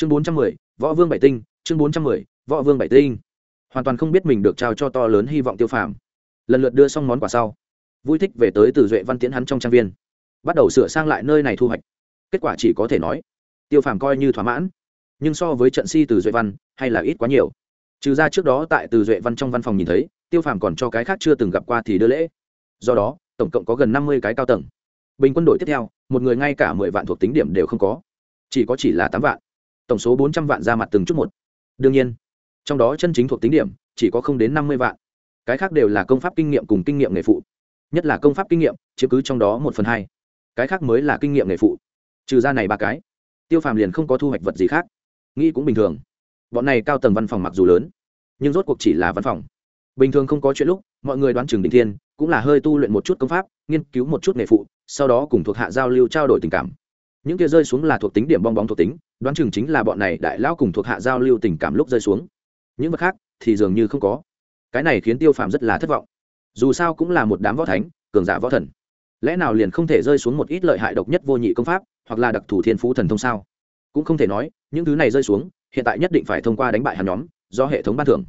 chương bốn trăm mười, võ vương bảy tinh, chương bốn trăm mười, võ vương bảy tinh. Hoàn toàn không biết mình được trao cho to lớn hy vọng tiêu phàm. Lần lượt đưa xong món quà sau, vui thích về tới từ duệ văn tiễn hắn trong trang viên. Bắt đầu sửa sang lại nơi này thu hoạch. Kết quả chỉ có thể nói, tiêu phàm coi như thỏa mãn. Nhưng so với trận si từ duệ văn, hay là ít quá nhiều. Trừ ra trước đó tại từ duệ văn trong văn phòng nhìn thấy, tiêu phàm còn cho cái khác chưa từng gặp qua thì đưa lễ. Do đó, tổng cộng có gần năm mươi cái cao tầng. Bình quân đội tiếp theo, một người ngay cả mười vạn thuộc tính điểm đều không có. Chỉ có chỉ là tám vạn tổng số bốn trăm vạn ra mặt từng chút một. Đương nhiên, trong đó chân chính thuộc tính điểm chỉ có không đến năm mươi vạn. Cái khác đều là công pháp kinh nghiệm cùng kinh nghiệm nghề phụ. Nhất là công pháp kinh nghiệm, chiếm cứ trong đó một phần hai. Cái khác mới là kinh nghiệm nghề phụ. Trừ ra này ba cái, tiêu phàm liền không có thu hoạch vật gì khác. Nghĩ cũng bình thường. Bọn này cao tầng văn phòng mặc dù lớn, nhưng rốt cuộc chỉ là văn phòng. Bình thường không có chuyện lúc, mọi người đoán chừng đỉnh thiên, cũng là hơi tu luyện một chút công pháp, nghiên cứu một chút nghề phụ, sau đó cùng thuộc hạ giao lưu trao đổi tình cảm. Những kia rơi xuống là thuộc tính điểm bong bóng thuộc tính đoán chừng chính là bọn này đại lão cùng thuộc hạ giao lưu tình cảm lúc rơi xuống. Những vật khác thì dường như không có. Cái này khiến tiêu phàm rất là thất vọng. Dù sao cũng là một đám võ thánh, cường giả võ thần. Lẽ nào liền không thể rơi xuống một ít lợi hại độc nhất vô nhị công pháp, hoặc là đặc thù thiên phú thần thông sao? Cũng không thể nói, những thứ này rơi xuống, hiện tại nhất định phải thông qua đánh bại hàn nhóm, do hệ thống ban thưởng.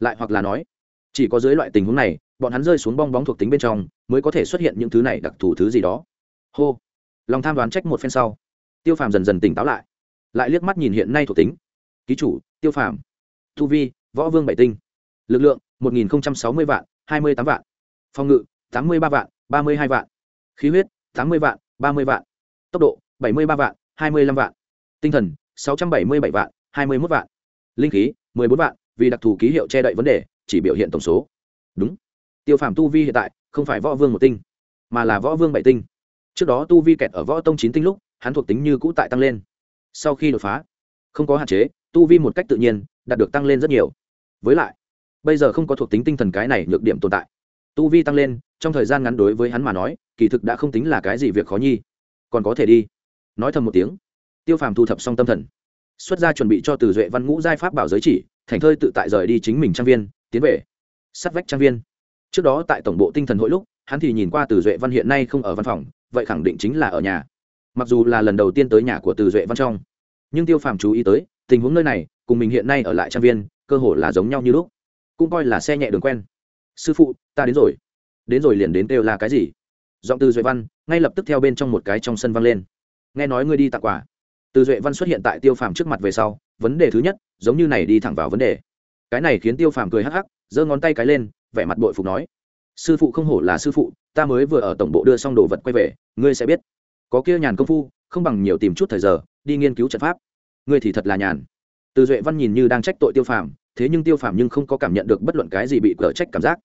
Lại hoặc là nói, chỉ có dưới loại tình huống này, bọn hắn rơi xuống bong bóng thuộc tính bên trong, mới có thể xuất hiện những thứ này đặc thù thứ gì đó. Hô. Lòng tham đoán trách một phen sau, tiêu phàm dần dần tỉnh táo lại lại liếc mắt nhìn hiện nay thuộc tính. Ký chủ, tiêu phàm. Thu vi, võ vương bảy tinh. Lực lượng, một nghìn sáu mươi vạn, hai mươi tám vạn. Phòng ngự, tám mươi ba vạn, ba mươi hai vạn. Khí huyết, tám mươi vạn, ba mươi vạn. Tốc độ, bảy mươi ba vạn, hai mươi năm vạn. Tinh thần, sáu trăm bảy mươi bảy vạn, hai mươi một vạn. Linh khí, mười bốn vạn, vì đặc thù ký hiệu che đậy vấn đề, chỉ biểu hiện tổng số. Đúng. Tiêu phàm tu vi hiện tại, không phải võ vương một tinh, mà là võ vương bảy tinh. Trước đó tu vi kẹt ở võ tông chín tinh lúc, hắn thuộc tính như cũ tại tăng lên sau khi đột phá, không có hạn chế, tu vi một cách tự nhiên, đạt được tăng lên rất nhiều. Với lại, bây giờ không có thuộc tính tinh thần cái này nhược điểm tồn tại. Tu vi tăng lên, trong thời gian ngắn đối với hắn mà nói, kỳ thực đã không tính là cái gì việc khó nhi. Còn có thể đi. Nói thầm một tiếng, tiêu phàm thu thập xong tâm thần, xuất ra chuẩn bị cho từ duệ văn ngũ giai pháp bảo giới chỉ, thành thơi tự tại rời đi chính mình trang viên, tiến về sắt vách trang viên. Trước đó tại tổng bộ tinh thần hội lúc, hắn thì nhìn qua từ duệ văn hiện nay không ở văn phòng, vậy khẳng định chính là ở nhà mặc dù là lần đầu tiên tới nhà của từ duệ văn trong, nhưng tiêu phàm chú ý tới, tình huống nơi này, cùng mình hiện nay ở lại trang viên, cơ hồ là giống nhau như lúc. Cũng coi là xe nhẹ đường quen. Sư phụ, ta đến rồi. Đến rồi liền đến đều là cái gì? Giọng từ duệ văn ngay lập tức theo bên trong một cái trong sân văng lên. Nghe nói ngươi đi tặng quà. Từ duệ văn xuất hiện tại tiêu phàm trước mặt về sau, vấn đề thứ nhất, giống như này đi thẳng vào vấn đề. Cái này khiến tiêu phàm cười hắc hắc, giơ ngón tay cái lên, vẻ mặt bội phục nói, sư phụ không hổ là sư phụ, ta mới vừa ở tổng bộ đưa xong đồ vật quay về, ngươi sẽ biết có kia nhàn công phu, không bằng nhiều tìm chút thời giờ, đi nghiên cứu trận pháp. Ngươi thì thật là nhàn. Từ duệ văn nhìn như đang trách tội tiêu phàm, thế nhưng tiêu phàm nhưng không có cảm nhận được bất luận cái gì bị cờ trách cảm giác.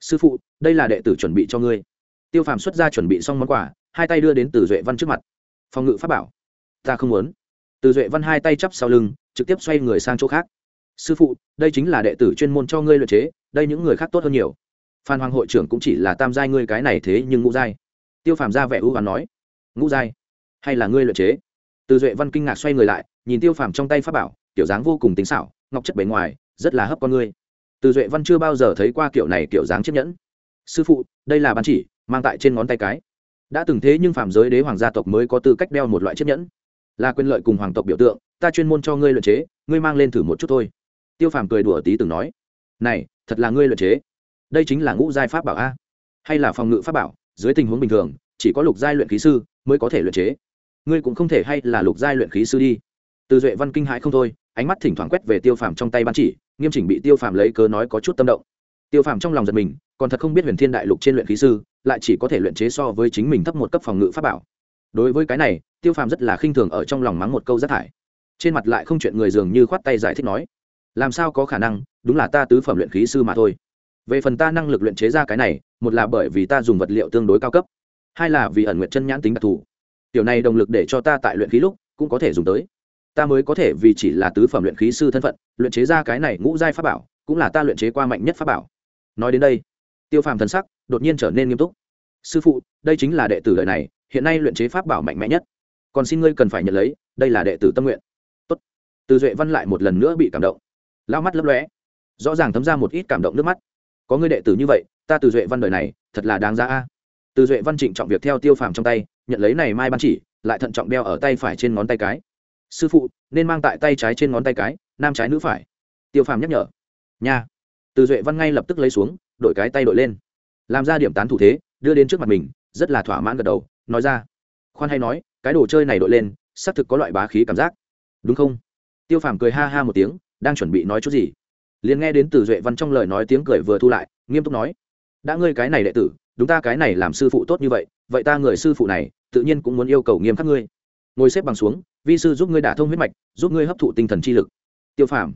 Sư phụ, đây là đệ tử chuẩn bị cho ngươi. Tiêu phàm xuất ra chuẩn bị xong món quà, hai tay đưa đến từ duệ văn trước mặt. Phòng ngự pháp bảo. Ta không muốn. Từ duệ văn hai tay chắp sau lưng, trực tiếp xoay người sang chỗ khác. Sư phụ, đây chính là đệ tử chuyên môn cho ngươi luyện chế, đây những người khác tốt hơn nhiều. Phan hoàng hội trưởng cũng chỉ là tam giai ngươi cái này thế nhưng ngũ giai. Tiêu phàm ra vẻ ưu và nói ngũ giai. Hay là ngươi luyện chế? Từ duệ văn kinh ngạc xoay người lại, nhìn tiêu phàm trong tay pháp bảo, kiểu dáng vô cùng tính xảo, ngọc chất bề ngoài, rất là hấp con ngươi. Từ duệ văn chưa bao giờ thấy qua kiểu này kiểu dáng chiếc nhẫn. Sư phụ, đây là ban chỉ, mang tại trên ngón tay cái. Đã từng thế nhưng phạm giới đế hoàng gia tộc mới có tư cách đeo một loại chiếc nhẫn. Là quyền lợi cùng hoàng tộc biểu tượng, ta chuyên môn cho ngươi luyện chế, ngươi mang lên thử một chút thôi. Tiêu phàm cười đùa tí từng nói. Này, thật là ngươi luyện chế. Đây chính là ngũ giai pháp bảo a. Hay là phòng ngự pháp bảo, dưới tình huống bình thường chỉ có lục giai luyện khí sư mới có thể luyện chế. Ngươi cũng không thể hay là lục giai luyện khí sư đi. Từ duệ văn kinh hãi không thôi, ánh mắt thỉnh thoảng quét về tiêu phàm trong tay ban chỉ, nghiêm chỉnh bị tiêu phàm lấy cớ nói có chút tâm động. Tiêu phàm trong lòng giật mình, còn thật không biết huyền thiên đại lục trên luyện khí sư lại chỉ có thể luyện chế so với chính mình thấp một cấp phòng ngự pháp bảo. Đối với cái này, tiêu phàm rất là khinh thường ở trong lòng mắng một câu rác thải. Trên mặt lại không chuyện người dường như khoát tay giải thích nói, làm sao có khả năng, đúng là ta tứ phẩm luyện khí sư mà thôi. Về phần ta năng lực luyện chế ra cái này, một là bởi vì ta dùng vật liệu tương đối cao cấp hai là vì ẩn nguyện chân nhãn tính đặc thù. Tiểu này động lực để cho ta tại luyện khí lúc cũng có thể dùng tới. Ta mới có thể vì chỉ là tứ phẩm luyện khí sư thân phận, luyện chế ra cái này ngũ giai pháp bảo, cũng là ta luyện chế qua mạnh nhất pháp bảo. Nói đến đây, tiêu phàm thần sắc đột nhiên trở nên nghiêm túc. Sư phụ, đây chính là đệ tử đời này, hiện nay luyện chế pháp bảo mạnh mẽ nhất. Còn xin ngươi cần phải nhận lấy, đây là đệ tử tâm nguyện. Tốt. từ duệ văn lại một lần nữa bị cảm động. Lao mắt lấp lóe. Rõ ràng thấm ra một ít cảm động nước mắt. Có ngươi đệ tử như vậy, ta từ duệ văn đời này, thật là đáng giá a từ duệ văn trịnh trọng việc theo tiêu phàm trong tay, nhận lấy này mai ban chỉ, lại thận trọng đeo ở tay phải trên ngón tay cái. Sư phụ, nên mang tại tay trái trên ngón tay cái, nam trái nữ phải. Tiêu phàm nhắc nhở. Nha. Từ duệ văn ngay lập tức lấy xuống, đổi cái tay đội lên. Làm ra điểm tán thủ thế, đưa đến trước mặt mình, rất là thỏa mãn gật đầu, nói ra. Khoan hay nói, cái đồ chơi này đội lên, xác thực có loại bá khí cảm giác. Đúng không? Tiêu phàm cười ha ha một tiếng, đang chuẩn bị nói chút gì. Liền nghe đến từ duệ văn trong lời nói tiếng cười vừa thu lại, nghiêm túc nói. Đã ngươi cái này đệ tử đúng ta cái này làm sư phụ tốt như vậy vậy ta người sư phụ này, tự nhiên cũng muốn yêu cầu nghiêm khắc ngươi. Ngồi xếp bằng xuống, vi sư giúp ngươi đả thông huyết mạch, giúp ngươi hấp thụ tinh thần chi lực. Tiêu phàm,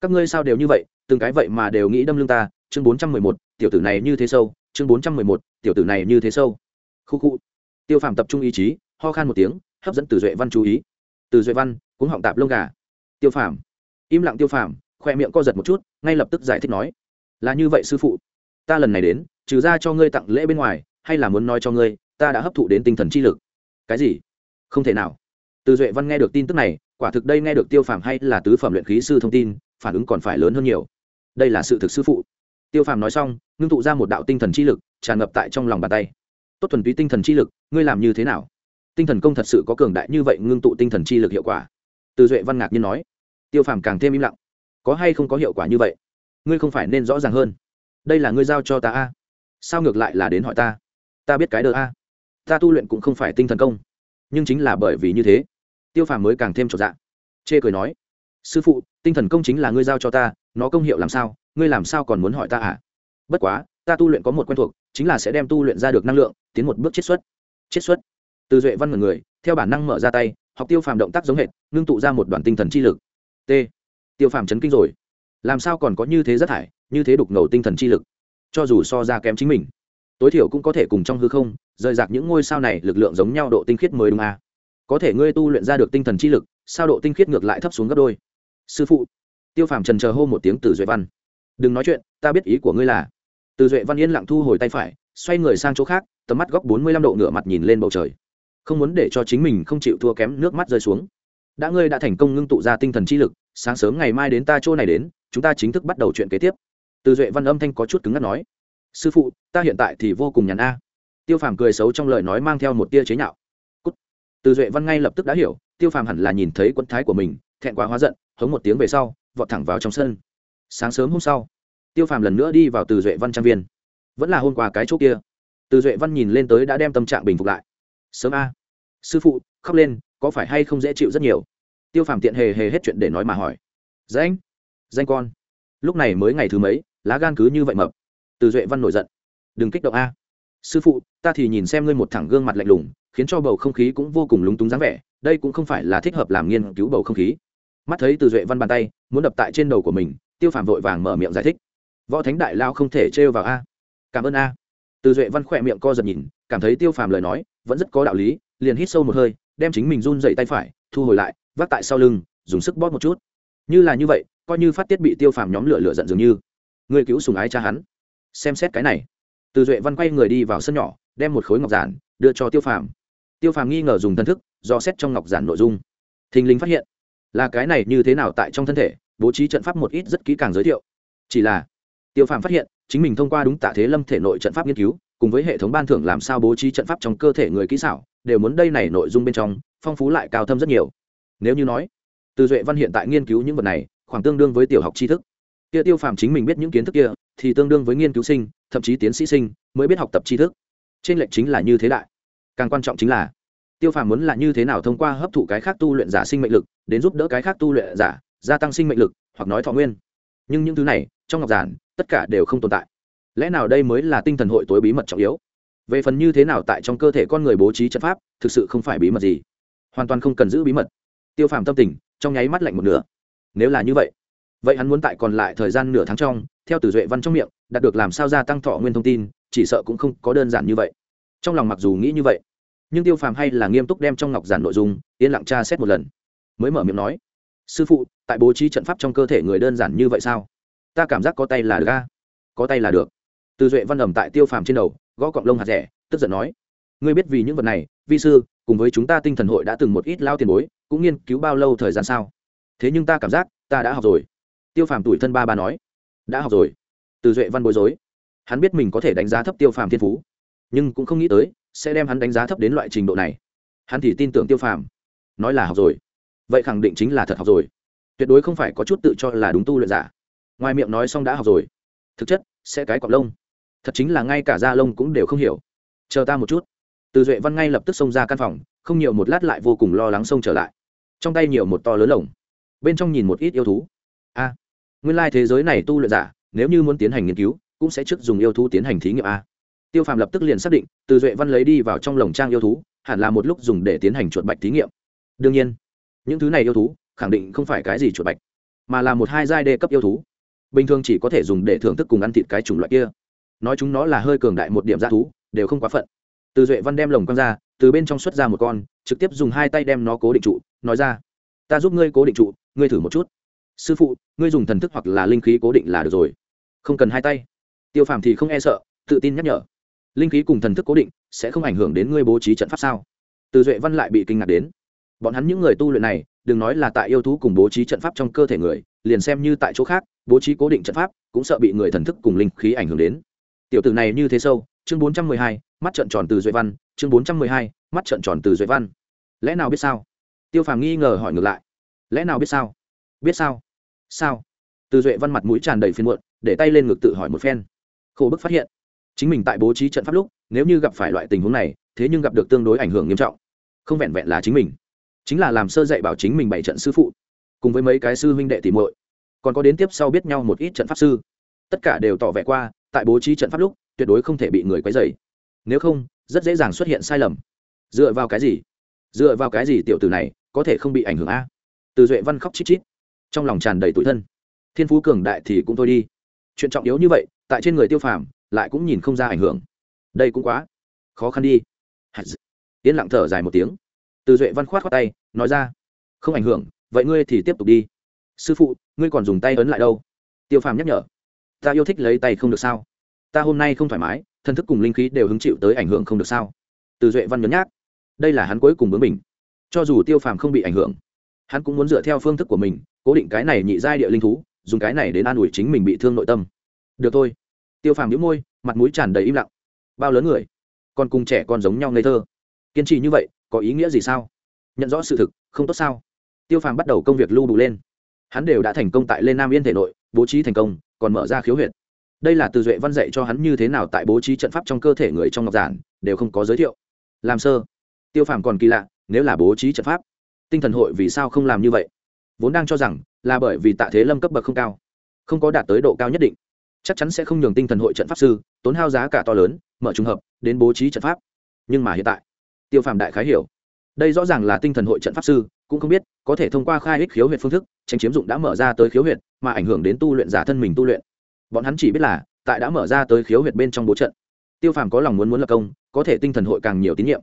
các ngươi sao đều như vậy, từng cái vậy mà đều nghĩ đâm lưng ta, chương bốn trăm mười một, tiểu tử này như thế sâu, chương bốn trăm mười một, tiểu tử này như thế sâu. Khu khu. Tiêu phàm tập trung ý chí, ho khan một tiếng, hấp dẫn từ duệ văn chú ý. Từ duệ văn cũng họng tạp lông gà. Tiêu phàm, im lặng tiêu phàm, khoe miệng co giật một chút, ngay lập tức giải thích nói, là như vậy sư phụ, ta lần này đến trừ ra cho ngươi tặng lễ bên ngoài, hay là muốn nói cho ngươi, ta đã hấp thụ đến tinh thần chi lực. Cái gì? Không thể nào. Từ duệ văn nghe được tin tức này, quả thực đây nghe được tiêu phàm hay là tứ phẩm luyện khí sư thông tin, phản ứng còn phải lớn hơn nhiều. Đây là sự thực sư phụ. Tiêu phàm nói xong, ngưng tụ ra một đạo tinh thần chi lực, tràn ngập tại trong lòng bàn tay. Tốt thuần túy tinh thần chi lực, ngươi làm như thế nào? Tinh thần công thật sự có cường đại như vậy ngưng tụ tinh thần chi lực hiệu quả. Từ duệ văn ngạc nhiên nói. Tiêu phàm càng thêm im lặng. Có hay không có hiệu quả như vậy? Ngươi không phải nên rõ ràng hơn. Đây là ngươi giao cho ta a sao ngược lại là đến hỏi ta? Ta biết cái đờ a. Ta tu luyện cũng không phải tinh thần công, nhưng chính là bởi vì như thế, tiêu phàm mới càng thêm trọn dạng chê cười nói, sư phụ, tinh thần công chính là ngươi giao cho ta, nó công hiệu làm sao? Ngươi làm sao còn muốn hỏi ta à? Bất quá, ta tu luyện có một quen thuộc, chính là sẽ đem tu luyện ra được năng lượng, tiến một bước chiết xuất. Chiết xuất. Từ duệ văn ngần người, theo bản năng mở ra tay, học tiêu phàm động tác giống hệt, ngưng tụ ra một đoàn tinh thần chi lực. T. Tiêu phàm chấn kinh rồi. Làm sao còn có như thế rất thải, như thế đục ngầu tinh thần chi lực? Cho dù so ra kém chính mình. Tối thiểu cũng có thể cùng trong hư không, rời rạc những ngôi sao này, lực lượng giống nhau độ tinh khiết mới đúng à. có thể ngươi tu luyện ra được tinh thần chi lực, sao độ tinh khiết ngược lại thấp xuống gấp đôi? Sư phụ, tiêu phàm trần chờ hô một tiếng từ duệ văn. Đừng nói chuyện, ta biết ý của ngươi là. Từ duệ văn yên lặng thu hồi tay phải, xoay người sang chỗ khác, tầm mắt góc bốn mươi lăm độ ngửa mặt nhìn lên bầu trời. Không muốn để cho chính mình không chịu thua kém, nước mắt rơi xuống. Đã ngươi đã thành công ngưng tụ ra tinh thần chi lực, sáng sớm ngày mai đến ta chỗ này đến, chúng ta chính thức bắt đầu chuyện kế tiếp từ duệ văn âm thanh có chút cứng ngắt nói, sư phụ, ta hiện tại thì vô cùng nhàn a. Tiêu phàm cười xấu trong lời nói mang theo một tia chế nhạo. Cút. từ duệ văn ngay lập tức đã hiểu, tiêu phàm hẳn là nhìn thấy quân thái của mình, thẹn quá hóa giận, hống một tiếng về sau, vọt thẳng vào trong sân. Sáng sớm hôm sau, tiêu phàm lần nữa đi vào từ duệ văn trang viên. Vẫn là hôm qua cái chỗ kia. Từ duệ văn nhìn lên tới đã đem tâm trạng bình phục lại. Sớm a. Sư phụ, khóc lên, có phải hay không dễ chịu rất nhiều? Tiêu phàm tiện hề hề hết chuyện để nói mà hỏi. Danh danh con. Lúc này mới ngày thứ mấy? Lá gan cứ như vậy mập. Từ duệ văn nổi giận. Đừng kích động a. Sư phụ, ta thì nhìn xem ngươi một thẳng gương mặt lạnh lùng, khiến cho bầu không khí cũng vô cùng lúng túng dáng vẻ, đây cũng không phải là thích hợp làm nghiên cứu bầu không khí. Mắt thấy từ duệ văn bàn tay, muốn đập tại trên đầu của mình, tiêu phàm vội vàng mở miệng giải thích. Võ thánh đại lao không thể trêu vào a. Cảm ơn a. Từ duệ văn khỏe miệng co giật nhìn, cảm thấy tiêu phàm lời nói vẫn rất có đạo lý, liền hít sâu một hơi, đem chính mình run dậy tay phải, thu hồi lại, vác tại sau lưng, dùng sức bóp một chút. Như là như vậy, coi như phát tiết bị tiêu phàm nhóm lửa lửa giận dường như. Ngươi cứu sùng ái cha hắn. Xem xét cái này. Từ duệ văn quay người đi vào sân nhỏ, đem một khối ngọc giản đưa cho tiêu phàm. Tiêu phàm nghi ngờ dùng thân thức, do xét trong ngọc giản nội dung. Thình lình phát hiện, là cái này như thế nào tại trong thân thể, bố trí trận pháp một ít rất kỹ càng giới thiệu. Chỉ là, tiêu phàm phát hiện, chính mình thông qua đúng tạ thế lâm thể nội trận pháp nghiên cứu, cùng với hệ thống ban thưởng làm sao bố trí trận pháp trong cơ thể người kỹ xảo, đều muốn đây này nội dung bên trong, phong phú lại cao thâm rất nhiều. Nếu như nói, từ duệ văn hiện tại nghiên cứu những vật này, khoảng tương đương với tiểu học tri thức kia tiêu phàm chính mình biết những kiến thức kia, thì tương đương với nghiên cứu sinh, thậm chí tiến sĩ sinh, mới biết học tập tri thức. Trên lệnh chính là như thế đại. Càng quan trọng chính là, tiêu phàm muốn là như thế nào thông qua hấp thụ cái khác tu luyện giả sinh mệnh lực, đến giúp đỡ cái khác tu luyện giả, gia tăng sinh mệnh lực, hoặc nói thọ nguyên. Nhưng những thứ này, trong ngọc giản, tất cả đều không tồn tại. Lẽ nào đây mới là tinh thần hội tối bí mật trọng yếu? Về phần như thế nào tại trong cơ thể con người bố trí trận pháp, thực sự không phải bí mật gì. Hoàn toàn không cần giữ bí mật. Tiêu phàm tâm tình, trong nháy mắt lạnh một nửa. Nếu là như vậy vậy hắn muốn tại còn lại thời gian nửa tháng trong, theo tử duệ văn trong miệng, đạt được làm sao gia tăng thọ nguyên thông tin, chỉ sợ cũng không có đơn giản như vậy. Trong lòng mặc dù nghĩ như vậy, nhưng tiêu phàm hay là nghiêm túc đem trong ngọc giản nội dung, yên lặng tra xét một lần. Mới mở miệng nói, sư phụ, tại bố trí trận pháp trong cơ thể người đơn giản như vậy sao? Ta cảm giác có tay là được a. Có tay là được. Từ duệ văn ẩm tại tiêu phàm trên đầu, gõ cọng lông hạt rẻ, tức giận nói, ngươi biết vì những vật này, vi sư, cùng với chúng ta tinh thần hội đã từng một ít lao tiền bối, cũng nghiên cứu bao lâu thời gian sao? Thế nhưng ta cảm giác, ta đã học rồi tiêu phàm tuổi thân ba ba nói, đã học rồi. Từ duệ văn bối rối, hắn biết mình có thể đánh giá thấp tiêu phàm thiên phú, nhưng cũng không nghĩ tới sẽ đem hắn đánh giá thấp đến loại trình độ này. Hắn thì tin tưởng tiêu phàm, nói là học rồi. Vậy khẳng định chính là thật học rồi. Tuyệt đối không phải có chút tự cho là đúng tu luyện giả. Ngoài miệng nói xong đã học rồi. Thực chất, sẽ cái cọc lông. Thật chính là ngay cả da lông cũng đều không hiểu. Chờ ta một chút. Từ duệ văn ngay lập tức xông ra căn phòng, không nhiều một lát lại vô cùng lo lắng xông trở lại. Trong tay nhiều một to lớn lồng. Bên trong nhìn một ít yêu thú. A nguyên lai thế giới này tu luyện giả, nếu như muốn tiến hành nghiên cứu, cũng sẽ trước dùng yêu thú tiến hành thí nghiệm a. Tiêu phàm lập tức liền xác định, từ duệ văn lấy đi vào trong lồng trang yêu thú, hẳn là một lúc dùng để tiến hành chuột bạch thí nghiệm. Đương nhiên, những thứ này yêu thú, khẳng định không phải cái gì chuột bạch, mà là một hai giai đề cấp yêu thú. Bình thường chỉ có thể dùng để thưởng thức cùng ăn thịt cái chủng loại kia. Nói chúng nó là hơi cường đại một điểm g thú, đều không quá phận. Từ duệ văn đem lồng quăng ra, từ bên trong xuất ra một con, trực tiếp dùng hai tay đem nó cố định trụ, nói ra, ta giúp ngươi cố định trụ, ngươi thử một chút sư phụ, ngươi dùng thần thức hoặc là linh khí cố định là được rồi. Không cần hai tay. Tiêu phàm thì không e sợ, tự tin nhắc nhở. Linh khí cùng thần thức cố định sẽ không ảnh hưởng đến ngươi bố trí trận pháp sao? Từ duệ văn lại bị kinh ngạc đến. Bọn hắn những người tu luyện này, đừng nói là tại yêu thú cùng bố trí trận pháp trong cơ thể người, liền xem như tại chỗ khác, bố trí cố định trận pháp cũng sợ bị người thần thức cùng linh khí ảnh hưởng đến. Tiểu tử này như thế sâu, chương bốn trăm mười hai, mắt trận tròn từ duệ văn, chương bốn trăm mười hai, mắt trận tròn từ duệ văn. Lẽ nào biết sao? Tiêu phàm nghi ngờ hỏi ngược lại. Lẽ nào biết sao? Biết sao? Sao? Từ duệ văn mặt mũi tràn đầy phiên muộn, để tay lên ngực tự hỏi một phen. Khổ bức phát hiện, chính mình tại bố trí trận pháp lúc, nếu như gặp phải loại tình huống này, thế nhưng gặp được tương đối ảnh hưởng nghiêm trọng. Không vẹn vẹn là chính mình, chính là làm sơ dạy bảo chính mình bảy trận sư phụ, cùng với mấy cái sư huynh đệ tìm muội. Còn có đến tiếp sau biết nhau một ít trận pháp sư. Tất cả đều tỏ vẻ qua, tại bố trí trận pháp lúc, tuyệt đối không thể bị người quấy dày nếu không, rất dễ dàng xuất hiện sai lầm. Dựa vào cái gì? Dựa vào cái gì tiểu tử này có thể không bị ảnh hưởng a? Từ duệ văn khóc chít chít trong lòng tràn đầy tủi thân. Thiên phú cường đại thì cũng thôi đi. Chuyện trọng yếu như vậy, tại trên người tiêu phàm, lại cũng nhìn không ra ảnh hưởng. Đây cũng quá khó khăn đi. Yên lặng thở dài một tiếng. Từ duệ văn khoát khoát tay, nói ra, không ảnh hưởng, vậy ngươi thì tiếp tục đi. Sư phụ, ngươi còn dùng tay ấn lại đâu? Tiêu phàm nhắc nhở, ta yêu thích lấy tay không được sao? Ta hôm nay không thoải mái, thân thức cùng linh khí đều hứng chịu tới ảnh hưởng không được sao? Từ duệ văn nhấn nhác, đây là hắn cuối cùng bướng mình cho dù tiêu phàm không bị ảnh hưởng, hắn cũng muốn dựa theo phương thức của mình cố định cái này nhị giai địa linh thú, dùng cái này đến an ủi chính mình bị thương nội tâm. Được thôi. Tiêu phàm nhíu môi, mặt mũi tràn đầy im lặng. Bao lớn người? Còn cùng trẻ con giống nhau ngây thơ. Kiên trì như vậy, có ý nghĩa gì sao? Nhận rõ sự thực, không tốt sao? Tiêu phàm bắt đầu công việc lưu đủ lên. Hắn đều đã thành công tại lên nam yên thể nội, bố trí thành công, còn mở ra khiếu huyện đây là từ duệ văn dạy cho hắn như thế nào tại bố trí trận pháp trong cơ thể người trong ngọc giản, đều không có giới thiệu. Làm sơ. Tiêu phàm còn kỳ lạ, nếu là bố trí trận pháp, tinh thần hội vì sao không làm như vậy? Vốn đang cho rằng là bởi vì tạ thế lâm cấp bậc không cao, không có đạt tới độ cao nhất định, chắc chắn sẽ không nhường tinh thần hội trận pháp sư tốn hao giá cả to lớn, mở trùng hợp, đến bố trí trận pháp. Nhưng mà hiện tại, tiêu phàm đại khái hiểu. Đây rõ ràng là tinh thần hội trận pháp sư, cũng không biết, có thể thông qua khai ích khiếu huyệt phương thức tránh chiếm dụng đã mở ra tới khiếu huyệt, mà ảnh hưởng đến tu luyện giả thân mình tu luyện. Bọn hắn chỉ biết là, tại đã mở ra tới khiếu huyệt bên trong bố trận, tiêu phàm có lòng muốn muốn lập công, có thể tinh thần hội càng nhiều tín nhiệm.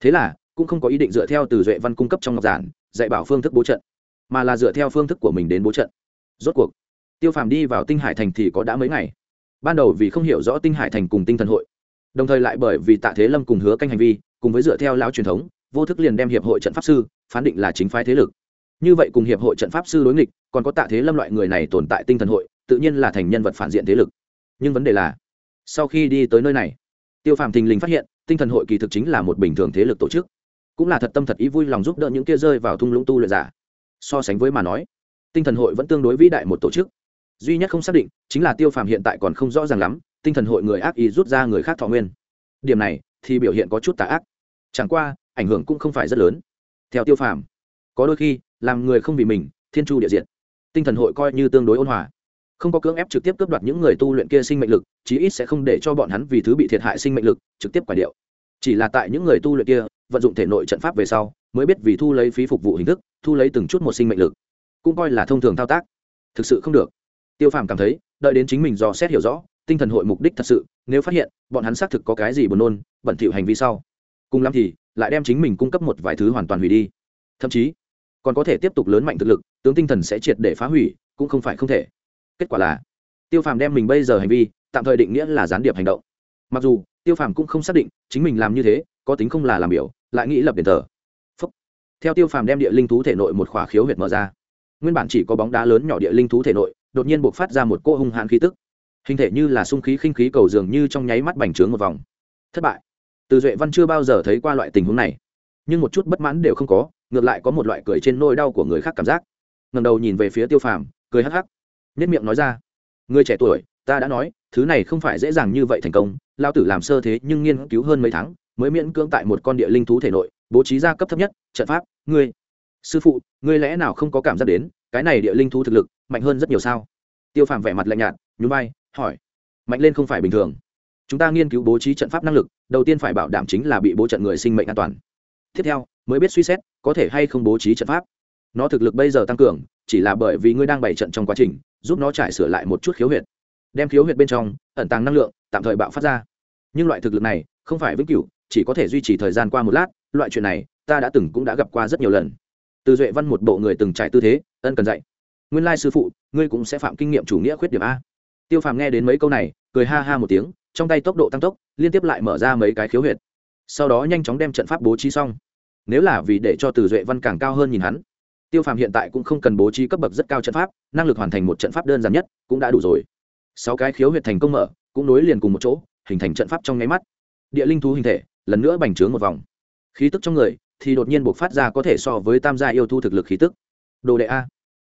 Thế là, cũng không có ý định dựa theo từ duệ văn cung cấp trong ngọc giản, dạy bảo phương thức bố trận mà là dựa theo phương thức của mình đến bố trận. Rốt cuộc, tiêu phàm đi vào tinh hải thành thì có đã mấy ngày? Ban đầu vì không hiểu rõ tinh hải thành cùng tinh thần hội, đồng thời lại bởi vì tạ thế lâm cùng hứa canh hành vi, cùng với dựa theo lão truyền thống, vô thức liền đem hiệp hội trận pháp sư phán định là chính phái thế lực. Như vậy cùng hiệp hội trận pháp sư đối nghịch, còn có tạ thế lâm loại người này tồn tại tinh thần hội, tự nhiên là thành nhân vật phản diện thế lực. Nhưng vấn đề là, sau khi đi tới nơi này, tiêu phàm thình lình phát hiện, tinh thần hội kỳ thực chính là một bình thường thế lực tổ chức. Cũng là thật tâm thật ý vui lòng giúp đỡ những kia rơi vào thung lũng tu luyện giả so sánh với mà nói. Tinh thần hội vẫn tương đối vĩ đại một tổ chức. Duy nhất không xác định chính là tiêu phàm hiện tại còn không rõ ràng lắm, tinh thần hội người ác ý rút ra người khác thọ nguyên. Điểm này thì biểu hiện có chút tà ác. Chẳng qua, ảnh hưởng cũng không phải rất lớn. Theo tiêu phàm, có đôi khi làm người không vì mình, thiên chu địa diện tinh thần hội coi như tương đối ôn hòa. Không có cưỡng ép trực tiếp cướp đoạt những người tu luyện kia sinh mệnh lực, chí ít sẽ không để cho bọn hắn vì thứ bị thiệt hại sinh mệnh lực trực tiếp quả điệu. Chỉ là tại những người tu luyện kia, vận dụng thể nội trận pháp về sau mới biết vì thu lấy phí phục vụ hình thức, thu lấy từng chút một sinh mệnh lực. Cũng coi là thông thường thao tác. Thực sự không được. Tiêu phàm cảm thấy, đợi đến chính mình dò xét hiểu rõ, tinh thần hội mục đích thật sự, nếu phát hiện, bọn hắn xác thực có cái gì buồn nôn bẩn thỉu hành vi sau. Cùng lắm thì, lại đem chính mình cung cấp một vài thứ hoàn toàn hủy đi. Thậm chí, còn có thể tiếp tục lớn mạnh thực lực, tướng tinh thần sẽ triệt để phá hủy, cũng không phải không thể. Kết quả là, tiêu phàm đem mình bây giờ hành vi, tạm thời định nghĩa là gián điệp hành động. Mặc dù, tiêu phàm cũng không xác định chính mình làm như thế, có tính không là làm biểu, lại nghĩ lập đền thờ theo tiêu phàm đem địa linh thú thể nội một khỏa khiếu huyệt mở ra, nguyên bản chỉ có bóng đá lớn nhỏ địa linh thú thể nội, đột nhiên buộc phát ra một cô hung hãn khí tức. Hình thể như là sung khí khinh khí cầu dường như trong nháy mắt bành trướng một vòng. Thất bại. Từ duệ văn chưa bao giờ thấy qua loại tình huống này. Nhưng một chút bất mãn đều không có, ngược lại có một loại cười trên nôi đau của người khác cảm giác. Ngầm đầu nhìn về phía tiêu phàm, cười hắc hắc nhất miệng nói ra, người trẻ tuổi, ta đã nói, thứ này không phải dễ dàng như vậy thành công lao tử làm sơ thế nhưng nghiên cứu hơn mấy tháng mới miễn cưỡng tại một con địa linh thú thể nội, bố trí ra cấp thấp nhất, trận pháp, ngươi. Sư phụ, ngươi lẽ nào không có cảm giác đến, cái này địa linh thú thực lực, mạnh hơn rất nhiều sao? Tiêu phàm vẻ mặt lạnh nhạt, nhún vai, hỏi. Mạnh lên không phải bình thường. Chúng ta nghiên cứu bố trí trận pháp năng lực, đầu tiên phải bảo đảm chính là bị bố trận người sinh mệnh an toàn. Tiếp theo, mới biết suy xét, có thể hay không bố trí trận pháp. Nó thực lực bây giờ tăng cường, chỉ là bởi vì ngươi đang bày trận trong quá trình, giúp nó trải sửa lại một chút khiếu huyệt. Đem khiếu huyệt bên trong, ẩn tàng năng lượng, tạm thời bạo phát ra. Nhưng loại thực lực này, không phải vĩnh cửu chỉ có thể duy trì thời gian qua một lát, loại chuyện này, ta đã từng cũng đã gặp qua rất nhiều lần. Từ duệ văn một bộ người từng trải tư thế, ân cần dạy. Nguyên lai sư phụ, ngươi cũng sẽ phạm kinh nghiệm chủ nghĩa khuyết điểm a. Tiêu phàm nghe đến mấy câu này, cười ha ha một tiếng, trong tay tốc độ tăng tốc, liên tiếp lại mở ra mấy cái khiếu huyệt. Sau đó nhanh chóng đem trận pháp bố trí xong. Nếu là vì để cho từ duệ văn càng cao hơn nhìn hắn, tiêu phàm hiện tại cũng không cần bố trí cấp bậc rất cao trận pháp, năng lực hoàn thành một trận pháp đơn giản nhất cũng đã đủ rồi. Sáu cái khiếu huyệt thành công mở, cũng nối liền cùng một chỗ, hình thành trận pháp trong nháy mắt. Địa linh thú hình thể lần nữa bành trướng một vòng. Khí tức trong người thì đột nhiên buộc phát ra có thể so với tam gia yêu thú thực lực khí tức. Đồ đệ a.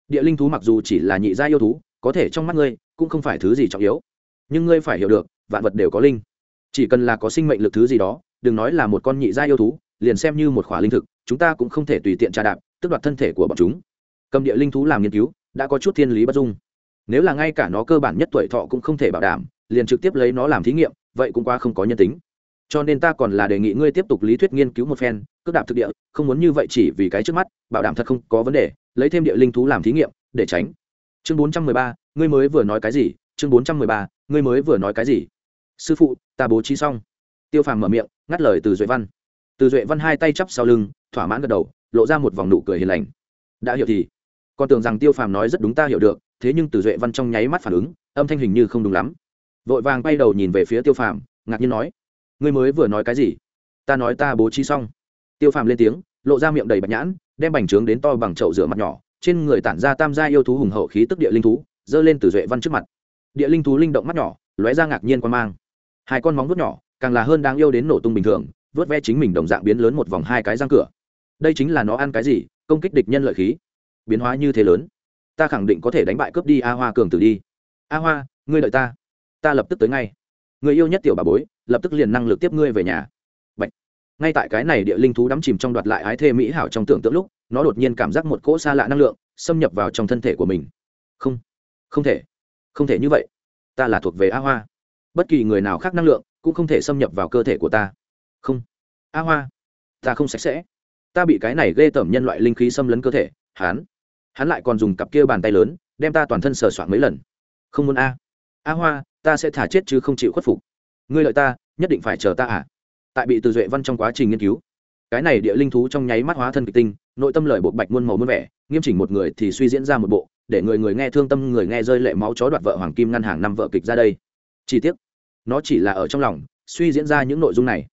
Địa linh thú mặc dù chỉ là nhị gia yêu thú, có thể trong mắt ngươi cũng không phải thứ gì trọng yếu. Nhưng ngươi phải hiểu được, vạn vật đều có linh. Chỉ cần là có sinh mệnh lực thứ gì đó, đừng nói là một con nhị gia yêu thú, liền xem như một khỏa linh thực, chúng ta cũng không thể tùy tiện tra đạp tức đoạt thân thể của bọn chúng. Cầm địa linh thú làm nghiên cứu, đã có chút thiên lý bất dung. Nếu là ngay cả nó cơ bản nhất tuổi thọ cũng không thể bảo đảm, liền trực tiếp lấy nó làm thí nghiệm, vậy cũng qua không có nhân tính cho nên ta còn là đề nghị ngươi tiếp tục lý thuyết nghiên cứu một phen, cước đạp thực địa, không muốn như vậy chỉ vì cái trước mắt, bảo đảm thật không có vấn đề, lấy thêm địa linh thú làm thí nghiệm, để tránh. Chương bốn trăm mười ba, ngươi mới vừa nói cái gì? Chương bốn trăm mười ba, ngươi mới vừa nói cái gì? Sư phụ, ta bố trí xong. Tiêu phàm mở miệng, ngắt lời từ duệ văn. Từ duệ văn hai tay chắp sau lưng, thỏa mãn gật đầu, lộ ra một vòng nụ cười hiền lành. Đã hiểu thì. Còn tưởng rằng tiêu phàm nói rất đúng ta hiểu được, thế nhưng từ duệ văn trong nháy mắt phản ứng, âm thanh hình như không đúng lắm. Vội vàng bay đầu nhìn về phía tiêu phàm, ngạc nhiên nói ngươi mới vừa nói cái gì? Ta nói ta bố trí xong. Tiêu phàm lên tiếng, lộ ra miệng đầy bạch nhãn, đem bành trướng đến to bằng chậu rửa mặt nhỏ, trên người tản ra tam gia yêu thú hùng hậu khí tức địa linh thú, giơ lên từ duệ văn trước mặt. Địa linh thú linh động mắt nhỏ, lóe ra ngạc nhiên quan mang. Hai con móng vuốt nhỏ, càng là hơn đáng yêu đến nổ tung bình thường, vớt ve chính mình đồng dạng biến lớn một vòng hai cái răng cửa. Đây chính là nó ăn cái gì? Công kích địch nhân lợi khí. Biến hóa như thế lớn. Ta khẳng định có thể đánh bại cướp đi a hoa cường tử đi. A hoa, ngươi đợi ta. Ta lập tức tới ngay người yêu nhất tiểu bà bối, lập tức liền năng lực tiếp ngươi về nhà. Bạch. ngay tại cái này địa linh thú đắm chìm trong đoạt lại ái thê mỹ hảo trong tưởng tượng lúc, nó đột nhiên cảm giác một cỗ xa lạ năng lượng, xâm nhập vào trong thân thể của mình. Không. Không thể. Không thể như vậy. Ta là thuộc về a hoa. Bất kỳ người nào khác năng lượng cũng không thể xâm nhập vào cơ thể của ta. Không. A hoa. Ta không sạch sẽ. Ta bị cái này ghê tởm nhân loại linh khí xâm lấn cơ thể. Hắn. Hắn lại còn dùng cặp kia bàn tay lớn, đem ta toàn thân sờ soạn mấy lần. Không muốn a. A hoa ta sẽ thả chết chứ không chịu khuất phục. Ngươi lợi ta, nhất định phải chờ ta à? Tại bị từ duệ văn trong quá trình nghiên cứu, cái này địa linh thú trong nháy mắt hóa thân kịch tinh, nội tâm lời bộc bạch muôn màu muôn vẻ, nghiêm chỉnh một người thì suy diễn ra một bộ, để người người nghe thương tâm, người nghe rơi lệ máu chó đoạt vợ hoàng kim ngăn hàng năm vợ kịch ra đây. Chi tiết nó chỉ là ở trong lòng, suy diễn ra những nội dung này,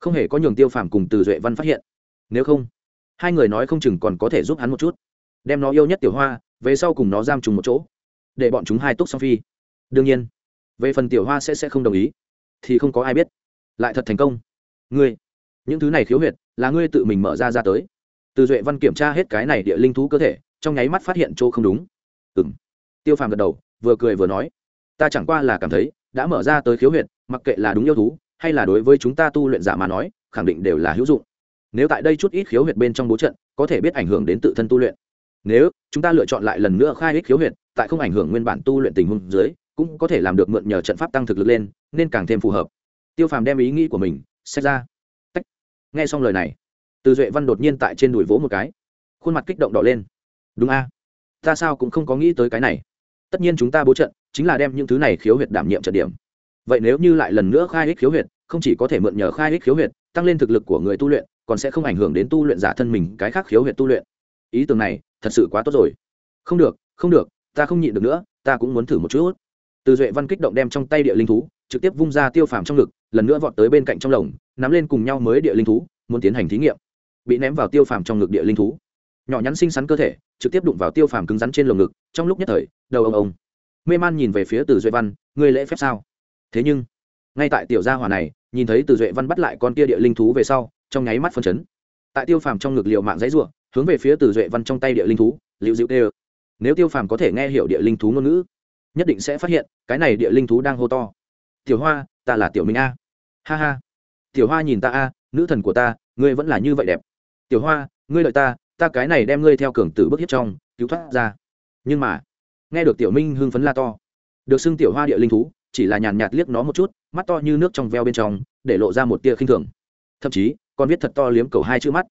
không hề có nhường tiêu phàm cùng từ duệ văn phát hiện. Nếu không, hai người nói không chừng còn có thể giúp hắn một chút. Đem nó yêu nhất tiểu hoa, về sau cùng nó giam trùng một chỗ, để bọn chúng hai túc song phi. Đương nhiên về phần tiểu hoa sẽ sẽ không đồng ý, thì không có ai biết. Lại thật thành công. Ngươi, những thứ này khiếu huyệt, là ngươi tự mình mở ra ra tới. Từ duệ văn kiểm tra hết cái này địa linh thú cơ thể, trong nháy mắt phát hiện chỗ không đúng. Ừ m tiêu phàm gật đầu, vừa cười vừa nói, ta chẳng qua là cảm thấy, đã mở ra tới khiếu huyệt, mặc kệ là đúng yêu thú, hay là đối với chúng ta tu luyện giả mà nói, khẳng định đều là hữu dụng. Nếu tại đây chút ít khiếu huyệt bên trong bố trận, có thể biết ảnh hưởng đến tự thân tu luyện. Nếu chúng ta lựa chọn lại lần nữa khai ích khiếu huyệt, tại không ảnh hưởng nguyên bản tu luyện tình huống dưới cũng có thể làm được mượn nhờ trận pháp tăng thực lực lên, nên càng thêm phù hợp. Tiêu phàm đem ý nghĩ của mình xét ra. Tách. nghe xong lời này, từ duệ văn đột nhiên tại trên đùi vỗ một cái. Khuôn mặt kích động đỏ lên. Đúng a. Ta sao cũng không có nghĩ tới cái này. Tất nhiên chúng ta bố trận chính là đem những thứ này khiếu huyệt đảm nhiệm trận điểm. Vậy nếu như lại lần nữa khai ích khiếu huyệt, không chỉ có thể mượn nhờ khai ích khiếu huyệt, tăng lên thực lực của người tu luyện, còn sẽ không ảnh hưởng đến tu luyện giả thân mình cái khác khiếu huyệt tu luyện. Ý tưởng này thật sự quá tốt rồi. Không được không được, ta không nhịn được nữa, ta cũng muốn thử một chút từ duệ văn kích động đem trong tay địa linh thú, trực tiếp vung ra tiêu phàm trong ngực, lần nữa vọt tới bên cạnh trong lồng, nắm lên cùng nhau mới địa linh thú, muốn tiến hành thí nghiệm. Bị ném vào tiêu phàm trong ngực địa linh thú. Nhỏ nhắn xinh xắn cơ thể, trực tiếp đụng vào tiêu phàm cứng rắn trên lồng ngực, trong lúc nhất thời, đầu ông ông. Mê man nhìn về phía từ duệ văn, ngươi lễ phép sao? Thế nhưng, ngay tại tiểu gia hỏa này, nhìn thấy từ duệ văn bắt lại con kia địa linh thú về sau, trong nháy mắt phân chấn. Tại tiêu phàm trong ngực liệu mạng dãy ruộng hướng về phía từ duệ văn trong tay địa linh thú liệu dịu tê nếu tiêu phàm có thể nghe hiểu địa linh thú ngôn ngữ nhất định sẽ phát hiện, cái này địa linh thú đang hô to. Tiểu hoa, ta là tiểu minh a. Ha ha. Tiểu hoa nhìn ta a, nữ thần của ta, ngươi vẫn là như vậy đẹp. Tiểu hoa, ngươi lợi ta ta cái này đem ngươi theo cường tử bước hiếp trong, cứu thoát ra. Nhưng mà, nghe được tiểu minh hưng phấn la to. Được xưng tiểu hoa địa linh thú, chỉ là nhàn nhạt liếc nó một chút, mắt to như nước trong veo bên trong, để lộ ra một tia khinh thường. Thậm chí, còn viết thật to liếm cầu hai chữ mắt.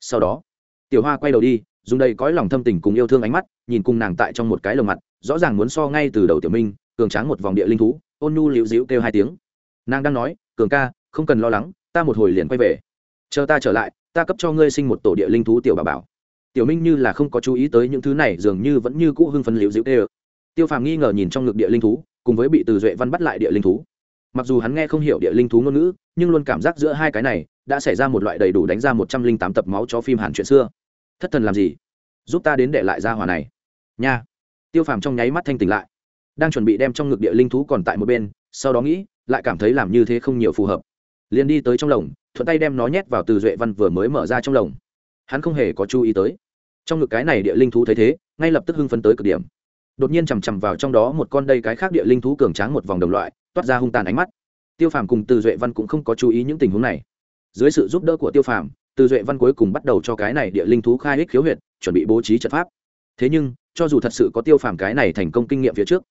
Sau đó, tiểu hoa quay đầu đi dùng đầy cõi lòng thâm tình cùng yêu thương ánh mắt, nhìn cùng nàng tại trong một cái lồng mặt, rõ ràng muốn so ngay từ đầu tiểu minh, cường tráng một vòng địa linh thú, ôn nhu liễu dĩu kêu hai tiếng. Nàng đang nói, cường ca, không cần lo lắng, ta một hồi liền quay về. Chờ ta trở lại, ta cấp cho ngươi sinh một tổ địa linh thú tiểu bà bảo. Tiểu minh như là không có chú ý tới những thứ này, dường như vẫn như cũ hưng phấn liễu dĩu kêu. Tiêu phàm nghi ngờ nhìn trong ngực địa linh thú, cùng với bị từ duệ văn bắt lại địa linh thú. Mặc dù hắn nghe không hiểu địa linh thú ngôn ngữ, nhưng luôn cảm giác giữa hai cái này, đã xảy ra một loại đầy đủ đánh ra một trăm linh tám tập máu cho phim hàn chuyện xưa thất thần làm gì? Giúp ta đến để lại ra hòa này. Nha. Tiêu phàm trong nháy mắt thanh tỉnh lại. Đang chuẩn bị đem trong ngực địa linh thú còn tại một bên, sau đó nghĩ, lại cảm thấy làm như thế không nhiều phù hợp. Liền đi tới trong lồng, thuận tay đem nó nhét vào từ duệ văn vừa mới mở ra trong lồng. Hắn không hề có chú ý tới. Trong ngực cái này địa linh thú thấy thế, ngay lập tức hưng phấn tới cực điểm. Đột nhiên chằm chằm vào trong đó một con đây cái khác địa linh thú cường tráng một vòng đồng loại, toát ra hung tàn ánh mắt. Tiêu phàm cùng từ duệ văn cũng không có chú ý những tình huống này. Dưới sự giúp đỡ của tiêu phàm từ duệ văn cuối cùng bắt đầu cho cái này địa linh thú khai hích khiếu huyệt, chuẩn bị bố trí trận pháp. Thế nhưng, cho dù thật sự có tiêu phàm cái này thành công kinh nghiệm phía trước,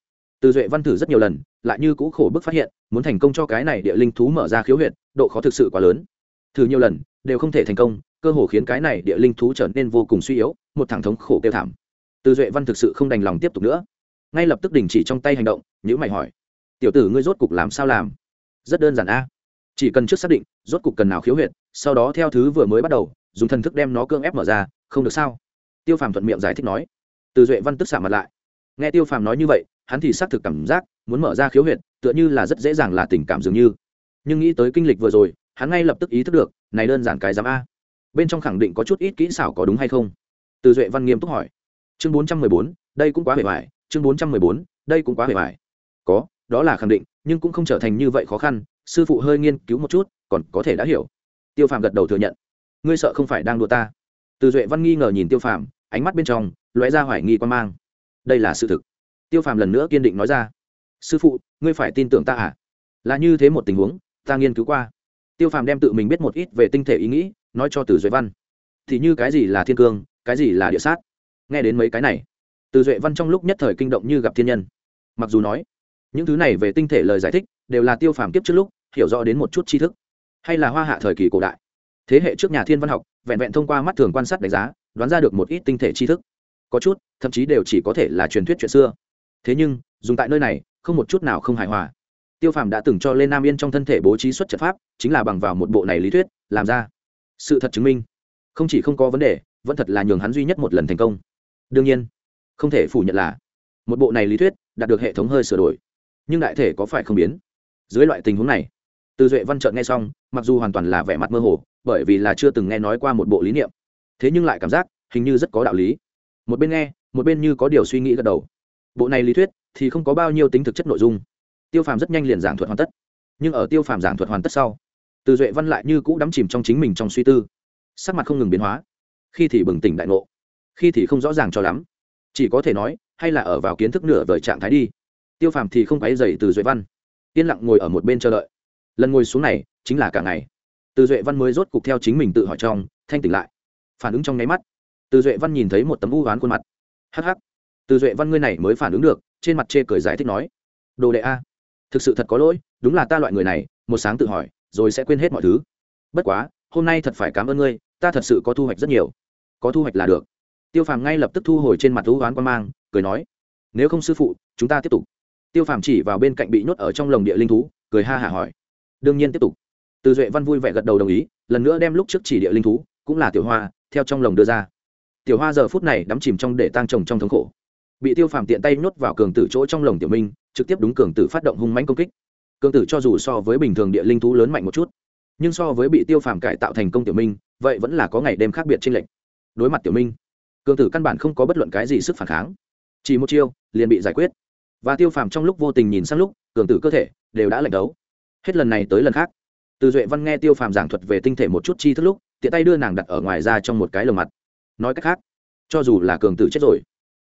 từ duệ văn thử rất nhiều lần, lại như cũ khổ bức phát hiện, muốn thành công cho cái này địa linh thú mở ra khiếu huyệt, độ khó thực sự quá lớn. Thử nhiều lần, đều không thể thành công, cơ hồ khiến cái này địa linh thú trở nên vô cùng suy yếu, một thằng thống khổ kêu thảm. Từ duệ văn thực sự không đành lòng tiếp tục nữa. Ngay lập tức đình chỉ trong tay hành động nhữ mày hỏi, tiểu tử ngươi rốt cục làm sao làm? Rất đơn giản a. Chỉ cần trước xác định rốt cục cần nào khiếu huyệt sau đó theo thứ vừa mới bắt đầu, dùng thần thức đem nó cương ép mở ra, không được sao? Tiêu phàm thuận miệng giải thích nói. Từ duệ văn tức xả mặt lại. Nghe tiêu phàm nói như vậy, hắn thì xác thực cảm giác muốn mở ra khiếu huyệt, tựa như là rất dễ dàng là tình cảm dường như. Nhưng nghĩ tới kinh lịch vừa rồi, hắn ngay lập tức ý thức được, này đơn giản cái giám a. Bên trong khẳng định có chút ít kỹ xảo có đúng hay không? Từ duệ văn nghiêm túc hỏi. Chương bốn trăm mười bốn, đây cũng quá bề bài chương bốn trăm mười bốn, đây cũng quá bề bài có, đó là khẳng định, nhưng cũng không trở thành như vậy khó khăn. Sư phụ hơi nghiên cứu một chút, còn có thể đã hiểu tiêu phàm gật đầu thừa nhận. Ngươi sợ không phải đang đùa ta. Từ duệ văn nghi ngờ nhìn tiêu phàm, ánh mắt bên trong lóe ra hoài nghi quan mang. Đây là sự thực. Tiêu phàm lần nữa kiên định nói ra. Sư phụ, ngươi phải tin tưởng ta à? Là như thế một tình huống, ta nghiên cứu qua. Tiêu phàm đem tự mình biết một ít về tinh thể ý nghĩ, nói cho từ duệ văn. Thì như cái gì là thiên cương, cái gì là địa sát? Nghe đến mấy cái này, từ duệ văn trong lúc nhất thời kinh động như gặp thiên nhân. Mặc dù nói, những thứ này về tinh thể lời giải thích đều là tiêu phàm kiếp trước lúc hiểu rõ đến một chút tri thức hay là hoa hạ thời kỳ cổ đại. Thế hệ trước nhà thiên văn học, vẹn vẹn thông qua mắt thường quan sát đánh giá, đoán ra được một ít tinh thể tri thức. Có chút, thậm chí đều chỉ có thể là truyền thuyết chuyện xưa. Thế nhưng, dùng tại nơi này, không một chút nào không hài hòa. Tiêu phàm đã từng cho lên nam yên trong thân thể bố trí xuất trận pháp, chính là bằng vào một bộ này lý thuyết, làm ra sự thật chứng minh. Không chỉ không có vấn đề, vẫn thật là nhường hắn duy nhất một lần thành công. Đương nhiên, không thể phủ nhận là, một bộ này lý thuyết đạt được hệ thống hơi sửa đổi. Nhưng đại thể có phải không biến? Dưới loại tình huống này từ duệ văn trợn nghe xong, mặc dù hoàn toàn là vẻ mặt mơ hồ, bởi vì là chưa từng nghe nói qua một bộ lý niệm. Thế nhưng lại cảm giác, hình như rất có đạo lý. Một bên nghe, một bên như có điều suy nghĩ gật đầu. Bộ này lý thuyết, thì không có bao nhiêu tính thực chất nội dung. Tiêu phàm rất nhanh liền giảng thuật hoàn tất. Nhưng ở tiêu phàm giảng thuật hoàn tất sau, từ duệ văn lại như cũ đắm chìm trong chính mình trong suy tư. Sắc mặt không ngừng biến hóa. Khi thì bừng tỉnh đại ngộ, khi thì không rõ ràng cho lắm. Chỉ có thể nói, hay là ở vào kiến thức nửa vời trạng thái đi. Tiêu phàm thì không quáy dày từ duệ văn. Yên lặng ngồi ở một bên chờ đợi lần ngồi xuống này chính là cả ngày. Từ duệ văn mới rốt cục theo chính mình tự hỏi trong, thanh tỉnh lại. Phản ứng trong nháy mắt. Từ duệ văn nhìn thấy một tấm u oán khuôn mặt. Hh từ duệ văn ngươi này mới phản ứng được, trên mặt chê cười giải thích nói. Đồ đệ a, thực sự thật có lỗi, đúng là ta loại người này, một sáng tự hỏi, rồi sẽ quên hết mọi thứ. Bất quá, hôm nay thật phải cảm ơn ngươi, ta thật sự có thu hoạch rất nhiều. Có thu hoạch là được. Tiêu phàm ngay lập tức thu hồi trên mặt thú oán quan mang, cười nói. Nếu không sư phụ, chúng ta tiếp tục. Tiêu phàm chỉ vào bên cạnh bị nhốt ở trong lồng địa linh thú, cười ha hả hỏi đương nhiên tiếp tục. Từ duệ văn vui vẻ gật đầu đồng ý, lần nữa đem lúc trước chỉ địa linh thú, cũng là tiểu hoa, theo trong lồng đưa ra. Tiểu hoa giờ phút này đắm chìm trong để tang trồng trong thống khổ. Bị tiêu phàm tiện tay nhốt vào cường tử chỗ trong lồng tiểu minh, trực tiếp đúng cường tử phát động hung mãnh công kích. Cường tử cho dù so với bình thường địa linh thú lớn mạnh một chút, nhưng so với bị tiêu phàm cải tạo thành công tiểu minh, vậy vẫn là có ngày đêm khác biệt trên lệnh đối mặt tiểu minh, cường tử căn bản không có bất luận cái gì sức phản kháng. Chỉ một chiêu, liền bị giải quyết. Và tiêu phàm trong lúc vô tình nhìn sang lúc, cường tử cơ thể đều đã lệnh đấu hết lần này tới lần khác. Từ duệ văn nghe tiêu phàm giảng thuật về tinh thể một chút chi thức lúc, tiện tay đưa nàng đặt ở ngoài ra trong một cái lồng mặt. Nói cách khác, cho dù là cường tử chết rồi,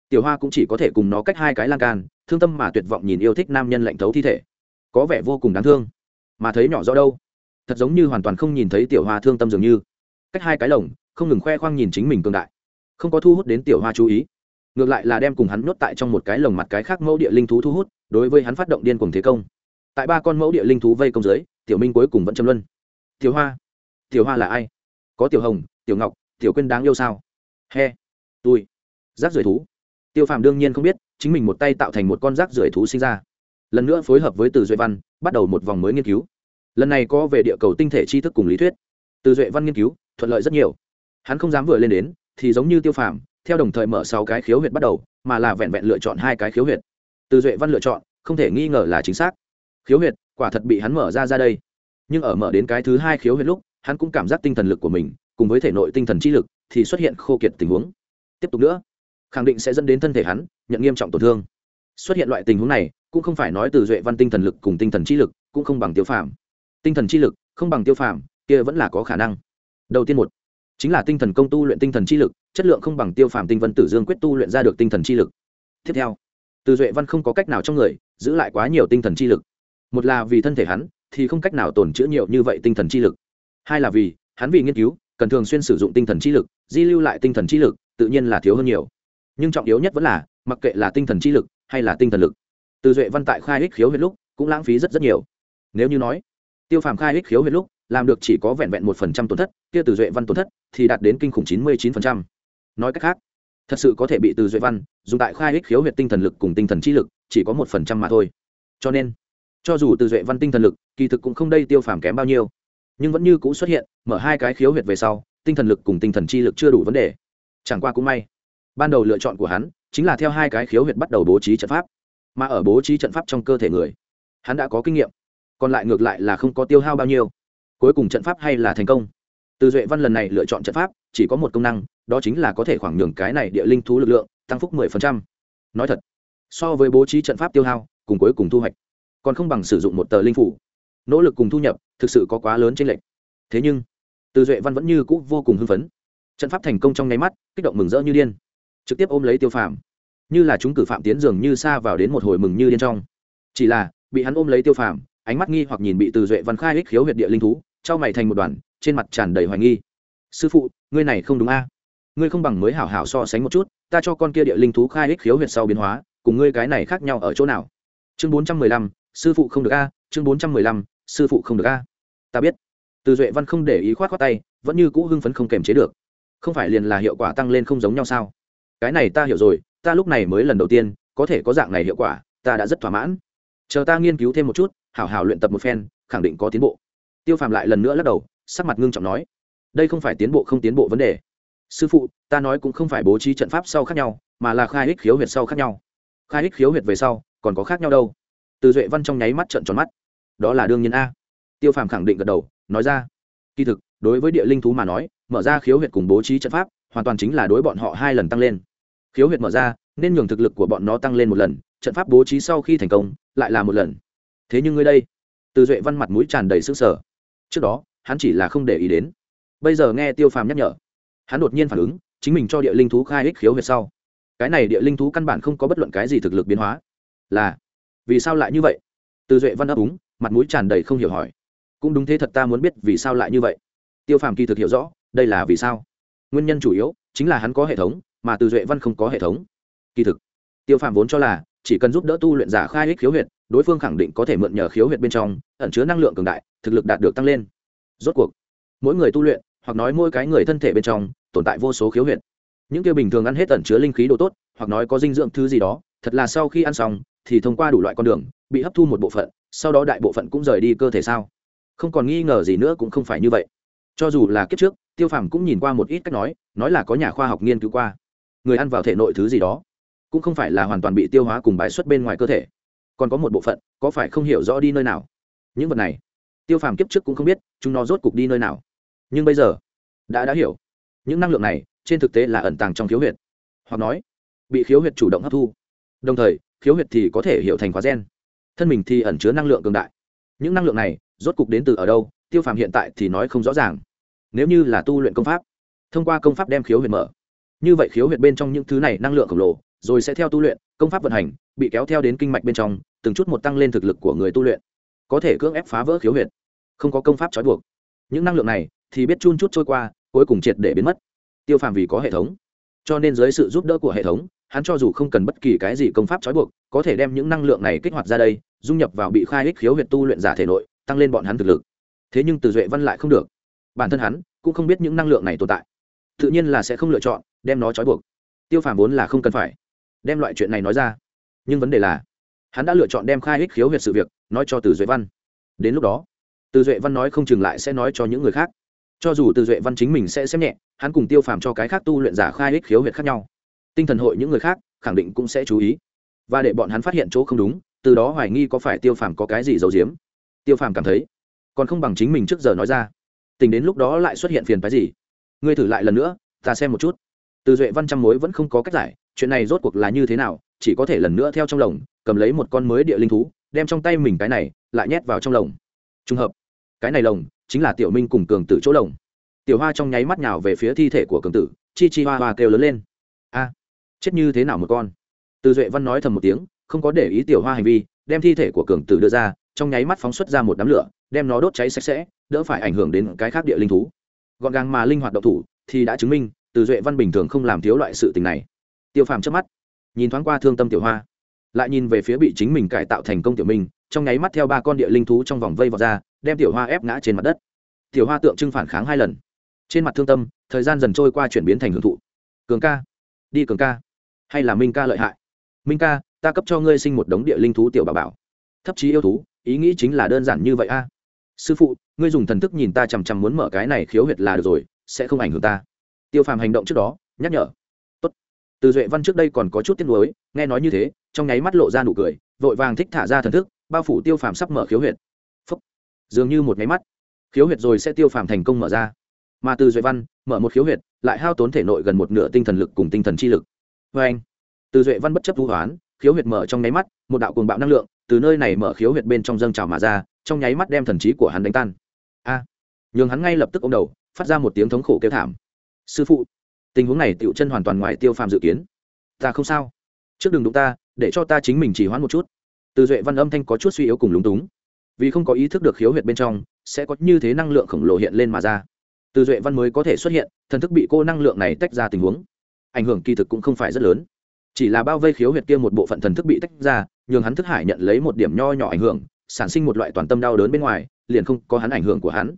tiểu hoa cũng chỉ có thể cùng nó cách hai cái lan can, thương tâm mà tuyệt vọng nhìn yêu thích nam nhân lạnh thấu thi thể. Có vẻ vô cùng đáng thương. Mà thấy nhỏ rõ đâu, thật giống như hoàn toàn không nhìn thấy tiểu hoa thương tâm dường như. Cách hai cái lồng, không ngừng khoe khoang nhìn chính mình cường đại. Không có thu hút đến tiểu hoa chú ý. Ngược lại là đem cùng hắn nhốt tại trong một cái lồng mặt cái khác mẫu địa linh thú thu hút, đối với hắn phát động điên cùng thế công tại ba con mẫu địa linh thú vây công dưới tiểu minh cuối cùng vẫn châm luân. Tiểu hoa tiểu hoa là ai? Có tiểu hồng, tiểu ngọc, tiểu quyên đáng yêu sao? He tôi rác rưởi thú. Tiêu phàm đương nhiên không biết, chính mình một tay tạo thành một con rác rưởi thú sinh ra. Lần nữa phối hợp với từ duệ văn, bắt đầu một vòng mới nghiên cứu. Lần này có về địa cầu tinh thể tri thức cùng lý thuyết. Từ duệ văn nghiên cứu, thuận lợi rất nhiều. Hắn không dám vừa lên đến, thì giống như tiêu phàm, theo đồng thời mở sáu cái khiếu huyệt bắt đầu, mà là vẹn vẹn lựa chọn hai cái khiếu huyệt. Từ duệ văn lựa chọn, không thể nghi ngờ là chính xác khiếu huyệt, quả thật bị hắn mở ra ra đây. Nhưng ở mở đến cái thứ hai khiếu huyệt lúc, hắn cũng cảm giác tinh thần lực của mình, cùng với thể nội tinh thần chi lực, thì xuất hiện khô kiệt tình huống. Tiếp tục nữa, khẳng định sẽ dẫn đến thân thể hắn nhận nghiêm trọng tổn thương. Xuất hiện loại tình huống này, cũng không phải nói từ duệ văn tinh thần lực cùng tinh thần chi lực, cũng không bằng tiêu phàm. Tinh thần chi lực, không bằng tiêu phàm, kia vẫn là có khả năng. Đầu tiên một, chính là tinh thần công tu luyện tinh thần chi lực, chất lượng không bằng tiêu phàm tinh vân tử dương quyết tu luyện ra được tinh thần chi lực. Tiếp theo, từ duệ văn không có cách nào trong người, giữ lại quá nhiều tinh thần chi lực một là vì thân thể hắn, thì không cách nào tồn chữa nhiều như vậy tinh thần chi lực. Hai là vì, hắn vì nghiên cứu, cần thường xuyên sử dụng tinh thần chi lực, di lưu lại tinh thần chi lực, tự nhiên là thiếu hơn nhiều. Nhưng trọng yếu nhất vẫn là, mặc kệ là tinh thần chi lực hay là tinh thần lực, từ duệ văn tại khai ích khiếu huyết lúc cũng lãng phí rất rất nhiều. Nếu như nói, tiêu phàm khai ích khiếu huyết lúc làm được chỉ có vẹn vẹn một phần trăm tổn thất, kia từ duệ văn tổn thất thì đạt đến kinh khủng chín mươi chín phần trăm. Nói cách khác, thật sự có thể bị từ duệ văn dùng tại khai ích khiếu huyệt tinh thần lực cùng tinh thần chi lực chỉ có một phần trăm mà thôi. Cho nên cho dù từ duệ văn tinh thần lực, kỳ thực cũng không đây tiêu phàm kém bao nhiêu. Nhưng vẫn như cũ xuất hiện, mở hai cái khiếu huyệt về sau, tinh thần lực cùng tinh thần chi lực chưa đủ vấn đề. Chẳng qua cũng may. Ban đầu lựa chọn của hắn chính là theo hai cái khiếu huyệt bắt đầu bố trí trận pháp. Mà ở bố trí trận pháp trong cơ thể người, hắn đã có kinh nghiệm. Còn lại ngược lại là không có tiêu hao bao nhiêu. Cuối cùng trận pháp hay là thành công. Từ duệ văn lần này lựa chọn trận pháp, chỉ có một công năng, đó chính là có thể khoảng nhường cái này địa linh thú lực lượng tăng phúc mười phần trăm. Nói thật, so với bố trí trận pháp tiêu hao, cùng cuối cùng thu hoạch còn không bằng sử dụng một tờ linh phủ. Nỗ lực cùng thu nhập thực sự có quá lớn trên lệch, thế nhưng từ duệ văn vẫn như cũ vô cùng hưng phấn. Trận pháp thành công trong nháy mắt kích động mừng rỡ như điên. Trực tiếp ôm lấy tiêu phàm. Như là chúng cử phạm tiến dường như xa vào đến một hồi mừng như điên trong. Chỉ là bị hắn ôm lấy tiêu phàm ánh mắt nghi hoặc nhìn bị từ duệ văn khai ích khiếu huyệt địa linh thú trao mày thành một đoàn trên mặt tràn đầy hoài nghi. Sư phụ ngươi này không đúng a. Ngươi không bằng mới hảo hảo so sánh một chút ta cho con kia địa linh thú khai ích khiếu huyệt sau biến hóa cùng ngươi cái này khác nhau ở chỗ nào? Chương bốn trăm mười lăm sư phụ không được a, chương bốn trăm mười lăm, sư phụ không được a. Ta biết. Từ duệ văn không để ý khoát khoát tay, vẫn như cũ hưng phấn không kềm chế được. Không phải liền là hiệu quả tăng lên không giống nhau sao? Cái này ta hiểu rồi, ta lúc này mới lần đầu tiên, có thể có dạng này hiệu quả, ta đã rất thỏa mãn. Chờ ta nghiên cứu thêm một chút, hảo hảo luyện tập một phen, khẳng định có tiến bộ. Tiêu phàm lại lần nữa lắc đầu, sắc mặt ngưng trọng nói, đây không phải tiến bộ không tiến bộ vấn đề. Sư phụ, ta nói cũng không phải bố trí trận pháp sau khác nhau, mà là khai ích khiếu huyệt sau khác nhau. Khai ích khiếu huyệt về sau, còn có khác nhau đâu từ duệ văn trong nháy mắt trận tròn mắt. Đó là đương nhiên a. Tiêu phàm khẳng định gật đầu, nói ra. Kỳ thực, đối với địa linh thú mà nói, mở ra khiếu huyệt cùng bố trí trận pháp, hoàn toàn chính là đối bọn họ hai lần tăng lên. Khiếu huyệt mở ra, nên nhường thực lực của bọn nó tăng lên một lần, trận pháp bố trí sau khi thành công, lại là một lần. Thế nhưng ngươi đây. Từ duệ văn mặt mũi tràn đầy sức sở trước đó, hắn chỉ là không để ý đến. Bây giờ nghe tiêu phàm nhắc nhở, hắn đột nhiên phản ứng, chính mình cho địa linh thú khai ích khiếu huyệt sau. Cái này địa linh thú căn bản không có bất luận cái gì thực lực biến hóa. Là vì sao lại như vậy? Từ duệ văn đáp úng, mặt mũi tràn đầy không hiểu hỏi. Cũng đúng thế thật ta muốn biết vì sao lại như vậy. Tiêu phàm kỳ thực hiểu rõ, đây là vì sao. Nguyên nhân chủ yếu chính là hắn có hệ thống, mà từ duệ văn không có hệ thống. Kỳ thực, tiêu phàm vốn cho là chỉ cần giúp đỡ tu luyện giả khai ích khiếu huyệt, đối phương khẳng định có thể mượn nhờ khiếu huyệt bên trong, ẩn chứa năng lượng cường đại, thực lực đạt được tăng lên. Rốt cuộc, mỗi người tu luyện, hoặc nói mỗi cái người thân thể bên trong, tồn tại vô số khiếu huyệt. Những kia bình thường ăn hết ẩn chứa linh khí đồ tốt, hoặc nói có dinh dưỡng thứ gì đó, thật là sau khi ăn xong thì thông qua đủ loại con đường, bị hấp thu một bộ phận, sau đó đại bộ phận cũng rời đi cơ thể sao? Không còn nghi ngờ gì nữa cũng không phải như vậy. Cho dù là kiếp trước, tiêu phàm cũng nhìn qua một ít cách nói nói là có nhà khoa học nghiên cứu qua. Người ăn vào thể nội thứ gì đó, cũng không phải là hoàn toàn bị tiêu hóa cùng bài xuất bên ngoài cơ thể. Còn có một bộ phận, có phải không hiểu rõ đi nơi nào? Những vật này, tiêu phàm kiếp trước cũng không biết, chúng nó rốt cục đi nơi nào. Nhưng bây giờ, đã đã hiểu. Những năng lượng này, trên thực tế là ẩn tàng trong khiếu huyệt. Hoặc nói, bị khiếu huyệt chủ động hấp thu. Đồng thời khiếu huyệt thì có thể hiểu thành khóa gen. Thân mình thì ẩn chứa năng lượng cường đại. Những năng lượng này, rốt cục đến từ ở đâu, tiêu phàm hiện tại thì nói không rõ ràng. Nếu như là tu luyện công pháp, thông qua công pháp đem khiếu huyệt mở. Như vậy khiếu huyệt bên trong những thứ này năng lượng khổng lồ, rồi sẽ theo tu luyện, công pháp vận hành, bị kéo theo đến kinh mạch bên trong, từng chút một tăng lên thực lực của người tu luyện. Có thể cưỡng ép phá vỡ khiếu huyệt. Không có công pháp trói buộc. Những năng lượng này thì biết chun chút trôi qua, cuối cùng triệt để biến mất. Tiêu phàm vì có hệ thống, cho nên dưới sự giúp đỡ của hệ thống hắn cho dù không cần bất kỳ cái gì công pháp trói buộc, có thể đem những năng lượng này kích hoạt ra đây, dung nhập vào bị khai hích khiếu huyệt tu luyện giả thể nội, tăng lên bọn hắn thực lực. Thế nhưng từ duệ văn lại không được. Bản thân hắn cũng không biết những năng lượng này tồn tại. Tự nhiên là sẽ không lựa chọn đem nó trói buộc. Tiêu phàm vốn là không cần phải đem loại chuyện này nói ra. Nhưng vấn đề là, hắn đã lựa chọn đem khai hích khiếu huyệt sự việc nói cho từ duệ văn. Đến lúc đó, từ duệ văn nói không chừng lại sẽ nói cho những người khác. Cho dù từ duệ văn chính mình sẽ xem nhẹ, hắn cùng tiêu phàm cho cái khác tu luyện giả khai hích khiếu huyệt khác nhau tinh thần hội những người khác khẳng định cũng sẽ chú ý và để bọn hắn phát hiện chỗ không đúng, từ đó hoài nghi có phải tiêu phàm có cái gì giấu giếm. Tiêu phàm cảm thấy, còn không bằng chính mình trước giờ nói ra. Tình đến lúc đó lại xuất hiện phiền phái gì? Ngươi thử lại lần nữa, ta xem một chút. Từ duệ văn trăm mối vẫn không có cách giải, chuyện này rốt cuộc là như thế nào, chỉ có thể lần nữa theo trong lồng, cầm lấy một con mới địa linh thú, đem trong tay mình cái này, lại nhét vào trong lồng. Trùng hợp, cái này lồng chính là tiểu minh cùng cường tử chỗ lồng. Tiểu hoa trong nháy mắt nhào về phía thi thể của cường tử, chi chi hoa hoa kêu lớn lên chết như thế nào một con? Từ duệ văn nói thầm một tiếng, không có để ý tiểu hoa hành vi, đem thi thể của cường tử đưa ra, trong nháy mắt phóng xuất ra một đám lửa, đem nó đốt cháy sạch sẽ, đỡ phải ảnh hưởng đến cái khác địa linh thú. Gọn gàng mà linh hoạt độc thủ thì đã chứng minh, từ duệ văn bình thường không làm thiếu loại sự tình này. Tiêu phàm trước mắt, nhìn thoáng qua thương tâm tiểu hoa, lại nhìn về phía bị chính mình cải tạo thành công tiểu minh trong nháy mắt theo ba con địa linh thú trong vòng vây vào ra, đem tiểu hoa ép ngã trên mặt đất. Tiểu hoa tượng trưng phản kháng hai lần. Trên mặt thương tâm, thời gian dần trôi qua chuyển biến thành hưởng thụ. Cường ca, đi cường ca hay là minh ca lợi hại? Minh ca, ta cấp cho ngươi sinh một đống địa linh thú tiểu bà bảo. Thấp chí yêu thú, ý nghĩ chính là đơn giản như vậy a. Sư phụ, ngươi dùng thần thức nhìn ta chằm chằm muốn mở cái này khiếu huyệt là được rồi, sẽ không ảnh hưởng ta. Tiêu phàm hành động trước đó, nhắc nhở. Tốt. từ duệ văn trước đây còn có chút tiếc nuối, nghe nói như thế, trong nháy mắt lộ ra nụ cười, vội vàng thích thả ra thần thức, bao phủ tiêu phàm sắp mở khiếu huyệt. Phúc. dường như một nháy mắt, khiếu huyệt rồi sẽ tiêu phàm thành công mở ra. Mà từ duệ văn, mở một khiếu huyệt, lại hao tốn thể nội gần một nửa tinh thần lực cùng tinh thần chi lực vê anh. Từ duệ văn bất chấp thu hoán, khiếu huyệt mở trong nháy mắt, một đạo cuồng bạo năng lượng từ nơi này mở khiếu huyệt bên trong dâng trào mà ra, trong nháy mắt đem thần trí của hắn đánh tan. A. Nhường hắn ngay lập tức ô m đầu, phát ra một tiếng thống khổ kêu thảm. Sư phụ, tình huống này tựu chân hoàn toàn ngoài tiêu phàm dự kiến. Ta không sao. Trước đừng đụng ta, để cho ta chính mình chỉ hoãn một chút. Từ duệ văn âm thanh có chút suy yếu cùng lúng túng. Vì không có ý thức được khiếu huyệt bên trong, sẽ có như thế năng lượng khổng lồ hiện lên mà ra. Từ duệ văn mới có thể xuất hiện, thần thức bị cô năng lượng này tách ra tình huống ảnh hưởng kỳ thực cũng không phải rất lớn. Chỉ là bao vây khiếu huyệt kia một bộ phận thần thức bị tách ra, nhường hắn thức hải nhận lấy một điểm nho nhỏ ảnh hưởng, sản sinh một loại toàn tâm đau đớn bên ngoài, liền không có hắn ảnh hưởng của hắn.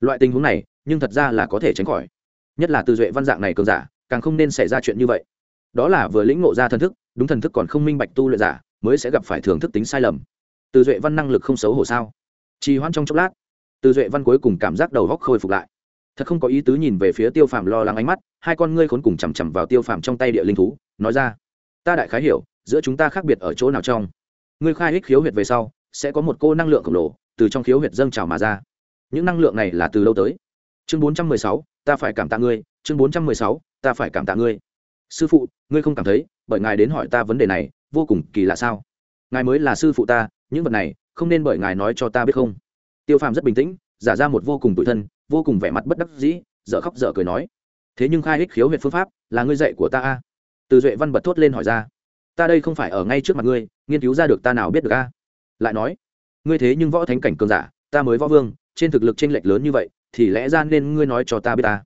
Loại tình huống này, nhưng thật ra là có thể tránh khỏi. Nhất là từ duệ văn dạng này cường giả, càng không nên xảy ra chuyện như vậy. Đó là vừa lĩnh ngộ ra thần thức, đúng thần thức còn không minh bạch tu luyện giả, mới sẽ gặp phải thường thức tính sai lầm. Từ duệ văn năng lực không xấu hổ sao? Trì hoãn trong chốc lát, từ duệ văn cuối cùng cảm giác đầu góc khôi phục lại thật không có ý tứ nhìn về phía tiêu phàm lo lắng ánh mắt, hai con ngươi khốn cùng chằm chằm vào tiêu phàm trong tay địa linh thú, nói ra, ta đại khái hiểu, giữa chúng ta khác biệt ở chỗ nào trong. Ngươi khai ích khiếu huyệt về sau, sẽ có một cô năng lượng khổng lồ từ trong khiếu huyệt dâng trào mà ra. Những năng lượng này là từ lâu tới? Chương bốn trăm mười sáu, ta phải cảm tạ ngươi. Chương bốn trăm mười sáu, ta phải cảm tạ ngươi. Sư phụ, ngươi không cảm thấy, bởi ngài đến hỏi ta vấn đề này, vô cùng kỳ lạ sao? Ngài mới là sư phụ ta, những vật này không nên bởi ngài nói cho ta biết không. Tiêu phàm rất bình tĩnh, giả ra một vô cùng tủi thân vô cùng vẻ mặt bất đắc dĩ, dở khóc dở cười nói, thế nhưng khai ích khiếu huyệt phương pháp là ngươi dạy của ta a? Từ duệ văn bật thốt lên hỏi ra, ta đây không phải ở ngay trước mặt ngươi, nghiên cứu ra được ta nào biết được a? Lại nói, ngươi thế nhưng võ thánh cảnh cường giả, ta mới võ vương, trên thực lực t r ê n lệch lớn như vậy, thì lẽ ra nên ngươi nói cho ta biết ta?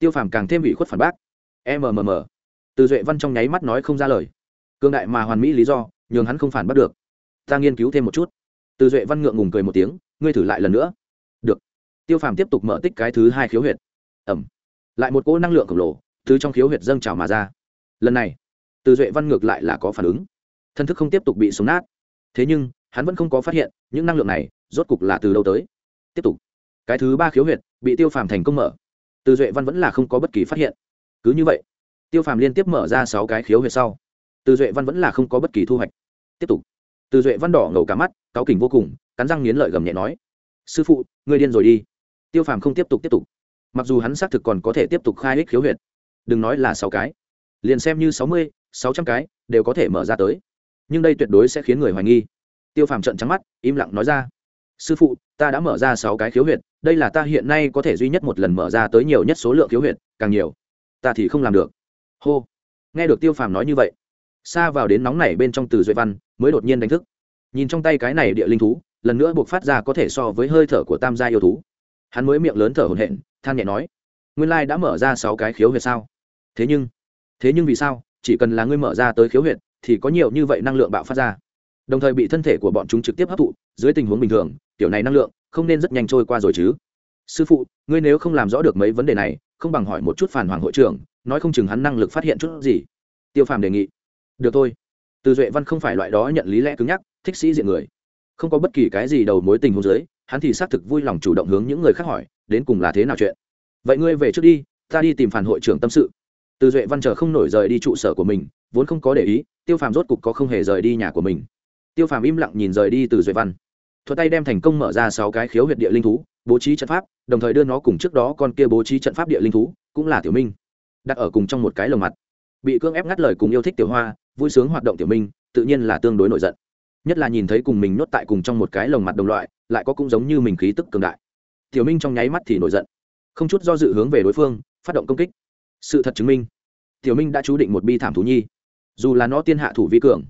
Tiêu phàm càng thêm bị khuất phản bác mmm từ duệ văn trong nháy mắt nói không ra lời. Cương đại mà hoàn mỹ lý do, nhường hắn không phản bắt được. Ta nghiên cứu thêm một chút. Từ duệ văn ngượng ngùng cười một tiếng, ngươi thử lại lần nữa tiêu phàm tiếp tục mở tích cái thứ hai khiếu huyệt. Ẩm. Lại một cỗ năng lượng khổng lồ thứ trong khiếu huyệt dâng trào mà ra. Lần này, từ duệ văn ngược lại là có phản ứng. Thân thức không tiếp tục bị sống nát. Thế nhưng, hắn vẫn không có phát hiện, những năng lượng này rốt cục là từ đâu tới. Tiếp tục. Cái thứ ba khiếu huyệt bị tiêu phàm thành công mở. Từ duệ văn vẫn là không có bất kỳ phát hiện. Cứ như vậy, tiêu phàm liên tiếp mở ra sáu cái khiếu huyệt sau. Từ duệ văn vẫn là không có bất kỳ thu hoạch. Tiếp tục. Từ duệ văn đỏ ngầu cả mắt, cáu kỉnh vô cùng, cắn răng nghiến lợi gầm nhẹ nói, sư phụ người điên rồi đi tiêu phàm không tiếp tục tiếp tục. Mặc dù hắn xác thực còn có thể tiếp tục khai ích khiếu huyệt, đừng nói là sáu cái, liền xem như sáu mươi, sáu trăm cái đều có thể mở ra tới. Nhưng đây tuyệt đối sẽ khiến người hoài nghi. Tiêu phàm trận trắng mắt, im lặng nói ra, sư phụ, ta đã mở ra sáu cái khiếu huyệt, đây là ta hiện nay có thể duy nhất một lần mở ra tới nhiều nhất số lượng khiếu huyệt, càng nhiều, ta thì không làm được. Hô. Nghe được tiêu phàm nói như vậy, xa vào đến nóng này bên trong từ duệ văn mới đột nhiên đánh thức. Nhìn trong tay cái này địa linh thú, lần nữa buộc phát ra có thể so với hơi thở của tam gia yêu thú hắn mới miệng lớn thở hổn hển, than nhẹ nói, nguyên lai đã mở ra sáu cái khiếu huyệt sao? Thế nhưng thế nhưng vì sao, chỉ cần là ngươi mở ra tới khiếu huyệt, thì có nhiều như vậy năng lượng bạo phát ra. Đồng thời bị thân thể của bọn chúng trực tiếp hấp thụ, dưới tình huống bình thường tiểu này năng lượng không nên rất nhanh trôi qua rồi chứ. Sư phụ, ngươi nếu không làm rõ được mấy vấn đề này, không bằng hỏi một chút phản hoàng hội trưởng, nói không chừng hắn năng lực phát hiện chút gì. Tiêu phàm đề nghị. Được thôi. Từ duệ văn không phải loại đó nhận lý lẽ cứng nhắc, thích sĩ diện người. Không có bất kỳ cái gì đầu mối tình huống dưới hắn thì xác thực vui lòng chủ động hướng những người khác hỏi, đến cùng là thế nào chuyện. Vậy ngươi về trước đi, ta đi tìm phản hội trưởng tâm sự. Từ duệ văn chờ không nổi rời đi trụ sở của mình, vốn không có để ý, tiêu phàm rốt cục có không hề rời đi nhà của mình. Tiêu phàm im lặng nhìn rời đi từ duệ văn. Thuật tay đem thành công mở ra sáu cái khiếu huyệt địa linh thú, bố trí trận pháp, đồng thời đưa nó cùng trước đó con kia bố trí trận pháp địa linh thú, cũng là tiểu minh. Đặt ở cùng trong một cái lồng mặt. Bị cưỡng ép ngắt lời cùng yêu thích tiểu hoa, vui sướng hoạt động tiểu minh, tự nhiên là tương đối nổi giận nhất là nhìn thấy cùng mình nhốt tại cùng trong một cái lồng mặt đồng loại, lại có cũng giống như mình khí tức cường đại. Tiểu minh trong nháy mắt thì nổi giận. Không chút do dự hướng về đối phương, phát động công kích. Sự thật chứng minh, tiểu minh đã chú định một bi thảm thú nhi. Dù là nó tiên hạ thủ vi cường,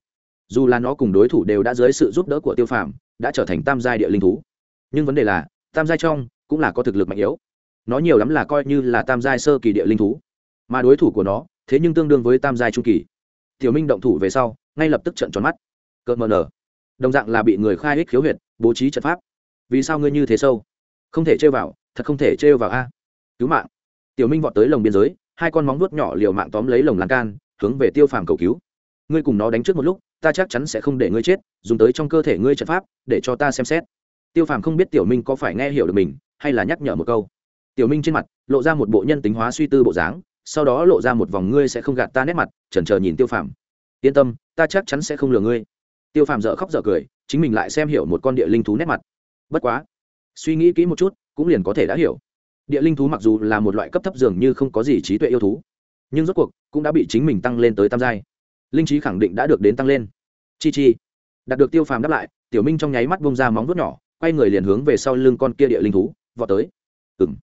dù là nó cùng đối thủ đều đã dưới sự giúp đỡ của tiêu phàm, đã trở thành tam giai địa linh thú. Nhưng vấn đề là, tam giai trong cũng là có thực lực mạnh yếu. Nó nhiều lắm là coi như là tam giai sơ kỳ địa linh thú. Mà đối thủ của nó, thế nhưng tương đương với tam giai trung kỳ. Tiểu minh động thủ về sau, ngay lập tức trận tròn mắt. Cợt mờ nở đồng dạng là bị người khai hích khiếu huyệt, bố trí trận pháp. Vì sao ngươi như thế sâu? Không thể trêu vào, thật không thể trêu vào a. Cứu mạng. Tiểu minh vọt tới lồng biên giới, hai con móng vuốt nhỏ liều mạng tóm lấy lồng lan can, hướng về tiêu phàm cầu cứu. Ngươi cùng nó đánh trước một lúc, ta chắc chắn sẽ không để ngươi chết, dùng tới trong cơ thể ngươi trận pháp, để cho ta xem xét. Tiêu phàm không biết tiểu minh có phải nghe hiểu được mình, hay là nhắc nhở một câu. Tiểu minh trên mặt, lộ ra một bộ nhân tính hóa suy tư bộ dáng, sau đó lộ ra một vòng ngươi sẽ không gạt ta nét mặt, chần chờ nhìn tiêu phàm. Yên tâm, ta chắc chắn sẽ không lừa ngươi tiêu phàm dở khóc dở cười, chính mình lại xem hiểu một con địa linh thú nét mặt. Bất quá, suy nghĩ kỹ một chút, cũng liền có thể đã hiểu. Địa linh thú mặc dù là một loại cấp thấp dường như không có gì trí tuệ yêu thú, nhưng rốt cuộc cũng đã bị chính mình tăng lên tới tam giai. Linh trí khẳng định đã được đến tăng lên. Chi chi. Đạt được tiêu phàm đáp lại, tiểu minh trong nháy mắt bông ra móng vuốt nhỏ, quay người liền hướng về sau lưng con kia địa linh thú, vọt tới. Ừ m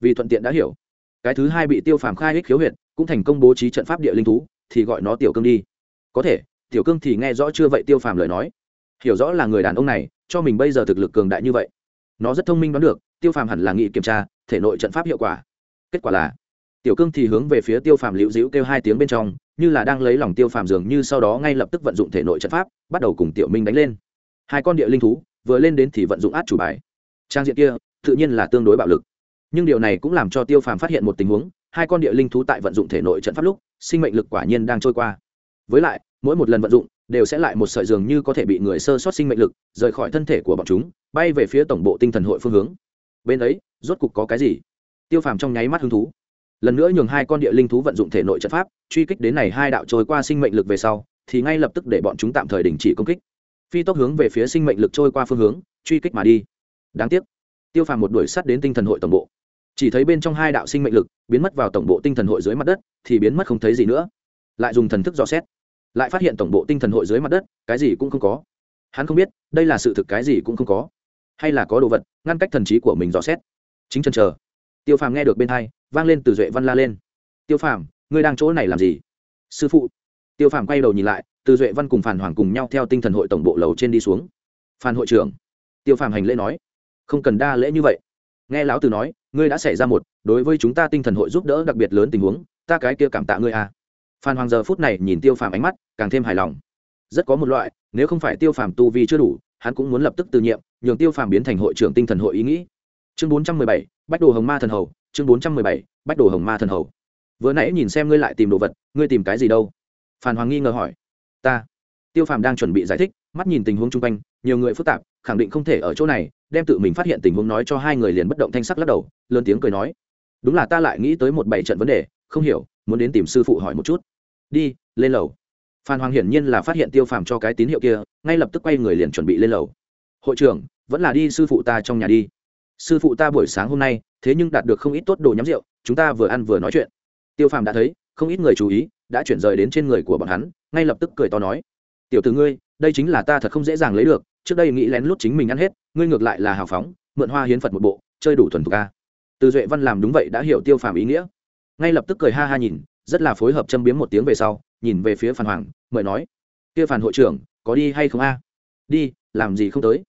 vì thuận tiện đã hiểu. Cái thứ hai bị tiêu phàm khai hích khiếu huyệt, cũng thành công bố trí trận pháp địa linh thú, thì gọi nó tiểu cương đi. Có thể tiểu cương thì nghe rõ chưa vậy tiêu phàm lời nói. Hiểu rõ là người đàn ông này, cho mình bây giờ thực lực cường đại như vậy. Nó rất thông minh đoán được, tiêu phàm hẳn là nghị kiểm tra, thể nội trận pháp hiệu quả. Kết quả là, tiểu cương thì hướng về phía tiêu phàm liễu dĩu kêu hai tiếng bên trong, như là đang lấy lòng tiêu phàm dường như sau đó ngay lập tức vận dụng thể nội trận pháp, bắt đầu cùng tiểu minh đánh lên. Hai con địa linh thú, vừa lên đến thì vận dụng át chủ bài. Trang diện kia, tự nhiên là tương đối bạo lực. Nhưng điều này cũng làm cho tiêu phàm phát hiện một tình huống, hai con địa linh thú tại vận dụng thể nội trận pháp lúc, sinh mệnh lực quả nhiên đang trôi qua. Với lại mỗi một lần vận dụng đều sẽ lại một sợi dường như có thể bị người sơ sót sinh mệnh lực, rời khỏi thân thể của bọn chúng, bay về phía tổng bộ tinh thần hội phương hướng. Bên ấy, rốt cục có cái gì? Tiêu phàm trong nháy mắt hứng thú. Lần nữa nhường hai con địa linh thú vận dụng thể nội trận pháp, truy kích đến này hai đạo trôi qua sinh mệnh lực về sau, thì ngay lập tức để bọn chúng tạm thời đình chỉ công kích. Phi tốc hướng về phía sinh mệnh lực trôi qua phương hướng, truy kích mà đi. Đáng tiếc, tiêu phàm một đuổi sắt đến tinh thần hội tổng bộ. Chỉ thấy bên trong hai đạo sinh mệnh lực biến mất vào tổng bộ tinh thần hội dưới mặt đất, thì biến mất không thấy gì nữa. Lại dùng thần thức dò xét lại phát hiện tổng bộ tinh thần hội dưới mặt đất, cái gì cũng không có. Hắn không biết, đây là sự thực cái gì cũng không có. Hay là có đồ vật, ngăn cách thần trí của mình dò xét. Chính chân chờ. Tiêu phàm nghe được bên hai vang lên từ duệ văn la lên. Tiêu phàm, ngươi đang chỗ này làm gì? Sư phụ. Tiêu phàm quay đầu nhìn lại, từ duệ văn cùng phản hoàng cùng nhau theo tinh thần hội tổng bộ lầu trên đi xuống. Phan hội trưởng, tiêu phàm hành lễ nói. Không cần đa lễ như vậy. Nghe lão từ nói, ngươi đã xảy ra một, đối với chúng ta tinh thần hội giúp đỡ đặc biệt lớn tình huống, ta cái kia cảm tạ ngươi à phan hoàng giờ phút này nhìn tiêu phàm ánh mắt, càng thêm hài lòng. Rất có một loại, nếu không phải tiêu phàm tu vi chưa đủ, hắn cũng muốn lập tức từ nhiệm, nhường tiêu phàm biến thành hội trưởng tinh thần hội ý nghĩ. Chương bốn trăm mười bảy, bách đồ hồng ma thần hầu. Chương bốn trăm mười bảy, bách đồ hồng ma thần hầu. Vừa nãy nhìn xem ngươi lại tìm đồ vật, ngươi tìm cái gì đâu? Phan hoàng nghi ngờ hỏi. Ta. Tiêu phàm đang chuẩn bị giải thích, mắt nhìn tình huống chung quanh, nhiều người phức tạp, khẳng định không thể ở chỗ này, đem tự mình phát hiện tình huống nói cho hai người liền bất động thanh sắc lắc đầu, lớn tiếng cười nói. Đúng là ta lại nghĩ tới một bảy trận vấn đề, không hiểu, muốn đến tìm sư phụ hỏi một chút đi, lên lầu. Phan hoàng hiển nhiên là phát hiện tiêu phàm cho cái tín hiệu kia, ngay lập tức quay người liền chuẩn bị lên lầu. Hội trưởng, vẫn là đi sư phụ ta trong nhà đi. Sư phụ ta buổi sáng hôm nay, thế nhưng đạt được không ít tốt đồ nhắm rượu, chúng ta vừa ăn vừa nói chuyện. Tiêu phàm đã thấy, không ít người chú ý, đã chuyển rời đến trên người của bọn hắn, ngay lập tức cười to nói, tiểu t ử ngươi, đây chính là ta thật không dễ dàng lấy được, trước đây nghĩ lén lút chính mình ăn hết, ngươi ngược lại là hào phóng, mượn hoa hiến phật một bộ, chơi đủ thuần thục ca từ duệ văn làm đúng vậy đã hiểu tiêu phàm ý nghĩa. Ngay lập tức cười ha ha nhìn rất là phối hợp châm biếm một tiếng về sau, nhìn về phía phan hoàng, mời nói, kia phản hội trưởng, có đi hay không a? Đi, làm gì không tới.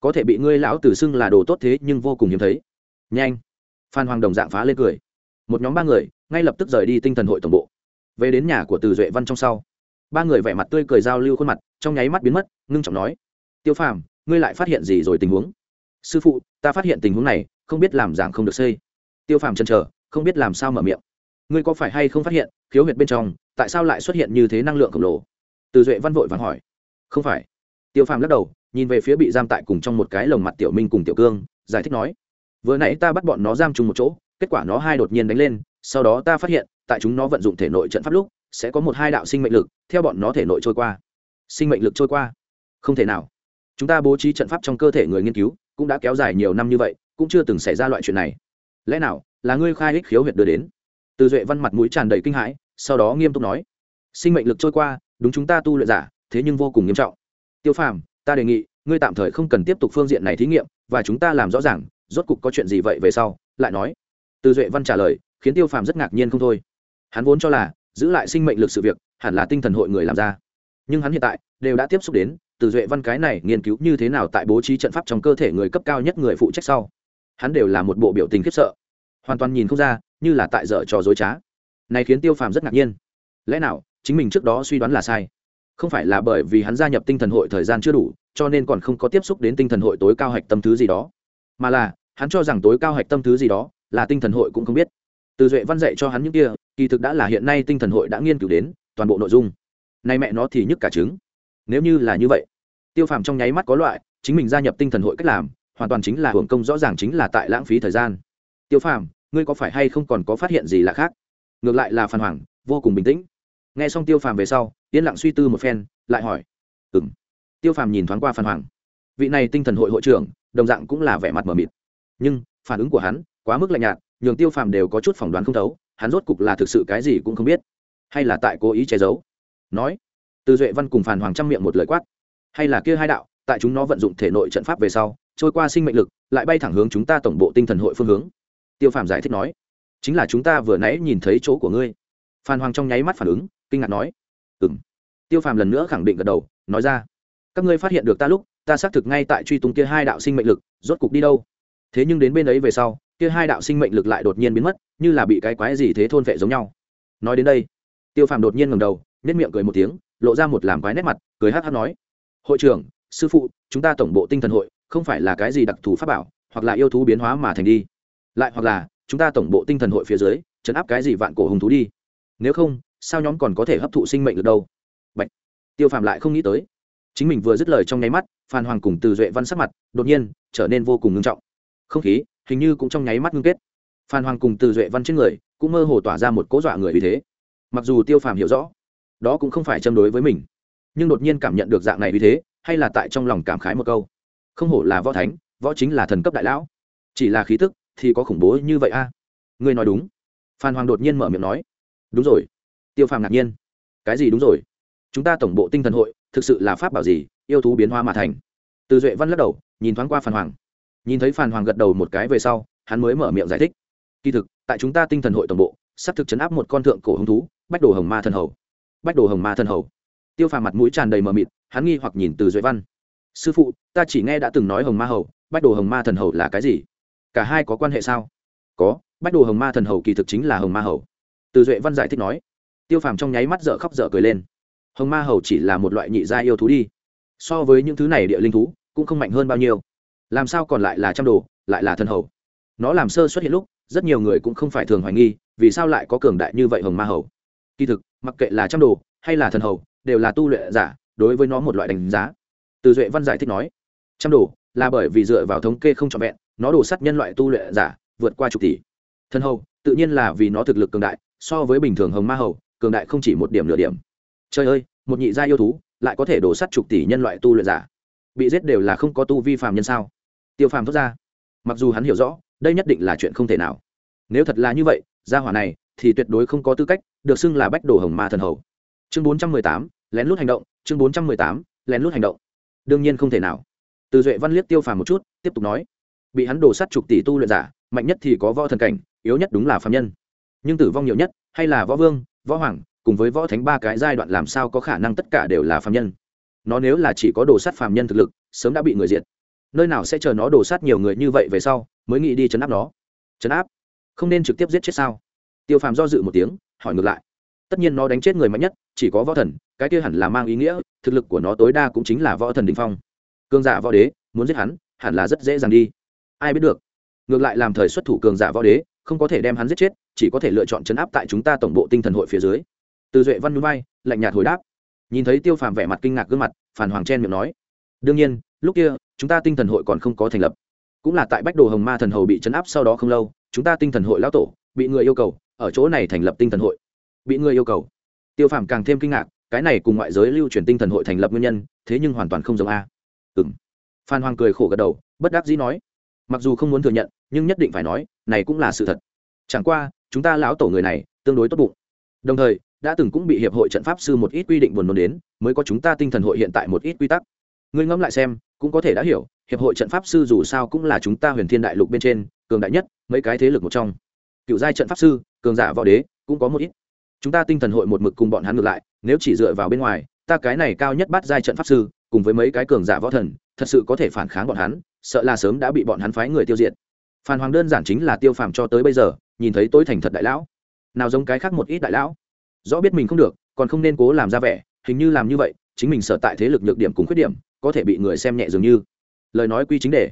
Có thể bị ngươi lão tử xưng là đồ tốt thế nhưng vô cùng hiếm thấy. Nhanh. Phan hoàng đồng dạng phá lên cười. Một nhóm ba người, ngay lập tức rời đi tinh thần hội tổng bộ. Về đến nhà của từ duệ văn trong sau, ba người vẻ mặt tươi cười giao lưu khuôn mặt, trong nháy mắt biến mất, ngưng trọng nói, tiêu phàm, ngươi lại phát hiện gì rồi tình huống? Sư phụ, ta phát hiện tình huống này, không biết làm giảng không được xây. Tiêu phàm chần chờ, không biết làm sao mở miệng ngươi có phải hay không phát hiện, khiếu huyệt bên trong, tại sao lại xuất hiện như thế năng lượng khổng lồ? Từ duệ văn vội vàng hỏi. Không phải. Tiêu phàm lắc đầu, nhìn về phía bị giam tại cùng trong một cái lồng mặt tiểu minh cùng tiểu cương, giải thích nói, vừa nãy ta bắt bọn nó giam chung một chỗ, kết quả nó hai đột nhiên đánh lên, sau đó ta phát hiện, tại chúng nó vận dụng thể nội trận pháp lúc, sẽ có một hai đạo sinh mệnh lực, theo bọn nó thể nội trôi qua. Sinh mệnh lực trôi qua? Không thể nào. Chúng ta bố trí trận pháp trong cơ thể người nghiên cứu, cũng đã kéo dài nhiều năm như vậy, cũng chưa từng xảy ra loại chuyện này. Lẽ nào, là ngươi khai hích khiếu huyệt đưa đến? Từ duệ văn mặt mũi tràn đầy kinh hãi, sau đó nghiêm túc nói, sinh mệnh lực trôi qua, đúng chúng ta tu luyện giả, thế nhưng vô cùng nghiêm trọng. Tiêu phàm, ta đề nghị, ngươi tạm thời không cần tiếp tục phương diện này thí nghiệm, và chúng ta làm rõ ràng, rốt cục có chuyện gì vậy về sau. Lại nói, từ duệ văn trả lời, khiến tiêu phàm rất ngạc nhiên không thôi. Hắn vốn cho là, giữ lại sinh mệnh lực sự việc, hẳn là tinh thần hội người làm ra. Nhưng hắn hiện tại, đều đã tiếp xúc đến, từ duệ văn cái này nghiên cứu như thế nào tại bố trí trận pháp trong cơ thể người cấp cao nhất người phụ trách sau. Hắn đều là một bộ biểu tình khiếp sợ. Hoàn toàn nhìn không ra như là tại dở trò dối trá. Này khiến tiêu phàm rất ngạc nhiên. Lẽ nào, chính mình trước đó suy đoán là sai? Không phải là bởi vì hắn gia nhập tinh thần hội thời gian chưa đủ, cho nên còn không có tiếp xúc đến tinh thần hội tối cao hạch tâm thứ gì đó. Mà là, hắn cho rằng tối cao hạch tâm thứ gì đó là tinh thần hội cũng không biết. Từ duệ văn dạy cho hắn những kia, kỳ thực đã là hiện nay tinh thần hội đã nghiên cứu đến toàn bộ nội dung. Nay mẹ nó thì nhức cả trứng. Nếu như là như vậy, tiêu phàm trong nháy mắt có loại, chính mình gia nhập tinh thần hội cách làm, hoàn toàn chính là hưởng công rõ ràng chính là tại lãng phí thời gian. Tiêu phàm ngươi có phải hay không còn có phát hiện gì lạ khác? Ngược lại là phan hoàng, vô cùng bình tĩnh. Nghe xong tiêu phàm về sau, yên lặng suy tư một phen, lại hỏi. Ừng tiêu phàm nhìn thoáng qua phan hoàng. Vị này tinh thần hội hội trưởng, đồng dạng cũng là vẻ mặt mờ mịt. Nhưng, phản ứng của hắn, quá mức lạnh nhạt, nhường tiêu phàm đều có chút phỏng đoán không thấu, hắn rốt cục là thực sự cái gì cũng không biết. Hay là tại cố ý che giấu? Nói. Từ duệ văn cùng phản hoàng trăm miệng một lời quát. Hay là kia hai đạo, tại chúng nó vận dụng thể nội trận pháp về sau, trôi qua sinh mệnh lực, lại bay thẳng hướng chúng ta tổng bộ tinh thần hội phương hướng tiêu phàm giải thích nói, chính là chúng ta vừa nãy nhìn thấy chỗ của ngươi. Phan hoàng trong nháy mắt phản ứng, kinh ngạc nói ừ m tiêu phàm lần nữa khẳng định gật đầu, nói ra, các ngươi phát hiện được ta lúc, ta xác thực ngay tại truy tung kia hai đạo sinh mệnh lực, rốt cục đi đâu? Thế nhưng đến bên ấy về sau, kia hai đạo sinh mệnh lực lại đột nhiên biến mất, như là bị cái quái gì thế thôn vệ giống nhau. Nói đến đây, tiêu phàm đột nhiên ngầm đầu nếp miệng cười một tiếng, lộ ra một làm quái nét mặt, cười hát hát nói, hội trưởng, sư phụ, chúng ta tổng bộ tinh thần hội, không phải là cái gì đặc thù pháp bảo, hoặc là yêu thú biến hóa mà thành đi lại hoặc là, chúng ta tổng bộ tinh thần hội phía dưới, chấn áp cái gì vạn cổ hùng thú đi. Nếu không, sao nhóm còn có thể hấp thụ sinh mệnh được đâu? Bạch. tiêu phàm lại không nghĩ tới. Chính mình vừa dứt lời trong nháy mắt, phan hoàng cùng từ duệ văn sắc mặt đột nhiên trở nên vô cùng ngưng trọng. Không khí hình như cũng trong nháy mắt ngưng kết. Phan hoàng cùng từ duệ văn trên người cũng mơ hồ tỏa ra một cố dọa người vì thế. Mặc dù tiêu phàm hiểu rõ, đó cũng không phải châm đối với mình, nhưng đột nhiên cảm nhận được dạng này vì thế, hay là tại trong lòng cảm khái một câu. Không hổ là võ thánh, võ chính là thần cấp đại lão. Chỉ là khí tức thì có khủng bố như vậy a? À? ngươi nói đúng. Phan hoàng đột nhiên mở miệng nói. Đúng rồi. Tiêu phàm ngạc nhiên. Cái gì đúng rồi? Chúng ta tổng bộ tinh thần hội, thực sự là pháp bảo gì, yêu thú biến hoa mà thành. Từ duệ văn lắc đầu, nhìn thoáng qua phan hoàng. Nhìn thấy phan hoàng gật đầu một cái về sau, hắn mới mở miệng giải thích. Kỳ thực, tại chúng ta tinh thần hội tổng bộ, sắp thực chấn áp một con thượng cổ hứng thú, bách đồ hồng ma thần hầu. Bách đồ hồng ma thần hầu. Tiêu phàm mặt mũi tràn đầy mờ mịt, hắn nghi hoặc nhìn từ duệ văn. Sư phụ, ta chỉ nghe đã từng nói hồng ma hầu, bách đồ hồng ma thần hầu là cái gì? Cả hai có quan hệ sao? Có, bách đồ hồng ma thần hầu kỳ thực chính là hồng ma hầu. Từ duệ văn giải thích nói, tiêu phàm trong nháy mắt dở khóc dở cười lên. Hồng ma hầu chỉ là một loại nhị gia yêu thú đi. So với những thứ này địa linh thú, cũng không mạnh hơn bao nhiêu. Làm sao còn lại là trăm đồ, lại là thần hầu? Nó làm sơ xuất hiện lúc, rất nhiều người cũng không phải thường hoài nghi, vì sao lại có cường đại như vậy hồng ma hầu? Kỳ thực, mặc kệ là trăm đồ, hay là thần hầu, đều là tu luyện giả, đối với nó một loại đánh giá. Từ duệ văn giải thích nói, trăm đồ là bởi vì dựa vào thống kê không trọn vẹn nó đổ sắt nhân loại tu luyện giả, vượt qua chục tỷ. Thần hầu, tự nhiên là vì nó thực lực cường đại, so với bình thường hồng ma hầu, cường đại không chỉ một điểm nửa điểm. Trời ơi, một nhị gia yêu thú, lại có thể đổ sắt chục tỷ nhân loại tu luyện giả. Bị giết đều là không có tu vi phàm nhân sao? Tiêu phàm thốt ra. Mặc dù hắn hiểu rõ, đây nhất định là chuyện không thể nào. Nếu thật là như vậy, gia hỏa này thì tuyệt đối không có tư cách được xưng là bách đồ hồng ma thần hầu. Chương bốn trăm mười tám, lén lút hành động, chương bốn trăm mười tám, lén lút hành động. Đương nhiên không thể nào. Từ duệ văn liếc tiêu phàm một chút, tiếp tục nói bị hắn đổ sắt chục tỷ tu luyện giả, mạnh nhất thì có võ thần cảnh, yếu nhất đúng là phạm nhân. Nhưng tử vong nhiều nhất, hay là võ vương, võ hoàng, cùng với võ thánh ba cái giai đoạn làm sao có khả năng tất cả đều là phạm nhân? Nó nếu là chỉ có đồ sát phạm nhân thực lực, sớm đã bị người diệt. Nơi nào sẽ chờ nó đồ sát nhiều người như vậy về sau, mới nghĩ đi chấn áp nó? Chấn áp? Không nên trực tiếp giết chết sao? Tiêu phàm do dự một tiếng, hỏi ngược lại. Tất nhiên nó đánh chết người mạnh nhất, chỉ có võ thần, cái kia hẳn là mang ý nghĩa, thực lực của nó tối đa cũng chính là võ thần đình phong. Cương giả võ đế, muốn giết hắn, hẳn là rất dễ dàng đi ai biết được. Ngược lại làm thời xuất thủ cường giả võ đế, không có thể đem hắn giết chết, chỉ có thể lựa chọn chấn áp tại chúng ta tổng bộ tinh thần hội phía dưới. Từ duệ văn núi bay lạnh nhạt hồi đáp. Nhìn thấy tiêu phàm vẻ mặt kinh ngạc gương mặt phản hoàng chen miệng nói. Đương nhiên, lúc kia, chúng ta tinh thần hội còn không có thành lập. Cũng là tại bách đồ hồng ma thần hầu bị chấn áp sau đó không lâu, chúng ta tinh thần hội lão tổ, bị người yêu cầu, ở chỗ này thành lập tinh thần hội. Bị người yêu cầu. Tiêu phàm càng thêm kinh ngạc, cái này cùng ngoại giới lưu truyền tinh thần hội thành lập nguyên nhân, thế nhưng hoàn toàn không giống a. Ừ m phan hoàng cười khổ gật đầu, bất đắc dĩ nói mặc dù không muốn thừa nhận, nhưng nhất định phải nói, này cũng là sự thật. Chẳng qua, chúng ta lão tổ người này, tương đối tốt bụng. Đồng thời, đã từng cũng bị hiệp hội trận pháp sư một ít quy định buồn nôn đến, mới có chúng ta tinh thần hội hiện tại một ít quy tắc. Ngươi ngẫm lại xem, cũng có thể đã hiểu, hiệp hội trận pháp sư dù sao cũng là chúng ta huyền thiên đại lục bên trên, cường đại nhất, mấy cái thế lực một trong. Cựu giai trận pháp sư, cường giả võ đế, cũng có một ít. Chúng ta tinh thần hội một mực cùng bọn hắn ngược lại, nếu chỉ dựa vào bên ngoài, ta cái này cao nhất bắt giai trận pháp sư, cùng với mấy cái cường giả võ thần, thật sự có thể phản kháng bọn hắn sợ là sớm đã bị bọn hắn phái người tiêu diệt. Phan hoàng đơn giản chính là tiêu phàm cho tới bây giờ, nhìn thấy tối thành thật đại lão. Nào giống cái khác một ít đại lão. Rõ biết mình không được, còn không nên cố làm ra vẻ, hình như làm như vậy, chính mình sở tại thế lực nhược điểm cùng khuyết điểm, có thể bị người xem nhẹ dường như. Lời nói quy chính đề.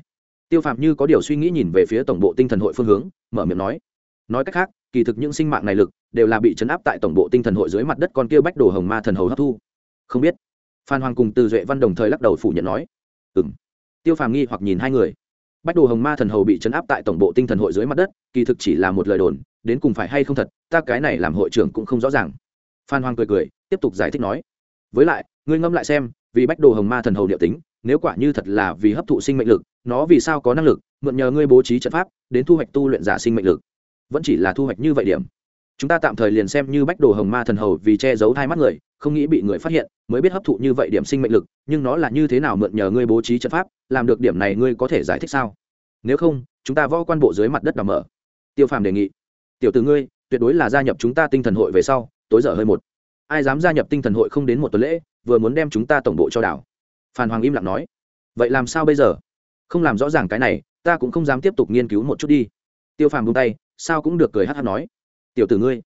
Tiêu phạm như có điều suy nghĩ nhìn về phía tổng bộ tinh thần hội phương hướng, mở miệng nói. Nói cách khác, kỳ thực những sinh mạng này lực, đều là bị chấn áp tại tổng bộ tinh thần hội dưới mặt đất con kia bách đồ hồng ma thần hầu hấp thu. Không biết. Phan hoàng cùng từ duệ văn đồng thời lắc đầu phủ nhận nói. Ừ m tiêu phàm nghi hoặc nhìn hai người. Bách đồ hồng ma thần hầu bị chấn áp tại tổng bộ tinh thần hội dưới mặt đất, kỳ thực chỉ là một lời đồn, đến cùng phải hay không thật, ta cái này làm hội trưởng cũng không rõ ràng. Phan hoàng cười cười, tiếp tục giải thích nói, với lại, ngươi ngâm lại xem, vì bách đồ hồng ma thần hầu điệu tính, nếu quả như thật là vì hấp thụ sinh mệnh lực, nó vì sao có năng lực, mượn nhờ ngươi bố trí trận pháp, đến thu hoạch tu luyện giả sinh mệnh lực? Vẫn chỉ là thu hoạch như vậy điểm chúng ta tạm thời liền xem như bách đồ hồng ma thần hầu vì che giấu hai mắt người, không nghĩ bị người phát hiện, mới biết hấp thụ như vậy điểm sinh mệnh lực, nhưng nó là như thế nào mượn nhờ ngươi bố trí trận pháp, làm được điểm này ngươi có thể giải thích sao? Nếu không, chúng ta võ quan bộ dưới mặt đất đ mở. Tiêu phàm đề nghị. Tiểu từ ngươi, tuyệt đối là gia nhập chúng ta tinh thần hội về sau, tối giờ hơi một. Ai dám gia nhập tinh thần hội không đến một tuần lễ, vừa muốn đem chúng ta tổng bộ cho đảo. Phan hoàng im lặng nói. Vậy làm sao bây giờ? Không làm rõ ràng cái này, ta cũng không dám tiếp tục nghiên cứu một chút đi. Tiêu phàm buông tay, sao cũng được cười hát hát nói tiểu tử ngươi.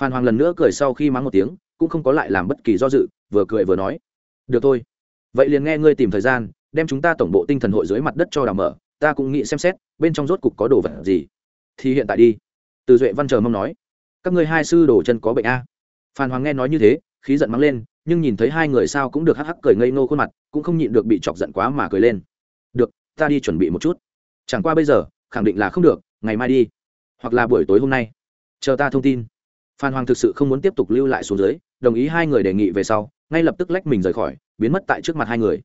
Phan hoàng lần nữa cười sau khi mắng một tiếng, cũng không có lại làm bất kỳ do dự, vừa cười vừa nói. Được thôi. Vậy liền nghe ngươi tìm thời gian, đem chúng ta tổng bộ tinh thần hội dưới mặt đất cho đào mở, ta cũng nghĩ xem xét, bên trong rốt cục có đồ vật gì. Thì hiện tại đi. Từ duệ văn chờ mong nói. Các ngươi hai sư đồ chân có bệnh a. Phan hoàng nghe nói như thế, khí giận mắng lên, nhưng nhìn thấy hai người sao cũng được hắc hắc cười ngây ngô khuôn mặt, cũng không nhịn được bị chọc giận quá mà cười lên. Được, ta đi chuẩn bị một chút. Chẳng qua bây giờ, khẳng định là không được, ngày mai đi. Hoặc là buổi tối hôm nay chờ ta thông tin. Phan hoàng thực sự không muốn tiếp tục lưu lại xuống dưới, đồng ý hai người đề nghị về sau, ngay lập tức lách mình rời khỏi, biến mất tại trước mặt hai người.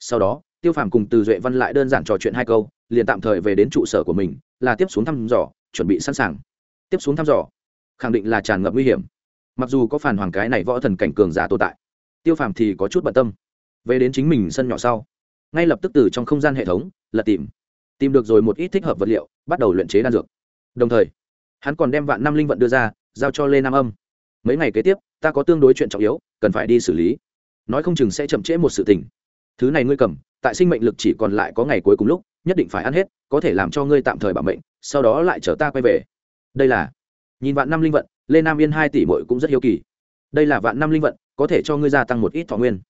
Sau đó, tiêu phàm cùng từ duệ văn lại đơn giản trò chuyện hai câu, liền tạm thời về đến trụ sở của mình, là tiếp xuống thăm dò, chuẩn bị sẵn sàng. Tiếp xuống thăm dò, khẳng định là tràn ngập nguy hiểm. Mặc dù có phản hoàng cái này võ thần cảnh cường giả tồn tại, tiêu phàm thì có chút bận tâm. Về đến chính mình sân nhỏ sau, ngay lập tức từ trong không gian hệ thống, là tìm. Tìm được rồi một ít thích hợp vật liệu, bắt đầu luyện chế đan dược. Đồng thời hắn còn đem vạn năm linh vận đưa ra, giao cho lê nam âm. Mấy ngày kế tiếp, ta có tương đối chuyện trọng yếu, cần phải đi xử lý. Nói không chừng sẽ chậm trễ một sự tình. Thứ này ngươi cầm, tại sinh mệnh lực chỉ còn lại có ngày cuối cùng lúc, nhất định phải ăn hết, có thể làm cho ngươi tạm thời bảo mệnh, sau đó lại chở ta quay về. Đây là, nhìn vạn năm linh vận, lê nam yên hai tỷ bội cũng rất hiếu kỳ. Đây là vạn năm linh vận, có thể cho ngươi gia tăng một ít thọ nguyên.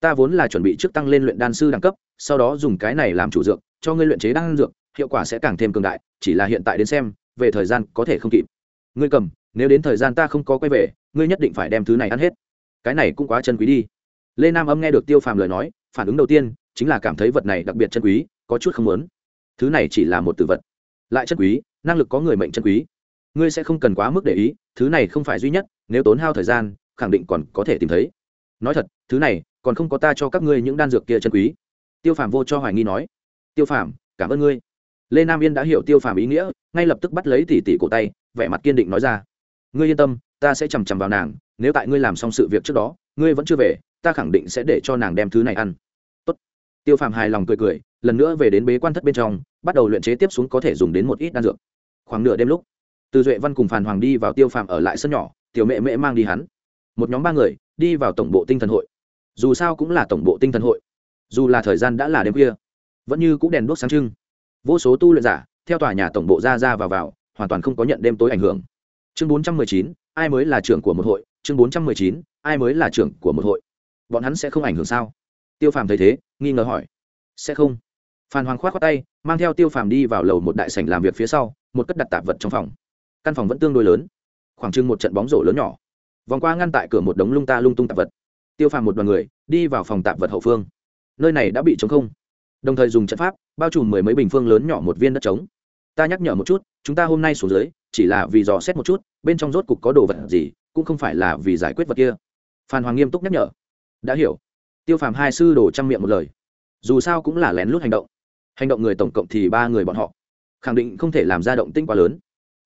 Ta vốn là chuẩn bị trước tăng lên luyện đan sư đẳng cấp, sau đó dùng cái này làm chủ dược, cho ngươi luyện chế đan dược, hiệu quả sẽ càng thêm cường đại, chỉ là hiện tại đến xem về thời gian có thể không kịp. Ngươi cầm, nếu đến thời gian ta không có quay về, ngươi nhất định phải đem thứ này ăn hết. Cái này cũng quá chân quý đi. Lê nam âm nghe được tiêu phàm lời nói, phản ứng đầu tiên chính là cảm thấy vật này đặc biệt chân quý, có chút không muốn. Thứ này chỉ là một từ vật. Lại chân quý, năng lực có người mệnh chân quý. Ngươi sẽ không cần quá mức để ý, thứ này không phải duy nhất, nếu tốn hao thời gian, khẳng định còn có thể tìm thấy. Nói thật, thứ này còn không có ta cho các ngươi những đan dược kia chân quý. Tiêu phàm vô cho hoài nghi nói. Tiêu phàm, cảm ơn ngươi lê nam yên đã hiểu tiêu phàm ý nghĩa, ngay lập tức bắt lấy tỉ tỉ cổ tay, vẻ mặt kiên định nói ra. Ngươi yên tâm, ta sẽ chằm chằm vào nàng, nếu tại ngươi làm xong sự việc trước đó, ngươi vẫn chưa về, ta khẳng định sẽ để cho nàng đem thứ này ăn. Tốt. tiêu phàm hài lòng cười cười, lần nữa về đến bế quan thất bên trong, bắt đầu luyện chế tiếp xuống có thể dùng đến một ít đan dược. Khoảng nửa đêm lúc, từ duệ văn cùng phàn hoàng đi vào tiêu phàm ở lại sân nhỏ, tiểu mẹ mẹ mang đi hắn. Một nhóm ba người, đi vào tổng bộ tinh thần hội. Dù sao cũng là tổng bộ tinh thần hội. Dù là thời gian đã là đêm khuya, vẫn như cũng đèn đuốc sáng trưng vô số tu luyện giả, theo tòa nhà tổng bộ ra ra vào vào, hoàn toàn không có nhận đêm tối ảnh hưởng. Chương bốn trăm mười chín, ai mới là trưởng của một hội? Chương bốn trăm mười chín, ai mới là trưởng của một hội? Bọn hắn sẽ không ảnh hưởng sao? Tiêu phàm thấy thế, nghi ngờ hỏi. Sẽ không. Phan hoàng k h o á t khoác tay, mang theo tiêu phàm đi vào lầu một đại sảnh làm việc phía sau, một cất đặt tạp vật trong phòng. Căn phòng vẫn tương đối lớn, khoảng chừng một trận bóng rổ lớn nhỏ. Vòng qua ngăn tại cửa một đống lung ta lung tung tạp vật. Tiêu phàm một đoàn người, đi vào phòng tạp vật hậu phương. Nơi này đã bị chống không. Đồng thời dùng trận pháp bao trùm mười mấy bình phương lớn nhỏ một viên đất trống. Ta nhắc nhở một chút, chúng ta hôm nay xuống dưới, chỉ là vì dò xét một chút, bên trong rốt cục có đồ vật gì, cũng không phải là vì giải quyết vật kia. Phan hoàng nghiêm túc nhắc nhở. Đã hiểu. Tiêu phàm hai sư đồ trang miệng một lời. Dù sao cũng là lén lút hành động. Hành động người tổng cộng thì ba người bọn họ. Khẳng định không thể làm ra động tinh quá lớn.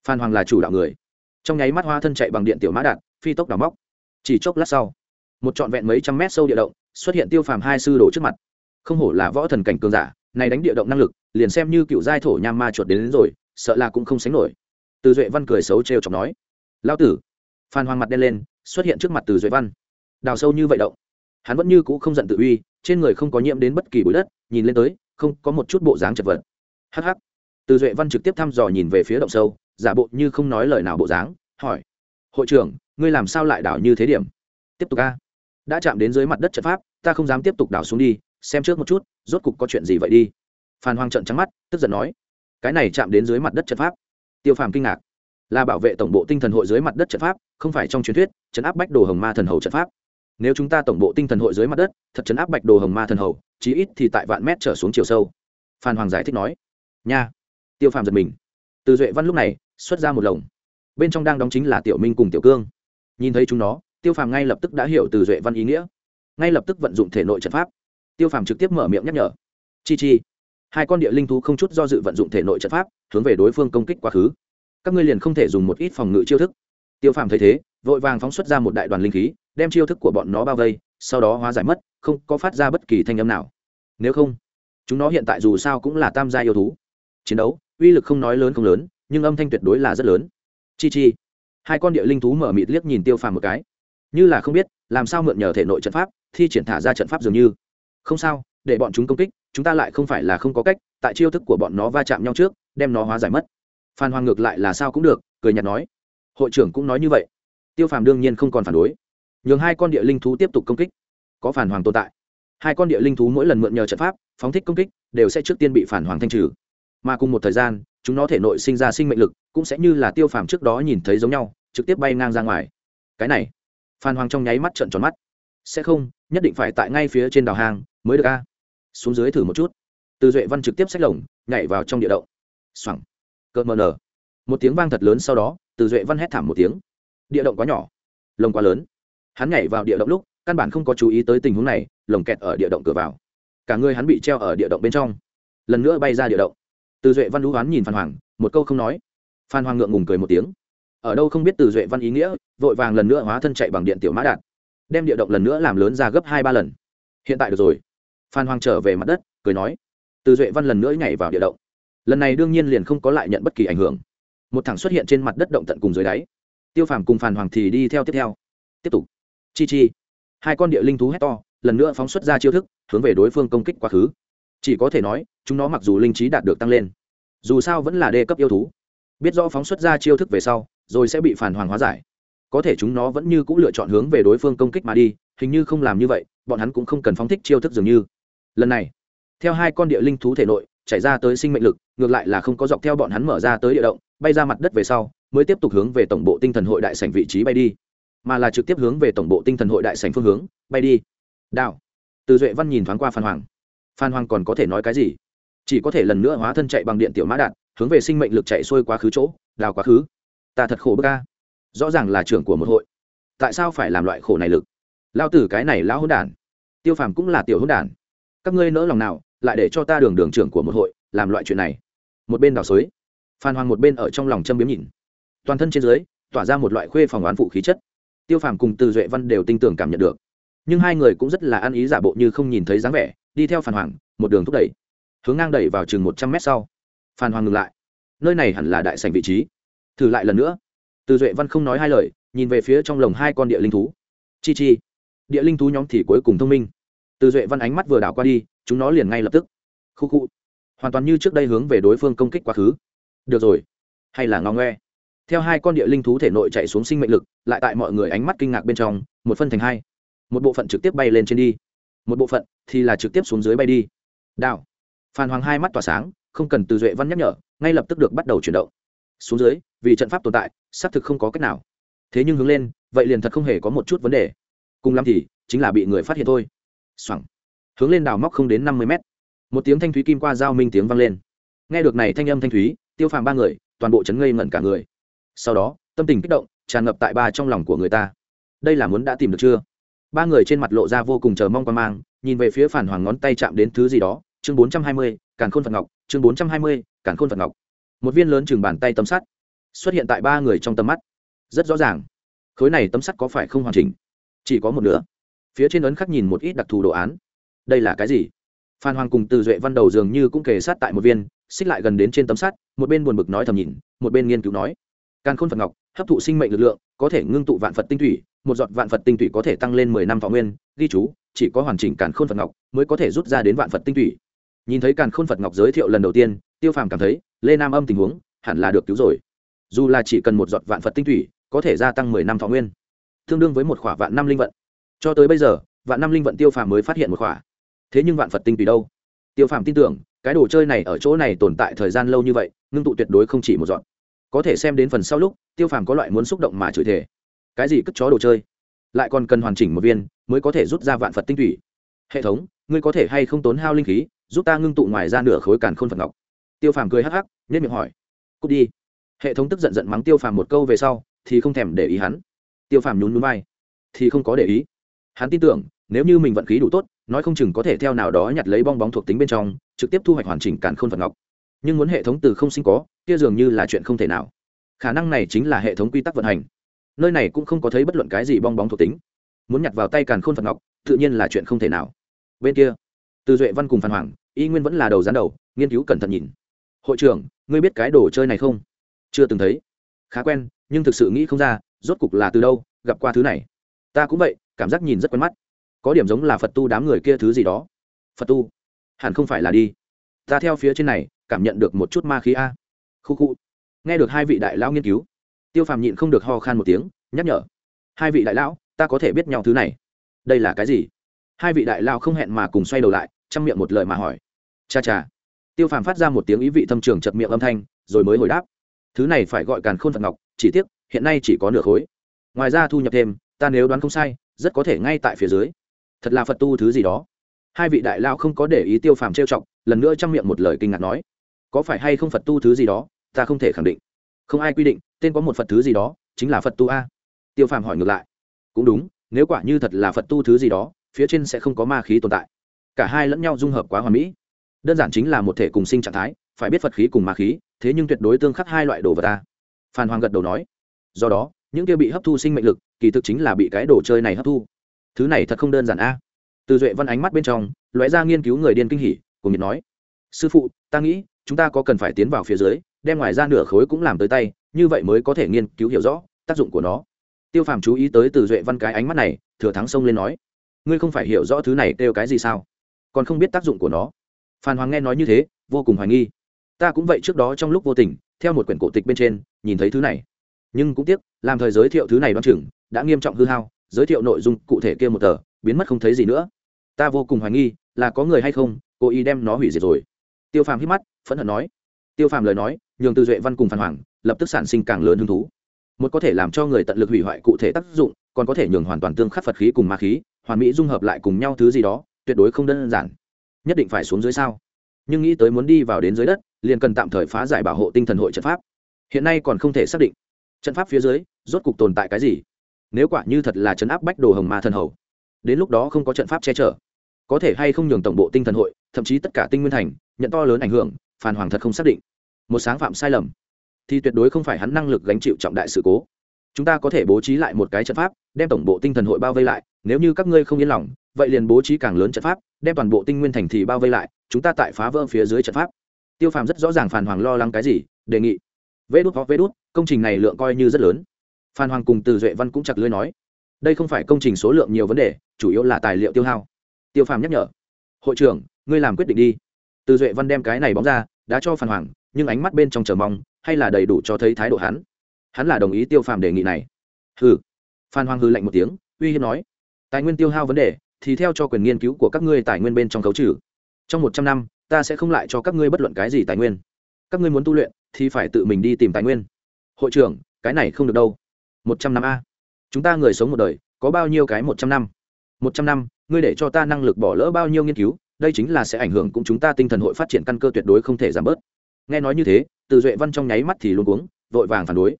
Phan hoàng là chủ đạo người. Trong nháy mắt hoa thân chạy bằng điện tiểu mã đạn phi tốc đào móc. Chỉ chốc lát sau, một trọn vẹn mấy trăm mét sâu địa động xuất hiện tiêu phàm hai sư đồ trước mặt. Không hổ là võ thần cảnh cường giả này đánh địa động năng lực liền xem như cựu giai thổ nham ma chuột đến, đến rồi sợ là cũng không sánh nổi. Từ duệ văn cười xấu trêu chọc nói lao tử. Phan hoàng mặt đen lên xuất hiện trước mặt từ duệ văn. Đào sâu như vậy động hắn vẫn như cũ không giận tự uy trên người không có nhiễm đến bất kỳ bụi đất nhìn lên tới không có một chút bộ dáng chật vật. Hh từ duệ văn trực tiếp thăm dò nhìn về phía động sâu giả bộ như không nói lời nào bộ dáng hỏi hội trưởng ngươi làm sao lại đảo như thế điểm? Tiếp tục a. Đã chạm đến dưới mặt đất trận pháp ta không dám tiếp tục đảo xuống đi xem trước một chút, rốt cục có chuyện gì vậy đi. Phan hoàng trận trắng mắt, tức giận nói, cái này chạm đến dưới mặt đất trận pháp. Tiêu phàm kinh ngạc, là bảo vệ tổng bộ tinh thần hội dưới mặt đất trận pháp, không phải trong truyền thuyết, trấn áp bách đồ hồng ma thần hầu trận pháp. Nếu chúng ta tổng bộ tinh thần hội dưới mặt đất, thật trấn áp bạch đồ hồng ma thần hầu, chí ít thì tại vạn mét trở xuống chiều sâu. Phan hoàng giải thích nói, nha. Tiêu phàm giật mình. Từ duệ văn lúc này, xuất ra một lồng. Bên trong đang đóng chính là tiểu minh cùng tiểu cương. Nhìn thấy chúng nó, tiêu phàm ngay lập tức đã hiểu từ duệ văn ý nghĩa. Ngay lập tức vận dụng thể nội trận pháp tiêu phàm trực tiếp mở miệng nhắc nhở. Chi chi. Hai con địa linh thú không chút do dự vận dụng thể nội trận pháp, hướng về đối phương công kích quá khứ. Các ngươi liền không thể dùng một ít phòng ngự chiêu thức. Tiêu phàm thấy thế, vội vàng phóng xuất ra một đại đoàn linh khí, đem chiêu thức của bọn nó bao vây, sau đó hóa giải mất, không có phát ra bất kỳ thanh âm nào. Nếu không, chúng nó hiện tại dù sao cũng là tam gia yêu thú. Chiến đấu, uy lực không nói lớn không lớn, nhưng âm thanh tuyệt đối là rất lớn. Chi chi. Hai con địa linh thú mở mịt liếc nhìn tiêu phàm một cái. Như là không biết, làm sao mượn nhờ thể nội trận pháp, thi triển thả ra trận pháp dường như không sao, để bọn chúng công kích, chúng ta lại không phải là không có cách, tại chiêu thức của bọn nó va chạm nhau trước, đem nó hóa giải mất. Phan hoàng ngược lại là sao cũng được, cười nhạt nói. Hội trưởng cũng nói như vậy. Tiêu phàm đương nhiên không còn phản đối. Nhường hai con địa linh thú tiếp tục công kích. Có phản hoàng tồn tại. Hai con địa linh thú mỗi lần mượn nhờ trận pháp, phóng thích công kích, đều sẽ trước tiên bị phản hoàng thanh trừ. Mà cùng một thời gian, chúng nó thể nội sinh ra sinh mệnh lực, cũng sẽ như là tiêu phàm trước đó nhìn thấy giống nhau, trực tiếp bay ngang ra ngoài. Cái này, phan hoàng trong nháy mắt trận tròn mắt. Sẽ không, nhất định phải tại ngay phía trên đào hang mới được a. Xuống dưới thử một chút. Từ duệ văn trực tiếp xách lồng, nhảy vào trong địa động. Xoẳng cợt mờ nở. Một tiếng vang thật lớn sau đó, từ duệ văn hét thảm một tiếng. Địa động quá nhỏ. Lồng quá lớn. Hắn nhảy vào địa động lúc, căn bản không có chú ý tới tình huống này, lồng kẹt ở địa động cửa vào. Cả người hắn bị treo ở địa động bên trong. Lần nữa bay ra địa động. Từ duệ văn lũ hoán nhìn phan hoàng, một câu không nói. Phan hoàng ngượng ngùng cười một tiếng. Ở đâu không biết từ duệ văn ý nghĩa, vội vàng lần nữa hóa thân chạy bằng điện tiểu mã đạn. Đem địa động lần nữa làm lớn ra gấp hai ba lần. Hiện tại được rồi phan hoàng trở về mặt đất, cười nói, từ duệ văn lần nữa nhảy vào địa động. Lần này đương nhiên liền không có lại nhận bất kỳ ảnh hưởng. Một thằng xuất hiện trên mặt đất động tận cùng dưới đáy. Tiêu phàm cùng phan hoàng thì đi theo tiếp theo. Tiếp tục. Chi chi. Hai con địa linh thú hét to, lần nữa phóng xuất ra chiêu thức, hướng về đối phương công kích quá khứ. Chỉ có thể nói, chúng nó mặc dù linh trí đạt được tăng lên, dù sao vẫn là đê cấp yêu thú. Biết rõ phóng xuất ra chiêu thức về sau, rồi sẽ bị phản hoàng hóa giải. Có thể chúng nó vẫn như c ũ lựa chọn hướng về đối phương công kích mà đi, hình như không làm như vậy, bọn hắn cũng không cần phóng thích chiêu thức dường như lần này, theo hai con địa linh thú thể nội chảy ra tới sinh mệnh lực, ngược lại là không có dọc theo bọn hắn mở ra tới địa động, bay ra mặt đất về sau, mới tiếp tục hướng về tổng bộ tinh thần hội đại sảnh vị trí bay đi. Mà là trực tiếp hướng về tổng bộ tinh thần hội đại sảnh phương hướng bay đi. Đạo từ duệ văn nhìn thoáng qua phan hoàng. Phan hoàng còn có thể nói cái gì? Chỉ có thể lần nữa hóa thân chạy bằng điện tiểu mã đạn, hướng về sinh mệnh lực chạy xuôi quá khứ chỗ, đào quá khứ. Ta thật khổ bức ca rõ ràng là trưởng của một hội. Tại sao phải làm loại khổ này lực? Lao tử cái này lão hôn đản. Tiêu phàm cũng là tiểu hôn đản các ngươi nỡ lòng nào, lại để cho ta đường đường trưởng của một hội, làm loại chuyện này. Một bên đào xới phan hoàng một bên ở trong lòng châm biếm nhìn. Toàn thân trên dưới, tỏa ra một loại khuê phòng oán phụ khí chất. Tiêu phàm cùng từ duệ văn đều tin tưởng cảm nhận được. Nhưng hai người cũng rất là ăn ý giả bộ như không nhìn thấy dáng vẻ, đi theo phản hoàng, một đường thúc đẩy. Hướng ngang đẩy vào chừng một trăm mét sau, phan hoàng ngừng lại. Nơi này hẳn là đại sành vị trí. Thử lại lần nữa. Từ duệ văn không nói hai lời, nhìn về phía trong lồng hai con địa linh thú. Chi chi. Địa linh thú nhóm thì cuối cùng thông minh từ duệ văn ánh mắt vừa đảo qua đi, chúng nó liền ngay lập tức. Khu khu. Hoàn toàn như trước đây hướng về đối phương công kích quá khứ. Được rồi. Hay là ngao ngoe. Theo hai con địa linh thú thể nội chạy xuống sinh mệnh lực, lại tại mọi người ánh mắt kinh ngạc bên trong, một phân thành hai. Một bộ phận trực tiếp bay lên trên đi. Một bộ phận thì là trực tiếp xuống dưới bay đi. Đạo phan hoàng hai mắt tỏa sáng, không cần từ duệ văn nhắc nhở, ngay lập tức được bắt đầu chuyển động. Xuống dưới, vì trận pháp tồn tại, xác thực không có cách nào. Thế nhưng hướng lên, vậy liền thật không hề có một chút vấn đề. Cùng lắm thì, chính là bị người phát hiện thôi xoẳng hướng lên đào móc không đến năm mươi mét. Một tiếng thanh thúy kim qua dao minh tiếng vang lên. Nghe được này thanh âm thanh thúy, tiêu phàm ba người, toàn bộ chấn ngây ngẩn cả người. Sau đó, tâm tình kích động, tràn ngập tại ba trong lòng của người ta. Đây là muốn đã tìm được chưa? Ba người trên mặt lộ ra vô cùng chờ mong quan mang, nhìn về phía phản hoàng ngón tay chạm đến thứ gì đó, chương bốn trăm hai mươi, càn khôn phật ngọc, chương bốn trăm hai mươi, càn khôn phật ngọc. Một viên lớn chừng bàn tay tấm sắt xuất hiện tại ba người trong tầm mắt. Rất rõ ràng, khối này tấm sắt có phải không hoàn chỉnh? Chỉ có một nửa phía trên ấn khắc nhìn một ít đặc thù đồ án. Đây là cái gì? Phan hoàng cùng từ duệ văn đầu dường như cũng kề sát tại một viên, xích lại gần đến trên tấm sắt, một bên buồn bực nói thầm nhìn, một bên nghiên cứu nói. Càn khôn phật ngọc, hấp thụ sinh mệnh lực lượng, có thể ngưng tụ vạn phật tinh thủy, một giọt vạn phật tinh thủy có thể tăng lên mười năm thọ nguyên, ghi chú, chỉ có hoàn chỉnh càn khôn phật ngọc mới có thể rút ra đến vạn phật tinh thủy. Nhìn thấy càn khôn phật ngọc giới thiệu lần đầu tiên, tiêu phàm cảm thấy, lê nam âm tình huống, hẳn là được cứu rồi. Dù là chỉ cần một giọt vạn phật tinh thủy, có thể gia tăng mười năm thọ nguyên. Tương đương với một khỏa vạn năm linh vận cho tới bây giờ, vạn năm linh vận tiêu phàm mới phát hiện một khỏa. Thế nhưng vạn phật tinh tùy đâu? Tiêu phàm tin tưởng, cái đồ chơi này ở chỗ này tồn tại thời gian lâu như vậy, ngưng tụ tuyệt đối không chỉ một dọn có thể xem đến phần sau lúc, tiêu phàm có loại muốn xúc động mà chửi thể cái gì cất chó đồ chơi? Lại còn cần hoàn chỉnh một viên, mới có thể rút ra vạn phật tinh thủy hệ thống, ngươi có thể hay không tốn hao linh khí, giúp ta ngưng tụ ngoài ra nửa khối càn khôn phật ngọc? Tiêu phàm cười hắc hắc nhất miệng hỏi. Cút đi. Hệ thống tức giận giận mắng tiêu phàm một câu về sau, thì không thèm để ý hắn. Tiêu phàm nhún núi vai. Thì không có để ý hắn tin tưởng, nếu như mình vận khí đủ tốt, nói không chừng có thể theo nào đó nhặt lấy bong bóng thuộc tính bên trong, trực tiếp thu hoạch hoàn chỉnh càn khôn phật ngọc. Nhưng muốn hệ thống từ không sinh có, kia dường như là chuyện không thể nào. Khả năng này chính là hệ thống quy tắc vận hành. Nơi này cũng không có thấy bất luận cái gì bong bóng thuộc tính. Muốn nhặt vào tay càn khôn phật ngọc, tự nhiên là chuyện không thể nào. Bên kia, từ duệ văn cùng phan hoàng, y nguyên vẫn là đầu dán đầu, nghiên cứu cẩn thận nhìn. Hội trưởng, ngươi biết cái đồ chơi này không? Chưa từng thấy. Khá quen, nhưng thực sự nghĩ không ra, rốt cục là từ đâu, gặp qua thứ này. Ta cũng vậy cảm giác nhìn rất quen mắt. Có điểm giống là phật tu đám người kia thứ gì đó. Phật tu? Hẳn không phải là đi. Ta theo phía trên này, cảm nhận được một chút ma khí a. Khu khu. Nghe được hai vị đại lão nghiên cứu, tiêu phàm nhịn không được ho khan một tiếng, nhắc nhở. Hai vị đại lão, ta có thể biết nhau thứ này. Đây là cái gì? Hai vị đại lão không hẹn mà cùng xoay đầu lại, chăm miệng một lời mà hỏi. Cha cha. Tiêu phàm phát ra một tiếng ý vị thâm trường chật miệng âm thanh, rồi mới hồi đáp. Thứ này phải gọi càn khôn phật ngọc, chỉ tiếc, hiện nay chỉ có nửa khối. Ngoài ra thu nhập thêm, ta nếu đoán không sai rất có thể ngay tại phía dưới. Thật là phật tu thứ gì đó. Hai vị đại lao không có để ý tiêu phàm trêu chọc, lần nữa trong miệng một lời kinh ngạc nói, có phải hay không phật tu thứ gì đó? Ta không thể khẳng định. Không ai quy định, tên có một phật thứ gì đó chính là phật tu a? Tiêu phàm hỏi ngược lại, cũng đúng, nếu quả như thật là phật tu thứ gì đó, phía trên sẽ không có ma khí tồn tại. Cả hai lẫn nhau dung hợp quá hoàn mỹ. Đơn giản chính là một thể cùng sinh trạng thái, phải biết phật khí cùng ma khí, thế nhưng tuyệt đối tương khắc hai loại đồ vật ta phan hoàng gật đầu nói, do đó những kia bị hấp thu sinh mệnh lực, kỳ thực chính là bị cái đồ chơi này hấp thu. Thứ này thật không đơn giản a. Từ duệ văn ánh mắt bên trong, lóe ra nghiên cứu người điên kinh hỉ, cùng nhiệt nói, sư phụ, ta nghĩ, chúng ta có cần phải tiến vào phía dưới, đem ngoài ra nửa khối cũng làm tới tay, như vậy mới có thể nghiên cứu hiểu rõ tác dụng của nó. Tiêu phàm chú ý tới từ duệ văn cái ánh mắt này, thừa thắng sông lên nói, ngươi không phải hiểu rõ thứ này kêu cái gì sao? Còn không biết tác dụng của nó. Phan hoàng nghe nói như thế, vô cùng hoài nghi. Ta cũng vậy trước đó trong lúc vô tình, theo một quyển cổ tịch bên trên, nhìn thấy thứ này. Nhưng cũng tiếc làm thời giới thiệu thứ này đoan chừng, đã nghiêm trọng hư hao, giới thiệu nội dung cụ thể kia một tờ, biến mất không thấy gì nữa. Ta vô cùng hoài nghi, là có người hay không, cố ý đem nó hủy diệt rồi. Tiêu phàm hít mắt, phẫn hận nói. Tiêu phàm lời nói, nhường từ duệ văn cùng phản hoàng, lập tức sản sinh càng lớn hứng thú. Một có thể làm cho người tận lực hủy hoại cụ thể tác dụng, còn có thể nhường hoàn toàn tương khắc phật khí cùng ma khí, hoàn mỹ dung hợp lại cùng nhau thứ gì đó, tuyệt đối không đơn giản. Nhất định phải xuống dưới sao? Nhưng nghĩ tới muốn đi vào đến dưới đất, liền cần tạm thời phá giải bảo hộ tinh thần hội trận pháp. Hiện nay còn không thể xác định trận pháp phía dưới, rốt cục tồn tại cái gì? Nếu quả như thật là chấn áp bách đồ hồng ma thần hầu, đến lúc đó không có trận pháp che chở. Có thể hay không nhường tổng bộ tinh thần hội, thậm chí tất cả tinh nguyên thành, nhận to lớn ảnh hưởng, phản hoàng thật không xác định. Một sáng phạm sai lầm, thì tuyệt đối không phải hắn năng lực gánh chịu trọng đại sự cố. Chúng ta có thể bố trí lại một cái trận pháp, đem tổng bộ tinh thần hội bao vây lại, nếu như các ngươi không yên lòng, vậy liền bố trí càng lớn trận pháp, đem toàn bộ tinh nguyên thành thì bao vây lại, chúng ta tại phá vỡ phía dưới trận pháp. Tiêu phàm rất rõ ràng phản hoàng lo lắng cái gì, đề nghị vê đút hoặc vê đút, công trình này lượng coi như rất lớn. Phan hoàng cùng từ duệ văn cũng chặt lưới nói, đây không phải công trình số lượng nhiều vấn đề, chủ yếu là tài liệu tiêu hao. Tiêu phàm nhắc nhở, hội trưởng, ngươi làm quyết định đi. Từ duệ văn đem cái này bóng ra, đã cho phan hoàng, nhưng ánh mắt bên trong chờ mong, hay là đầy đủ cho thấy thái độ hắn. Hắn là đồng ý tiêu phàm đề nghị này. Hừ. Phan hoàng hư lạnh một tiếng, uy hiếp nói, tài nguyên tiêu hao vấn đề, thì theo cho quyền nghiên cứu của các ngươi tài nguyên bên trong cấu trừ. Trong một trăm năm, ta sẽ không lại cho các ngươi bất luận cái gì tài nguyên. Các ngươi muốn tu luyện thì phải tự mình đi tìm tài nguyên. Hội trưởng cái này không được đâu. Một trăm năm a. Chúng ta người sống một đời có bao nhiêu cái một trăm năm? Một trăm năm ngươi để cho ta năng lực bỏ lỡ bao nhiêu nghiên cứu đây chính là sẽ ảnh hưởng cũng chúng ta tinh thần hội phát triển căn cơ tuyệt đối không thể giảm bớt. Nghe nói như thế từ duệ văn trong nháy mắt thì luôn cuống, vội vàng phản đối.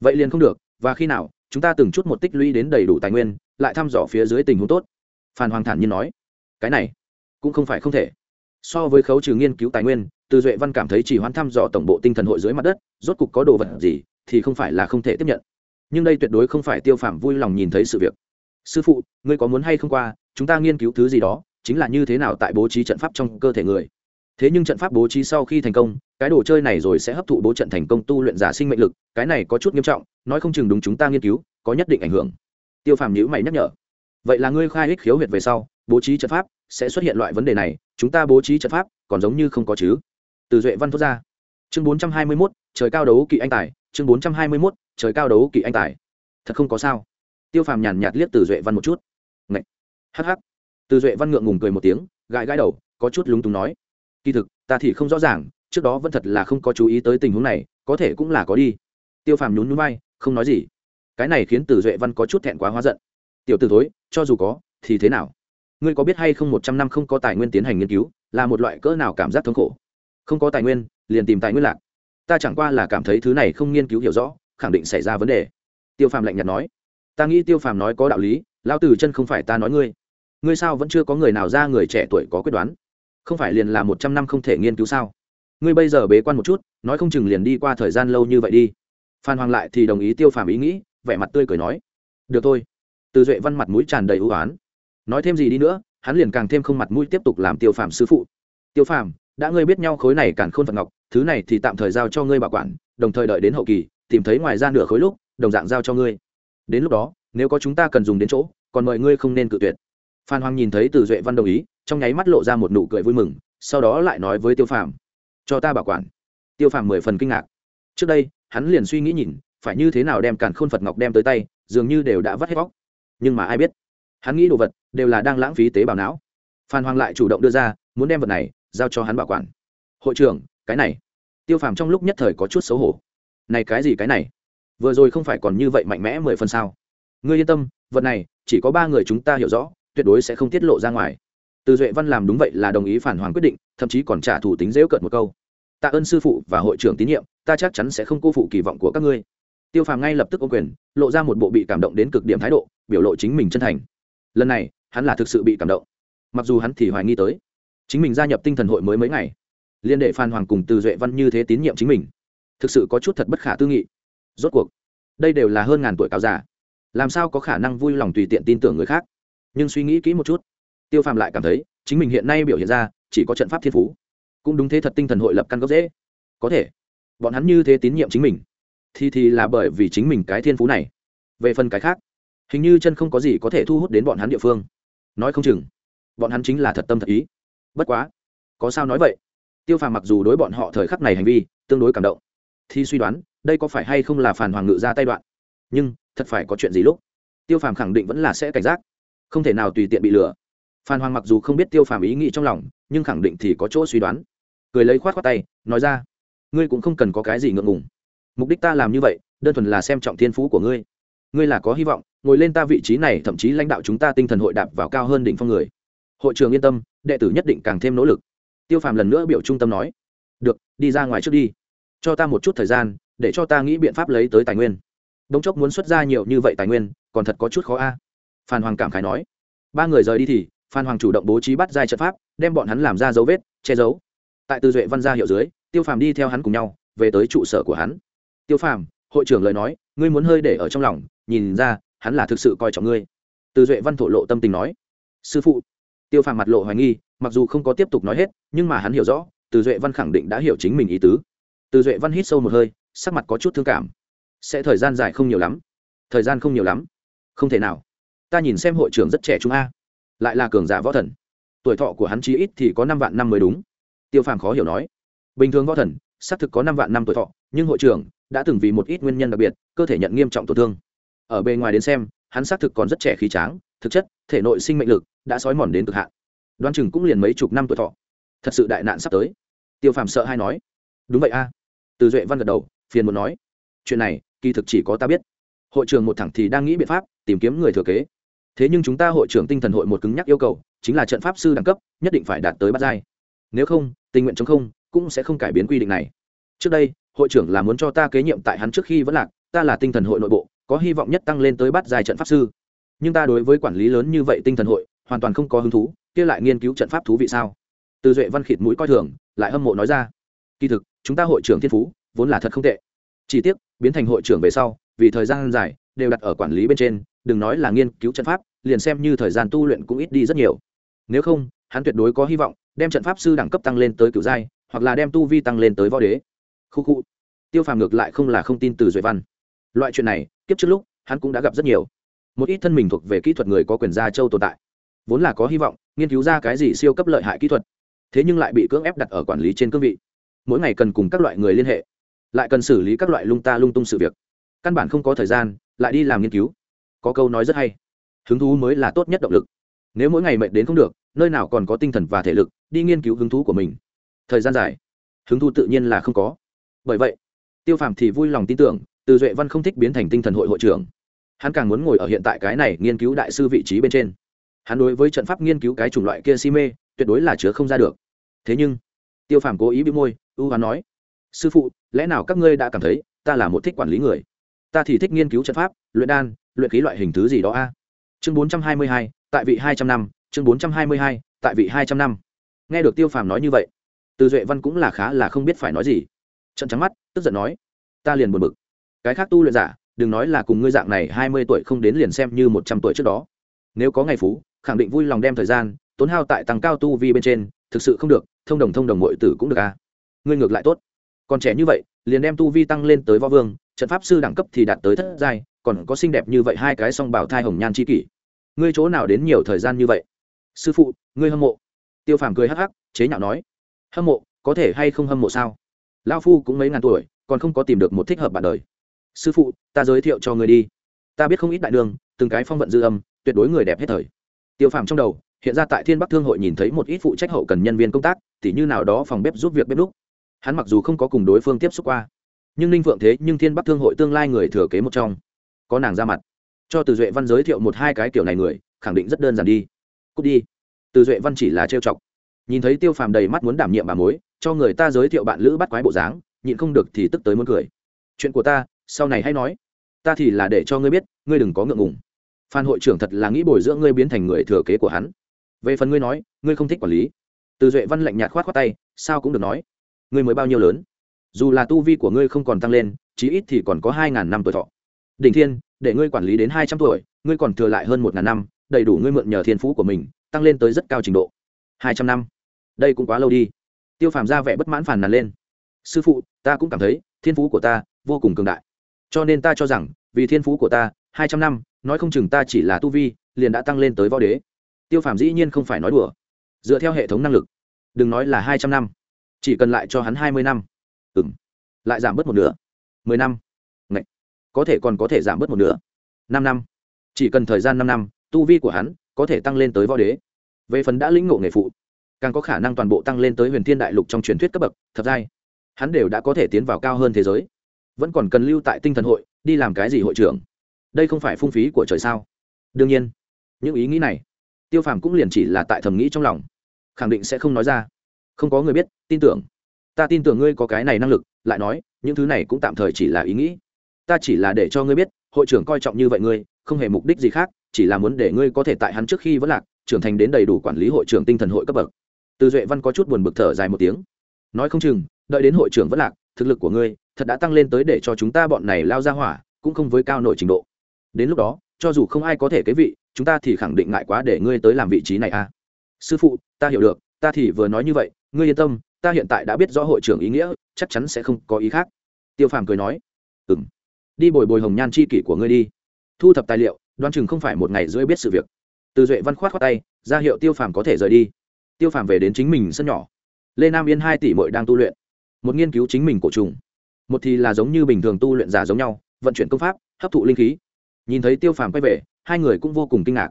Vậy liền không được và khi nào chúng ta từng chút một tích lũy đến đầy đủ tài nguyên lại thăm dò phía dưới tình huống tốt. Phan hoàng thản nhiên nói. Cái này cũng không phải không thể. So với khấu trừ nghiên cứu tài nguyên từ duệ văn cảm thấy chỉ hoán thăm dò tổng bộ tinh thần hội dưới mặt đất, rốt cục có đồ vật gì thì không phải là không thể tiếp nhận. Nhưng đây tuyệt đối không phải tiêu phạm vui lòng nhìn thấy sự việc. Sư phụ, ngươi có muốn hay không qua? Chúng ta nghiên cứu thứ gì đó, chính là như thế nào tại bố trí trận pháp trong cơ thể người. Thế nhưng trận pháp bố trí sau khi thành công, cái đồ chơi này rồi sẽ hấp thụ bố trận thành công tu luyện giả sinh mệnh lực, cái này có chút nghiêm trọng, nói không chừng đúng chúng ta nghiên cứu, có nhất định ảnh hưởng. Tiêu phàm nhữ mày nhắc nhở. Vậy là ngươi khai ích khiếu huyệt về sau, bố trí trận pháp sẽ xuất hiện loại vấn đề này, chúng ta bố trí trận pháp còn giống như không có chứ? Từ duệ văn thốt ra. Chương bốn trăm hai mươi mốt, trời cao đấu kỵ anh tài, chương bốn trăm hai mươi mốt, trời cao đấu kỵ anh tài. Thật không có sao. Tiêu phàm nhàn nhạt liếc từ duệ văn một chút. Ngậy! hắc hắc. Từ duệ văn ngượng ngùng cười một tiếng, gãi gãi đầu, có chút lúng túng nói. Kỳ thực, ta thì không rõ ràng, trước đó vẫn thật là không có chú ý tới tình huống này, có thể cũng là có đi. Tiêu phàm nhún nhún vai, không nói gì. Cái này khiến từ duệ văn có chút thẹn quá hóa giận. Tiểu t ử thối, cho dù có, thì thế nào? Ngươi có biết hay không một trăm năm không có tài nguyên tiến hành nghiên cứu, là một loại cỡ nào cảm giác thống khổ? Không có tài nguyên, liền tìm tài nguyên lạc. Ta chẳng qua là cảm thấy thứ này không nghiên cứu hiểu rõ, khẳng định xảy ra vấn đề. Tiêu phàm lạnh nhạt nói. Ta nghĩ tiêu phàm nói có đạo lý lao từ chân không phải ta nói ngươi. Ngươi sao vẫn chưa có người nào ra người trẻ tuổi có quyết đoán? Không phải liền là một trăm năm không thể nghiên cứu sao? Ngươi bây giờ bế quan một chút, nói không chừng liền đi qua thời gian lâu như vậy đi. Phan hoàng lại thì đồng ý tiêu phàm ý nghĩ, vẻ mặt tươi cười nói. Được thôi. Từ duệ văn mặt mũi tràn đầy ưu oán nói thêm gì đi nữa, hắn liền càng thêm không mặt mũi tiếp tục làm tiêu phàm sư phụ. Tiêu phàm đã ngươi biết nhau khối này càn khôn phật ngọc, thứ này thì tạm thời giao cho ngươi bảo quản, đồng thời đợi đến hậu kỳ, tìm thấy ngoài ra nửa khối lúc, đồng dạng giao cho ngươi. Đến lúc đó, nếu có chúng ta cần dùng đến chỗ, còn mọi ngươi không nên cự tuyệt. Phan hoàng nhìn thấy từ duệ văn đồng ý, trong nháy mắt lộ ra một nụ cười vui mừng, sau đó lại nói với tiêu phàm, cho ta bảo quản. Tiêu phàm mười phần kinh ngạc. Trước đây, hắn liền suy nghĩ nhìn, phải như thế nào đem càn khôn phật ngọc đem tới tay, dường như đều đã vắt hết vóc nhưng mà ai biết, hắn nghĩ đồ vật đều là đang lãng phí tế bào não. Phan hoàng lại chủ động đưa ra, muốn đem vật này giao cho hắn bảo quản. Hội trưởng, cái này. Tiêu phàm trong lúc nhất thời có chút xấu hổ. Này cái gì cái này? Vừa rồi không phải còn như vậy mạnh mẽ mười phần sao? Ngươi yên tâm, vật này, chỉ có ba người chúng ta hiểu rõ, tuyệt đối sẽ không tiết lộ ra ngoài. Từ duệ văn làm đúng vậy là đồng ý phản hoàng quyết định, thậm chí còn trả thủ tính dễu cợt một câu. Tạ ơn sư phụ và hội trưởng tín nhiệm, ta chắc chắn sẽ không cô phụ kỳ vọng của các ngươi. Tiêu phàm ngay lập tức ô quyền, lộ ra một bộ bị cảm động đến cực điểm thái độ, biểu lộ chính mình chân thành. Lần này, hắn là thực sự bị cảm động. Mặc dù hắn thì hoài nghi tới chính mình gia nhập tinh thần hội mới mấy ngày. Liên đệ phan hoàng cùng từ duệ văn như thế tín nhiệm chính mình. Thực sự có chút thật bất khả tư nghị. Rốt cuộc, đây đều là hơn ngàn tuổi cáo già. Làm sao có khả năng vui lòng tùy tiện tin tưởng người khác? Nhưng suy nghĩ kỹ một chút, tiêu phàm lại cảm thấy, chính mình hiện nay biểu hiện ra, chỉ có trận pháp thiên phú. Cũng đúng thế thật tinh thần hội lập căn gốc dễ. Có thể, bọn hắn như thế tín nhiệm chính mình, thì thì là bởi vì chính mình cái thiên phú này. Về phần cái khác, hình như chân không có gì có thể thu hút đến bọn hắn địa phương. Nói không chừng, bọn hắn chính là thật tâm thật ý bất quá, có sao nói vậy? Tiêu phàm mặc dù đối bọn họ thời khắc này hành vi tương đối cảm động, thì suy đoán đây có phải hay không là phản hoàng ngự ra tay đoạn. Nhưng, thật phải có chuyện gì lúc? Tiêu phàm khẳng định vẫn là sẽ cảnh giác, không thể nào tùy tiện bị lừa. Phan hoàng mặc dù không biết tiêu phàm ý nghĩ trong lòng, nhưng khẳng định thì có chỗ suy đoán. Cười lấy khoát khoát tay, nói ra, ngươi cũng không cần có cái gì ngượng ngùng. Mục đích ta làm như vậy, đơn thuần là xem trọng thiên phú của ngươi. Ngươi là có hy vọng, ngồi lên ta vị trí này, thậm chí lãnh đạo chúng ta tinh thần hội đạp vào cao hơn đỉnh phong người hội trường yên tâm, đệ tử nhất định càng thêm nỗ lực. Tiêu phàm lần nữa biểu trung tâm nói, được, đi ra ngoài trước đi. Cho ta một chút thời gian, để cho ta nghĩ biện pháp lấy tới tài nguyên. Đống chốc muốn xuất ra nhiều như vậy tài nguyên, còn thật có chút khó a. Phan hoàng cảm khải nói, ba người rời đi thì, phan hoàng chủ động bố trí bắt giai trận pháp, đem bọn hắn làm ra dấu vết, che giấu. Tại tư duệ văn gia hiệu dưới, tiêu phàm đi theo hắn cùng nhau, về tới trụ sở của hắn. Tiêu phàm, hội trưởng lời nói, ngươi muốn hơi để ở trong lòng, nhìn ra, hắn là thực sự coi trọng ngươi. Từ duệ văn thổ lộ tâm tình nói, sư phụ tiêu phàm mặt lộ hoài nghi, mặc dù không có tiếp tục nói hết, nhưng mà hắn hiểu rõ, từ duệ văn khẳng định đã hiểu chính mình ý tứ. Từ duệ văn hít sâu một hơi, sắc mặt có chút thương cảm. Sẽ thời gian dài không nhiều lắm. Thời gian không nhiều lắm. Không thể nào. Ta nhìn xem hội trưởng rất trẻ chúng a. Lại là cường giả võ thần. Tuổi thọ của hắn chí ít thì có năm vạn năm mới đúng. Tiêu phàm khó hiểu nói. Bình thường võ thần, xác thực có năm vạn năm tuổi thọ, nhưng hội trưởng đã từng vì một ít nguyên nhân đặc biệt, cơ thể nhận nghiêm trọng tổn thương. Ở bề ngoài đến xem hắn xác thực còn rất trẻ khí tráng, thực chất, thể nội sinh mệnh lực đã sói mòn đến cực hạn. Đoan chừng cũng liền mấy chục năm tuổi thọ. Thật sự đại nạn sắp tới. Tiêu phàm sợ hay nói, đúng vậy a. Từ duệ văn gật đầu, phiền muốn nói, chuyện này, kỳ thực chỉ có ta biết. Hội trưởng một thẳng thì đang nghĩ biện pháp tìm kiếm người thừa kế. Thế nhưng chúng ta hội trưởng tinh thần hội một cứng nhắc yêu cầu, chính là trận pháp sư đẳng cấp, nhất định phải đạt tới bát giai. Nếu không, tình nguyện chống không cũng sẽ không cải biến quy định này. Trước đây, hội trưởng là muốn cho ta kế nhiệm tại hắn trước khi vẫn lạc, ta là tinh thần hội nội bộ có hy vọng nhất tăng lên tới bát giai trận pháp sư. Nhưng ta đối với quản lý lớn như vậy tinh thần hội, hoàn toàn không có hứng thú, kia lại nghiên cứu trận pháp thú vị sao? Từ duệ văn khịt mũi coi thường, lại hâm mộ nói ra. Kỳ thực, chúng ta hội trưởng thiên phú, vốn là thật không tệ. Chỉ tiếc, biến thành hội trưởng về sau, vì thời gian dài, đều đặt ở quản lý bên trên, đừng nói là nghiên cứu trận pháp, liền xem như thời gian tu luyện cũng ít đi rất nhiều. Nếu không, hắn tuyệt đối có hy vọng, đem trận pháp sư đẳng cấp tăng lên tới cựu giai, hoặc là đem tu vi tăng lên tới võ đế. Khu khu. Tiêu phàm ngược lại không là không tin từ duệ văn loại chuyện này, kiếp trước lúc, hắn cũng đã gặp rất nhiều. Một ít thân mình thuộc về kỹ thuật người có quyền gia châu tồn tại. Vốn là có hy vọng, nghiên cứu ra cái gì siêu cấp lợi hại kỹ thuật. Thế nhưng lại bị cưỡng ép đặt ở quản lý trên cương vị. Mỗi ngày cần cùng các loại người liên hệ. Lại cần xử lý các loại lung ta lung tung sự việc. Căn bản không có thời gian, lại đi làm nghiên cứu. Có câu nói rất hay. Hứng thú mới là tốt nhất động lực. Nếu mỗi ngày mệt đến không được, nơi nào còn có tinh thần và thể lực đi nghiên cứu hứng thú của mình. Thời gian dài. Hứng thú tự nhiên là không có. Bởi vậy, tiêu phàm thì vui lòng tin tưởng từ duệ văn không thích biến thành tinh thần hội hội trưởng. Hắn càng muốn ngồi ở hiện tại cái này nghiên cứu đại sư vị trí bên trên. Hắn đối với trận pháp nghiên cứu cái chủng loại kia si mê, tuyệt đối là chứa không ra được. Thế nhưng, tiêu phàm cố ý bị môi, ưu hoán nói, sư phụ, lẽ nào các ngươi đã cảm thấy ta là một thích quản lý người? Ta thì thích nghiên cứu trận pháp, luyện đan, luyện khí loại hình thứ gì đó a? Chương bốn trăm hai mươi hai, tại vị hai trăm năm, chương bốn trăm hai mươi hai, tại vị hai trăm năm. Nghe được tiêu phàm nói như vậy, từ duệ văn cũng là khá là không biết phải nói gì. Trận trắng mắt, tức giận nói, ta liền buồn bực cái khác tu luyện giả, đừng nói là cùng ngươi dạng này hai mươi tuổi không đến liền xem như một trăm tuổi trước đó. Nếu có ngày phú, khẳng định vui lòng đem thời gian, tốn hao tại tăng cao tu vi bên trên, thực sự không được, thông đồng thông đồng mọi tử cũng được à. Ngươi ngược lại tốt. Còn trẻ như vậy, liền đem tu vi tăng lên tới võ vương, trận pháp sư đẳng cấp thì đạt tới thất giai, còn có xinh đẹp như vậy hai cái song bảo thai hồng nhan c h i kỷ. Ngươi chỗ nào đến nhiều thời gian như vậy? Sư phụ, ngươi hâm mộ. Tiêu phàm cười hắc hắc, chế nhạo nói. Hâm mộ, có thể hay không hâm mộ sao? Lao phu cũng mấy ngàn tuổi, còn không có tìm được một thích hợp bạn đời sư phụ, ta giới thiệu cho người đi. Ta biết không ít đại đường, từng cái phong vận dư âm, tuyệt đối người đẹp hết thời. Tiêu phàm trong đầu, hiện ra tại thiên bắc thương hội nhìn thấy một ít phụ trách hậu cần nhân viên công tác, tỉ như nào đó phòng bếp giúp việc bếp lúc hắn mặc dù không có cùng đối phương tiếp xúc qua, nhưng ninh phượng thế nhưng thiên bắc thương hội tương lai người thừa kế một trong. Có nàng ra mặt. Cho từ duệ văn giới thiệu một hai cái kiểu này người, khẳng định rất đơn giản đi. Cút đi. Từ duệ văn chỉ là trêu chọc. Nhìn thấy tiêu phàm đầy mắt muốn đảm nhiệm bà mối, cho người ta giới thiệu bạn lữ bắt quái bộ dáng, nhịn không được thì tức tới muốn cười. Chuyện của ta sau này hãy nói. Ta thì là để cho ngươi biết, ngươi đừng có ngượng ngùng. Phan hội trưởng thật là nghĩ bồi dưỡng ngươi biến thành người thừa kế của hắn. Về phần ngươi nói, ngươi không thích quản lý. Từ duệ văn lạnh nhạt khoát khoát tay, sao cũng được nói. Ngươi mới bao nhiêu lớn? Dù là tu vi của ngươi không còn tăng lên, chí ít thì còn có hai ngàn năm tuổi thọ. Đỉnh thiên, để ngươi quản lý đến hai trăm tuổi, ngươi còn thừa lại hơn một ngàn năm, đầy đủ ngươi mượn nhờ thiên phú của mình, tăng lên tới rất cao trình độ. Hai trăm năm? Đây cũng quá lâu đi. Tiêu phàm ra vẻ bất mãn phàn nàn lên. Sư phụ, ta cũng cảm thấy, thiên phú của ta vô cùng cường đại cho nên ta cho rằng, vì thiên phú của ta, hai trăm năm, nói không chừng ta chỉ là tu vi, liền đã tăng lên tới võ đế. Tiêu phàm dĩ nhiên không phải nói đùa. Dựa theo hệ thống năng lực, đừng nói là hai trăm năm, chỉ cần lại cho hắn hai mươi năm. Ừ m lại giảm bớt một nửa. Mười năm. Ngậy. có thể còn có thể giảm bớt một nửa. Năm năm. Chỉ cần thời gian năm năm, tu vi của hắn có thể tăng lên tới võ đế. Về phần đã lĩnh ngộ nghề phụ, càng có khả năng toàn bộ tăng lên tới huyền thiên đại lục trong truyền thuyết cấp bậc thập giai hắn đều đã có thể tiến vào cao hơn thế giới vẫn còn cần lưu tại tinh thần hội, đi làm cái gì hội trưởng? Đây không phải phung phí của trời sao? Đương nhiên, những ý nghĩ này, tiêu phàm cũng liền chỉ là tại thầm nghĩ trong lòng. Khẳng định sẽ không nói ra. Không có người biết, tin tưởng. Ta tin tưởng ngươi có cái này năng lực, lại nói, những thứ này cũng tạm thời chỉ là ý nghĩ. Ta chỉ là để cho ngươi biết, hội trưởng coi trọng như vậy ngươi, không hề mục đích gì khác, chỉ là muốn để ngươi có thể tại hắn trước khi vẫn lạc, trưởng thành đến đầy đủ quản lý hội trưởng tinh thần hội cấp bậc. Từ duệ văn có chút buồn bực thở dài một tiếng. Nói không chừng, đợi đến hội trưởng vẫn lạc thực lực của ngươi, thật đã tăng lên tới để cho chúng ta bọn này lao ra hỏa, cũng không với cao nội trình độ. Đến lúc đó, cho dù không ai có thể kế vị, chúng ta thì khẳng định ngại quá để ngươi tới làm vị trí này à. Sư phụ, ta hiểu được, ta thì vừa nói như vậy, ngươi yên tâm, ta hiện tại đã biết rõ hội trưởng ý nghĩa, chắc chắn sẽ không có ý khác. Tiêu phàm cười nói ừ m đi bồi bồi hồng nhan c h i kỷ của ngươi đi. Thu thập tài liệu đoan chừng không phải một ngày rưỡi biết sự việc. Từ duệ văn khoát khoát tay, ra hiệu tiêu phàm có thể rời đi. Tiêu phàm về đến chính mình sân nhỏ. Lê nam yên hai tỷ mội đang tu luyện một nghiên cứu chính mình cổ trùng. Một thì là giống như bình thường tu luyện giả giống nhau, vận chuyển công pháp, hấp thụ linh khí. Nhìn thấy tiêu phàm quay về, hai người cũng vô cùng kinh ngạc.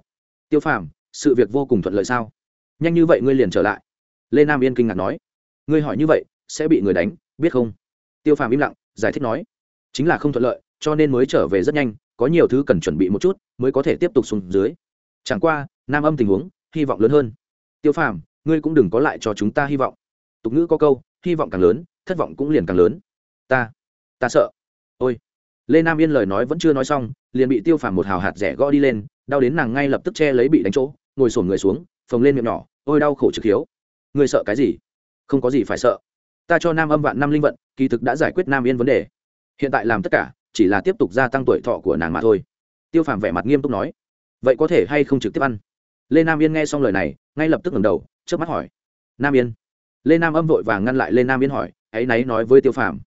Tiêu phàm, sự việc vô cùng thuận lợi sao? Nhanh như vậy ngươi liền trở lại. Lê nam yên kinh ngạc nói. Ngươi hỏi như vậy, sẽ bị người đánh, biết không? Tiêu phàm im lặng, giải thích nói. Chính là không thuận lợi, cho nên mới trở về rất nhanh, có nhiều thứ cần chuẩn bị một chút, mới có thể tiếp tục xuống dưới. Chẳng qua, nam âm tình huống, hy vọng lớn hơn. Tiêu phàm, ngươi cũng đừng có lại cho chúng ta hy vọng. Tục ngữ có câu, hy vọng càng lớn thất vọng cũng liền càng lớn. Ta ta sợ. Ôi. Lê nam yên lời nói vẫn chưa nói xong, liền bị tiêu phàm một hào hạt rẻ gõ đi lên, đau đến nàng ngay lập tức che lấy bị đánh chỗ, ngồi sổm người xuống, phồng lên miệng nhỏ, ôi, đau khổ trực hiếu. Người sợ cái gì? Không có gì phải sợ. Ta cho nam âm vạn năm linh vận, kỳ thực đã giải quyết nam yên vấn đề. Hiện tại làm tất cả, chỉ là tiếp tục gia tăng tuổi thọ của nàng mà thôi. Tiêu phàm vẻ mặt nghiêm túc nói. Vậy có thể hay không trực tiếp ăn? Lê nam yên nghe xong lời này, ngay lập tức ngẩng đầu trước mắt hỏi. Nam yên. Lê nam âm vội vàng ngăn lại lê nam yên hỏi ấy náy nói với tiêu phàm.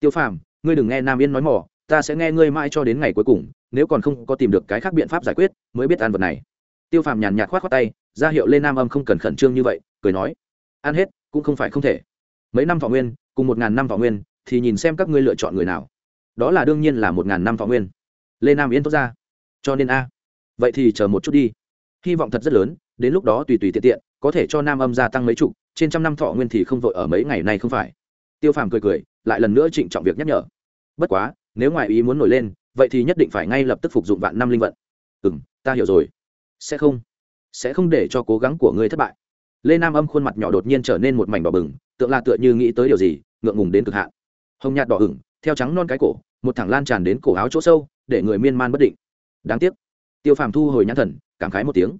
Tiêu phàm, ngươi đừng nghe nam yên nói mỏ, ta sẽ nghe ngươi mãi cho đến ngày cuối cùng, nếu còn không có tìm được cái khác biện pháp giải quyết, mới biết ăn vật này. Tiêu phàm nhàn nhạt k h o á t khoác tay, ra hiệu lên nam âm không cần khẩn trương như vậy, cười nói, ăn hết, cũng không phải không thể. Mấy năm thọ nguyên, cùng một ngàn năm thọ nguyên, thì nhìn xem các ngươi lựa chọn người nào. Đó là đương nhiên là một ngàn năm thọ nguyên. Lê nam yên tốt ra, cho nên a, vậy thì chờ một chút đi. Hy vọng thật rất lớn, đến lúc đó tùy tùy tiện tiện, có thể cho nam âm gia tăng mấy chục, trên trăm năm thọ nguyên thì không vội ở mấy ngày nay không phải tiêu phàm cười cười, lại lần nữa trịnh trọng việc nhắc nhở. Bất quá, nếu ngoài ý muốn nổi lên, vậy thì nhất định phải ngay lập tức phục dụng vạn năm linh vận. Ừ m ta hiểu rồi. Sẽ không. Sẽ không để cho cố gắng của ngươi thất bại. Lê nam âm khuôn mặt nhỏ đột nhiên trở nên một mảnh đỏ bừng, tượng là tựa như nghĩ tới điều gì, ngượng ngùng đến cực hạn. Hồng nhạt đỏ ửng, theo trắng non cái cổ, một thẳng lan tràn đến cổ áo chỗ sâu, để người miên man bất định. Đáng tiếc. Tiêu phàm thu hồi nhãn thần, cảm khái một tiếng.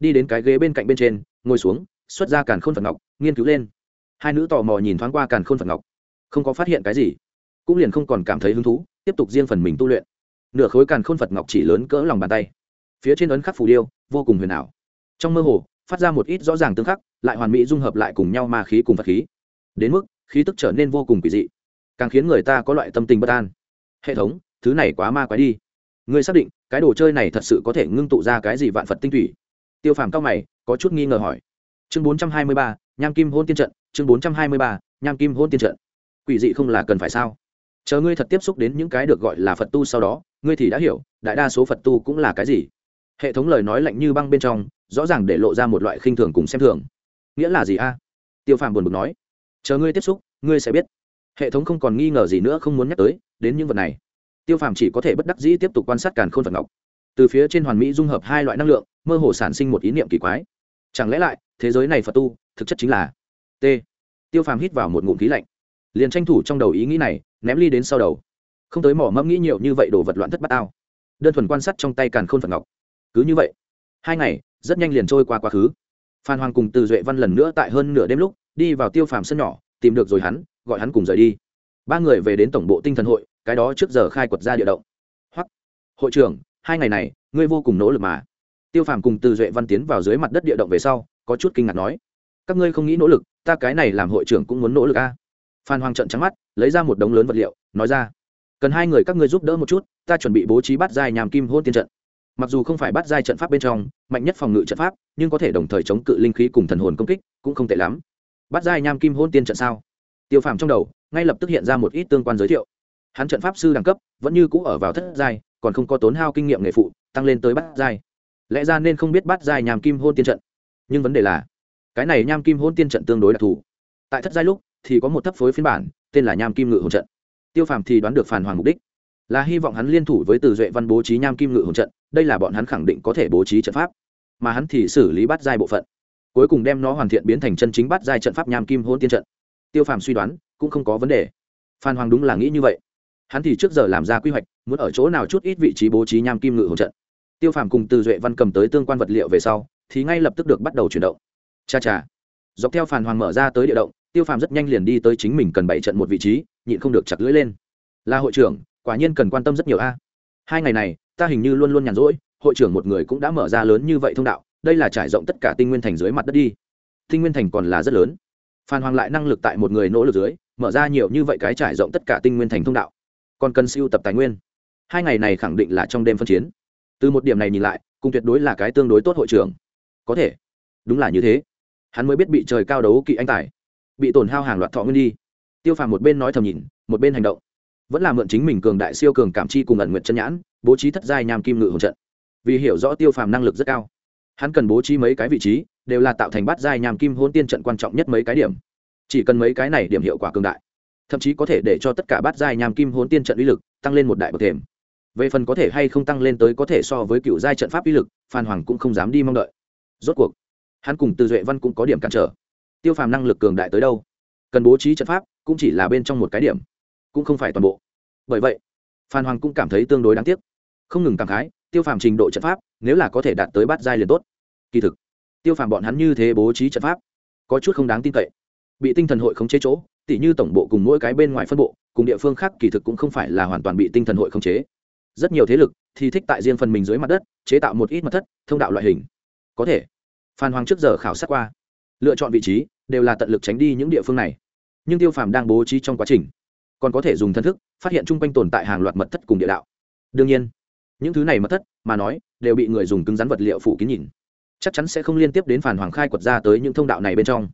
Đi đến cái ghế bên cạnh bên trên, ngồi xuống, xuất ra càn khôn phật ngọc, nghiên cứu lên hai nữ tò mò nhìn thoáng qua càn khôn phật ngọc, không có phát hiện cái gì, cũng liền không còn cảm thấy hứng thú, tiếp tục riêng phần mình tu luyện. Nửa khối càn khôn phật ngọc chỉ lớn cỡ lòng bàn tay, phía trên ấn khắc phù điêu, vô cùng huyền ảo. Trong mơ hồ, phát ra một ít rõ ràng tương khắc, lại hoàn mỹ dung hợp lại cùng nhau ma khí cùng phật khí. Đến mức, khí tức trở nên vô cùng kỳ dị, càng khiến người ta có loại tâm tình bất an. Hệ thống, thứ này quá ma quái đi. Ngươi xác định, cái đồ chơi này thật sự có thể ngưng tụ ra cái gì vạn phật tinh thủy? Tiêu phàm cao mày, có chút nghi ngờ hỏi chương bốn trăm hai mươi ba, nham kim hôn tiên trận, chương bốn trăm hai mươi ba, nham kim hôn tiên trận. Quỷ dị không là cần phải sao? Chờ ngươi thật tiếp xúc đến những cái được gọi là phật tu sau đó, ngươi thì đã hiểu, đại đa số phật tu cũng là cái gì. Hệ thống lời nói lạnh như băng bên trong, rõ ràng để lộ ra một loại khinh thường cùng xem thường. Nghĩa là gì a? Tiêu phàm buồn bực nói. Chờ ngươi tiếp xúc, ngươi sẽ biết. Hệ thống không còn nghi ngờ gì nữa, không muốn nhắc tới, đến những vật này. Tiêu phàm chỉ có thể bất đắc dĩ tiếp tục quan sát càn khôn phật ngọc. Từ phía trên hoàn mỹ dung hợp hai loại năng lượng, mơ hồ sản sinh một ý niệm kỳ quái. Chẳng lẽ lại thế giới này phật tu, thực chất chính là t. Tiêu phàm hít vào một ngụm khí lạnh. Liền tranh thủ trong đầu ý nghĩ này, ném ly đến sau đầu. Không tới mỏ mẫm nghĩ nhiều như vậy đồ vật loạn thất bát ao. Đơn thuần quan sát trong tay càn khôn phật ngọc. Cứ như vậy, hai ngày, rất nhanh liền trôi qua quá khứ. Phan hoàng cùng từ duệ văn lần nữa tại hơn nửa đêm lúc, đi vào tiêu phàm sân nhỏ, tìm được rồi hắn, gọi hắn cùng rời đi. Ba người về đến tổng bộ tinh thần hội, cái đó trước giờ khai quật ra địa động. Hoặc hội trưởng, hai ngày này, ngươi vô cùng nỗ lực mà. Tiêu phàm cùng từ duệ văn tiến vào dưới mặt đất địa động về sau có chút kinh ngạc nói, các ngươi không nghĩ nỗ lực, ta cái này làm hội trưởng cũng muốn nỗ lực a? Phan hoàng trận trắng mắt, lấy ra một đống lớn vật liệu, nói ra, cần hai người các ngươi giúp đỡ một chút, ta chuẩn bị bố trí bắt giai nhàm kim hôn tiên trận. Mặc dù không phải bắt giai trận pháp bên trong, mạnh nhất phòng ngự trận pháp, nhưng có thể đồng thời chống cự linh khí cùng thần hồn công kích, cũng không tệ lắm. Bắt giai nham kim hôn tiên trận sao? Tiêu phàm trong đầu, ngay lập tức hiện ra một ít tương quan giới thiệu. Hắn trận pháp sư đẳng cấp, vẫn như cũ ở vào thất giai, còn không có tốn hao kinh nghiệm nghề phụ, tăng lên tới bắt giai. Lẽ ra nên không biết bắt giai nhàm kim hôn tiên trận nhưng vấn đề là, cái này nham kim hôn tiên trận tương đối đặc thù. Tại thất giai lúc, thì có một thấp phối phiên bản, tên là nham kim ngự hồn trận. Tiêu phàm thì đoán được phản hoàng mục đích, là hy vọng hắn liên thủ với từ duệ văn bố trí nham kim ngự hồn trận, đây là bọn hắn khẳng định có thể bố trí trận pháp, mà hắn thì xử lý bắt giai bộ phận, cuối cùng đem nó hoàn thiện biến thành chân chính bắt giai trận pháp nham kim hôn tiên trận. Tiêu phàm suy đoán, cũng không có vấn đề. Phan hoàng đúng là nghĩ như vậy. Hắn thì trước giờ làm ra quy hoạch, muốn ở chỗ nào chút ít vị trí bố trí nham kim ngự hỗ trận. Tiêu phàm cùng từ duệ văn cầm tới tương quan vật liệu về sau thì ngay lập tức được bắt đầu chuyển động. Cha cha. Dọc theo phàn hoàng mở ra tới địa động, tiêu phàm rất nhanh liền đi tới chính mình cần bảy trận một vị trí, nhịn không được chặt lưỡi lên. Là hội trưởng, quả nhiên cần quan tâm rất nhiều a. Hai ngày này, ta hình như luôn luôn nhàn rỗi, hội trưởng một người cũng đã mở ra lớn như vậy thông đạo, đây là trải rộng tất cả tinh nguyên thành dưới mặt đất đi. Tinh nguyên thành còn là rất lớn. Phan hoàng lại năng lực tại một người nỗ lực dưới, mở ra nhiều như vậy cái trải rộng tất cả tinh nguyên thành thông đạo. Còn cần siêu tập tài nguyên. Hai ngày này khẳng định là trong đêm phân chiến. Từ một điểm này nhìn lại, cùng tuyệt đối là cái tương đối tốt hội trưởng có thể. Đúng là như thế. Hắn mới biết bị trời cao đấu kỵ anh tài. Bị tổn hao hàng loạt thọ nguyên đi. Tiêu phàm một bên nói thầm nhìn, một bên hành động. Vẫn là mượn chính mình cường đại siêu cường cảm chi cùng ẩn nguyện chân nhãn, bố trí thất giai nham kim ngự hồn trận. Vì hiểu rõ tiêu phàm năng lực rất cao, hắn cần bố trí mấy cái vị trí, đều là tạo thành bát giai nham kim hôn tiên trận quan trọng nhất mấy cái điểm. Chỉ cần mấy cái này điểm hiệu quả cường đại, thậm chí có thể để cho tất cả bát giai nham kim hôn tiên trận uy lực tăng lên một đại bậc thềm. Về phần có thể hay không tăng lên tới có thể so với cựu giai trận pháp uy lực, phan hoàng cũng không dám đi mong đợi rốt cuộc, hắn cùng từ duệ văn cũng có điểm cản trở. Tiêu phàm năng lực cường đại tới đâu? Cần bố trí trận pháp cũng chỉ là bên trong một cái điểm, cũng không phải toàn bộ. Bởi vậy, phan hoàng cũng cảm thấy tương đối đáng tiếc. Không ngừng cảm khái, tiêu phàm trình độ trận pháp nếu là có thể đạt tới bát giai liền tốt. Kỳ thực, tiêu phàm bọn hắn như thế bố trí trận pháp, có chút không đáng tin cậy. Bị tinh thần hội khống chế chỗ, tỉ như tổng bộ cùng mỗi cái bên ngoài phân bộ, cùng địa phương khác kỳ thực cũng không phải là hoàn toàn bị tinh thần hội khống chế. Rất nhiều thế lực thì thích tại riêng phần mình dưới mặt đất, chế tạo một ít mật thất, thông đạo loại hình có thể. Phan hoàng trước giờ khảo sát qua. Lựa chọn vị trí đều là tận lực tránh đi những địa phương này. Nhưng tiêu phàm đang bố trí trong quá trình, còn có thể dùng thân thức phát hiện chung quanh tồn tại hàng loạt mật thất cùng địa đạo. Đương nhiên, những thứ này mật thất mà nói đều bị người dùng cứng rắn vật liệu phủ kín nhìn. Chắc chắn sẽ không liên tiếp đến phản hoàng khai quật ra tới những thông đạo này bên trong.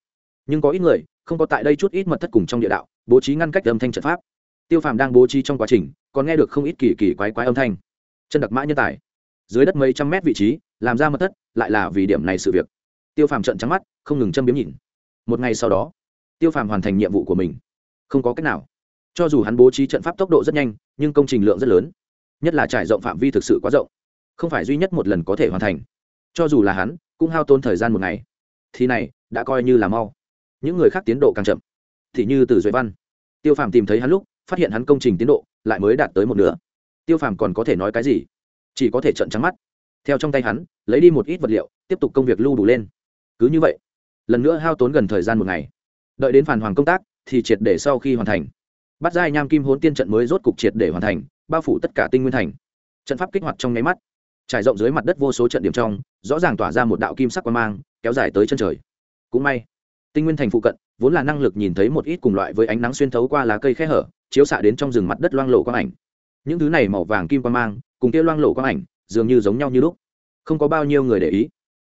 Nhưng có ít người không có tại đây chút ít mật thất cùng trong địa đạo, bố trí ngăn cách âm thanh trận pháp. Tiêu phàm đang bố trí trong quá trình, còn nghe được không ít kỳ kỳ quái quái âm thanh. Chân đặc mã nhân tài. Dưới đất mấy trăm mét vị trí, làm ra mật thất lại là vì điểm này sự việc. Tiêu phàm trận trắng mắt, không ngừng châm biếm nhìn. Một ngày sau đó, tiêu phàm hoàn thành nhiệm vụ của mình. Không có cách nào. Cho dù hắn bố trí trận pháp tốc độ rất nhanh, nhưng công trình lượng rất lớn. Nhất là trải rộng phạm vi thực sự quá rộng. Không phải duy nhất một lần có thể hoàn thành. Cho dù là hắn, cũng hao tốn thời gian một ngày. Thì này, đã coi như là mau. Những người khác tiến độ càng chậm. Thì như từ duệ văn. Tiêu phàm tìm thấy hắn lúc, phát hiện hắn công trình tiến độ lại mới đạt tới một nửa. Tiêu phàm còn có thể nói cái gì? Chỉ có thể trận trắng mắt theo trong tay hắn, lấy đi một ít vật liệu, tiếp tục công việc lưu đủ lên. Cứ như vậy, lần nữa hao tốn gần thời gian một ngày. Đợi đến phản hoàng công tác, thì triệt để sau khi hoàn thành. Bắt giai nham kim hốn tiên trận mới rốt cục triệt để hoàn thành, bao phủ tất cả tinh nguyên thành. Trận pháp kích hoạt trong nháy mắt, trải rộng dưới mặt đất vô số trận điểm trong, rõ ràng tỏa ra một đạo kim sắc quan mang, kéo dài tới chân trời. Cũng may, tinh nguyên thành phụ cận, vốn là năng lực nhìn thấy một ít cùng loại với ánh nắng xuyên thấu qua lá cây khe hở, chiếu xạ đến trong rừng mặt đất loang lộ quang ảnh. Những thứ này màu vàng kim quang mang, cùng kia loang lộ quang ảnh dường như giống nhau như lúc. Không có bao nhiêu người để ý.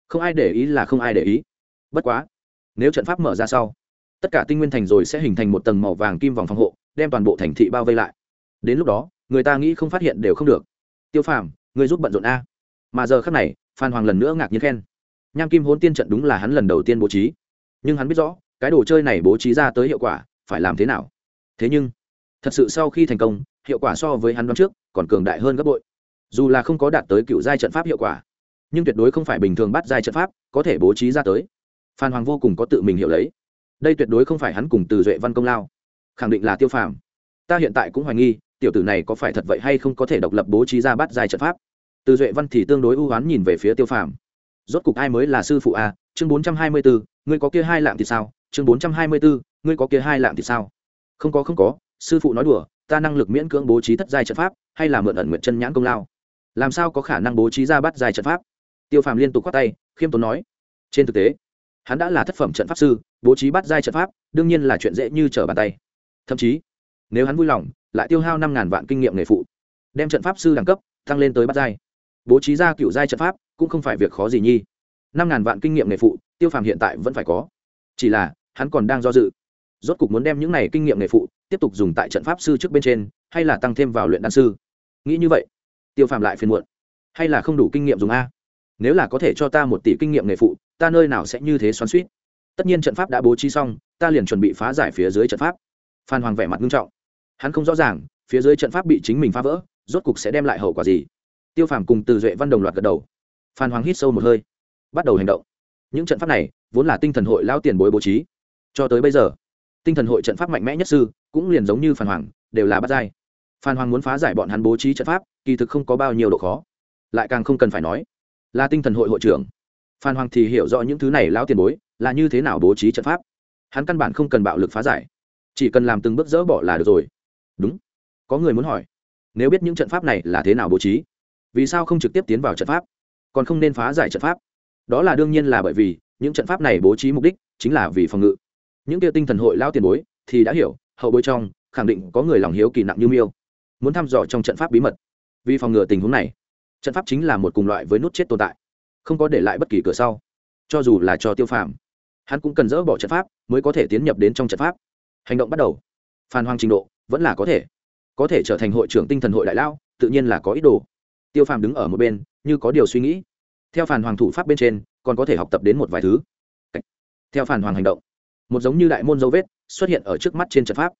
Không ai để ý là không ai để ý. Bất quá, nếu trận pháp mở ra sau, tất cả tinh nguyên thành rồi sẽ hình thành một tầng màu vàng kim vòng phòng hộ, đem toàn bộ thành thị bao vây lại. Đến lúc đó, người ta nghĩ không phát hiện đều không được. Tiêu phàm, người giúp bận rộn a. Mà giờ khác này, phan hoàng lần nữa ngạc nhiên khen. Nham kim hôn tiên trận đúng là hắn lần đầu tiên bố trí. Nhưng hắn biết rõ, cái đồ chơi này bố trí ra tới hiệu quả, phải làm thế nào? Thế nhưng, thật sự sau khi thành công, hiệu quả so với hắn đoán trước còn cường đại hơn gấp bội dù là không có đạt tới cựu giai trận pháp hiệu quả, nhưng tuyệt đối không phải bình thường bắt giai trận pháp có thể bố trí ra tới. Phan hoàng vô cùng có tự mình hiểu lấy. Đây tuyệt đối không phải hắn cùng từ duệ văn công lao. Khẳng định là tiêu phàm. Ta hiện tại cũng hoài nghi, tiểu tử này có phải thật vậy hay không có thể độc lập bố trí ra bắt giai trận pháp. Từ duệ văn thì tương đối ưu oán nhìn về phía tiêu phàm. Rốt cục ai mới là sư phụ a, chương bốn trăm hai mươi bốn ngươi có kia hai lạng thì sao? Chương bốn trăm hai mươi bốn ngươi có kia hai lạng thì sao? Không có không có, sư phụ nói đùa, ta năng lực miễn cưỡng bố trí thất giai trận pháp, hay là mượn ẩn nguyện chân nhãn công lao? Làm sao có khả năng bố trí ra bắt dài trận pháp? Tiêu phàm liên tục khoát tay, khiêm tốn nói, trên thực tế, hắn đã là thất phẩm trận pháp sư, bố trí bắt giai trận pháp, đương nhiên là chuyện dễ như trở bàn tay. Thậm chí, nếu hắn vui lòng, lại tiêu hao năm ngàn vạn kinh nghiệm nghề phụ, đem trận pháp sư đẳng cấp tăng lên tới bắt giai bố trí ra cựu giai trận pháp cũng không phải việc khó gì nhi. Năm ngàn vạn kinh nghiệm nghề phụ, tiêu phàm hiện tại vẫn phải có. Chỉ là, hắn còn đang do dự. Rốt cục muốn đem những này kinh nghiệm nghề phụ tiếp tục dùng tại trận pháp sư trước bên trên, hay là tăng thêm vào luyện đan sư? Nghĩ như vậy tiêu phàm lại phiền muộn. Hay là không đủ kinh nghiệm dùng a? Nếu là có thể cho ta một tỷ kinh nghiệm nghề phụ, ta nơi nào sẽ như thế xoắn suýt tất nhiên trận pháp đã bố trí xong, ta liền chuẩn bị phá giải phía dưới trận pháp. Phan hoàng vẻ mặt nghiêm trọng. Hắn không rõ ràng, phía dưới trận pháp bị chính mình phá vỡ, rốt cục sẽ đem lại hậu quả gì? Tiêu phàm cùng từ duệ văn đồng loạt gật đầu. Phan hoàng hít sâu một hơi, bắt đầu hành động. Những trận pháp này, vốn là tinh thần hội lao tiền bối bố trí. Cho tới bây giờ, tinh thần hội trận pháp mạnh mẽ nhất sư, cũng liền giống như phan hoàng, đều là bắt giai. Phan hoàng muốn phá giải bọn hắn bố trí trận pháp kỳ thực không có bao nhiêu độ khó. Lại càng không cần phải nói là tinh thần hội hội trưởng. Phan hoàng thì hiểu rõ những thứ này lão tiền bối là như thế nào bố trí trận pháp. Hắn căn bản không cần bạo lực phá giải. Chỉ cần làm từng bước dỡ bỏ là được rồi. Đúng. Có người muốn hỏi, nếu biết những trận pháp này là thế nào bố trí, vì sao không trực tiếp tiến vào trận pháp? Còn không nên phá giải trận pháp. Đó là đương nhiên là bởi vì những trận pháp này bố trí mục đích chính là vì phòng ngự. Những kia tinh thần hội lao tiền bối thì đã hiểu, hậu bối trong khẳng định có người lòng hiếu kỳ nặng như miêu, muốn thăm dò trong trận pháp bí mật vì phòng ngừa tình huống này. Trận pháp chính là một cùng loại với nút chết tồn tại, không có để lại bất kỳ cửa sau, cho dù là cho tiêu phàm, hắn cũng cần dỡ bỏ trận pháp mới có thể tiến nhập đến trong trận pháp. Hành động bắt đầu. Phan hoang trình độ, vẫn là có thể. Có thể trở thành hội trưởng tinh thần hội đại lao tự nhiên là có ý đồ. Tiêu phàm đứng ở một bên, như có điều suy nghĩ. Theo phản hoàng thủ pháp bên trên, còn có thể học tập đến một vài thứ. Theo phản hoàng hành động, một giống như đại môn dấu vết xuất hiện ở trước mắt trên trận pháp.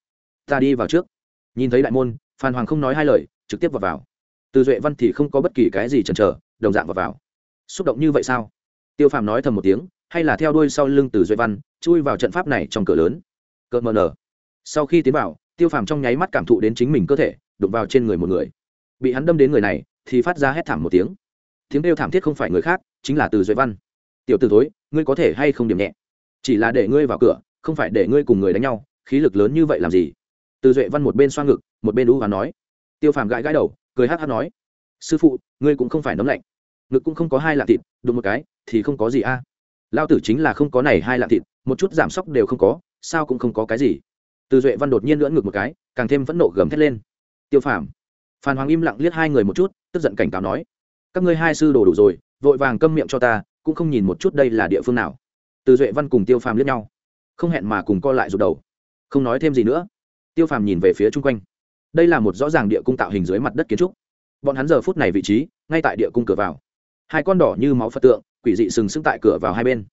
Ta đi vào trước. Nhìn thấy đại môn phan hoàng không nói hai lời, trực tiếp vào vào từ duệ văn thì không có bất kỳ cái gì chần chờ, đồng dạng vào vào. Xúc động như vậy sao? Tiêu phàm nói thầm một tiếng, hay là theo đuôi sau lưng từ duệ văn, chui vào trận pháp này trong cửa lớn. Cợt mờ nở. Sau khi tiến vào, tiêu phàm trong nháy mắt cảm thụ đến chính mình cơ thể, đụng vào trên người một người. Bị hắn đâm đến người này, thì phát ra hét thảm một tiếng. Tiếng kêu thảm thiết không phải người khác, chính là từ duệ văn. Tiểu t ử thối, ngươi có thể hay không điểm nhẹ? Chỉ là để ngươi vào cửa, không phải để ngươi cùng người đánh nhau, khí lực lớn như vậy làm gì? Từ duệ văn một bên xoa ngực, một bên đũ và nói. Tiêu phàm gãi gãi đầu cười hát hát nói, sư phụ, ngươi cũng không phải nấm lạnh, ngực cũng không có hai lạng thịt, đụng một cái thì không có gì a. Lao tử chính là không có này hai lạng thịt, một chút giảm sốc đều không có, sao cũng không có cái gì. Từ duệ văn đột nhiên lưỡn ngực một cái, càng thêm phẫn nộ gầm thét lên. Tiêu phàm. Phan hoàng im lặng liếc hai người một chút, tức giận cảnh cáo nói, các ngươi hai sư đồ đủ rồi, vội vàng câm miệng cho ta, cũng không nhìn một chút đây là địa phương nào. Từ duệ văn cùng tiêu phàm liếc nhau, không hẹn mà cùng co lại rụt đầu, không nói thêm gì nữa. Tiêu phàm nhìn về phía chung quanh đây là một rõ ràng địa cung tạo hình dưới mặt đất kiến trúc. Bọn hắn giờ phút này vị trí, ngay tại địa cung cửa vào. Hai con đỏ như máu phật tượng, quỷ dị sừng sững tại cửa vào hai bên.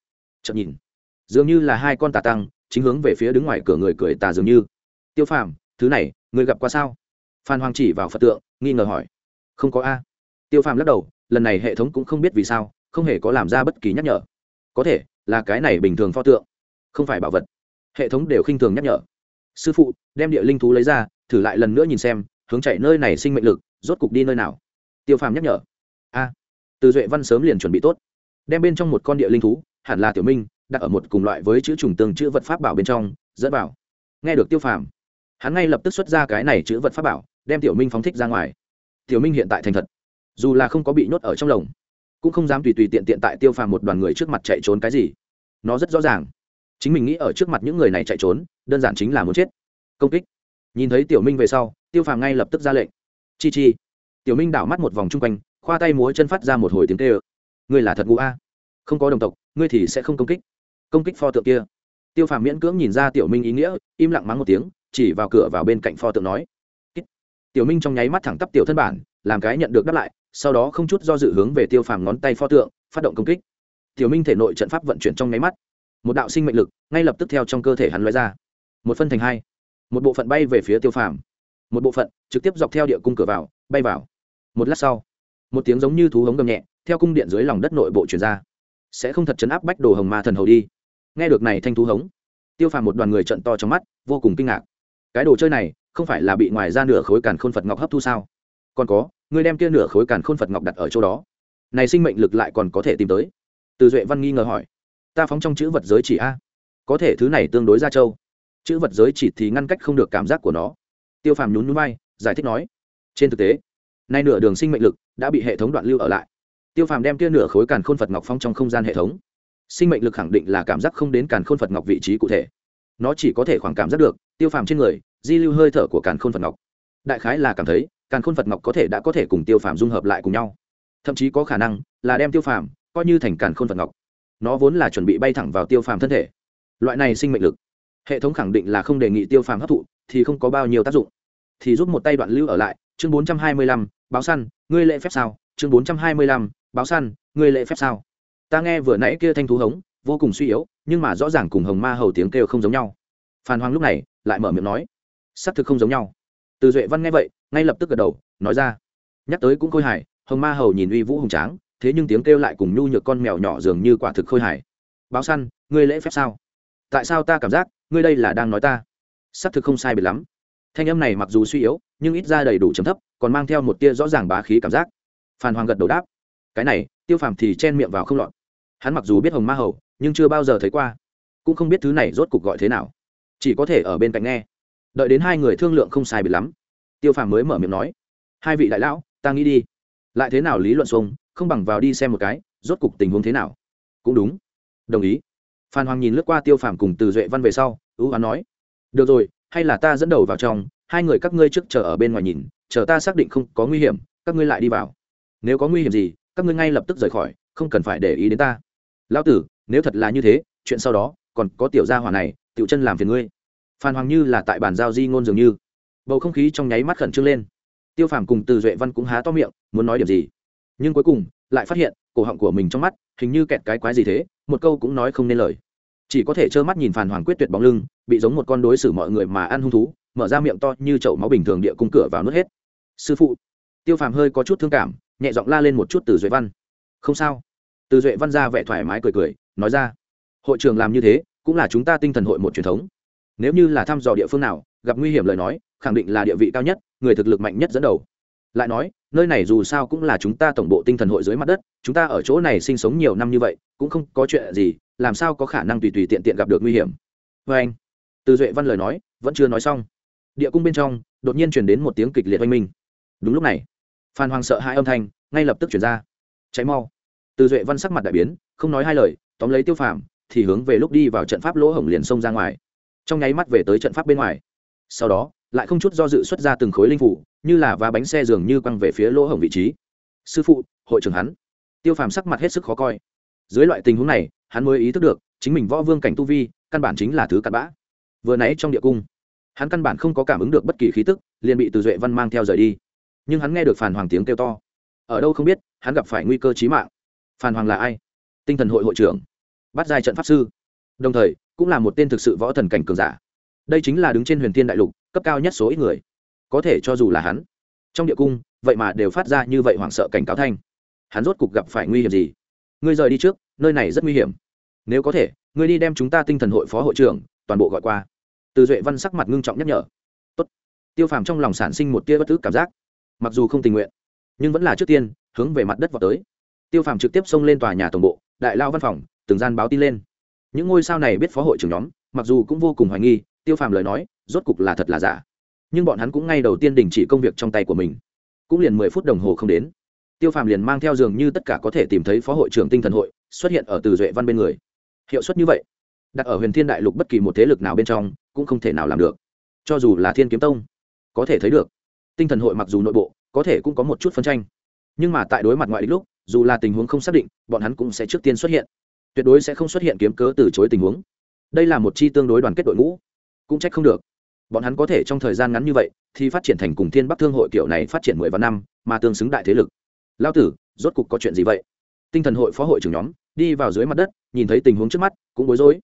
Chậm nhìn, dường như là hai con tà tăng, chính hướng về phía đứng ngoài cửa người cười tà dường như. Tiêu phàm, thứ này người gặp qua sao? Phan hoàng chỉ vào phật tượng, nghi ngờ hỏi. Không có a. Tiêu phàm lắc đầu, lần này hệ thống cũng không biết vì sao, không hề có làm ra bất kỳ nhắc nhở. Có thể, là cái này bình thường pho tượng, không phải bảo vật. Hệ thống đều khinh thường nhắc nhở sư phụ, đem địa linh thú lấy ra, thử lại lần nữa nhìn xem, hướng chạy nơi này sinh mệnh lực, rốt cục đi nơi nào? Tiêu phàm nhắc nhở. A, từ duệ văn sớm liền chuẩn bị tốt. Đem bên trong một con địa linh thú, hẳn là tiểu minh, đặt ở một cùng loại với chữ trùng tương chữ vật pháp bảo bên trong, dẫn vào. Nghe được tiêu phàm, hắn ngay lập tức xuất ra cái này chữ vật pháp bảo, đem tiểu minh phóng thích ra ngoài. Tiểu minh hiện tại thành thật. Dù là không có bị nhốt ở trong lồng, cũng không dám tùy tùy tiện tiện tại tiêu phàm một đoàn người trước mặt chạy trốn cái gì. Nó rất rõ ràng. Chính mình nghĩ ở trước mặt những người này chạy trốn đơn giản chính là muốn chết. Công kích. Nhìn thấy tiểu minh về sau, tiêu phàm ngay lập tức ra lệnh. Chi chi. Tiểu minh đảo mắt một vòng chung quanh, khoa tay múa chân phát ra một hồi tiếng tê ơ ngươi là thật ngũ a. Không có đồng tộc, ngươi thì sẽ không công kích. Công kích pho tượng kia. Tiêu phàm miễn cưỡng nhìn ra tiểu minh ý nghĩa, im lặng mắng một tiếng, chỉ vào cửa vào bên cạnh pho tượng nói. Tiểu minh trong nháy mắt thẳng tắp tiểu thân bản, làm cái nhận được đáp lại, sau đó không chút do dự hướng về tiêu phàm ngón tay pho tượng, phát động công kích. Tiểu minh thể nội trận pháp vận chuyển trong nháy mắt. Một đạo sinh mệnh lực, ngay lập tức theo trong cơ thể hắn loại ra một phân thành hai. Một bộ phận bay về phía tiêu phàm. Một bộ phận trực tiếp dọc theo địa cung cửa vào, bay vào. Một lát sau, một tiếng giống như thú hống gầm nhẹ, theo cung điện dưới lòng đất nội bộ chuyển ra. Sẽ không thật chấn áp bách đồ hồng ma thần hầu đi. Nghe được này thanh thú hống, tiêu phàm một đoàn người trận to trong mắt, vô cùng kinh ngạc. Cái đồ chơi này không phải là bị ngoài ra nửa khối càn khôn phật ngọc hấp thu sao? Còn có, người đem kia nửa khối càn khôn phật ngọc đặt ở chỗ đó. Này sinh mệnh lực lại còn có thể tìm tới. Từ duệ văn nghi ngờ hỏi, ta phóng trong chữ vật giới chỉ a? Có thể thứ này tương đối ra châu chữ vật giới chỉ thì ngăn cách không được cảm giác của nó. Tiêu phàm nhún nhún bay, giải thích nói trên thực tế nay nửa đường sinh mệnh lực đã bị hệ thống đoạn lưu ở lại. Tiêu phàm đem kia nửa khối càn khôn phật ngọc phong trong không gian hệ thống. Sinh mệnh lực khẳng định là cảm giác không đến càn khôn phật ngọc vị trí cụ thể. Nó chỉ có thể khoảng cảm giác được tiêu phàm trên người di lưu hơi thở của càn khôn phật ngọc. Đại khái là cảm thấy càn khôn phật ngọc có thể đã có thể cùng tiêu phàm dung hợp lại cùng nhau. Thậm chí có khả năng là đem tiêu phàm coi như thành càn khôn phật ngọc. Nó vốn là chuẩn bị bay thẳng vào tiêu phàm thân thể. Loại này sinh mệnh lực hệ thống khẳng định là không đề nghị tiêu phàm hấp thụ, thì không có bao nhiêu tác dụng. Thì giúp một tay đoạn lưu ở lại, chương bốn trăm hai mươi lăm, báo săn, ngươi lễ phép sao? Chương bốn trăm hai mươi lăm, báo săn, ngươi lễ phép sao? Ta nghe vừa nãy kia thanh thú hống, vô cùng suy yếu, nhưng mà rõ ràng cùng hồng ma hầu tiếng kêu không giống nhau. Phan hoàng lúc này lại mở miệng nói, xác thực không giống nhau. Từ duệ văn nghe vậy, ngay lập tức gật đầu, nói ra, nhắc tới cũng khôi hài, hồng ma hầu nhìn uy vũ hùng tráng, thế nhưng tiếng kêu lại cùng nhu nhược con mèo nhỏ dường như quả thực khôi hài. Báo săn, ngươi lễ phép sao? Tại sao ta cảm giác ngươi đây là đang nói ta? Xác thực không sai biệt lắm. Thanh âm này mặc dù suy yếu, nhưng ít ra đầy đủ chấm thấp, còn mang theo một tia rõ ràng bá khí cảm giác. Phan hoàng gật đầu đáp. Cái này, tiêu phàm thì chen miệng vào không lọt. Hắn mặc dù biết hồng ma hầu, nhưng chưa bao giờ thấy qua. Cũng không biết thứ này rốt cục gọi thế nào. Chỉ có thể ở bên cạnh nghe. Đợi đến hai người thương lượng không sai biệt lắm, tiêu phàm mới mở miệng nói. Hai vị đại lão, ta nghĩ đi. Lại thế nào lý luận xuông, không bằng vào đi xem một cái, rốt cục tình huống thế nào. Cũng đúng. Đồng ý. Phan hoàng nhìn lướt qua tiêu phàm cùng từ duệ văn về sau ưu hoán nói. Được rồi, hay là ta dẫn đầu vào trong, hai người các ngươi trước chờ ở bên ngoài nhìn, chờ ta xác định không có nguy hiểm, các ngươi lại đi vào. Nếu có nguy hiểm gì, các ngươi ngay lập tức rời khỏi, không cần phải để ý đến ta. Lão tử, nếu thật là như thế, chuyện sau đó, còn có tiểu gia hỏa này, tiểu chân làm phiền ngươi. Phan hoàng như là tại bàn giao di ngôn dường như. Bầu không khí trong nháy mắt khẩn trương lên. Tiêu phàm cùng từ duệ văn cũng há to miệng, muốn nói điểm gì. Nhưng cuối cùng, lại phát hiện, cổ họng của mình trong mắt, hình như kẹt cái quái gì thế, một câu cũng nói không nên lời chỉ có thể trơ mắt nhìn phàn hoàng quyết tuyệt bóng lưng, bị giống một con đối xử mọi người mà ăn hung thú, mở ra miệng to như chậu máu bình thường địa cung cửa vào nước hết. Sư phụ. Tiêu phàm hơi có chút thương cảm, nhẹ giọng la lên một chút từ duệ văn. Không sao. Từ duệ văn ra vẻ thoải mái cười cười, nói ra, hội trường làm như thế, cũng là chúng ta tinh thần hội một truyền thống. Nếu như là thăm dò địa phương nào, gặp nguy hiểm lời nói, khẳng định là địa vị cao nhất, người thực lực mạnh nhất dẫn đầu lại nói, nơi này dù sao cũng là chúng ta tổng bộ tinh thần hội dưới mặt đất, chúng ta ở chỗ này sinh sống nhiều năm như vậy, cũng không có chuyện gì, làm sao có khả năng tùy tùy tiện tiện gặp được nguy hiểm. Vê anh, từ duệ văn lời nói, vẫn chưa nói xong. Địa cung bên trong, đột nhiên chuyển đến một tiếng kịch liệt oanh minh. Đúng lúc này, phan hoàng sợ hai âm thanh ngay lập tức chuyển ra. Cháy mau. Từ duệ văn sắc mặt đại biến, không nói hai lời, tóm lấy tiêu phàm, thì hướng về lúc đi vào trận pháp lỗ hổng liền xông ra ngoài. Trong nháy mắt về tới trận pháp bên ngoài. Sau đó lại không chút do dự xuất ra từng khối linh phủ, như là và bánh xe dường như quăng về phía lỗ hổng vị trí. Sư phụ, hội trưởng hắn. Tiêu phàm sắc mặt hết sức khó coi. Dưới loại tình huống này, hắn mới ý thức được, chính mình võ vương cảnh tu vi, căn bản chính là thứ cặn bã. Vừa nãy trong địa cung, hắn căn bản không có cảm ứng được bất kỳ khí tức, liền bị từ duệ văn mang theo rời đi. Nhưng hắn nghe được phản hoàng tiếng kêu to. Ở đâu không biết, hắn gặp phải nguy cơ chí mạng. Phản hoàng là ai? Tinh thần hội hội trưởng. Bắt giai trận pháp sư. Đồng thời, cũng là một tên thực sự võ thần cảnh cường giả. Đây chính là đứng trên huyền thiên đại lục cấp cao nhất số ít người. Có thể cho dù là hắn, trong địa cung, vậy mà đều phát ra như vậy hoảng sợ cảnh cáo thanh. Hắn rốt cục gặp phải nguy hiểm gì? Ngươi rời đi trước, nơi này rất nguy hiểm. Nếu có thể, ngươi đi đem chúng ta tinh thần hội phó hội trưởng, toàn bộ gọi qua. Từ duệ văn sắc mặt ngưng trọng nhắc nhở. Tốt. tiêu phàm trong lòng sản sinh một tia bất tức cảm giác. Mặc dù không tình nguyện, nhưng vẫn là trước tiên, hướng về mặt đất vào tới. Tiêu phàm trực tiếp xông lên tòa nhà tổng bộ, đại lao văn phòng, từng gian báo tin lên. Những ngôi sao này biết phó hội trưởng nhóm, mặc dù cũng vô cùng hoài nghi, tiêu phàm lời nói rốt cục là thật là giả. Nhưng bọn hắn cũng ngay đầu tiên đình chỉ công việc trong tay của mình. Cũng liền mười phút đồng hồ không đến, tiêu phàm liền mang theo dường như tất cả có thể tìm thấy phó hội trưởng tinh thần hội, xuất hiện ở từ duệ văn bên người. Hiệu suất như vậy, đặt ở huyền thiên đại lục bất kỳ một thế lực nào bên trong, cũng không thể nào làm được. Cho dù là thiên kiếm tông, có thể thấy được, tinh thần hội mặc dù nội bộ, có thể cũng có một chút phân tranh. Nhưng mà tại đối mặt ngoại địch lúc, dù là tình huống không xác định, bọn hắn cũng sẽ trước tiên xuất hiện. Tuyệt đối sẽ không xuất hiện kiếm cớ từ chối tình huống. Đây là một chi tương đối đoàn kết đội ngũ, cũng trách không được bọn hắn có thể trong thời gian ngắn như vậy thì phát triển thành cùng thiên bắc thương hội kiểu này phát triển mười vạn năm, mà tương xứng đại thế lực. Lao tử, rốt cục có chuyện gì vậy? Tinh thần hội phó hội trưởng nhóm đi vào dưới mặt đất, nhìn thấy tình huống trước mắt, cũng bối rối.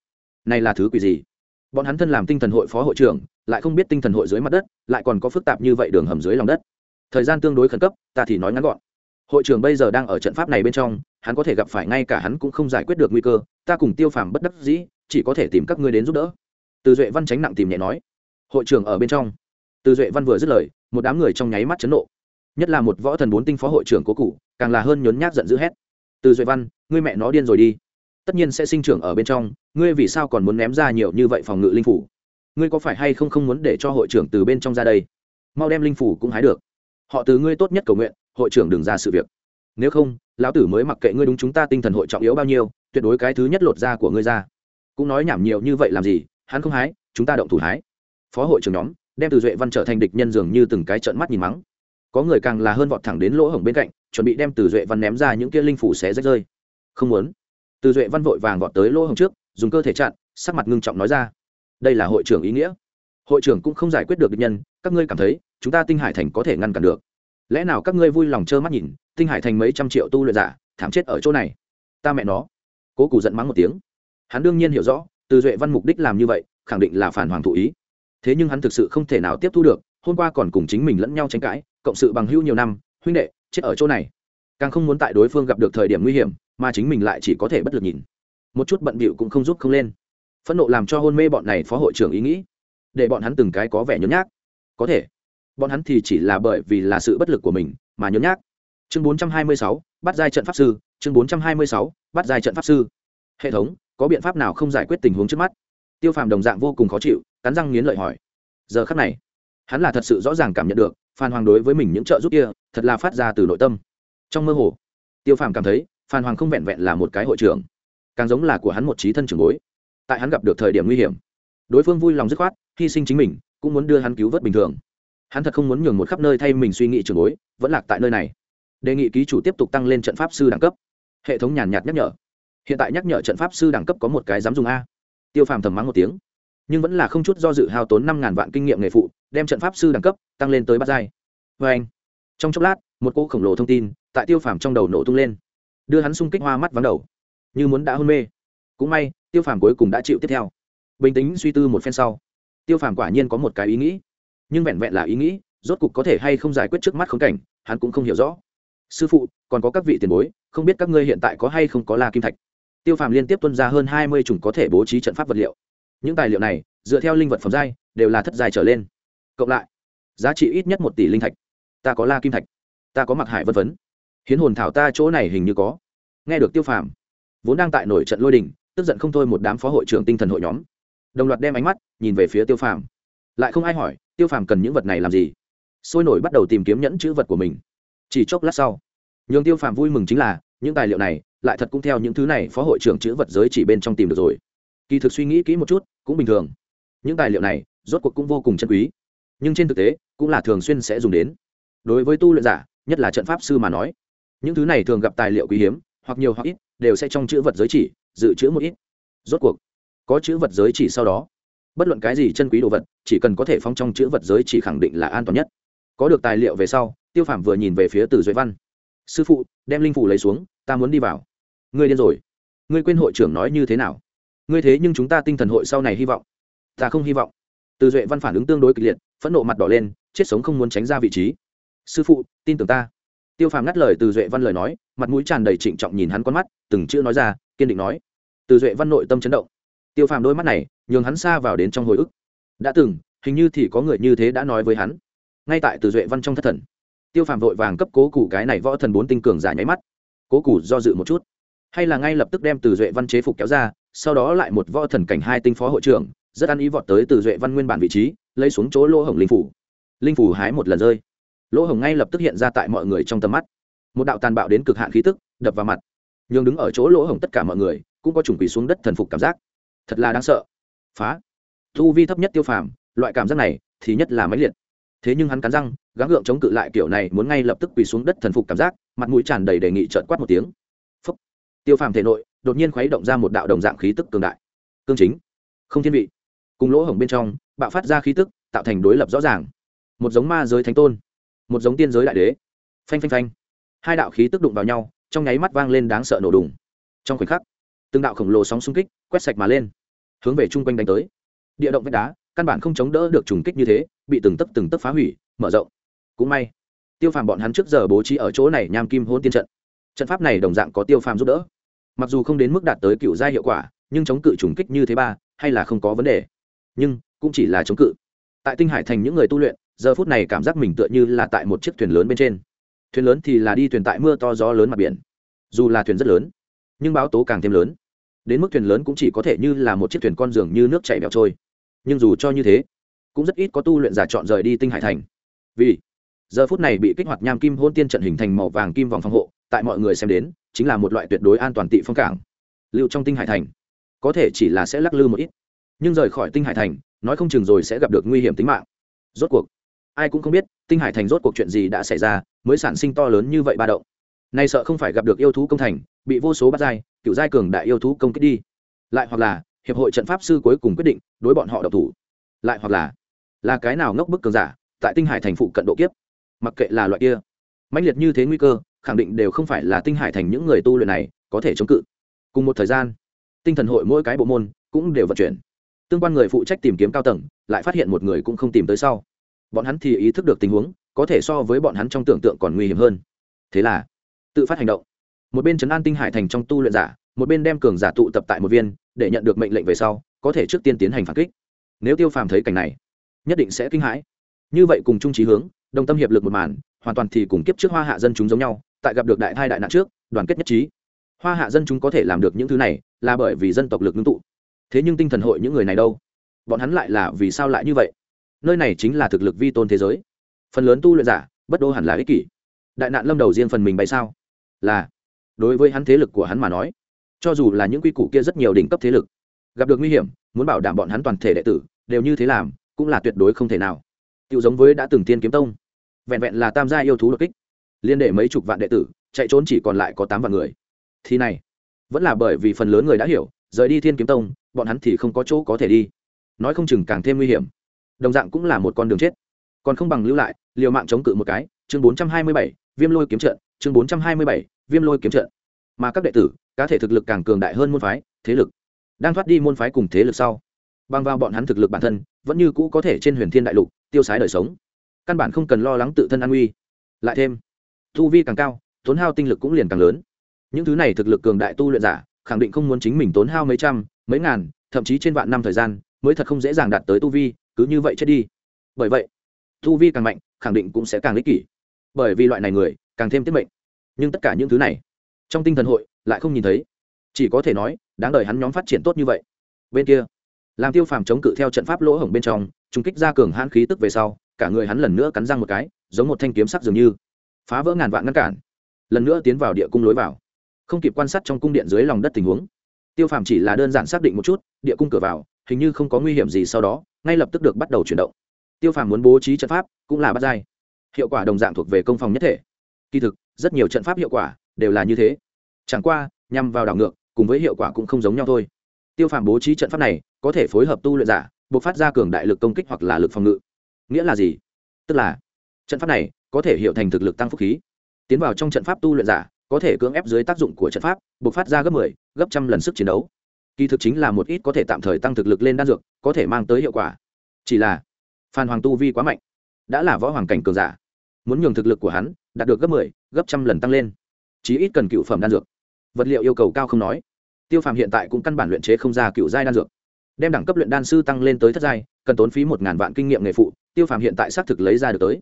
Này là thứ quỷ gì? Bọn hắn thân làm tinh thần hội phó hội trưởng, lại không biết tinh thần hội dưới mặt đất, lại còn có phức tạp như vậy đường hầm dưới lòng đất. Thời gian tương đối khẩn cấp, ta thì nói ngắn gọn. Hội trưởng bây giờ đang ở trận pháp này bên trong, hắn có thể gặp phải ngay cả hắn cũng không giải quyết được nguy cơ, ta cùng tiêu phàm bất đắc dĩ, chỉ có thể tìm các ngươi đến giúp đỡ. Từ duệ văn tránh nặng tìm nhẹ nói hội trưởng ở bên trong. Từ duệ văn vừa dứt lời, một đám người trong nháy mắt chấn nộ. Nhất là một võ thần bốn tinh phó hội trưởng cố cụ càng là hơn nhốn nhác giận dữ hét. Từ duệ văn, ngươi mẹ nó điên rồi đi. Tất nhiên sẽ sinh trưởng ở bên trong, ngươi vì sao còn muốn ném ra nhiều như vậy phòng ngự linh phủ? Ngươi có phải hay không không muốn để cho hội trưởng từ bên trong ra đây? Mau đem linh phủ cũng hái được. Họ từ ngươi tốt nhất cầu nguyện, hội trưởng đừng ra sự việc. Nếu không, lão tử mới mặc kệ ngươi đúng chúng ta tinh thần hội trọng yếu bao nhiêu, tuyệt đối cái thứ nhất lột ra của ngươi ra. Cũng nói nhảm nhiều như vậy làm gì, hắn không hái, chúng ta động thủ hái phó hội trưởng nhóm, đem từ duệ văn trở thành địch nhân dường như từng cái trợn mắt nhìn mắng. Có người càng là hơn vọt thẳng đến lỗ hổng bên cạnh, chuẩn bị đem từ duệ văn ném ra những kia linh phủ xé rách rơi. Không muốn. Từ duệ văn vội vàng vọt tới lỗ hổng trước, dùng cơ thể chặn, sắc mặt ngưng trọng nói ra. Đây là hội trưởng ý nghĩa. Hội trưởng cũng không giải quyết được địch nhân, các ngươi cảm thấy, chúng ta tinh hải thành có thể ngăn cản được. Lẽ nào các ngươi vui lòng trơ mắt nhìn, tinh hải thành mấy trăm triệu tu luyện giả, thảm chết ở chỗ này? Ta mẹ nó. Cố cù giận mắng một tiếng. Hắn đương nhiên hiểu rõ, từ duệ văn mục đích làm như vậy, khẳng định là phản hoàng thụ ý thế nhưng hắn thực sự không thể nào tiếp thu được hôm qua còn cùng chính mình lẫn nhau tranh cãi cộng sự bằng hữu nhiều năm huynh đệ chết ở chỗ này. Càng không muốn tại đối phương gặp được thời điểm nguy hiểm mà chính mình lại chỉ có thể bất lực nhìn. Một chút bận bịu cũng không giúp không lên. Phẫn nộ làm cho hôn mê bọn này phó hội trưởng ý nghĩ. Để bọn hắn từng cái có vẻ nhớn nhác. Có thể. Bọn hắn thì chỉ là bởi vì là sự bất lực của mình mà nhớn nhác. Chương 426, bắt giai trận pháp sư. Chương 426, bắt giai trận pháp sư. Hệ thống có biện pháp nào không giải quyết tình huống trước mắt? Tiêu phàm đồng dạng vô cùng khó chịu, cắn răng nghiến lợi hỏi, giờ khắc này, hắn là thật sự rõ ràng cảm nhận được, phan hoàng đối với mình những trợ giúp kia, thật là phát ra từ nội tâm. Trong mơ hồ, tiêu phàm cảm thấy, phan hoàng không vẹn vẹn là một cái hội trưởng, càng giống là của hắn một trí thân trưởng bối. Tại hắn gặp được thời điểm nguy hiểm, đối phương vui lòng dứt khoát, hy sinh chính mình, cũng muốn đưa hắn cứu vớt bình thường. Hắn thật không muốn nhường một khắp nơi thay mình suy nghĩ trường bối, vẫn lạc tại nơi này. Đề nghị ký chủ tiếp tục tăng lên trận pháp sư đẳng cấp. Hệ thống nhàn nhạt nhắc nhở. Hiện tại nhắc nhở trận pháp sư đẳng cấp có một cái dám dùng a tiêu phàm thầm mắng một tiếng. Nhưng vẫn là không chút do dự hao tốn năm ngàn vạn kinh nghiệm nghề phụ, đem trận pháp sư đẳng cấp tăng lên tới bát giai. Vê anh, trong chốc lát, một cỗ khổng lồ thông tin tại tiêu phàm trong đầu nổ tung lên, đưa hắn xung kích hoa mắt vắng đầu. Như muốn đã hôn mê. Cũng may, tiêu phàm cuối cùng đã chịu tiếp theo. Bình tĩnh suy tư một phen sau, tiêu phàm quả nhiên có một cái ý nghĩ. Nhưng vẹn vẹn là ý nghĩ, rốt cục có thể hay không giải quyết trước mắt khốn cảnh, hắn cũng không hiểu rõ. Sư phụ, còn có các vị tiền bối, không biết các ngươi hiện tại có hay không có la kim thạch? Tiêu phàm liên tiếp tuân ra hơn hai mươi chủng có thể bố trí trận pháp vật liệu. Những tài liệu này, dựa theo linh vật phẩm giai, đều là thất giai trở lên. Cộng lại, giá trị ít nhất một tỷ linh thạch. Ta có la kim thạch, ta có mặc hải vân vấn hiến hồn thảo ta chỗ này hình như có. Nghe được tiêu phàm, vốn đang tại nổi trận lôi đình, tức giận không thôi một đám phó hội trưởng tinh thần hội nhóm. Đồng loạt đem ánh mắt nhìn về phía tiêu phàm. Lại không ai hỏi, tiêu phàm cần những vật này làm gì. Sôi nổi bắt đầu tìm kiếm nhẫn chữ vật của mình. Chỉ chốc lát sau, nhường tiêu phàm vui mừng chính là, những tài liệu này lại thật cũng theo những thứ này phó hội trưởng chữ vật giới chỉ bên trong tìm được rồi. Kỳ thực suy nghĩ kỹ một chút, cũng bình thường. Những tài liệu này, rốt cuộc cũng vô cùng chân quý. Nhưng trên thực tế, cũng là thường xuyên sẽ dùng đến. Đối với tu luyện giả, nhất là trận pháp sư mà nói, những thứ này thường gặp tài liệu quý hiếm, hoặc nhiều hoặc ít, đều sẽ trong chữ vật giới chỉ, dự trữ một ít. Rốt cuộc, có chữ vật giới chỉ sau đó, bất luận cái gì chân quý đồ vật, chỉ cần có thể phong trong chữ vật giới chỉ khẳng định là an toàn nhất. Có được tài liệu về sau, tiêu phạm vừa nhìn về phía từ duệ văn. Sư phụ, đem linh phủ lấy xuống, ta muốn đi vào ngươi điên rồi. Ngươi quên hội trưởng nói như thế nào? Ngươi thế nhưng chúng ta tinh thần hội sau này hy vọng. Ta không hy vọng. Từ duệ văn phản ứng tương đối kịch liệt, phẫn nộ mặt đỏ lên, chết sống không muốn tránh ra vị trí. Sư phụ, tin tưởng ta. Tiêu phàm ngắt lời từ duệ văn lời nói, mặt mũi tràn đầy trịnh trọng nhìn hắn con mắt, từng chữ nói ra, kiên định nói. Từ duệ văn nội tâm chấn động. Tiêu phàm đôi mắt này, nhường hắn xa vào đến trong hồi ức. Đã từng, hình như thì có người như thế đã nói với hắn. Ngay tại từ duệ văn trong thất thần, tiêu phàm vội vàng cấp cố củ cái này võ thần bốn tinh cường giả nháy mắt. Cố củ do dự một chút hay là ngay lập tức đem từ duệ văn chế phục kéo ra, sau đó lại một võ thần cảnh hai tinh phó hội trưởng, rất ăn ý vọt tới từ duệ văn nguyên bản vị trí, lấy xuống chỗ lỗ hổng linh phủ. Linh phủ hái một lần rơi. Lỗ hổng ngay lập tức hiện ra tại mọi người trong tầm mắt. Một đạo tàn bạo đến cực hạn khí tức, đập vào mặt. Nhường đứng ở chỗ lỗ hổng tất cả mọi người, cũng có chủng quỳ xuống đất thần phục cảm giác. Thật là đáng sợ. Phá. Thu vi thấp nhất tiêu phàm, loại cảm giác này thì nhất là máy liệt. Thế nhưng hắn cắn răng, gắng gượng chống cự lại kiểu này, muốn ngay lập tức quỳ xuống đất thần phục cảm giác, mặt mũi tràn đầy đề nghị trợn quát một tiếng tiêu phàm thể nội đột nhiên khuấy động ra một đạo đồng dạng khí tức cường đại. Cương chính, không thiên vị. Cùng lỗ hổng bên trong, bạo phát ra khí tức, tạo thành đối lập rõ ràng. Một giống ma giới thánh tôn, một giống tiên giới đại đế. Phanh phanh phanh. Hai đạo khí tức đụng vào nhau, trong nháy mắt vang lên đáng sợ nổ đùng. Trong khoảnh khắc, từng đạo khổng lồ sóng xung kích quét sạch mà lên, hướng về chung quanh đánh tới. Địa động vách đá, căn bản không chống đỡ được trùng kích như thế, bị từng tấc từng tấc phá hủy, mở rộng. Cũng may, tiêu phàm bọn hắn trước giờ bố trí ở chỗ này nham kim hôn tiên trận. Trận pháp này đồng dạng có tiêu phàm giúp đỡ mặc dù không đến mức đạt tới cựu gia hiệu quả, nhưng chống cự trùng kích như thế ba, hay là không có vấn đề. Nhưng, cũng chỉ là chống cự. Tại tinh hải thành những người tu luyện, giờ phút này cảm giác mình tựa như là tại một chiếc thuyền lớn bên trên. Thuyền lớn thì là đi thuyền tại mưa to gió lớn mặt biển. Dù là thuyền rất lớn, nhưng báo tố càng thêm lớn. Đến mức thuyền lớn cũng chỉ có thể như là một chiếc thuyền con giường như nước chảy bẹo trôi. Nhưng dù cho như thế, cũng rất ít có tu luyện giả chọn rời đi tinh hải thành. Vì, giờ phút này bị kích hoạt nham kim hôn tiên trận hình thành màu vàng kim vòng phòng hộ, tại mọi người xem đến chính là một loại tuyệt đối an toàn tị phong cảng, lưu trong tinh hải thành. Có thể chỉ là sẽ lắc lư một ít, nhưng rời khỏi tinh hải thành, nói không chừng rồi sẽ gặp được nguy hiểm tính mạng. Rốt cuộc, ai cũng không biết, tinh hải thành rốt cuộc chuyện gì đã xảy ra, mới sản sinh to lớn như vậy ba động. Nay sợ không phải gặp được yêu thú công thành, bị vô số bắt giai, cựu giai cường đại yêu thú công kích đi. Lại hoặc là, hiệp hội trận pháp sư cuối cùng quyết định đối bọn họ độc thủ. Lại hoặc là là cái nào ngốc bức cường giả tại tinh hải thành phụ cận độ kiếp? Mặc kệ là loại kia, mãnh liệt như thế nguy cơ khẳng định đều không phải là tinh hải thành những người tu luyện này có thể chống cự. Cùng một thời gian, tinh thần hội mỗi cái bộ môn cũng đều vận chuyển. Tương quan người phụ trách tìm kiếm cao tầng lại phát hiện một người cũng không tìm tới sau. Bọn hắn thì ý thức được tình huống, có thể so với bọn hắn trong tưởng tượng còn nguy hiểm hơn. Thế là, tự phát hành động. Một bên trấn an tinh hải thành trong tu luyện giả, một bên đem cường giả tụ tập tại một viên, để nhận được mệnh lệnh về sau, có thể trước tiên tiến hành phản kích. Nếu tiêu phàm thấy cảnh này, nhất định sẽ kinh hãi. Như vậy cùng chung trí hướng, đồng tâm hiệp lực một màn, hoàn toàn thì cùng kiếp trước hoa hạ dân chúng giống nhau tại gặp được đại thai đại nạn trước, đoàn kết nhất trí. Hoa hạ dân chúng có thể làm được những thứ này là bởi vì dân tộc lực ngưng tụ. Thế nhưng tinh thần hội những người này đâu? Bọn hắn lại là vì sao lại như vậy? Nơi này chính là thực lực vi tôn thế giới. Phần lớn tu luyện giả, bất đô hẳn là ích kỷ. Đại nạn lâm đầu riêng phần mình bay sao? Là, đối với hắn thế lực của hắn mà nói, cho dù là những quy củ kia rất nhiều đỉnh cấp thế lực, gặp được nguy hiểm, muốn bảo đảm bọn hắn toàn thể đệ tử, đều như thế làm, cũng là tuyệt đối không thể nào. Tự giống với đã từng tiên kiếm tông, vẹn vẹn là tam gia yêu thú đột kích liên đệ mấy chục vạn đệ tử, chạy trốn chỉ còn lại có tám vạn người. Thì này, vẫn là bởi vì phần lớn người đã hiểu, rời đi thiên kiếm tông, bọn hắn thì không có chỗ có thể đi. Nói không chừng càng thêm nguy hiểm. Đồng dạng cũng là một con đường chết. Còn không bằng lưu lại, liều mạng chống cự một cái. Chương bốn trăm hai mươi bảy, viêm lôi kiếm trận. Chương bốn trăm hai mươi bảy, viêm lôi kiếm trận. Mà các đệ tử, cá thể thực lực càng cường đại hơn môn phái, thế lực, đang thoát đi môn phái cùng thế lực sau. Bằng vào bọn hắn thực lực bản thân, vẫn như cũ có thể trên huyền thiên đại lục tiêu sái đời sống. Căn bản không cần lo lắng tự thân an nguy. Lại thêm tu vi càng cao, tốn hao tinh lực cũng liền càng lớn. Những thứ này thực lực cường đại tu luyện giả, khẳng định không muốn chính mình tốn hao mấy trăm, mấy ngàn, thậm chí trên vạn năm thời gian, mới thật không dễ dàng đạt tới tu vi, cứ như vậy chết đi. Bởi vậy, tu vi càng mạnh, khẳng định cũng sẽ càng ích kỷ. Bởi vì loại này người, càng thêm tiết mệnh. Nhưng tất cả những thứ này, trong tinh thần hội, lại không nhìn thấy. Chỉ có thể nói, đáng đợi hắn nhóm phát triển tốt như vậy. Bên kia làm tiêu phàm chống cự theo trận pháp lỗ hổng bên trong, trùng kích ra cường hãn khí tức về sau, cả người hắn lần nữa cắn răng một cái, giống một thanh kiếm sắc dường như phá vỡ ngàn vạn ngăn cản. Lần nữa tiến vào địa cung lối vào. Không kịp quan sát trong cung điện dưới lòng đất tình huống. Tiêu phàm chỉ là đơn giản xác định một chút, địa cung cửa vào, hình như không có nguy hiểm gì sau đó, ngay lập tức được bắt đầu chuyển động. Tiêu phàm muốn bố trí trận pháp, cũng là bắt dai hiệu quả đồng dạng thuộc về công phòng nhất thể. Kỳ thực, rất nhiều trận pháp hiệu quả đều là như thế. Chẳng qua, nhằm vào đảo ngược, cùng với hiệu quả cũng không giống nhau thôi. Tiêu phàm bố trí trận pháp này, có thể phối hợp tu luyện giả, buộc phát ra cường đại lực công kích hoặc là lực phòng ngự. Nghĩa là gì? Tức là, trận pháp này có thể hiệu thành thực lực tăng phúc khí. Tiến vào trong trận pháp tu luyện giả có thể cưỡng ép dưới tác dụng của trận pháp buộc phát ra gấp 10, gấp trăm lần sức chiến đấu. Kỳ thực chính là một ít có thể tạm thời tăng thực lực lên đan dược có thể mang tới hiệu quả. Chỉ là phan hoàng tu vi quá mạnh đã là võ hoàng cảnh cường giả. Muốn nhường thực lực của hắn đạt được gấp 10, gấp trăm lần tăng lên chí ít cần cựu phẩm đan dược. Vật liệu yêu cầu cao không nói. Tiêu phàm hiện tại cũng căn bản luyện chế không ra cựu giai đan dược. Đem đẳng cấp luyện đan sư tăng lên tới thất giai cần tốn phí một ngàn vạn kinh nghiệm nghề phụ tiêu phàm hiện tại xác thực lấy ra được tới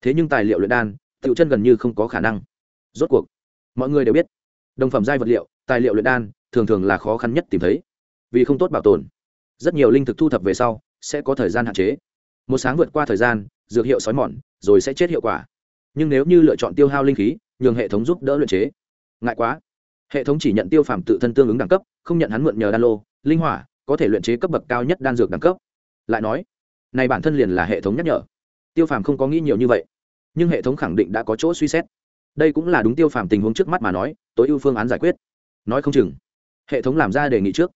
thế nhưng tài liệu luyện đan tựu chân gần như không có khả năng. Rốt cuộc, mọi người đều biết, đồng phẩm giai vật liệu, tài liệu luyện đan, thường thường là khó khăn nhất tìm thấy. Vì không tốt bảo tồn, rất nhiều linh thực thu thập về sau, sẽ có thời gian hạn chế. Một sáng vượt qua thời gian, dược hiệu sói mòn, rồi sẽ chết hiệu quả. Nhưng nếu như lựa chọn tiêu hao linh khí, nhường hệ thống giúp đỡ luyện chế. Ngại quá. Hệ thống chỉ nhận tiêu phàm tự thân tương ứng đẳng cấp, không nhận hắn mượn nhờ đan lô, linh hỏa, có thể luyện chế cấp bậc cao nhất đan dược đẳng cấp. Lại nói, này bản thân liền là hệ thống nhắc nhở tiêu phàm không có nghĩ nhiều như vậy, nhưng hệ thống khẳng định đã có chỗ suy xét. Đây cũng là đúng tiêu phàm tình huống trước mắt mà nói, tối ưu phương án giải quyết. Nói không chừng, hệ thống làm ra đề nghị trước,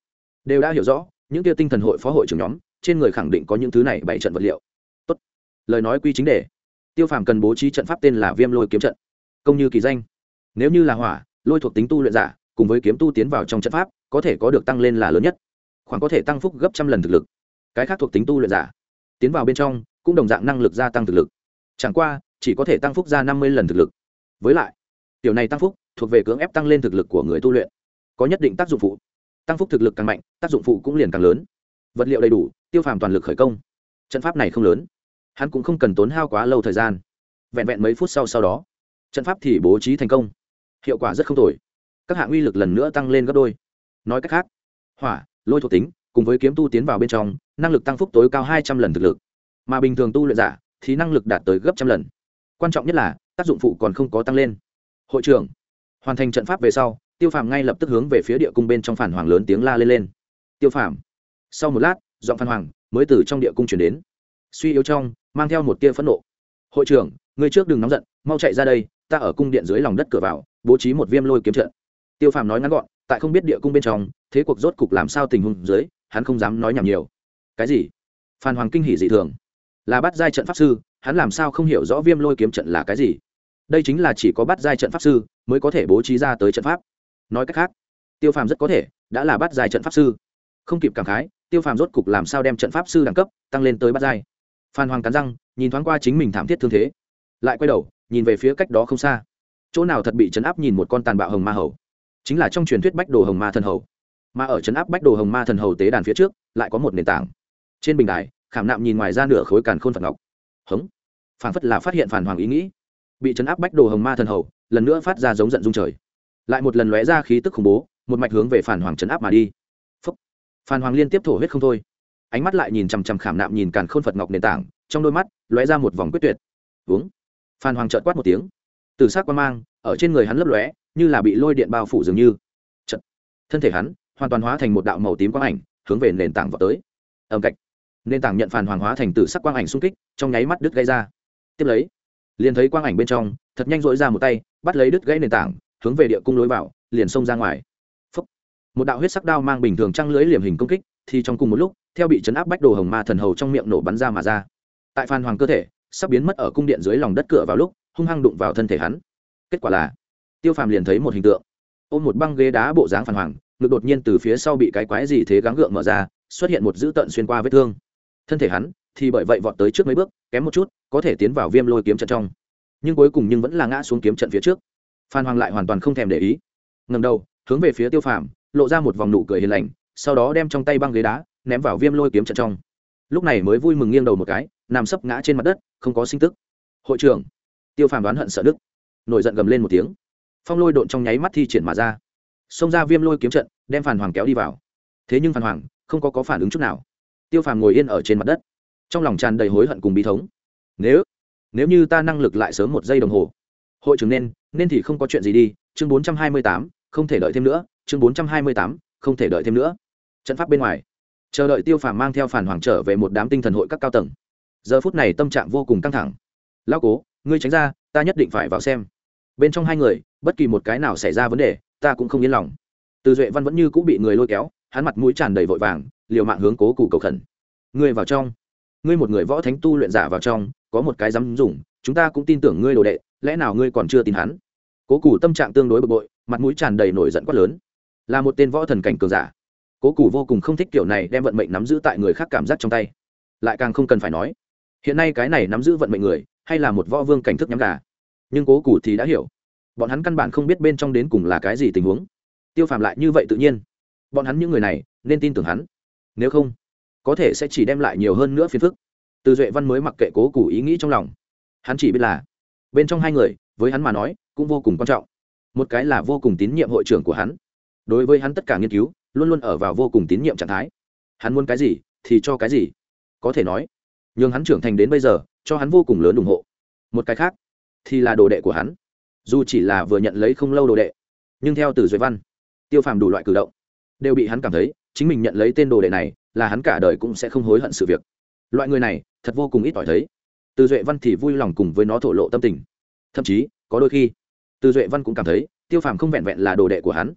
đều đã hiểu rõ, những tiêu tinh thần hội phó hội trưởng nhóm, trên người khẳng định có những thứ này bảy trận vật liệu. Tốt. lời nói quy chính đề. Tiêu phàm cần bố trí trận pháp tên là viêm lôi kiếm trận. Công như kỳ danh. Nếu như là hỏa, lôi thuộc tính tu luyện giả, cùng với kiếm tu tiến vào trong trận pháp, có thể có được tăng lên là lớn nhất. Khoảng có thể tăng phúc gấp trăm lần thực lực. Cái khác thuộc tính tu luyện giả, tiến vào bên trong cũng đồng dạng năng lực gia tăng thực lực. Chẳng qua, chỉ có thể tăng phúc ra năm mươi lần thực lực. Với lại, tiểu này tăng phúc thuộc về cưỡng ép tăng lên thực lực của người tu luyện. Có nhất định tác dụng phụ. Tăng phúc thực lực càng mạnh, tác dụng phụ cũng liền càng lớn. Vật liệu đầy đủ, tiêu phàm toàn lực khởi công. Trận pháp này không lớn. Hắn cũng không cần tốn hao quá lâu thời gian. Vẹn vẹn mấy phút sau sau đó, trận pháp thì bố trí thành công. Hiệu quả rất không tồi. Các hạng uy lực lần nữa tăng lên gấp đôi. Nói cách khác, hỏa, lôi thuộc tính, cùng với kiếm tu tiến vào bên trong, năng lực tăng phúc tối cao hai trăm lần thực lực mà bình thường tu luyện giả thì năng lực đạt tới gấp trăm lần. Quan trọng nhất là, tác dụng phụ còn không có tăng lên. Hội trưởng, hoàn thành trận pháp về sau, tiêu phàm ngay lập tức hướng về phía địa cung bên trong phản hoàng lớn tiếng la lên lên. Tiêu phàm, sau một lát, giọng phan hoàng mới từ trong địa cung chuyển đến. Suy yếu trong, mang theo một tia phẫn nộ. Hội trưởng người trước đừng nóng giận, mau chạy ra đây, ta ở cung điện dưới lòng đất cửa vào, bố trí một viêm lôi kiếm trận. Tiêu phàm nói ngắn gọn, tại không biết địa cung bên trong, thế cuộc rốt cục làm sao tình huống dưới, hắn không dám nói nhảm nhiều. Cái gì? Phan hoàng kinh hỉ dị thường là bắt giai trận pháp sư, hắn làm sao không hiểu rõ viêm lôi kiếm trận là cái gì? Đây chính là chỉ có bắt giai trận pháp sư mới có thể bố trí ra tới trận pháp. Nói cách khác, tiêu phàm rất có thể đã là bắt giai trận pháp sư. Không kịp cảm khái, tiêu phàm rốt cục làm sao đem trận pháp sư đẳng cấp tăng lên tới bắt giai? Phan hoàng cắn răng, nhìn thoáng qua chính mình thảm thiết thương thế, lại quay đầu, nhìn về phía cách đó không xa. Chỗ nào thật bị chấn áp nhìn một con tàn bạo hồng ma hầu? Chính là trong truyền thuyết bách đồ hồng ma thần hầu. Mà ở chấn áp bách đồ hồng ma thần hầu tế đàn phía trước, lại có một nền tảng. Trên bình đài khảm nạm nhìn ngoài ra nửa khối càn khôn phật ngọc. Hống. Phản phất là phát hiện phản hoàng ý nghĩ. Bị chấn áp bách đồ hồng ma thần hầu, lần nữa phát ra giống giận dung trời. Lại một lần lóe ra khí tức khủng bố, một mạch hướng về phản hoàng chấn áp mà đi. Phúc. phản hoàng liên tiếp thổ huyết không thôi. Ánh mắt lại nhìn chằm chằm khảm nạm nhìn càn khôn phật ngọc nền tảng, trong đôi mắt lóe ra một vòng quyết tuyệt. Uống. Phan hoàng trợt quát một tiếng. Từ s c quan mang, ở trên người hắn lấp lóe, như là bị lôi điện bao phủ dường như. Chật. thân thể hắn hoàn toàn hóa thành một đạo màu tím quang ảnh, hướng về nền tảng vào tới. Âm cạch nền tảng nhận phản hoàng hóa thành tử sắc quang ảnh xung kích, trong nháy mắt đứt gây ra. Tiếp lấy, liền thấy quang ảnh bên trong, thật nhanh dội ra một tay, bắt lấy đứt gãy nền tảng, hướng về địa cung lối vào, liền xông ra ngoài. Phúc. một đạo huyết sắc đao mang bình thường trăng lưới liềm hình công kích, thì trong cùng một lúc, theo bị chấn áp bách đồ hồng ma thần hầu trong miệng nổ bắn ra mà ra. Tại phan hoàng cơ thể, sắp biến mất ở cung điện dưới lòng đất cửa vào lúc, hung hăng đụng vào thân thể hắn. Kết quả là, tiêu phàm liền thấy một hình tượng. Ôm một băng ghế đá bộ dáng phan hoàng, ngực đột nhiên từ phía sau bị cái quái gì thế gắng gượng mở ra, xuất hiện một dữ tận xuyên qua vết thương thân thể hắn thì bởi vậy vọt tới trước mấy bước kém một chút có thể tiến vào viêm lôi kiếm trận trong. Nhưng cuối cùng nhưng vẫn là ngã xuống kiếm trận phía trước. Phan hoàng lại hoàn toàn không thèm để ý. Ngầm đầu hướng về phía tiêu phàm lộ ra một vòng nụ cười hiền lành sau đó đem trong tay băng ghế đá ném vào viêm lôi kiếm trận trong. Lúc này mới vui mừng nghiêng đầu một cái nằm sấp ngã trên mặt đất không có sinh tức. Hội trưởng. Tiêu phàm đoán hận sợ đức nổi giận gầm lên một tiếng. Phong lôi độn trong nháy mắt thi triển mà ra. Xông ra viêm lôi kiếm trận đem phản hoàng kéo đi vào. Thế nhưng phản hoàng không có, có phản ứng chút nào tiêu phàm ngồi yên ở trên mặt đất. Trong lòng tràn đầy hối hận cùng bi thống. Nếu nếu như ta năng lực lại sớm một giây đồng hồ. Hội trưởng nên nên thì không có chuyện gì đi, chương bốn trăm hai mươi tám, không thể đợi thêm nữa, chương bốn trăm hai mươi tám, không thể đợi thêm nữa. Trận pháp bên ngoài. Chờ đợi tiêu phàm mang theo phản hoàng trở về một đám tinh thần hội các cao tầng. Giờ phút này tâm trạng vô cùng căng thẳng. Lao cố, ngươi tránh ra, ta nhất định phải vào xem. Bên trong hai người, bất kỳ một cái nào xảy ra vấn đề, ta cũng không yên lòng. Từ duệ văn vẫn như cũng bị người lôi kéo, hắn mặt mũi tràn đầy vội vàng liều mạng hướng cố cụ cầu khẩn. Ngươi vào trong. Ngươi một người võ thánh tu luyện giả vào trong, có một cái dám dùng, chúng ta cũng tin tưởng ngươi đồ đệ, lẽ nào ngươi còn chưa tin hắn? Cố cụ tâm trạng tương đối bực bội, mặt mũi tràn đầy nổi giận quát lớn. Là một tên võ thần cảnh cường giả. Cố cụ vô cùng không thích kiểu này đem vận mệnh nắm giữ tại người khác cảm giác trong tay. Lại càng không cần phải nói. Hiện nay cái này nắm giữ vận mệnh người, hay là một võ vương cảnh thức nhắm gà. Nhưng cố cụ thì đã hiểu. Bọn hắn căn bản không biết bên trong đến cùng là cái gì tình huống. Tiêu phàm lại như vậy tự nhiên. Bọn hắn những người này, nên tin tưởng hắn nếu không, có thể sẽ chỉ đem lại nhiều hơn nữa phiền phức. Từ duệ văn mới mặc kệ cố củ ý nghĩ trong lòng. Hắn chỉ biết là, bên trong hai người, với hắn mà nói, cũng vô cùng quan trọng. Một cái là vô cùng tín nhiệm hội trưởng của hắn. Đối với hắn tất cả nghiên cứu, luôn luôn ở vào vô cùng tín nhiệm trạng thái. Hắn muốn cái gì, thì cho cái gì. Có thể nói n h ư n g hắn trưởng thành đến bây giờ, cho hắn vô cùng lớn ủng hộ. Một cái khác, thì là đồ đệ của hắn. Dù chỉ là vừa nhận lấy không lâu đồ đệ, nhưng theo từ duệ văn, tiêu phàm đủ loại cử động, đều bị hắn cảm thấy chính mình nhận lấy tên đồ đệ này, là hắn cả đời cũng sẽ không hối hận sự việc. Loại người này, thật vô cùng ít ỏi thấy. Từ duệ văn thì vui lòng cùng với nó thổ lộ tâm tình. Thậm chí, có đôi khi, từ duệ văn cũng cảm thấy, tiêu phàm không vẹn vẹn là đồ đệ của hắn,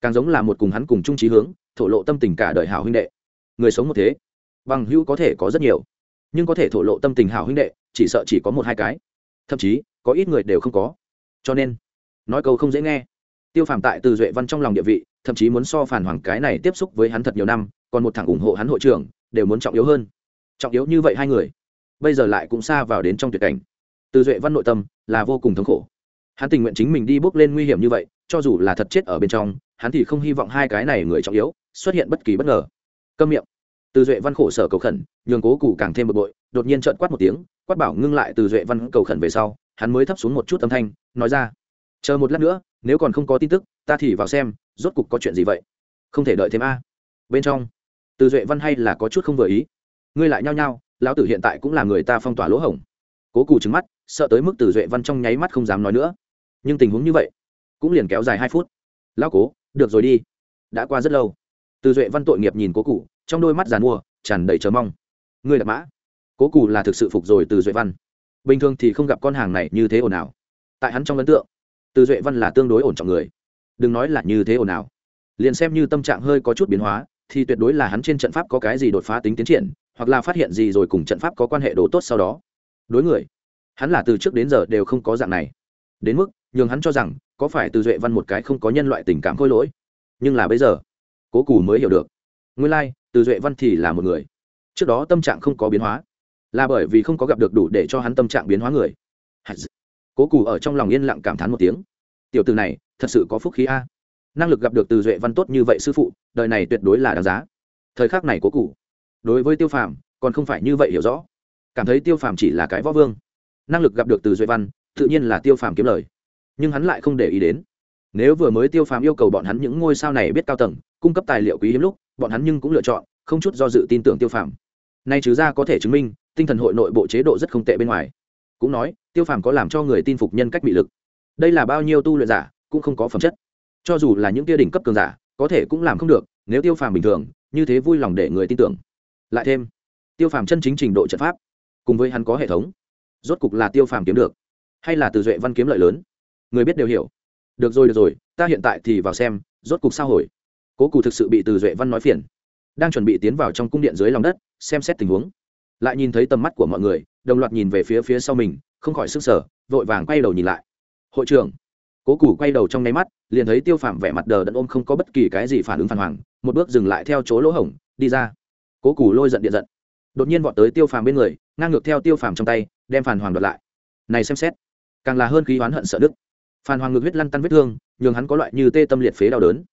càng giống là một cùng hắn cùng chung trí hướng, thổ lộ tâm tình cả đời hảo huynh đệ. Người sống một thế, bằng hữu có thể có rất nhiều, nhưng có thể thổ lộ tâm tình hảo huynh đệ, chỉ sợ chỉ có một hai cái. Thậm chí, có ít người đều không có. Cho nên, nói câu không dễ nghe tiêu phàm tại từ duệ văn trong lòng địa vị, thậm chí muốn so phản hoàng cái này tiếp xúc với hắn thật nhiều năm, còn một thằng ủng hộ hắn hội trưởng, đều muốn trọng yếu hơn. Trọng yếu như vậy hai người, bây giờ lại cũng xa vào đến trong tuyệt cảnh. Từ duệ văn nội tâm là vô cùng thống khổ. Hắn tình nguyện chính mình đi bước lên nguy hiểm như vậy, cho dù là thật chết ở bên trong, hắn thì không hy vọng hai cái này người trọng yếu xuất hiện bất kỳ bất ngờ. Câm miệng. Từ duệ văn khổ sở cầu khẩn, nhường cố cù càng thêm bực bội, đột nhiên trợn quát một tiếng, quát bảo ngưng lại từ duệ văn cầu khẩn về sau, hắn mới thấp xuống một chút âm thanh, nói ra, chờ một lát nữa nếu còn không có tin tức, ta thì vào xem, rốt cục có chuyện gì vậy? Không thể đợi thêm a. Bên trong, từ duệ văn hay là có chút không vừa ý. Ngươi lại nhao nhao, lão tử hiện tại cũng là người ta phong tỏa lỗ hổng. Cố cù trứng mắt, sợ tới mức từ duệ văn trong nháy mắt không dám nói nữa. Nhưng tình huống như vậy, cũng liền kéo dài hai phút. Lão cố, được rồi đi. Đã qua rất lâu. Từ duệ văn tội nghiệp nhìn cố cụ trong đôi mắt giàn mua, tràn đầy chờ mong. Ngươi đạp mã. Cố cụ là thực sự phục rồi từ duệ văn. Bình thường thì không gặp con hàng này như thế ồn ào. Tại hắn trong ấn tượng từ duệ văn là tương đối ổn trọng người. Đừng nói là như thế ồn ào. Liền xem như tâm trạng hơi có chút biến hóa thì tuyệt đối là hắn trên trận pháp có cái gì đột phá tính tiến triển hoặc là phát hiện gì rồi cùng trận pháp có quan hệ đồ tốt sau đó. Đối người hắn là từ trước đến giờ đều không có dạng này. Đến mức nhường hắn cho rằng có phải từ duệ văn một cái không có nhân loại tình cảm khôi lỗi. Nhưng là bây giờ cố cù mới hiểu được. Nguyên lai、like, từ duệ văn thì là một người. Trước đó tâm trạng không có biến hóa. Là bởi vì không có gặp được đủ để cho hắn tâm trạng biến hóa người cố cù ở trong lòng yên lặng cảm thán một tiếng. Tiểu từ này, thật sự có phúc khí a. Năng lực gặp được từ duệ văn tốt như vậy sư phụ, đời này tuyệt đối là đáng giá. Thời khắc này cố cụ đối với tiêu phàm, còn không phải như vậy hiểu rõ. Cảm thấy tiêu phàm chỉ là cái võ vương. Năng lực gặp được từ duệ văn, tự nhiên là tiêu phàm kiếm lời. Nhưng hắn lại không để ý đến. Nếu vừa mới tiêu phàm yêu cầu bọn hắn những ngôi sao này biết cao tầng, cung cấp tài liệu quý hiếm lúc, bọn hắn nhưng cũng lựa chọn, không chút do dự tin tưởng tiêu phàm. Nay trừ ra có thể chứng minh, tinh thần hội nội bộ chế độ rất không tệ bên ngoài cũng nói, tiêu phàm có làm cho người tin phục nhân cách bị lực. Đây là bao nhiêu tu luyện giả, cũng không có phẩm chất. Cho dù là những tia đỉnh cấp cường giả, có thể cũng làm không được, nếu tiêu phàm bình thường, như thế vui lòng để người tin tưởng. Lại thêm, tiêu phàm chân chính trình độ trận pháp, cùng với hắn có hệ thống, rốt cục là tiêu phàm kiếm được. Hay là từ duệ văn kiếm lợi lớn? Người biết đều hiểu. Được rồi được rồi, ta hiện tại thì vào xem, rốt cục sao hồi. Cố cụ thực sự bị từ duệ văn nói phiền. Đang chuẩn bị tiến vào trong cung điện dưới lòng đất, xem xét tình huống. Lại nhìn thấy tầm mắt của mọi người đồng loạt nhìn về phía phía sau mình, không khỏi sức sở vội vàng quay đầu nhìn lại. Hội trưởng. Cố củ quay đầu trong nháy mắt, liền thấy tiêu phạm vẻ mặt đờ đẫn ôm không có bất kỳ cái gì phản ứng phản hoàng, một bước dừng lại theo chỗ lỗ hổng, đi ra. Cố củ lôi giận điện giận. Đột nhiên vọt tới tiêu phàm bên người, ngang ngược theo tiêu phàm trong tay, đem phản hoàng đoạt lại. Này xem xét, càng là hơn khí oán hận sợ đức. Phản hoàng ngược huyết lăn tăn vết thương, nhường hắn có loại như tê tâm liệt phế đau đớn.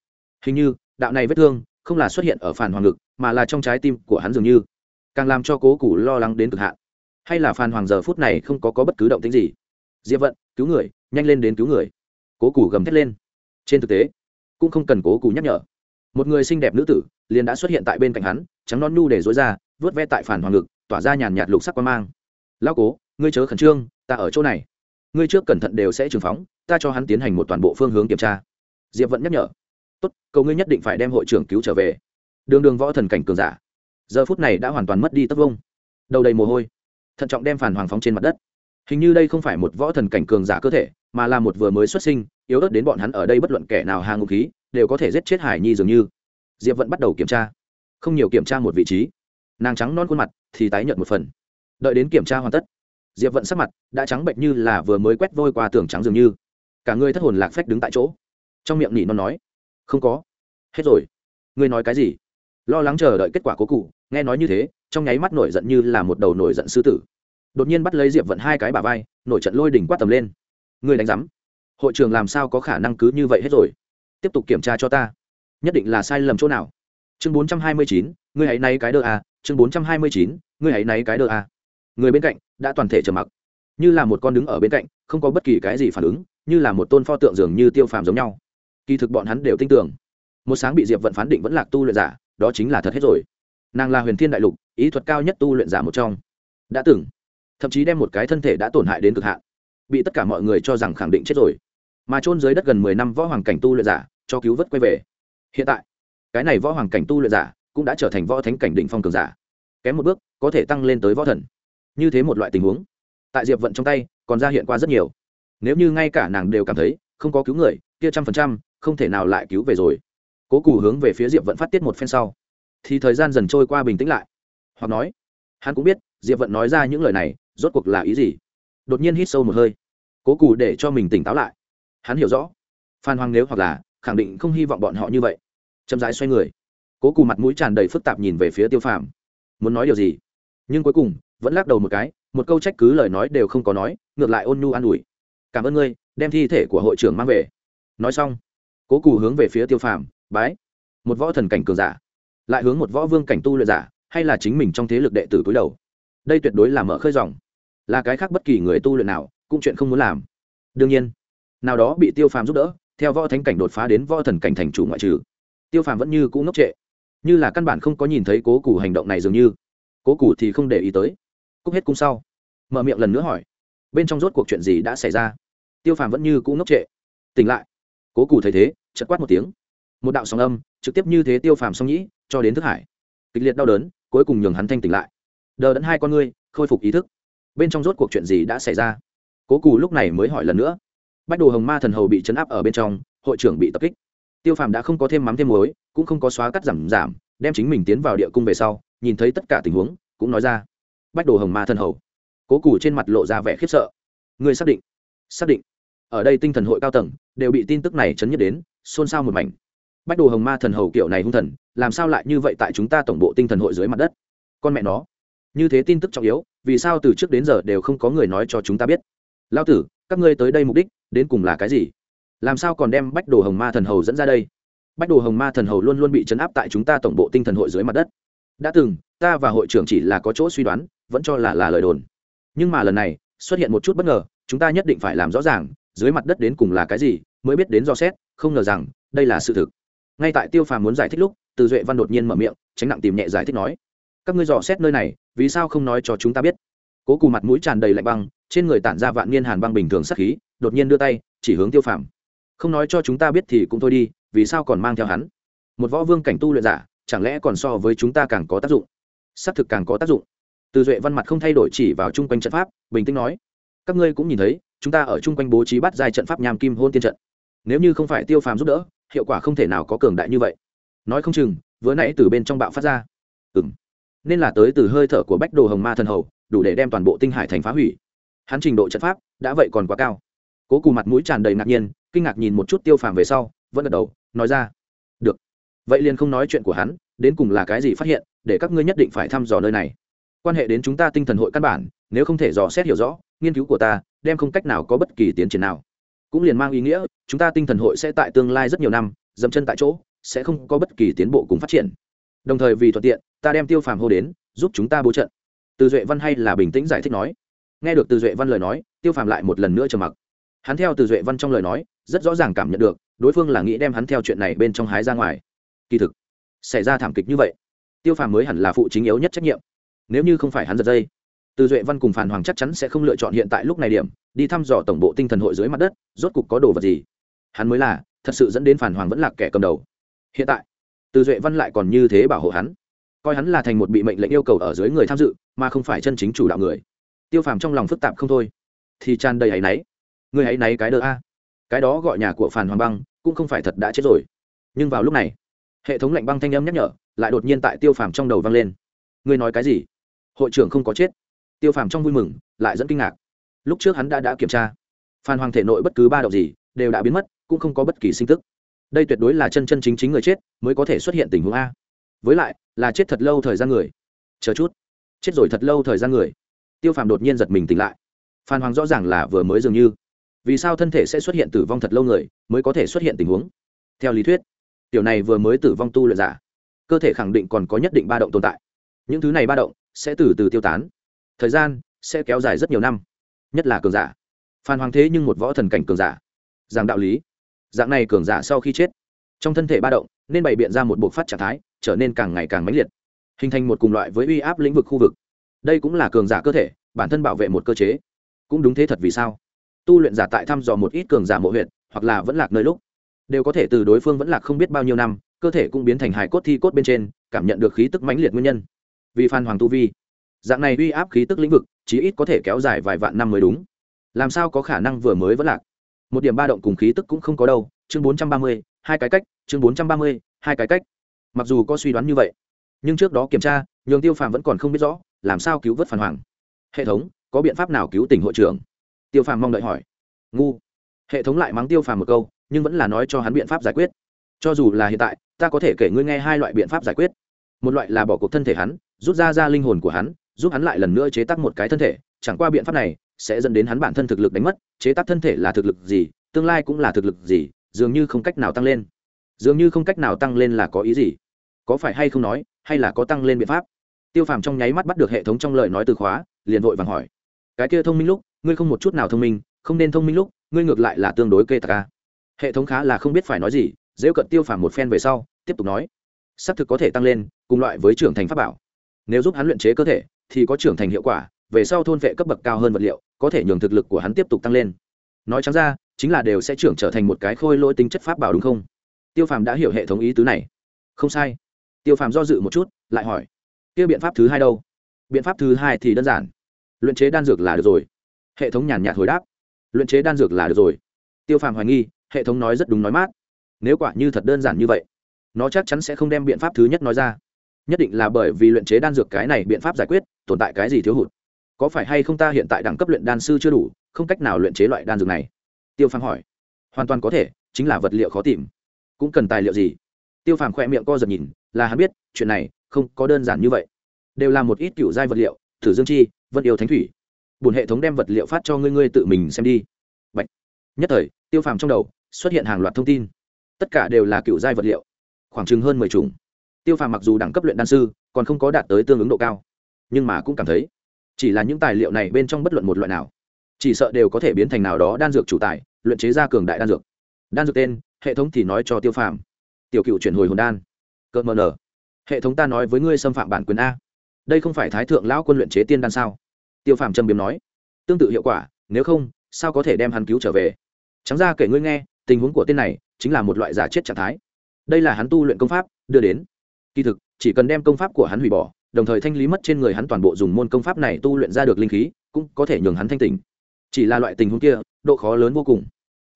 Hình như, đạo này vết thương không là xuất hiện ở phản hoàng ngực, mà là trong trái tim của hắn dường như, càng làm cho cố củ lo lắng đến cực hạn hay là phan hoàng giờ phút này không có, có bất cứ động tính gì? Diệp vận cứu người nhanh lên đến cứu người. Cố củ gầm thét lên. Trên thực tế cũng không cần cố củ nhắc nhở. Một người xinh đẹp nữ tử liền đã xuất hiện tại bên cạnh hắn trắng non nhu để dối ra vớt ve tại phản hoàng ngực tỏa ra nhàn nhạt lục sắc quan mang. Lao cố ngươi chớ khẩn trương ta ở chỗ này. Ngươi trước cẩn thận đều sẽ trừng phóng ta cho hắn tiến hành một toàn bộ phương hướng kiểm tra. Diệp Vận nhắc nhở. Tốt cầu ngươi nhất định phải đem hội trưởng cứu trở về. Đường đường võ thần cảnh cường giả giờ phút này đã hoàn toàn mất đi tất vông đầu đầy mồ hôi thận trọng đem phản hoàng phóng trên mặt đất. Hình như đây không phải một võ thần cảnh cường giả cơ thể, mà là một vừa mới xuất sinh, yếu ớt đến bọn hắn ở đây bất luận kẻ nào hàng ngũ khí, đều có thể giết chết hải nhi dường như. Diệp vẫn bắt đầu kiểm tra. Không nhiều kiểm tra một vị trí. Nàng trắng non khuôn mặt thì tái nhợt một phần. Đợi đến kiểm tra hoàn tất, diệp vận sắc mặt đã trắng bệnh như là vừa mới quét vôi qua tường trắng dường như. Cả người thất hồn lạc phách đứng tại chỗ. Trong miệng nỉ non nói, không có. Hết rồi. Ngươi nói cái gì? Lo lắng chờ đợi kết quả cố cụ nghe nói như thế trong nháy mắt nổi giận như là một đầu nổi giận sư tử. Đột nhiên bắt lấy diệp vận hai cái bà vai nổi trận lôi đỉnh quát tầm lên. Người đánh giám. Hội trường làm sao có khả năng cứ như vậy hết rồi? Tiếp tục kiểm tra cho ta. Nhất định là sai lầm chỗ nào? Chương bốn trăm hai mươi chín ngươi hãy nay cái đơ à, chương bốn trăm hai mươi chín ngươi hãy nay cái đơ à. người bên cạnh đã toàn thể trầm mặc. Như là một con đứng ở bên cạnh không có bất kỳ cái gì phản ứng như là một tôn pho tượng dường như tiêu phàm giống nhau. Kỳ thực bọn hắn đều tin tưởng. Một sáng bị diệp vận phán định vẫn lạc tu luyện giả đó chính là thật hết rồi nàng là huyền thiên đại lục, ý thuật cao nhất tu luyện giả một trong. Đã từng, thậm chí đem một cái thân thể đã tổn hại đến cực hạn, bị tất cả mọi người cho rằng khẳng định chết rồi. Mà trôn dưới đất gần mười năm võ hoàng cảnh tu luyện giả, cho cứu vớt quay về. Hiện tại, cái này võ hoàng cảnh tu luyện giả cũng đã trở thành võ thánh cảnh định phong cường giả, kém một bước, có thể tăng lên tới võ thần. Như thế một loại tình huống, tại diệp vận trong tay, còn ra hiện qua rất nhiều. Nếu như ngay cả nàng đều cảm thấy không có cứu người, kia trăm phần trăm không thể nào lại cứu về rồi. Cố cù hướng về phía diệp vận phát tiết một phen sau thì thời gian dần trôi qua bình tĩnh lại. Hoặc nói, hắn cũng biết, diệp vận nói ra những lời này, rốt cuộc là ý gì? Đột nhiên hít sâu một hơi. Cố cù để cho mình tỉnh táo lại. Hắn hiểu rõ. Phan hoàng nếu hoặc là, khẳng định không hy vọng bọn họ như vậy. Chậm rãi xoay người. Cố cù mặt mũi tràn đầy phức tạp nhìn về phía tiêu phàm. Muốn nói điều gì? Nhưng cuối cùng, vẫn lắc đầu một cái, một câu trách cứ lời nói đều không có nói, ngược lại ôn nhu an ủi. Cảm ơn ngươi, đem thi thể của hội trưởng mang về. Nói xong, cố cù hướng về phía tiêu phàm, bái. Một võ thần cảnh cường giả lại hướng một võ vương cảnh tu luyện giả, hay là chính mình trong thế lực đệ tử cúi đầu. Đây tuyệt đối là mở khơi dòng. Là cái khác bất kỳ người tu luyện nào, cũng chuyện không muốn làm. Đương nhiên, nào đó bị tiêu phàm giúp đỡ, theo võ thánh cảnh đột phá đến võ thần cảnh thành chủ ngoại trừ, tiêu phàm vẫn như cũ ngốc trệ. Như là căn bản không có nhìn thấy cố củ hành động này dường như. Cố củ thì không để ý tới. Cúc hết cung sau, mở miệng lần nữa hỏi, bên trong rốt cuộc chuyện gì đã xảy ra? Tiêu phàm vẫn như cũ ngốc trệ. Tỉnh lại. Cố củ thấy thế chật quát một tiếng. Một đạo sóng âm trực tiếp như thế tiêu phàm song nhĩ, cho đến thức hải. Kịch liệt đau đớn, cuối cùng nhường hắn thanh tỉnh lại. Đờ đẫn hai con ngươi, khôi phục ý thức. Bên trong rốt cuộc chuyện gì đã xảy ra? Cố cù lúc này mới hỏi lần nữa. Bách đồ hồng ma thần hầu bị chấn áp ở bên trong, hội trưởng bị tập kích. Tiêu phàm đã không có thêm mắm thêm muối, cũng không có xóa cắt giảm giảm, đem chính mình tiến vào địa cung về sau, nhìn thấy tất cả tình huống, cũng nói ra. Bách đồ hồng ma thần hầu. Cố cù trên mặt lộ ra vẻ khiếp sợ. Người xác định. Xác định. Ở đây tinh thần hội cao tầng, đều bị tin tức này chấn nhất đến, xôn xao một mảnh bách đồ hồng ma thần hầu kiểu này hung thần, làm sao lại như vậy tại chúng ta tổng bộ tinh thần hội dưới mặt đất? Con mẹ nó. Như thế tin tức trọng yếu, vì sao từ trước đến giờ đều không có người nói cho chúng ta biết? Lao tử, các ngươi tới đây mục đích, đến cùng là cái gì? Làm sao còn đem bách đồ hồng ma thần hầu dẫn ra đây? Bách đồ hồng ma thần hầu luôn luôn bị chấn áp tại chúng ta tổng bộ tinh thần hội dưới mặt đất. Đã từng, ta và hội trưởng chỉ là có chỗ suy đoán, vẫn cho là là lời đồn. Nhưng mà lần này, xuất hiện một chút bất ngờ, chúng ta nhất định phải làm rõ ràng, dưới mặt đất đến cùng là cái gì, mới biết đến do xét, không ngờ rằng, đây là sự thực ngay tại tiêu phàm muốn giải thích lúc, từ duệ văn đột nhiên mở miệng, tránh nặng tìm nhẹ giải thích nói, các ngươi dò xét nơi này, vì sao không nói cho chúng ta biết? Cố cù mặt mũi tràn đầy lạnh băng, trên người tản ra vạn niên hàn băng bình thường sắc khí, đột nhiên đưa tay, chỉ hướng tiêu phàm. Không nói cho chúng ta biết thì cũng thôi đi, vì sao còn mang theo hắn? Một võ vương cảnh tu luyện giả, chẳng lẽ còn so với chúng ta càng có tác dụng? Xác thực càng có tác dụng. Từ duệ văn mặt không thay đổi chỉ vào chung quanh trận pháp, bình tĩnh nói, các ngươi cũng nhìn thấy, chúng ta ở chung quanh bố trí bắt giai trận pháp nham kim hôn tiên trận. Nếu như không phải tiêu phàm giúp đỡ hiệu quả không thể nào có cường đại như vậy. Nói không chừng, vừa nãy từ bên trong bạo phát ra. Ừ m nên là tới từ hơi thở của bách đồ hồng ma thần hầu, đủ để đem toàn bộ tinh hải thành phá hủy. Hắn trình độ trận pháp, đã vậy còn quá cao. Cố cù mặt mũi tràn đầy ngạc nhiên, kinh ngạc nhìn một chút tiêu phàm về sau, vẫn gật đầu, nói ra, được. Vậy liền không nói chuyện của hắn, đến cùng là cái gì phát hiện, để các ngươi nhất định phải thăm dò nơi này. Quan hệ đến chúng ta tinh thần hội căn bản, nếu không thể dò xét hiểu rõ, nghiên cứu của ta, đem không cách nào có bất kỳ tiến triển nào cũng liền mang ý nghĩa, chúng ta tinh thần hội sẽ tại tương lai rất nhiều năm, dậm chân tại chỗ, sẽ không có bất kỳ tiến bộ cùng phát triển. Đồng thời vì thuận tiện, ta đem tiêu phàm hô đến, giúp chúng ta bố trận. Từ duệ văn hay là bình tĩnh giải thích nói. Nghe được từ duệ văn lời nói, tiêu phàm lại một lần nữa trầm mặc. Hắn theo từ duệ văn trong lời nói, rất rõ ràng cảm nhận được, đối phương là nghĩ đem hắn theo chuyện này bên trong hái ra ngoài. Kỳ thực, xảy ra thảm kịch như vậy, tiêu phàm mới hẳn là phụ chính yếu nhất trách nhiệm. Nếu như không phải hắn giật dây từ duệ văn cùng phản hoàng chắc chắn sẽ không lựa chọn hiện tại lúc này điểm, đi thăm dò tổng bộ tinh thần hội dưới mặt đất, rốt cục có đồ vật gì? Hắn mới là, thật sự dẫn đến phản hoàng vẫn là kẻ cầm đầu. Hiện tại, từ duệ văn lại còn như thế bảo hộ hắn. Coi hắn là thành một bị mệnh lệnh yêu cầu ở dưới người tham dự, mà không phải chân chính chủ đạo người. Tiêu phàm trong lòng phức tạp không thôi. Thì tràn đầy áy náy. Người áy náy cái đỡ a. Cái đó gọi nhà của phản hoàng băng, cũng không phải thật đã chết rồi. Nhưng vào lúc này, hệ thống lạnh băng thanh âm nhắc nhở, lại đột nhiên tại tiêu phàm trong đầu vang lên. Ngươi nói cái gì? Hội trưởng không có chết tiêu phàm trong vui mừng, lại dẫn kinh ngạc. Lúc trước hắn đã đã kiểm tra, phan hoàng thể nội bất cứ ba động gì đều đã biến mất, cũng không có bất kỳ sinh tức. Đây tuyệt đối là chân chân chính chính người chết mới có thể xuất hiện tình huống a. Với lại, là chết thật lâu thời gian người. Chờ chút. Chết rồi thật lâu thời gian người. Tiêu phàm đột nhiên giật mình tỉnh lại. Phan hoàng rõ ràng là vừa mới dường như. Vì sao thân thể sẽ xuất hiện tử vong thật lâu người mới có thể xuất hiện tình huống? Theo lý thuyết, tiểu này vừa mới tử vong tu luyện giả, cơ thể khẳng định còn có nhất định ba động tồn tại. Những thứ này ba động sẽ từ từ tiêu tán thời gian sẽ kéo dài rất nhiều năm, nhất là cường giả. Phan hoàng thế nhưng một võ thần cảnh cường giả. Giảng đạo lý, dạng này cường giả sau khi chết, trong thân thể ba động nên bày biện ra một bộ phát trạng thái trở nên càng ngày càng mãnh liệt, hình thành một cùng loại với uy áp lĩnh vực khu vực. Đây cũng là cường giả cơ thể, bản thân bảo vệ một cơ chế. Cũng đúng thế thật vì sao? Tu luyện giả tại thăm dò một ít cường giả mộ huyện hoặc là vẫn lạc nơi lúc, đều có thể từ đối phương vẫn lạc không biết bao nhiêu năm, cơ thể cũng biến thành hài cốt thi cốt bên trên, cảm nhận được khí tức mãnh liệt nguyên nhân. Vì phan hoàng tu vi dạng này uy áp khí tức lĩnh vực, chí ít có thể kéo dài vài vạn năm mới đúng. Làm sao có khả năng vừa mới vẫn lạc? Một điểm ba động cùng khí tức cũng không có đâu. Chương bốn trăm ba mươi, hai cái cách. Chương bốn trăm ba mươi, hai cái cách. Mặc dù có suy đoán như vậy, nhưng trước đó kiểm tra, nhường tiêu phàm vẫn còn không biết rõ, làm sao cứu vớt phản hoàng. Hệ thống, có biện pháp nào cứu tỉnh hội trưởng? Tiêu phàm mong đợi hỏi. Ngu. Hệ thống lại mắng tiêu phàm một câu, nhưng vẫn là nói cho hắn biện pháp giải quyết. Cho dù là hiện tại, ta có thể kể ngươi nghe hai loại biện pháp giải quyết. Một loại là bỏ cuộc thân thể hắn, rút ra ra linh hồn của hắn giúp hắn lại lần nữa chế tác một cái thân thể, chẳng qua biện pháp này sẽ dẫn đến hắn bản thân thực lực đánh mất, chế tác thân thể là thực lực gì, tương lai cũng là thực lực gì, dường như không cách nào tăng lên. Dường như không cách nào tăng lên là có ý gì? Có phải hay không nói, hay là có tăng lên biện pháp? Tiêu phàm trong nháy mắt bắt được hệ thống trong lời nói từ khóa, liền vội vàng hỏi. Cái kia thông minh lúc, ngươi không một chút nào thông minh, không nên thông minh lúc, ngươi ngược lại là tương đối kê tạc ca hệ thống khá là không biết phải nói gì dễ cận tiêu phàm một phen về sau, tiếp tục nói. Xác thực có thể tăng lên, cùng loại với trưởng thành pháp bảo. Nếu giúp hắn luyện chế cơ thể thì có trưởng thành hiệu quả, về sau thôn vệ cấp bậc cao hơn vật liệu, có thể nhường thực lực của hắn tiếp tục tăng lên. Nói chẳng ra, chính là đều sẽ trưởng trở thành một cái khôi lỗi tính chất pháp bảo đúng không? Tiêu phàm đã hiểu hệ thống ý tứ này. Không sai. Tiêu phàm do dự một chút, lại hỏi, kia biện pháp thứ hai đâu? Biện pháp thứ hai thì đơn giản. Luyện chế đan dược là được rồi. Hệ thống nhàn nhạt hồi đáp, luyện chế đan dược là được rồi. Tiêu phàm hoài nghi, hệ thống nói rất đúng nói mát. Nếu quả như thật đơn giản như vậy, nó chắc chắn sẽ không đem biện pháp thứ nhất nói ra nhất định là bởi vì luyện chế đan dược cái này biện pháp giải quyết, tồn tại cái gì thiếu hụt? Có phải hay không ta hiện tại đẳng cấp luyện đan sư chưa đủ, không cách nào luyện chế loại đan dược này? Tiêu phàm hỏi. Hoàn toàn có thể, chính là vật liệu khó tìm. Cũng cần tài liệu gì? Tiêu phàm khoe miệng co giật nhìn, là hắn biết, chuyện này không có đơn giản như vậy. Đều là một ít cựu giai vật liệu, thử dương chi, vân yêu thánh thủy. Bùn hệ thống đem vật liệu phát cho ngươi ngươi tự mình xem đi. Bạch. nhất thời, tiêu phàm trong đầu xuất hiện hàng loạt thông tin. Tất cả đều là cựu giai vật liệu, khoảng chừng hơn mười chủng tiêu phàm mặc dù đẳng cấp luyện đan sư, còn không có đạt tới tương ứng độ cao. Nhưng mà cũng cảm thấy, chỉ là những tài liệu này bên trong bất luận một loại nào, chỉ sợ đều có thể biến thành nào đó đan dược chủ tài, luyện chế ra cường đại đan dược. Đan dược tên, hệ thống thì nói cho tiêu phàm. Tiểu cựu chuyển hồi hồn đan. Cợt mờ nở. Hệ thống ta nói với ngươi xâm phạm bản quyền a. Đây không phải thái thượng lão quân luyện chế tiên đan sao? Tiêu phàm trâm biếm nói. Tương tự hiệu quả, nếu không, sao có thể đem hắn cứu trở về? Trắng ra kể ngươi nghe, tình huống của tên này chính là một loại giả chết trạng thái. Đây là hắn tu luyện công pháp, đưa đến kỳ thực chỉ cần đem công pháp của hắn hủy bỏ đồng thời thanh lý mất trên người hắn toàn bộ dùng môn công pháp này tu luyện ra được linh khí cũng có thể nhường hắn thanh tỉnh. Chỉ là loại tình huống kia độ khó lớn vô cùng.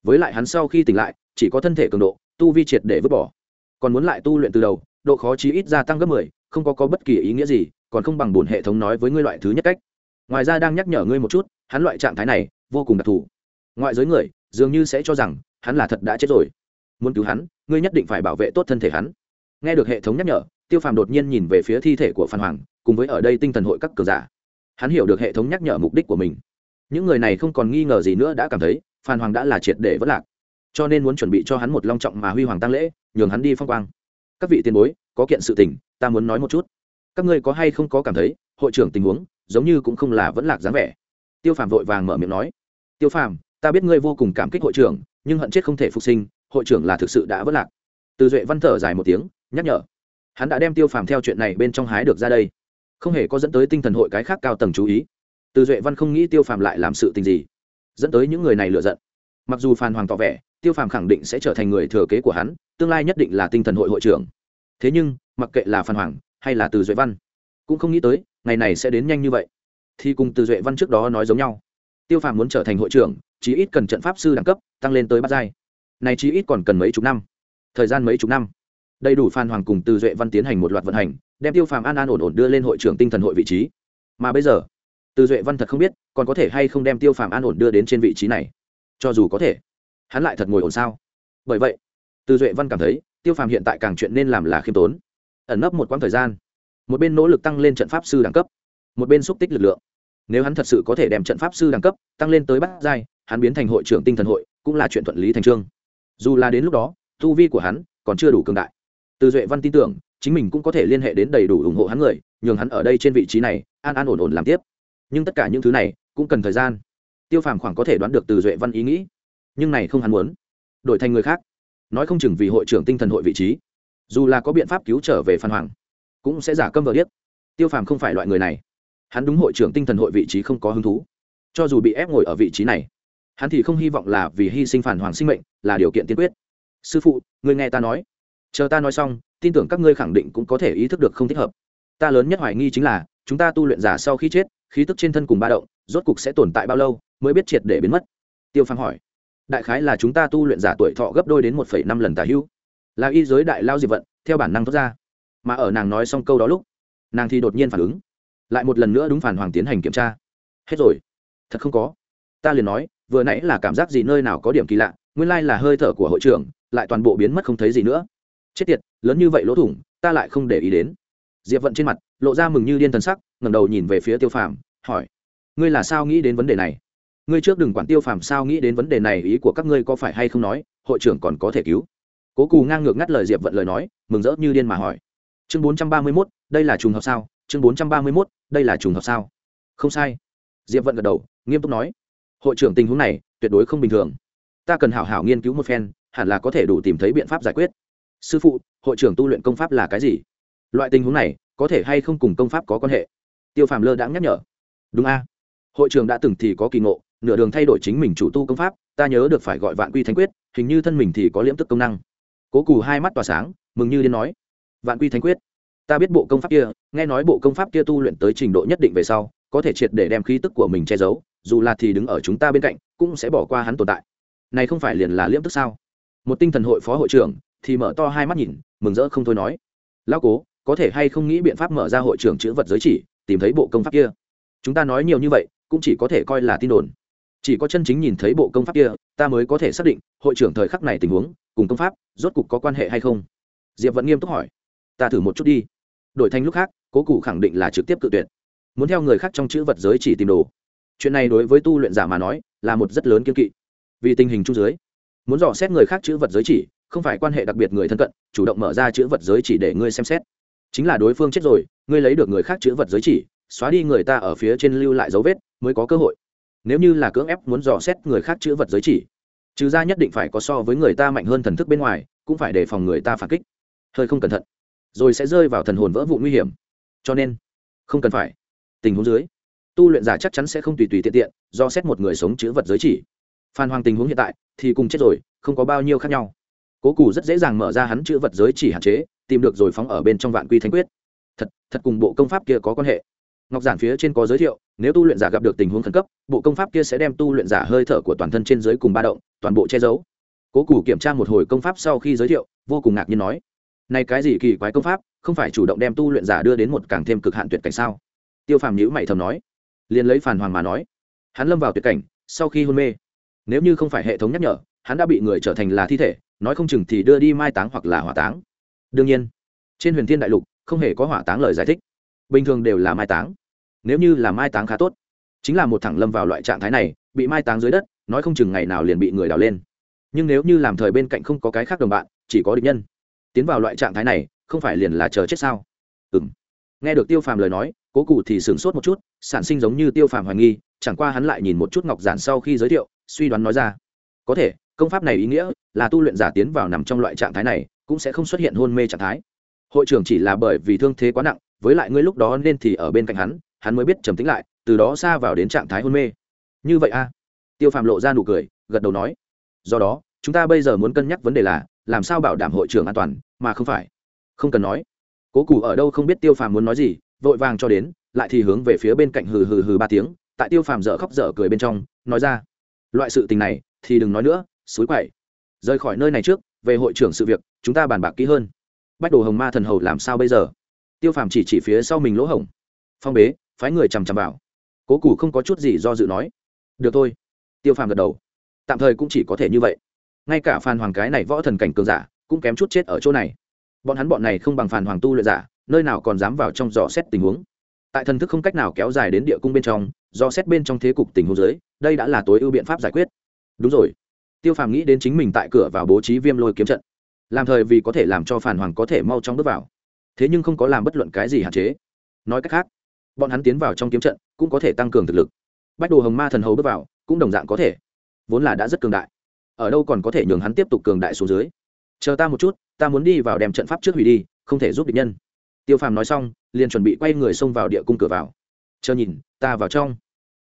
Với lại hắn sau khi tỉnh lại chỉ có thân thể cường độ tu vi triệt để vứt bỏ. Còn muốn lại tu luyện từ đầu độ khó chí ít gia tăng gấp mười không có, có bất kỳ ý nghĩa gì còn không bằng bổn hệ thống nói với ngươi loại thứ nhất cách. Ngoài ra đang nhắc nhở ngươi một chút hắn loại trạng thái này vô cùng đặc thù. Ngoại giới người dường như sẽ cho rằng hắn là thật đã chết rồi. Muốn cứu hắn ngươi nhất định phải bảo vệ tốt thân thể hắn nghe được hệ thống nhắc nhở, tiêu phàm đột nhiên nhìn về phía thi thể của phan hoàng, cùng với ở đây tinh thần hội các cường giả. Hắn hiểu được hệ thống nhắc nhở mục đích của mình. Những người này không còn nghi ngờ gì nữa đã cảm thấy, phan hoàng đã là triệt để vất lạc. Cho nên muốn chuẩn bị cho hắn một long trọng mà huy hoàng tăng lễ, nhường hắn đi phong quang. Các vị tiền bối, có kiện sự tình, ta muốn nói một chút. Các ngươi có hay không có cảm thấy, hội trưởng tình huống, giống như cũng không là vẫn lạc dáng vẻ? Tiêu phàm vội vàng mở miệng nói. Tiêu phàm, ta biết ngươi vô cùng cảm kích hội trưởng, nhưng hận chết không thể phục sinh, hội trưởng là thực sự đã vất lạc. Từ duệ văn thở dài một tiếng nhắc nhở. Hắn đã đem tiêu phàm theo chuyện này bên trong hái được ra đây. Không hề có dẫn tới tinh thần hội cái khác cao tầng chú ý. Từ duệ văn không nghĩ tiêu phàm lại làm sự tình gì, dẫn tới những người này lựa giận. Mặc dù phan hoàng tỏ vẻ, tiêu phàm khẳng định sẽ trở thành người thừa kế của hắn, tương lai nhất định là tinh thần hội hội trưởng. Thế nhưng, mặc kệ là phan hoàng hay là từ duệ văn, cũng không nghĩ tới, ngày này sẽ đến nhanh như vậy. Thì cùng từ duệ văn trước đó nói giống nhau, tiêu phàm muốn trở thành hội trưởng, chí ít cần trận pháp sư đẳng cấp, tăng lên tới bát giai. Này chí ít còn cần mấy chục năm. Thời gian mấy chục năm đầy đủ phan hoàng cùng từ duệ văn tiến hành một loạt vận hành, đem tiêu phàm an an ổn ổn đưa lên hội trưởng tinh thần hội vị trí. Mà bây giờ, từ duệ văn thật không biết còn có thể hay không đem tiêu phàm an ổn đưa đến trên vị trí này. Cho dù có thể, hắn lại thật ngồi ổn sao? Bởi vậy, từ duệ văn cảm thấy tiêu phàm hiện tại càng chuyện nên làm là khiêm tốn, ẩn nấp một quãng thời gian, một bên nỗ lực tăng lên trận pháp sư đẳng cấp, một bên xúc tích lực lượng. Nếu hắn thật sự có thể đem trận pháp sư đẳng cấp tăng lên tới bát giai, hắn biến thành hội trưởng tinh thần hội cũng là chuyện thuận lý thành trương. Dù là đến lúc đó, tu vi của hắn còn chưa đủ cường đại từ duệ văn tin tưởng, chính mình cũng có thể liên hệ đến đầy đủ ủng hộ hắn người, nhường hắn ở đây trên vị trí này, an an ổn ổn làm tiếp. Nhưng tất cả những thứ này, cũng cần thời gian. Tiêu phàm khoảng có thể đoán được từ duệ văn ý nghĩ. Nhưng này không hắn muốn. Đổi thành người khác. Nói không chừng vì hội trưởng tinh thần hội vị trí. Dù là có biện pháp cứu trở về phan hoàng, cũng sẽ giả câm vợ điếc. Tiêu phàm không phải loại người này. Hắn đúng hội trưởng tinh thần hội vị trí không có hứng thú. Cho dù bị ép ngồi ở vị trí này, hắn thì không hy vọng là vì hy sinh phản hoàng sinh mệnh là điều kiện tiên quyết. Sư phụ, người nghe ta nói chờ ta nói xong, tin tưởng các ngươi khẳng định cũng có thể ý thức được không thích hợp. Ta lớn nhất hoài nghi chính là, chúng ta tu luyện giả sau khi chết, khí tức trên thân cùng ba động, rốt cục sẽ tồn tại bao lâu, mới biết triệt để biến mất? Tiêu phàm hỏi. Đại khái là chúng ta tu luyện giả tuổi thọ gấp đôi đến một năm lần tà hữu. Là y giới đại lao diệp vận, theo bản năng thoát ra. Mà ở nàng nói xong câu đó lúc, nàng thì đột nhiên phản ứng. Lại một lần nữa đúng phản hoàng tiến hành kiểm tra. Hết rồi. Thật không có. Ta liền nói, vừa nãy là cảm giác gì nơi nào có điểm kỳ lạ, nguyên lai là hơi thở của hội trưởng, lại toàn bộ biến mất không thấy gì nữa chết tiệt, lớn như vậy lỗ thủng, ta lại không để ý đến. Diệp vận trên mặt lộ ra mừng như điên thần sắc, ngẩng đầu nhìn về phía tiêu phàm, hỏi, ngươi là sao nghĩ đến vấn đề này? Ngươi trước đừng quản tiêu phàm sao nghĩ đến vấn đề này, ý của các ngươi có phải hay không nói, hội trưởng còn có thể cứu? Cố cù ngang ngược ngắt lời diệp vận lời nói, mừng rỡ như điên mà hỏi, chương bốn trăm ba mươi mốt, đây là trùng hợp sao? Chương bốn trăm ba mươi mốt, đây là trùng hợp sao? Không sai. Diệp vận gật đầu, nghiêm túc nói, hội trưởng tình huống này tuyệt đối không bình thường. Ta cần hảo hảo nghiên cứu một phen, hẳn là có thể đủ tìm thấy biện pháp giải quyết sư phụ, hội trưởng tu luyện công pháp là cái gì? Loại tình huống này, có thể hay không cùng công pháp có quan hệ? Tiêu phàm lơ đã nhắc nhở. Đúng a. Hội trưởng đã từng thì có kỳ ngộ, nửa đường thay đổi chính mình chủ tu công pháp, ta nhớ được phải gọi vạn quy thánh quyết, hình như thân mình thì có liễm tức công năng. Cố cù hai mắt tỏa sáng, mừng như đến nói. Vạn quy thánh quyết. Ta biết bộ công pháp kia, nghe nói bộ công pháp kia tu luyện tới trình độ nhất định về sau, có thể triệt để đem khí tức của mình che giấu, dù là thì đứng ở chúng ta bên cạnh, cũng sẽ bỏ qua hắn tồn tại. Này không phải liền là liễm tức sao? Một tinh thần hội phó hội trưởng thì mở to hai mắt nhìn, mừng rỡ không thôi nói. Lão cố, có thể hay không nghĩ biện pháp mở ra hội trưởng chữ vật giới chỉ, tìm thấy bộ công pháp kia? Chúng ta nói nhiều như vậy, cũng chỉ có thể coi là tin đồn. Chỉ có chân chính nhìn thấy bộ công pháp kia, ta mới có thể xác định, hội trưởng thời khắc này tình huống, cùng công pháp, rốt cục có quan hệ hay không? Diệp vẫn nghiêm túc hỏi. Ta thử một chút đi. Đổi thành lúc khác, cố cụ khẳng định là trực tiếp cự tuyệt. Muốn theo người khác trong chữ vật giới chỉ tìm đồ. Chuyện này đối với tu luyện giả mà nói, là một rất lớn kiên kỵ. Vì tình hình chung dưới, muốn dò xét người khác chữ vật giới chỉ không phải quan hệ đặc biệt người thân cận, chủ động mở ra chữ vật giới chỉ để ngươi xem xét. Chính là đối phương chết rồi, ngươi lấy được người khác chữ vật giới chỉ, xóa đi người ta ở phía trên lưu lại dấu vết mới có cơ hội. Nếu như là cưỡng ép muốn dò xét người khác chữ vật giới chỉ, trừ ra nhất định phải có so với người ta mạnh hơn thần thức bên ngoài, cũng phải đề phòng người ta phản kích. Hơi không cẩn thận, rồi sẽ rơi vào thần hồn vỡ vụ nguy hiểm. Cho nên, không cần phải. Tình huống dưới, tu luyện giả chắc chắn sẽ không tùy tùy tiện tiện do xét một người sống chữ vật giới chỉ. Phan hoàng tình huống hiện tại thì cùng chết rồi, không có bao nhiêu khác nhau cố cù rất dễ dàng mở ra hắn chữ vật giới chỉ hạn chế, tìm được rồi phóng ở bên trong vạn quy thánh quyết. Thật thật cùng bộ công pháp kia có quan hệ. Ngọc giản phía trên có giới thiệu, nếu tu luyện giả gặp được tình huống khẩn cấp, bộ công pháp kia sẽ đem tu luyện giả hơi thở của toàn thân trên dưới cùng ba động, toàn bộ che giấu. Cố cù kiểm tra một hồi công pháp sau khi giới thiệu, vô cùng ngạc nhiên nói, này cái gì kỳ quái công pháp, không phải chủ động đem tu luyện giả đưa đến một càng thêm cực hạn tuyệt cảnh sao? Tiêu phàm nhữ mày thầm nói, liền lấy phản hoàng mà nói, hắn lâm vào tuyệt cảnh, sau khi hôn mê. Nếu như không phải hệ thống nhắc nhở, hắn đã bị người trở thành là thi thể nói không chừng thì đưa đi mai táng hoặc là hỏa táng. Đương nhiên trên huyền thiên đại lục không hề có hỏa táng lời giải thích. Bình thường đều là mai táng. Nếu như là mai táng khá tốt chính là một thẳng lâm vào loại trạng thái này bị mai táng dưới đất nói không chừng ngày nào liền bị người đào lên. Nhưng nếu như làm thời bên cạnh không có cái khác đồng bạn chỉ có địch nhân tiến vào loại trạng thái này không phải liền là chờ chết sao? Ừm, nghe được tiêu phàm lời nói cố cụ thì sửng sốt một chút sản sinh giống như tiêu phàm hoài nghi chẳng qua hắn lại nhìn một chút ngọc giản sau khi giới thiệu suy đoán nói ra có thể công pháp này ý nghĩa là tu luyện giả tiến vào nằm trong loại trạng thái này cũng sẽ không xuất hiện hôn mê trạng thái. Hội trưởng chỉ là bởi vì thương thế quá nặng, với lại ngươi lúc đó nên thì ở bên cạnh hắn hắn mới biết trầm tính lại, từ đó xa vào đến trạng thái hôn mê. Như vậy a? À? tiêu phàm lộ ra nụ cười, gật đầu nói. Do đó, chúng ta bây giờ muốn cân nhắc vấn đề là, làm sao bảo đảm hội trưởng an toàn, mà không phải? Không cần nói. Cố củ ở đâu không biết tiêu phàm muốn nói gì, vội vàng cho đến, lại thì hướng về phía bên cạnh hừ hừ hừ ba tiếng, tại tiêu phàm dở khóc dở cười bên trong, nói ra. Loại sự tình này, thì đừng nói nữa xúi quậy. Rời khỏi nơi này trước, về hội trưởng sự việc, chúng ta bàn bạc kỹ hơn. Bách đồ hồng ma thần hầu làm sao bây giờ? Tiêu phàm chỉ chỉ phía sau mình lỗ hổng. Phong bế, phái người chằm chằm vào. Cố củ không có chút gì do dự nói. Được thôi. Tiêu phàm gật đầu. Tạm thời cũng chỉ có thể như vậy. Ngay cả phan hoàng cái này võ thần cảnh cường giả, cũng kém chút chết ở chỗ này. Bọn hắn bọn này không bằng phản hoàng tu luyện giả, nơi nào còn dám vào trong dò xét tình huống. Tại thần thức không cách nào kéo dài đến địa cung bên trong do xét bên trong thế cục tình huống dưới, đây đã là tối ưu biện pháp giải quyết. Đúng rồi tiêu phàm nghĩ đến chính mình tại cửa vào bố trí viêm lôi kiếm trận. Làm thời vì có thể làm cho phản hoàng có thể mau chóng bước vào. Thế nhưng không có làm bất luận cái gì hạn chế. Nói cách khác, bọn hắn tiến vào trong kiếm trận cũng có thể tăng cường thực lực. Bách đồ hồng ma thần hầu bước vào, cũng đồng dạng có thể. Vốn là đã rất cường đại. Ở đâu còn có thể nhường hắn tiếp tục cường đại xuống dưới. Chờ ta một chút, ta muốn đi vào đem trận pháp trước hủy đi, không thể giúp địch nhân. Tiêu phàm nói xong, liền chuẩn bị quay người xông vào địa cung cửa vào. Chờ nhìn, ta vào trong.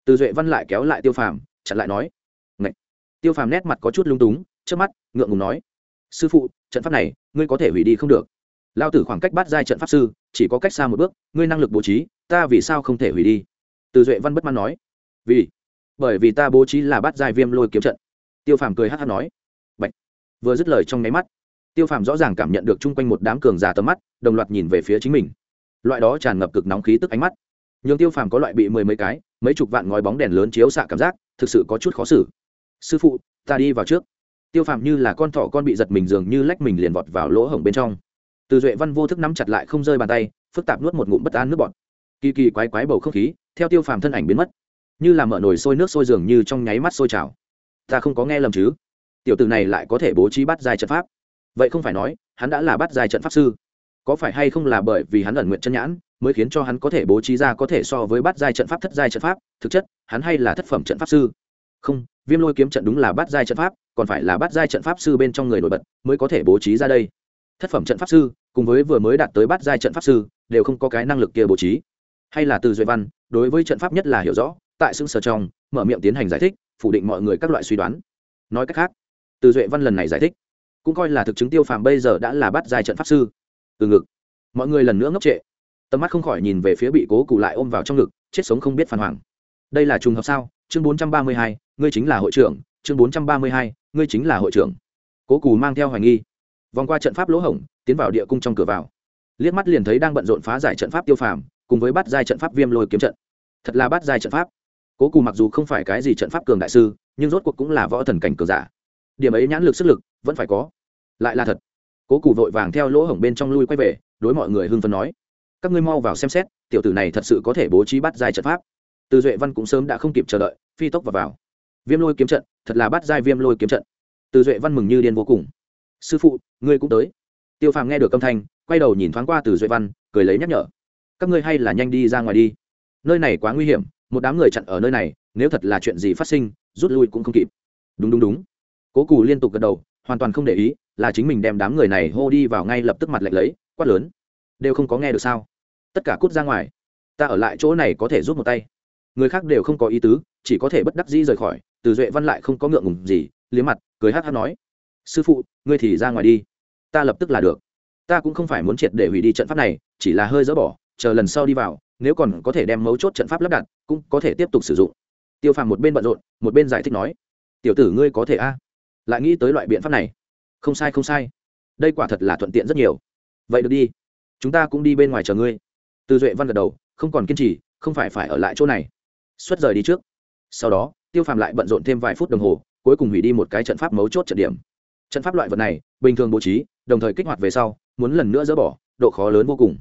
Từ duệ văn lại kéo lại tiêu phàm, chặn lại nói tiêu phàm nét mặt có chút lung túng trước mắt, ngượng ngùng nói, sư phụ, trận pháp này, ngươi có thể hủy đi không được. Lao tử khoảng cách bắt giai trận pháp sư, chỉ có cách xa một bước, ngươi năng lực bố trí, ta vì sao không thể hủy đi? Từ duệ văn bất mãn nói, vì, bởi vì ta bố trí là bắt giai viêm lôi kiếm trận. Tiêu phàm cười hát hát nói, Bạch. vừa dứt lời trong nháy mắt, tiêu phàm rõ ràng cảm nhận được chung quanh một đám cường giả tầm mắt, đồng loạt nhìn về phía chính mình. Loại đó tràn ngập cực nóng khí tức ánh mắt. Nhường tiêu phàm có loại bị mười mấy cái, mấy chục vạn ngói bóng đèn lớn chiếu xạ cảm giác, thực sự có chút khó xử sư phụ, ta đi vào trước. Tiêu phàm như là con thỏ con bị giật mình dường như lách mình liền vọt vào lỗ hổng bên trong. Từ duệ văn vô thức nắm chặt lại không rơi bàn tay, phức tạp nuốt một ngụm bất an nước bọt. Kỳ kỳ quái quái bầu không khí, theo tiêu phàm thân ảnh biến mất, như là mở nồi sôi nước sôi dường như trong nháy mắt sôi trào. Ta không có nghe lầm chứ? Tiểu tử này lại có thể bố trí bắt dài trận pháp. Vậy không phải nói, hắn đã là bắt dài trận pháp sư. Có phải hay không là bởi vì hắn ẩn nguyện chân nhãn, mới khiến cho hắn có thể bố trí ra có thể so với bắt giai trận pháp, thất giai trận pháp? Thực chất, hắn hay là thất phẩm trận pháp sư? Không, viêm lôi kiếm trận đúng là bát giai trận pháp, còn phải là bát giai trận pháp sư bên trong người nổi bật mới có thể bố trí ra đây. Thất phẩm trận pháp sư, cùng với vừa mới đạt tới bát giai trận pháp sư, đều không có cái năng lực kia bố trí. Hay là từ duy văn, đối với trận pháp nhất là hiểu rõ, tại xương sở trong, mở miệng tiến hành giải thích, phủ định mọi người các loại suy đoán. Nói cách khác, từ duệ văn lần này giải thích, cũng coi là thực chứng tiêu phàm bây giờ đã là bắt giai trận pháp sư. Từ ngực, mọi người lần nữa ngốc trệ. Tầm mắt không khỏi nhìn về phía bị cố cụ lại ôm vào trong ngực, chết sống không biết phản hoàng đây là trùng hợp sao? Chương bốn trăm ba mươi hai, ngươi chính là hội trưởng, chương bốn trăm ba mươi hai, ngươi chính là hội trưởng. Cố cù mang theo hoài nghi. Vòng qua trận pháp lỗ hổng, tiến vào địa cung trong cửa vào. Liếc mắt liền thấy đang bận rộn phá giải trận pháp tiêu phàm, cùng với bắt giai trận pháp viêm lôi kiếm trận. Thật là bắt giai trận pháp. Cố cù mặc dù không phải cái gì trận pháp cường đại sư, nhưng rốt cuộc cũng là võ thần cảnh cường giả. Điểm ấy nhãn lực sức lực, vẫn phải có. Lại là thật. Cố cù vội vàng theo lỗ hổng bên trong lui quay về, đối mọi người hưng phấn nói. Các ngươi mau vào xem xét, tiểu tử này thật sự có thể bố trí bắt giai trận pháp từ duệ văn cũng sớm đã không kịp chờ đợi phi tốc vào, vào. viêm lôi kiếm trận thật là bắt giai viêm lôi kiếm trận. Từ duệ văn mừng như điên vô cùng. Sư phụ ngươi cũng tới. Tiêu phàm nghe được âm thanh quay đầu nhìn thoáng qua từ duệ văn cười lấy nhắc nhở. Các ngươi hay là nhanh đi ra ngoài đi. Nơi này quá nguy hiểm một đám người chặn ở nơi này nếu thật là chuyện gì phát sinh rút lui cũng không kịp. Đúng đúng đúng. Cố cù liên tục gật đầu hoàn toàn không để ý là chính mình đem đám người này hô đi vào ngay lập tức mặt lạnh lấy quát lớn. Đều không có nghe được sao? Tất cả cút ra ngoài. Ta ở lại chỗ này có thể rút một tay người khác đều không có ý tứ, chỉ có thể bất đắc dĩ rời khỏi. Từ duệ văn lại không có ngượng ngùng gì, liếm mặt, cười hát hát nói, sư phụ, ngươi thì ra ngoài đi. Ta lập tức là được. Ta cũng không phải muốn triệt để hủy đi trận pháp này, chỉ là hơi dỡ bỏ, chờ lần sau đi vào, nếu còn có thể đem mấu chốt trận pháp lắp đặt, cũng có thể tiếp tục sử dụng. Tiêu phàm một bên bận rộn, một bên giải thích nói, tiểu tử ngươi có thể a. Lại nghĩ tới loại biện pháp này. Không sai không sai. Đây quả thật là thuận tiện rất nhiều. Vậy được đi. Chúng ta cũng đi bên ngoài chờ ngươi. Từ duệ văn gật đầu, không còn kiên trì, không phải phải ở lại chỗ này xuất rời đi trước. Sau đó, tiêu phàm lại bận rộn thêm vài phút đồng hồ, cuối cùng hủy đi một cái trận pháp mấu chốt trận điểm. Trận pháp loại vật này, bình thường bố trí, đồng thời kích hoạt về sau, muốn lần nữa dỡ bỏ, độ khó lớn vô cùng.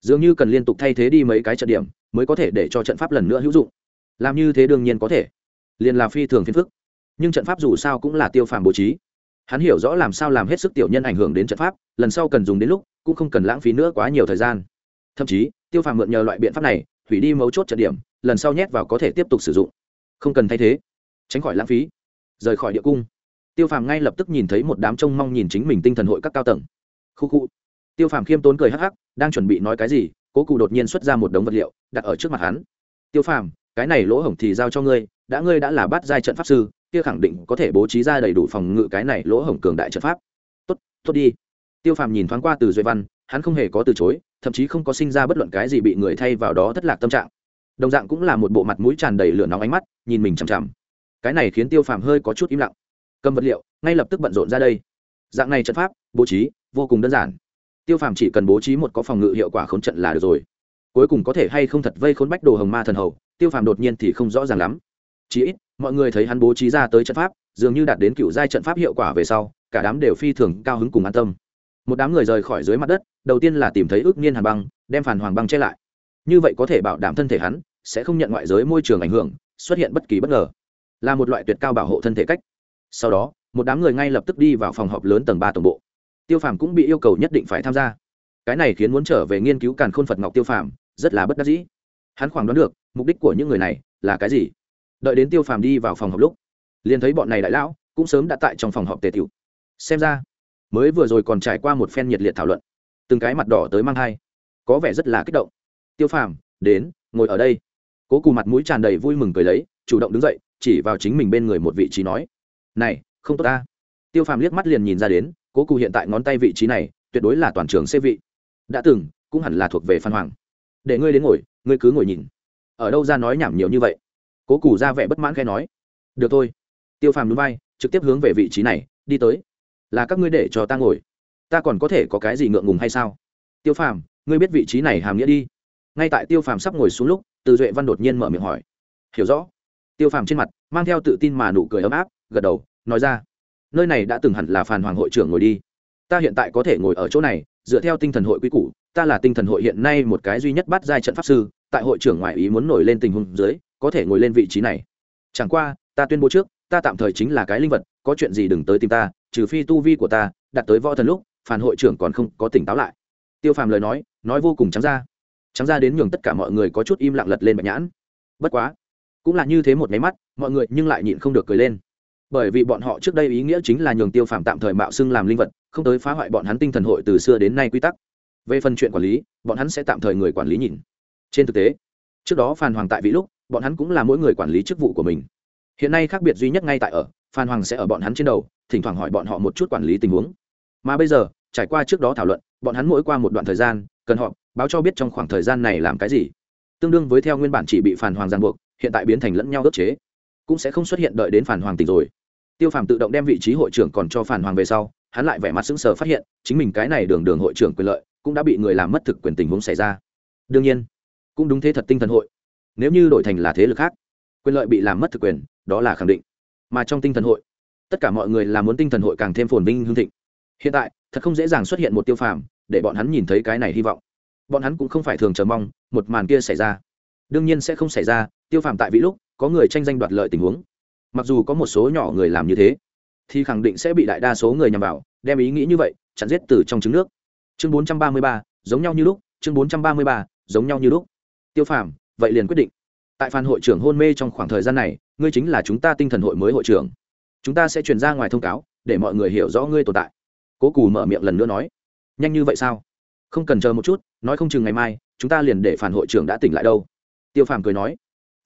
Dường như cần liên tục thay thế đi mấy cái trận điểm, mới có thể để cho trận pháp lần nữa hữu dụng. Làm như thế đương nhiên có thể. Liền là phi thường phiền phức. Nhưng trận pháp dù sao cũng là tiêu phàm bố trí. Hắn hiểu rõ làm sao làm hết sức tiểu nhân ảnh hưởng đến trận pháp, lần sau cần dùng đến lúc, cũng không cần lãng phí nữa quá nhiều thời gian. Thậm chí, tiêu phàm mượn nhờ loại biện pháp này, hủy đi mấu chốt trận điểm lần sau nhét vào có thể tiếp tục sử dụng. Không cần thay thế. Tránh khỏi lãng phí. Rời khỏi địa cung. Tiêu phàm ngay lập tức nhìn thấy một đám trông mong nhìn chính mình tinh thần hội các cao tầng. Khu khu. Tiêu phàm khiêm tốn cười hắc hắc, đang chuẩn bị nói cái gì, cố cụ đột nhiên xuất ra một đống vật liệu, đặt ở trước mặt hắn. Tiêu phàm, cái này lỗ hổng thì giao cho ngươi, đã ngươi đã là bắt giai trận pháp sư, kia khẳng định có thể bố trí ra đầy đủ phòng ngự cái này lỗ hổng cường đại trận pháp. Tốt tốt đi. Tiêu phàm nhìn thoáng qua từ duy văn, hắn không hề có từ chối, thậm chí không có sinh ra bất luận cái gì bị người thay vào đó thất lạc tâm trạng đồng dạng cũng là một bộ mặt mũi tràn đầy lửa nóng ánh mắt, nhìn mình chằm chằm. Cái này khiến tiêu phàm hơi có chút im lặng. Cầm vật liệu, ngay lập tức bận rộn ra đây. Dạng này trận pháp, bố trí, vô cùng đơn giản. Tiêu phàm chỉ cần bố trí một có phòng ngự hiệu quả khốn trận là được rồi. Cuối cùng có thể hay không thật vây khốn bách đồ hồng ma thần hầu, tiêu phàm đột nhiên thì không rõ ràng lắm. Chí ít, mọi người thấy hắn bố trí ra tới trận pháp, dường như đạt đến cựu giai trận pháp hiệu quả về sau, cả đám đều phi thường cao hứng cùng an tâm. Một đám người rời khỏi dưới mặt đất, đầu tiên là tìm thấy ước niên hàn băng, đem phản hoàng băng che lại. Như vậy có thể bảo đảm thân thể hắn sẽ không nhận ngoại giới môi trường ảnh hưởng, xuất hiện bất kỳ bất ngờ. Là một loại tuyệt cao bảo hộ thân thể cách. Sau đó, một đám người ngay lập tức đi vào phòng họp lớn tầng ba tổng bộ. Tiêu phàm cũng bị yêu cầu nhất định phải tham gia. Cái này khiến muốn trở về nghiên cứu càn khôn phật ngọc tiêu phàm rất là bất đắc dĩ. Hắn khoảng đoán được, mục đích của những người này là cái gì. Đợi đến tiêu phàm đi vào phòng họp lúc, liền thấy bọn này đại lão cũng sớm đã tại trong phòng họp tề tiểu. Xem ra, mới vừa rồi còn trải qua một phen nhiệt liệt thảo luận, từng cái mặt đỏ tới mang thai, có vẻ rất là kích động. Tiêu phàm, đến, ngồi ở đây cố cù mặt mũi tràn đầy vui mừng cười lấy, chủ động đứng dậy, chỉ vào chính mình bên người một vị trí nói, này, không tốt ta. Tiêu phàm liếc mắt liền nhìn ra đến, cố cù hiện tại ngón tay vị trí này, tuyệt đối là toàn trường xê vị. Đã từng, cũng hẳn là thuộc về phan hoàng. Để ngươi đến ngồi, ngươi cứ ngồi nhìn. Ở đâu ra nói nhảm nhiều như vậy? Cố cù ra vẻ bất mãn khai nói. Được thôi. Tiêu phàm núi bay trực tiếp hướng về vị trí này, đi tới. Là các ngươi để cho ta ngồi. Ta còn có thể có cái gì ngượng ngùng hay sao? Tiêu phàm, ngươi biết vị trí này hàm nghĩa đi. Ngay tại tiêu phàm sắp ngồi xuống lúc từ duệ văn đột nhiên mở miệng hỏi. Hiểu rõ. Tiêu phàm trên mặt mang theo tự tin mà nụ cười ấm áp, gật đầu, nói ra. Nơi này đã từng hẳn là phàn hoàng hội trưởng ngồi đi. Ta hiện tại có thể ngồi ở chỗ này, dựa theo tinh thần hội quy củ, ta là tinh thần hội hiện nay một cái duy nhất bắt giai trận pháp sư, tại hội trưởng ngoại ý muốn nổi lên tình huống dưới, có thể ngồi lên vị trí này. Chẳng qua, ta tuyên bố trước, ta tạm thời chính là cái linh vật, có chuyện gì đừng tới tìm ta, trừ phi tu vi của ta đặt tới võ thần lúc phản hội trưởng còn không có tỉnh táo lại. Tiêu phàm lời nói nói vô cùng trắng ra trắng ra đến nhường tất cả mọi người có chút im lặng lật lên bạch nhãn. Bất quá, cũng là như thế một máy mắt, mọi người nhưng lại nhịn không được cười lên. Bởi vì bọn họ trước đây ý nghĩa chính là nhường tiêu phàm tạm thời mạo xưng làm linh vật, không tới phá hoại bọn hắn tinh thần hội từ xưa đến nay quy tắc. Về phần chuyện quản lý, bọn hắn sẽ tạm thời người quản lý nhìn. Trên thực tế, trước đó phàn hoàng tại vị lúc, bọn hắn cũng là mỗi người quản lý chức vụ của mình. Hiện nay khác biệt duy nhất ngay tại ở, phan hoàng sẽ ở bọn hắn trên đầu, thỉnh thoảng hỏi bọn họ một chút quản lý tình huống. Mà bây giờ, trải qua trước đó thảo luận, bọn hắn mỗi qua một đoạn thời gian, cần họ báo cho biết trong khoảng thời gian này làm cái gì. Tương đương với theo nguyên bản chỉ bị phản hoàng giàn buộc, hiện tại biến thành lẫn nhau ức chế. Cũng sẽ không xuất hiện đợi đến phản hoàng tỉnh rồi. Tiêu phàm tự động đem vị trí hội trưởng còn cho phản hoàng về sau, hắn lại vẻ mặt sững sờ phát hiện, chính mình cái này đường đường hội trưởng quyền lợi, cũng đã bị người làm mất thực quyền tình huống xảy ra. Đương nhiên, cũng đúng thế thật tinh thần hội. Nếu như đổi thành là thế lực khác, quyền lợi bị làm mất thực quyền, đó là khẳng định. Mà trong tinh thần hội, tất cả mọi người là muốn tinh thần hội càng thêm phồn vinh hương thịnh. Hiện tại, thật không dễ dàng xuất hiện một tiêu phàm, để bọn hắn nhìn thấy cái này hy vọng bọn hắn cũng không phải thường chờ mong một màn kia xảy ra. Đương nhiên sẽ không xảy ra, tiêu phàm tại vĩ lúc, có người tranh danh đoạt lợi tình huống. Mặc dù có một số nhỏ người làm như thế, thì khẳng định sẽ bị đại đa số người nhằm vào, đem ý nghĩ như vậy chặn giết từ trong trứng nước. Chương bốn trăm ba mươi ba, giống nhau như lúc, chương bốn trăm ba mươi ba, giống nhau như lúc. Tiêu phàm, vậy liền quyết định. Tại phan hội trưởng hôn mê trong khoảng thời gian này, ngươi chính là chúng ta tinh thần hội mới hội trưởng. Chúng ta sẽ truyền ra ngoài thông cáo, để mọi người hiểu rõ ngươi tồn tại. Cố cù mở miệng lần nữa nói. Nhanh như vậy sao? Không cần chờ một chút nói không chừng ngày mai, chúng ta liền để phản hội trưởng đã tỉnh lại đâu. Tiêu phàm cười nói.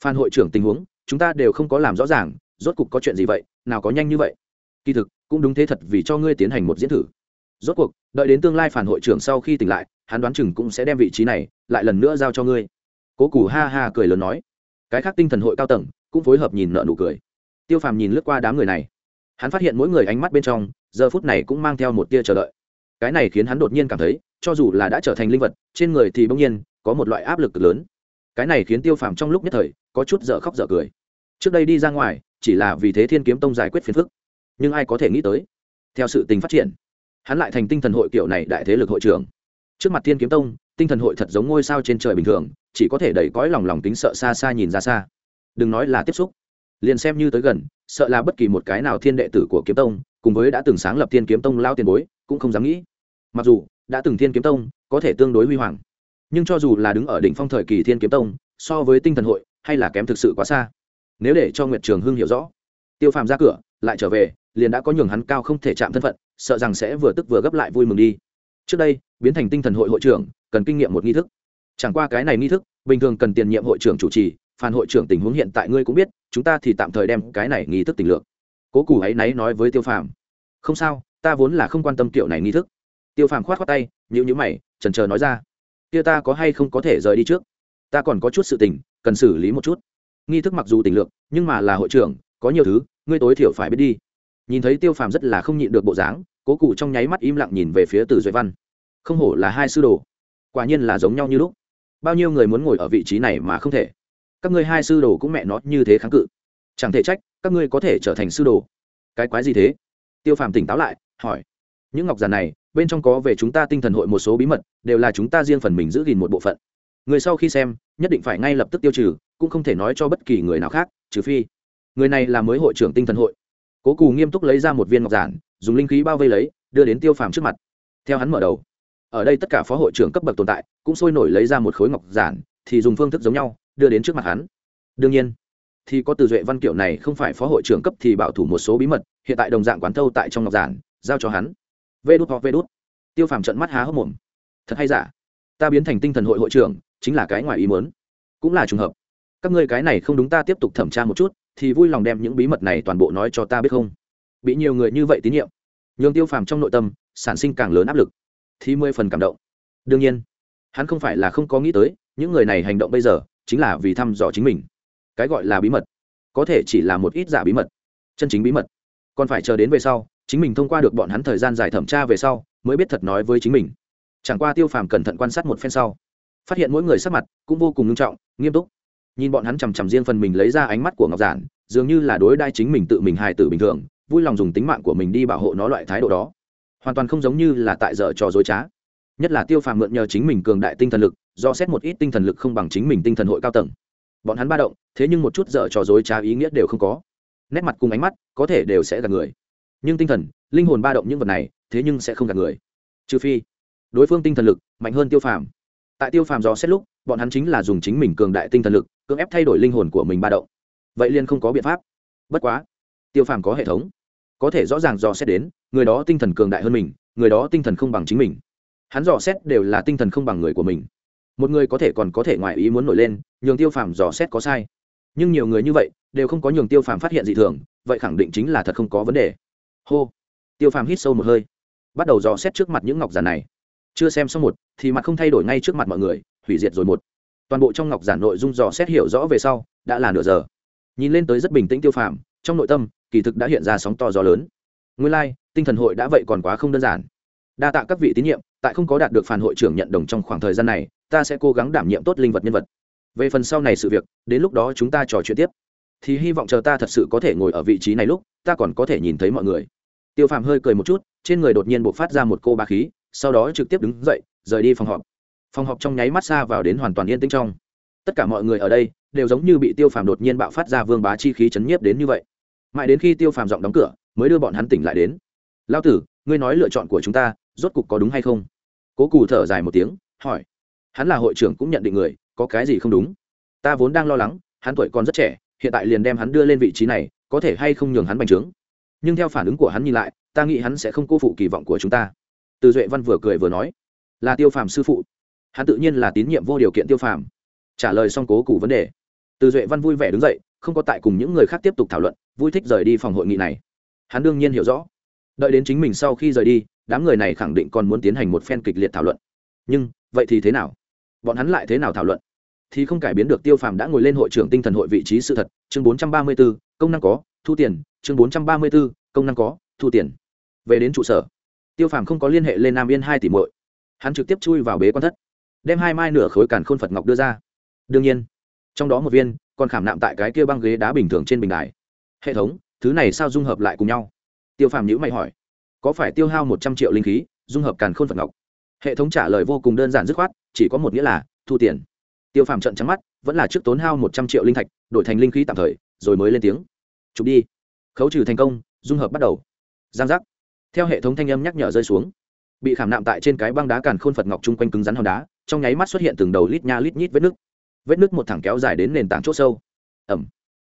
Phan hội trưởng tình huống, chúng ta đều không có làm rõ ràng, rốt cục có chuyện gì vậy, nào có nhanh như vậy. Kỳ thực, cũng đúng thế thật vì cho ngươi tiến hành một diễn thử. Rốt cuộc, đợi đến tương lai phản hội trưởng sau khi tỉnh lại, hắn đoán chừng cũng sẽ đem vị trí này lại lần nữa giao cho ngươi. Cố củ ha ha cười lớn nói. Cái khác tinh thần hội cao tầng cũng phối hợp nhìn nợ nụ cười. Tiêu phàm nhìn lướt qua đám người này. Hắn phát hiện mỗi người ánh mắt bên trong, giờ phút này cũng mang theo một tia chờ đợi. Cái này khiến hắn đột nhiên cảm thấy cho dù là đã trở thành linh vật, trên người thì bỗng nhiên có một loại áp lực lớn. Cái này khiến tiêu phàm trong lúc nhất thời có chút dở khóc dở cười. Trước đây đi ra ngoài, chỉ là vì thế thiên kiếm tông giải quyết phiền phức. Nhưng ai có thể nghĩ tới, theo sự tình phát triển, hắn lại thành tinh thần hội kiểu này đại thế lực hội trưởng. Trước mặt thiên kiếm tông, tinh thần hội thật giống ngôi sao trên trời bình thường, chỉ có thể đẩy cõi lòng lòng tính sợ xa xa nhìn ra xa. Đừng nói là tiếp xúc. Liền xem như tới gần, sợ là bất kỳ một cái nào thiên đệ tử của kiếm tông, cùng với đã từng sáng lập thiên kiếm tông lao tiền bối, cũng không dám nghĩ. Mặc dù đã từng thiên kiếm tông, có thể tương đối huy hoàng. Nhưng cho dù là đứng ở đỉnh phong thời kỳ thiên kiếm tông, so với tinh thần hội, hay là kém thực sự quá xa. Nếu để cho nguyệt trường hưng hiểu rõ, tiêu phàm ra cửa, lại trở về, liền đã có nhường hắn cao không thể chạm thân phận, sợ rằng sẽ vừa tức vừa gấp lại vui mừng đi. Trước đây, biến thành tinh thần hội hội trưởng, cần kinh nghiệm một nghi thức. Chẳng qua cái này nghi thức, bình thường cần tiền nhiệm hội trưởng chủ trì phản hội trưởng tình huống hiện tại ngươi cũng biết, chúng ta thì tạm thời đem cái này nghi thức tình lượng cố cù ấy náy nói với tiêu phàm. Không sao, ta vốn là không quan tâm kiểu này nghi thức tiêu phàm khoát khoát tay nhữ nhữ mày trần trờ nói ra. Kia ta có hay không có thể rời đi trước? Ta còn có chút sự tình, cần xử lý một chút. Nghi thức mặc dù tình lượng nhưng mà là hội trưởng, có nhiều thứ, ngươi tối thiểu phải biết đi. Nhìn thấy tiêu phàm rất là không nhịn được bộ dáng, cố cụ trong nháy mắt im lặng nhìn về phía từ duệ văn. Không hổ là hai sư đồ. Quả nhiên là giống nhau như lúc. Bao nhiêu người muốn ngồi ở vị trí này mà không thể. Các ngươi hai sư đồ cũng mẹ nó như thế kháng cự. Chẳng thể trách, các ngươi có thể trở thành sư đồ. Cái quái gì thế? Tiêu phàm tỉnh táo lại, hỏi. Những ngọc giản này bên trong có về chúng ta tinh thần hội một số bí mật, đều là chúng ta riêng phần mình giữ gìn một bộ phận. Người sau khi xem, nhất định phải ngay lập tức tiêu trừ, cũng không thể nói cho bất kỳ người nào khác, trừ phi người này là mới hội trưởng tinh thần hội. Cố cù nghiêm túc lấy ra một viên ngọc giản, dùng linh khí bao vây lấy, đưa đến tiêu phàm trước mặt. Theo hắn mở đầu, ở đây tất cả phó hội trưởng cấp bậc tồn tại cũng sôi nổi lấy ra một khối ngọc giản, thì dùng phương thức giống nhau, đưa đến trước mặt hắn. Đương nhiên, thì có từ duệ văn kiểu này không phải phó hội trưởng cấp thì bảo thủ một số bí mật, hiện tại đồng dạng quán thâu tại trong ngọc giản, giao cho hắn vê đút hoặc vê đút. Tiêu phàm trận mắt há hốc mồm. Thật hay giả? Ta biến thành tinh thần hội hội trưởng, chính là cái ngoài ý muốn. Cũng là trùng hợp. Các ngươi cái này không đúng, ta tiếp tục thẩm tra một chút, thì vui lòng đem những bí mật này toàn bộ nói cho ta biết không? Bị nhiều người như vậy tín nhiệm. Nhường tiêu phàm trong nội tâm, sản sinh càng lớn áp lực. Thì mười phần cảm động. Đương nhiên, hắn không phải là không có nghĩ tới, những người này hành động bây giờ, chính là vì thăm dò chính mình. Cái gọi là bí mật, có thể chỉ là một ít giả bí mật, chân chính bí mật. Còn phải chờ đến về sau chính mình thông qua được bọn hắn thời gian dài thẩm tra về sau, mới biết thật nói với chính mình. Chẳng qua tiêu phàm cẩn thận quan sát một phen sau, phát hiện mỗi người sắc mặt cũng vô cùng nghiêm trọng, nghiêm túc. Nhìn bọn hắn chằm chằm riêng phần mình lấy ra ánh mắt của ngọc giản, dường như là đối đai chính mình tự mình hài tử bình thường, vui lòng dùng tính mạng của mình đi bảo hộ nó loại thái độ đó. Hoàn toàn không giống như là tại dở trò dối trá. Nhất là tiêu phàm mượn nhờ chính mình cường đại tinh thần lực, do xét một ít tinh thần lực không bằng chính mình tinh thần hội cao tầng. Bọn hắn ba động, thế nhưng một chút dở trò dối trá ý nghĩa đều không có. Nét mặt cùng ánh mắt có thể đều sẽ gạt người nhưng tinh thần, linh hồn ba động những vật này, thế nhưng sẽ không gạt người. Trừ phi, đối phương tinh thần lực mạnh hơn tiêu phàm. Tại tiêu phàm dò xét lúc, bọn hắn chính là dùng chính mình cường đại tinh thần lực, cưỡng ép thay đổi linh hồn của mình ba động. Vậy liên không có biện pháp. Bất quá, tiêu phàm có hệ thống. Có thể rõ ràng dò xét đến, người đó tinh thần cường đại hơn mình, người đó tinh thần không bằng chính mình. Hắn dò xét đều là tinh thần không bằng người của mình. Một người có thể còn có thể ngoài ý muốn nổi lên, nhường tiêu phàm dò xét có sai. Nhưng nhiều người như vậy, đều không có nhường tiêu phàm phát hiện dị thường, vậy khẳng định chính là thật không có vấn đề hô. Tiêu phàm hít sâu một hơi bắt đầu dò xét trước mặt những ngọc giản này. Chưa xem xong một thì mặt không thay đổi ngay trước mặt mọi người hủy diệt rồi một. Toàn bộ trong ngọc giản nội dung dò xét hiểu rõ về sau đã là nửa giờ. Nhìn lên tới rất bình tĩnh tiêu phàm trong nội tâm kỳ thực đã hiện ra sóng to gió lớn. Nguyên lai、like, tinh thần hội đã vậy còn quá không đơn giản. Đa tạ các vị tín nhiệm tại không có đạt được phản hội trưởng nhận đồng trong khoảng thời gian này ta sẽ cố gắng đảm nhiệm tốt linh vật nhân vật. Về phần sau này sự việc đến lúc đó chúng ta trò chuyện tiếp. Thì hy vọng chờ ta thật sự có thể ngồi ở vị trí này lúc ta còn có thể nhìn thấy mọi người tiêu phàm hơi cười một chút, trên người đột nhiên b ộ c phát ra một cô ba khí, sau đó trực tiếp đứng dậy, rời đi phòng họp. Phòng họp trong nháy mắt xa vào đến hoàn toàn yên tĩnh trong. Tất cả mọi người ở đây đều giống như bị tiêu phàm đột nhiên bạo phát ra vương bá chi khí chấn nhiếp đến như vậy. Mãi đến khi tiêu phàm giọng đóng cửa, mới đưa bọn hắn tỉnh lại đến. Lao tử, ngươi nói lựa chọn của chúng ta, rốt cục có đúng hay không? Cố cù thở dài một tiếng, hỏi. Hắn là hội trưởng cũng nhận định người, có cái gì không đúng? Ta vốn đang lo lắng, hắn tuổi còn rất trẻ, hiện tại liền đem hắn đưa lên vị trí này, có thể hay không nhường hắn bành trướng? Nhưng theo phản ứng của hắn nhìn lại, ta nghĩ hắn sẽ không cô phụ kỳ vọng của chúng ta. Từ duệ văn vừa cười vừa nói, là tiêu phàm sư phụ. Hắn tự nhiên là tín nhiệm vô điều kiện tiêu phàm. Trả lời xong cố củ vấn đề, từ duệ văn vui vẻ đứng dậy, không có tại cùng những người khác tiếp tục thảo luận, vui thích rời đi phòng hội nghị này. Hắn đương nhiên hiểu rõ. Đợi đến chính mình sau khi rời đi, đám người này khẳng định còn muốn tiến hành một phen kịch liệt thảo luận. Nhưng, vậy thì thế nào? Bọn hắn lại thế nào thảo luận? Thì không cải biến được tiêu phàm đã ngồi lên hội trưởng tinh thần hội vị trí sự thật. Chương bốn trăm ba mươi b ố công năng có, thu tiền chương bốn trăm ba mươi b ố công năng có, thu tiền. Về đến trụ sở, tiêu phàm không có liên hệ lên nam yên hai tỷ muội. Hắn trực tiếp chui vào bế quan thất, đem hai mai nửa khối càn khôn phật ngọc đưa ra. Đương nhiên, trong đó một viên còn khảm nạm tại cái kia băng ghế đá bình thường trên bình đài. Hệ thống, thứ này sao dung hợp lại cùng nhau? Tiêu phàm nhữ mày hỏi, có phải tiêu hao một trăm triệu linh khí, dung hợp càn khôn phật ngọc? Hệ thống trả lời vô cùng đơn giản dứt khoát, chỉ có một nghĩa là thu tiền. Tiêu phàm trận trắng mắt, vẫn là trước tốn hao một trăm triệu linh thạch, đổi thành linh khí tạm thời, rồi mới lên tiếng. Chụp đi khấu trừ thành công, dung hợp bắt đầu. Giang giác. Theo hệ thống thanh âm nhắc nhở rơi xuống, bị khảm nạm tại trên cái băng đá càn khôn phật ngọc chung quanh cứng rắn hòn đá, trong nháy mắt xuất hiện từng đầu lít nha lít nhít vết nước vết nước một thẳng kéo dài đến nền tảng c h ỗ sâu. Ẩm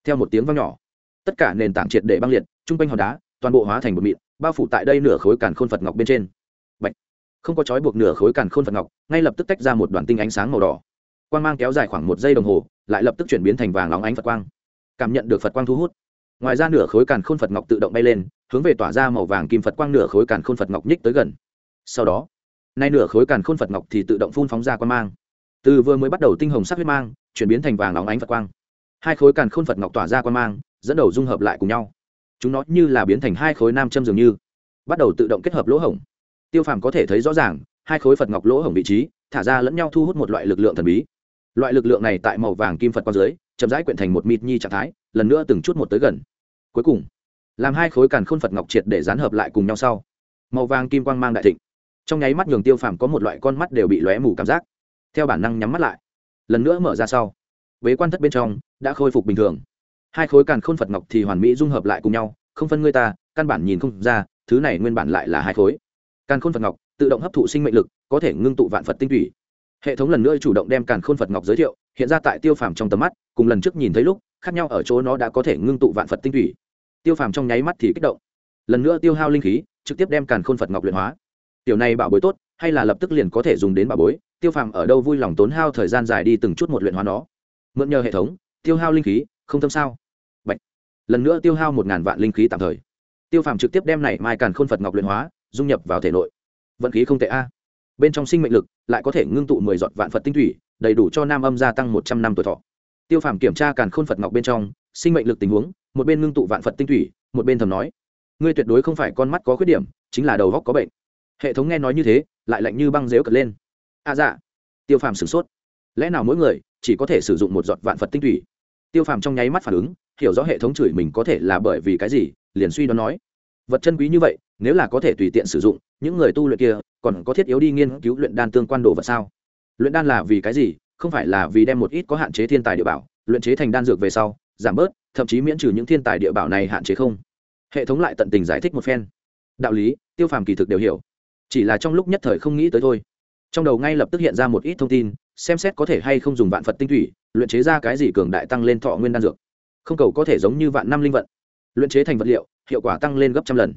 theo một tiếng vang nhỏ, tất cả nền tảng triệt để băng liệt, chung quanh hòn đá, toàn bộ hóa thành một mịn, bao phủ tại đây nửa khối càn khôn phật ngọc bên trên. Bạch. không có trói buộc nửa khối càn khôn phật ngọc, ngay lập tức tách ra một đoàn tinh ánh sáng màu đỏ. Quang mang kéo dài khoảng một giây đồng hồ, lại lập tức chuyển biến thành vàng óng ánh phật quang. Cảm nhận được phật quang thu hút ngoài ra nửa khối càn khôn phật ngọc tự động bay lên, hướng về tỏa ra màu vàng kim phật quang nửa khối càn khôn phật ngọc nhích tới gần. Sau đó, nay nửa khối càn khôn phật ngọc thì tự động phun phóng ra quang mang. Từ vừa mới bắt đầu tinh hồng sắc huyết mang, chuyển biến thành vàng óng ánh phật quang. Hai khối càn khôn phật ngọc tỏa ra quang mang, dẫn đầu dung hợp lại cùng nhau. Chúng nó như là biến thành hai khối nam châm dường như, bắt đầu tự động kết hợp lỗ hổng. Tiêu phàm có thể thấy rõ ràng, hai khối phật ngọc lỗ hổng vị trí, thả ra lẫn nhau thu hút một loại lực lượng thần bí loại lực lượng này tại màu vàng kim phật quang dưới, chậm rãi quyện thành một mịt nhi trạng thái, lần nữa từng chút một tới gần. Cuối cùng, làm hai khối càn khôn phật ngọc triệt để dán hợp lại cùng nhau sau. Màu vàng kim quang mang đại thịnh. Trong nháy mắt nhường tiêu phàm có một loại con mắt đều bị lóe mù cảm giác. Theo bản năng nhắm mắt lại, lần nữa mở ra sau. Bế quan thất bên trong, đã khôi phục bình thường. Hai khối càn khôn phật ngọc thì hoàn mỹ dung hợp lại cùng nhau, không phân người ta, căn bản nhìn không ra, thứ này nguyên bản lại là hai khối. Càn khôn phật ngọc, tự động hấp thụ sinh mệnh lực, có thể ngưng tụ vạn phật tinh thủy hệ thống lần nữa chủ động đem càn khôn phật ngọc giới thiệu, hiện ra tại tiêu phàm trong tầm mắt, cùng lần trước nhìn thấy lúc, khác nhau ở chỗ nó đã có thể ngưng tụ vạn phật tinh thủy. Tiêu phàm trong nháy mắt thì kích động. Lần nữa tiêu hao linh khí, trực tiếp đem càn khôn phật ngọc luyện hóa. Tiểu này bảo bối tốt, hay là lập tức liền có thể dùng đến bảo bối, tiêu phàm ở đâu vui lòng tốn hao thời gian dài đi từng chút một luyện hóa nó. Mượn nhờ hệ thống, tiêu hao linh khí, không tâm sao? Bạch. lần nữa tiêu hao một ngàn vạn linh khí tạm thời. Tiêu phàm trực tiếp đem này mai càn khôn phật ngọc luyện hóa, dung nhập vào thể nội. Vận khí không tệ a bên trong sinh mệnh lực, lại có thể ngưng tụ mười giọt vạn phật tinh thủy, đầy đủ cho nam âm gia tăng một trăm năm tuổi thọ. Tiêu phàm kiểm tra càn khôn phật ngọc bên trong, sinh mệnh lực tình huống, một bên ngưng tụ vạn phật tinh thủy, một bên thầm nói, ngươi tuyệt đối không phải con mắt có khuyết điểm, chính là đầu góc có bệnh. Hệ thống nghe nói như thế, lại lạnh như băng dếu cật lên. A à dạ. Tiêu phàm sửng sốt. Lẽ nào mỗi người chỉ có thể sử dụng một giọt vạn phật tinh thủy? Tiêu phàm trong nháy mắt phản ứng, hiểu rõ hệ thống chửi mình có thể là bởi vì cái gì, liền suy đoán nói, vật chân quý như vậy, nếu là có thể tùy tiện sử dụng những người tu luyện kia còn có thiết yếu đi nghiên cứu luyện đan tương quan đồ vật sao? Luyện đan là vì cái gì? Không phải là vì đem một ít có hạn chế thiên tài địa bảo luyện chế thành đan dược về sau, giảm bớt, thậm chí miễn trừ những thiên tài địa bảo này hạn chế không? Hệ thống lại tận tình giải thích một phen. Đạo lý, tiêu phàm kỳ thực đều hiểu. Chỉ là trong lúc nhất thời không nghĩ tới thôi. Trong đầu ngay lập tức hiện ra một ít thông tin, xem xét có thể hay không dùng vạn phật tinh thủy luyện chế ra cái gì cường đại tăng lên thọ nguyên đan dược. Không cầu có thể giống như vạn năm linh vận. Luyện chế thành vật liệu, hiệu quả tăng lên gấp trăm lần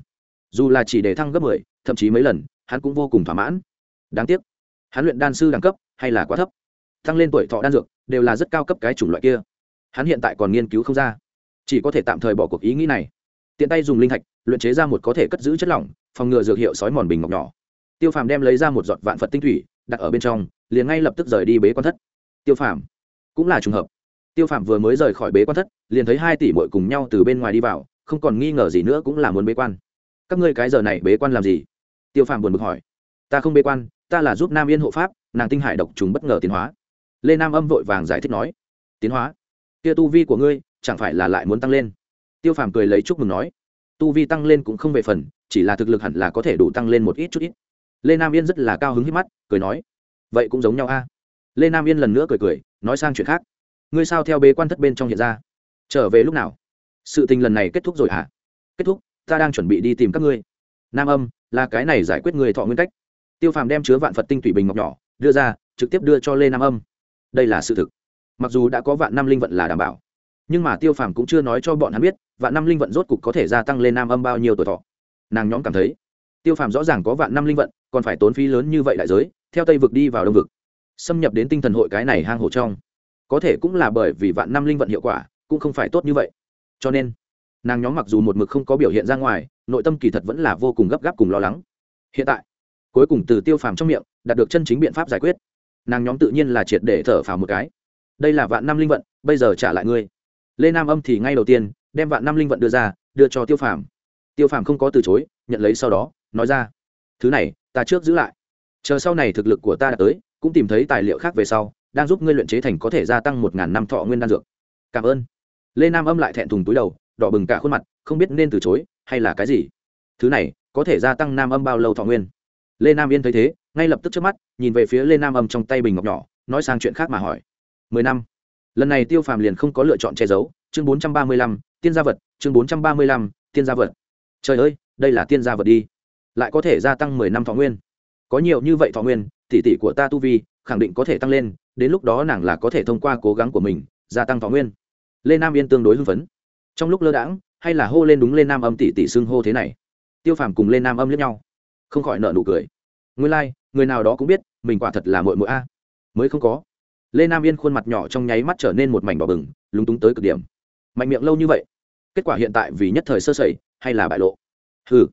dù là chỉ để thăng gấp mười, thậm chí mấy lần, hắn cũng vô cùng thỏa mãn. Đáng tiếc, hắn luyện đan sư đẳng cấp hay là quá thấp. Tăng lên tuổi thọ đan dược đều là rất cao cấp cái chủng loại kia. Hắn hiện tại còn nghiên cứu không ra, chỉ có thể tạm thời bỏ cuộc ý nghĩ này. Tiện tay dùng linh thạch, luyện chế ra một có thể cất giữ chất lỏng, phòng ngừa dược hiệu sói mòn bình ngọc nhỏ. Tiêu phàm đem lấy ra một giọt vạn phật tinh thủy, đặt ở bên trong, liền ngay lập tức rời đi bế quan thất. Tiêu phàm cũng là trùng hợp. Tiêu phàm vừa mới rời khỏi bế quan thất, liền thấy hai tỷ mội cùng nhau từ bên ngoài đi vào, không còn nghi ngờ gì nữa cũng là muốn bế quan các ngươi cái giờ này bế quan làm gì? Tiêu phàm buồn bực hỏi. Ta không bế quan, ta là giúp nam yên hộ pháp, nàng tinh hải độc trùng bất ngờ tiến hóa. Lê nam âm vội vàng giải thích nói. Tiến hóa? Kia tu vi của ngươi, chẳng phải là lại muốn tăng lên? Tiêu phàm cười lấy chúc mừng nói. Tu vi tăng lên cũng không về phần, chỉ là thực lực hẳn là có thể đủ tăng lên một ít chút ít. Lê nam yên rất là cao hứng hít mắt, cười nói. Vậy cũng giống nhau a. Lê nam yên lần nữa cười cười, nói sang chuyện khác. Ngươi sao theo bế quan thất bên trong hiện ra? Trở về lúc nào? Sự tình lần này kết thúc rồi hả? Kết thúc ta đang chuẩn bị đi tìm các ngươi. Nam âm, là cái này giải quyết người thọ nguyên cách. Tiêu phàm đem chứa vạn phật tinh thủy bình ngọc nhỏ, đưa ra, trực tiếp đưa cho lê nam âm. Đây là sự thực. Mặc dù đã có vạn năm linh vận là đảm bảo, nhưng mà tiêu phàm cũng chưa nói cho bọn hắn biết vạn năm linh vận rốt cục có thể gia tăng lên nam âm bao nhiêu tuổi thọ. Nàng nhóm cảm thấy, tiêu phàm rõ ràng có vạn năm linh vận, còn phải tốn phí lớn như vậy đại giới, theo tây vực đi vào đông vực, xâm nhập đến tinh thần hội cái này hang hổ trong. Có thể cũng là bởi vì vạn năm linh vận hiệu quả, cũng không phải tốt như vậy. Cho nên nàng nhóm mặc dù một mực không có biểu hiện ra ngoài, nội tâm kỳ thật vẫn là vô cùng gấp gáp cùng lo lắng. Hiện tại, cuối cùng từ tiêu phàm trong miệng, đạt được chân chính biện pháp giải quyết. Nàng nhóm tự nhiên là triệt để thở phào một cái. Đây là vạn năm linh vận, bây giờ trả lại ngươi. Lê nam âm thì ngay đầu tiên, đem vạn năm linh vận đưa ra, đưa cho tiêu phàm. Tiêu phàm không có từ chối, nhận lấy sau đó, nói ra. Thứ này, ta trước giữ lại. Chờ sau này thực lực của ta đã tới, cũng tìm thấy tài liệu khác về sau, đang giúp ngươi luyện chế thành có thể gia tăng một ngàn năm thọ nguyên đan dược. Cảm ơn. Lê nam âm lại thẹn thùng túi đầu đỏ bừng cả khuôn mặt, không biết nên từ chối hay là cái gì. Thứ này, có thể gia tăng nam âm bao lâu thọ nguyên? Lê nam yên thấy thế, ngay lập tức trước mắt, nhìn về phía lê nam âm trong tay bình ngọc nhỏ, nói sang chuyện khác mà hỏi. Mười năm. Lần này tiêu phàm liền không có lựa chọn che giấu, chương bốn trăm ba mươi lăm, tiên gia vật, chương bốn trăm ba mươi lăm, tiên gia vật. Trời ơi, đây là tiên gia vật đi. Lại có thể gia tăng mười năm thọ nguyên. Có nhiều như vậy thọ nguyên, tỷ tỷ của ta tu vi, khẳng định có thể tăng lên, đến lúc đó nàng là có thể thông qua cố gắng của mình, gia tăng thọ nguyên. Lê nam yên tương đối hưng phấn trong lúc lơ đãng hay là hô lên đúng lên nam âm tỷ tỷ xưng hô thế này? Tiêu phàm cùng lên nam âm lẫn nhau. Không khỏi nợ nụ cười. Nguyên lai、like, người nào đó cũng biết mình quả thật là mội mội a. Mới không có. Lê nam yên khuôn mặt nhỏ trong nháy mắt trở nên một mảnh đỏ bừng lúng túng tới cực điểm. Mạnh miệng lâu như vậy kết quả hiện tại vì nhất thời sơ sẩy hay là bại lộ? Hừ.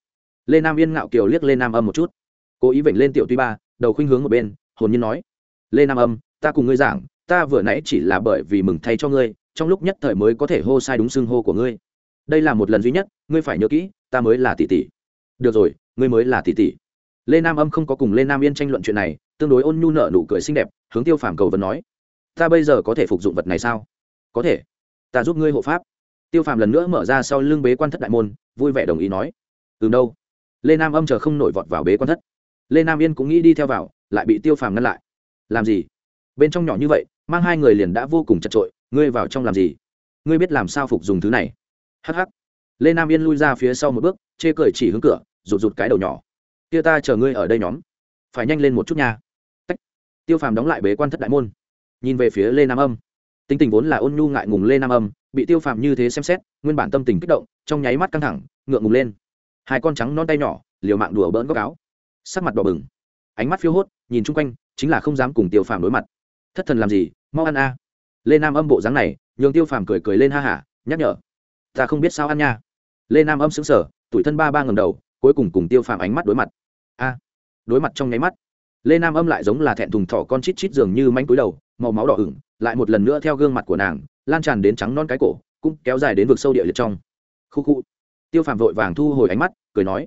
Lê nam yên ngạo kiều liếc lê nam âm một chút. Cố ý vểnh lên tiểu tuy ba đầu khuynh hướng một bên hồn nhiên nói. Lê nam âm ta cùng ngươi giảng ta vừa nãy chỉ là bởi vì mừng thay cho ngươi trong lúc nhất thời mới có thể hô sai đúng xưng hô của ngươi. Đây là một lần duy nhất, ngươi phải nhớ kỹ, ta mới là tỷ tỷ. Được rồi, ngươi mới là tỷ tỷ. Lê nam âm không có cùng lê nam yên tranh luận chuyện này, tương đối ôn nhu nở nụ cười xinh đẹp, hướng tiêu phàm cầu vấn nói, ta bây giờ có thể phục dụng vật này sao? Có thể. Ta giúp ngươi hộ pháp. Tiêu phàm lần nữa mở ra sau lưng bế quan thất đại môn, vui vẻ đồng ý nói từ đâu. Lê nam âm chờ không nổi vọt vào bế quan thất. Lê nam yên cũng nghĩ đi theo vào, lại bị tiêu phàm ngăn lại. Làm gì? Bên trong nhỏ như vậy, mang hai người liền đã vô cùng chật trội ngươi vào trong làm gì? Ngươi biết làm sao phục dùng thứ này? Hh lê nam yên lui ra phía sau một bước, chê cười chỉ hướng cửa, rụt rụt cái đầu nhỏ. Kia ta chờ ngươi ở đây nhóm. Phải nhanh lên một chút nha. Tách. tiêu phàm đóng lại bế quan thất đại môn. Nhìn về phía lê nam âm. Tính tình vốn là ôn nhu ngại ngùng lê nam âm, bị tiêu phàm như thế xem xét, nguyên bản tâm tình kích động, trong nháy mắt căng thẳng, ngượng ngùng lên. Hai con trắng non tay nhỏ, liều mạng đùa bỡn góc áo. Sắc mặt đỏ bừng. Ánh mắt phiêu hốt, nhìn chung quanh, chính là không dám cùng tiêu phàm đối mặt. Thất thần làm gì? Mau ăn a lê nam âm bộ dáng này, nhường tiêu phàm cười cười lên ha hả, nhắc nhở. Ta không biết sao ăn nha. Lê nam âm xứng sở tuổi thân ba ba ngầm đầu, cuối cùng cùng tiêu phàm ánh mắt đối mặt. A, đối mặt trong nháy mắt. Lê nam âm lại giống là thẹn thùng thỏ con chít chít dường như manh túi đầu, màu máu đỏ ửng, lại một lần nữa theo gương mặt của nàng, lan tràn đến trắng non cái cổ, cũng kéo dài đến vực sâu địa liệt trong. Khu khu. Tiêu phàm vội vàng thu hồi ánh mắt, cười nói,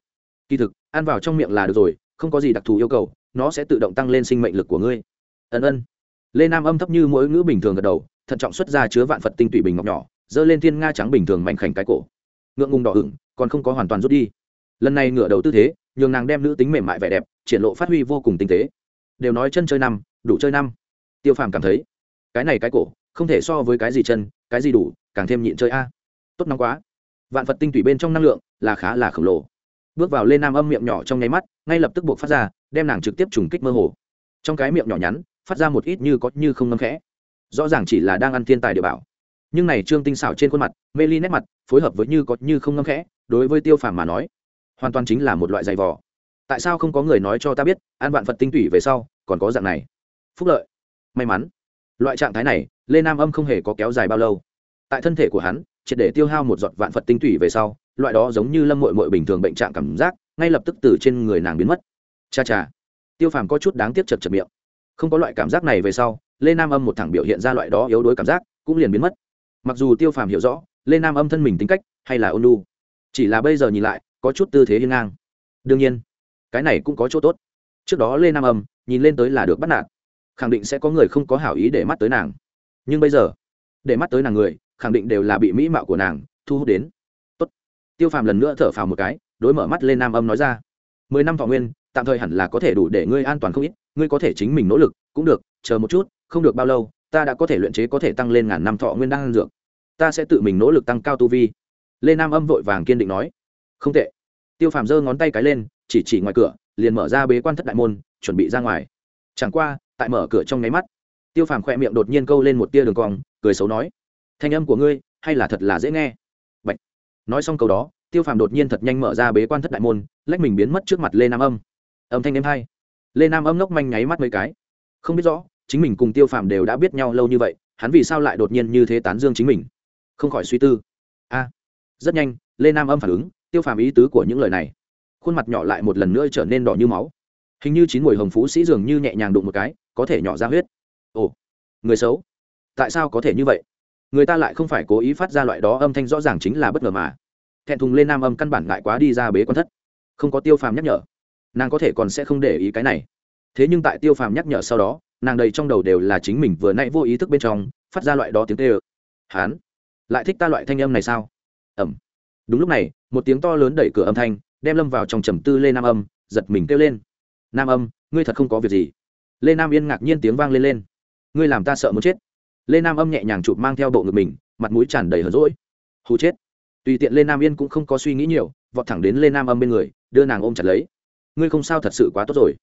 kỳ thực, ăn vào trong miệng là được rồi, không có gì đặc thù yêu cầu, nó sẽ tự động tăng lên sinh mệnh lực của ngươi. Ân ân lê nam âm thấp như mỗi ngữ bình thường gật đầu, thận trọng xuất ra chứa vạn phật tinh tụy bình ngọc nhỏ, giơ lên thiên nga trắng bình thường mạnh khảnh cái cổ. Ngượng ngùng đỏ ửng, còn không có hoàn toàn rút đi. Lần này ngựa đầu tư thế, nhường nàng đem nữ tính mềm mại vẻ đẹp, triển lộ phát huy vô cùng tinh tế. Đều nói chân chơi năm, đủ chơi năm. Tiêu phàm cảm thấy, cái này cái cổ, không thể so với cái gì chân, cái gì đủ, càng thêm nhịn chơi a. Tốt nóng quá. Vạn phật tinh tủy bên trong năng lượng là khá là khổng lồ. Bước vào lên nam âm miệng nhỏ trong nháy mắt, ngay lập tức buộc phát ra, đem nàng trực tiếp trùng kích mơ hồ. Trong cái miệng nhỏ nhắn phát ra một ít như có như không ngâm khẽ. Rõ ràng chỉ là đang ăn thiên tài địa bảo. Nhưng này trương tinh xảo trên khuôn mặt, mê ly nét mặt, phối hợp với như có như không ngâm khẽ, đối với tiêu phàm mà nói, hoàn toàn chính là một loại giày vò. Tại sao không có người nói cho ta biết, ăn vạn phật tinh tủy về sau, còn có dạng này? Phúc lợi. May mắn. Loại trạng thái này, lê nam âm không hề có kéo dài bao lâu. Tại thân thể của hắn, triệt để tiêu hao một giọt vạn phật tinh tủy về sau, loại đó giống như lâm mội mội bình thường bệnh trạng cảm giác, ngay lập tức từ trên người nàng biến mất. Cha cha. Tiêu phàm có chút đáng tiếc chật chật miệng không có loại cảm giác này về sau, lê nam âm một thẳng biểu hiện ra loại đó yếu đuối cảm giác, cũng liền biến mất. Mặc dù tiêu phàm hiểu rõ, lê nam âm thân mình tính cách hay là ôn lu chỉ là bây giờ nhìn lại, có chút tư thế hiên ngang. Đương nhiên, cái này cũng có chỗ tốt. Trước đó lê nam âm nhìn lên tới là được bắt nạt, khẳng định sẽ có người không có hảo ý để mắt tới nàng. Nhưng bây giờ, để mắt tới nàng người, khẳng định đều là bị mỹ mạo của nàng thu hút đến. Tốt. tiêu phàm lần nữa thở phào một cái, đối mở mắt lên nam âm nói ra, mười năm thọ nguyên, tạm thời hẳn là có thể đủ để ngươi an toàn không ít ngươi có thể chính mình nỗ lực, cũng được, chờ một chút, không được bao lâu, ta đã có thể luyện chế có thể tăng lên ngàn năm thọ nguyên đan ăn dược. Ta sẽ tự mình nỗ lực tăng cao tu vi. Lê nam âm vội vàng kiên định nói. Không tệ. Tiêu phàm giơ ngón tay cái lên, chỉ chỉ ngoài cửa, liền mở ra bế quan thất đại môn, chuẩn bị ra ngoài. Chẳng qua, tại mở cửa trong nháy mắt, tiêu phàm khỏe miệng đột nhiên câu lên một tia đường cong, cười xấu nói. Thanh âm của ngươi, hay là thật là dễ nghe? Bạch. nói xong câu đó, tiêu phàm đột nhiên thật nhanh mở ra bế quan thất đại môn, lách mình biến mất trước mặt lê nam âm. Âm thanh em hay lê nam âm ngốc manh nháy mắt mấy cái. Không biết rõ, chính mình cùng tiêu phàm đều đã biết nhau lâu như vậy, hắn vì sao lại đột nhiên như thế tán dương chính mình? Không khỏi suy tư. A, rất nhanh, lê nam âm phản ứng, tiêu phàm ý tứ của những lời này. Khuôn mặt nhỏ lại một lần nữa trở nên đỏ như máu. Hình như chín mùi hồng phú sĩ dường như nhẹ nhàng đụng một cái, có thể nhỏ ra huyết. Ồ, người xấu. Tại sao có thể như vậy? Người ta lại không phải cố ý phát ra loại đó âm thanh rõ ràng chính là bất ngờ mà. Thẹn thùng lên nam âm căn bản ngại quá đi ra bế quan thất. Không có tiêu phàm nhắc nhở nàng có thể còn sẽ không để ý cái này. Thế nhưng tại tiêu phàm nhắc nhở sau đó, nàng đầy trong đầu đều là chính mình vừa nãy vô ý thức bên trong, phát ra loại đó tiếng tê ơ. Hán, lại thích ta loại thanh âm này sao? Ẩm. Đúng lúc này, một tiếng to lớn đẩy cửa âm thanh, đem lâm vào trong trầm tư lê nam âm, giật mình kêu lên. Nam âm, ngươi thật không có việc gì. Lê nam yên ngạc nhiên tiếng vang lên lên. Ngươi làm ta sợ muốn chết. Lê nam âm nhẹ nhàng chụp mang theo bộ ngực mình, mặt mũi tràn đầy hờn rỗi hù chết. Tùy tiện lê nam yên cũng không có suy nghĩ nhiều, vọt thẳng đến lê nam âm bên người, đưa nàng ôm chặt lấy ngươi không sao thật sự quá tốt rồi.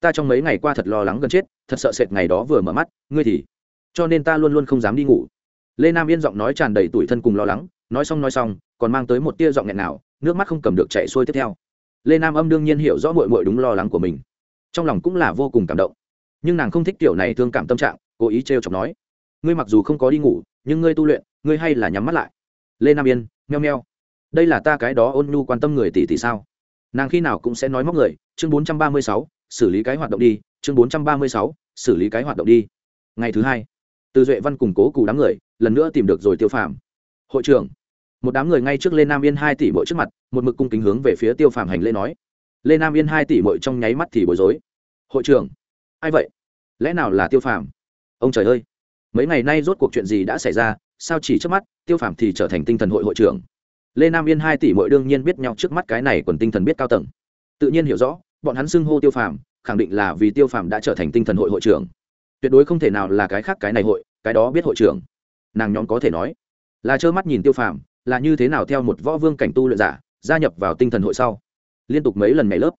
Ta trong mấy ngày qua thật lo lắng gần chết, thật sợ sệt ngày đó vừa mở mắt, ngươi thì. Cho nên ta luôn luôn không dám đi ngủ. Lê nam yên giọng nói tràn đầy tủi thân cùng lo lắng, nói xong nói xong, còn mang tới một tia giọng nghẹn nào, nước mắt không cầm được chạy xuôi tiếp theo. Lê nam âm đương nhiên hiểu rõ mội mội đúng lo lắng của mình. Trong lòng cũng là vô cùng cảm động. Nhưng nàng không thích kiểu này thương cảm tâm trạng, cố ý t r e o chọc nói. Ngươi mặc dù không có đi ngủ, nhưng ngươi tu luyện, ngươi hay là nhắm mắt lại. Lê nam yên, meo meo. Đây là ta cái đó ôn nhu quan tâm người tỷ tỷ sao? Nàng khi nào cũng sẽ nói móc người, chương bốn trăm ba mươi sáu, xử lý cái hoạt động đi, chương bốn trăm ba mươi sáu, xử lý cái hoạt động đi. Ngày thứ hai, từ duệ văn củng cố cù đám người, lần nữa tìm được rồi tiêu phàm. Hội trưởng, một đám người ngay trước lê nam yên hai tỷ bội trước mặt, một mực cung kính hướng về phía tiêu phàm hành lễ nói. Lê nam yên hai tỷ bội trong nháy mắt thì bối rối. Hội trưởng, ai vậy? Lẽ nào là tiêu phàm? Ông trời ơi! Mấy ngày nay rốt cuộc chuyện gì đã xảy ra, sao chỉ trước mắt, tiêu phàm thì trở thành tinh thần hội hội trưởng? Lê nam yên hai tỷ mỗi đương nhiên biết nhau trước mắt cái này còn tinh thần biết cao tầng. Tự nhiên hiểu rõ, bọn hắn xưng hô tiêu phàm, khẳng định là vì tiêu phàm đã trở thành tinh thần hội hội trưởng. Tuyệt đối không thể nào là cái khác cái này hội, cái đó biết hội trưởng. Nàng nhóm có thể nói, là trơ mắt nhìn tiêu phàm, là như thế nào theo một võ vương cảnh tu luyện giả, gia nhập vào tinh thần hội sau. Liên tục mấy lần mẹ lớp,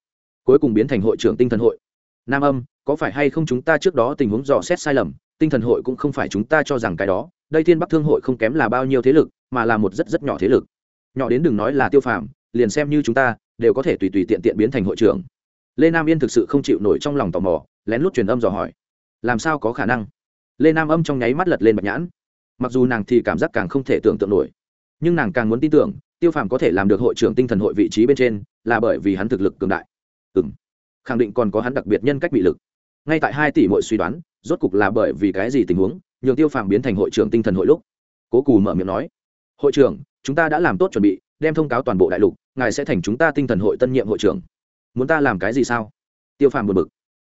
cuối cùng biến thành hội trưởng tinh thần hội. Nam âm, có phải hay không chúng ta trước đó tình huống dò xét sai lầm, tinh thần hội cũng không phải chúng ta cho rằng cái đó, đây thiên bắc thương hội không kém là bao nhiêu thế lực, mà là một rất rất nhỏ thế lực nhỏ đến đừng nói là tiêu phàm, liền xem như chúng ta, đều có thể tùy tùy tiện tiện biến thành hội trưởng. Lê nam yên thực sự không chịu nổi trong lòng tò mò, lén lút truyền âm dò hỏi. Làm sao có khả năng? Lê nam âm trong nháy mắt lật lên bạch nhãn. Mặc dù nàng thì cảm giác càng không thể tưởng tượng nổi, nhưng nàng càng muốn tin tưởng, tiêu phàm có thể làm được hội trưởng tinh thần hội vị trí bên trên, là bởi vì hắn thực lực cường đại. Ừ m khẳng định còn có hắn đặc biệt nhân cách bị lực. Ngay tại hai tỷ mọi suy đoán, rốt cục là bởi vì cái gì tình huống, nhường tiêu phàm biến thành hội trưởng tinh thần hội lúc, cố cù mở miệng nói. Hội trưởng chúng ta đã làm tốt chuẩn bị, đem thông cáo toàn bộ đại lục, ngài sẽ thành chúng ta tinh thần hội tân nhiệm hội trưởng. Muốn ta làm cái gì sao? Tiêu phàm buồn bực.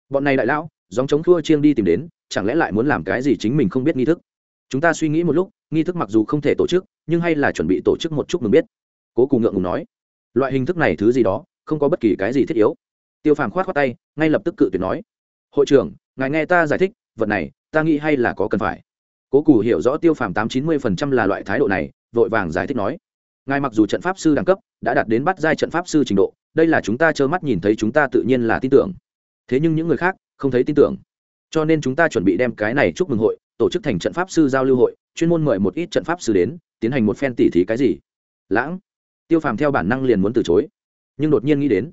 Bọn này đại lão dòng chống thua chiêng đi tìm đến, chẳng lẽ lại muốn làm cái gì chính mình không biết nghi thức? Chúng ta suy nghĩ một lúc, nghi thức mặc dù không thể tổ chức, nhưng hay là chuẩn bị tổ chức một chút mừng biết. Cố cùng ngượng ngùng nói. Loại hình thức này thứ gì đó, không có bất kỳ cái gì thiết yếu. Tiêu phàm khoát khoát tay, ngay lập tức cự tuyệt nói. Hội trưởng, ngài nghe ta giải thích, vật này, ta nghĩ hay là có cần phải. Cố cù hiểu rõ tiêu phàm tám chín mươi phần trăm là loại thái độ này vội vàng giải thích nói, ngài mặc dù trận pháp sư đẳng cấp đã đạt đến bắt giai trận pháp sư trình độ, đây là chúng ta trơ mắt nhìn thấy chúng ta tự nhiên là tin tưởng. Thế nhưng những người khác không thấy tin tưởng. Cho nên chúng ta chuẩn bị đem cái này chúc mừng hội tổ chức thành trận pháp sư giao lưu hội, chuyên môn mời một ít trận pháp sư đến, tiến hành một phen tỉ thí cái gì. Lãng, tiêu phàm theo bản năng liền muốn từ chối, nhưng đột nhiên nghĩ đến,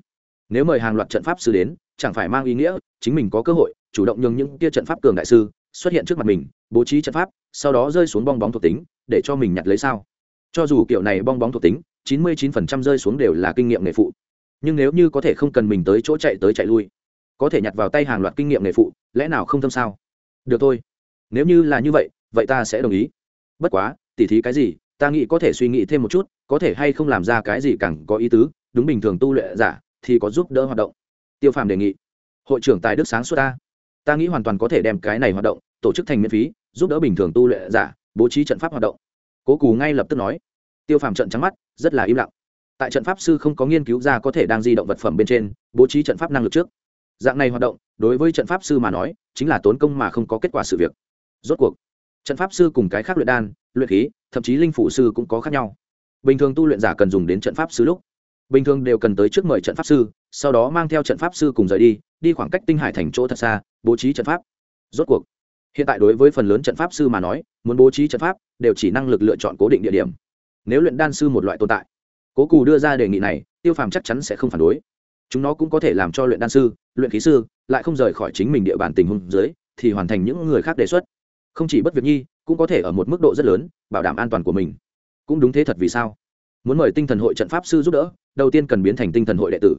nếu mời hàng loạt trận pháp sư đến, chẳng phải mang ý nghĩa chính mình có cơ hội chủ động nhường những kia trận pháp cường đại sư xuất hiện trước mặt mình, bố trí trận pháp, sau đó rơi xuống bong bóng thuộc tính để cho mình nhặt lấy sao? Cho dù kiểu này bong bóng thuộc tính, chín mươi chín phần trăm rơi xuống đều là kinh nghiệm nghề phụ. Nhưng nếu như có thể không cần mình tới chỗ chạy tới chạy lui, có thể nhặt vào tay hàng loạt kinh nghiệm nghề phụ, lẽ nào không thâm sao? Được thôi. Nếu như là như vậy vậy ta sẽ đồng ý. Bất quá, tỉ thí cái gì, ta nghĩ có thể suy nghĩ thêm một chút, có thể hay không làm ra cái gì càng có ý tứ, đúng bình thường tu luyện giả thì có giúp đỡ hoạt động. Tiêu phàm đề nghị. Hội trưởng tài đức sáng suốt ta. Ta nghĩ hoàn toàn có thể đem cái này hoạt động tổ chức thành miễn phí, giúp đỡ bình thường tu luyện giả bố trí trận pháp hoạt động. Cố cù ngay lập tức nói, tiêu phàm trận trắng mắt, rất là im lặng. Tại trận pháp sư không có nghiên cứu ra có thể đang di động vật phẩm bên trên, bố trí trận pháp năng lực trước. Dạng này hoạt động, đối với trận pháp sư mà nói, chính là tốn công mà không có kết quả sự việc. Rốt cuộc, trận pháp sư cùng cái khác luyện đan, luyện khí, thậm chí linh phủ sư cũng có khác nhau. Bình thường tu luyện giả cần dùng đến trận pháp sư lúc, bình thường đều cần tới trước mời trận pháp sư, sau đó mang theo trận pháp sư cùng rời đi đi khoảng cách tinh hải thành chỗ thật xa, bố trí trận pháp. Rốt cuộc hiện tại đối với phần lớn trận pháp sư mà nói, muốn bố trí trận pháp, đều chỉ năng lực lựa chọn cố định địa điểm. Nếu luyện đan sư một loại tồn tại, cố cù đưa ra đề nghị này, tiêu phàm chắc chắn sẽ không phản đối. Chúng nó cũng có thể làm cho luyện đan sư, luyện khí sư, lại không rời khỏi chính mình địa bàn tình huống dưới, thì hoàn thành những người khác đề xuất. Không chỉ bất việc nhi, cũng có thể ở một mức độ rất lớn, bảo đảm an toàn của mình. Cũng đúng thế thật vì sao? Muốn mời tinh thần hội trận pháp sư giúp đỡ, đầu tiên cần biến thành tinh thần hội đệ tử.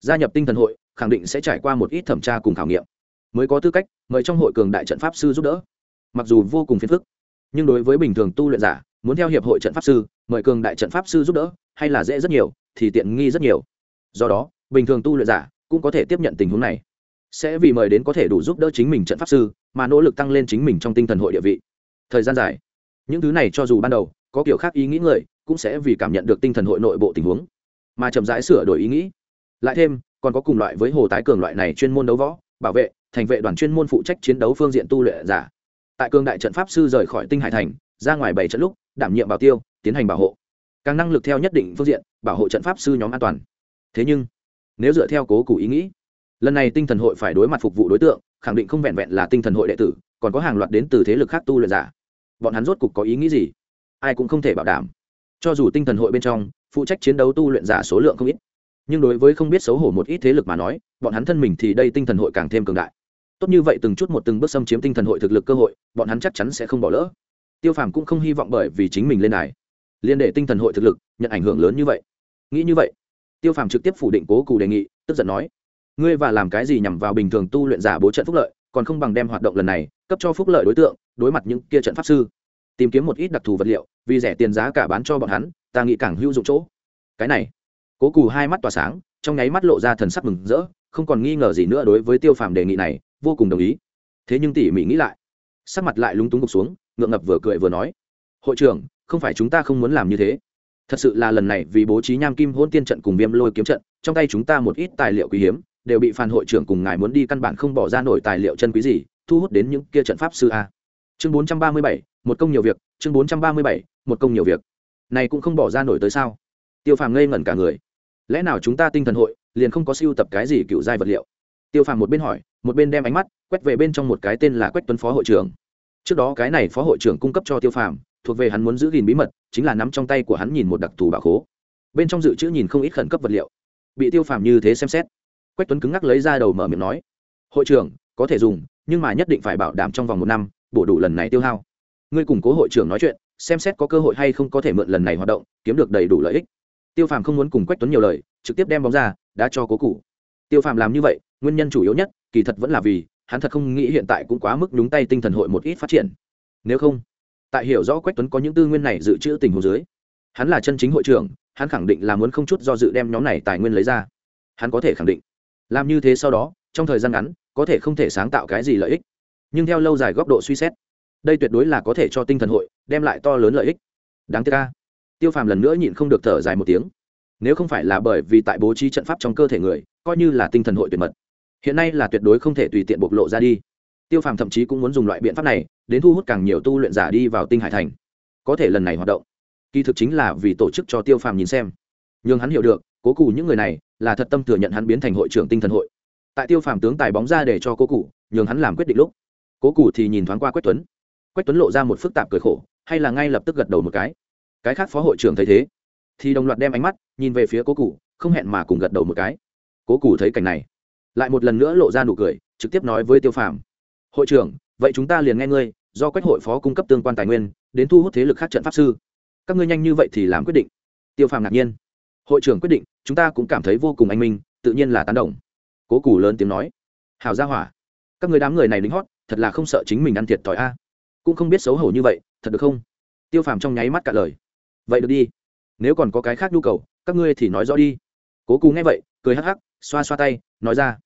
Gia nhập tinh thần hội, khẳng định sẽ trải qua một ít thẩm tra cùng khảo nghiệm mới có tư cách mời trong hội cường đại trận pháp sư giúp đỡ. Mặc dù vô cùng phiền phức, nhưng đối với bình thường tu luyện giả, muốn theo hiệp hội trận pháp sư, mời cường đại trận pháp sư giúp đỡ, hay là dễ rất nhiều, thì tiện nghi rất nhiều. Do đó, bình thường tu luyện giả cũng có thể tiếp nhận tình huống này. Sẽ vì mời đến có thể đủ giúp đỡ chính mình trận pháp sư, mà nỗ lực tăng lên chính mình trong tinh thần hội địa vị. Thời gian dài, những thứ này cho dù ban đầu có kiểu khác ý nghĩ người, cũng sẽ vì cảm nhận được tinh thần hội nội bộ tình huống, mà chậm rãi sửa đổi ý nghĩ. Lại thêm, còn có cùng loại với hồ tái cường loại này chuyên môn đấu võ, bảo vệ thành vệ đoàn chuyên môn phụ trách chiến đấu phương diện tu luyện giả. Tại cương đại trận pháp sư rời khỏi tinh hải thành, ra ngoài bảy trận lúc, đảm nhiệm bảo tiêu, tiến hành bảo hộ. Càng năng lực theo nhất định phương diện, bảo hộ trận pháp sư nhóm an toàn. Thế nhưng, nếu dựa theo cố cụ ý nghĩ, lần này tinh thần hội phải đối mặt phục vụ đối tượng, khẳng định không vẹn vẹn là tinh thần hội đệ tử, còn có hàng loạt đến từ thế lực khác tu luyện giả. Bọn hắn rốt cục có ý nghĩ gì? Ai cũng không thể bảo đảm. Cho dù tinh thần hội bên trong, phụ trách chiến đấu tu luyện giả số lượng không ít, nhưng đối với không biết xấu hổ một ít thế lực mà nói, bọn hắn thân mình thì đây tinh thần hội càng thêm cường đại tốt như vậy từng chút một từng bước xâm chiếm tinh thần hội thực lực cơ hội, bọn hắn chắc chắn sẽ không bỏ lỡ. Tiêu phàm cũng không hy vọng bởi vì chính mình lên đài, liên để tinh thần hội thực lực nhận ảnh hưởng lớn như vậy. Nghĩ như vậy, tiêu phàm trực tiếp phủ định cố cù đề nghị, tức giận nói, ngươi và làm cái gì nhằm vào bình thường tu luyện giả bố trận phúc lợi, còn không bằng đem hoạt động lần này cấp cho phúc lợi đối tượng, đối mặt những kia trận pháp sư. Tìm kiếm một ít đặc thù vật liệu, vì rẻ tiền giá cả bán cho bọn hắn, ta nghĩ càng hữu dụng chỗ. Cái này, cố cù hai mắt tỏa sáng, trong nháy mắt lộ ra thần sắc mừng rỡ không còn nghi ngờ gì nữa đối với tiêu phàm đề nghị này, vô cùng đồng ý. Thế nhưng tỉ mỉ nghĩ lại, sắc mặt lại lúng túng gục xuống, ngượng ngập vừa cười vừa nói, hội trưởng, không phải chúng ta không muốn làm như thế. Thật sự là lần này vì bố trí nham kim hôn tiên trận cùng viêm lôi kiếm trận, trong tay chúng ta một ít tài liệu quý hiếm, đều bị phan hội trưởng cùng ngài muốn đi căn bản không bỏ ra nổi tài liệu chân quý gì, thu hút đến những kia trận pháp sư a. Chương bốn trăm ba mươi bảy, một công nhiều việc, chương bốn trăm ba mươi bảy, một công nhiều việc. Này cũng không bỏ ra nổi tới sao? Tiêu phàm ngây ngẩn cả người. Lẽ nào chúng ta tinh thần hội liền không có siêu tập cái gì cựu giai vật liệu. Tiêu phàm một bên hỏi, một bên đem ánh mắt quét về bên trong một cái tên là quách tuấn phó hội trưởng. Trước đó cái này phó hội trưởng cung cấp cho tiêu phàm, thuộc về hắn muốn giữ gìn bí mật, chính là nắm trong tay của hắn nhìn một đặc thù bảo khố. Bên trong dự trữ nhìn không ít khẩn cấp vật liệu. Bị tiêu phàm như thế xem xét, quách tuấn cứng ngắc lấy ra đầu mở miệng nói, hội trưởng, có thể dùng, nhưng mà nhất định phải bảo đảm trong vòng một năm, bổ đủ lần này tiêu hao. Ngươi cùng cố hội trưởng nói chuyện, xem xét có cơ hội hay không có thể mượn lần này hoạt động, kiếm được đầy đủ lợi ích. Tiêu phàm không muốn cùng quách tuấn nhiều lời, trực tiếp đem bóng ra đã cho cố cụ. Tiêu phàm làm như vậy, nguyên nhân chủ yếu nhất, kỳ thật vẫn là vì, hắn thật không nghĩ hiện tại cũng quá mức nhúng tay tinh thần hội một ít phát triển. Nếu không, tại hiểu rõ quách tuấn có những tư nguyên này dự trữ tình hồ dưới, hắn là chân chính hội trưởng, hắn khẳng định là muốn không chút do dự đem nhóm này tài nguyên lấy ra. Hắn có thể khẳng định, làm như thế sau đó, trong thời gian ngắn, có thể không thể sáng tạo cái gì lợi ích. Nhưng theo lâu dài góc độ suy xét, đây tuyệt đối là có thể cho tinh thần hội đem lại to lớn lợi ích. Đáng tiếc ca tiêu phàm lần nữa nhịn không được thở dài một tiếng nếu không phải là bởi vì tại bố trí trận pháp trong cơ thể người, coi như là tinh thần hội tuyệt mật, hiện nay là tuyệt đối không thể tùy tiện bộc lộ ra đi. Tiêu phàm thậm chí cũng muốn dùng loại biện pháp này, đến thu hút càng nhiều tu luyện giả đi vào tinh hải thành. Có thể lần này hoạt động, kỳ thực chính là vì tổ chức cho tiêu phàm nhìn xem. N h ư n g hắn hiểu được, cố cù những người này là thật tâm thừa nhận hắn biến thành hội trưởng tinh thần hội. Tại tiêu phàm tướng tài bóng ra để cho cố cụ nhường hắn làm quyết định lúc, cố cụ thì nhìn thoáng qua quách tuấn. Quách tuấn lộ ra một phức tạp cười khổ, hay là ngay lập tức gật đầu một cái. Cái khác phó hội trưởng thấy thế thì đồng loạt đem ánh mắt nhìn về phía cố cụ không hẹn mà cùng gật đầu một cái. Cố cụ thấy cảnh này, lại một lần nữa lộ ra nụ cười, trực tiếp nói với tiêu phàm, hội trưởng, vậy chúng ta liền nghe ngươi, do quách hội phó cung cấp tương quan tài nguyên, đến thu hút thế lực khác trận pháp sư. Các ngươi nhanh như vậy thì làm quyết định. Tiêu phàm ngạc nhiên, hội trưởng quyết định, chúng ta cũng cảm thấy vô cùng anh minh, tự nhiên là tán đồng. Cố cù lớn tiếng nói hào gia hỏa, các người đám người này lính hót, thật là không sợ chính mình ăn thiệt thòi a. Cũng không biết xấu hổ như vậy, thật được không? Tiêu phàm trong nháy mắt cả lời, vậy được đi nếu còn có cái khác nhu cầu, các ngươi thì nói rõ đi. Cố cù nghe vậy, cười hắc hắc, xoa xoa tay, nói ra,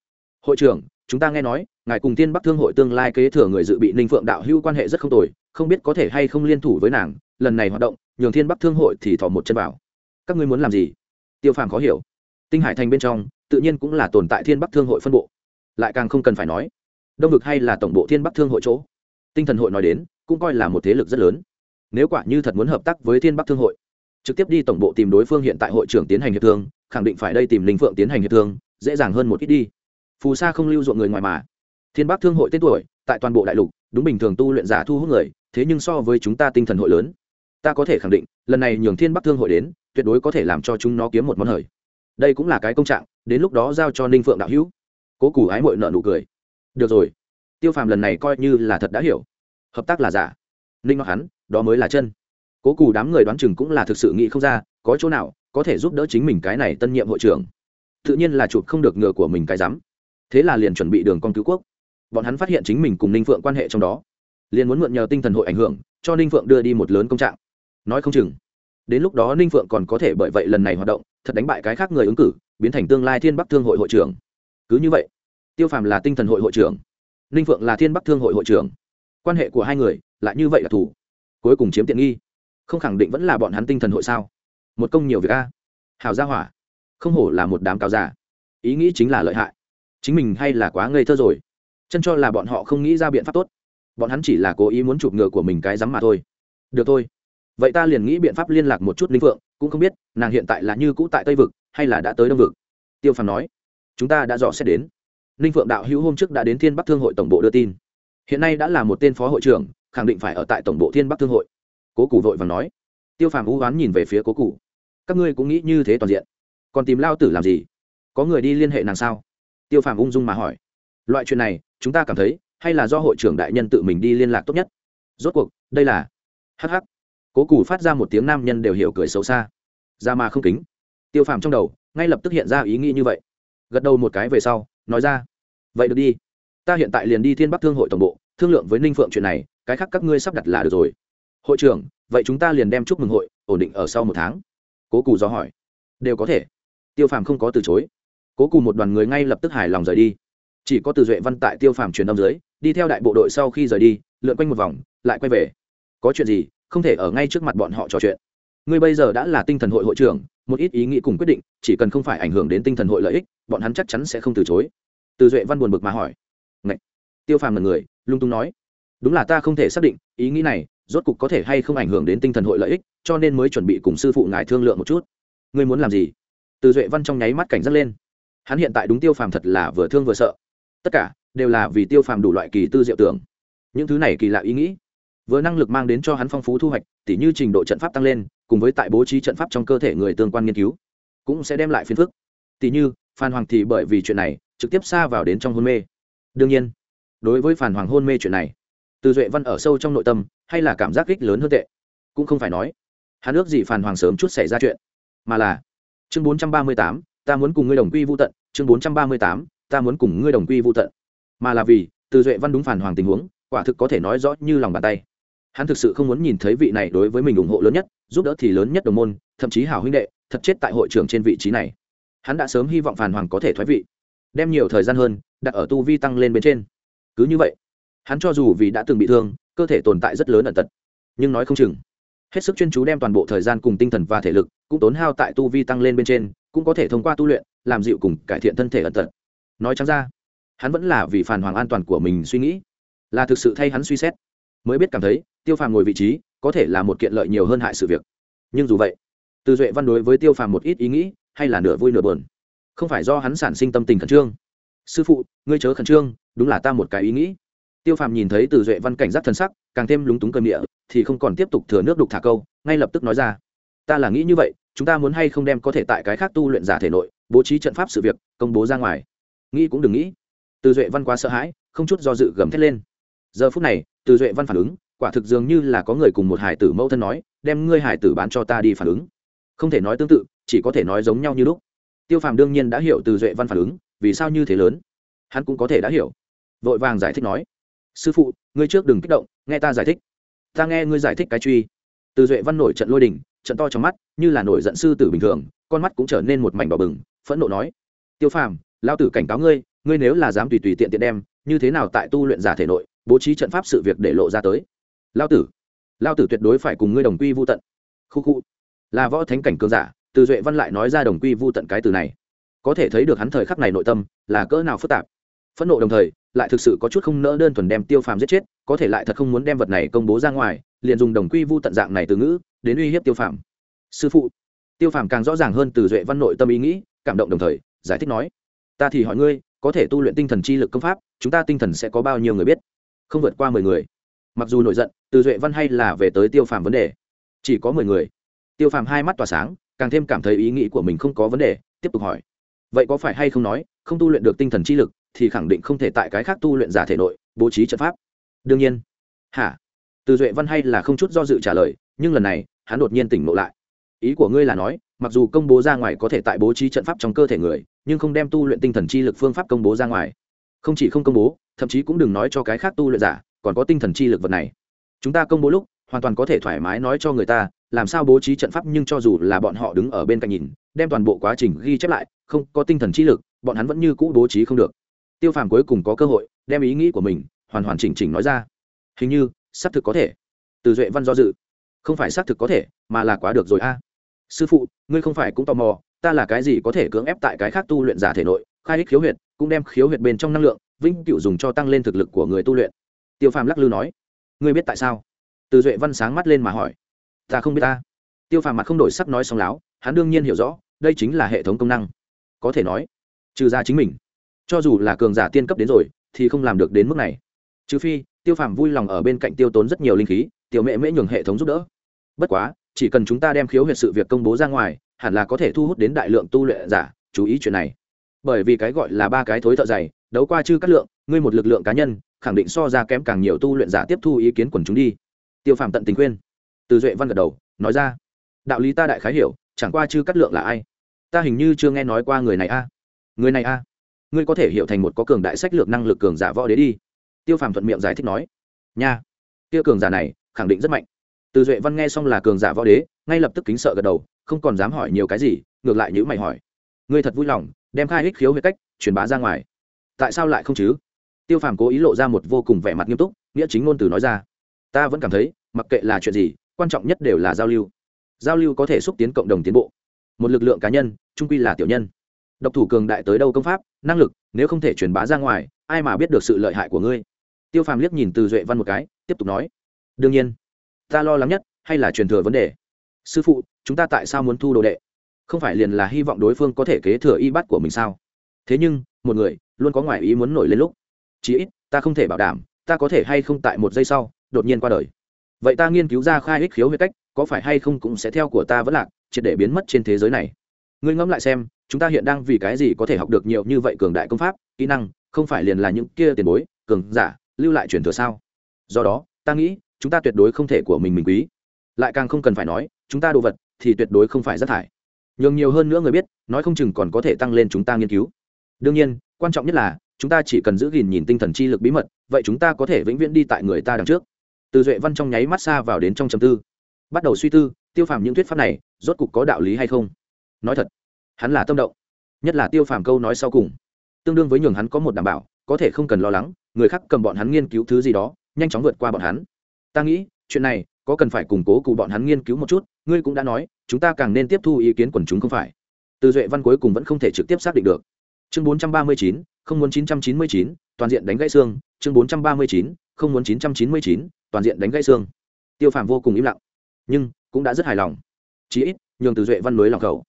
hội trưởng, chúng ta nghe nói, ngài cùng tiên bắc thương hội tương lai kế thừa người dự bị ninh phượng đạo hữu quan hệ rất không tồi, không biết có thể hay không liên thủ với nàng, lần này hoạt động, nhường thiên bắc thương hội thì thỏ một chân vào. Các ngươi muốn làm gì? Tiêu phàm khó hiểu. Tinh hải thành bên trong, tự nhiên cũng là tồn tại thiên bắc thương hội phân bộ. Lại càng không cần phải nói, đông vực hay là tổng bộ thiên bắc thương hội chỗ. Tinh thần hội nói đến, cũng coi là một thế lực rất lớn. Nếu quả như thật muốn hợp tác với thiên bắc thương hội trực tiếp đi tổng bộ tìm đối phương hiện tại hội trưởng tiến hành hiệp thương, khẳng định phải đây tìm linh phượng tiến hành hiệp thương, dễ dàng hơn một ít đi. Phù sa không lưu ruộng người ngoài mà. Thiên bắc thương hội tên tuổi, tại toàn bộ đại lục, đúng bình thường tu luyện giả thu hút người, thế nhưng so với chúng ta tinh thần hội lớn. Ta có thể khẳng định, lần này nhường thiên bắc thương hội đến, tuyệt đối có thể làm cho chúng nó kiếm một món hời. Đây cũng là cái công trạng, đến lúc đó giao cho ninh phượng đạo hữu. Cố củ ái mội nợ nụ cười. Được rồi. Tiêu phàm lần này coi như là thật đã hiểu. Hợp tác là giả. Ninh nói hắn, đó mới là chân cố cù đám người đoán chừng cũng là thực sự nghĩ không ra, có chỗ nào có thể giúp đỡ chính mình cái này tân nhiệm hội trưởng. Tự nhiên là chụp không được ngựa của mình cái rắm. Thế là liền chuẩn bị đường con cứu quốc. Bọn hắn phát hiện chính mình cùng ninh phượng quan hệ trong đó, liền muốn mượn nhờ tinh thần hội ảnh hưởng, cho ninh phượng đưa đi một lớn công trạng. Nói không chừng, đến lúc đó ninh phượng còn có thể bởi vậy lần này hoạt động, thật đánh bại cái khác người ứng cử, biến thành tương lai thiên bắc thương hội hội trưởng. Cứ như vậy, tiêu phàm là tinh thần hội hội trưởng, ninh phượng là thiên bắc thương hội hội trưởng. Quan hệ của hai người lại như vậy là thủ. Cuối cùng chiếm tiện nghi không khẳng định vẫn là bọn hắn tinh thần hội sao? Một công nhiều việc a. Hào gia hỏa. Không hổ là một đám cao già. Ý nghĩ chính là lợi hại. Chính mình hay là quá ngây thơ rồi. Chân cho là bọn họ không nghĩ ra biện pháp tốt. Bọn hắn chỉ là cố ý muốn chụp ngựa của mình cái rắm mà thôi. Được thôi. Vậy ta liền nghĩ biện pháp liên lạc một chút linh phượng, cũng không biết, nàng hiện tại là như cũ tại tây vực, hay là đã tới đông vực? Tiêu phàm nói. Chúng ta đã dò xét đến. Linh phượng đạo hữu hôm trước đã đến thiên bắc thương hội tổng bộ đưa tin. Hiện nay đã là một tên phó hội trưởng, khẳng định phải ở tại tổng bộ thiên bắc thương hội cố cụ vội và nói. Tiêu phàm u oán nhìn về phía cố cụ. Các ngươi cũng nghĩ như thế toàn diện. Còn tìm lao tử làm gì? Có người đi liên hệ nàng sao? Tiêu phàm ung dung mà hỏi. Loại chuyện này, chúng ta cảm thấy, hay là do hội trưởng đại nhân tự mình đi liên lạc tốt nhất? Rốt cuộc, đây là hh cố cù phát ra một tiếng nam nhân đều hiểu cười xấu xa. Ra mà không kính. Tiêu phàm trong đầu, ngay lập tức hiện ra ý nghĩ như vậy. Gật đầu một cái về sau, nói ra. Vậy được đi. Ta hiện tại liền đi thiên bắc thương hội tổng bộ, thương lượng với ninh phượng chuyện này, cái khác các ngươi sắp đặt là được rồi hội trưởng, vậy chúng ta liền đem chúc mừng hội ổn định ở sau một tháng. Cố cù do hỏi. Đều có thể. Tiêu phàm không có từ chối. Cố cù một đoàn người ngay lập tức hài lòng rời đi. Chỉ có từ duệ văn tại tiêu phàm truyền âm dưới, đi theo đại bộ đội sau khi rời đi, lượn quanh một vòng, lại quay về. Có chuyện gì, không thể ở ngay trước mặt bọn họ trò chuyện. Ngươi bây giờ đã là tinh thần hội hội trưởng, một ít ý nghĩ cùng quyết định, chỉ cần không phải ảnh hưởng đến tinh thần hội lợi ích, bọn hắn chắc chắn sẽ không từ chối. Từ duệ văn buồn bực mà hỏi. Ngậy! tiêu phàm là người, lung tung nói. Đúng là ta không thể xác định, ý nghĩ này rốt cục có thể hay không ảnh hưởng đến tinh thần hội lợi ích, cho nên mới chuẩn bị cùng sư phụ ngài thương lượng một chút. Ngươi muốn làm gì? Từ duệ văn trong nháy mắt cảnh giác lên. Hắn hiện tại đúng tiêu phàm thật là vừa thương vừa sợ. Tất cả đều là vì tiêu phàm đủ loại kỳ tư diệu tưởng. Những thứ này kỳ lạ ý nghĩ, vừa năng lực mang đến cho hắn phong phú thu hoạch, tỉ như trình độ trận pháp tăng lên, cùng với tại bố trí trận pháp trong cơ thể người tương quan nghiên cứu, cũng sẽ đem lại phiền phức. Tỉ như, phan hoàng thì bởi vì chuyện này, trực tiếp xa vào đến trong hôn mê. Đương nhiên, đối với phản hoàng hôn mê chuyện này, từ duệ văn ở sâu trong nội tâm hay là cảm giác kích lớn hơn tệ? Cũng không phải nói. Hắn ước gì phản hoàng sớm chút xảy ra chuyện, mà là, chương bốn trăm ba mươi tám, ta muốn cùng ngươi đồng quy vô tận, chương bốn trăm ba mươi tám, ta muốn cùng ngươi đồng quy vô tận. Mà là vì, từ duệ văn đúng phản hoàng tình huống, quả thực có thể nói rõ như lòng bàn tay. Hắn thực sự không muốn nhìn thấy vị này đối với mình ủng hộ lớn nhất, giúp đỡ thì lớn nhất đồng môn, thậm chí hảo huynh đệ, thật chết tại hội trưởng trên vị trí này. Hắn đã sớm hy vọng phản hoàng có thể thoái vị, đem nhiều thời gian hơn đặt ở tu vi tăng lên bên trên. Cứ như vậy, hắn cho dù vì đã từng bị thương cơ thể tồn tại rất lớn ẩn tật. Nhưng nói không chừng hết sức chuyên chú đem toàn bộ thời gian cùng tinh thần và thể lực cũng tốn hao tại tu vi tăng lên bên trên cũng có thể thông qua tu luyện làm dịu cùng cải thiện thân thể ẩn tật. Nói chăng ra hắn vẫn là vì phản hoàng an toàn của mình suy nghĩ là thực sự thay hắn suy xét mới biết cảm thấy tiêu phàm ngồi vị trí có thể là một kiện lợi nhiều hơn hại sự việc. Nhưng dù vậy từ duệ văn đối với tiêu phàm một ít ý nghĩ hay là nửa vui nửa buồn, không phải do hắn sản sinh tâm tình khẩn trương. Sư phụ ngươi chớ khẩn trương đúng là ta một cái ý nghĩ tiêu phàm nhìn thấy từ duệ văn cảnh giác thân sắc, càng thêm lúng túng cơm địa thì không còn tiếp tục thừa nước đục thả câu, ngay lập tức nói ra. Ta là nghĩ như vậy, chúng ta muốn hay không đem có thể tại cái khác tu luyện giả thể nội, bố trí trận pháp sự việc, công bố ra ngoài. Nghĩ cũng đừng nghĩ. Từ duệ văn quá sợ hãi, không chút do dự gầm thét lên. Giờ phút này, từ duệ văn phản ứng, quả thực dường như là có người cùng một hải tử mẫu thân nói, đem ngươi hải tử bán cho ta đi phản ứng. Không thể nói tương tự, chỉ có thể nói giống nhau như lúc. Tiêu phàm đương nhiên đã hiểu từ duệ văn phản ứng, vì sao như thế lớn. Hắn cũng có thể đã hiểu. Vội vàng giải thích nói sư phụ, ngươi trước đừng kích động, nghe ta giải thích. Ta nghe ngươi giải thích cái truy. Từ duệ văn nổi trận lôi đình, trận to trong mắt, như là nổi giận sư tử bình thường, con mắt cũng trở nên một mảnh đỏ bừng, phẫn nộ nói, tiêu phàm lao tử cảnh cáo ngươi ngươi nếu là dám tùy tùy tiện tiện đem, như thế nào tại tu luyện giả thể nội, bố trí trận pháp sự việc để lộ ra tới? Lao tử lao tử tuyệt đối phải cùng ngươi đồng quy vô tận. Khu khu. Là võ thánh cảnh cường giả, từ duệ văn lại nói ra đồng quy vô tận cái từ này. Có thể thấy được hắn thời khắc này nội tâm là cỡ nào phức tạp phẫn nộ đồng thời, lại thực sự có chút không nỡ đơn thuần đem tiêu phàm giết chết, có thể lại thật không muốn đem vật này công bố ra ngoài, liền dùng đồng quy vu tận dạng này từ ngữ, đến uy hiếp tiêu phàm. Sư phụ, tiêu phàm càng rõ ràng hơn từ duệ văn nội tâm ý nghĩ, cảm động đồng thời, giải thích nói, ta thì hỏi ngươi, có thể tu luyện tinh thần chi lực công pháp, chúng ta tinh thần sẽ có bao nhiêu người biết? Không vượt qua mười người. Mặc dù nổi giận, từ duệ văn hay là về tới tiêu phàm vấn đề. Chỉ có mười người. Tiêu phàm hai mắt tỏa sáng, càng thêm cảm thấy ý nghĩ của mình không có vấn đề, tiếp tục hỏi, vậy có phải hay không nói, không tu luyện được tinh thần chi lực thì khẳng định không thể tại cái khác tu luyện giả thể nội bố trí trận pháp. Đương nhiên. Hả? Từ duệ văn hay là không chút do dự trả lời, nhưng lần này, hắn đột nhiên tỉnh ngộ lại. Ý của ngươi là nói, mặc dù công bố ra ngoài có thể tại bố trí trận pháp trong cơ thể người, nhưng không đem tu luyện tinh thần chi lực phương pháp công bố ra ngoài. Không chỉ không công bố, thậm chí cũng đừng nói cho cái khác tu luyện giả, còn có tinh thần chi lực vật này. Chúng ta công bố lúc, hoàn toàn có thể thoải mái nói cho người ta, làm sao bố trí trận pháp nhưng cho dù là bọn họ đứng ở bên cạnh nhìn, đem toàn bộ quá trình ghi chép lại, không có tinh thần chi lực, bọn hắn vẫn như cũ bố trí không được tiêu phàm cuối cùng có cơ hội đem ý nghĩ của mình hoàn hoàn chỉnh chỉnh nói ra. Hình như, xác thực có thể. Từ duệ văn do dự. Không phải xác thực có thể, mà là quá được rồi a. Sư phụ, ngươi không phải cũng tò mò, ta là cái gì có thể cưỡng ép tại cái khác tu luyện giả thể nội, khai ích khiếu huyệt, cũng đem khiếu huyệt bên trong năng lượng, vĩnh cựu dùng cho tăng lên thực lực của người tu luyện. Tiêu phàm lắc lư nói. Ngươi biết tại sao? Từ duệ văn sáng mắt lên mà hỏi. Ta không biết ta. Tiêu phàm mặt không đổi sắc nói xong láo, hắn đương nhiên hiểu rõ, đây chính là hệ thống công năng. Có thể nói, trừ ra chính mình cho dù là cường giả tiên cấp đến rồi, thì không làm được đến mức này. Trừ phi, tiêu phàm vui lòng ở bên cạnh tiêu tốn rất nhiều linh khí, tiểu mẹ mễ nhường hệ thống giúp đỡ. Bất quá, chỉ cần chúng ta đem khiếu huyệt sự việc công bố ra ngoài, hẳn là có thể thu hút đến đại lượng tu luyện giả, chú ý chuyện này. Bởi vì cái gọi là ba cái thối thợ dày, đấu qua chư cắt lượng, ngươi một lực lượng cá nhân, khẳng định so ra kém càng nhiều tu luyện giả tiếp thu ý kiến quần chúng đi. Tiêu phàm tận tình khuyên. Từ duệ văn gật đầu, nói ra, đạo lý ta đại khái hiểu, chẳng qua chư cắt lượng là ai? Ta hình như chưa nghe nói qua người này a. Người này a? Ngươi có thể hiểu thành một có cường đại sách lược năng lực cường giả võ đế đi. Tiêu phàm thuận miệng giải thích nói, nha tiêu cường giả này khẳng định rất mạnh. Từ duệ văn nghe xong là cường giả võ đế, ngay lập tức kính sợ gật đầu, không còn dám hỏi nhiều cái gì, ngược lại nhữ mày hỏi, ngươi thật vui lòng đem khai hích khiếu huyết cách truyền bá ra ngoài? Tại sao lại không chứ? Tiêu phàm cố ý lộ ra một vô cùng vẻ mặt nghiêm túc, nghĩa chính ngôn từ nói ra, ta vẫn cảm thấy, mặc kệ là chuyện gì, quan trọng nhất đều là giao lưu. Giao lưu có thể xúc tiến cộng đồng tiến bộ. Một lực lượng cá nhân, trung quy là tiểu nhân độc thủ cường đại tới đâu công pháp, năng lực, nếu không thể truyền bá ra ngoài, ai mà biết được sự lợi hại của ngươi? Tiêu phàm liếc nhìn từ duệ văn một cái, tiếp tục nói, đương nhiên, ta lo lắng nhất hay là truyền thừa vấn đề? Sư phụ, chúng ta tại sao muốn thu đồ đệ? Không phải liền là hy vọng đối phương có thể kế thừa y bắt của mình sao? Thế nhưng, một người luôn có ngoại ý muốn nổi lên lúc. Chí ít, ta không thể bảo đảm, ta có thể hay không tại một giây sau, đột nhiên qua đời. Vậy ta nghiên cứu ra khai ích khiếu huyết cách, có phải hay không cũng sẽ theo của ta vẫn lạc, triệt để biến mất trên thế giới này. Ngươi ngẫm lại xem chúng ta hiện đang vì cái gì có thể học được nhiều như vậy cường đại công pháp, kỹ năng, không phải liền là những kia tiền bối, cường giả, lưu lại truyền thừa sao? Do đó, ta nghĩ, chúng ta tuyệt đối không thể của mình mình quý. Lại càng không cần phải nói, chúng ta đồ vật thì tuyệt đối không phải rác thải. Nhường nhiều hơn nữa người biết, nói không chừng còn có thể tăng lên chúng ta nghiên cứu. Đương nhiên, quan trọng nhất là, chúng ta chỉ cần giữ gìn nhìn tinh thần chi lực bí mật, vậy chúng ta có thể vĩnh viễn đi tại người ta đằng trước. Từ duệ văn trong nháy mắt xa vào đến trong chầm tư. Bắt đầu suy tư, tiêu phàm những thuyết pháp này rốt cục có đạo lý hay không? Nói thật hắn là tâm động. Nhất là tiêu phàm câu nói sau cùng. Tương đương với nhường hắn có một đảm bảo, có thể không cần lo lắng, người khác cầm bọn hắn nghiên cứu thứ gì đó, nhanh chóng vượt qua bọn hắn. Ta nghĩ, chuyện này, có cần phải củng cố cụ bọn hắn nghiên cứu một chút, ngươi cũng đã nói, chúng ta càng nên tiếp thu ý kiến quần chúng không phải. Từ duệ văn cuối cùng vẫn không thể trực tiếp xác định được. Chương bốn trăm ba mươi chín, không muốn chín trăm chín mươi chín, toàn diện đánh gãy xương. Chương bốn trăm ba mươi chín, không muốn chín trăm chín mươi chín, toàn diện đánh gãy xương. Tiêu phàm vô cùng im lặng, nhưng cũng đã rất hài lòng. Chí ít, nhường từ duệ văn lưới lòng khẩu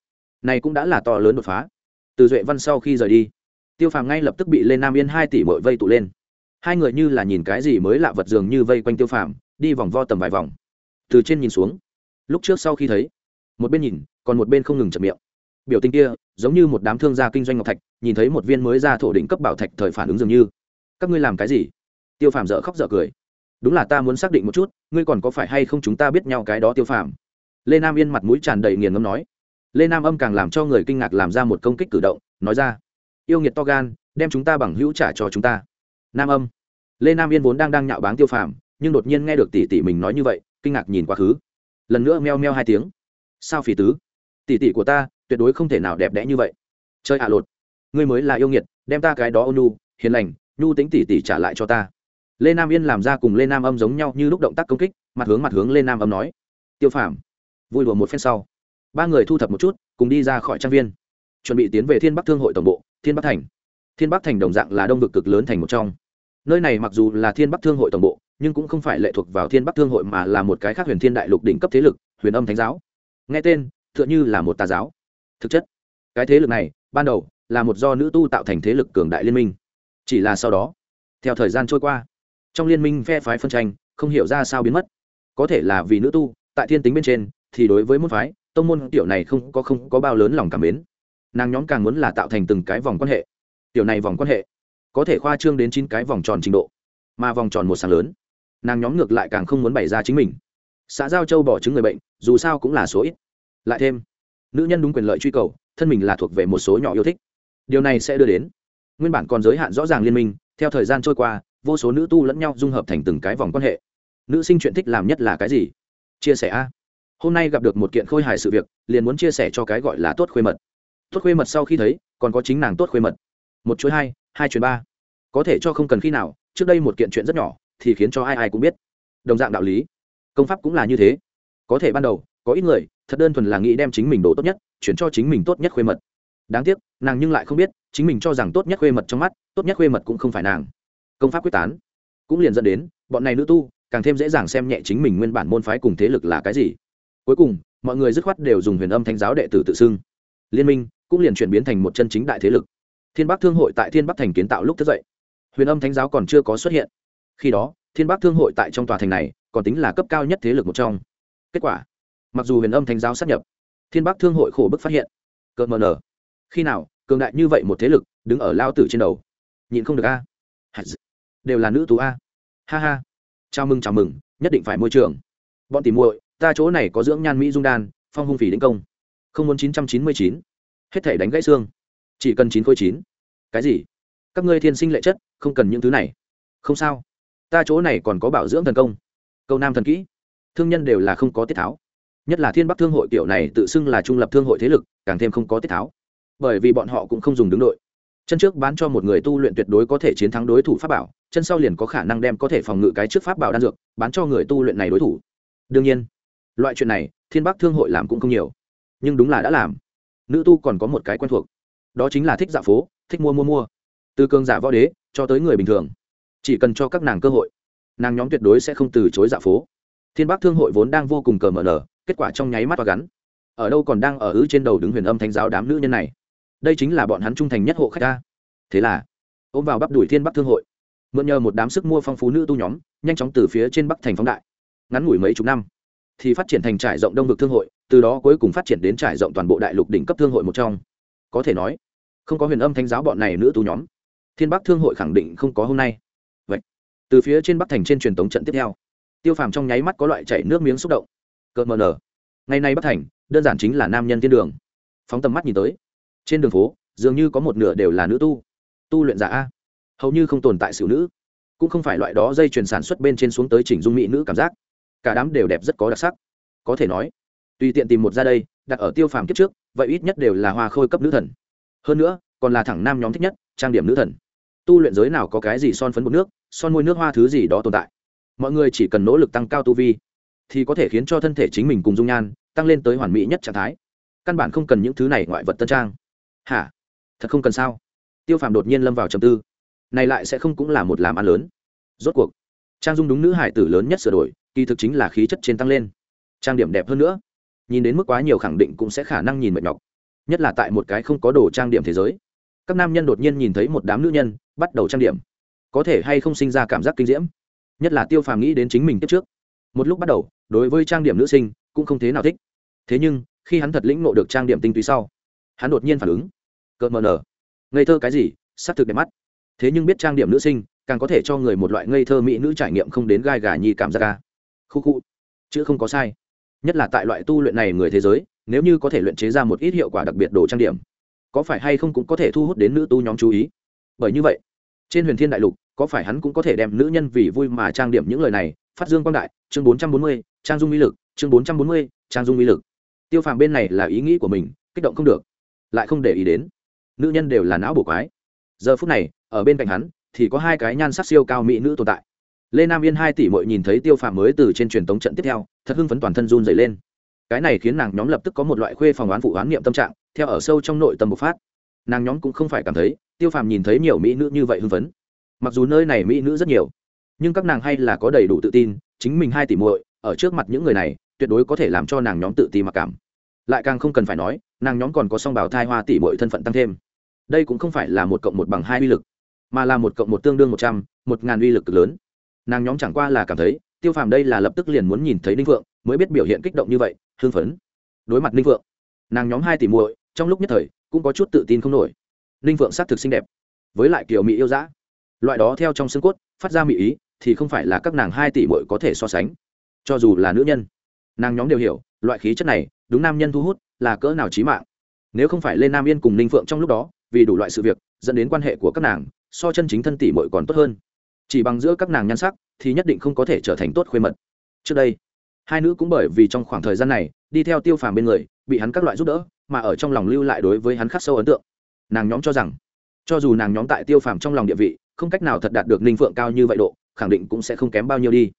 này cũng đã là to lớn đột phá. Từ duệ văn sau khi rời đi, tiêu phàm ngay lập tức bị lên nam yên hai tỷ mội vây tụ lên. Hai người như là nhìn cái gì mới lạ vật dường như vây quanh tiêu phàm, đi vòng vo tầm vài vòng. Từ trên nhìn xuống, lúc trước sau khi thấy, một bên nhìn, còn một bên không ngừng chậm miệng. Biểu tình kia, giống như một đám thương gia kinh doanh ngọc thạch, nhìn thấy một viên mới ra thổ đỉnh cấp bảo thạch thời phản ứng dường như. Các ngươi làm cái gì? Tiêu phàm dở khóc dở cười. Đúng là ta muốn xác định một chút, ngươi còn có phải hay không chúng ta biết nhau cái đó tiêu phàm. Lê nam yên mặt mũi tràn đầy nghiền ngâm nói lê nam âm càng làm cho người kinh ngạc làm ra một công kích cử động, nói ra, yêu nghiệt to gan, đem chúng ta bằng hữu trả cho chúng ta. Nam âm. Lê nam yên vốn đang đang nhạo báng tiêu phàm, nhưng đột nhiên nghe được tỷ tỷ mình nói như vậy, kinh ngạc nhìn quá khứ. Lần nữa meo meo hai tiếng. Sao phỉ tứ? Tỷ tỷ của ta, tuyệt đối không thể nào đẹp đẽ như vậy. Chơi ạ lột. Ngươi mới là yêu nghiệt, đem ta cái đó ôn nhu, hiền lành, nhu tính tỷ tỷ trả lại cho ta. Lê nam yên làm ra cùng lê nam âm giống nhau như lúc động tác công kích, mặt hướng mặt hướng lê nam âm nói, tiêu phàm, vui đùa một phen sau ba người thu thập một chút, cùng đi ra khỏi trang viên. Chuẩn bị tiến về thiên bắc thương hội tổng bộ, thiên bắc thành. Thiên bắc thành đồng dạng là đông vực cực lớn thành một trong. Nơi này mặc dù là thiên bắc thương hội tổng bộ, nhưng cũng không phải lệ thuộc vào thiên bắc thương hội mà là một cái khác huyền thiên đại lục đỉnh cấp thế lực, huyền âm thánh giáo. Nghe tên t h ư ợ n h ư là một tà giáo. Thực chất, cái thế lực này, ban đầu, là một do nữ tu tạo thành thế lực cường đại liên minh. Chỉ là sau đó, theo thời gian trôi qua, trong liên minh phe phái phân tranh, không hiểu ra sao biến mất. Có thể là vì nữ tu, tại thiên tính bên trên, thì đối với môn phái tông môn tiểu này không có không có bao lớn lòng cảm mến. Nàng nhóm càng muốn là tạo thành từng cái vòng quan hệ. Tiểu này vòng quan hệ, có thể khoa trương đến chín cái vòng tròn trình độ, mà vòng tròn một sáng lớn, nàng nhóm ngược lại càng không muốn bày ra chính mình. Xã giao châu bỏ chứng người bệnh, dù sao cũng là số ít. Lại thêm, nữ nhân đúng quyền lợi truy cầu, thân mình là thuộc về một số nhỏ yêu thích. Điều này sẽ đưa đến, nguyên bản còn giới hạn rõ ràng liên minh, theo thời gian trôi qua, vô số nữ tu lẫn nhau dung hợp thành từng cái vòng quan hệ. Nữ sinh chuyện thích làm nhất là cái gì? Chia sẻ a hôm nay gặp được một kiện khôi hài sự việc, liền muốn chia sẻ cho cái gọi là tốt khuê mật. Tốt khuê mật sau khi thấy, còn có chính nàng tốt khuê mật. Một chuỗi hai hai chuyến ba. Có thể cho không cần khi nào, trước đây một kiện chuyện rất nhỏ, thì khiến cho ai ai cũng biết. Đồng dạng đạo lý. Công pháp cũng là như thế. Có thể ban đầu, có ít người, thật đơn thuần là nghĩ đem chính mình đồ tốt nhất, chuyển cho chính mình tốt nhất khuê mật. Đáng tiếc, nàng nhưng lại không biết, chính mình cho rằng tốt nhất khuê mật trong mắt, tốt nhất khuê mật cũng không phải nàng. Công pháp quyết tán. Cũng liền dẫn đến, bọn này nữ tu, càng thêm dễ dàng xem nhẹ chính mình nguyên bản môn phái cùng thế lực là cái gì cuối cùng, mọi người dứt khoát đều dùng huyền âm thánh giáo đệ tử tự xưng. Liên minh cũng liền chuyển biến thành một chân chính đại thế lực. Thiên bắc thương hội tại thiên bắc thành kiến tạo lúc thức dậy. Huyền âm thánh giáo còn chưa có xuất hiện. Khi đó, thiên bắc thương hội tại trong tòa thành này còn tính là cấp cao nhất thế lực một trong. Kết quả, mặc dù huyền âm thánh giáo sắp nhập, thiên bắc thương hội khổ bức phát hiện. Cợt mờ nở. Khi nào, cường đại như vậy một thế lực đứng ở lao tử trên đầu? Nhịn không được a. Đều là nữ tú a. Ha ha. Chào mừng chào mừng, nhất định phải môi trường. Bọn tìm muội ta chỗ này có dưỡng nhan mỹ dung đan, phong hung phỉ đĩnh công. Không muốn chín trăm chín mươi chín. Hết thể đánh gãy xương. Chỉ cần chín khối chín. Cái gì? Các ngươi thiên sinh lệ chất, không cần những thứ này. Không sao. Ta chỗ này còn có bảo dưỡng thần công. Câu nam thần kỹ. Thương nhân đều là không có tiết tháo. Nhất là thiên bắc thương hội kiểu này tự xưng là trung lập thương hội thế lực, càng thêm không có tiết tháo. Bởi vì bọn họ cũng không dùng đứng đội. Chân trước bán cho một người tu luyện tuyệt đối có thể chiến thắng đối thủ pháp bảo, chân sau liền có khả năng đem có thể phòng ngự cái trước pháp bảo đan dược, bán cho người tu luyện này đối thủ. Đương nhiên loại chuyện này, thiên bắc thương hội làm cũng không nhiều. Nhưng đúng là đã làm. Nữ tu còn có một cái quen thuộc. Đó chính là thích dạ phố, thích mua mua mua. Từ cường giả võ đế, cho tới người bình thường. Chỉ cần cho các nàng cơ hội, nàng nhóm tuyệt đối sẽ không từ chối dạ phố. Thiên bắc thương hội vốn đang vô cùng cờ mở nở, kết quả trong nháy mắt và gắn. Ở đâu còn đang ở ứ trên đầu đứng huyền âm thánh giáo đám nữ nhân này? Đây chính là bọn hắn trung thành nhất hộ khách ta. Thế là, ôm vào bắp đuổi thiên bắc thương hội, mượn nhờ một đám sức mua phong phú nữ tu nhóm, nhanh chóng từ phía trên bắc thành phóng đại. Ngắn ngủi mấy chục năm thì phát triển thành trải rộng đông vực thương hội, từ đó cuối cùng phát triển đến trải rộng toàn bộ đại lục đỉnh cấp thương hội một trong. Có thể nói, không có huyền âm thánh giáo bọn này nữ tu nhóm, thiên bắc thương hội khẳng định không có hôm nay. Vậy, từ phía trên bắc thành trên truyền tống trận tiếp theo, tiêu phàm trong nháy mắt có loại chảy nước miếng xúc động. Cợt mờ nở ngày nay bắc thành, đơn giản chính là nam nhân thiên đường. Phóng tầm mắt nhìn tới, trên đường phố, dường như có một nửa đều là nữ tu. Tu luyện giả a. Hầu như không tồn tại xỉu nữ. Cũng không phải loại đó dây chuyền sản xuất bên trên xuống tới chỉnh dung mỹ nữ cảm giác cả đám đều đẹp rất có đặc sắc. Có thể nói, tùy tiện tìm một ra đây, đặt ở tiêu phàm kiếp trước, vậy ít nhất đều là hoa khôi cấp nữ thần. Hơn nữa, còn là thẳng nam nhóm thích nhất, trang điểm nữ thần. Tu luyện giới nào có cái gì son phấn bột nước, son môi nước hoa thứ gì đó tồn tại. Mọi người chỉ cần nỗ lực tăng cao tu vi, thì có thể khiến cho thân thể chính mình cùng dung nhan, tăng lên tới hoàn mỹ nhất trạng thái. Căn bản không cần những thứ này ngoại vật tân trang. Hả? Thật không cần sao? Tiêu phàm đột nhiên lâm vào trầm tư. Này lại sẽ không cũng là một làm ăn lớn. Rốt cuộc trang dung đúng nữ hải tử lớn nhất sửa đổi, kỳ thực chính là khí chất trên tăng lên. Trang điểm đẹp hơn nữa. Nhìn đến mức quá nhiều khẳng định cũng sẽ khả năng nhìn mệt nhọc. Nhất là tại một cái không có đồ trang điểm thế giới. Các nam nhân đột nhiên nhìn thấy một đám nữ nhân, bắt đầu trang điểm. Có thể hay không sinh ra cảm giác kinh diễm? Nhất là tiêu phàm nghĩ đến chính mình tiếp trước. Một lúc bắt đầu, đối với trang điểm nữ sinh, cũng không thế nào thích. Thế nhưng, khi hắn thật lĩnh nộ được trang điểm tinh túy sau, hắn đột nhiên phản ứng. Cợt mờ nở. Ngây thơ cái gì? S ắ c thực đẹp mắt. Thế nhưng biết trang điểm nữ sinh càng có thể cho người một loại ngây thơ mỹ nữ trải nghiệm không đến gai gà nhi cảm giác ca. Khu khu chứ không có sai. Nhất là tại loại tu luyện này người thế giới, nếu như có thể luyện chế ra một ít hiệu quả đặc biệt đồ trang điểm, có phải hay không cũng có thể thu hút đến nữ tu nhóm chú ý? Bởi như vậy, trên huyền thiên đại lục, có phải hắn cũng có thể đem nữ nhân vì vui mà trang điểm những lời này? Phát dương quang đại, chương bốn trăm bốn mươi, trang dung mỹ lực, chương bốn trăm bốn mươi, trang dung mỹ lực. Tiêu phàm bên này là ý nghĩ của mình, kích động không được, lại không để ý đến. Nữ nhân đều là não bổ quái. Giờ phút này, ở bên cạnh hắn thì có hai cái nhan sắc siêu cao mỹ nữ tồn tại. Lê nam yên hai tỷ mội nhìn thấy tiêu phàm mới từ trên truyền tống trận tiếp theo, thật hưng phấn toàn thân run dày lên. Cái này khiến nàng nhóm lập tức có một loại khuê phòng oán phụ oán niệm tâm trạng, theo ở sâu trong nội tâm bộc phát. Nàng nhóm cũng không phải cảm thấy, tiêu phàm nhìn thấy nhiều mỹ nữ như vậy hưng phấn. Mặc dù nơi này mỹ nữ rất nhiều, nhưng các nàng hay là có đầy đủ tự tin, chính mình hai tỷ muội, ở trước mặt những người này, tuyệt đối có thể làm cho nàng nhóm tự ti mặc cảm. Lại càng không cần phải nói, nàng nhóm còn có song bào thai hoa tỷ muội thân phận tăng thêm. Đây cũng không phải là một cộng một bằng hai uy lực mà là một cộng một tương đương một trăm, một ngàn uy lực cực lớn. Nàng nhóm chẳng qua là cảm thấy, tiêu phàm đây là lập tức liền muốn nhìn thấy ninh phượng, mới biết biểu hiện kích động như vậy, hưng phấn. Đối mặt ninh phượng, nàng nhóm hai tỷ muội, trong lúc nhất thời, cũng có chút tự tin không nổi. Ninh phượng s thực xinh đẹp, với lại kiểu mỹ yêu dã. Loại đó theo trong xương cốt, phát ra mỹ ý, thì không phải là các nàng hai tỷ muội có thể so sánh. Cho dù là nữ nhân, nàng nhóm đều hiểu, loại khí chất này, đúng nam nhân thu hút, là cỡ nào trí mạng. Nếu không phải lên nam yên cùng ninh phượng trong lúc đó, vì đủ loại sự việc, dẫn đến quan hệ của các nàng so chân chính thân tỷ muội còn tốt hơn. Chỉ bằng giữa các nàng nhan sắc, thì nhất định không có thể trở thành tốt khuê mật. Trước đây, hai nữ cũng bởi vì trong khoảng thời gian này, đi theo tiêu phàm bên người, bị hắn các loại giúp đỡ, mà ở trong lòng lưu lại đối với hắn khắc sâu ấn tượng. Nàng nhóm cho rằng, cho dù nàng nhóm tại tiêu phàm trong lòng địa vị, không cách nào thật đạt được ninh phượng cao như vậy độ, khẳng định cũng sẽ không kém bao nhiêu đi.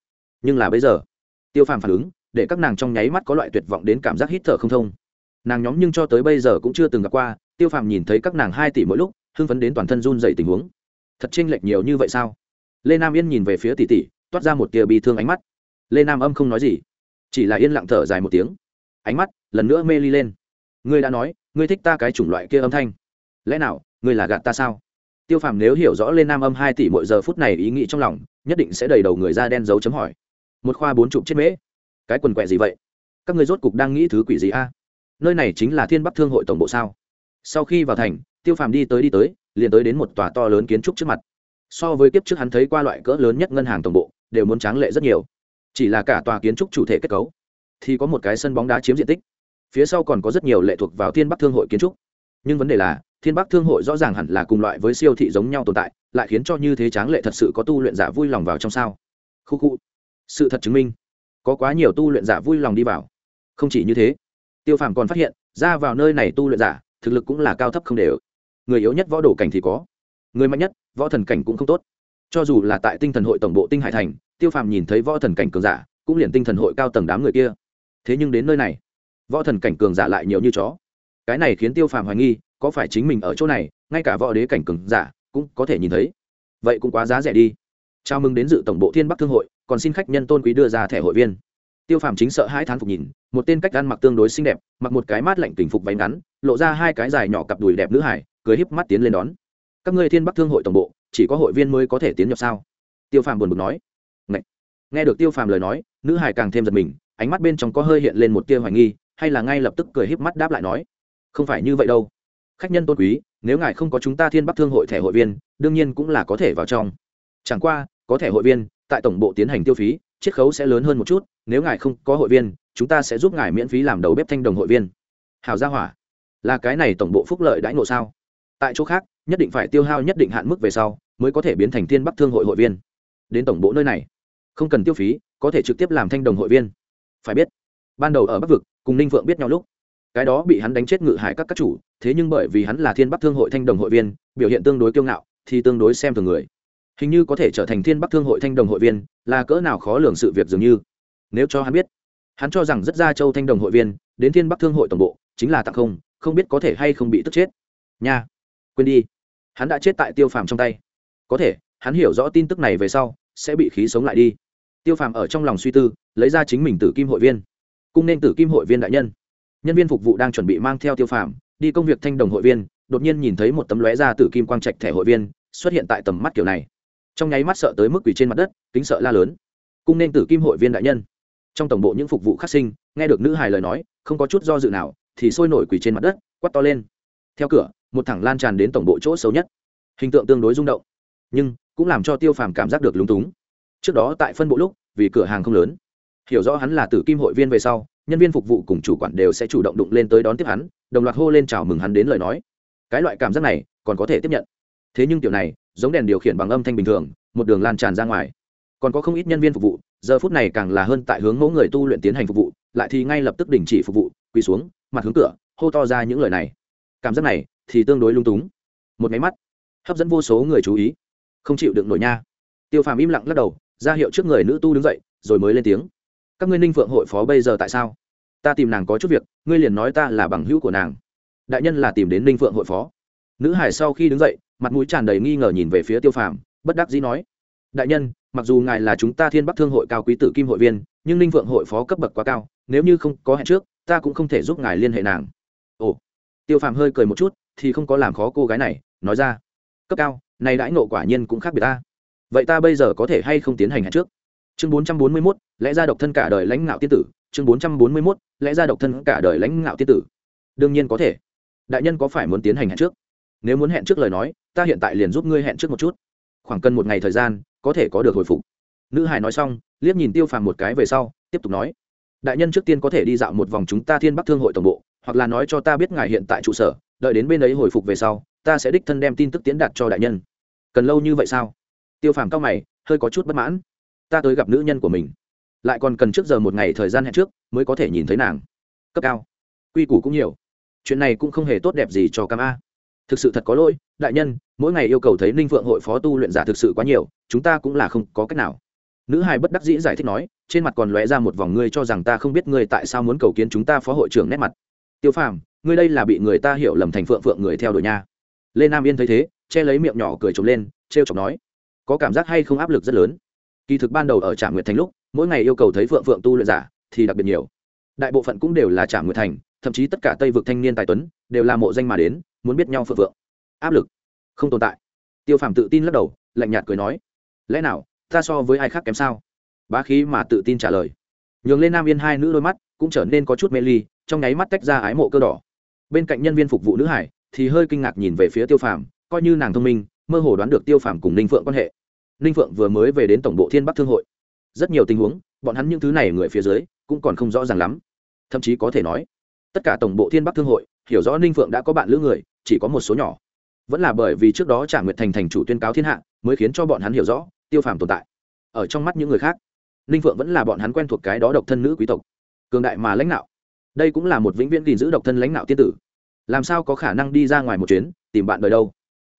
Nhưng là bây giờ, tiêu phàm phản ứng, để các nàng trong nháy mắt có loại tuyệt vọng đến cảm giác hít thở không thông. Nàng nhóm nhưng cho tới bây giờ cũng chưa từng gặp qua, tiêu phàm nhìn thấy các nàng hai tỷ mỗi lúc, hưng phấn đến toàn thân run rẩy tình huống thật chênh lệch nhiều như vậy sao? Lê nam yên nhìn về phía tỷ tỷ, toát ra một tia bi thương ánh mắt. Lê nam âm không nói gì, chỉ là yên lặng thở dài một tiếng. Ánh mắt lần nữa mê ly lên. Ngươi đã nói, ngươi thích ta cái chủng loại kia âm thanh. Lẽ nào, ngươi là gạt ta sao? Tiêu phàm nếu hiểu rõ lên nam âm hai tỷ mỗi giờ phút này ý nghĩ trong lòng, nhất định sẽ đầy đầu người da đen dấu chấm hỏi. Một khoa bốn chục chết mễ. Cái quần quẹ gì vậy? Các ngươi rốt cục đang nghĩ thứ quỷ gì a? Nơi này chính là thiên bắc thương hội tổng bộ sao? Sau khi vào thành, tiêu phàm đi tới đi tới liền tới đến một tòa to lớn kiến trúc trước mặt. So với kiếp trước hắn thấy qua loại cỡ lớn nhất ngân hàng tổng bộ, đều muốn tráng lệ rất nhiều. Chỉ là cả tòa kiến trúc chủ thể kết cấu, thì có một cái sân bóng đá chiếm diện tích. Phía sau còn có rất nhiều lệ thuộc vào thiên bắc thương hội kiến trúc. Nhưng vấn đề là, thiên bắc thương hội rõ ràng hẳn là cùng loại với siêu thị giống nhau tồn tại, lại khiến cho như thế tráng lệ thật sự có tu luyện giả vui lòng vào trong sao? Khu khu. Sự thật chứng minh, có quá nhiều tu luyện giả vui lòng đi vào. Không chỉ như thế, tiêu phàm còn phát hiện, ra vào nơi này tu luyện giả, thực lực cũng là cao thấp không đều người yếu nhất võ đồ cảnh thì có. Người mạnh nhất, võ thần cảnh cũng không tốt. Cho dù là tại tinh thần hội tổng bộ tinh hải thành, tiêu phàm nhìn thấy võ thần cảnh cường giả, cũng liền tinh thần hội cao tầng đám người kia. Thế nhưng đến nơi này, võ thần cảnh cường giả lại nhiều như chó. Cái này khiến tiêu phàm hoài nghi, có phải chính mình ở chỗ này, ngay cả võ đế cảnh cường giả cũng có thể nhìn thấy. Vậy cũng quá giá rẻ đi. Chào mừng đến dự tổng bộ thiên bắc thương hội, còn xin khách nhân tôn quý đưa ra thẻ hội viên. Tiêu phàm chính sợ hai thán phục nhìn, một tên cách ăn mặc tương đối xinh đẹp, mặc một cái mát lạnh tình phục váy ngắn, lộ ra hai cái dài nhỏ cặp đùi đẹp nữ hải cười híp mắt tiến lên đón. Các ngươi thiên bắc thương hội tổng bộ, chỉ có hội viên mới có thể tiến nhập sao? Tiêu phàm buồn bực nói. Ngậy. nghe được tiêu phàm lời nói, nữ hải càng thêm giật mình, ánh mắt bên trong có hơi hiện lên một tia hoài nghi, hay là ngay lập tức cười híp mắt đáp lại nói. Không phải như vậy đâu. Khách nhân tôn quý, nếu ngài không có chúng ta thiên bắc thương hội thẻ hội viên, đương nhiên cũng là có thể vào trong. Chẳng qua, có thẻ hội viên, tại tổng bộ tiến hành tiêu phí, chiết khấu sẽ lớn hơn một chút, nếu ngài không có hội viên, chúng ta sẽ giúp ngài miễn phí làm đầu bếp thanh đồng hội viên. Hào gia hỏa. Là cái này tổng bộ phúc lợi đãi ngộ sao? Tại chỗ khác, nhất định phải tiêu hao nhất định hạn mức về sau, mới có thể biến thành thiên bắc thương hội hội viên. Đến tổng bộ nơi này, không cần tiêu phí, có thể trực tiếp làm thanh đồng hội viên. Phải biết, ban đầu ở bắc vực, cùng ninh phượng biết nhau lúc, cái đó bị hắn đánh chết ngự hải các các chủ, thế nhưng bởi vì hắn là thiên bắc thương hội thanh đồng hội viên, biểu hiện tương đối kiêu ngạo, thì tương đối xem thường người. Hình như có thể trở thành thiên bắc thương hội thanh đồng hội viên, là cỡ nào khó lường sự việc dường như. Nếu cho hắn biết, hắn cho rằng rất ra châu thanh đồng hội viên, đến thiên bắc thương hội tổng bộ, chính là tặng không không biết có thể hay không bị tức chết. Nha quên đi. Hắn đã chết tại tiêu phàm trong tay. Có thể, hắn hiểu rõ tin tức này về sau, sẽ bị khí sống lại đi. Tiêu phàm ở trong lòng suy tư, lấy ra chính mình tử kim hội viên. Cung nên tử kim hội viên đại nhân. Nhân viên phục vụ đang chuẩn bị mang theo tiêu phàm, đi công việc thanh đồng hội viên, đột nhiên nhìn thấy một tấm lóe ra tử kim quang trạch thẻ hội viên, xuất hiện tại tầm mắt kiểu này. Trong nháy mắt sợ tới mức quỷ trên mặt đất, kính sợ la lớn. Cung nên tử kim hội viên đại nhân. Trong tổng bộ những phục vụ khắc sinh, nghe được nữ hài lời nói, không có chút do dự nào, thì sôi nổi quỷ trên mặt đất quắt to lên. Theo cửa một thẳng lan tràn đến tổng bộ chỗ xấu nhất. Hình tượng tương đối rung động, nhưng cũng làm cho tiêu phàm cảm giác được lúng túng. Trước đó tại phân bộ lúc, vì cửa hàng không lớn, hiểu rõ hắn là tử kim hội viên về sau, nhân viên phục vụ cùng chủ quản đều sẽ chủ động đụng lên tới đón tiếp hắn, đồng loạt hô lên chào mừng hắn đến lời nói. Cái loại cảm giác này còn có thể tiếp nhận. Thế nhưng kiểu này, giống đèn điều khiển bằng âm thanh bình thường, một đường lan tràn ra ngoài. Còn có không ít nhân viên phục vụ, giờ phút này càng là hơn tại hướng mẫu người tu luyện tiến hành phục vụ, lại thì ngay lập tức đình chỉ phục vụ, quỳ xuống, mặt hướng cửa, hô to ra những lời này. Cảm giác này thì tương đối lung túng. Một máy mắt, hấp dẫn vô số người chú ý. Không chịu đựng nổi nha. Tiêu phàm im lặng lắc đầu, ra hiệu trước người nữ tu đứng dậy, rồi mới lên tiếng. Các ngươi ninh phượng hội phó bây giờ tại sao? Ta tìm nàng có chút việc, ngươi liền nói ta là bằng hữu của nàng. Đại nhân là tìm đến ninh phượng hội phó. Nữ hải sau khi đứng dậy, mặt mũi tràn đầy nghi ngờ nhìn về phía tiêu phàm, bất đắc dĩ nói. Đại nhân, mặc dù ngài là chúng ta thiên bắc thương hội cao quý tử kim hội viên, nhưng ninh phượng hội phó cấp bậc quá cao, nếu như không có hẹn trước, ta cũng không thể giúp ngài liên hệ nàng. Ồ. Tiêu phàm hơi cười một chút thì không có làm khó cô gái này, nói ra. Cấp cao, này đãi nộ quả nhiên cũng khác biệt ta. Vậy ta bây giờ có thể hay không tiến hành hẹn trước? Chương bốn trăm bốn mươi mốt, lẽ ra độc thân cả đời lãnh ngạo tiên tử. Chương bốn trăm bốn mươi mốt, lẽ ra độc thân cả đời lãnh ngạo tiên tử. Đương nhiên có thể. Đại nhân có phải muốn tiến hành hẹn trước? Nếu muốn hẹn trước lời nói, ta hiện tại liền giúp ngươi hẹn trước một chút. Khoảng cần một ngày thời gian, có thể có được hồi phục. Nữ hải nói xong, liếc nhìn tiêu phàm một cái về sau, tiếp tục nói. Đại nhân trước tiên có thể đi dạo một vòng chúng ta thiên bắc thương hội tổng bộ, hoặc là nói cho ta biết ngài hiện tại trụ sở đợi đến bên ấy hồi phục về sau, ta sẽ đích thân đem tin tức tiến đạt cho đại nhân. Cần lâu như vậy sao? Tiêu phàm cao mày, hơi có chút bất mãn. Ta tới gặp nữ nhân của mình. Lại còn cần trước giờ một ngày thời gian hẹn trước mới có thể nhìn thấy nàng. Cấp cao. Quy củ cũng nhiều. Chuyện này cũng không hề tốt đẹp gì cho cam a. Thực sự thật có lỗi, đại nhân, mỗi ngày yêu cầu thấy ninh phượng hội phó tu luyện giả thực sự quá nhiều, chúng ta cũng là không có cách nào. Nữ hài bất đắc dĩ giải thích nói, trên mặt còn lóe ra một vòng ngươi cho rằng ta không biết ngươi tại sao muốn cầu kiến chúng ta phó hội trưởng nét mặt. Tiêu phàm ngươi đây là bị người ta hiểu lầm thành phượng phượng người theo đuổi nha. Lê nam yên thấy thế, che lấy miệng nhỏ cười trống lên t r e o chọc nói, có cảm giác hay không áp lực rất lớn. Kỳ thực ban đầu ở trạm nguyệt thành lúc, mỗi ngày yêu cầu thấy phượng phượng tu luyện giả, thì đặc biệt nhiều. Đại bộ phận cũng đều là trạm nguyệt thành, thậm chí tất cả tây vực thanh niên tài tuấn, đều là mộ danh mà đến, muốn biết nhau phượng phượng. Áp lực không tồn tại. Tiêu phàm tự tin lắc đầu, lạnh nhạt cười nói, lẽ nào, ta so với ai khác kém sao? Bá khí mà tự tin trả lời. Nhường lên nam yên hai nữ đôi mắt cũng trở nên có chút mê ly, trong nháy mắt tách ra ái mộ cơ đỏ bên cạnh nhân viên phục vụ nữ hải, thì hơi kinh ngạc nhìn về phía tiêu phàm, coi như nàng thông minh, mơ hồ đoán được tiêu phàm cùng ninh phượng quan hệ. Ninh phượng vừa mới về đến tổng bộ thiên bắc thương hội. Rất nhiều tình huống, bọn hắn những thứ này người phía dưới, cũng còn không rõ ràng lắm. Thậm chí có thể nói, tất cả tổng bộ thiên bắc thương hội, hiểu rõ ninh phượng đã có bạn lữ người, chỉ có một số nhỏ. Vẫn là bởi vì trước đó trả nguyệt thành thành chủ tuyên cáo thiên hạ, mới khiến cho bọn hắn hiểu rõ tiêu phàm tồn tại. Ở trong mắt những người khác, ninh phượng vẫn là bọn hắn quen thuộc cái đó độc thân nữ quý tộc. Cường đại mà lãnh đạo đây cũng là một vĩnh viễn gìn giữ độc thân lãnh đạo tiên tử. Làm sao có khả năng đi ra ngoài một chuyến, tìm bạn đời đâu?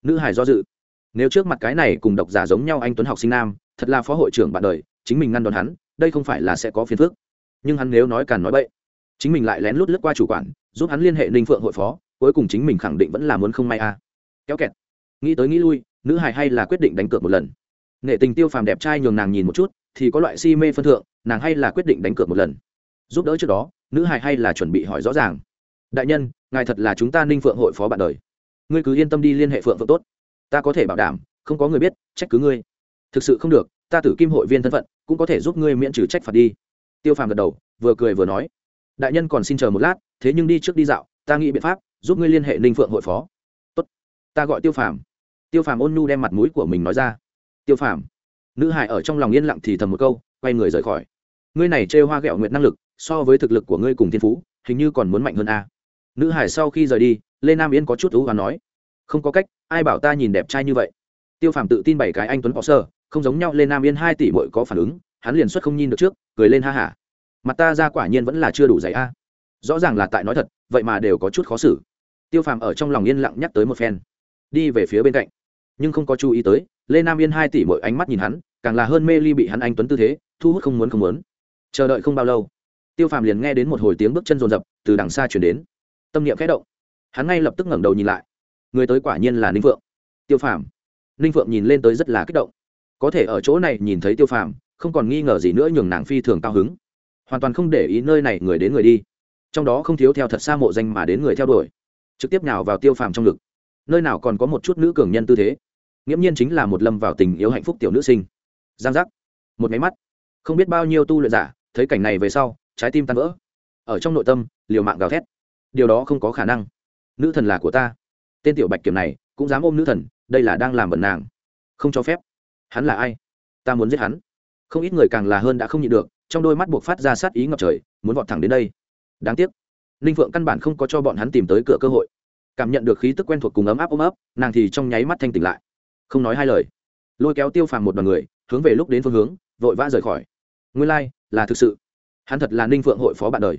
Nữ hải do dự. Nếu trước mặt cái này cùng độc giả giống nhau anh tuấn học sinh nam, thật là phó hội trưởng bạn đời, chính mình ngăn đón hắn, đây không phải là sẽ có phiền phức. Nhưng hắn nếu nói càn nói bậy, chính mình lại lén lút lướt qua chủ quản, giúp hắn liên hệ ninh phượng hội phó, cuối cùng chính mình khẳng định vẫn là muốn không may a. À. kéo kẹt. Nghĩ tới nghĩ lui, nữ hải hay là quyết định đánh cược một lần. Nghệ tình tiêu phàm đẹp trai nhường nàng nhìn một chút, thì có loại si mê phân thượng, nàng hay là quyết định đánh cược một lần. Giúp đỡ trước đó nữ hài hay là chuẩn bị hỏi rõ ràng. Đại nhân, ngài thật là chúng ta ninh phượng hội phó bạn đời. Ngươi cứ yên tâm đi liên hệ phượng phượng tốt. Ta có thể bảo đảm, không có người biết, trách cứ ngươi. Thực sự không được, ta tử kim hội viên thân phận, cũng có thể giúp ngươi miễn trừ trách phạt đi. Tiêu phàm gật đầu, vừa cười vừa nói. Đại nhân còn xin chờ một lát, thế nhưng đi trước đi dạo, ta nghĩ biện pháp, giúp ngươi liên hệ ninh phượng hội phó. Tốt. Ta gọi tiêu phàm. Tiêu phàm ôn nhu đem mặt mũi của mình nói ra. Tiêu phàm. Nữ hải ở trong lòng yên lặng thì thầm một câu, quay người rời khỏi. Ngươi này trêu hoa ghẹo nguyện năng lực so với thực lực của ngươi cùng thiên phú, hình như còn muốn mạnh hơn a. Nữ hải sau khi rời đi, lê nam yên có chút thú và nói, không có cách, ai bảo ta nhìn đẹp trai như vậy? Tiêu phàm tự tin bảy cái anh tuấn họ sơ, không giống nhau, lê nam yên hai tỷ bội có phản ứng, hắn liền xuất không nhìn được trước, cười lên ha hả. Mặt ta ra quả nhiên vẫn là chưa đủ dạy a. Rõ ràng là tại nói thật, vậy mà đều có chút khó xử. Tiêu phàm ở trong lòng yên lặng nhắc tới một phen. Đi về phía bên cạnh. Nhưng không có chú ý tới, lê nam yên hai tỷ mỗi ánh mắt nhìn hắn, càng là hơn mê ly bị hắn anh tuấn tư thế, thu hút không muốn không muốn. Chờ đợi không bao lâu tiêu phàm liền nghe đến một hồi tiếng bước chân rồn rập, từ đằng xa chuyển đến. Tâm niệm khẽ động. Hắn ngay lập tức ngẩng đầu nhìn lại. Người tới quả nhiên là ninh phượng. Tiêu phàm. Ninh phượng nhìn lên tới rất là kích động. Có thể ở chỗ này nhìn thấy tiêu phàm, không còn nghi ngờ gì nữa nhường nàng phi thường cao hứng. Hoàn toàn không để ý nơi này người đến người đi. Trong đó không thiếu theo thật xa mộ danh mà đến người theo đuổi. Trực tiếp nào vào tiêu phàm trong ngực. Nơi nào còn có một chút nữ cường nhân tư thế. Nghiễm nhiên chính là một lâm vào tình yêu hạnh phúc tiểu nữ sinh. Giang giác. Một máy mắt. Không biết bao nhiêu tu luyện giả, thấy cảnh này về sau trái tim tan vỡ. Ở trong nội tâm liều mạng gào thét. Điều đó không có khả năng. Nữ thần là của ta. Tên tiểu bạch kiểm này cũng dám ôm nữ thần đây là đang làm bẩn nàng. Không cho phép. Hắn là ai? Ta muốn giết hắn. Không ít người càng là hơn đã không nhịn được trong đôi mắt buộc phát ra sát ý ngập trời muốn vọt thẳng đến đây. Đáng tiếc ninh phượng căn bản không có cho bọn hắn tìm tới cửa cơ hội. Cảm nhận được khí tức quen thuộc cùng ấm áp ôm ấp nàng thì trong nháy mắt thanh tỉnh lại. Không nói hai lời lôi kéo tiêu phàm một đoàn người hướng về lúc đến phương hướng vội vã rời khỏi. Nguyên lai、like, là thực sự hắn thật là ninh phượng hội phó bạn đời.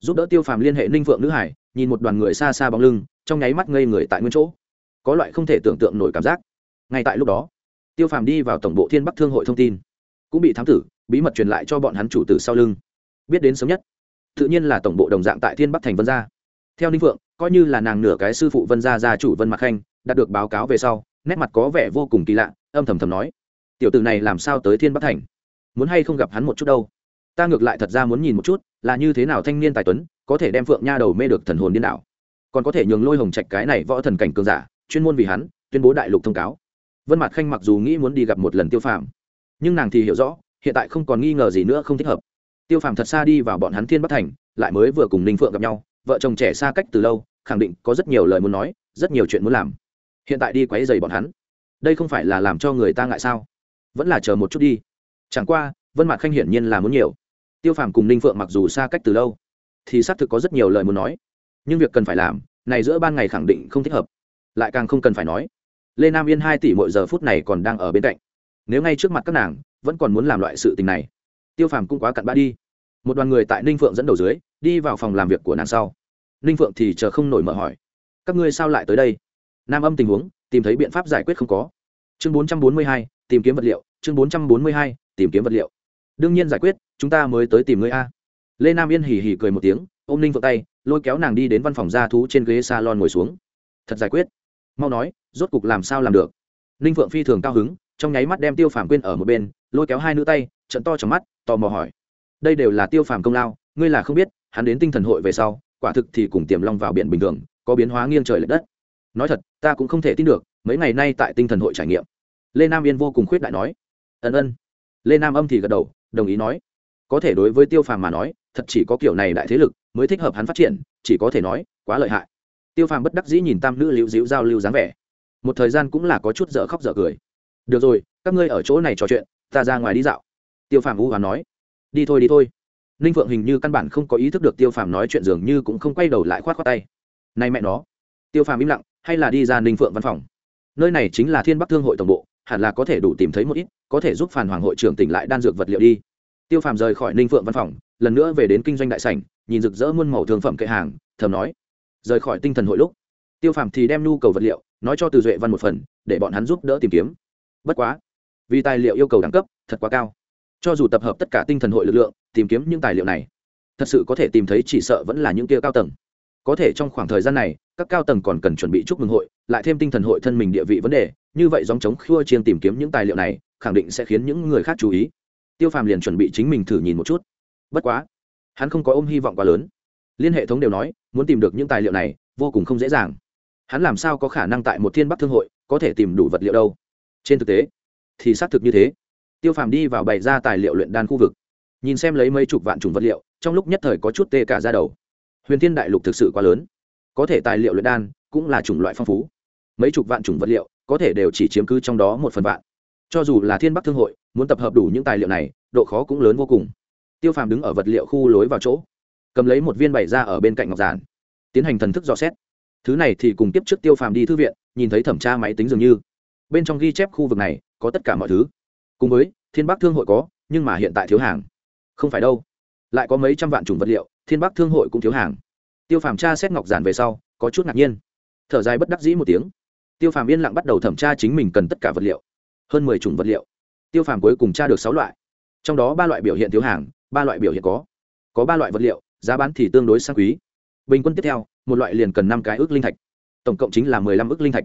Giúp đỡ tiêu phàm liên hệ ninh phượng nữ hải, nhìn một đoàn người xa xa bóng lưng, trong nháy mắt ngây người tại nguyên chỗ. Có loại không thể tưởng tượng nổi cảm giác. Ngay tại lúc đó, tiêu phàm đi vào tổng bộ thiên bắc thương hội thông tin. Cũng bị thám tử, bí mật truyền lại cho bọn hắn chủ tử sau lưng. Biết đến sớm nhất, tự nhiên là tổng bộ đồng dạng tại thiên bắc thành vân gia. Theo ninh phượng, coi như là nàng nửa cái sư phụ vân gia gia chủ vân mạc khanh, đạt được báo cáo về sau, nét mặt có vẻ vô cùng kỳ lạ, âm thầm thầm nói, tiểu tử này làm sao tới thiên bắc thành? Muốn hay không gặp hắn một chút đâu? Ta ngược lại thật ra muốn nhìn một chút, là như thế nào thanh niên tài tuấn có thể đem phượng nha đầu mê được thần hồn điên đảo. Còn có thể nhường lôi hồng trạch cái này võ thần cảnh cường giả, chuyên môn vì hắn, tuyên bố đại lục thông cáo. Vân mặt khanh mặc dù nghĩ muốn đi gặp một lần tiêu phàm, nhưng nàng thì hiểu rõ, hiện tại không còn nghi ngờ gì nữa không thích hợp. Tiêu phàm thật xa đi vào bọn hắn thiên bắc thành, lại mới vừa cùng ninh phượng gặp nhau, vợ chồng trẻ xa cách từ lâu, khẳng định có rất nhiều lời muốn nói, rất nhiều chuyện muốn làm. Hiện tại đi quấy dày bọn hắn. Đây không phải là làm cho người ta ngại sao? Vẫn là chờ một chút đi. Chẳng qua, vân mặt khanh hiển nhiên là muốn nhiều tiêu phàm cùng ninh phượng mặc dù xa cách từ lâu, thì xác thực có rất nhiều lời muốn nói. Nhưng việc cần phải làm, này giữa ban ngày khẳng định không thích hợp. Lại càng không cần phải nói. Lê nam yên hai tỷ mỗi giờ phút này còn đang ở bên cạnh. Nếu ngay trước mặt các nàng, vẫn còn muốn làm loại sự tình này. Tiêu phàm cũng quá cặn bã đi. Một đoàn người tại ninh phượng dẫn đầu dưới, đi vào phòng làm việc của nàng sau. Ninh phượng thì chờ không nổi mở hỏi. Các ngươi sao lại tới đây? Nam âm tình huống, tìm thấy biện pháp giải quyết không có. Chương bốn trăm bốn mươi hai, tìm kiếm vật liệu. Chương bốn trăm bốn mươi hai, tìm kiếm vật liệu đương nhiên giải quyết, chúng ta mới tới tìm ngươi a. Lê nam yên hỉ hỉ cười một tiếng, ôm ninh phượng tay, lôi kéo nàng đi đến văn phòng gia thú trên ghế salon ngồi xuống. Thật giải quyết. Mau nói, rốt cục làm sao làm được? Ninh phượng phi thường cao hứng, trong nháy mắt đem tiêu phàm quên ở một bên, lôi kéo hai nữ tay, trận to trong mắt, tò mò hỏi. Đây đều là tiêu phàm công lao, ngươi là không biết, hắn đến tinh thần hội về sau, quả thực thì cùng tiềm long vào biển bình thường, có biến hóa nghiêng trời l ệ đất. Nói thật, ta cũng không thể tin được, mấy ngày nay tại tinh thần hội trải nghiệm. Lê nam yên vô cùng khuyết đại nói. Ân ân lê nam âm thì gật đầu, đồng ý nói. Có thể đối với tiêu phàm mà nói, thật chỉ có kiểu này đại thế lực mới thích hợp hắn phát triển, chỉ có thể nói, quá lợi hại. Tiêu phàm bất đắc dĩ nhìn tam nữ liễu dĩu giao lưu dáng vẻ. Một thời gian cũng là có chút dở khóc dở cười. Được rồi, các ngươi ở chỗ này trò chuyện, ta ra ngoài đi dạo. Tiêu phàm vũ hoàn nói. Đi thôi đi thôi. Ninh phượng hình như căn bản không có ý thức được tiêu phàm nói chuyện dường như cũng không quay đầu lại khoát khoát tay. Nay mẹ nó. Tiêu phàm im lặng, hay là đi ra ninh phượng văn phòng. Nơi này chính là thiên bắc thương hội tổng bộ hẳn là có thể đủ tìm thấy một ít, có thể giúp phản hoàng hội trưởng tỉnh lại đan dược vật liệu đi. Tiêu phàm rời khỏi ninh phượng văn phòng, lần nữa về đến kinh doanh đại sảnh, nhìn rực rỡ muôn màu thương phẩm kệ hàng, thầm nói, rời khỏi tinh thần hội lúc. Tiêu phàm thì đem nhu cầu vật liệu, nói cho từ duệ văn một phần, để bọn hắn giúp đỡ tìm kiếm. Bất quá, vì tài liệu yêu cầu đẳng cấp, thật quá cao. Cho dù tập hợp tất cả tinh thần hội lực lượng, tìm kiếm những tài liệu này, thật sự có thể tìm thấy chỉ sợ vẫn là những kia cao tầng. Có thể trong khoảng thời gian này các cao tầng còn cần chuẩn bị chúc mừng hội, lại thêm tinh thần hội thân mình địa vị vấn đề, như vậy dòng chống khua chiên tìm kiếm những tài liệu này, khẳng định sẽ khiến những người khác chú ý. Tiêu phàm liền chuẩn bị chính mình thử nhìn một chút. Bất quá, hắn không có ôm hy vọng quá lớn. Liên hệ thống đều nói, muốn tìm được những tài liệu này, vô cùng không dễ dàng. Hắn làm sao có khả năng tại một thiên bắc thương hội, có thể tìm đủ vật liệu đâu? Trên thực tế, thì xác thực như thế. Tiêu phàm đi vào bày ra tài liệu luyện đan khu vực. Nhìn xem lấy mấy chục vạn chủng vật liệu, trong lúc nhất thời có chút tê cả ra đầu. Huyền thiên đại lục thực sự quá lớn có thể tài liệu luyện đan cũng là chủng loại phong phú. Mấy chục vạn chủng vật liệu có thể đều chỉ chiếm cứ trong đó một phần vạn. Cho dù là thiên bắc thương hội, muốn tập hợp đủ những tài liệu này, độ khó cũng lớn vô cùng. Tiêu phàm đứng ở vật liệu khu lối vào chỗ, cầm lấy một viên bày ra ở bên cạnh ngọc giản, tiến hành thần thức dò xét. Thứ này thì cùng tiếp trước tiêu phàm đi thư viện, nhìn thấy thẩm tra máy tính dường như. Bên trong ghi chép khu vực này, có tất cả mọi thứ. Cùng với, thiên bắc thương hội có, nhưng mà hiện tại thiếu hàng. Không phải đâu. Lại có mấy trăm vạn chủng vật liệu, thiên bắc thương hội cũng thiếu hàng tiêu phàm tra xét ngọc giản về sau, có chút ngạc nhiên. Thở dài bất đắc dĩ một tiếng. Tiêu phàm yên lặng bắt đầu thẩm tra chính mình cần tất cả vật liệu. Hơn mười chủng vật liệu. Tiêu phàm cuối cùng tra được sáu loại. Trong đó ba loại biểu hiện thiếu hàng, ba loại biểu hiện có. Có ba loại vật liệu, giá bán thì tương đối sang quý. Bình quân tiếp theo, một loại liền cần năm cái ước linh thạch. Tổng cộng chính là mười lăm ước linh thạch.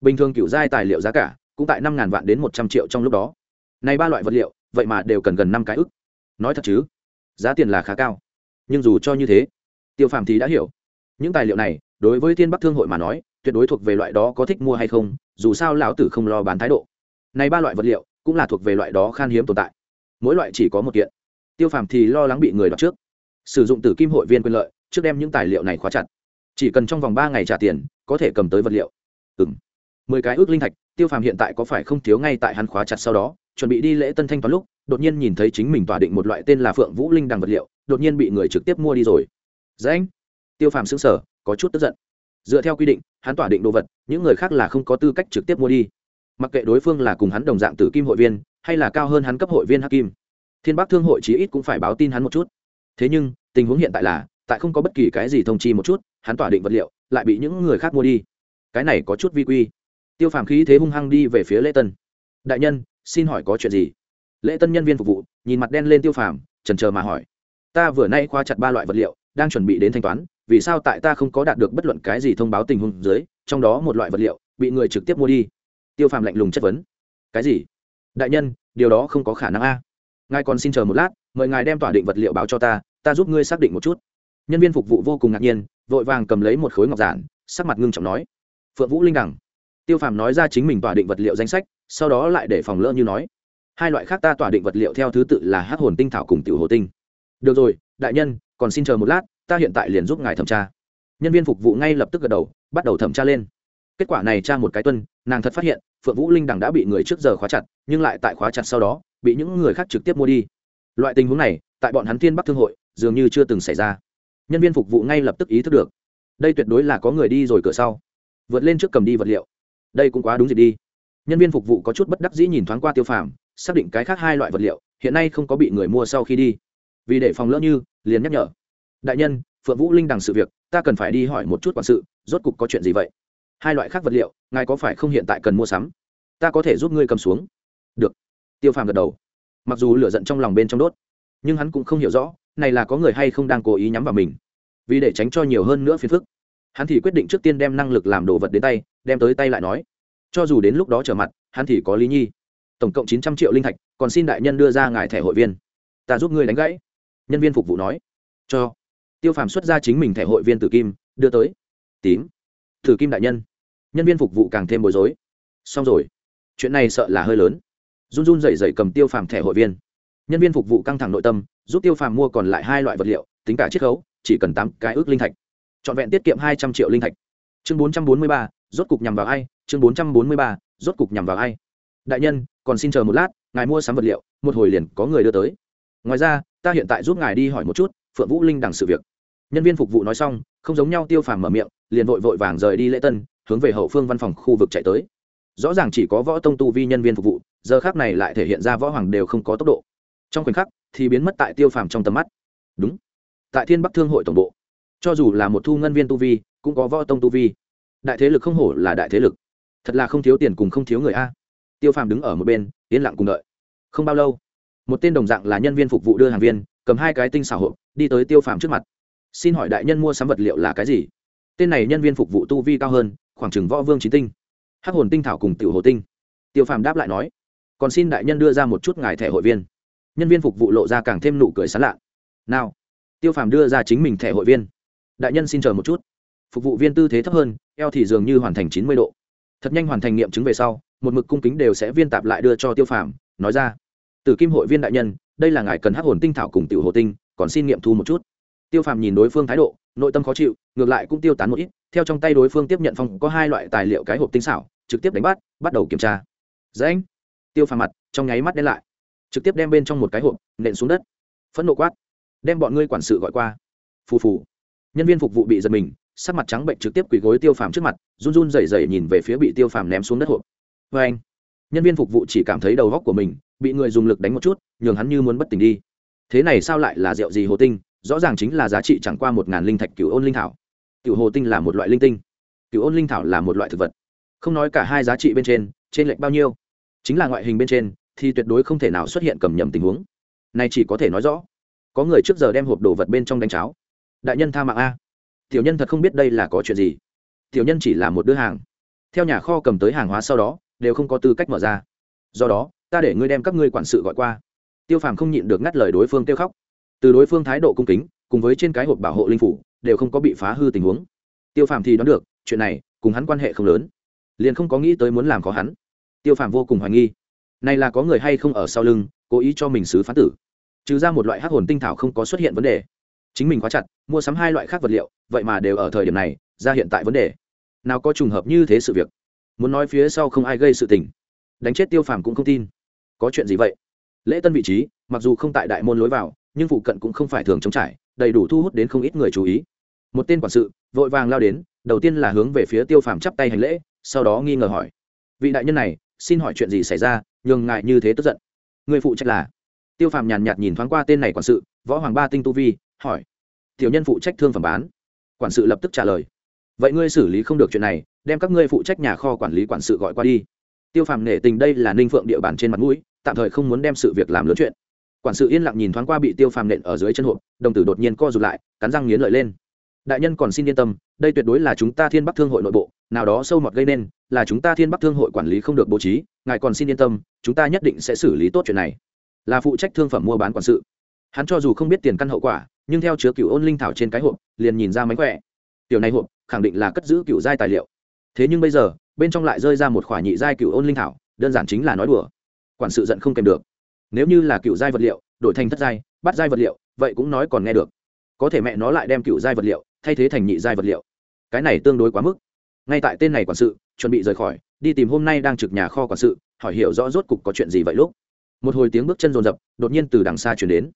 Bình thường kiểu giai tài liệu giá cả, cũng tại năm ngàn vạn đến một trăm triệu trong lúc đó. Này ba loại vật liệu, vậy mà đều cần gần năm cái ước. Nói thật chứ, giá tiền là khá cao. Nhưng dù cho như thế tiêu phàm thì đã hiểu. Những tài liệu này, đối với thiên bắc thương hội mà nói, tuyệt đối thuộc về loại đó có thích mua hay không, dù sao lão tử không lo bán thái độ. Này ba loại vật liệu, cũng là thuộc về loại đó khan hiếm tồn tại. Mỗi loại chỉ có một kiện. Tiêu phàm thì lo lắng bị người đoạt trước. Sử dụng tử kim hội viên quyền lợi, trước đem những tài liệu này khóa chặt. Chỉ cần trong vòng ba ngày trả tiền, có thể cầm tới vật liệu. Ừ mười cái ước linh thạch, tiêu phàm hiện tại có phải không thiếu ngay tại hắn khóa chặt sau đó, chuẩn bị đi lễ tân thanh toán lúc, đột nhiên nhìn thấy chính mình tỏa định một loại tên là phượng vũ linh đằng vật liệu, đột nhiên bị người trực tiếp mua đi rồi. Dãnh, tiêu phàm xứng sở có chút tức giận. Dựa theo quy định hắn tỏa định đồ vật những người khác là không có tư cách trực tiếp mua đi. Mặc kệ đối phương là cùng hắn đồng dạng tử kim hội viên hay là cao hơn hắn cấp hội viên hắc kim thiên bắc thương hội chí ít cũng phải báo tin hắn một chút. Thế nhưng tình huống hiện tại là tại không có bất kỳ cái gì thông chi một chút hắn tỏa định vật liệu lại bị những người khác mua đi. Cái này có chút vi quy. Tiêu phàm khí thế hung hăng đi về phía lễ tân. Đại nhân xin hỏi có chuyện gì? Lễ tân nhân viên phục vụ nhìn mặt đen lên tiêu phàm trần chờ mà hỏi. Ta vừa nay khoa chặt ba loại vật liệu đang chuẩn bị đến thanh toán, vì sao tại ta không có đạt được bất luận cái gì thông báo tình huống dưới, trong đó một loại vật liệu bị người trực tiếp mua đi? Tiêu phàm lạnh lùng chất vấn. Cái gì? Đại nhân, điều đó không có khả năng a. Ngài còn xin chờ một lát, mời ngài đem tỏa định vật liệu báo cho ta ta giúp ngươi xác định một chút. Nhân viên phục vụ vô cùng ngạc nhiên, vội vàng cầm lấy một khối ngọc giản, sắc mặt ngưng trọng nói. Phượng vũ linh đẳng tiêu phàm nói ra chính mình tỏa định vật liệu danh sách, sau đó lại để phòng lỡ như nói. Hai loại khác ta tỏa định vật liệu theo thứ tự là hát hồn tinh thảo cùng tiểu hồ tinh. Được rồi, đại nhân còn xin chờ một lát, ta hiện tại liền giúp ngài thẩm tra. Nhân viên phục vụ ngay lập tức gật đầu, bắt đầu thẩm tra lên. Kết quả này tra một cái tuân, nàng thật phát hiện, phượng vũ linh đằng đã bị người trước giờ khóa chặt, nhưng lại tại khóa chặt sau đó, bị những người khác trực tiếp mua đi. Loại tình huống này, tại bọn hắn thiên bắc thương hội, dường như chưa từng xảy ra. Nhân viên phục vụ ngay lập tức ý thức được. Đây tuyệt đối là có người đi rồi cửa sau. Vượt lên trước cầm đi vật liệu. Đây cũng quá đúng gì đi. Nhân viên phục vụ có chút bất đắc dĩ nhìn thoáng qua tiêu phàm, xác định cái khác hai loại vật liệu, hiện nay không có bị người mua sau khi đi. Vì để phòng lỡ như liền nhắc nhở. Đại nhân, phượng vũ linh đằng sự việc, ta cần phải đi hỏi một chút quản sự, rốt cục có chuyện gì vậy? Hai loại khác vật liệu, ngài có phải không hiện tại cần mua sắm? Ta có thể giúp ngươi cầm xuống. Được. Tiêu phàm gật đầu. Mặc dù lửa giận trong lòng bên trong đốt, nhưng hắn cũng không hiểu rõ, này là có người hay không đang cố ý nhắm vào mình. Vì để tránh cho nhiều hơn nữa phiền phức, hắn thì quyết định trước tiên đem năng lực làm đồ vật đến tay, đem tới tay lại nói. Cho dù đến lúc đó trở mặt, hắn thì có lý nhi. Tổng cộng chín trăm triệu linh thạch, còn xin đại nhân đưa ra ngài thẻ hội viên. Ta giúp ngươi đánh gãy nhân viên phục vụ nói. Cho. Tiêu phàm xuất ra chính mình thẻ hội viên tử kim, đưa tới. Tím. Tử kim đại nhân. Nhân viên phục vụ càng thêm bối rối. Xong rồi. Chuyện này sợ là hơi lớn. Run run dậy dậy cầm tiêu phàm thẻ hội viên. Nhân viên phục vụ căng thẳng nội tâm, giúp tiêu phàm mua còn lại hai loại vật liệu, tính cả chiết khấu, chỉ cần tám cái ước linh thạch. Trọn vẹn tiết kiệm hai trăm triệu linh thạch. Chương bốn trăm bốn mươi ba, rốt cục nhằm vào ai? Chương bốn trăm bốn mươi ba, rốt cục nhằm vào ai? Đại nhân, còn xin chờ một lát, ngài mua sắm vật liệu, một hồi liền có người đưa tới. Ngoài ra ta hiện tại giúp ngài đi hỏi một chút, phượng vũ linh đằng sự việc. Nhân viên phục vụ nói xong, không giống nhau tiêu phàm mở miệng, liền vội vội vàng rời đi lễ tân, hướng về hậu phương văn phòng khu vực chạy tới. Rõ ràng chỉ có võ tông tu vi nhân viên phục vụ, giờ khác này lại thể hiện ra võ hoàng đều không có tốc độ. Trong khoảnh khắc, thì biến mất tại tiêu phàm trong tầm mắt. Đúng, tại thiên bắc thương hội tổng bộ. Cho dù là một thu ngân viên tu vi, cũng có võ tông tu vi. Đại thế lực không hổ là đại thế lực. Thật là không thiếu tiền cùng không thiếu người a. Tiêu phàm đứng ở một bên, yên lặng cùng đợi. Không bao lâu một tên đồng dạng là nhân viên phục vụ đưa hàng viên, cầm hai cái tinh xảo hộp, đi tới tiêu phàm trước mặt. Xin hỏi đại nhân mua sắm vật liệu là cái gì? Tên này nhân viên phục vụ tu vi cao hơn, khoảng chừng võ vương trí tinh. Hắc hồn tinh thảo cùng tiểu hồ tinh. Tiêu phàm đáp lại nói, còn xin đại nhân đưa ra một chút ngài thẻ hội viên. Nhân viên phục vụ lộ ra càng thêm nụ cười sán lạ. Nào. Tiêu phàm đưa ra chính mình thẻ hội viên. Đại nhân xin chờ một chút. Phục vụ viên tư thế thấp hơn, eo thì dường như hoàn thành chín mươi độ. Thật nhanh hoàn thành nghiệm chứng về sau, một mực cung kính đều sẽ viên tạp lại đưa cho tiêu phàm, nói ra từ kim hội viên đại nhân, đây là ngài cần hắc hồn tinh thảo cùng tiểu hồ tinh, còn xin nghiệm thu một chút. Tiêu phàm nhìn đối phương thái độ, nội tâm khó chịu, ngược lại cũng tiêu tán một ít, theo trong tay đối phương tiếp nhận phong có hai loại tài liệu cái hộp tinh xảo, trực tiếp đánh bắt bắt đầu kiểm tra. Dễ anh tiêu phàm mặt, trong nháy mắt đen lại. Trực tiếp đem bên trong một cái hộp, nện xuống đất. Phẫn nộ quát. Đem bọn ngươi quản sự gọi qua. Phù phù. Nhân viên phục vụ bị giật mình, sắc mặt trắng bệnh trực tiếp quỳ gối tiêu phàm trước mặt, run run rẩy rẩy nhìn về phía bị tiêu phàm ném xuống đất hộp. Vê anh nhân viên phục vụ chỉ cảm thấy đầu góc của mình bị người dùng lực đánh một chút, nhường hắn như muốn bất tỉnh đi. Thế này sao lại là rượu gì hồ tinh? Rõ ràng chính là giá trị chẳng qua một ngàn linh thạch cựu ôn linh thảo. Cựu hồ tinh là một loại linh tinh. Cựu ôn linh thảo là một loại thực vật. Không nói cả hai giá trị bên trên trên lệch bao nhiêu. Chính là ngoại hình bên trên, thì tuyệt đối không thể nào xuất hiện cầm nhầm tình huống. Này chỉ có thể nói rõ. Có người trước giờ đem hộp đồ vật bên trong đánh cháo. Đại nhân tha mạng a. Tiểu nhân thật không biết đây là có chuyện gì. Tiểu nhân chỉ là một đứa hàng. Theo nhà kho cầm tới hàng hóa sau đó đều không có tư cách mở ra. Do đó, ta để ngươi đem các ngươi quản sự gọi qua. Tiêu phàm không nhịn được ngắt lời đối phương tiêu khóc. Từ đối phương thái độ cung kính, cùng với trên cái hộp bảo hộ linh phủ, đều không có bị phá hư tình huống. Tiêu phàm thì đoán được, chuyện này, cùng hắn quan hệ không lớn. Liền không có nghĩ tới muốn làm khó hắn. Tiêu phàm vô cùng hoài nghi. Này là có người hay không ở sau lưng, cố ý cho mình xứ phán tử? Trừ ra một loại hắc hồn tinh thảo không có xuất hiện vấn đề. Chính mình quá chặt, mua sắm hai loại khác vật liệu, vậy mà đều ở thời điểm này, ra hiện tại vấn đề. Nào có trùng hợp như thế sự việc? Muốn nói phía sau không ai gây sự tình. Đánh chết tiêu phàm cũng không tin. Có chuyện gì vậy? Lễ tân vị trí, mặc dù không tại đại môn lối vào, nhưng phụ cận cũng không phải thường trống trải, đầy đủ thu hút đến không ít người chú ý. Một tên quản sự, vội vàng lao đến, đầu tiên là hướng về phía tiêu phàm chắp tay hành lễ, sau đó nghi ngờ hỏi. Vị đại nhân này, xin hỏi chuyện gì xảy ra, nhường ngại như thế tức giận. Người phụ trách là? Tiêu phàm nhàn nhạt nhìn thoáng qua tên này quản sự, võ hoàng ba tinh tu vi, hỏi. Tiểu nhân phụ trách thương phẩm bán. Quản sự lập tức trả lời. Vậy ngươi xử lý không được chuyện này đem các ngươi phụ trách nhà kho quản lý quản sự gọi qua đi. Tiêu phàm nể tình đây là ninh phượng địa bàn trên mặt mũi, tạm thời không muốn đem sự việc làm lớn chuyện. Quản sự yên lặng nhìn thoáng qua bị tiêu phàm nện ở dưới chân hộp, đồng tử đột nhiên co rụt lại, cắn răng nghiến lợi lên. Đại nhân còn xin yên tâm, đây tuyệt đối là chúng ta thiên bắc thương hội nội bộ, nào đó sâu mọt gây nên, là chúng ta thiên bắc thương hội quản lý không được bố trí, ngài còn xin yên tâm, chúng ta nhất định sẽ xử lý tốt chuyện này. Là phụ trách thương phẩm mua bán quản sự. Hắn cho dù không biết tiền căn hậu quả, nhưng theo chứa cựu ôn linh thảo trên cái hộp, liền nhìn ra mánh khỏe. Tiểu này hộp, khẳng định là cất giữ cựu giai tài liệu thế nhưng bây giờ, bên trong lại rơi ra một khoả nhị giai cựu ôn linh thảo, đơn giản chính là nói đùa. Quản sự giận không kèm được. Nếu như là cựu giai vật liệu, đổi thành thất giai, bắt giai vật liệu, vậy cũng nói còn nghe được. Có thể mẹ nó lại đem cựu giai vật liệu thay thế thành nhị giai vật liệu. Cái này tương đối quá mức. Ngay tại tên này quản sự, chuẩn bị rời khỏi, đi tìm hôm nay đang trực nhà kho quản sự, hỏi hiểu rõ rốt cục có chuyện gì vậy lúc. Một hồi tiếng bước chân rồn rập đột nhiên từ đằng xa chuyển đến.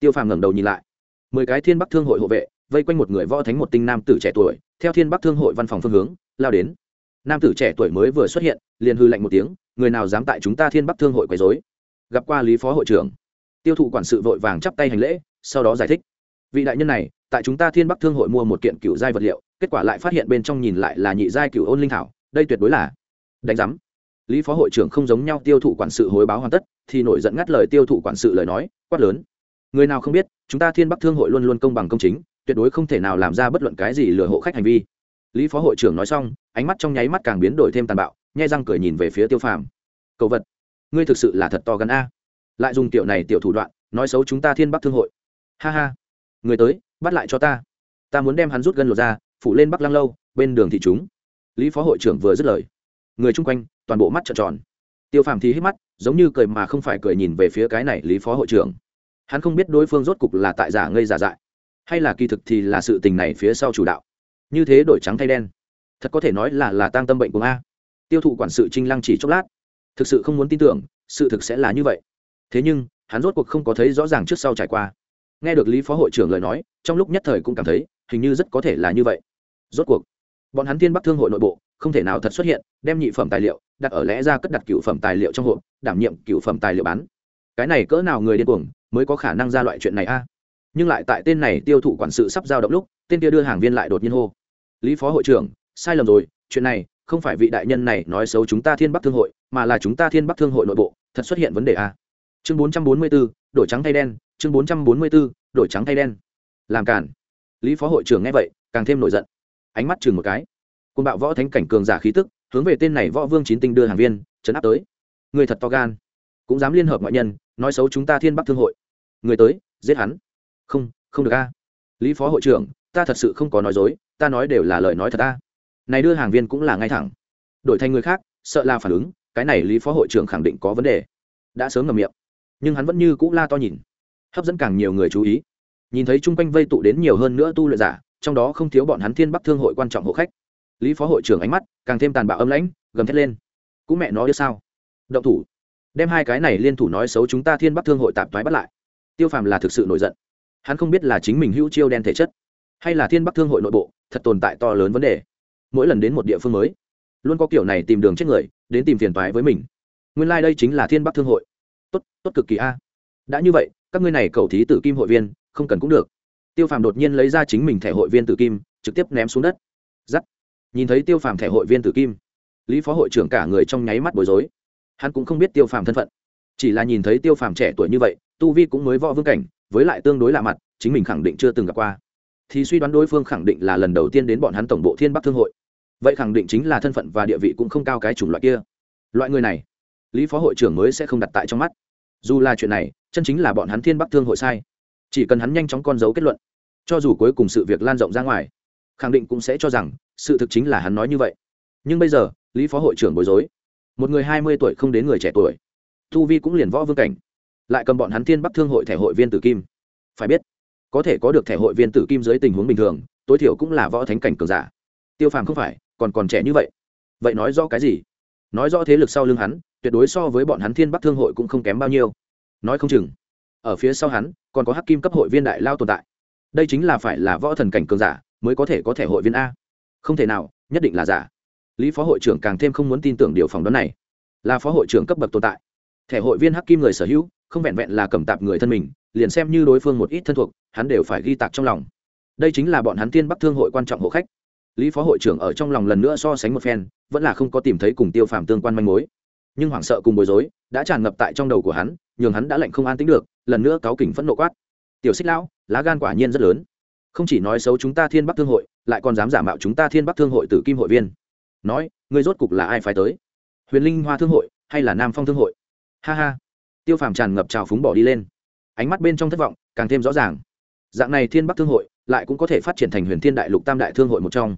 Tiêu phàm ngẩng đầu nhìn lại. Mười cái thiên bắc thương hội hộ vệ, vây quanh một người võ thánh một tinh nam tử trẻ tuổi, theo thiên bắc thương hội văn phòng phương hướng, lao đến nam tử trẻ tuổi mới vừa xuất hiện, liền hư lạnh một tiếng, người nào dám tại chúng ta thiên bắc thương hội quấy dối gặp qua lý phó hội trưởng. Tiêu thụ quản sự vội vàng chắp tay hành lễ, sau đó giải thích. Vị đại nhân này, tại chúng ta thiên bắc thương hội mua một kiện cựu giai vật liệu, kết quả lại phát hiện bên trong nhìn lại là nhị giai cựu ôn linh thảo, đây tuyệt đối là đánh giám lý phó hội trưởng không giống nhau, tiêu thụ quản sự hối báo hoàn tất, thì nổi giận ngắt lời tiêu thụ quản sự lời nói, quát lớn. Người nào không biết, chúng ta thiên bắc thương hội luôn luôn công bằng công chính, tuyệt đối không thể nào làm ra bất luận cái gì lừa hộ khách hành vi. Lý phó hội trưởng nói xong ánh mắt trong nháy mắt càng biến đổi thêm tàn bạo nhai răng cười nhìn về phía tiêu phàm. Cầu vật, ngươi thực sự là thật to gần a. Lại dùng tiểu này tiểu thủ đoạn, nói xấu chúng ta thiên bắc thương hội. Ha ha, người tới, bắt lại cho ta. Ta muốn đem hắn rút gân lột ra, phủ lên bắc lăng lâu, bên đường thị chúng. Lý phó hội trưởng vừa dứt lời, người chung quanh, toàn bộ mắt trợn tròn. Tiêu phàm thì hít mắt, giống như cười mà không phải cười nhìn về phía cái này lý phó hội trưởng. Hắn không biết đối phương rốt cục là tại giả ngây giả dại, hay là kỳ thực thì là sự tình này phía sau chủ đạo. Như thế đổi trắng thay đen thật có thể nói là là tăng tâm bệnh của a. Tiêu thụ quản sự trinh lăng chỉ chốc lát. Thực sự không muốn tin tưởng, sự thực sẽ là như vậy. Thế nhưng, hắn rốt cuộc không có thấy rõ ràng trước sau trải qua. Nghe được lý phó hội trưởng lời nói, trong lúc nhất thời cũng cảm thấy, hình như rất có thể là như vậy. Rốt cuộc, bọn hắn thiên bắc thương hội nội bộ, không thể nào thật xuất hiện, đem nhị phẩm tài liệu, đặt ở lẽ ra cất đặt cựu phẩm tài liệu trong hộp, đảm nhiệm cựu phẩm tài liệu bán. Cái này cỡ nào người điên cuồng, mới có khả năng ra loại chuyện này a. Nhưng lại tại tên này tiêu thụ quản sự sắp giao động lúc, tên kia đưa hàng viên lại đột nhiên hô. Lý phó hội trưởng sai lầm rồi, chuyện này không phải vị đại nhân này nói xấu chúng ta thiên bắc thương hội, mà là chúng ta thiên bắc thương hội nội bộ, thật xuất hiện vấn đề a chương bốn trăm bốn mươi b ố đổi trắng thay đen, chương bốn trăm bốn mươi b ố đổi trắng thay đen. Làm cản lý phó hội trưởng nghe vậy, càng thêm nổi giận. Ánh mắt chừng một cái. Côn bạo võ thánh cảnh cường giả khí tức, hướng về tên này võ vương chín tinh đưa hàng viên chấn áp tới. Người thật to gan. Cũng dám liên hợp ngoại nhân, nói xấu chúng ta thiên bắc thương hội. Người tới, giết hắn. Không không được a. Lý phó hội trưởng, ta thật sự không có nói dối, ta nói đều là lời nói thật a này đưa hàng viên cũng là ngay thẳng. Đổi thành người khác, sợ là phản ứng, cái này lý phó hội trưởng khẳng định có vấn đề. Đã sớm ngầm miệng, nhưng hắn vẫn như cũ la to nhìn, hấp dẫn càng nhiều người chú ý. Nhìn thấy chung quanh vây tụ đến nhiều hơn nữa tu luyện giả, trong đó không thiếu bọn hắn thiên bắc thương hội quan trọng hộ khách. Lý phó hội trưởng ánh mắt càng thêm tàn bạo âm lãnh, gầm thét lên. Cũng mẹ nó đứa sao? Động thủ. Đem hai cái này liên thủ nói xấu chúng ta thiên bắc thương hội tạp thoái bắt lại. Tiêu phàm là thực sự nổi giận. Hắn không biết là chính mình hữu chiêu đen thể chất, hay là thiên bắc thương hội nội bộ thật tồn tại to lớn vấn đề mỗi lần đến một địa phương mới, luôn có kiểu này tìm đường chết người, đến tìm phiền toái với mình. Nguyên lai、like、đây chính là thiên bắc thương hội. Tốt tốt cực kỳ a. Đã như vậy, các ngươi này cầu thí tử kim hội viên, không cần cũng được. Tiêu phàm đột nhiên lấy ra chính mình thẻ hội viên tử kim, trực tiếp ném xuống đất. Giắt. Nhìn thấy tiêu phàm thẻ hội viên tử kim, lý phó hội trưởng cả người trong nháy mắt bối rối. Hắn cũng không biết tiêu phàm thân phận. Chỉ là nhìn thấy tiêu phàm trẻ tuổi như vậy, tu vi cũng mới võ vương cảnh, với lại tương đối lạ mặt, chính mình khẳng định chưa từng gặp qua. Thì suy đoán đối phương khẳng định là lần đầu tiên đến bọn hắn tổng bộ thiên bắc thương hội vậy khẳng định chính là thân phận và địa vị cũng không cao cái chủng loại kia. Loại người này, lý phó hội trưởng mới sẽ không đặt tại trong mắt. Dù là chuyện này, chân chính là bọn hắn thiên bắc thương hội sai. Chỉ cần hắn nhanh chóng con dấu kết luận, cho dù cuối cùng sự việc lan rộng ra ngoài, khẳng định cũng sẽ cho rằng sự thực chính là hắn nói như vậy. Nhưng bây giờ, lý phó hội trưởng bối rối. Một người hai mươi tuổi không đến người trẻ tuổi. Thu vi cũng liền võ vương cảnh. Lại cầm bọn hắn thiên bắc thương hội thẻ hội viên tử kim. Phải biết, có thể có được thẻ hội viên tử kim dưới tình huống bình thường, tối thiểu cũng là võ thánh cảnh cường giả. Tiêu phàm không phải còn còn trẻ như vậy. Vậy nói rõ cái gì? Nói rõ thế lực sau lưng hắn, tuyệt đối so với bọn hắn thiên bắc thương hội cũng không kém bao nhiêu. Nói không chừng, ở phía sau hắn, còn có hắc kim cấp hội viên đại lao tồn tại. Đây chính là phải là võ thần cảnh cường giả mới có thể có thể hội viên a. Không thể nào, nhất định là giả. Lý phó hội trưởng càng thêm không muốn tin tưởng điều phỏng đoán này. Là phó hội trưởng cấp bậc tồn tại. Thẻ hội viên hắc kim người sở hữu, không vẹn vẹn là cầm tạp người thân mình, liền xem như đối phương một ít thân thuộc, hắn đều phải ghi tạc trong lòng. Đây chính là bọn hắn tiên bắc thương hội quan trọng hộ khách lý phó hội trưởng ở trong lòng lần nữa so sánh một phen, vẫn là không có tìm thấy cùng tiêu phàm tương quan manh mối. Nhưng hoảng sợ cùng bối rối đã tràn ngập tại trong đầu của hắn, nhường hắn đã lệnh không an tính được, lần nữa cáo kỉnh phẫn nộ quát. Tiểu xích lão, lá gan quả nhiên rất lớn. Không chỉ nói xấu chúng ta thiên bắc thương hội, lại còn dám giả mạo chúng ta thiên bắc thương hội từ kim hội viên. Nói người rốt cục là ai phải tới? Huyền linh hoa thương hội hay là nam phong thương hội? Ha ha. Tiêu phàm tràn ngập trào phúng bỏ đi lên. Ánh mắt bên trong thất vọng, càng thêm rõ ràng. Dạng này thiên bắc thương hội lại cũng có thể phát triển thành huyền thiên đại lục tam đại thương hội một trong.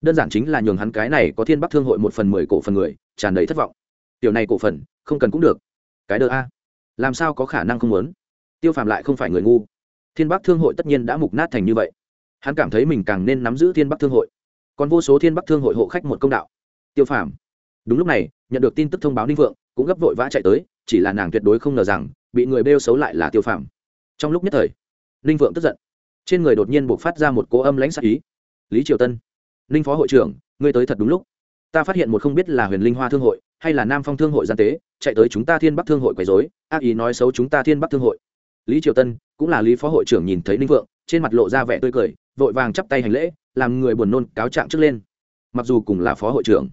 Đơn giản chính là nhường hắn cái này có thiên bắc thương hội một phần mười cổ phần người, tràn đầy thất vọng. Tiểu này cổ phần, không cần cũng được. Cái đờ a. Làm sao có khả năng không muốn? Tiêu phàm lại không phải người ngu. Thiên bắc thương hội tất nhiên đã mục nát thành như vậy. Hắn cảm thấy mình càng nên nắm giữ thiên bắc thương hội. Còn vô số thiên bắc thương hội hộ khách một công đạo. Tiêu phàm. Đúng lúc này, nhận được tin tức thông báo ninh vượng, cũng gấp vội vã chạy tới, chỉ là nàng tuyệt đối không ngờ rằng, bị người bêu xấu lại là tiêu phàm. Trong lúc nhất thời, ninh vượng tức giận trên người đột nhiên buộc phát ra một cố âm lãnh sắc ý. Lý triều tân ninh phó hội trưởng ngươi tới thật đúng lúc. Ta phát hiện một không biết là huyền linh hoa thương hội hay là nam phong thương hội gian tế chạy tới chúng ta thiên bắc thương hội quấy dối ác ý nói xấu chúng ta thiên bắc thương hội. Lý triều tân cũng là lý phó hội trưởng nhìn thấy ninh Vượng, trên mặt lộ ra vẻ tươi cười vội vàng chắp tay hành lễ làm người buồn nôn cáo trạng trước lên. Mặc dù cùng là phó hội trưởng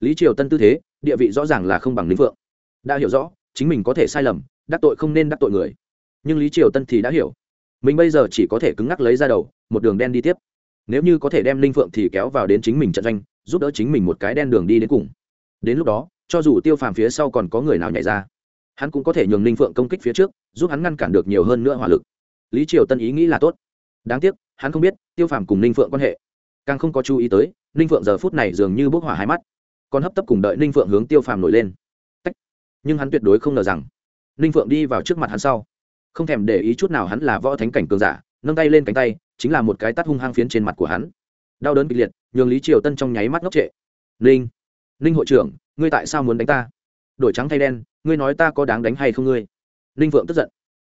lý triều tân tư thế địa vị rõ ràng là không bằng ninh Vượng. đã hiểu rõ chính mình có thể sai lầm đắc tội không nên đắc tội người. Nhưng lý triều tân thì đã hiểu mình bây giờ chỉ có thể cứng ngắc lấy ra đầu, một đường đen đi tiếp. Nếu như có thể đem linh phượng thì kéo vào đến chính mình trận doanh, giúp đỡ chính mình một cái đen đường đi đến cùng. Đến lúc đó, cho dù tiêu phàm phía sau còn có người nào nhảy ra, hắn cũng có thể nhường linh phượng công kích phía trước, giúp hắn ngăn cản được nhiều hơn nữa hỏa lực. Lý triều tân ý nghĩ là tốt. Đáng tiếc, hắn không biết tiêu phàm cùng linh phượng quan hệ. Càng không có chú ý tới, linh phượng giờ phút này dường như bốc hỏa hai mắt. Còn hấp tấp cùng đợi linh phượng hướng tiêu phàm nổi lên. Nhưng hắn tuyệt đối không ngờ rằng, linh phượng đi vào trước mặt hắn sau không thèm để ý chút nào hắn là võ thánh cảnh cường giả, nâng tay lên cánh tay, chính là một cái tắt hung hăng phiến trên mặt của hắn. Đau đớn kịch liệt, nhường lý triều tân trong nháy mắt ngốc trệ. Ninh ninh hội trưởng, ngươi tại sao muốn đánh ta? Đổi trắng thay đen, ngươi nói ta có đáng đánh hay không ngươi? Ninh vượng tức giận.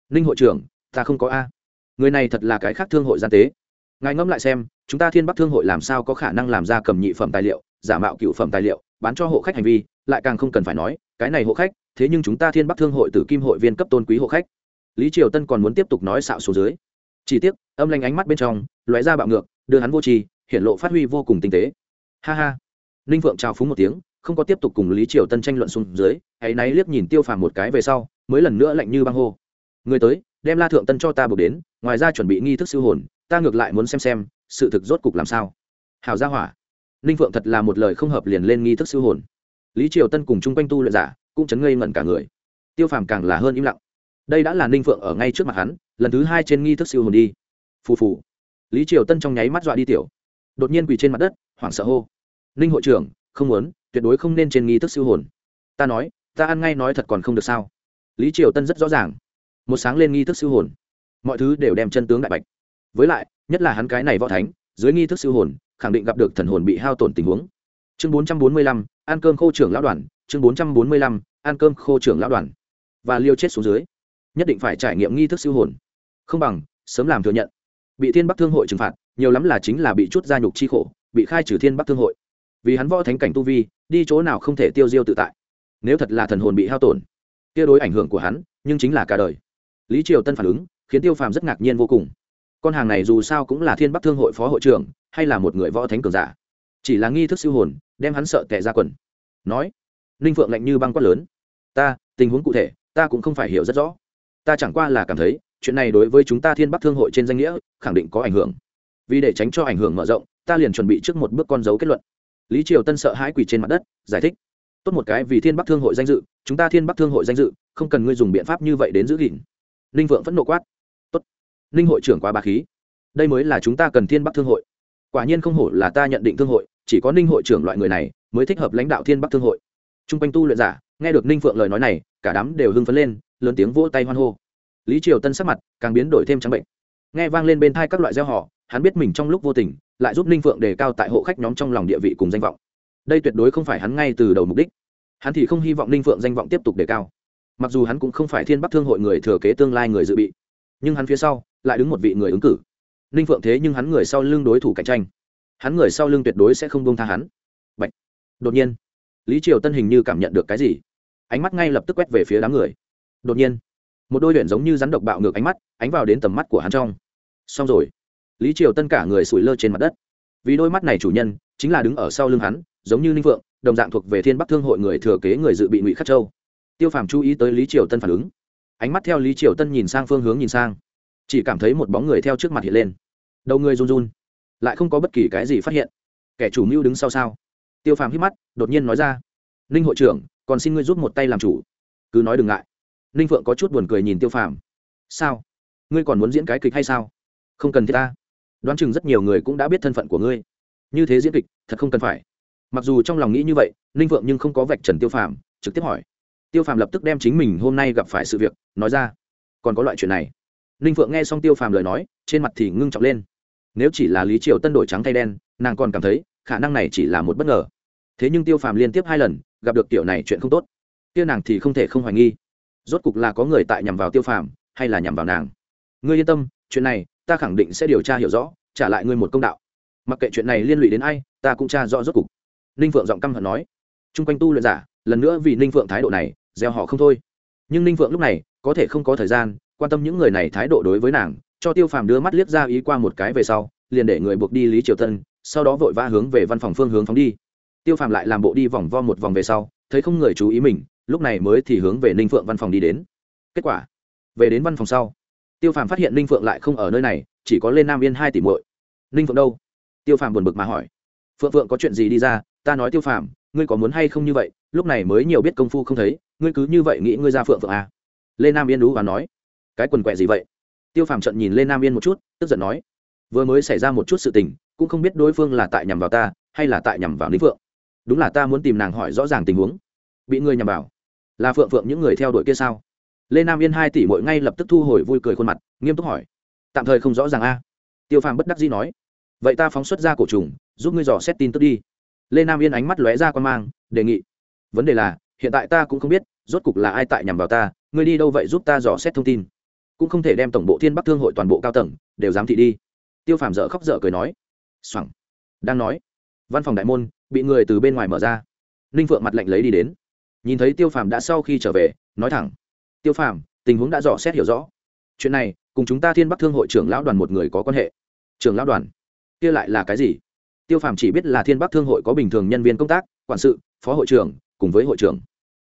Ninh hội trưởng, ta không có a. Người này thật là cái khác thương hội gian tế. Ngài ngẫm lại xem, chúng ta thiên bắc thương hội làm sao có khả năng làm ra cầm nhị phẩm tài liệu, giả mạo cựu phẩm tài liệu, bán cho hộ khách hành vi, lại càng không cần phải nói, cái này hộ khách, thế nhưng chúng ta thiên bắc thương hội từ kim hội viên cấp tôn quý hộ khách lý triều tân còn muốn tiếp tục nói xạo số dưới. Chỉ tiếc, âm lanh ánh mắt bên trong, lóe ra bạo ngược, đưa hắn vô tri hiện lộ phát huy vô cùng tinh tế. Ha ha. Ninh phượng trào phúng một tiếng, không có tiếp tục cùng lý triều tân tranh luận xuống dưới, hãy náy liếc nhìn tiêu phàm một cái về sau, mới lần nữa lạnh như băng hô. Người tới, đem la thượng tân cho ta buộc đến, ngoài ra chuẩn bị nghi thức siêu hồn, ta ngược lại muốn xem xem, sự thực rốt cục làm sao. Hào gia hỏa. Ninh phượng thật là một lời không hợp liền lên nghi thức siêu hồn. Lý triều tân cùng chung quanh tu luyện giả, cũng chấn ngây ngẩn cả người. Tiêu phàm càng là hơn im lặng đây đã là ninh phượng ở ngay trước mặt hắn, lần thứ hai trên nghi thức siêu hồn đi. Phù phù. Lý triều tân trong nháy mắt dọa đi tiểu. Đột nhiên quỳ trên mặt đất, hoảng sợ hô. Ninh hội trưởng, không muốn, tuyệt đối không nên trên nghi thức siêu hồn. Ta nói, ta ăn ngay nói thật còn không được sao? Lý triều tân rất rõ ràng. Một sáng lên nghi thức siêu hồn. Mọi thứ đều đem chân tướng đại bạch. Với lại, nhất là hắn cái này võ thánh, dưới nghi thức siêu hồn, khẳng định gặp được thần hồn bị hao tổn tình huống. Chương bốn trăm bốn mươi lăm, ăn cơm khô trưởng lão đoàn, chương bốn trăm bốn mươi lăm, ăn cơm khô trưởng lão đoàn. Và liêu chết xuống dưới nhất định phải trải nghiệm nghi thức siêu hồn. Không bằng, sớm làm thừa nhận. Bị thiên bắc thương hội trừng phạt, nhiều lắm là chính là bị chút gia nhục chi khổ, bị khai trừ thiên bắc thương hội. Vì hắn võ thánh cảnh tu vi, đi chỗ nào không thể tiêu diêu tự tại. Nếu thật là thần hồn bị hao tổn, kia đối ảnh hưởng của hắn, nhưng chính là cả đời. Lý triều tân phản ứng, khiến tiêu phàm rất ngạc nhiên vô cùng. Con hàng này dù sao cũng là thiên bắc thương hội phó hội trưởng, hay là một người võ thánh cường giả. Chỉ là nghi thức siêu hồn, đem hắn sợ tệ ra quần. Nói, ninh phượng lạnh như băng quát lớn, ta, tình huống cụ thể, ta cũng không phải hiểu rất rõ ta chẳng qua là cảm thấy, chuyện này đối với chúng ta thiên bắc thương hội trên danh nghĩa, khẳng định có ảnh hưởng. Vì để tránh cho ảnh hưởng mở rộng, ta liền chuẩn bị trước một bước con dấu kết luận. Lý triều tân sợ hãi quỳ trên mặt đất, giải thích. Tốt một cái vì thiên bắc thương hội danh dự, chúng ta thiên bắc thương hội danh dự, không cần ngươi dùng biện pháp như vậy đến giữ gìn. Ninh vượng phẫn nộ quát. Tốt. Ninh hội trưởng quá bà khí. Đây mới là chúng ta cần thiên bắc thương hội. Quả nhiên không hổ là ta nhận định thương hội, chỉ có ninh hội trưởng loại người này mới thích hợp lãnh đạo thiên bắc thương hội. T r u n g quanh tu luyện giả, nghe được ninh phượng lời nói này, cả đám đều hưng phấn lên lớn tiếng vỗ tay hoan hô. Lý triều tân sắc mặt càng biến đổi thêm trắng bệnh. Nghe vang lên bên thai các loại gieo họ hắn biết mình trong lúc vô tình, lại giúp ninh phượng đề cao tại hộ khách nhóm trong lòng địa vị cùng danh vọng. Đây tuyệt đối không phải hắn ngay từ đầu mục đích. Hắn thì không hy vọng ninh phượng danh vọng tiếp tục đề cao. Mặc dù hắn cũng không phải thiên bắc thương hội người thừa kế tương lai người dự bị, nhưng hắn phía sau lại đứng một vị người ứng cử. Ninh phượng thế nhưng hắn người sau lưng đối thủ cạnh tranh. Hắn người sau lưng tuyệt đối sẽ không bông tha hắn. Bạch. đột nhiên, lý triều tân hình như cảm nhận được cái gì. Ánh mắt ngay lập tức quét về phía đám người đột nhiên, một đôi luyện giống như rắn độc bạo ngược ánh mắt, ánh vào đến tầm mắt của hắn trong. Xong rồi, lý triều tân cả người sủi lơ trên mặt đất. Vì đôi mắt này chủ nhân, chính là đứng ở sau lưng hắn, giống như ninh phượng, đồng dạng thuộc về thiên bắc thương hội người thừa kế người dự bị ngụy khắc châu. Tiêu phàm chú ý tới lý triều tân phản ứng. Ánh mắt theo lý triều tân nhìn sang phương hướng nhìn sang, chỉ cảm thấy một bóng người theo trước mặt hiện lên. Đầu người run run, lại không có bất kỳ cái gì phát hiện. Kẻ chủ mưu đứng sau sao? Tiêu phàm hít mắt, đột nhiên nói ra, ninh hội trưởng, còn xin ngươi giúp một tay làm chủ. Cứ nói đừng ngại ninh phượng có chút buồn cười nhìn tiêu phàm. Sao? Ngươi còn muốn diễn cái kịch hay sao? Không cần thiết ta. Đoán chừng rất nhiều người cũng đã biết thân phận của ngươi. Như thế diễn kịch, thật không cần phải. Mặc dù trong lòng nghĩ như vậy, ninh phượng nhưng không có vạch trần tiêu phàm, trực tiếp hỏi. Tiêu phàm lập tức đem chính mình hôm nay gặp phải sự việc, nói ra. Còn có loại chuyện này. Ninh phượng nghe xong tiêu phàm lời nói, trên mặt thì ngưng trọng lên. Nếu chỉ là lý triều tân đổi trắng thay đen, nàng còn cảm thấy khả năng này chỉ là một bất ngờ. Thế nhưng tiêu phàm liên tiếp hai lần gặp được tiểu này chuyện không tốt. Tiêu nàng thì không thể không hoài nghi rốt cục là có người tại nhằm vào tiêu phàm, hay là nhằm vào nàng? Ngươi yên tâm, chuyện này, ta khẳng định sẽ điều tra hiểu rõ, trả lại ngươi một công đạo. Mặc kệ chuyện này liên lụy đến ai, ta cũng tra rõ rốt cục. Ninh phượng giọng căm hận nói. T r u n g quanh tu luyện giả, lần nữa vì ninh phượng thái độ này, gieo họ không thôi. Nhưng ninh phượng lúc này, có thể không có thời gian, quan tâm những người này thái độ đối với nàng, cho tiêu phàm đưa mắt liếc ra ý qua một cái về sau, liền để người buộc đi lý triều tân, sau đó vội vã hướng về văn phòng phương hướng phóng đi. Tiêu phàm lại làm bộ đi vòng vo một vòng về sau, thấy không người chú ý mình lúc này mới thì hướng về ninh phượng văn phòng đi đến. Kết quả, về đến văn phòng sau, tiêu phàm phát hiện ninh phượng lại không ở nơi này, chỉ có lên nam yên hai tỷ muội. Ninh phượng đâu? Tiêu phàm buồn bực mà hỏi. Phượng phượng có chuyện gì đi ra? Ta nói tiêu phàm, ngươi có muốn hay không như vậy? Lúc này mới nhiều biết công phu không thấy, ngươi cứ như vậy nghĩ ngươi ra phượng phượng à. lê nam yên đú và nói. Cái quần quẹ gì vậy? Tiêu phàm trận nhìn lên nam yên một chút, tức giận nói. Vừa mới xảy ra một chút sự tình, cũng không biết đối phương là tại nhằm vào ta, hay là tại nhằm vào lý phượng. Đúng là ta muốn tìm nàng hỏi rõ ràng tình huống. Bị ngươi nhằm vào là phượng phượng những người theo đuổi kia sao? Lê nam yên hai tỷ mỗi ngay lập tức thu hồi vui cười khuôn mặt, nghiêm túc hỏi. Tạm thời không rõ ràng a. Tiêu phàm bất đắc dĩ nói. Vậy ta phóng xuất ra cổ trùng, giúp ngươi dò xét tin tức đi. Lê nam yên ánh mắt lóe ra quan mang, đề nghị. Vấn đề là, hiện tại ta cũng không biết, rốt cục là ai tại nhằm vào ta, ngươi đi đâu vậy giúp ta dò xét thông tin? Cũng không thể đem tổng bộ thiên bắc thương hội toàn bộ cao tầng, đều giám thị đi. Tiêu phàm dở khóc dở cười nói. Xoẳng đang nói. Văn phòng đại môn, bị người từ bên ngoài mở ra. Ninh phượng mặt lạnh lấy đi đến nhìn thấy tiêu phàm đã sau khi trở về, nói thẳng, tiêu phàm, tình huống đã dò xét hiểu rõ. Chuyện này, cùng chúng ta thiên bắc thương hội trưởng lão đoàn một người có quan hệ. Trưởng lão đoàn? Kia lại là cái gì? Tiêu phàm chỉ biết là thiên bắc thương hội có bình thường nhân viên công tác, quản sự, phó hội trưởng, cùng với hội trưởng.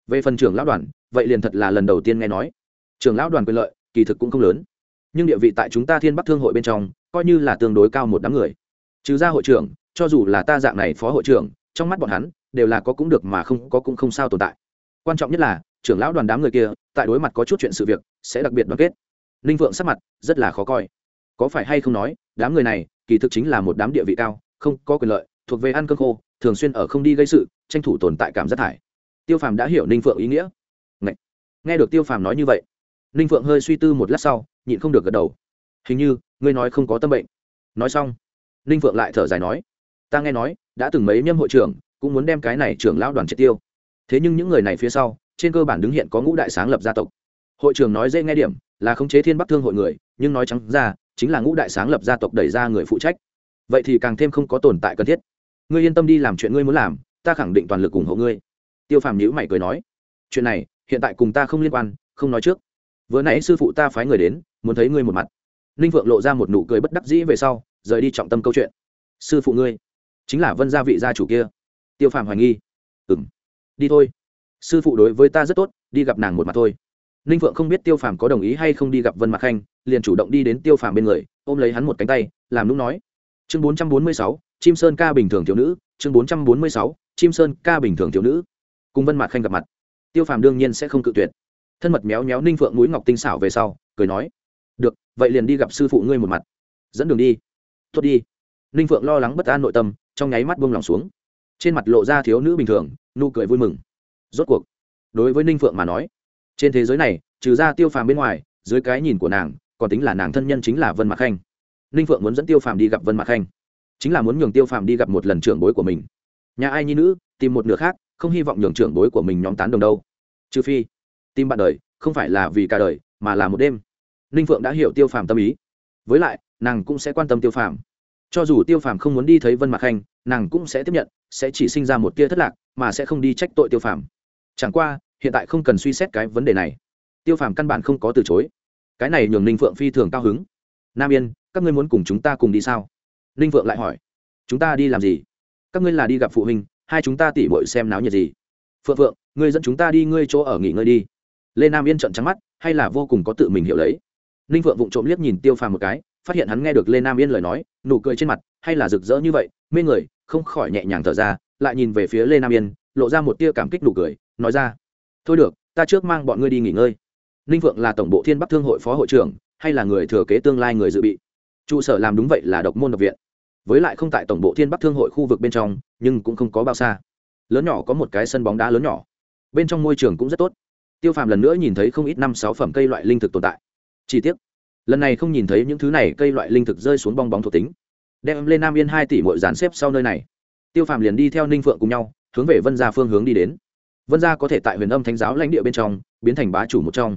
Về phần trưởng lão đoàn, vậy liền thật là lần đầu tiên nghe nói. Trưởng lão đoàn quyền lợi, kỳ thực cũng không lớn. Nhưng địa vị tại chúng ta thiên bắc thương hội bên trong, coi như là tương đối cao một đám người. Trừ ra hội trưởng, cho dù là ta dạng này phó hội trưởng, trong mắt bọn hắn, đều là có cũng được mà không có cũng không sao tồn tại quan trọng nhất là trưởng lão đoàn đám người kia tại đối mặt có chút chuyện sự việc sẽ đặc biệt đoàn kết. Ninh vượng sắc mặt rất là khó coi. Có phải hay không nói đám người này kỳ thực chính là một đám địa vị cao không có quyền lợi thuộc về ăn cơm khô thường xuyên ở không đi gây sự tranh thủ tồn tại cảm giác thải. Tiêu phàm đã hiểu ninh phượng ý nghĩa. Nghe, nghe được tiêu phàm nói như vậy ninh phượng hơi suy tư một lát sau nhịn không được gật đầu. Hình như ngươi nói không có tâm bệnh. Nói xong ninh phượng lại thở dài nói ta nghe nói đã từng mấy nhâm hội trưởng cũng muốn đem cái này trưởng lão đoàn triệt tiêu thế nhưng những người này phía sau, trên cơ bản đứng hiện có ngũ đại sáng lập gia tộc. Hội trưởng nói dễ nghe điểm, là khống chế thiên bắc thương hội người, nhưng nói trắng ra, chính là ngũ đại sáng lập gia tộc đẩy ra người phụ trách. Vậy thì càng thêm không có tồn tại cần thiết. Ngươi yên tâm đi làm chuyện ngươi muốn làm, ta khẳng định toàn lực ủng hộ ngươi. Tiêu phàm nhữ mày cười nói, chuyện này, hiện tại cùng ta không liên quan, không nói trước. Vừa nãy sư phụ ta phái người đến, muốn thấy ngươi một mặt. Ninh vượng lộ ra một nụ cười bất đắc dĩ về sau, rời đi trọng tâm câu chuyện. Sư phụ ngươi, chính là vân gia vị gia chủ kia. Tiêu phàm hoài nghi. Ừ m đi thôi. Sư phụ đối với ta rất tốt, đi gặp nàng một mặt thôi. Ninh phượng không biết tiêu phàm có đồng ý hay không đi gặp vân mạc khanh, liền chủ động đi đến tiêu phàm bên người, ôm lấy hắn một cánh tay, làm lúc nói. Chương bốn trăm bốn mươi sáu, chim sơn ca bình thường thiếu nữ, chương bốn trăm bốn mươi sáu, chim sơn ca bình thường thiếu nữ. Cùng vân mạc khanh gặp mặt, tiêu phàm đương nhiên sẽ không cự tuyệt. Thân mật méo méo ninh phượng mũi ngọc tinh xảo về sau, cười nói. Được, vậy liền đi gặp sư phụ ngươi một mặt. Dẫn đường đi. Tốt đi. Ninh phượng lo lắng bất an nội tâm, trong nháy mắt buông lòng xuống trên mặt lộ ra thiếu nữ bình thường, nụ cười vui mừng. Rốt cuộc, đối với ninh phượng mà nói, trên thế giới này, trừ ra tiêu phàm bên ngoài, dưới cái nhìn của nàng, còn tính là nàng thân nhân chính là vân mạc khanh. Ninh phượng muốn dẫn tiêu phàm đi gặp vân mạc khanh, chính là muốn nhường tiêu phàm đi gặp một lần trưởng bối của mình. Nhà ai nhi nữ, tìm một nửa khác, không hy vọng nhường trưởng bối của mình nhóm tán đồng đâu. Trừ phi, tìm bạn đời, không phải là vì cả đời, mà là một đêm. Ninh phượng đã hiểu tiêu phàm tâm ý. Với lại, nàng cũng sẽ quan tâm tiêu phàm cho dù tiêu phàm không muốn đi thấy vân mạc khanh, nàng cũng sẽ tiếp nhận, sẽ chỉ sinh ra một tia thất lạc, mà sẽ không đi trách tội tiêu phàm. Chẳng qua, hiện tại không cần suy xét cái vấn đề này. Tiêu phàm căn bản không có từ chối. Cái này nhường ninh phượng phi thường cao hứng. Nam yên, các ngươi muốn cùng chúng ta cùng đi sao? Ninh phượng lại hỏi. Chúng ta đi làm gì? Các ngươi là đi gặp phụ huynh, hai chúng ta tỉ bội xem náo nhiệt gì? Phượng phượng, ngươi dẫn chúng ta đi ngươi chỗ ở nghỉ ngơi đi. Lê nam yên trận trắng mắt, hay là vô cùng có tự mình hiểu lấy? Ninh phượng vụng trộm liếc nhìn tiêu phàm một cái phát hiện hắn nghe được lê nam yên lời nói, nụ cười trên mặt, hay là rực rỡ như vậy, mê người, không khỏi nhẹ nhàng thở ra, lại nhìn về phía lê nam yên, lộ ra một tia cảm kích nụ cười, nói ra, thôi được, ta trước mang bọn ngươi đi nghỉ ngơi. Ninh phượng là tổng bộ thiên bắc thương hội phó hội trưởng, hay là người thừa kế tương lai người dự bị? Trụ sở làm đúng vậy là độc môn độc viện. Với lại không tại tổng bộ thiên bắc thương hội khu vực bên trong, nhưng cũng không có bao xa. Lớn nhỏ có một cái sân bóng đá lớn nhỏ. Bên trong môi trường cũng rất tốt. Tiêu phàm lần nữa nhìn thấy không ít năm sáu phẩm cây loại linh thực tồn tại. Chi tiết lần này không nhìn thấy những thứ này, cây loại linh thực rơi xuống bong bóng thuộc tính. Đem lên nam yên hai tỷ mỗi dàn xếp sau nơi này. Tiêu phàm liền đi theo ninh phượng cùng nhau, hướng về vân gia phương hướng đi đến. Vân gia có thể tại huyền âm thánh giáo lãnh địa bên trong, biến thành bá chủ một trong.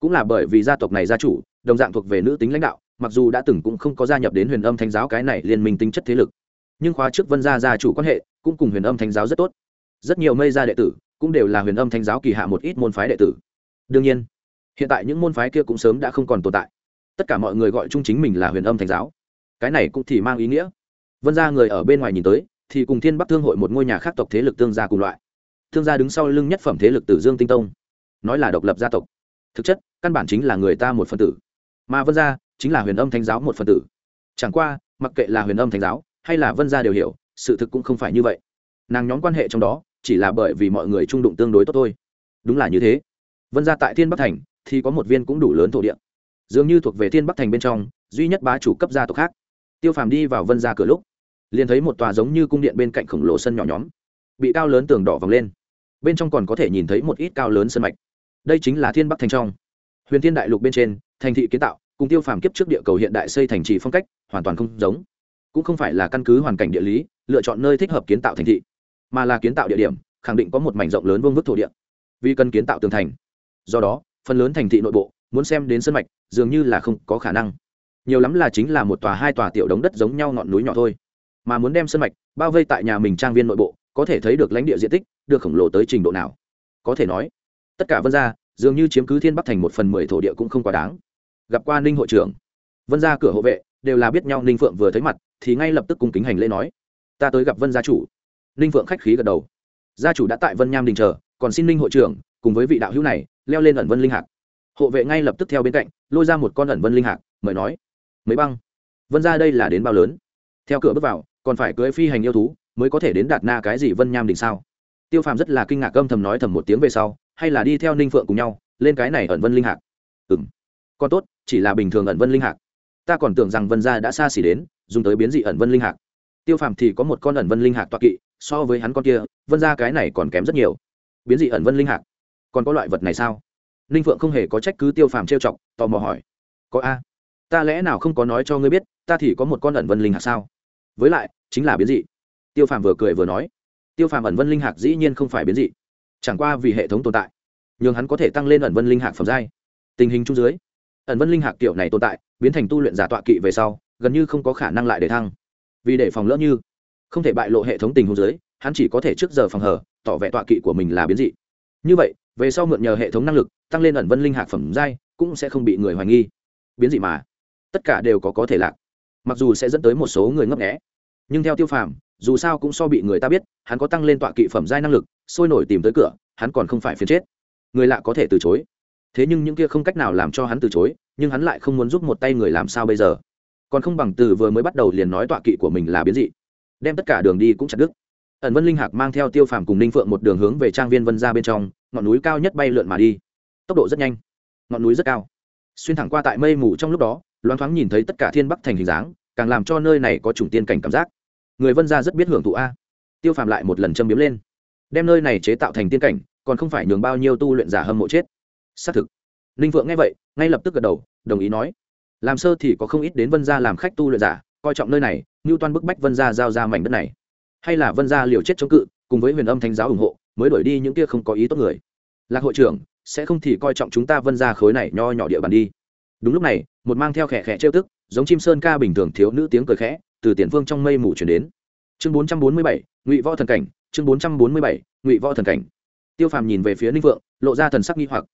Cũng là bởi vì gia tộc này gia chủ, đồng dạng thuộc về nữ tính lãnh đạo, mặc dù đã từng cũng không có gia nhập đến huyền âm thánh giáo cái này liên minh tính chất thế lực. Nhưng khóa trước vân gia gia chủ quan hệ, cũng cùng huyền âm thánh giáo rất tốt. Rất nhiều mây gia đệ tử, cũng đều là huyền âm thánh giáo kỳ hạ một ít môn phái đệ tử. Đương nhiên, hiện tại những môn phái kia cũng sớm đã không còn tồn tại tất cả mọi người gọi chung chính mình là huyền âm thánh giáo. Cái này cũng thì mang ý nghĩa. Vân ra người ở bên ngoài nhìn tới, thì cùng thiên bắc thương hội một ngôi nhà khác tộc thế lực tương gia cùng loại. Thương gia đứng sau lưng nhất phẩm thế lực tử dương tinh tông. Nói là độc lập gia tộc. Thực chất, căn bản chính là người ta một phần tử. Mà vân gia chính là huyền âm thánh giáo một phần tử. Chẳng qua, mặc kệ là huyền âm thánh giáo hay là vân gia đều hiểu, sự thực cũng không phải như vậy. Nàng nhóm quan hệ trong đó, chỉ là bởi vì mọi người trung đụng tương đối tốt thôi. Đúng là như thế. Vân gia tại thiên bắc thành, thì có một viên cũng đủ lớn thổ địa dường như thuộc về thiên bắc thành bên trong, duy nhất bá chủ cấp gia tộc khác. Tiêu phàm đi vào vân ra cửa lúc, liền thấy một tòa giống như cung điện bên cạnh khổng lồ sân nhỏ nhóm, bị cao lớn tường đỏ vòng lên. Bên trong còn có thể nhìn thấy một ít cao lớn sân mạch. Đây chính là thiên bắc thành trong. Huyền thiên đại lục bên trên, thành thị kiến tạo, cùng tiêu phàm kiếp trước địa cầu hiện đại xây thành trì phong cách, hoàn toàn không giống. Cũng không phải là căn cứ hoàn cảnh địa lý, lựa chọn nơi thích hợp kiến tạo thành thị, mà là kiến tạo địa điểm, khẳng định có một mảnh rộng lớn vương vức thổ địa. Vì cần kiến tạo tường thành. Do đó, phần lớn thành thị nội bộ muốn xem đến sân mạch, dường như là không có khả năng. Nhiều lắm là chính là một tòa hai tòa tiểu đống đất giống nhau ngọn núi nhỏ thôi. Mà muốn đem sân mạch bao vây tại nhà mình trang viên nội bộ, có thể thấy được lãnh địa diện tích, được khổng lồ tới trình độ nào. Có thể nói, tất cả vân gia, dường như chiếm cứ thiên bắc thành một phần mười thổ địa cũng không quá đáng. Gặp qua ninh hội trưởng, vân gia cửa hộ vệ, đều là biết nhau ninh phượng vừa thấy mặt, thì ngay lập tức cung kính hành lễ nói, ta tới gặp vân gia chủ. Ninh phượng khách khí gật đầu. Gia chủ đã tại vân nham đình chờ, còn xin ninh hội trưởng cùng với vị đạo hữu này leo lên ẩn vân linh hạc hộ vệ ngay lập tức theo bên cạnh, lôi ra một con ẩn vân linh hạc, mời nói, mấy băng? Vân ra đây là đến bao lớn? Theo cửa bước vào, còn phải cưới phi hành yêu thú, mới có thể đến đạt na cái gì vân nham đỉnh sao? Tiêu phàm rất là kinh ngạc âm thầm nói thầm một tiếng về sau, hay là đi theo ninh phượng cùng nhau, lên cái này ẩn vân linh hạc? Ừ m con tốt, chỉ là bình thường ẩn vân linh hạc. Ta còn tưởng rằng vân gia đã xa xỉ đến, dùng tới biến dị ẩn vân linh hạc. Tiêu phàm thì có một con ẩn vân linh hạc toạc kỵ, so với hắn con kia, vân gia cái này còn kém rất nhiều. Biến dị ẩn vân linh hạc? Còn có loại vật này sao? Ninh phượng không hề có trách cứ tiêu phàm trêu chọc, tò mò hỏi. Có a? Ta lẽ nào không có nói cho ngươi biết, ta thì có một con ẩn vân linh hạc sao? Với lại, chính là biến dị. Tiêu phàm vừa cười vừa nói. Tiêu phàm ẩn vân linh hạc dĩ nhiên không phải biến dị. Chẳng qua vì hệ thống tồn tại, nhường hắn có thể tăng lên ẩn vân linh hạc phẩm giai. Tình hình chung dưới, ẩn vân linh hạc kiểu này tồn tại, biến thành tu luyện giả tọa kỵ về sau, gần như không có khả năng lại để thăng. Vì để phòng lỡ như, không thể bại lộ hệ thống tình huống dưới, hắn chỉ có thể trước giờ phòng hở tỏ vẻ tọa kỵ của mình là biến dị. Như vậy về sau mượn nhờ hệ thống năng lực, tăng lên ẩn vân linh hạc phẩm giai, cũng sẽ không bị người hoài nghi. Biến dị mà. Tất cả đều có có thể lạc. Mặc dù sẽ dẫn tới một số người ngấp nghẽ nhưng theo tiêu phàm, dù sao cũng so bị người ta biết, hắn có tăng lên tọa kỵ phẩm giai năng lực, sôi nổi tìm tới cửa, hắn còn không phải phiền chết. Người lạ có thể từ chối. Thế nhưng những kia không cách nào làm cho hắn từ chối, nhưng hắn lại không muốn giúp một tay người làm sao bây giờ. Còn không bằng từ vừa mới bắt đầu liền nói tọa kỵ của mình là biến dị. Đem tất cả đường đi cũng chặt đứt. Ẩn vân linh hạc mang theo tiêu phàm cùng ninh phượng một đường hướng về trang viên vân ra bên trong ngọn núi cao nhất bay lượn mà đi. Tốc độ rất nhanh. Ngọn núi rất cao. Xuyên thẳng qua tại mây mù trong lúc đó, loáng thoáng nhìn thấy tất cả thiên bắc thành hình dáng, càng làm cho nơi này có chủng tiên cảnh cảm giác. Người vân gia rất biết hưởng thụ a. Tiêu phàm lại một lần châm biếm lên. Đem nơi này chế tạo thành tiên cảnh, còn không phải nhường bao nhiêu tu luyện giả hâm mộ chết. Xác thực. Ninh Vượng nghe vậy, ngay lập tức gật đầu, đồng ý nói. Làm sơ thì có không ít đến vân gia làm khách tu luyện giả, coi trọng nơi này như toan bức bách vân gia giao ra mảnh đất này. Hay là vân gia liều chết chống cự, cùng với huyền âm thánh giáo ủng hộ mới đuổi đi những kia không có ý tốt người. Lạc hội trưởng sẽ không thì coi trọng chúng ta vân gia khối này nho nhỏ địa bàn đi. Đúng lúc này một mang theo khẽ khẽ trêu tức giống chim sơn ca bình thường thiếu nữ tiếng cười khẽ từ tiền phương trong mây mù chuyển đến. Chương bốn trăm bốn mươi bảy ngụy võ thần cảnh chương bốn trăm bốn mươi bảy ngụy võ thần cảnh. Tiêu phàm nhìn về phía ninh vượng lộ ra thần sắc nghi hoặc.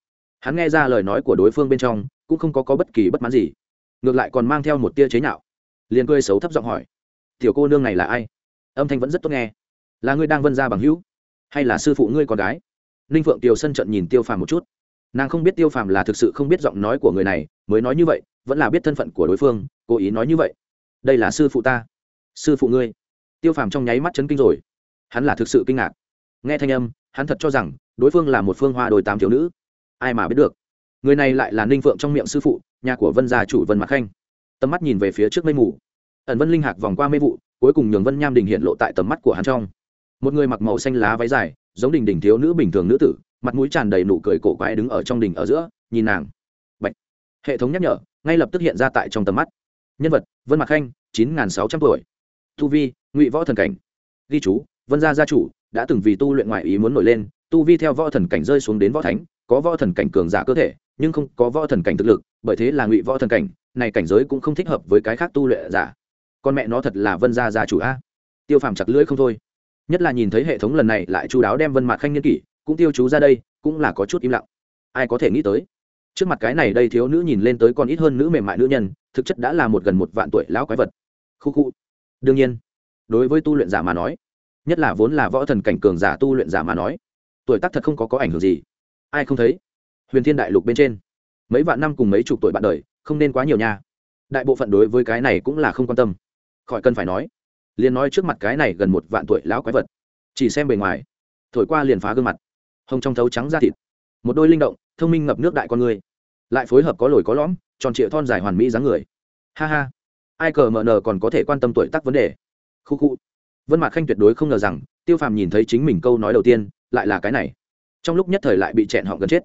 Hắn nghe ra lời nói của đối phương bên trong cũng không có, có bất kỳ bất mãn gì ngược lại còn mang theo một tia chế nhạo. Liền cười xấu thấp giọng hỏi tiểu cô nương này là ai? Âm thanh vẫn rất tốt nghe. Là ngươi đang vân ra bằng hữu hay là sư phụ ngươi con gái? Ninh phượng tiều sân trận nhìn tiêu phàm một chút. Nàng không biết tiêu phàm là thực sự không biết giọng nói của người này, mới nói như vậy, vẫn là biết thân phận của đối phương, cố ý nói như vậy. Đây là sư phụ ta. Sư phụ ngươi. Tiêu phàm trong nháy mắt chấn kinh rồi. Hắn là thực sự kinh ngạc. Nghe thanh âm, hắn thật cho rằng, đối phương là một phương hoa đồi tám thiếu nữ. Ai mà biết được. Người này lại là ninh phượng trong miệng sư phụ, nhà của vân gia chủ vân mạc khanh. Tầm mắt nhìn về phía trước mây mù. Ẩn vân linh hạc vòng qua mê vụ, cuối cùng nhường vân nham đình hiện lộ tại tầm mắt của hắn trong một người mặc màu xanh lá váy dài, giống đình đình thiếu nữ bình thường nữ tử, mặt mũi tràn đầy nụ cười cổ quái đứng ở trong đình ở giữa, nhìn nàng. Bạch. hệ thống nhắc nhở, ngay lập tức hiện ra tại trong tầm mắt. Nhân vật, vân mạc khanh, chín nghìn sáu trăm tuổi. Tu vi, ngụy võ thần cảnh. Ghi chú, vân gia gia chủ, đã từng vì tu luyện ngoại ý muốn nổi lên, tu vi theo võ thần cảnh rơi xuống đến võ thánh, có võ thần cảnh cường giả cơ thể, nhưng không có võ thần cảnh thực lực, bởi thế là ngụy võ thần cảnh, này cảnh giới cũng không thích hợp với cái khác tu luyện giả. Con mẹ nó thật là vân gia gia chủ a. Tiêu phàm chặt lưỡi không thôi nhất là nhìn thấy hệ thống lần này lại chú đáo đem vân mạc khanh niên kỷ cũng tiêu chú ra đây, cũng là có chút im lặng. Ai có thể nghĩ tới? Trước mặt cái này đây thiếu nữ nhìn lên tới còn ít hơn nữ mềm mại nữ nhân, thực chất đã là một gần một vạn tuổi lão quái vật. Khu khu. Đương nhiên, đối với tu luyện giả mà nói, nhất là vốn là võ thần cảnh cường giả tu luyện giả mà nói, tuổi tác thật không có có ảnh hưởng gì. Ai không thấy? Huyền thiên đại lục bên trên. Mấy vạn năm cùng mấy chục tuổi bạn đời, không nên quá nhiều nha. Đại bộ phận đối với cái này cũng là không quan tâm. Khỏi cần phải nói liền nói trước mặt cái này gần một vạn tuổi lão quái vật. Chỉ xem bề ngoài. Thổi qua liền phá gương mặt. Hông trong thấu trắng da thịt. Một đôi linh động, thông minh ngập nước đại con người. Lại phối hợp có lồi có lõm, tròn trịa thon dài hoàn mỹ dáng người. Ha ha. Ai cờ mờ nờ còn có thể quan tâm tuổi tác vấn đề. Khu khu. Vân mạc khanh tuyệt đối không ngờ rằng, tiêu phàm nhìn thấy chính mình câu nói đầu tiên, lại là cái này. Trong lúc nhất thời lại bị chẹn họ gần chết.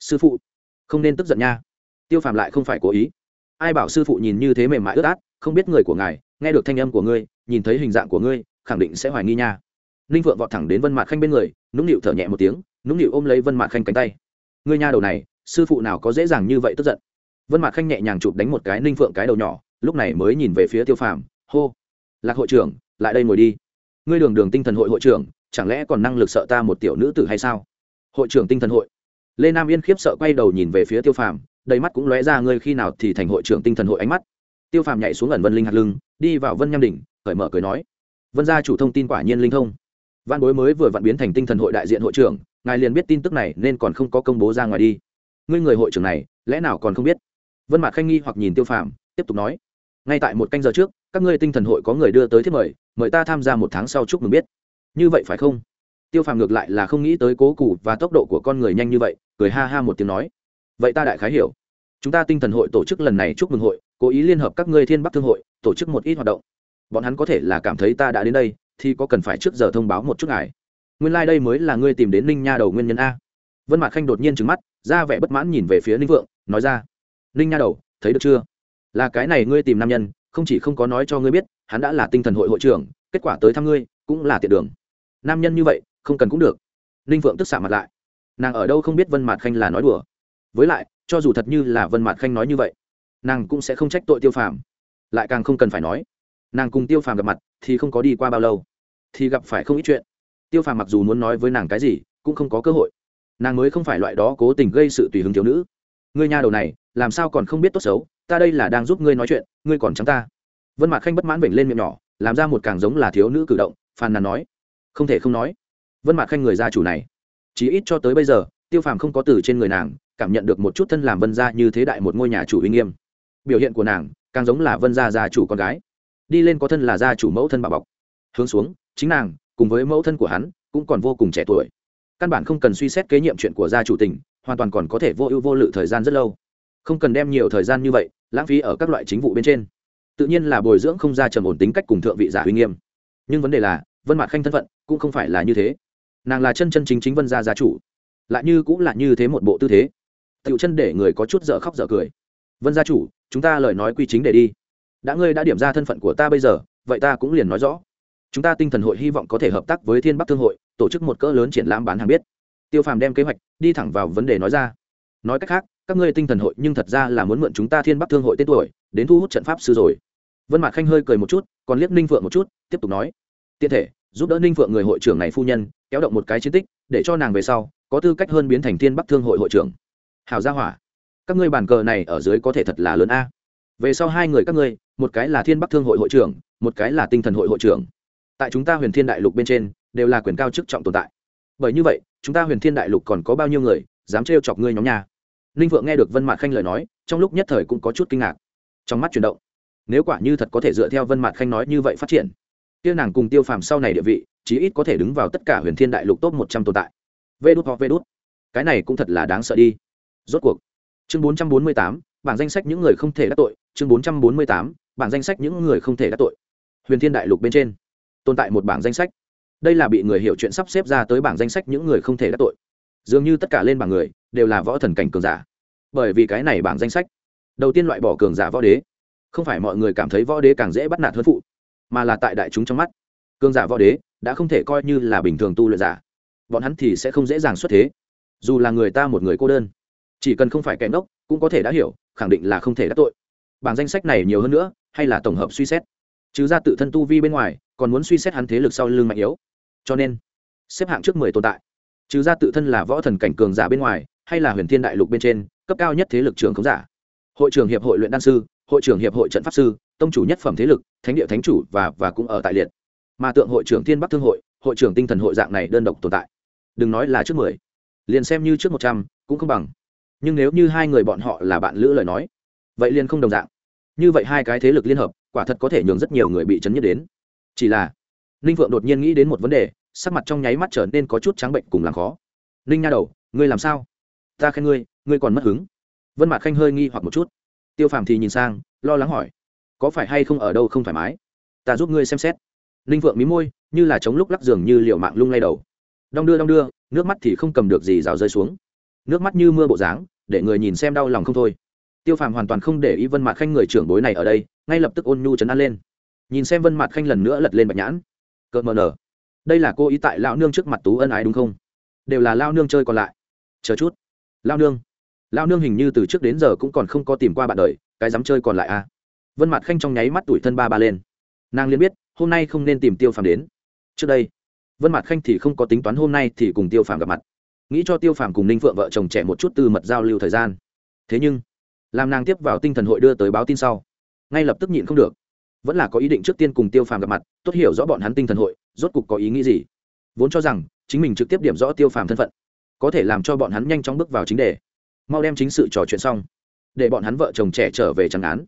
Sư phụ, không nên tức giận nha. Tiêu phàm lại không phải cố ý. Ai bảo sư phụ nhìn như thế mềm mại ướt át, không biết người của ngài, nghe được thanh âm của ngươi nhìn thấy hình dạng của ngươi, khẳng định sẽ hoài nghi nha. Ninh phượng vọt thẳng đến vân mạc khanh bên người, nũng nịu thở nhẹ một tiếng, nũng nịu ôm lấy vân mạc khanh cánh tay. Ngươi nha đầu này, sư phụ nào có dễ dàng như vậy tức giận? Vân mạc khanh nhẹ nhàng chụp đánh một cái ninh phượng cái đầu nhỏ, lúc này mới nhìn về phía tiêu phàm, hô, lạc hội trưởng, lại đây ngồi đi. Ngươi đường đường tinh thần hội hội trưởng, chẳng lẽ còn năng lực sợ ta một tiểu nữ tử hay sao? Hội trưởng tinh thần hội. Lê nam yên khiếp sợ quay đầu nhìn về phía tiêu phàm, đầy mắt cũng lóe ra ngươi khi nào thì thành hội trưởng tinh thần hội ánh mắt. Tiêu phàm nhảy xuống ẩn vân linh hạt lưng, đi vào vân nham đỉnh cởi mở cười nói. Vân gia chủ thông tin quả nhiên linh thông. Văn bối mới vừa vặn biến thành tinh thần hội đại diện hội trưởng, ngài liền biết tin tức này nên còn không có công bố ra ngoài đi. Ngươi người hội trưởng này, lẽ nào còn không biết? Vân mạc khanh nghi hoặc nhìn tiêu phàm, tiếp tục nói. Ngay tại một canh giờ trước, các ngươi tinh thần hội có người đưa tới thiết mời mời ta tham gia một tháng sau chúc mừng biết. Như vậy phải không? Tiêu phàm ngược lại là không nghĩ tới cố cụ và tốc độ của con người nhanh như vậy, cười ha ha một tiếng nói. Vậy ta đại khái hiểu. Chúng ta tinh thần hội tổ chức lần này chúc mừng hội, cố ý liên hợp các ngươi thiên bắc thương hội, tổ chức một ít hoạt động bọn hắn có thể là cảm thấy ta đã đến đây, thì có cần phải trước giờ thông báo một chút ngài. Nguyên lai、like、đây mới là ngươi tìm đến ninh nha đầu nguyên nhân a. Vân mạc khanh đột nhiên trứng mắt, ra vẻ bất mãn nhìn về phía ninh vượng, nói ra, ninh nha đầu, thấy được chưa? Là cái này ngươi tìm nam nhân, không chỉ không có nói cho ngươi biết, hắn đã là tinh thần hội hội trưởng, kết quả tới thăm ngươi, cũng là tiện đường. Nam nhân như vậy, không cần cũng được. Ninh Vượng tức xạ mặt lại. Nàng ở đâu không biết vân mạc khanh là nói đùa. Với lại, cho dù thật như là vân mạc khanh nói như vậy, nàng cũng sẽ không trách tội tiêu phàm. Lại càng không cần phải nói nàng cùng tiêu phàm gặp mặt thì không có đi qua bao lâu. Thì gặp phải không ít chuyện. Tiêu phàm mặc dù muốn nói với nàng cái gì, cũng không có cơ hội. Nàng mới không phải loại đó cố tình gây sự tùy hứng thiếu nữ. Ngươi nhà đầu này, làm sao còn không biết tốt xấu, ta đây là đang giúp ngươi nói chuyện, ngươi còn trắng ta. Vân mạc khanh bất mãn vểnh lên miệng nhỏ, làm ra một càng giống là thiếu nữ cử động, phàn nàn nói. Không thể không nói. Vân mạc khanh người gia chủ này. Chí ít cho tới bây giờ, tiêu phàm không có từ trên người nàng, cảm nhận được một chút thân làm vân gia như thế đại một ngôi nhà chủ uy nghiêm. Biểu hiện của nàng, càng giống là vân gia gia chủ con gái đi lên có thân là gia chủ mẫu thân bà bọc. Hướng xuống, chính nàng, cùng với mẫu thân của hắn, cũng còn vô cùng trẻ tuổi. Căn bản không cần suy xét kế nhiệm chuyện của gia chủ tỉnh hoàn toàn còn có thể vô ưu vô lự thời gian rất lâu. Không cần đem nhiều thời gian như vậy, lãng phí ở các loại chính vụ bên trên. Tự nhiên là bồi dưỡng không ra trầm ổn tính cách cùng thượng vị giả uy nghiêm. Nhưng vấn đề là, vân mạc khanh thân phận cũng không phải là như thế. Nàng là chân chân chính chính vân gia gia chủ. Lại như cũng là như thế một bộ tư thế. Tựu chân để người có chút dở khóc dở cười. Vân gia chủ, chúng ta lời nói quy chính để đi đã ngươi đã điểm ra thân phận của ta bây giờ, vậy ta cũng liền nói rõ. Chúng ta tinh thần hội hy vọng có thể hợp tác với thiên bắc thương hội, tổ chức một cỡ lớn triển lãm bán hàng biết. Tiêu phàm đem kế hoạch đi thẳng vào vấn đề nói ra. Nói cách khác, các ngươi tinh thần hội nhưng thật ra là muốn mượn chúng ta thiên bắc thương hội tên tuổi, đến thu hút trận pháp sư rồi. Vân mạc khanh hơi cười một chút, còn liếc ninh phượng một chút, tiếp tục nói. Tiện thể, giúp đỡ ninh phượng người hội trưởng này phu nhân, kéo động một cái chiến tích, để cho nàng về sau, có tư cách hơn biến thành thiên bắc thương hội hội trưởng. Hào gia hỏa. Các ngươi bàn cờ này ở dưới có thể thật là lớn a. Về sau hai người các ngươi một cái là thiên bắc thương hội hội trưởng, một cái là tinh thần hội hội trưởng. Tại chúng ta huyền thiên đại lục bên trên, đều là quyền cao chức trọng tồn tại. Bởi như vậy, chúng ta huyền thiên đại lục còn có bao nhiêu người, dám trêu chọc ngươi nhóm nhà ninh vượng nghe được vân mạc khanh lời nói, trong lúc nhất thời cũng có chút kinh ngạc. Trong mắt chuyển động, nếu quả như thật có thể dựa theo vân mạc khanh nói như vậy phát triển tiêu nàng cùng tiêu phàm sau này địa vị, chí ít có thể đứng vào tất cả huyền thiên đại lục top một trăm tồn tại. Vê đút hoặc vê đút. Cái này cũng thật là đáng sợ đi. Rốt cuộc, chương bốn trăm bốn mươi tám, bảng danh sách những người không thể đắc tội, chương bốn trăm bốn mươi tám bảng danh sách những người không thể đắc tội. Huyền thiên đại lục bên trên, tồn tại một bảng danh sách. Đây là bị người hiểu chuyện sắp xếp ra tới bảng danh sách những người không thể đắc tội. Dường như tất cả lên bảng người đều là võ thần cảnh cường giả. Bởi vì cái này bảng danh sách, đầu tiên loại bỏ cường giả võ đế, không phải mọi người cảm thấy võ đế càng dễ bắt nạt hơn phụ, mà là tại đại chúng trong mắt. Cường giả võ đế đã không thể coi như là bình thường tu luyện giả. Bọn hắn thì sẽ không dễ dàng xuất thế. Dù là người ta một người cô đơn, chỉ cần không phải kẻ ngốc cũng có thể đã hiểu, khẳng định là không thể đắc tội. Bảng danh sách này nhiều hơn nữa hay là tổng hợp suy xét. Chứ ra tự thân tu vi bên ngoài, còn muốn suy xét hắn thế lực sau lưng mạnh yếu. Cho nên, xếp hạng trước mười tồn tại. Trừ ra tự thân là võ thần cảnh cường giả bên ngoài, hay là huyền thiên đại lục bên trên, cấp cao nhất thế lực trường khống giả. Hội trưởng hiệp hội luyện đan sư, hội trưởng hiệp hội trận pháp sư, tông chủ nhất phẩm thế lực, thánh địa thánh chủ và và cũng ở tại liệt. Mà tượng hội trưởng thiên bắc thương hội hội trưởng tinh thần hội dạng này đơn độc tồn tại. Đừng nói là trước mười. Liền xem như trước một trăm, cũng không bằng. Nhưng nếu như hai người bọn họ là bạn lữ lời nói, vậy liền không đồng dạng như vậy hai cái thế lực liên hợp, quả thật có thể nhường rất nhiều người bị chấn nhất đến. Chỉ là, ninh vượng đột nhiên nghĩ đến một vấn đề, sắc mặt trong nháy mắt trở nên có chút trắng bệnh cùng làm khó. Ninh nha đầu, ngươi làm sao? Ta khen ngươi ngươi còn mất hứng. Vân mạc khanh hơi nghi hoặc một chút. Tiêu phàm thì nhìn sang, lo lắng hỏi, có phải hay không ở đâu không thoải mái? Ta giúp ngươi xem xét. Ninh vượng mí môi, như là chống lúc lắc giường như liệu mạng lung lay đầu. Đong đưa đong đưa, nước mắt thì không cầm được gì rào rơi xuống. Nước mắt như mưa bộ dáng, để người nhìn xem đau lòng không thôi tiêu phàm hoàn toàn không để ý vân mạc khanh người trưởng bối này ở đây, ngay lập tức ôn nhu chấn an lên. Nhìn xem vân mạc khanh lần nữa lật lên bạch nhãn. Cợt mờ nở. Đây là cô ý tại lão nương trước mặt tú ân ái đúng không? Đều là lao nương chơi còn lại. Chờ chút. Lao nương. Lao nương hình như từ trước đến giờ cũng còn không có tìm qua bạn đời, cái dám chơi còn lại à? Vân mặt khanh trong nháy mắt tuổi thân ba ba lên. Nàng liền biết, hôm nay không nên tìm tiêu phàm đến. Trước đây, vân mặt khanh thì không có tính toán hôm nay thì cùng tiêu phàm gặp mặt. Nghĩ cho tiêu phàm cùng ninh phượng vợ chồng trẻ một chút từ mật giao lưu thời gian. Thế nhưng làm nàng tiếp vào tinh thần hội đưa tới báo tin sau. Ngay lập tức nhịn không được. Vẫn là có ý định trước tiên cùng tiêu phàm gặp mặt, tốt hiểu rõ bọn hắn tinh thần hội, rốt cục có ý nghĩ gì. Vốn cho rằng, chính mình trực tiếp điểm rõ tiêu phàm thân phận, có thể làm cho bọn hắn nhanh chóng bước vào chính đề. Mau đem chính sự trò chuyện xong, để bọn hắn vợ chồng trẻ trở về trắng án.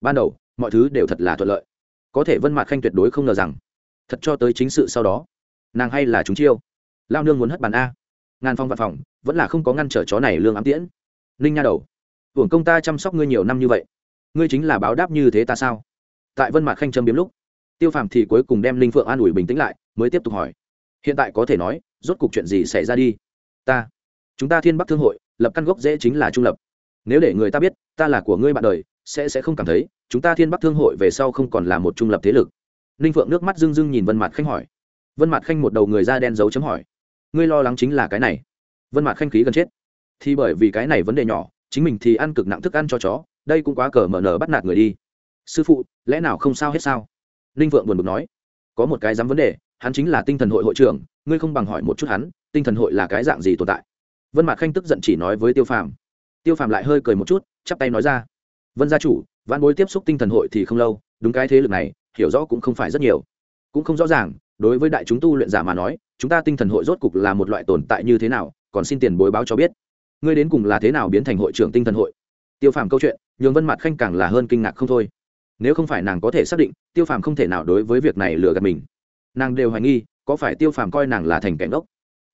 Ban đầu, mọi thứ đều thật là thuận lợi. Có thể vân mạc khanh tuyệt đối không ngờ rằng, thật cho tới chính sự sau đó, nàng hay là chúng chiêu. Lao nương muốn hất bàn a. Ngàn phong văn phòng, vẫn là không có ngăn trở chó này lương ám tiễn. Ninh nha đầu hưởng công ta chăm sóc ngươi nhiều năm như vậy. Ngươi chính là báo đáp như thế ta sao? Tại vân mạc khanh châm biếm lúc, tiêu phàm thì cuối cùng đem linh phượng an ủi bình tĩnh lại, mới tiếp tục hỏi. Hiện tại có thể nói, rốt cuộc chuyện gì xảy ra đi? Ta, chúng ta thiên bắc thương hội, lập căn gốc dễ chính là trung lập. Nếu để người ta biết, ta là của ngươi bạn đời, sẽ sẽ không cảm thấy, chúng ta thiên bắc thương hội về sau không còn là một trung lập thế lực. Ninh phượng nước mắt rưng rưng nhìn vân mạt khanh hỏi. Vân mạt khanh một đầu người da đen dấu chấm hỏi. Ngươi lo lắng chính là cái này. Vân mạt khanh khí gần chết. Thì bởi vì cái này vấn đề nhỏ chính mình thì ăn cực nặng thức ăn cho chó, đây cũng quá cờ mở nở bắt nạt người đi. Sư phụ, lẽ nào không sao hết sao? Ninh vượng buồn bực nói. Có một cái dám vấn đề, hắn chính là tinh thần hội hội trưởng, ngươi không bằng hỏi một chút hắn, tinh thần hội là cái dạng gì tồn tại? Vân mạc khanh tức giận chỉ nói với tiêu phàm. Tiêu phàm lại hơi cười một chút, chắp tay nói ra. Vân gia chủ văn bối tiếp xúc tinh thần hội thì không lâu, đúng cái thế lực này, hiểu rõ cũng không phải rất nhiều. Cũng không rõ ràng, đối với đại chúng tu luyện giả mà nói, chúng ta tinh thần hội rốt cục là một loại tồn tại như thế nào, còn xin tiền bối báo cho biết ngươi đến cùng là thế nào biến thành hội trưởng tinh thần hội? Tiêu phàm câu chuyện, nhường vân mặt khanh càng là hơn kinh ngạc không thôi. Nếu không phải nàng có thể xác định, tiêu phàm không thể nào đối với việc này lừa gạt mình. Nàng đều hoài nghi, có phải tiêu phàm coi nàng là thành cảnh ốc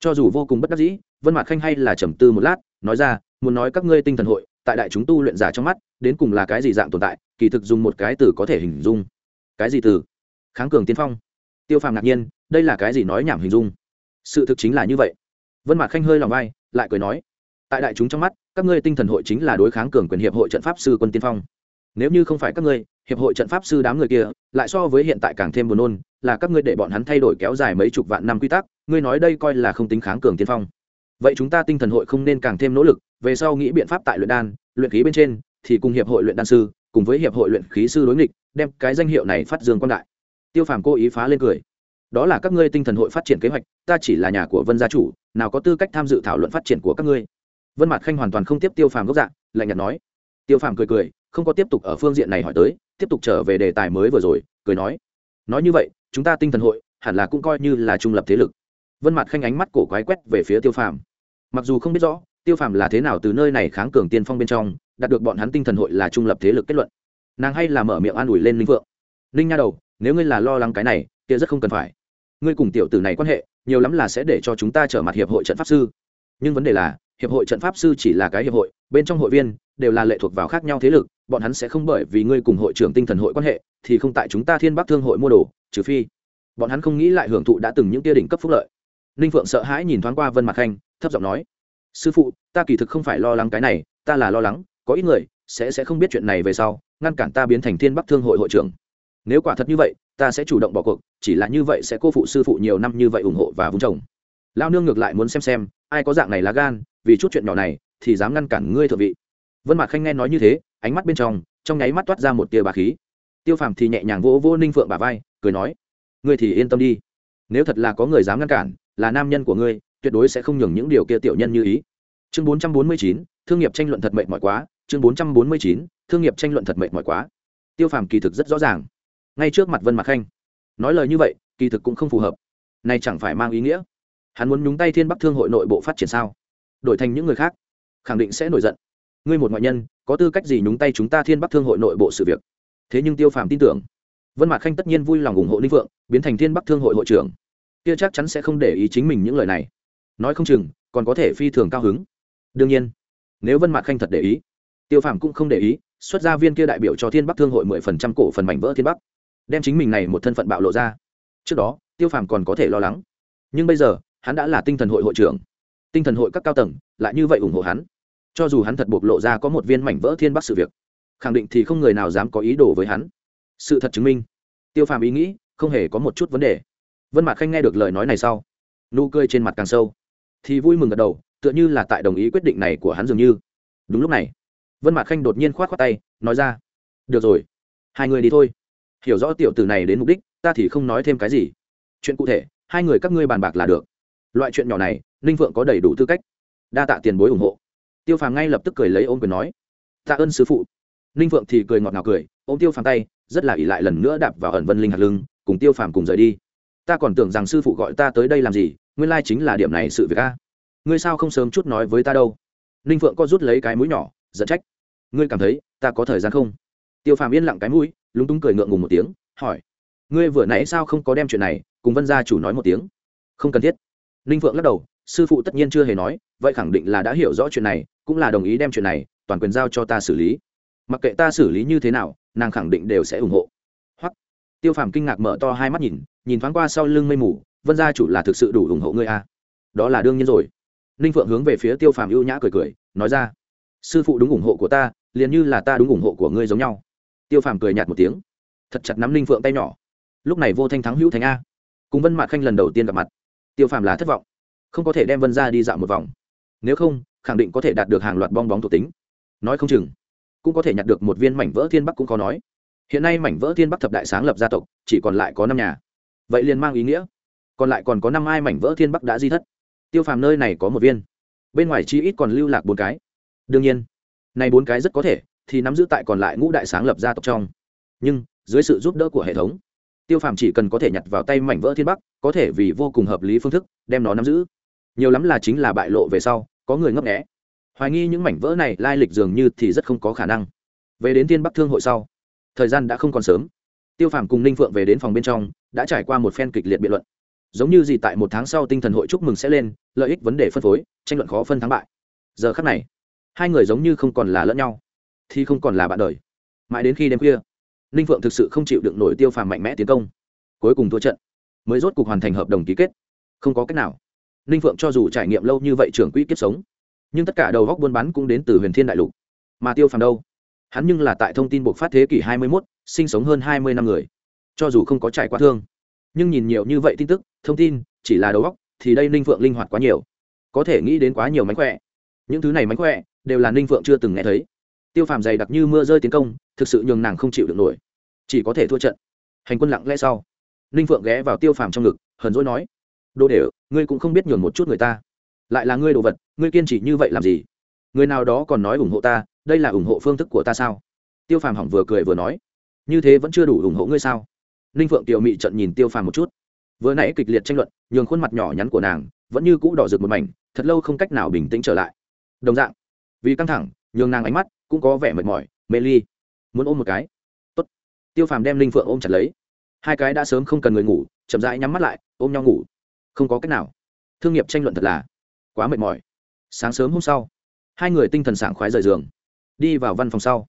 cho dù vô cùng bất đắc dĩ, vân mặt khanh hay là trầm tư một lát, nói ra, muốn nói các ngươi tinh thần hội, tại đại chúng tu luyện giả trong mắt, đến cùng là cái gì dạng tồn tại, kỳ thực dùng một cái từ có thể hình dung. Cái gì từ? Kháng cường tiên phong. Tiêu phàm ngạc nhiên, đây là cái gì nói nhảm hình dung? Sự thực chính là như vậy. Vân mạc khanh hơi lòng vai, lại cười nói tại đại chúng trong mắt, các ngươi tinh thần hội chính là đối kháng cường quyền hiệp hội trận pháp sư quân tiên phong. Nếu như không phải các ngươi, hiệp hội trận pháp sư đám người kia, lại so với hiện tại càng thêm buồn nôn, là các ngươi để bọn hắn thay đổi kéo dài mấy chục vạn năm quy tắc, ngươi nói đây coi là không tính kháng cường tiên phong. Vậy chúng ta tinh thần hội không nên càng thêm nỗ lực, về sau nghĩ biện pháp tại luyện đan, luyện khí bên trên, thì cùng hiệp hội luyện đan sư, cùng với hiệp hội luyện khí sư đối nghịch, đem cái danh hiệu này phát dương quan đại. Tiêu phàm cố ý phá lên cười. Đó là các ngươi tinh thần hội phát triển kế hoạch, ta chỉ là nhà của vân gia chủ, nào có tư cách tham dự thảo luận phát triển của các ngươi? Vân mặt khanh hoàn toàn không tiếp tiêu phàm gốc dạng, lạnh nhạt nói. Tiêu phàm cười cười, không có tiếp tục ở phương diện này hỏi tới, tiếp tục trở về đề tài mới vừa rồi, cười nói. Nói như vậy, chúng ta tinh thần hội, hẳn là cũng coi như là trung lập thế lực. Vân mặt khanh ánh mắt cổ quái quét về phía tiêu phàm. Mặc dù không biết rõ, tiêu phàm là thế nào từ nơi này kháng cường tiên phong bên trong, đạt được bọn hắn tinh thần hội là trung lập thế lực kết luận. Nàng hay là mở miệng an ủi lên linh vượng ninh nha đầu, nếu ngươi là lo lắng cái này, kia rất không cần phải. Ngươi cùng tiểu tử này quan hệ, nhiều lắm là sẽ để cho chúng ta trở mặt hiệp hội trận pháp sư. Nhưng vấn đề là hiệp hội trận pháp sư chỉ là cái hiệp hội, bên trong hội viên đều là lệ thuộc vào khác nhau thế lực, bọn hắn sẽ không bởi vì ngươi cùng hội trưởng tinh thần hội quan hệ thì không tại chúng ta thiên bắc thương hội mua đồ, trừ phi bọn hắn không nghĩ lại hưởng thụ đã từng những tia đỉnh cấp phúc lợi ninh phượng sợ hãi nhìn thoáng qua vân mạc khanh, thấp giọng nói, sư phụ, ta kỳ thực không phải lo lắng cái này, ta là lo lắng, có ít người sẽ sẽ không biết chuyện này về sau, ngăn cản ta biến thành thiên bắc thương hội hội trưởng nếu quả thật như vậy, ta sẽ chủ động bỏ cuộc, chỉ là như vậy sẽ cô phụ sư phụ nhiều năm như vậy ủng hộ và vung trồng. lao nương ngược lại muốn xem xem, ai có dạng này là gan vì chút chuyện nhỏ này thì dám ngăn cản ngươi thượng vị. Vân mạc khanh nghe nói như thế, ánh mắt bên trong trong nháy mắt toát ra một tia bà khí. Tiêu phàm thì nhẹ nhàng vỗ vỗ ninh phượng bà vai, cười nói, ngươi thì yên tâm đi. Nếu thật là có người dám ngăn cản, là nam nhân của ngươi, tuyệt đối sẽ không nhường những điều kia tiểu nhân như ý. Chương bốn trăm bốn mươi chín, thương nghiệp tranh luận thật mệt mỏi quá. Chương bốn trăm bốn mươi chín, thương nghiệp tranh luận thật mệt mỏi quá. Tiêu phàm kỳ thực rất rõ ràng. Ngay trước mặt vân mạc khanh, nói lời như vậy, kỳ thực cũng không phù hợp. Này chẳng phải mang ý nghĩa. Hắn muốn nhúng tay thiên bắc thương hội nội bộ phát triển sao? Đổi thành những người khác, khẳng định sẽ nổi giận. Ngươi một ngoại nhân, có tư cách gì nhúng tay chúng ta thiên bắc thương hội nội bộ sự việc? Thế nhưng tiêu phàm tin tưởng, vân mạc khanh tất nhiên vui lòng ủng hộ ninh vượng, biến thành thiên bắc thương hội hội trưởng. Kia chắc chắn sẽ không để ý chính mình những lời này. Nói không chừng, còn có thể phi thường cao hứng. Đương nhiên, nếu vân mạc khanh thật để ý, tiêu phàm cũng không để ý, xuất gia viên kia đại biểu cho thiên bắc thương hội mười phần trăm cổ phần mảnh vỡ thiên bắc, đem chính mình này một thân phận bạo lộ ra. Trước đó, tiêu phàm còn có thể lo lắng. Nhưng bây giờ, hắn đã là tinh thần hội hội trưởng tinh thần hội các cao tầng lại như vậy ủng hộ hắn. Cho dù hắn thật bộc lộ ra có một viên mảnh vỡ thiên bắc sự việc, khẳng định thì không người nào dám có ý đồ với hắn. Sự thật chứng minh, tiêu phàm ý nghĩ không hề có một chút vấn đề. Vân mạc khanh nghe được lời nói này sau, nụ cười trên mặt càng sâu, thì vui mừng gật đầu, tựa như là tại đồng ý quyết định này của hắn dường như. Đúng lúc này, vân mạc khanh đột nhiên k h o á t khoác tay, nói ra, được rồi, hai người đi thôi. Hiểu rõ tiểu tử này đến mục đích, ta thì không nói thêm cái gì. Chuyện cụ thể, hai người các ngươi bàn bạc là được loại chuyện nhỏ này, ninh phượng có đầy đủ tư cách. Đa tạ tiền bối ủng hộ. Tiêu phàm ngay lập tức cười lấy ôm quyền nói, tạ ơn sư phụ. Ninh phượng thì cười ngọt ngào cười, ôm tiêu phàm tay, rất là ỉ lại lần nữa đạp vào ẩn vân linh hạt lưng, cùng tiêu phàm cùng rời đi. Ta còn tưởng rằng sư phụ gọi ta tới đây làm gì, nguyên lai chính là điểm này sự việc a. Ngươi sao không sớm chút nói với ta đâu? Ninh phượng có rút lấy cái mũi nhỏ, giận trách, ngươi cảm thấy ta có thời gian không? Tiêu phàm yên lặng cái mũi, lúng túng cười ngượng ngùng một tiếng, hỏi, ngươi vừa nãy sao không có đem chuyện này cùng vân gia chủ nói một tiếng? Không cần thiết ninh phượng lắc đầu, sư phụ tất nhiên chưa hề nói, vậy khẳng định là đã hiểu rõ chuyện này, cũng là đồng ý đem chuyện này, toàn quyền giao cho ta xử lý. Mặc kệ ta xử lý như thế nào, nàng khẳng định đều sẽ ủng hộ. Hoặc tiêu phàm kinh ngạc mở to hai mắt nhìn nhìn thoáng qua sau lưng mây mù, vân gia chủ là thực sự đủ ủng hộ ngươi à. đó là đương nhiên rồi. Ninh phượng hướng về phía tiêu phàm ưu nhã cười cười, nói ra, sư phụ đúng ủng hộ của ta, liền như là ta đúng ủng hộ của ngươi giống nhau. Tiêu phàm cười nhạt một tiếng, thật chặt nắm ninh phượng tay nhỏ. Lúc này vô thanh thắng hữu thành a. Cùng vân mạc khanh lần đầu tiên gặp mặt tiêu phàm là thất vọng. Không có thể đem vân ra đi dạo một vòng. Nếu không, khẳng định có thể đạt được hàng loạt bong bóng thuộc tính. Nói không chừng, cũng có thể nhặt được một viên mảnh vỡ thiên bắc cũng có nói. Hiện nay mảnh vỡ thiên bắc thập đại sáng lập gia tộc, chỉ còn lại có năm nhà. Vậy liền mang ý nghĩa, còn lại còn có năm ai mảnh vỡ thiên bắc đã di thất. Tiêu phàm nơi này có một viên. Bên ngoài chi ít còn lưu lạc bốn cái. Đương nhiên, này bốn cái rất có thể thì nắm giữ tại còn lại ngũ đại sáng lập gia tộc trong. Nhưng, dưới sự giúp đỡ của hệ thống tiêu phàm chỉ cần có thể nhặt vào tay mảnh vỡ thiên bắc, có thể vì vô cùng hợp lý phương thức đem nó nắm giữ. Nhiều lắm là chính là bại lộ về sau, có người ngấp nghẽ hoài nghi những mảnh vỡ này lai lịch dường như thì rất không có khả năng. Về đến thiên bắc thương hội sau, thời gian đã không còn sớm. Tiêu phàm cùng ninh phượng về đến phòng bên trong, đã trải qua một phen kịch liệt biện luận. Giống như gì tại một tháng sau tinh thần hội chúc mừng sẽ lên, lợi ích vấn đề phân phối, tranh luận khó phân thắng bại. Giờ khắc này, hai người giống như không còn là lẫn nhau, thì không còn là bạn đời. Mãi đến khi đêm khuya ninh phượng thực sự không chịu đựng nổi tiêu phàm mạnh mẽ tiến công. Cuối cùng thua trận mới rốt cuộc hoàn thành hợp đồng ký kết. Không có cách nào. Ninh phượng cho dù trải nghiệm lâu như vậy trưởng quỹ kiếp sống nhưng tất cả đầu góc buôn bán cũng đến từ huyền thiên đại lục. Mà tiêu phàm đâu? Hắn nhưng là tại thông tin buộc phát thế kỷ hai mươi 21, sinh sống hơn hai mươi năm người. Cho dù không có trải qua thương nhưng nhìn nhiều như vậy tin tức thông tin chỉ là đầu góc thì đây ninh phượng linh hoạt quá nhiều. Có thể nghĩ đến quá nhiều mánh khỏe. Những thứ này mánh khỏe đều là ninh phượng chưa từng nghe thấy tiêu phàm dày đặc như mưa rơi tiến công, thực sự nhường nàng không chịu được nổi. Chỉ có thể thua trận. Hành quân lặng lẽ sau. Ninh phượng ghé vào tiêu phàm trong ngực, hờn dỗi nói, đồ để ngươi cũng không biết nhường một chút người ta. Lại là ngươi đồ vật, ngươi kiên trì như vậy làm gì? Người nào đó còn nói ủng hộ ta, đây là ủng hộ phương thức của ta sao? Tiêu phàm hỏng vừa cười vừa nói, như thế vẫn chưa đủ ủng hộ ngươi sao? Ninh phượng tiểu mị trận nhìn tiêu phàm một chút. Vừa nãy kịch liệt tranh luận, nhường khuôn mặt nhỏ nhắn của nàng vẫn như cũ đỏ rực một mảnh, thật lâu không cách nào bình tĩnh trở lại. Đồng dạng, vì căng thẳng, nhường nàng ánh mắt cũng có vẻ mệt mỏi, mê ly. Muốn ôm một cái. Tốt. tiêu phàm đem linh phượng ôm chặt lấy. Hai cái đã sớm không cần người ngủ, chậm rãi nhắm mắt lại, ôm nhau ngủ. Không có cách nào. Thương nghiệp tranh luận thật là quá mệt mỏi. Sáng sớm hôm sau, hai người tinh thần sảng khoái rời giường. Đi vào văn phòng sau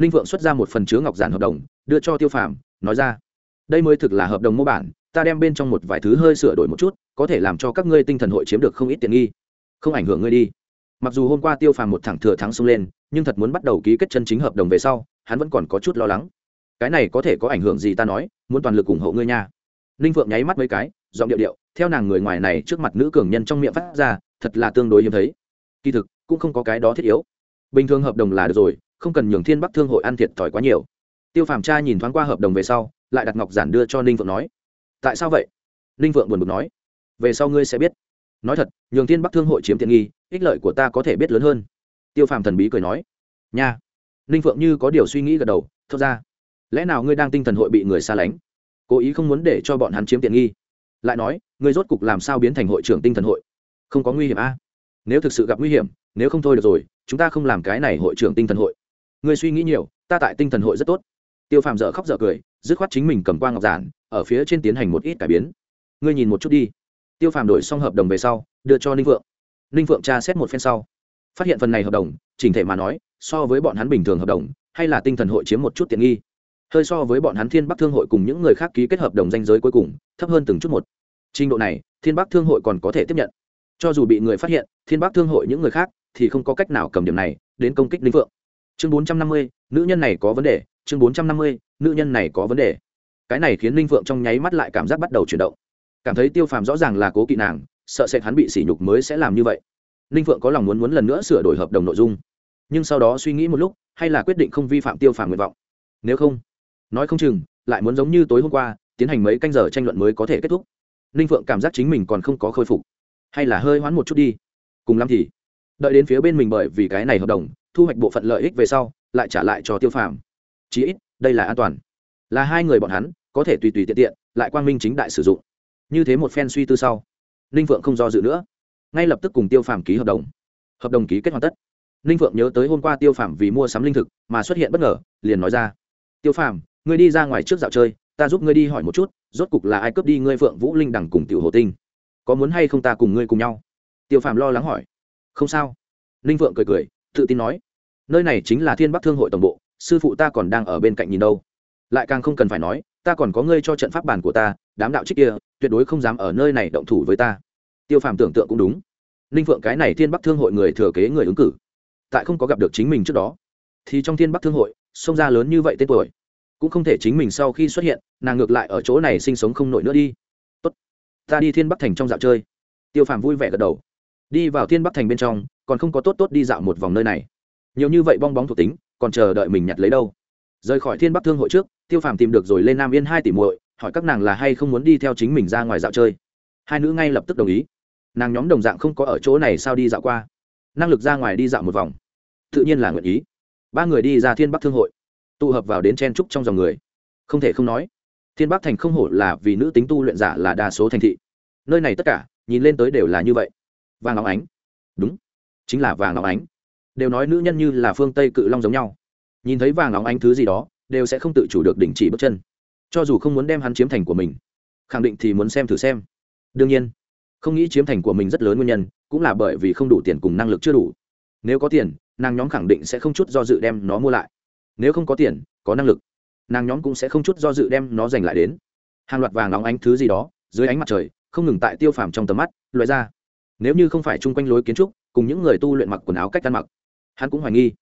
ninh vượng xuất ra một phần chứa ngọc giản hợp đồng, đưa cho tiêu phàm, nói ra, đây mới thực là hợp đồng mô bản, ta đem bên trong một vài thứ hơi sửa đổi một chút, có thể làm cho các ngươi tinh thần hội chiếm được không ít tiện nghi. Không ảnh hưởng ngươi đi mặc dù hôm qua tiêu phàm một thẳng thừa thắng xông lên, nhưng thật muốn bắt đầu ký kết chân chính hợp đồng về sau, hắn vẫn còn có chút lo lắng. Cái này có thể có ảnh hưởng gì ta nói, muốn toàn lực ủng hộ ngươi nha. Ninh phượng nháy mắt mấy cái, giọng điệu điệu, theo nàng người ngoài này trước mặt nữ cường nhân trong miệng phát ra, thật là tương đối hiếm thấy. Kỳ thực, cũng không có cái đó thiết yếu. Bình thường hợp đồng là được rồi, không cần nhường thiên bắc thương hội ăn thiệt thòi quá nhiều. Tiêu phàm tra nhìn thoáng qua hợp đồng về sau, lại đặt ngọc giản đưa cho ninh phượng nói. Tại sao vậy? Ninh phượng buồn bực nói. Về sau ngươi sẽ biết. Nói thật, nhường thiên bắc thương hội chiếm tiện nghi ích lợi của ta có thể biết lớn hơn. Tiêu phàm thần bí cười nói, nha, ninh phượng như có điều suy nghĩ gật đầu thật ra, lẽ nào ngươi đang tinh thần hội bị người xa lánh, cố ý không muốn để cho bọn hắn chiếm tiện nghi? Lại nói, ngươi rốt cục làm sao biến thành hội trưởng tinh thần hội? Không có nguy hiểm a? À? nếu thực sự gặp nguy hiểm, nếu không thôi được rồi, chúng ta không làm cái này hội trưởng tinh thần hội. Ngươi suy nghĩ nhiều, ta tại tinh thần hội rất tốt. Tiêu phàm dở khóc dở cười, dứt khoát chính mình cầm quang ngọc giản, ở phía trên tiến hành một ít cải biến. Ngươi nhìn một chút đi. Tiêu phàm đổi xong hợp đồng về sau, đưa cho ninh vượng ninh vượng tra xét một phen sau, phát hiện phần này hợp đồng, chỉnh thể mà nói, so với bọn hắn bình thường hợp đồng, hay là tinh thần hội chiếm một chút tiện nghi. Hơi so với bọn hắn thiên bắc thương hội cùng những người khác ký kết hợp đồng danh giới cuối cùng, thấp hơn từng chút một. Trình độ này, thiên bắc thương hội còn có thể tiếp nhận. Cho dù bị người phát hiện, thiên bắc thương hội những người khác thì không có cách nào cầm điểm này, đến công kích linh vượng chương bốn trăm năm mươi, nữ nhân này có vấn đề. Chương bốn trăm năm mươi, nữ nhân này có vấn đề. Cái này khiến linh vượng trong nháy mắt lại cảm giác bắt đầu chuyển động. Cảm thấy tiêu phàm rõ ràng là cố kỵ nàng sợ sệt hắn bị sỉ nhục mới sẽ làm như vậy. Ninh phượng có lòng muốn muốn lần nữa sửa đổi hợp đồng nội dung. Nhưng sau đó suy nghĩ một lúc, hay là quyết định không vi phạm tiêu phàm nguyện vọng. Nếu không, nói không chừng, lại muốn giống như tối hôm qua, tiến hành mấy canh giờ tranh luận mới có thể kết thúc. Ninh phượng cảm giác chính mình còn không có khôi phục. Hay là hơi hoãn một chút đi. Cùng lắm thì, đợi đến phía bên mình bởi vì cái này hợp đồng, thu hoạch bộ phận lợi ích về sau, lại trả lại cho tiêu phàm. Chí ít, đây là an toàn. Là hai người bọn hắn, có thể tùy tùy tiện tiện, lại quang minh chính đại sử dụng. Như thế một phen suy tư sau ninh phượng không do dự nữa. Ngay lập tức cùng tiêu phàm ký hợp đồng. Hợp đồng ký kết hoàn tất. Ninh phượng nhớ tới hôm qua tiêu phàm vì mua sắm linh thực mà xuất hiện bất ngờ, liền nói ra. Tiêu phàm, ngươi đi ra ngoài trước dạo chơi, ta giúp ngươi đi hỏi một chút, rốt cục là ai cướp đi ngươi phượng vũ linh đằng cùng tiểu hồ tinh? Có muốn hay không ta cùng ngươi cùng nhau? Tiêu phàm lo lắng hỏi. Không sao. Ninh phượng cười cười, tự tin nói. Nơi này chính là thiên bắc thương hội tổng bộ, sư phụ ta còn đang ở bên cạnh nhìn đâu. Lại càng không cần phải nói, ta còn có ngươi cho trận pháp bản của ta đám đạo trích kia, tuyệt đối không dám ở nơi này động thủ với ta. Tiêu phàm tưởng tượng cũng đúng. Ninh phượng cái này thiên bắc thương hội người thừa kế người ứng cử, tại không có gặp được chính mình trước đó. Thì trong thiên bắc thương hội, sông ra lớn như vậy tên tuổi, cũng không thể chính mình sau khi xuất hiện, nàng ngược lại ở chỗ này sinh sống không nổi nữa đi. Tốt, ta đi thiên bắc thành trong dạo chơi. Tiêu phàm vui vẻ gật đầu. Đi vào thiên bắc thành bên trong, còn không có tốt tốt đi dạo một vòng nơi này. Nhiều như vậy bong bóng thuộc tính, còn chờ đợi mình nhặt lấy đâu. Rời khỏi thiên bắc thương hội trước, tiêu phàm tìm được rồi lên nam yên hai tỷ muội hỏi các nàng là hay không muốn đi theo chính mình ra ngoài dạo chơi. Hai nữ ngay lập tức đồng ý. Nàng nhóm đồng dạng không có ở chỗ này sao đi dạo qua. Năng lực ra ngoài đi dạo một vòng. Tự nhiên là nguyện ý. Ba người đi ra thiên bắc thương hội. Tụ hợp vào đến chen trúc trong dòng người. Không thể không nói, thiên bắc thành không hổ là vì nữ tính tu luyện giả là đa số thành thị. Nơi này tất cả, nhìn lên tới đều là như vậy. Vàng óng ánh. Đúng. Chính là vàng óng ánh. Đều nói nữ nhân như là phương tây cự long giống nhau. Nhìn thấy vàng óng ánh thứ gì đó, đều sẽ không tự chủ được đình chỉ bước chân cho dù không muốn đem hắn chiếm thành của mình, khẳng định thì muốn xem thử xem. Đương nhiên, không nghĩ chiếm thành của mình rất lớn nguyên nhân cũng là bởi vì không đủ tiền cùng năng lực chưa đủ. Nếu có tiền, nàng nhóm khẳng định sẽ không chút do dự đem nó mua lại. Nếu không có tiền, có năng lực, nàng nhóm cũng sẽ không chút do dự đem nó giành lại đến. Hàng loạt vàng óng ánh thứ gì đó, dưới ánh mặt trời, không ngừng tại tiêu phàm trong tầm mắt, loại ra. Nếu như không phải chung quanh lối kiến trúc, cùng những người tu luyện mặc quần áo cách ăn mặc, hắn cũng hoài nghi,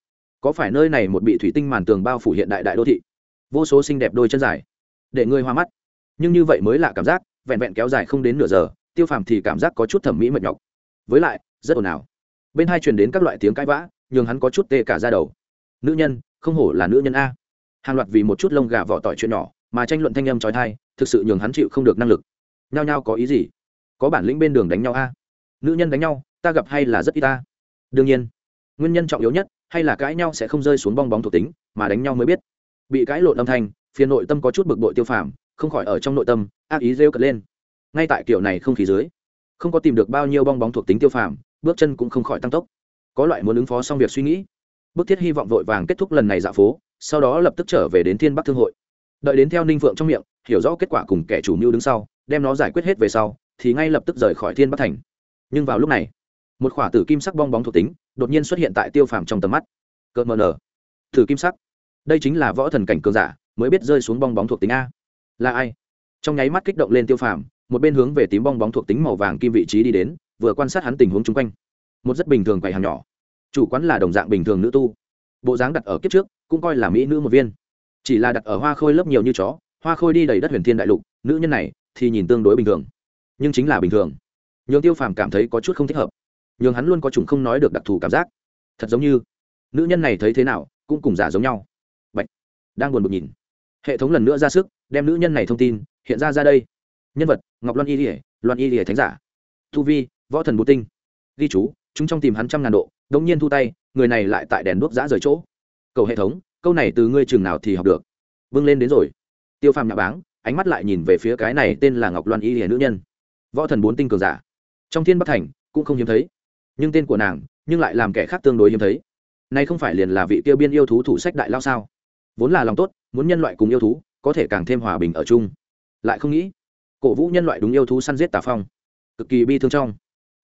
có phải nơi này một bị thủy tinh màn tường bao phủ hiện đại đại đô thị? Vô số xinh đẹp đôi chân dài để ngươi hoa mắt. Nhưng như vậy mới là cảm giác vẹn vẹn kéo dài không đến nửa giờ, tiêu phàm thì cảm giác có chút thẩm mỹ mệt nhọc. Với lại, rất ồn ào. Bên hai truyền đến các loại tiếng cãi vã, nhường hắn có chút tê cả ra đầu. Nữ nhân, không hổ là nữ nhân a. Hàng loạt vì một chút lông gà vỏ tỏi chuyện nhỏ, mà tranh luận thanh âm trói thai, thực sự nhường hắn chịu không được năng lực. Nhao nhao có ý gì? Có bản lĩnh bên đường đánh nhau a. Nữ nhân đánh nhau, ta gặp hay là rất ít ta đương nhiên, nguyên nhân trọng yếu nhất, hay là cãi nhau sẽ không rơi xuống bong bóng thuộc tính, mà đánh nhau mới biết. Bị cãi lộn âm thanh phiền nội tâm có chút bực bội tiêu phàm, không khỏi ở trong nội tâm, ác ý rêu cật lên. Ngay tại kiểu này không khí dưới, không có tìm được bao nhiêu bong bóng thuộc tính tiêu phàm, bước chân cũng không khỏi tăng tốc. Có loại muốn ứng phó xong việc suy nghĩ. Bức thiết hy vọng vội vàng kết thúc lần này dạo phố, sau đó lập tức trở về đến thiên bắc thương hội. Đợi đến theo ninh phượng trong miệng, hiểu rõ kết quả cùng kẻ chủ mưu đứng sau, đem nó giải quyết hết về sau, thì ngay lập tức rời khỏi thiên bắc thành. Nhưng vào lúc này, một khỏa tử kim sắc bong bóng thuộc tính đột nhiên xuất hiện tại tiêu phàm trong tầm mắt. Cợt mờ nở. Thử kim sắc. Đây chính là võ thần cảnh cường giả mới biết rơi xuống bong bóng thuộc tính a. Là ai? Trong nháy mắt kích động lên tiêu phàm, một bên hướng về tím bong bóng thuộc tính màu vàng kim vị trí đi đến, vừa quan sát hắn tình huống chung quanh. Một rất bình thường quầy hàng nhỏ. Chủ quán là đồng dạng bình thường nữ tu. Bộ dáng đặt ở kiếp trước, cũng coi là mỹ nữ một viên. Chỉ là đặt ở hoa khôi lớp nhiều như chó, hoa khôi đi đầy đất huyền thiên đại lục, nữ nhân này thì nhìn tương đối bình thường. Nhưng chính là bình thường. Nhường tiêu phàm cảm thấy có chút không thích hợp. Nhường hắn luôn có chủng không nói được đặc thù cảm giác. Thật giống như, nữ nhân này thấy thế nào, cũng cùng giả giống nhau. Bạch. đang buồn bực nhìn hệ thống lần nữa ra sức, đem nữ nhân này thông tin hiện ra ra đây. Nhân vật, ngọc loan y lìa, loan y lìa thánh giả. Thu vi, võ thần bù tinh. Ghi chú, chúng trong tìm hắn trăm ngàn độ, đống nhiên thu tay, người này lại tại đèn đuốc giã rời chỗ. Cầu hệ thống, câu này từ ngươi trường nào thì học được. Vâng lên đến rồi. Tiêu phàm nhà báng, ánh mắt lại nhìn về phía cái này tên là ngọc loan y lìa nữ nhân. Võ thần bốn tinh cường giả. Trong thiên bắc thành, cũng không hiếm thấy. Nhưng tên của nàng, nhưng lại làm kẻ khác tương đối hiếm thấy. Nay không phải liền là vị tiêu biên yêu thú thủ sách đại lao sao? Vốn là lòng tốt muốn nhân loại cùng yêu thú, có thể càng thêm hòa bình ở chung. Lại không nghĩ, cổ vũ nhân loại đúng yêu thú săn giết tà phong. Cực kỳ bi thương trong.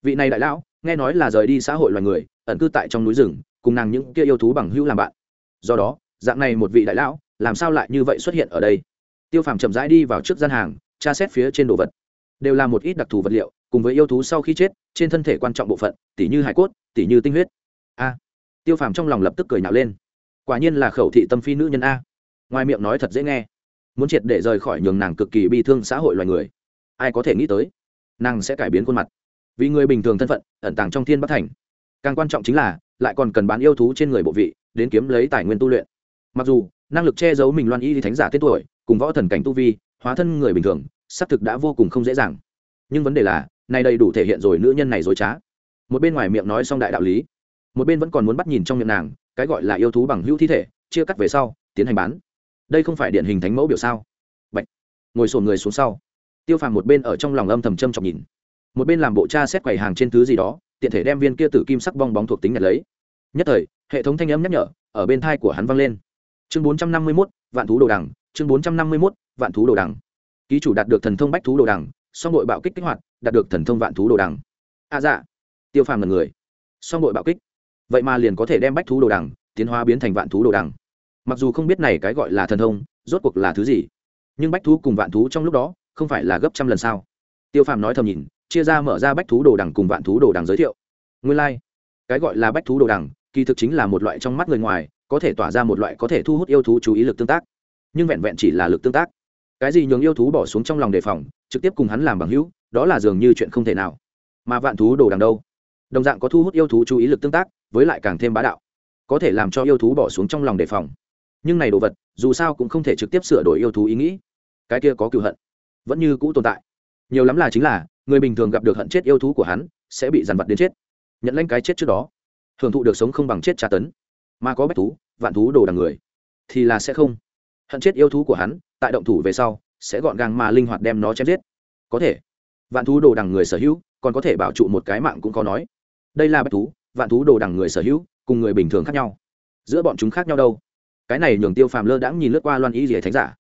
Vị này đại lão, nghe nói là rời đi xã hội loài người, ẩn cư tại trong núi rừng, cùng nàng những kia yêu thú bằng hữu làm bạn. Do đó, dạng này một vị đại lão, làm sao lại như vậy xuất hiện ở đây? Tiêu phàm chậm rãi đi vào trước gian hàng, tra xét phía trên đồ vật. Đều là một ít đặc thù vật liệu, cùng với yêu thú sau khi chết, trên thân thể quan trọng bộ phận, tỉ như hải cốt, tỉ như tinh huyết. A! Tiêu phàm trong lòng lập tức cười nhạo lên. Quả nhiên là khẩu thị tâm phi nữ nhân a ngoài miệng nói thật dễ nghe. Muốn triệt để rời khỏi nhường nàng cực kỳ bi thương xã hội loài người. Ai có thể nghĩ tới, nàng sẽ cải biến khuôn mặt. Vì người bình thường thân phận, ẩn tàng trong thiên bắc thành. Càng quan trọng chính là, lại còn cần bán yêu thú trên người bộ vị, đến kiếm lấy tài nguyên tu luyện. Mặc dù, năng lực che giấu mình loan y thánh giả tên tuổi, cùng võ thần cảnh tu vi, hóa thân người bình thường, xác thực đã vô cùng không dễ dàng. Nhưng vấn đề là, này đầy đủ thể hiện rồi nữ nhân này dối trá. Một bên ngoài miệng nói xong đại đạo lý, một bên vẫn còn muốn bắt nhìn trong miệng nàng, cái gọi là yêu thú bằng hữu thi thể, chia cắt về sau, tiến hành bán đây không phải điển hình thánh mẫu biểu sao? Bạch. ngồi sồn người xuống sau. Tiêu phàm một bên ở trong lòng âm thầm châm chọc nhìn. Một bên làm bộ cha xét quầy hàng trên thứ gì đó, tiện thể đem viên kia tử kim sắc bong bóng thuộc tính nhật lấy. Nhất thời, hệ thống thanh âm nhắc nhở, ở bên thai của hắn vang lên. Chương bốn trăm năm mươi mốt, vạn thú đồ đằng, chương bốn trăm năm mươi mốt, vạn thú đồ đằng. Ký chủ đạt được thần thông bách thú đồ đằng, song đội bạo kích kích hoạt, đạt được thần thông vạn thú đồ đằng. A à dạ. Tiêu phàm là người. Song đội bạo kích. Vậy mà liền có thể đem bách thú đồ đằng, tiến hóa biến thành vạn thú đồ đằng mặc dù không biết này cái gọi là thần thông, rốt cuộc là thứ gì, nhưng bách thú cùng vạn thú trong lúc đó không phải là gấp trăm lần sao? Tiêu phàm nói thầm nhìn, chia ra mở ra bách thú đồ đằng cùng vạn thú đồ đằng giới thiệu. Nguyên lai、like. cái gọi là bách thú đồ đằng, kỳ thực chính là một loại trong mắt người ngoài, có thể tỏa ra một loại có thể thu hút yêu thú chú ý lực tương tác, nhưng vẹn vẹn chỉ là lực tương tác. Cái gì nhường yêu thú bỏ xuống trong lòng đề phòng, trực tiếp cùng hắn làm bằng hữu, đó là dường như chuyện không thể nào. Mà vạn thú đồ đằng đâu? Đồng dạng có thu hút yêu thú chú ý lực tương tác, với lại càng thêm bá đạo, có thể làm cho yêu thú bỏ xuống trong lòng đề phòng nhưng này đồ vật, dù sao cũng không thể trực tiếp sửa đổi yêu thú ý nghĩ. Cái kia có cựu hận. Vẫn như cũ tồn tại. Nhiều lắm là chính là, người bình thường gặp được hận chết yêu thú của hắn, sẽ bị dằn vặt đến chết. Nhận lãnh cái chết trước đó. Hưởng thụ được sống không bằng chết tra tấn. Mà có bách thú, vạn thú đồ đằng người. Thì là sẽ không. Hận chết yêu thú của hắn, tại động thủ về sau, sẽ gọn gàng mà linh hoạt đem nó chém giết. Có thể. Vạn thú đồ đằng người sở hữu, còn có thể bảo trụ một cái mạng cũng có nói. Đây là bách thú, vạn thú đồ đằng người sở hữu, cùng người bình thường khác nhau. Giữa bọn chúng khác nhau đâu? Cái này nhường tiêu phàm lơ đãng nhìn lướt qua loan ý rỉa thánh giả,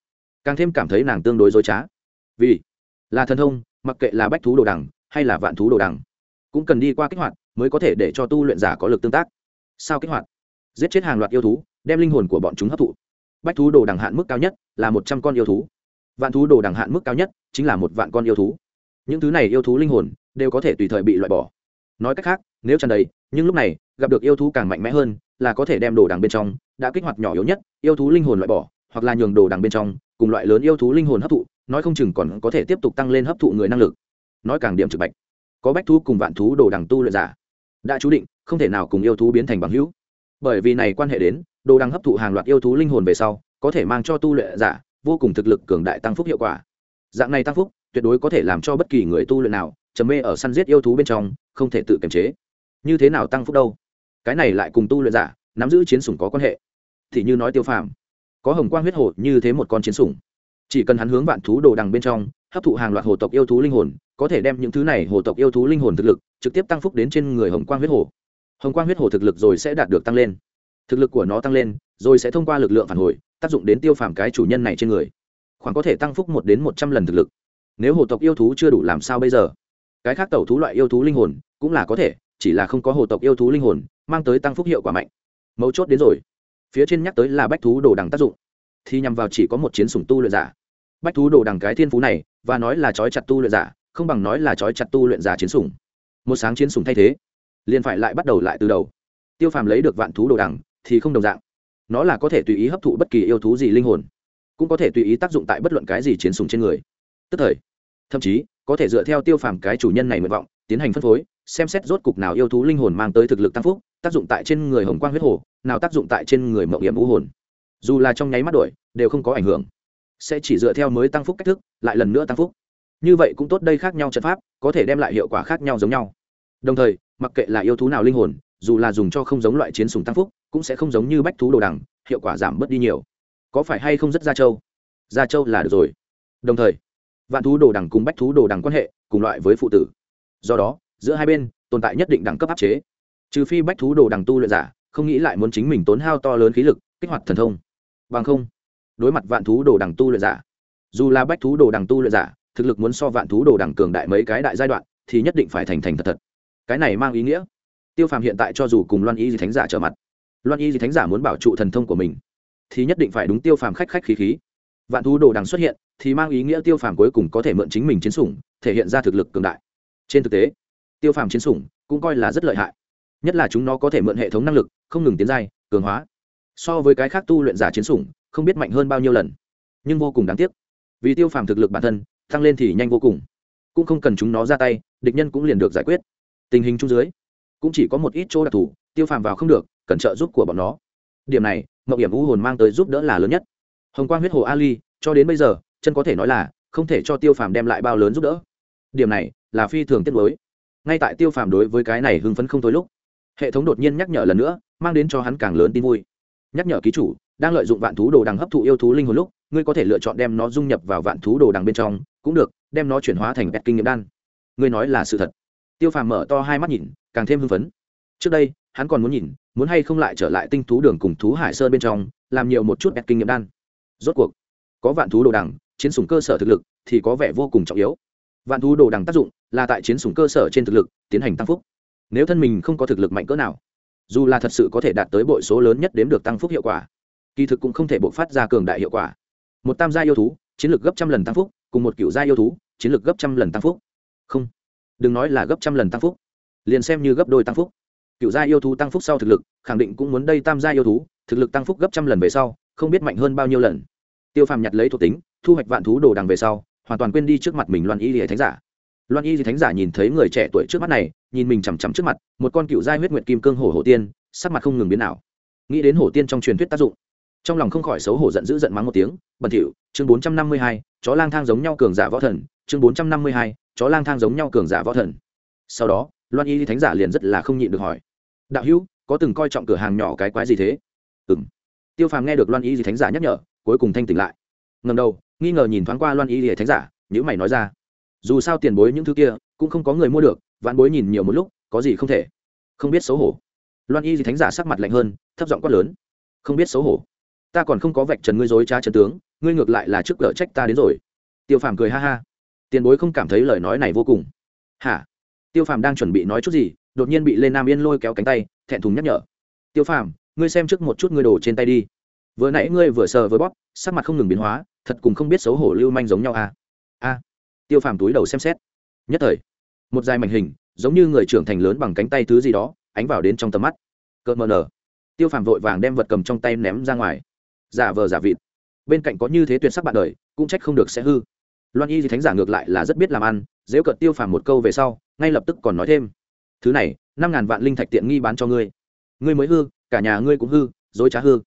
càng thêm cảm thấy nàng tương đối dối trá. Vì là thần thông, mặc kệ là bách thú đồ đằng hay là vạn thú đồ đằng, cũng cần đi qua kích hoạt mới có thể để cho tu luyện giả có lực tương tác. Sao kích hoạt? Giết chết hàng loạt yêu thú, đem linh hồn của bọn chúng hấp thụ. Bách thú đồ đằng hạn mức cao nhất là một trăm con yêu thú. Vạn thú đồ đằng hạn mức cao nhất chính là một vạn con yêu thú. Những thứ này yêu thú linh hồn đều có thể tùy thời bị loại bỏ. Nói cách khác, nếu tràn đầy, nhưng lúc này gặp được yêu thú càng mạnh mẽ hơn là có thể đem đồ đằng bên trong đã kích hoạt nhỏ yếu nhất, yêu thú linh hồn loại bỏ, hoặc là nhường đồ đằng bên trong, cùng loại lớn yêu thú linh hồn hấp thụ, nói không chừng còn có thể tiếp tục tăng lên hấp thụ người năng lực. Nói càng điểm trực bạch. Có bách thú cùng vạn thú đồ đằng tu luyện giả. Đã chú định, không thể nào cùng yêu thú biến thành bằng hữu. Bởi vì này quan hệ đến, đồ đằng hấp thụ hàng loạt yêu thú linh hồn về sau, có thể mang cho tu luyện giả vô cùng thực lực cường đại tăng phúc hiệu quả. Dạng này tăng phúc, tuyệt đối có thể làm cho bất kỳ người tu luyện nào trầm mê ở săn giết yêu thú bên trong, không thể tự kiềm chế. Như thế nào tăng phúc đâu? Cái này lại cùng tu luyện giả nắm giữ chiến sủng có quan hệ. Thì như nói tiêu phàm, có hồng quang huyết hồ như thế một con chiến sủng. Chỉ cần hắn hướng vạn thú đồ đằng bên trong, hấp thụ hàng loạt hồ tộc yêu thú linh hồn, có thể đem những thứ này hồ tộc yêu thú linh hồn thực lực trực tiếp tăng phúc đến trên người hồng quang huyết hồ. Hồng quang huyết hồ thực lực rồi sẽ đạt được tăng lên. Thực lực của nó tăng lên, rồi sẽ thông qua lực lượng phản hồi, tác dụng đến tiêu phàm cái chủ nhân này trên người. Khoảng có thể tăng phúc một đến một trăm lần thực lực. Nếu hồ tộc yêu thú chưa đủ làm sao bây giờ? Cái khác tẩu thú loại yêu thú linh hồn cũng là có thể, chỉ là không có hồ tộc yêu thú linh hồn, mang tới tăng phúc hiệu quả mạnh mấu chốt đến rồi. Phía trên nhắc tới là bách thú đồ đằng tác dụng. Thì nhằm vào chỉ có một chiến sủng tu luyện giả. Bách thú đồ đằng cái thiên phú này, và nói là trói chặt tu luyện giả, không bằng nói là trói chặt tu luyện giả chiến sủng. Một sáng chiến sủng thay thế, liền phải lại bắt đầu lại từ đầu. Tiêu phàm lấy được vạn thú đồ đằng thì không đồng dạng. Nó là có thể tùy ý hấp thụ bất kỳ yêu thú gì linh hồn, cũng có thể tùy ý tác dụng tại bất luận cái gì chiến sủng trên người. Tức thời, thậm chí, có thể dựa theo tiêu phàm cái chủ nhân này nguyện vọng, tiến hành phân phối, xem xét rốt cục nào yêu thú linh hồn mang tới thực lực tăng phúc tác dụng tại trên người hồng quang huyết hồ, nào tác dụng tại trên người mậu hiểm u hồn. Dù là trong nháy mắt đổi, đều không có ảnh hưởng. Sẽ chỉ dựa theo mới tăng phúc cách thức, lại lần nữa tăng phúc. Như vậy cũng tốt đây khác nhau trận pháp, có thể đem lại hiệu quả khác nhau giống nhau. Đồng thời, mặc kệ là yêu thú nào linh hồn, dù là dùng cho không giống loại chiến sùng tăng phúc, cũng sẽ không giống như bách thú đồ đằng, hiệu quả giảm bớt đi nhiều. Có phải hay không rất gia châu gia châu là được rồi. Đồng thời, vạn thú đồ đằng cùng bách thú đồ đằng quan hệ, cùng loại với phụ tử. Do đó, giữa hai bên, tồn tại nhất định đẳng cấp áp chế trừ phi bách thú đồ đằng tu luyện giả, không nghĩ lại muốn chính mình tốn hao to lớn khí lực, kích hoạt thần thông. Bằng không, đối mặt vạn thú đồ đằng tu luyện giả, dù là bách thú đồ đằng tu luyện giả, thực lực muốn so vạn thú đồ đằng cường đại mấy cái đại giai đoạn, thì nhất định phải thành thành thật thật. Cái này mang ý nghĩa. Tiêu phàm hiện tại cho dù cùng loan y di thánh giả trở mặt, loan y di thánh giả muốn bảo trụ thần thông của mình, thì nhất định phải đúng tiêu phàm khách khách khí khí. Vạn thú đồ đằng xuất hiện, thì mang ý nghĩa tiêu phàm cuối cùng có thể mượn chính mình chiến sủng, thể hiện ra thực lực cường đại. Trên thực tế, tiêu phàm chiến sủng cũng coi là rất lợi hại nhất là chúng nó có thể mượn hệ thống năng lực, không ngừng tiến giai, cường hóa. So với cái khác tu luyện giả chiến sủng, không biết mạnh hơn bao nhiêu lần. Nhưng vô cùng đáng tiếc. Vì tiêu phàm thực lực bản thân, tăng lên thì nhanh vô cùng. Cũng không cần chúng nó ra tay, địch nhân cũng liền được giải quyết. Tình hình chung dưới, cũng chỉ có một ít chỗ đặc thù, tiêu phàm vào không được, cần trợ giúp của bọn nó. Điểm này mậu hiểm u hồn mang tới giúp đỡ là lớn nhất. Hồng quang huyết hồ ali, cho đến bây giờ, chân có thể nói là không thể cho tiêu phàm đem lại bao lớn giúp đỡ. Điểm này là phi thường tiết mới ngay tại tiêu phàm đối với cái này hưng phấn không thôi lúc hệ thống đột nhiên nhắc nhở lần nữa, mang đến cho hắn càng lớn tin vui. Nhắc nhở ký chủ, đang lợi dụng vạn thú đồ đằng hấp thụ yêu thú linh hồn lúc, ngươi có thể lựa chọn đem nó dung nhập vào vạn thú đồ đằng bên trong, cũng được, đem nó chuyển hóa thành bẹt kinh nghiệm đan. Ngươi nói là sự thật. Tiêu phàm mở to hai mắt nhìn, càng thêm hưng phấn. Trước đây, hắn còn muốn nhìn, muốn hay không lại trở lại tinh thú đường cùng thú hải sơn bên trong, làm nhiều một chút bẹt kinh nghiệm đan. Rốt cuộc, có vạn thú đồ đằng, chiến sủng cơ sở thực lực thì có vẻ vô cùng trọng yếu. Vạn thú đồ đằng tác dụng là tại chiến sủng cơ sở trên thực lực tiến hành tăng phúc nếu thân mình không có thực lực mạnh cỡ nào, dù là thật sự có thể đạt tới bội số lớn nhất đếm được tăng phúc hiệu quả, kỳ thực cũng không thể bộc phát ra cường đại hiệu quả. Một tam gia yêu thú, chiến lược gấp trăm lần tăng phúc, cùng một cựu gia yêu thú, chiến lược gấp trăm lần tăng phúc. Không, đừng nói là gấp trăm lần tăng phúc, liền xem như gấp đôi tăng phúc. Cựu gia yêu thú tăng phúc sau thực lực, khẳng định cũng muốn đây tam gia yêu thú, thực lực tăng phúc gấp trăm lần về sau, không biết mạnh hơn bao nhiêu lần. Tiêu phàm nhặt lấy thuộc tính, thu hoạch vạn thú đồ đằng về sau, hoàn toàn quên đi trước mặt mình loan y lìa thánh giả loan y di thánh giả nhìn thấy người trẻ tuổi trước mắt này, nhìn mình chằm chằm trước mặt, một con cựu giai huyết nguyệt kim cương hổ hổ tiên, sắc mặt không ngừng biến nào nghĩ đến hổ tiên trong truyền thuyết tác dụng, trong lòng không khỏi xấu hổ giận dữ giận mắng một tiếng bẩn thỉu chương bốn trăm năm mươi hai, chó lang thang giống nhau cường giả võ thần, chương bốn trăm năm mươi hai, chó lang thang giống nhau cường giả võ thần. Sau đó, loan y thánh giả liền rất là không nhịn được hỏi, đạo hữu, có từng coi trọng cửa hàng nhỏ cái quái gì thế? Ừ m tiêu phàm nghe được loan y thánh giả nhắc nhở, cuối cùng thanh tỉnh lại. Ngầm đầu, nghi ngờ nhìn thoáng qua loan y thánh giả nhữ mày nói ra dù sao tiền bối những thứ kia cũng không có người mua được vạn bối nhìn nhiều một lúc, có gì không thể. Không biết xấu hổ. Loan y gì thánh giả sắc mặt lạnh hơn, thấp giọng quát lớn. Không biết xấu hổ. Ta còn không có vạch trần ngươi dối trá trần tướng, ngươi ngược lại là trước cỡ trách ta đến rồi. Tiêu phàm cười ha ha. Tiền bối không cảm thấy lời nói này vô cùng. Hả? Tiêu phàm đang chuẩn bị nói chút gì, đột nhiên bị lê nam yên lôi kéo cánh tay, thẹn thùng nhắc nhở. Tiêu phàm, ngươi xem trước một chút ngươi đồ trên tay đi. Vừa nãy ngươi vừa sờ vừa bóp, sắc mặt không ngừng biến hóa, thật cùng không biết xấu hổ lưu manh giống nhau à tiêu phàm túi đầu xem xét. Nhất thời, một dài mảnh hình, giống như người trưởng thành lớn bằng cánh tay thứ gì đó, ánh vào đến trong tầm mắt. Cợt mờ nở. Tiêu phàm vội vàng đem vật cầm trong tay ném ra ngoài. Giả vờ giả vịt. Bên cạnh có như thế tuyệt sắc bạn đời, cũng trách không được sẽ hư. Loan y thì thánh giả ngược lại là rất biết làm ăn dễ cợt tiêu phàm một câu về sau, ngay lập tức còn nói thêm. Thứ này, năm ngàn vạn linh thạch tiện nghi bán cho ngươi. Ngươi mới hư, cả nhà ngươi cũng hư, dối trá hư.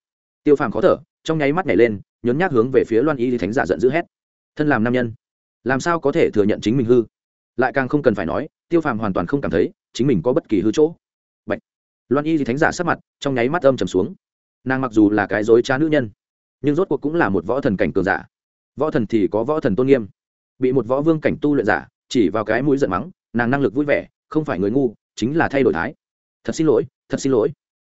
Tiêu phàm khó thở, trong nháy mắt nhảy lên, nhốn nhác hướng về phía loan y thì thánh giả giận dữ hét. Thân làm nam nhân làm sao có thể thừa nhận chính mình hư? Lại càng không cần phải nói, tiêu phàm hoàn toàn không cảm thấy chính mình có bất kỳ hư chỗ. Bạch. loan y thì thánh giả sắc mặt trong nháy mắt âm trầm xuống. Nàng mặc dù là cái dối trá nữ nhân, nhưng rốt cuộc cũng là một võ thần cảnh cường giả. Võ thần thì có võ thần tôn nghiêm. Bị một võ vương cảnh tu luyện giả chỉ vào cái mũi giận mắng, nàng năng lực vui vẻ, không phải người ngu, chính là thay đổi thái. Thật xin lỗi, thật xin lỗi.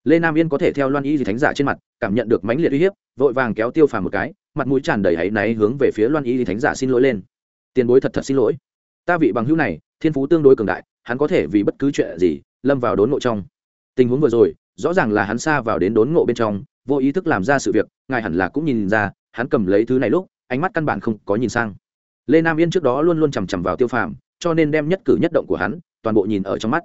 Lê nam yên có thể theo loan y di thánh giả trên mặt, cảm nhận được mãnh liệt uy hiếp, vội vàng kéo tiêu phàm một cái, mặt mũi tràn đầy áy náy hướng về phía loan y di thánh giả xin lỗi lên tiền bối thật thật xin lỗi. Ta vị bằng hữu này, thiên phú tương đối cường đại, hắn có thể vì bất cứ chuyện gì, lâm vào đốn ngộ trong. Tình huống vừa rồi, rõ ràng là hắn xa vào đến đốn ngộ bên trong, vô ý thức làm ra sự việc, ngài hẳn là cũng nhìn ra, hắn cầm lấy thứ này lúc, ánh mắt căn bản không có nhìn sang. Lê nam yên trước đó luôn luôn chằm chằm vào tiêu phàm, cho nên đem nhất cử nhất động của hắn, toàn bộ nhìn ở trong mắt.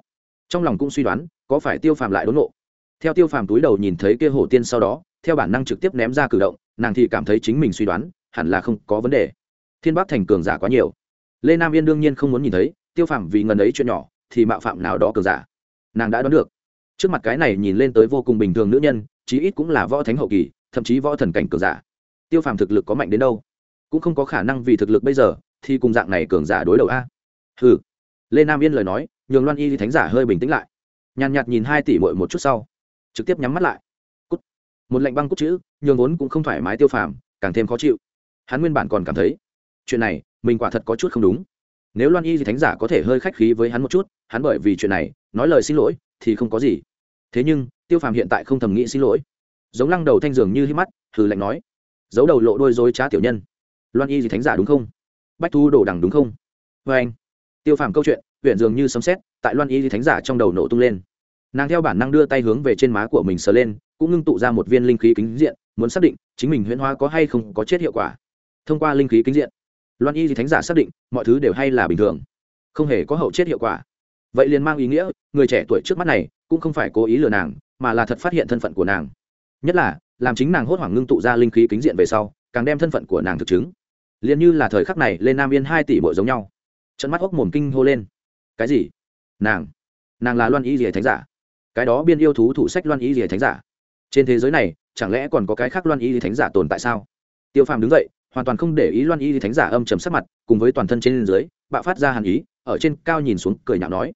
Trong lòng cũng suy đoán, có phải tiêu phàm lại đốn ngộ. Theo tiêu phàm túi đầu nhìn thấy kia hổ tiên sau đó, theo bản năng trực tiếp ném ra cử động, nàng thì cảm thấy chính mình suy đoán, hẳn là không có vấn đề thiên bắc thành cường giả quá nhiều. Lê nam yên đương nhiên không muốn nhìn thấy, tiêu phàm vì ngần ấy chuyện nhỏ, thì mạo phạm nào đó cường giả. Nàng đã đoán được. Trước mặt cái này nhìn lên tới vô cùng bình thường nữ nhân, chí ít cũng là võ thánh hậu kỳ, thậm chí võ thần cảnh cường giả. Tiêu phàm thực lực có mạnh đến đâu? Cũng không có khả năng vì thực lực bây giờ, thì cùng dạng này cường giả đối đầu a. Ừ lê nam yên lời nói, nhường loan y thánh giả hơi bình tĩnh lại. Nhàn nhạt nhìn hai tỷ mội một chút sau. Trực tiếp nhắm mắt lại. Cút. Một lệnh băng cút chữ, nhường vốn cũng không thoải mái tiêu phàm, càng thêm khó chịu. Hắn nguyên bản còn cảm thấy chuyện này, mình quả thật có chút không đúng. Nếu loan y thánh giả có thể hơi khách khí với hắn một chút, hắn bởi vì chuyện này, nói lời xin lỗi, thì không có gì. Thế nhưng, tiêu phàm hiện tại không thầm nghĩ xin lỗi. Giống lăng đầu thanh dường như hít mắt, hừ lạnh nói, giấu đầu lộ đôi dối trá tiểu nhân. Loan y gì thánh giả đúng không? Bách thu đổ đằng đúng không? Vê anh, tiêu phàm câu chuyện, huyện dường như sấm xét tại loan y gì thánh giả trong đầu nổ tung lên. Nàng theo bản năng đưa tay hướng về trên má của mình sờ lên, cũng ngưng tụ ra một viên linh khí kính diện, muốn xác định chính mình huyễn hóa có hay không có chết hiệu quả. Thông qua linh khí kính diện loan y di thánh giả xác định, mọi thứ đều hay là bình thường. Không hề có hậu chết hiệu quả. Vậy liền mang ý nghĩa, người trẻ tuổi trước mắt này, cũng không phải cố ý lừa nàng, mà là thật phát hiện thân phận của nàng. Nhất là, làm chính nàng hốt hoảng ngưng tụ ra linh khí kính diện về sau, càng đem thân phận của nàng thực chứng. Liền như là thời khắc này, lên nam yên hai tỷ bội giống nhau. Trận mắt hốc mồm kinh hô lên. Cái gì? Nàng. Nàng là loan y rìa thánh giả. Cái đó biên yêu thú thủ sách loan y rìa thánh giả. Trên thế giới này, chẳng lẽ còn có cái khác loan y rìa thánh giả tồn tại sao? Tiêu phàm đứng dậy hoàn toàn không để ý loan y rìa thánh giả âm trầm sắc mặt, cùng với toàn thân trên dưới, bạo phát ra hàn ý, ở trên cao nhìn xuống, cười nhạo nói,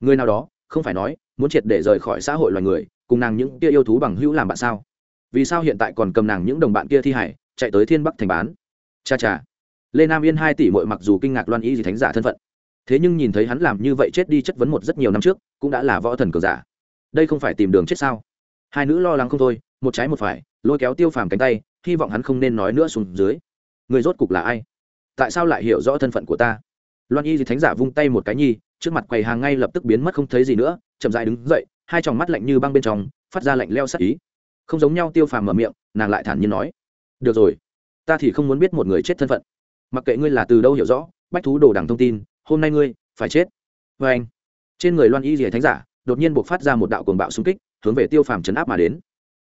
người nào đó, không phải nói, muốn triệt để rời khỏi xã hội loài người, cùng nàng những kia yêu thú bằng hữu làm bạn sao? Vì sao hiện tại còn cầm nàng những đồng bạn kia thi hải, chạy tới thiên bắc thành bán? Cha cha. Lê nam yên hai tỷ mội mặc dù kinh ngạc loan y gì thánh giả thân phận, thế nhưng nhìn thấy hắn làm như vậy chết đi chất vấn một rất nhiều năm trước, cũng đã là võ thần cờ giả. Đây không phải tìm đường chết sao? Hai nữ lo lắng không thôi, một trái một phải, lôi kéo tiêu phàm cánh tay, hy vọng hắn không nên nói nữa xuống dưới người rốt cục là ai? Tại sao lại hiểu rõ thân phận của ta? Loan y thì thánh giả vung tay một cái nhi, trước mặt quầy hàng ngay lập tức biến mất không thấy gì nữa, chậm dại đứng dậy, hai tròng mắt lạnh như băng bên trong, phát ra lạnh leo sắc ý. Không giống nhau tiêu phàm mở miệng, nàng lại thản nhiên nói, được rồi, ta thì không muốn biết một người chết thân phận. Mặc kệ ngươi là từ đâu hiểu rõ, bách thú đồ đằng thông tin, hôm nay ngươi phải chết. Vê anh, trên người loan y rìa thánh giả, đột nhiên buộc phát ra một đạo cuồng bạo xung kích, hướng về tiêu phàm chấn áp mà đến.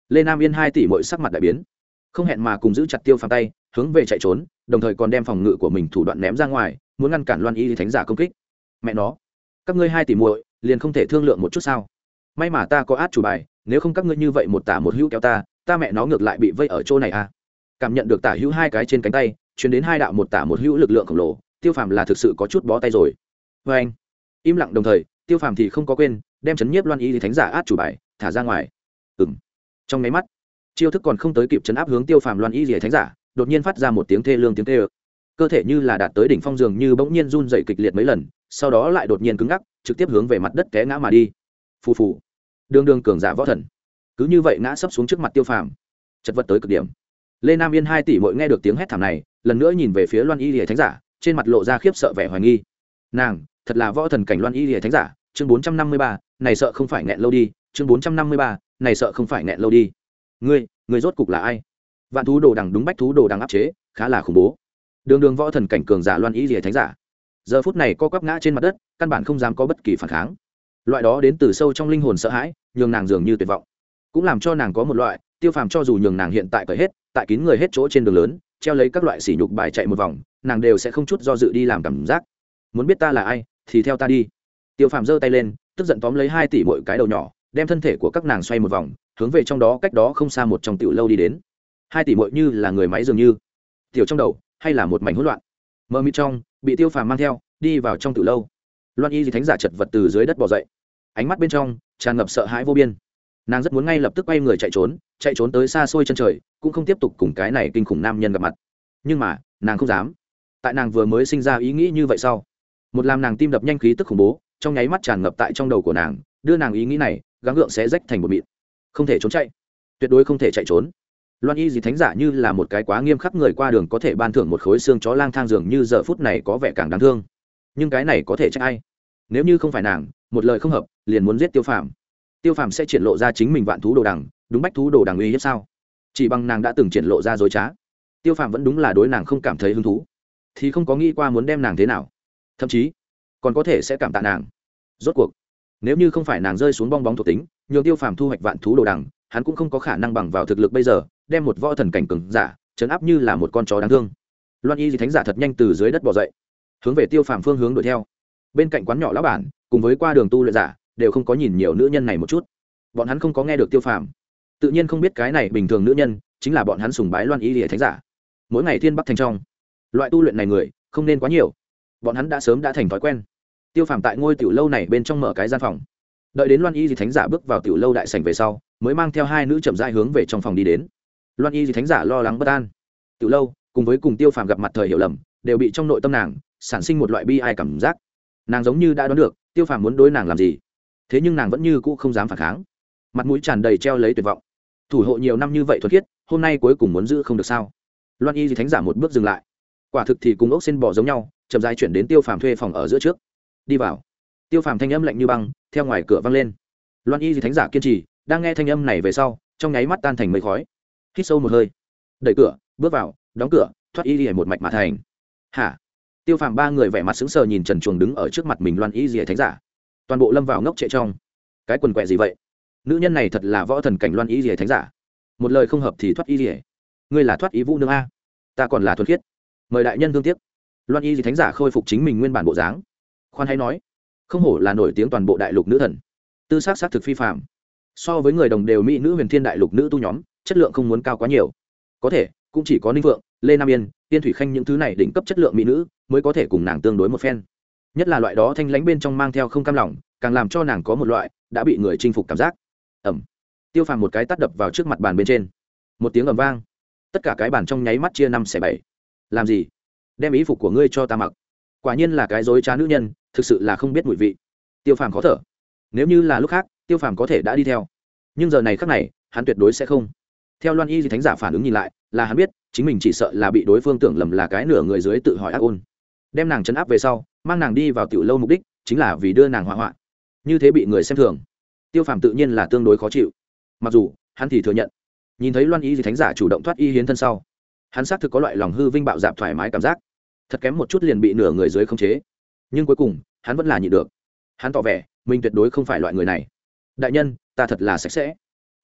Lê nam yên hai tỷ mỗi sắc mặt đại biến, không hẹn mà cùng giữ chặt tiêu phàm tay hướng về chạy trốn, đồng thời còn đem phòng ngự của mình thủ đoạn ném ra ngoài, muốn ngăn cản loan y thánh giả công kích. Mẹ nó, các ngươi hai tỷ muội, liền không thể thương lượng một chút sao? May mà ta có át chủ bài, nếu không các ngươi như vậy một tả một hữu kéo ta ta mẹ nó ngược lại bị vây ở chỗ này à? Cảm nhận được tả hữu hai cái trên cánh tay chuyển đến hai đạo một tả một hữu lực lượng khổng lồ, tiêu phàm là thực sự có chút bó tay rồi. Vê anh, im lặng đồng thời, tiêu phàm thì không có quên, đem chấn nhiếp loan y thì thánh giả át chủ bài, thả ra ngoài. Ừ m trong máy mắt, chiêu thức còn không tới kịp chấn áp hướng tiêu phàm loan y thì thánh giả đột nhiên phát ra một tiếng thê lương tiếng thê ơ cơ thể như là đạt tới đỉnh phong giường như bỗng nhiên run dậy kịch liệt mấy lần, sau đó lại đột nhiên cứng ngắc, trực tiếp hướng về mặt đất té ngã mà đi. Phù phù. Đương đương cường giả võ thần. Cứ như vậy ngã sấp xuống trước mặt tiêu phàm. Chật vật tới cực điểm. Lê nam yên hai tỷ mội nghe được tiếng hét thảm này, lần nữa nhìn về phía loan y lìa thánh giả, trên mặt lộ ra khiếp sợ vẻ hoài nghi. Nàng, thật là võ thần cảnh loan y lìa thánh giả, chương bốn trăm năm mươi ba, này sợ không phải nghẹn lâu đi, chương bốn trăm năm mươi ba, này sợ không phải nghẹn lâu đi. Ngươi ngươi rốt cục là ai? Vạn thú đồ đằng đúng bách thú đồ đằng áp chế, khá là khủng bố. Đường đường võ thần cảnh cường giả loan ý lìa thánh giả. Giờ phút này co quắp ngã trên mặt đất, căn bản không dám có bất kỳ phản kháng. Loại đó đến từ sâu trong linh hồn sợ hãi, nhường nàng dường như tuyệt vọng. Cũng làm cho nàng có một loại, tiêu phàm cho dù nhường nàng hiện tại cởi hết, tại kín người hết chỗ trên đường lớn, treo lấy các loại sỉ nhục bài chạy một vòng, nàng đều sẽ không chút do dự đi làm cảm giác. Muốn biết ta là ai, thì theo ta đi. Tiêu phàm giơ tay lên, tức giận tóm lấy hai tỷ mỗi cái đầu nhỏ, đem thân thể của các nàng xoay một vòng, hướng về trong đó cách đó không xa một trong tiểu lâu đi đến hai tỷ muội như là người máy dường như. Tiểu trong đầu, hay là một mảnh hỗn loạn. Mơ mịt trong, bị tiêu phàm mang theo, đi vào trong tử lâu. Loan y di thánh giả chật vật từ dưới đất bỏ dậy. Ánh mắt bên trong, tràn ngập sợ hãi vô biên. Nàng rất muốn ngay lập tức quay người chạy trốn chạy trốn tới xa xôi chân trời, cũng không tiếp tục cùng cái này kinh khủng nam nhân gặp mặt. Nhưng mà, nàng không dám. Tại nàng vừa mới sinh ra ý nghĩ như vậy sau, một làm nàng tim đập nhanh khí tức khủng bố, trong nháy mắt tràn ngập tại trong đầu của nàng, đưa nàng ý nghĩ này, gắng gượng sẽ rách thành một mịn. Không thể trốn chạy. Tuyệt đối không thể chạy trốn loan y gì thánh giả như là một cái quá nghiêm khắc người qua đường có thể ban thưởng một khối xương chó lang thang dường như giờ phút này có vẻ càng đáng thương. Nhưng cái này có thể trách ai? Nếu như không phải nàng, một lời không hợp, liền muốn giết tiêu phàm. Tiêu phàm sẽ triển lộ ra chính mình vạn thú đồ đằng, đúng bách thú đồ đằng uy hiếp sao? Chỉ bằng nàng đã từng triển lộ ra dối trá, tiêu phàm vẫn đúng là đối nàng không cảm thấy hứng thú. Thì không có nghĩ qua muốn đem nàng thế nào. Thậm chí, còn có thể sẽ cảm tạ nàng. Rốt cuộc, nếu như không phải nàng rơi xuống bong bóng thuộc tính, nhường tiêu phàm thu hoạch vạn thú đồ đằng, hắn cũng không có khả năng bằng vào thực lực bây giờ đem một võ thần cảnh cường giả chấn áp như là một con chó đáng thương. Loan y thì thánh giả thật nhanh từ dưới đất bỏ dậy, hướng về tiêu phàm phương hướng đuổi theo. Bên cạnh quán nhỏ lão bản, cùng với qua đường tu luyện giả, đều không có nhìn nhiều nữ nhân này một chút. Bọn hắn không có nghe được tiêu phàm. Tự nhiên không biết cái này bình thường nữ nhân chính là bọn hắn sùng bái loan y lìa thánh giả. Mỗi ngày thiên bắc thành trong, loại tu luyện này người không nên quá nhiều. Bọn hắn đã sớm đã thành thói quen. Tiêu phàm tại ngôi tiểu lâu này bên trong mở cái gian phòng. Đợi đến loan y di thánh giả bước vào tiểu lâu đại sảnh về sau, mới mang theo hai nữ chậm rãi hướng về trong phòng đi đến loan y di thánh giả lo lắng bất an. Từ lâu, cùng với cùng tiêu phàm gặp mặt thời hiểu lầm, đều bị trong nội tâm nàng sản sinh một loại bi ai cảm giác. Nàng giống như đã đoán được, tiêu phàm muốn đối nàng làm gì, thế nhưng nàng vẫn như cũ không dám phản kháng. Mặt mũi tràn đầy treo lấy tuyệt vọng. Thủ hộ nhiều năm như vậy thuật khiết, hôm nay cuối cùng muốn giữ không được sao? Loan y di thánh giả một bước dừng lại. Quả thực thì cùng ốc xin bỏ giống nhau, chậm dài chuyển đến tiêu phàm thuê phòng ở giữa trước. Đi vào. Tiêu phàm thanh âm lạnh như băng, theo ngoài cửa văng lên. Loan y di thánh giả kiên trì, đang nghe thanh âm này về sau, trong nháy mắt tan thành mây khói hít sâu một hơi. Đẩy cửa, bước vào, đóng cửa, thoát y rỉa một mạch mà thành. Hả? Tiêu phàm ba người vẻ mặt sững sờ nhìn trần chuồng đứng ở trước mặt mình loan y rỉa thánh giả. Toàn bộ lâm vào ngốc trệ trong. Cái quần quẹ gì vậy? Nữ nhân này thật là võ thần cảnh loan y rỉa thánh giả. Một lời không hợp thì thoát y rỉa ngươi là thoát ý vũ nương a. Ta còn là thuần khiết. Mời đại nhân thương tiếc. Loan y di thánh giả khôi phục chính mình nguyên bản bộ dáng. Khoan hay nói, không hổ là nổi tiếng toàn bộ đại lục nữ thần. Tư xác xác thực phi phạm so với người đồng đều mỹ nữ huyền thiên đại lục nữ tu nhóm chất lượng không muốn cao quá nhiều. Có thể, cũng chỉ có ninh vượng, lê nam yên tiên thủy khanh những thứ này đỉnh cấp chất lượng mỹ nữ mới có thể cùng nàng tương đối một phen. Nhất là loại đó thanh lãnh bên trong mang theo không cam lòng, càng làm cho nàng có một loại đã bị người chinh phục cảm giác. Ẩm. Tiêu phàm một cái tắt đập vào trước mặt bàn bên trên. Một tiếng ầm vang. Tất cả cái bàn trong nháy mắt chia năm xẻ bảy. Làm gì? Đem ý phục của ngươi cho ta mặc. Quả nhiên là cái dối trá nữ nhân, thực sự là không biết mùi vị. Tiêu phàm khó thở. Nếu như là lúc khác, tiêu phàm có thể đã đi theo. Nhưng giờ này khác này, hắn tuyệt đối sẽ không theo loan y Di thánh giả phản ứng nhìn lại, là hắn biết, chính mình chỉ sợ là bị đối phương tưởng lầm là cái nửa người dưới tự hỏi ác ôn. Đem nàng chấn áp về sau, mang nàng đi vào tiểu lâu mục đích, chính là vì đưa nàng hỏa hoạn. Như thế bị người xem thường, tiêu phàm tự nhiên là tương đối khó chịu. Mặc dù, hắn thì thừa nhận. Nhìn thấy loan y Di thánh giả chủ động thoát y hiến thân sau, hắn xác thực có loại lòng hư vinh bạo dạp thoải mái cảm giác. Thật kém một chút liền bị nửa người dưới khống chế. Nhưng cuối cùng, hắn vẫn là nhịn được. Hắn tỏ vẻ, mình tuyệt đối không phải loại người này. Đại nhân, ta thật là sạch sẽ.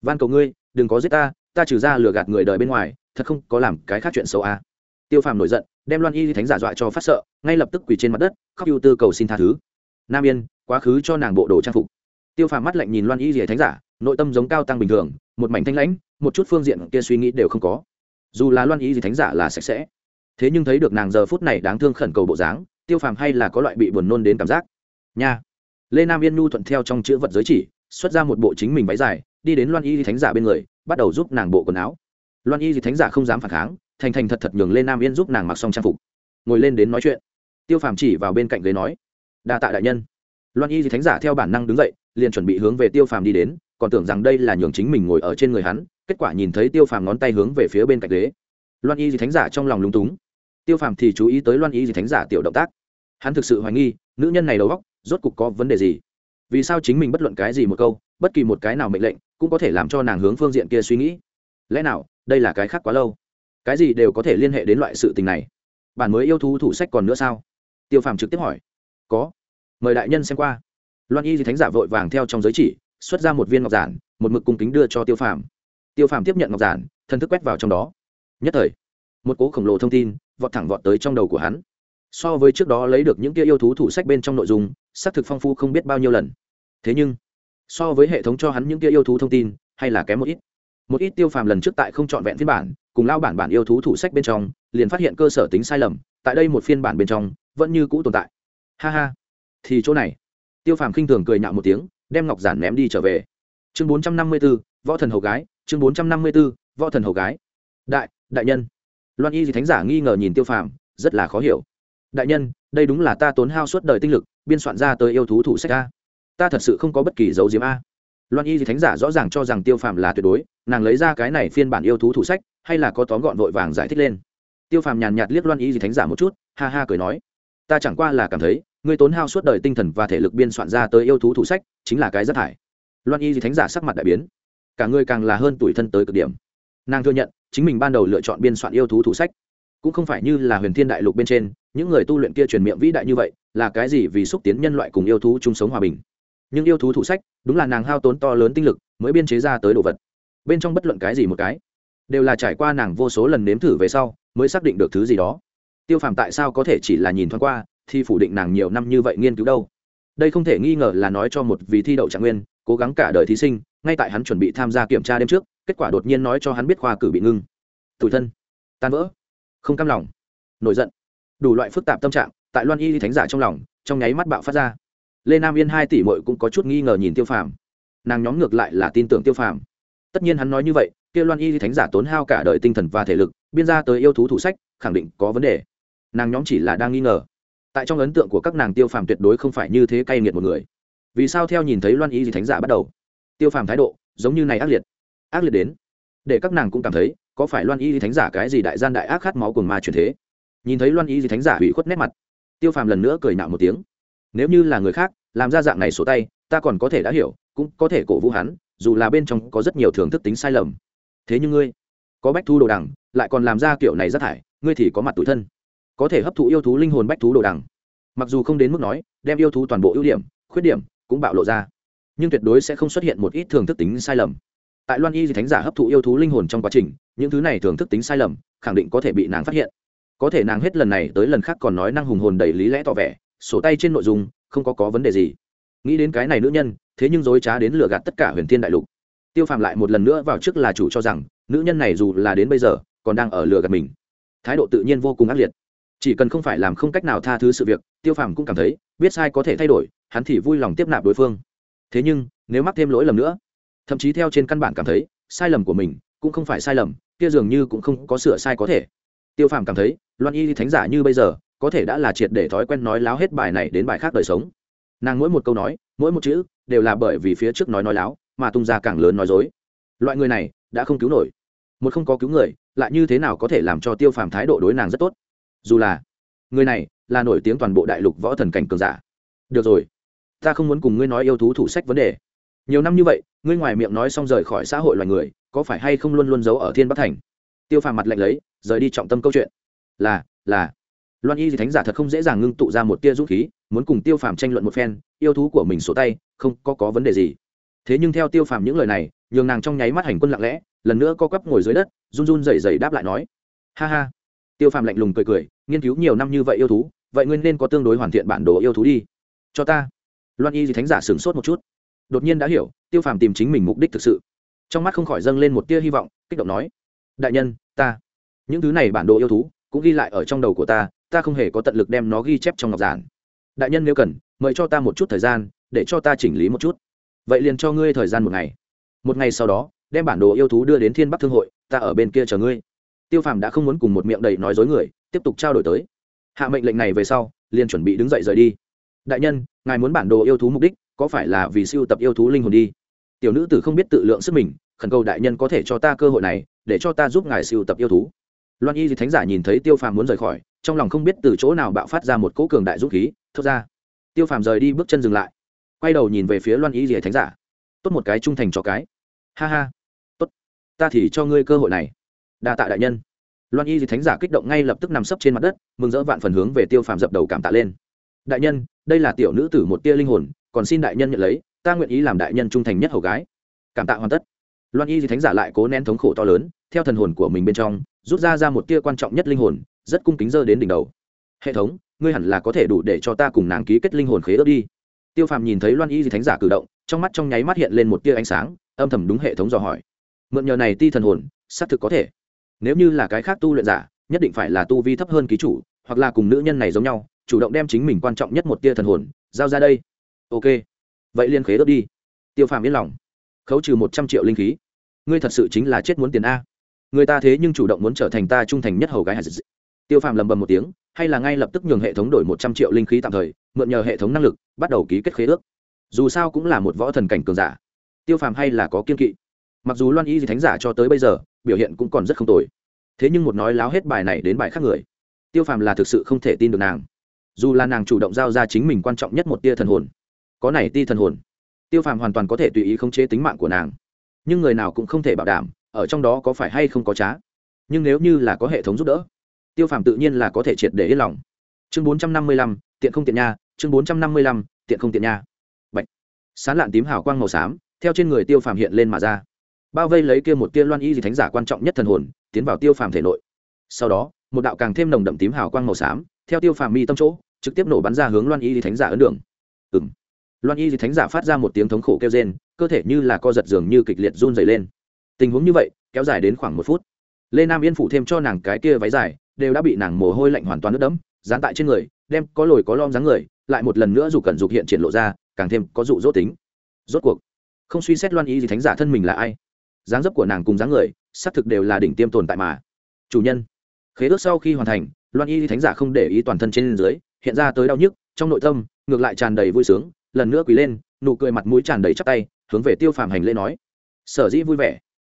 Van cầu ngươi, đừng có giết ta ta trừ ra lừa gạt người đời bên ngoài, thật không có làm cái khác chuyện xấu à. tiêu phàm nổi giận, đem loan y thánh giả dọa cho phát sợ, ngay lập tức quỳ trên mặt đất, khóc ưu tư cầu xin tha thứ. Nam yên, quá khứ cho nàng bộ đồ trang phục. Tiêu phàm mắt lạnh nhìn loan y rỉa thánh giả, nội tâm giống cao tăng bình thường, một mảnh thanh lãnh, một chút phương diện kia suy nghĩ đều không có. Dù là loan y gì thánh giả là sạch sẽ, thế nhưng thấy được nàng giờ phút này đáng thương khẩn cầu bộ dáng, tiêu phàm hay là có loại bị buồn nôn đến cảm giác. Nha. Lê nam yên nhu thuận theo trong chữ vật giới chỉ, xuất ra một bộ chính mình váy dài đi đến loan y thì thánh giả bên người, bắt đầu giúp nàng bộ quần áo. Loan y thì thánh giả không dám phản kháng, thành thành thật thật nhường lên nam yên giúp nàng mặc xong trang phục. Ngồi lên đến nói chuyện. Tiêu phàm chỉ vào bên cạnh ghế nói, đa tạ đại nhân. Loan y thì thánh giả theo bản năng đứng dậy, liền chuẩn bị hướng về tiêu phàm đi đến, còn tưởng rằng đây là nhường chính mình ngồi ở trên người hắn, kết quả nhìn thấy tiêu phàm ngón tay hướng về phía bên cạnh ghế. Loan y thì thánh giả trong lòng lúng túng. Tiêu phàm thì chú ý tới loan y thì thánh giả tiểu động tác. Hắn thực sự hoài nghi, nữ nhân này đầu góc rốt cục có vấn đề gì? Vì sao chính mình bất luận cái gì một câu, bất kỳ một cái nào mệnh lệnh cũng có thể làm cho nàng hướng phương diện kia suy nghĩ. Lẽ nào, đây là cái khác quá lâu? Cái gì đều có thể liên hệ đến loại sự tình này? Bản mới yêu thú thủ sách còn nữa sao? Tiêu phàm trực tiếp hỏi. Có. Mời đại nhân xem qua. Loan y thì thánh giả vội vàng theo trong giới chỉ, xuất ra một viên ngọc giản, một mực cung kính đưa cho tiêu phàm. Tiêu phàm tiếp nhận ngọc giản, thân thức quét vào trong đó. Nhất thời, một cố khổng lồ thông tin vọt thẳng vọt tới trong đầu của hắn. So với trước đó lấy được những kia yêu thú thủ sách bên trong nội dung, xác thực phong phú không biết bao nhiêu lần. Thế nhưng so với hệ thống cho hắn những kia yêu thú thông tin, hay là kém một ít. Một ít tiêu phàm lần trước tại không trọn vẹn phiên bản, cùng lao bản bản yêu thú thủ sách bên trong, liền phát hiện cơ sở tính sai lầm, tại đây một phiên bản bên trong, vẫn như cũ tồn tại. Ha ha. Thì chỗ này. Tiêu phàm khinh thường cười nhạo một tiếng, đem ngọc giản ném đi trở về. Chương bốn trăm năm mươi b ố võ thần hầu gái. Chương bốn trăm năm mươi b ố võ thần hầu gái. Đại đại nhân. Loan y thì thánh giả nghi ngờ nhìn tiêu phàm, rất là khó hiểu. Đại nhân, đây đúng là ta tốn hao suốt đời tinh lực, biên soạn ra tới yêu thú thủ sách a ta thật sự không có bất kỳ dấu diếm a. Loan y thì thánh giả rõ ràng cho rằng tiêu phàm là tuyệt đối, nàng lấy ra cái này phiên bản yêu thú thủ sách, hay là có tóm gọn vội vàng giải thích lên. Tiêu phàm nhàn nhạt liếc loan y thì thánh giả một chút, ha ha cười nói, ta chẳng qua là cảm thấy, ngươi tốn hao suốt đời tinh thần và thể lực biên soạn ra tới yêu thú thủ sách, chính là cái rất thải. Loan y thì thánh giả sắc mặt đại biến, cả ngươi càng là hơn tuổi thân tới cực điểm. Nàng thừa nhận, chính mình ban đầu lựa chọn biên soạn yêu thú thủ sách, cũng không phải như là huyền thiên đại lục bên trên, những người tu luyện kia truyền miệng vĩ đại như vậy, là cái gì vì xúc tiến nhân loại cùng yêu thú chung sống hòa bình nhưng yêu thú thủ sách, đúng là nàng hao tốn to lớn tinh lực mới biên chế ra tới đồ vật. Bên trong bất luận cái gì một cái, đều là trải qua nàng vô số lần nếm thử về sau mới xác định được thứ gì đó. Tiêu phàm tại sao có thể chỉ là nhìn thoáng qua, thì phủ định nàng nhiều năm như vậy nghiên cứu đâu? Đây không thể nghi ngờ là nói cho một vị thi đậu trạng nguyên, cố gắng cả đời thí sinh, ngay tại hắn chuẩn bị tham gia kiểm tra đêm trước, kết quả đột nhiên nói cho hắn biết khoa cử bị ngưng. Tủi thân, tan vỡ, không cam lòng, nổi giận. Đủ loại phức tạp tâm trạng tại loan y thánh giả trong lòng, trong nháy mắt bạo phát ra lê nam yên hai tỷ mội cũng có chút nghi ngờ nhìn tiêu phàm. Nàng nhóm ngược lại là tin tưởng tiêu phàm. Tất nhiên hắn nói như vậy, kia loan y thánh giả tốn hao cả đời tinh thần và thể lực, biên ra tới yêu thú thủ sách, khẳng định có vấn đề. Nàng nhóm chỉ là đang nghi ngờ. Tại trong ấn tượng của các nàng tiêu phàm tuyệt đối không phải như thế cay nghiệt một người. Vì sao theo nhìn thấy loan y thánh giả bắt đầu, tiêu phàm thái độ giống như này ác liệt? Ác liệt đến, để các nàng cũng cảm thấy, có phải loan y thánh giả cái gì đại gian đại ác khát máu cùng ma truyền thế? Nhìn thấy loan y thánh giả hủy khuất nét mặt, tiêu phàm lần nữa cười nạo một tiếng nếu như là người khác, làm ra dạng này sổ tay, ta còn có thể đã hiểu, cũng có thể cổ vũ hắn, dù là bên trong có rất nhiều thưởng thức tính sai lầm. Thế nhưng ngươi, có bách thu đồ đằng, lại còn làm ra kiểu này rất thải, ngươi thì có mặt tủi thân. Có thể hấp thụ yêu thú linh hồn bách thú đồ đằng. Mặc dù không đến mức nói, đem yêu thú toàn bộ ưu điểm, khuyết điểm, cũng bạo lộ ra. Nhưng tuyệt đối sẽ không xuất hiện một ít thường thức tính sai lầm. Tại loan y thì thánh giả hấp thụ yêu thú linh hồn trong quá trình, những thứ này thường thức tính sai lầm, khẳng định có thể bị nàng phát hiện. Có thể nàng hết lần này tới lần khác còn nói năng hùng hồn đầy lý lẽ tỏ vẻ sổ tay trên nội dung, không có có vấn đề gì. Nghĩ đến cái này nữ nhân, thế nhưng dối trá đến lừa gạt tất cả huyền thiên đại lục. Tiêu phàm lại một lần nữa vào trước là chủ cho rằng, nữ nhân này dù là đến bây giờ, còn đang ở lừa gạt mình. Thái độ tự nhiên vô cùng ác liệt. Chỉ cần không phải làm không cách nào tha thứ sự việc, tiêu phàm cũng cảm thấy, biết sai có thể thay đổi, hắn thì vui lòng tiếp nạp đối phương. Thế nhưng, nếu mắc thêm lỗi lầm nữa, thậm chí theo trên căn bản cảm thấy, sai lầm của mình cũng không phải sai lầm, kia dường như cũng không có sửa sai có thể. Tiêu phàm cảm thấy, loan y thánh giả như bây giờ có thể đã là triệt để thói quen nói láo hết bài này đến bài khác đời sống. Nàng mỗi một câu nói, mỗi một chữ đều là bởi vì phía trước nói nói láo mà tung ra càng lớn nói dối. Loại người này đã không cứu nổi. Một không có cứu người, lại như thế nào có thể làm cho tiêu phàm thái độ đối nàng rất tốt? Dù là, người này là nổi tiếng toàn bộ đại lục võ thần cảnh cường giả. Được rồi, ta không muốn cùng ngươi nói yêu thú thủ sách vấn đề. Nhiều năm như vậy, ngươi ngoài miệng nói xong rời khỏi xã hội loài người, có phải hay không luôn luôn giấu ở thiên bắc thành? Tiêu phàm mặt lạnh lấy, rời đi trọng tâm câu chuyện. Là là loan y di thánh giả thật không dễ dàng ngưng tụ ra một tia dũng khí, muốn cùng tiêu phàm tranh luận một phen, yêu thú của mình sổ tay, không, có có vấn đề gì. Thế nhưng theo tiêu phàm những lời này, nhường nàng trong nháy mắt hành quân lặng lẽ, lần nữa co quắp ngồi dưới đất, run run rẩy rẩy đáp lại nói, ha ha. Tiêu phàm lạnh lùng cười cười, nghiên cứu nhiều năm như vậy yêu thú, vậy nguyên nên có tương đối hoàn thiện bản đồ yêu thú đi. Cho ta. Loan y di thánh giả sửng sốt một chút. Đột nhiên đã hiểu, tiêu phàm tìm chính mình mục đích thực sự. Trong mắt không khỏi dâng lên một tia hy vọng, kích động nói, đại nhân, ta. Những thứ này bản đồ yêu thú, cũng ghi lại ở trong đầu của ta ta không hề có tận lực đem nó ghi chép trong ngọc giản. Đại nhân nếu cần, mời cho ta một chút thời gian, để cho ta chỉnh lý một chút. Vậy liền cho ngươi thời gian một ngày. Một ngày sau đó, đem bản đồ yêu thú đưa đến thiên bắc thương hội, ta ở bên kia chờ ngươi. Tiêu phàm đã không muốn cùng một miệng đầy nói dối người, tiếp tục trao đổi tới. Hạ mệnh lệnh này về sau, liền chuẩn bị đứng dậy rời đi. Đại nhân, ngài muốn bản đồ yêu thú mục đích, có phải là vì siêu tập yêu thú linh hồn đi? Tiểu nữ tử không biết tự lượng sức mình, khẩn cầu đại nhân có thể cho ta cơ hội này, để cho ta giúp ngài siêu tập yêu thú. Loan y thì thánh giả nhìn thấy tiêu phàm muốn rời khỏi trong lòng không biết từ chỗ nào bạo phát ra một cỗ cường đại dũng khí, thốt ra. Tiêu phàm rời đi bước chân dừng lại. Quay đầu nhìn về phía loan y thì thánh giả. Tốt một cái trung thành cho cái. Ha ha. Tốt. Ta thì cho ngươi cơ hội này. Đa tạ đại nhân. Loan y thì thánh giả kích động ngay lập tức nằm sấp trên mặt đất, mừng rỡ vạn phần hướng về tiêu phàm dập đầu cảm tạ lên. Đại nhân, đây là tiểu nữ tử một tia linh hồn, còn xin đại nhân nhận lấy, ta nguyện ý làm đại nhân trung thành nhất hầu gái. Cảm tạ hoàn tất. Loan y di thánh giả lại cố nén thống khổ to lớn, theo thần hồn của mình bên trong rút ra ra một tia quan trọng nhất linh hồn, rất cung kính dơ đến đỉnh đầu. Hệ thống, ngươi hẳn là có thể đủ để cho ta cùng nàng ký kết linh hồn khế ước đi. Tiêu phàm nhìn thấy loan y Di thánh giả cử động, trong mắt trong nháy mắt hiện lên một tia ánh sáng, âm thầm đúng hệ thống dò hỏi. Mượn nhờ này ti thần hồn, xác thực có thể. Nếu như là cái khác tu luyện giả, nhất định phải là tu vi thấp hơn ký chủ, hoặc là cùng nữ nhân này giống nhau, chủ động đem chính mình quan trọng nhất một tia thần hồn, giao ra đây. Ok. Vậy liên khế ước đi. Tiêu phàm yên lòng. Khấu trừ một trăm triệu linh khí. Ngươi thật sự chính là chết muốn tiền a người ta thế nhưng chủ động muốn trở thành ta trung thành nhất hầu gái hạt tiêu phàm lầm bầm một tiếng, hay là ngay lập tức nhường hệ thống đổi một trăm triệu linh khí tạm thời, mượn nhờ hệ thống năng lực, bắt đầu ký kết khế ước. Dù sao cũng là một võ thần cảnh cường giả. Tiêu phàm hay là có kiên kỵ. Mặc dù loan y gì thánh giả cho tới bây giờ, biểu hiện cũng còn rất không tồi. Thế nhưng một nói láo hết bài này đến bài khác người. Tiêu phàm là thực sự không thể tin được nàng. Dù là nàng chủ động giao ra chính mình quan trọng nhất một tia thần hồn, có này ti thần hồn, tiêu phàm hoàn toàn có thể tùy ý khống chế tính mạng của nàng. Nhưng người nào cũng không thể bảo đảm ở trong đó có phải hay không có trá? Nhưng nếu như là có hệ thống giúp đỡ, tiêu phàm tự nhiên là có thể triệt để yên lòng. Chương bốn trăm năm mươi lăm, tiện không tiện nha, chương bốn trăm năm mươi lăm, tiện không tiện nha. Bạch. sán lạn tím hào quang màu xám, theo trên người tiêu phàm hiện lên mà ra. Bao vây lấy kia một tia loan y gì thánh giả quan trọng nhất thần hồn, tiến vào tiêu phàm thể nội. Sau đó, một đạo càng thêm nồng đậm tím hào quang màu xám, theo tiêu phàm mi tâm chỗ, trực tiếp nổ bắn ra hướng loan y gì thánh giả ấn đường. Ừ m loan y gì thánh giả phát ra một tiếng thống khổ kêu rên, cơ thể như là co giật giường như kịch liệt run dày lên tình huống như vậy, kéo dài đến khoảng một phút. Lê nam yên phụ thêm cho nàng cái kia váy dài, đều đã bị nàng mồ hôi lạnh hoàn toàn nước đẫm, dán tại trên người, đem có lồi có lom dáng người, lại một lần nữa dù cần dục hiện triển lộ ra, càng thêm có dụ dỗ tính. Rốt cuộc, không suy xét loan y gì thánh giả thân mình là ai. Dáng dấp của nàng cùng dáng người, xác thực đều là đỉnh tiêm tồn tại mà. Chủ nhân, khế ước sau khi hoàn thành, loan y thánh giả không để ý toàn thân trên dưới, hiện ra tới đau nhức, trong nội tâm, ngược lại tràn đầy vui sướng, lần nữa quỳ lên, nụ cười mặt mũi tràn đầy chắc tay, hướng về tiêu phàm hành lễ nói. Sở dĩ vui vẻ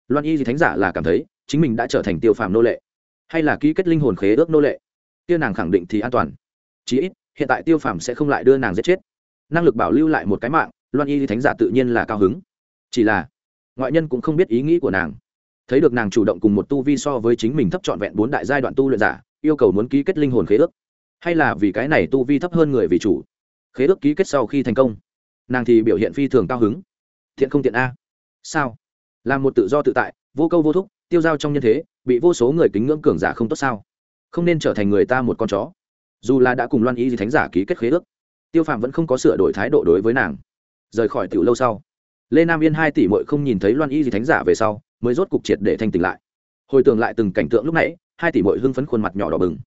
loan y thì thánh giả là cảm thấy chính mình đã trở thành tiêu phàm nô lệ, hay là ký kết linh hồn khế ước nô lệ. Tiêu nàng khẳng định thì an toàn. Chí ít, hiện tại tiêu phàm sẽ không lại đưa nàng giết chết. Năng lực bảo lưu lại một cái mạng, loan y thì thánh giả tự nhiên là cao hứng. Chỉ là, ngoại nhân cũng không biết ý nghĩ của nàng. Thấy được nàng chủ động cùng một tu vi so với chính mình thấp trọn vẹn bốn đại giai đoạn tu luyện giả, yêu cầu muốn ký kết linh hồn khế ước. Hay là vì cái này tu vi thấp hơn người vì chủ, khế ước ký kết sau khi thành công, nàng thì biểu hiện phi thường cao hứng. Thiện không tiện a. Sao? Là một tự do tự tại, vô câu vô thúc, tiêu dao trong nhân thế, bị vô số người kính ngưỡng cường giả không tốt sao? Không nên trở thành người ta một con chó. Dù là đã cùng loan ý gì thánh giả ký kết khế ước, tiêu phạm vẫn không có sửa đổi thái độ đối với nàng. Rời khỏi tiểu lâu sau, lê nam yên hai tỷ mội không nhìn thấy loan y gì thánh giả về sau, mới rốt cục triệt để thanh tỉnh lại. Hồi tưởng lại từng cảnh tượng lúc nãy, hai tỷ mội hưng phấn khuôn mặt nhỏ đỏ bừng.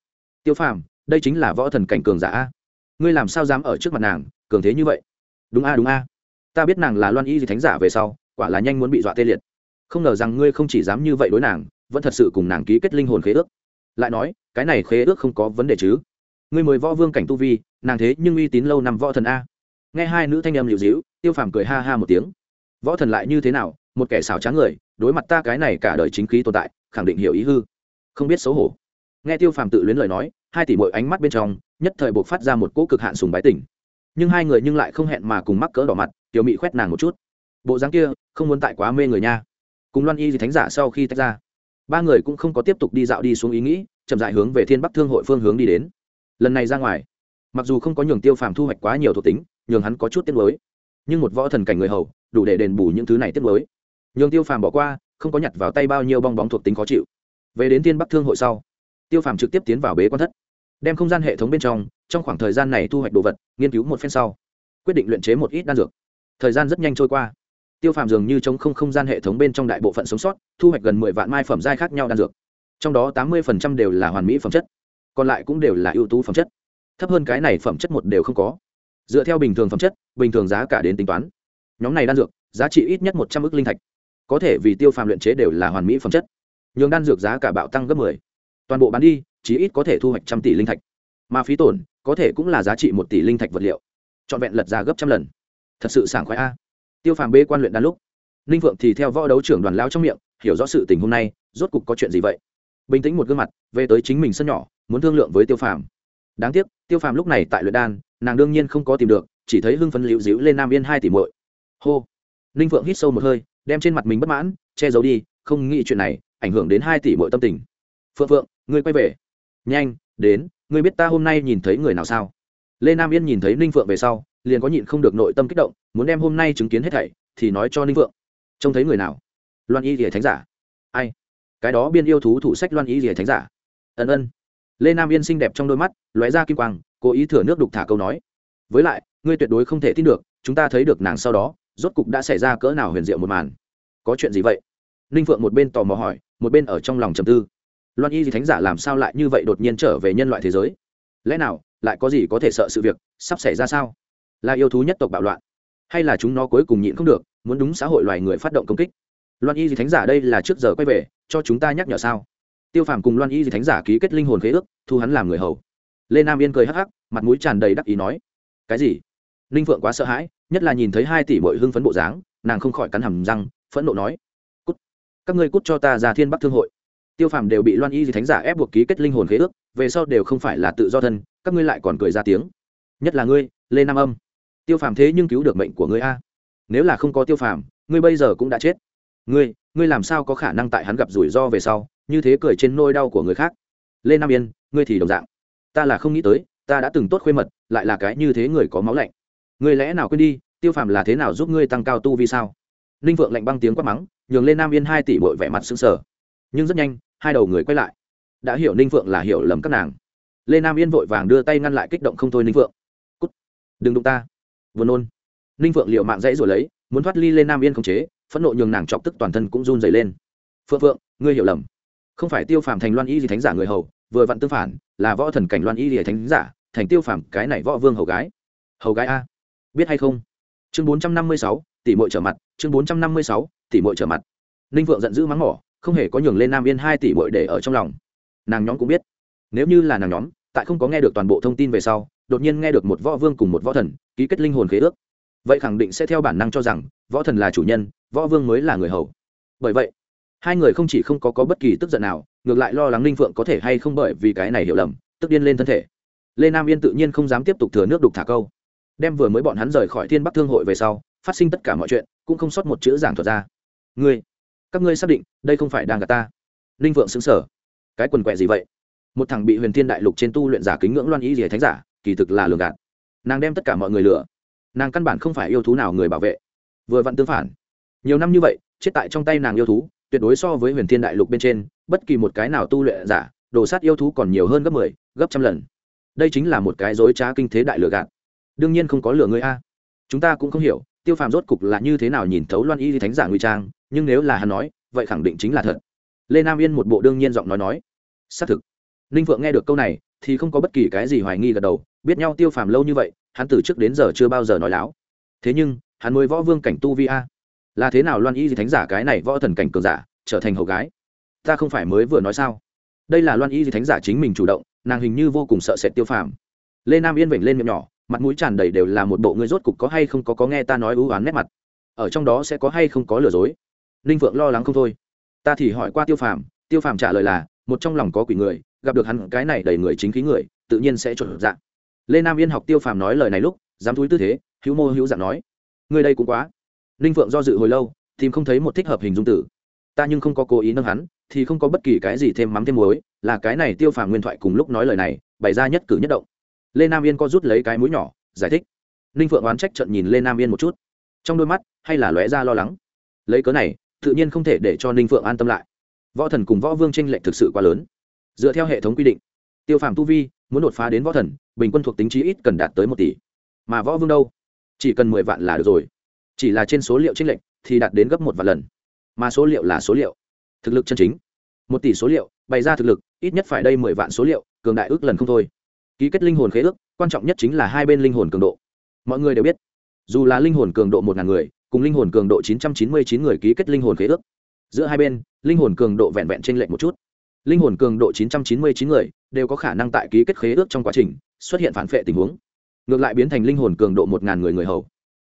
Tiêu phàm, đây chính là võ thần cảnh cường giả a. Ngươi làm sao dám ở trước mặt nàng, cường thế như vậy? Đúng a đúng a. Ta biết nàng là loan y gì thánh giả về sau, quả là nhanh muốn bị dọa tê liệt không ngờ rằng ngươi không chỉ dám như vậy đối nàng, vẫn thật sự cùng nàng ký kết linh hồn khế ước. Lại nói, cái này khế ước không có vấn đề chứ? Ngươi mời võ vương cảnh tu vi, nàng thế nhưng uy tín lâu năm võ thần a. Nghe hai nữ thanh em liều dĩu tiêu phàm cười ha ha một tiếng. Võ thần lại như thế nào, một kẻ xảo tráng người, đối mặt ta cái này cả đời chính khí tồn tại, khẳng định hiểu ý hư. Không biết xấu hổ. Nghe tiêu phàm tự luyến lời nói, hai tỷ mỗi ánh mắt bên trong, nhất thời buộc phát ra một cỗ cực hạn sùng bái tỉnh nhưng hai người nhưng lại không hẹn mà cùng mắc cỡ đỏ mặt tiểu mị khoét nàng một chút. Bộ dáng kia, không muốn tại quá mê người nha cùng loan y thì thánh giả sau khi tách ra. Ba người cũng không có tiếp tục đi dạo đi xuống ý nghĩ, chậm dại hướng về thiên bắc thương hội phương hướng đi đến. Lần này ra ngoài, mặc dù không có nhường tiêu phàm thu hoạch quá nhiều thuộc tính, nhường hắn có chút tiết mới nhưng một võ thần cảnh người hầu, đủ để đền bù những thứ này tiết mới nhường tiêu phàm bỏ qua, không có nhặt vào tay bao nhiêu bong bóng thuộc tính khó chịu. Về đến thiên bắc thương hội sau, tiêu phàm trực tiếp tiến vào bế quan thất, đem không gian hệ thống bên trong trong khoảng thời gian này thu hoạch đồ vật, nghiên cứu một phen sau, quyết định luyện chế một ít đan dược. Thời gian rất nhanh trôi qua tiêu phàm dường như chống không không gian hệ thống bên trong đại bộ phận sống sót, thu hoạch gần mười vạn mai phẩm giai khác nhau đan dược. Trong đó tám mươi phần trăm đều là hoàn mỹ phẩm chất, còn lại cũng đều là ưu tú phẩm chất. Thấp hơn cái này phẩm chất một đều không có. Dựa theo bình thường phẩm chất, bình thường giá cả đến tính toán. Nhóm này đan dược, giá trị ít nhất một trăm ước linh thạch. Có thể vì tiêu phàm luyện chế đều là hoàn mỹ phẩm chất. Nhường đan dược giá cả bạo tăng gấp mười. Toàn bộ bán đi, chí ít có thể thu hoạch trăm tỷ linh thạch. Mà phí tổn, có thể cũng là giá trị một tỷ linh thạch vật liệu. Trọn vẹn lật ra gấp trăm lần. Thật sự sảng khoái a tiêu phàm bê quan luyện đan lúc, ninh phượng thì theo võ đấu trưởng đoàn lao trong miệng, hiểu rõ sự tình hôm nay, rốt cục có chuyện gì vậy? Bình tĩnh một gương mặt, về tới chính mình sân nhỏ, muốn thương lượng với tiêu phàm. Đáng tiếc, tiêu phàm lúc này tại luyện đan, nàng đương nhiên không có tìm được, chỉ thấy hưng phấn liễu dĩu lên nam yên hai tỷ muội. Hô! Ninh phượng hít sâu một hơi, đem trên mặt mình bất mãn, che giấu đi, không nghĩ chuyện này, ảnh hưởng đến hai tỷ muội tâm tình. Phượng phượng, ngươi quay về. Nhanh, đến, ngươi biết ta hôm nay nhìn thấy người nào sao? Lê nam yên nhìn thấy ninh phượng về sau liền có nhịn không được nội tâm kích động muốn đem hôm nay chứng kiến hết thảy thì nói cho ninh vượng, trông thấy người nào? Loan y rìa thánh giả. Ai? Cái đó biên yêu thú thủ sách loan y rìa thánh giả. Ân ân. Lê nam yên xinh đẹp trong đôi mắt lóe ra kim quang cố ý thừa nước đục thả câu nói. Với lại ngươi tuyệt đối không thể tin được chúng ta thấy được nàng sau đó rốt cục đã xảy ra cỡ nào huyền diệu một màn. Có chuyện gì vậy? Ninh phượng một bên tò mò hỏi một bên ở trong lòng trầm tư. Loan y gì thánh giả làm sao lại như vậy đột nhiên trở về nhân loại thế giới? Lẽ nào lại có gì có thể sợ sự việc sắp xảy ra sao? Là yêu thú nhất tộc bạo loạn, hay là chúng nó cuối cùng nhịn không được, muốn đúng xã hội loài người phát động công kích? Loan y di thánh giả đây là trước giờ quay về, cho chúng ta nhắc nhở sao? Tiêu phàm cùng loan y di thánh giả ký kết linh hồn khế ước, thu hắn làm người hầu. Lê nam yên cười hắc hắc, mặt mũi tràn đầy đắc ý nói, cái gì? Ninh phượng quá sợ hãi, nhất là nhìn thấy hai tỷ bội hưng phấn bộ dáng, nàng không khỏi cắn hầm răng, phẫn nộ nói, cút, các ngươi cút cho ta ra thiên bắc thương hội. Tiêu phàm đều bị loan y di thánh giả ép buộc ký kết linh hồn khế ước, về sau đều không phải là tự do thân, các ngươi lại còn cười ra tiếng. Nhất là ngươi, lê nam âm tiêu phàm thế nhưng cứu được mệnh của ngươi a. Nếu là không có tiêu phàm, ngươi bây giờ cũng đã chết. Ngươi ngươi làm sao có khả năng tại hắn gặp rủi ro về sau, như thế cười trên nôi đau của người khác? Lê nam yên, ngươi thì đồng dạng. Ta là không nghĩ tới, ta đã từng tốt khuê mật, lại là cái như thế người có máu lạnh. Ngươi lẽ nào quên đi, tiêu phàm là thế nào giúp ngươi tăng cao tu vì sao? Ninh vượng lạnh băng tiếng quát mắng, nhường lên nam yên hai tỷ bội vẻ mặt sững sờ. Nhưng rất nhanh, hai đầu người quay lại. Đã hiểu ninh vượng là hiểu lầm các nàng. Lê nam yên vội vàng đưa tay ngăn lại kích động không thôi ninh vượng. Cút. Đừng đụng ta vừa nôn. Ninh vượng liệu mạng dãy rồi lấy, muốn thoát ly lên nam yên không chế, phẫn nộ nhường nàng chọc tức toàn thân cũng run dày lên. Phượng phượng, ngươi hiểu lầm. Không phải tiêu phàm thành loan y gì thánh giả người hầu, vừa vặn tương phản, là võ thần cảnh loan y gì thánh giả, thành tiêu phàm cái này võ vương hầu gái. Hầu gái a. Biết hay không? Chương bốn trăm năm mươi sáu tỷ mội trở mặt, chương bốn trăm năm mươi sáu tỷ mội trở mặt. Ninh vượng giận dữ mắng mỏ, không hề có nhường lên nam yên hai tỷ mội để ở trong lòng. Nàng nhóm cũng biết. Nếu như là nàng nhóm, tại không có nghe được toàn bộ thông tin về sau đột nhiên nghe được một võ vương cùng một võ thần ký kết linh hồn khế ước. Vậy khẳng định sẽ theo bản năng cho rằng võ thần là chủ nhân võ vương mới là người hầu. Bởi vậy hai người không chỉ không có, có bất kỳ tức giận nào ngược lại lo lắng linh phượng có thể hay không bởi vì cái này hiểu lầm tức điên lên thân thể. Lê nam yên tự nhiên không dám tiếp tục thừa nước đục thả câu. Đem vừa mới bọn hắn rời khỏi thiên bắc thương hội về sau phát sinh tất cả mọi chuyện cũng không sót một chữ giảng thuật ra. Ngươi các ngươi xác định đây không phải đang gạt ta? Linh vượng xứng sở cái quần quẹ gì vậy? Một thằng bị huyền thiên đại lục trên tu luyện giả kính ngưỡng loan ý gì thánh giả kỳ thực là lường gạt. Nàng đem tất cả mọi người lừa. Nàng căn bản không phải yêu thú nào người bảo vệ. Vừa vặn tương phản. Nhiều năm như vậy chết tại trong tay nàng yêu thú tuyệt đối so với huyền thiên đại lục bên trên bất kỳ một cái nào tu luyện giả đồ sát yêu thú còn nhiều hơn gấp mười 10, gấp trăm lần. Đây chính là một cái dối trá kinh thế đại lừa gạt. Đương nhiên không có lừa người a. Chúng ta cũng không hiểu tiêu phàm rốt cục là như thế nào nhìn thấu loan y thánh giả nguy trang nhưng nếu là hắn nói vậy khẳng định chính là thật. Lê nam yên một bộ đương nhiên giọng nói nói xác thực. Ninh phượng nghe được câu này thì không có bất kỳ cái gì hoài nghi gật đầu biết nhau tiêu phàm lâu như vậy, hắn từ trước đến giờ chưa bao giờ nói láo. Thế nhưng, hắn mới võ vương cảnh tu vi a. Là thế nào loan y di thánh giả cái này võ thần cảnh cường giả, trở thành hầu gái? Ta không phải mới vừa nói sao? Đây là loan y di thánh giả chính mình chủ động, nàng hình như vô cùng sợ sệt tiêu phàm. Lê nam yên vểnh lên miệng nhỏ, mặt mũi tràn đầy đều là một bộ người rốt cục có hay không có có nghe ta nói ưu oán nét mặt. Ở trong đó sẽ có hay không có lừa dối? Ninh phượng lo lắng không thôi. Ta thì hỏi qua tiêu phàm tiêu phàm trả lời là, một trong lòng có quỷ người, gặp được hắn cái này đầy người chính khí người, tự nhiên sẽ trộn dạng lê nam yên học tiêu phàm nói lời này lúc, dám thúi tư thế, hữu mô hữu dạng nói người đây cũng quá. Ninh phượng do dự hồi lâu, tìm không thấy một thích hợp hình dung tử ta nhưng không có cố ý nâng hắn, thì không có bất kỳ cái gì thêm mắm thêm muối, là cái này tiêu phàm nguyên thoại cùng lúc nói lời này, bày ra nhất cử nhất động. Lê nam yên có rút lấy cái mũi nhỏ, giải thích. Ninh phượng oán trách trận nhìn lê nam yên một chút. Trong đôi mắt, hay là lóe ra lo lắng. Lấy cớ này, tự nhiên không thể để cho ninh phượng an tâm lại. Võ thần cùng võ vương tranh lệch thực sự quá lớn. Dựa theo hệ thống quy định, tiêu phàm tu vi muốn đột phá đến võ thần, bình quân thuộc tính trí ít cần đạt tới một tỷ. Mà võ vương đâu? Chỉ cần mười vạn là được rồi. Chỉ là trên số liệu tranh lệch thì đạt đến gấp một vạn lần. Mà số liệu là số liệu. Thực lực chân chính. Một tỷ số liệu, bày ra thực lực, ít nhất phải đây mười vạn số liệu, cường đại ước lần không thôi. Ký kết linh hồn khế ước, quan trọng nhất chính là hai bên linh hồn cường độ. Mọi người đều biết, dù là linh hồn cường độ một ngàn người, cùng linh hồn cường độ chín trăm chín mươi chín người ký kết linh hồn khế ước. Giữa hai bên, linh hồn cường độ vẹn vẹn t r ê n lệch một chút linh hồn cường độ chín trăm chín mươi chín người đều có khả năng tại ký kết khế ước trong quá trình xuất hiện phản vệ tình huống. Ngược lại biến thành linh hồn cường độ 1.000 người người hầu.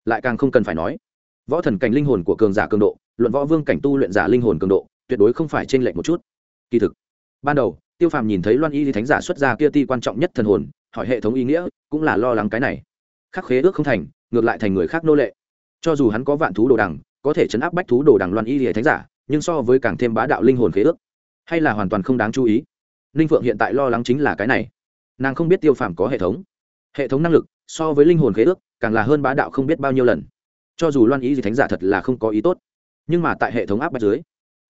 Lại càng không cần phải nói, võ thần cảnh linh hồn của cường giả cường độ, luận võ vương cảnh tu luyện giả linh hồn cường độ, tuyệt đối không phải trên lệch một chút. Kỳ thực, ban đầu, tiêu phàm nhìn thấy loan y thánh giả xuất ra kia ti quan trọng nhất thần hồn, hỏi hệ thống ý nghĩa, cũng là lo lắng cái này. Khắc khế ước không thành, ngược lại thành người khác nô lệ. Cho dù hắn có vạn thú đồ đằng, có thể chấn áp bách thú đồ đằng loan y lìa thánh giả, nhưng so với càng thêm bá đạo linh hồn khế ước hay là hoàn toàn không đáng chú ý. Ninh phượng hiện tại lo lắng chính là cái này. Nàng không biết tiêu phàm có hệ thống. Hệ thống năng lực, so với linh hồn khế ước, càng là hơn bá đạo không biết bao nhiêu lần. Cho dù loan ý gì thánh giả thật là không có ý tốt, nhưng mà tại hệ thống áp bách dưới,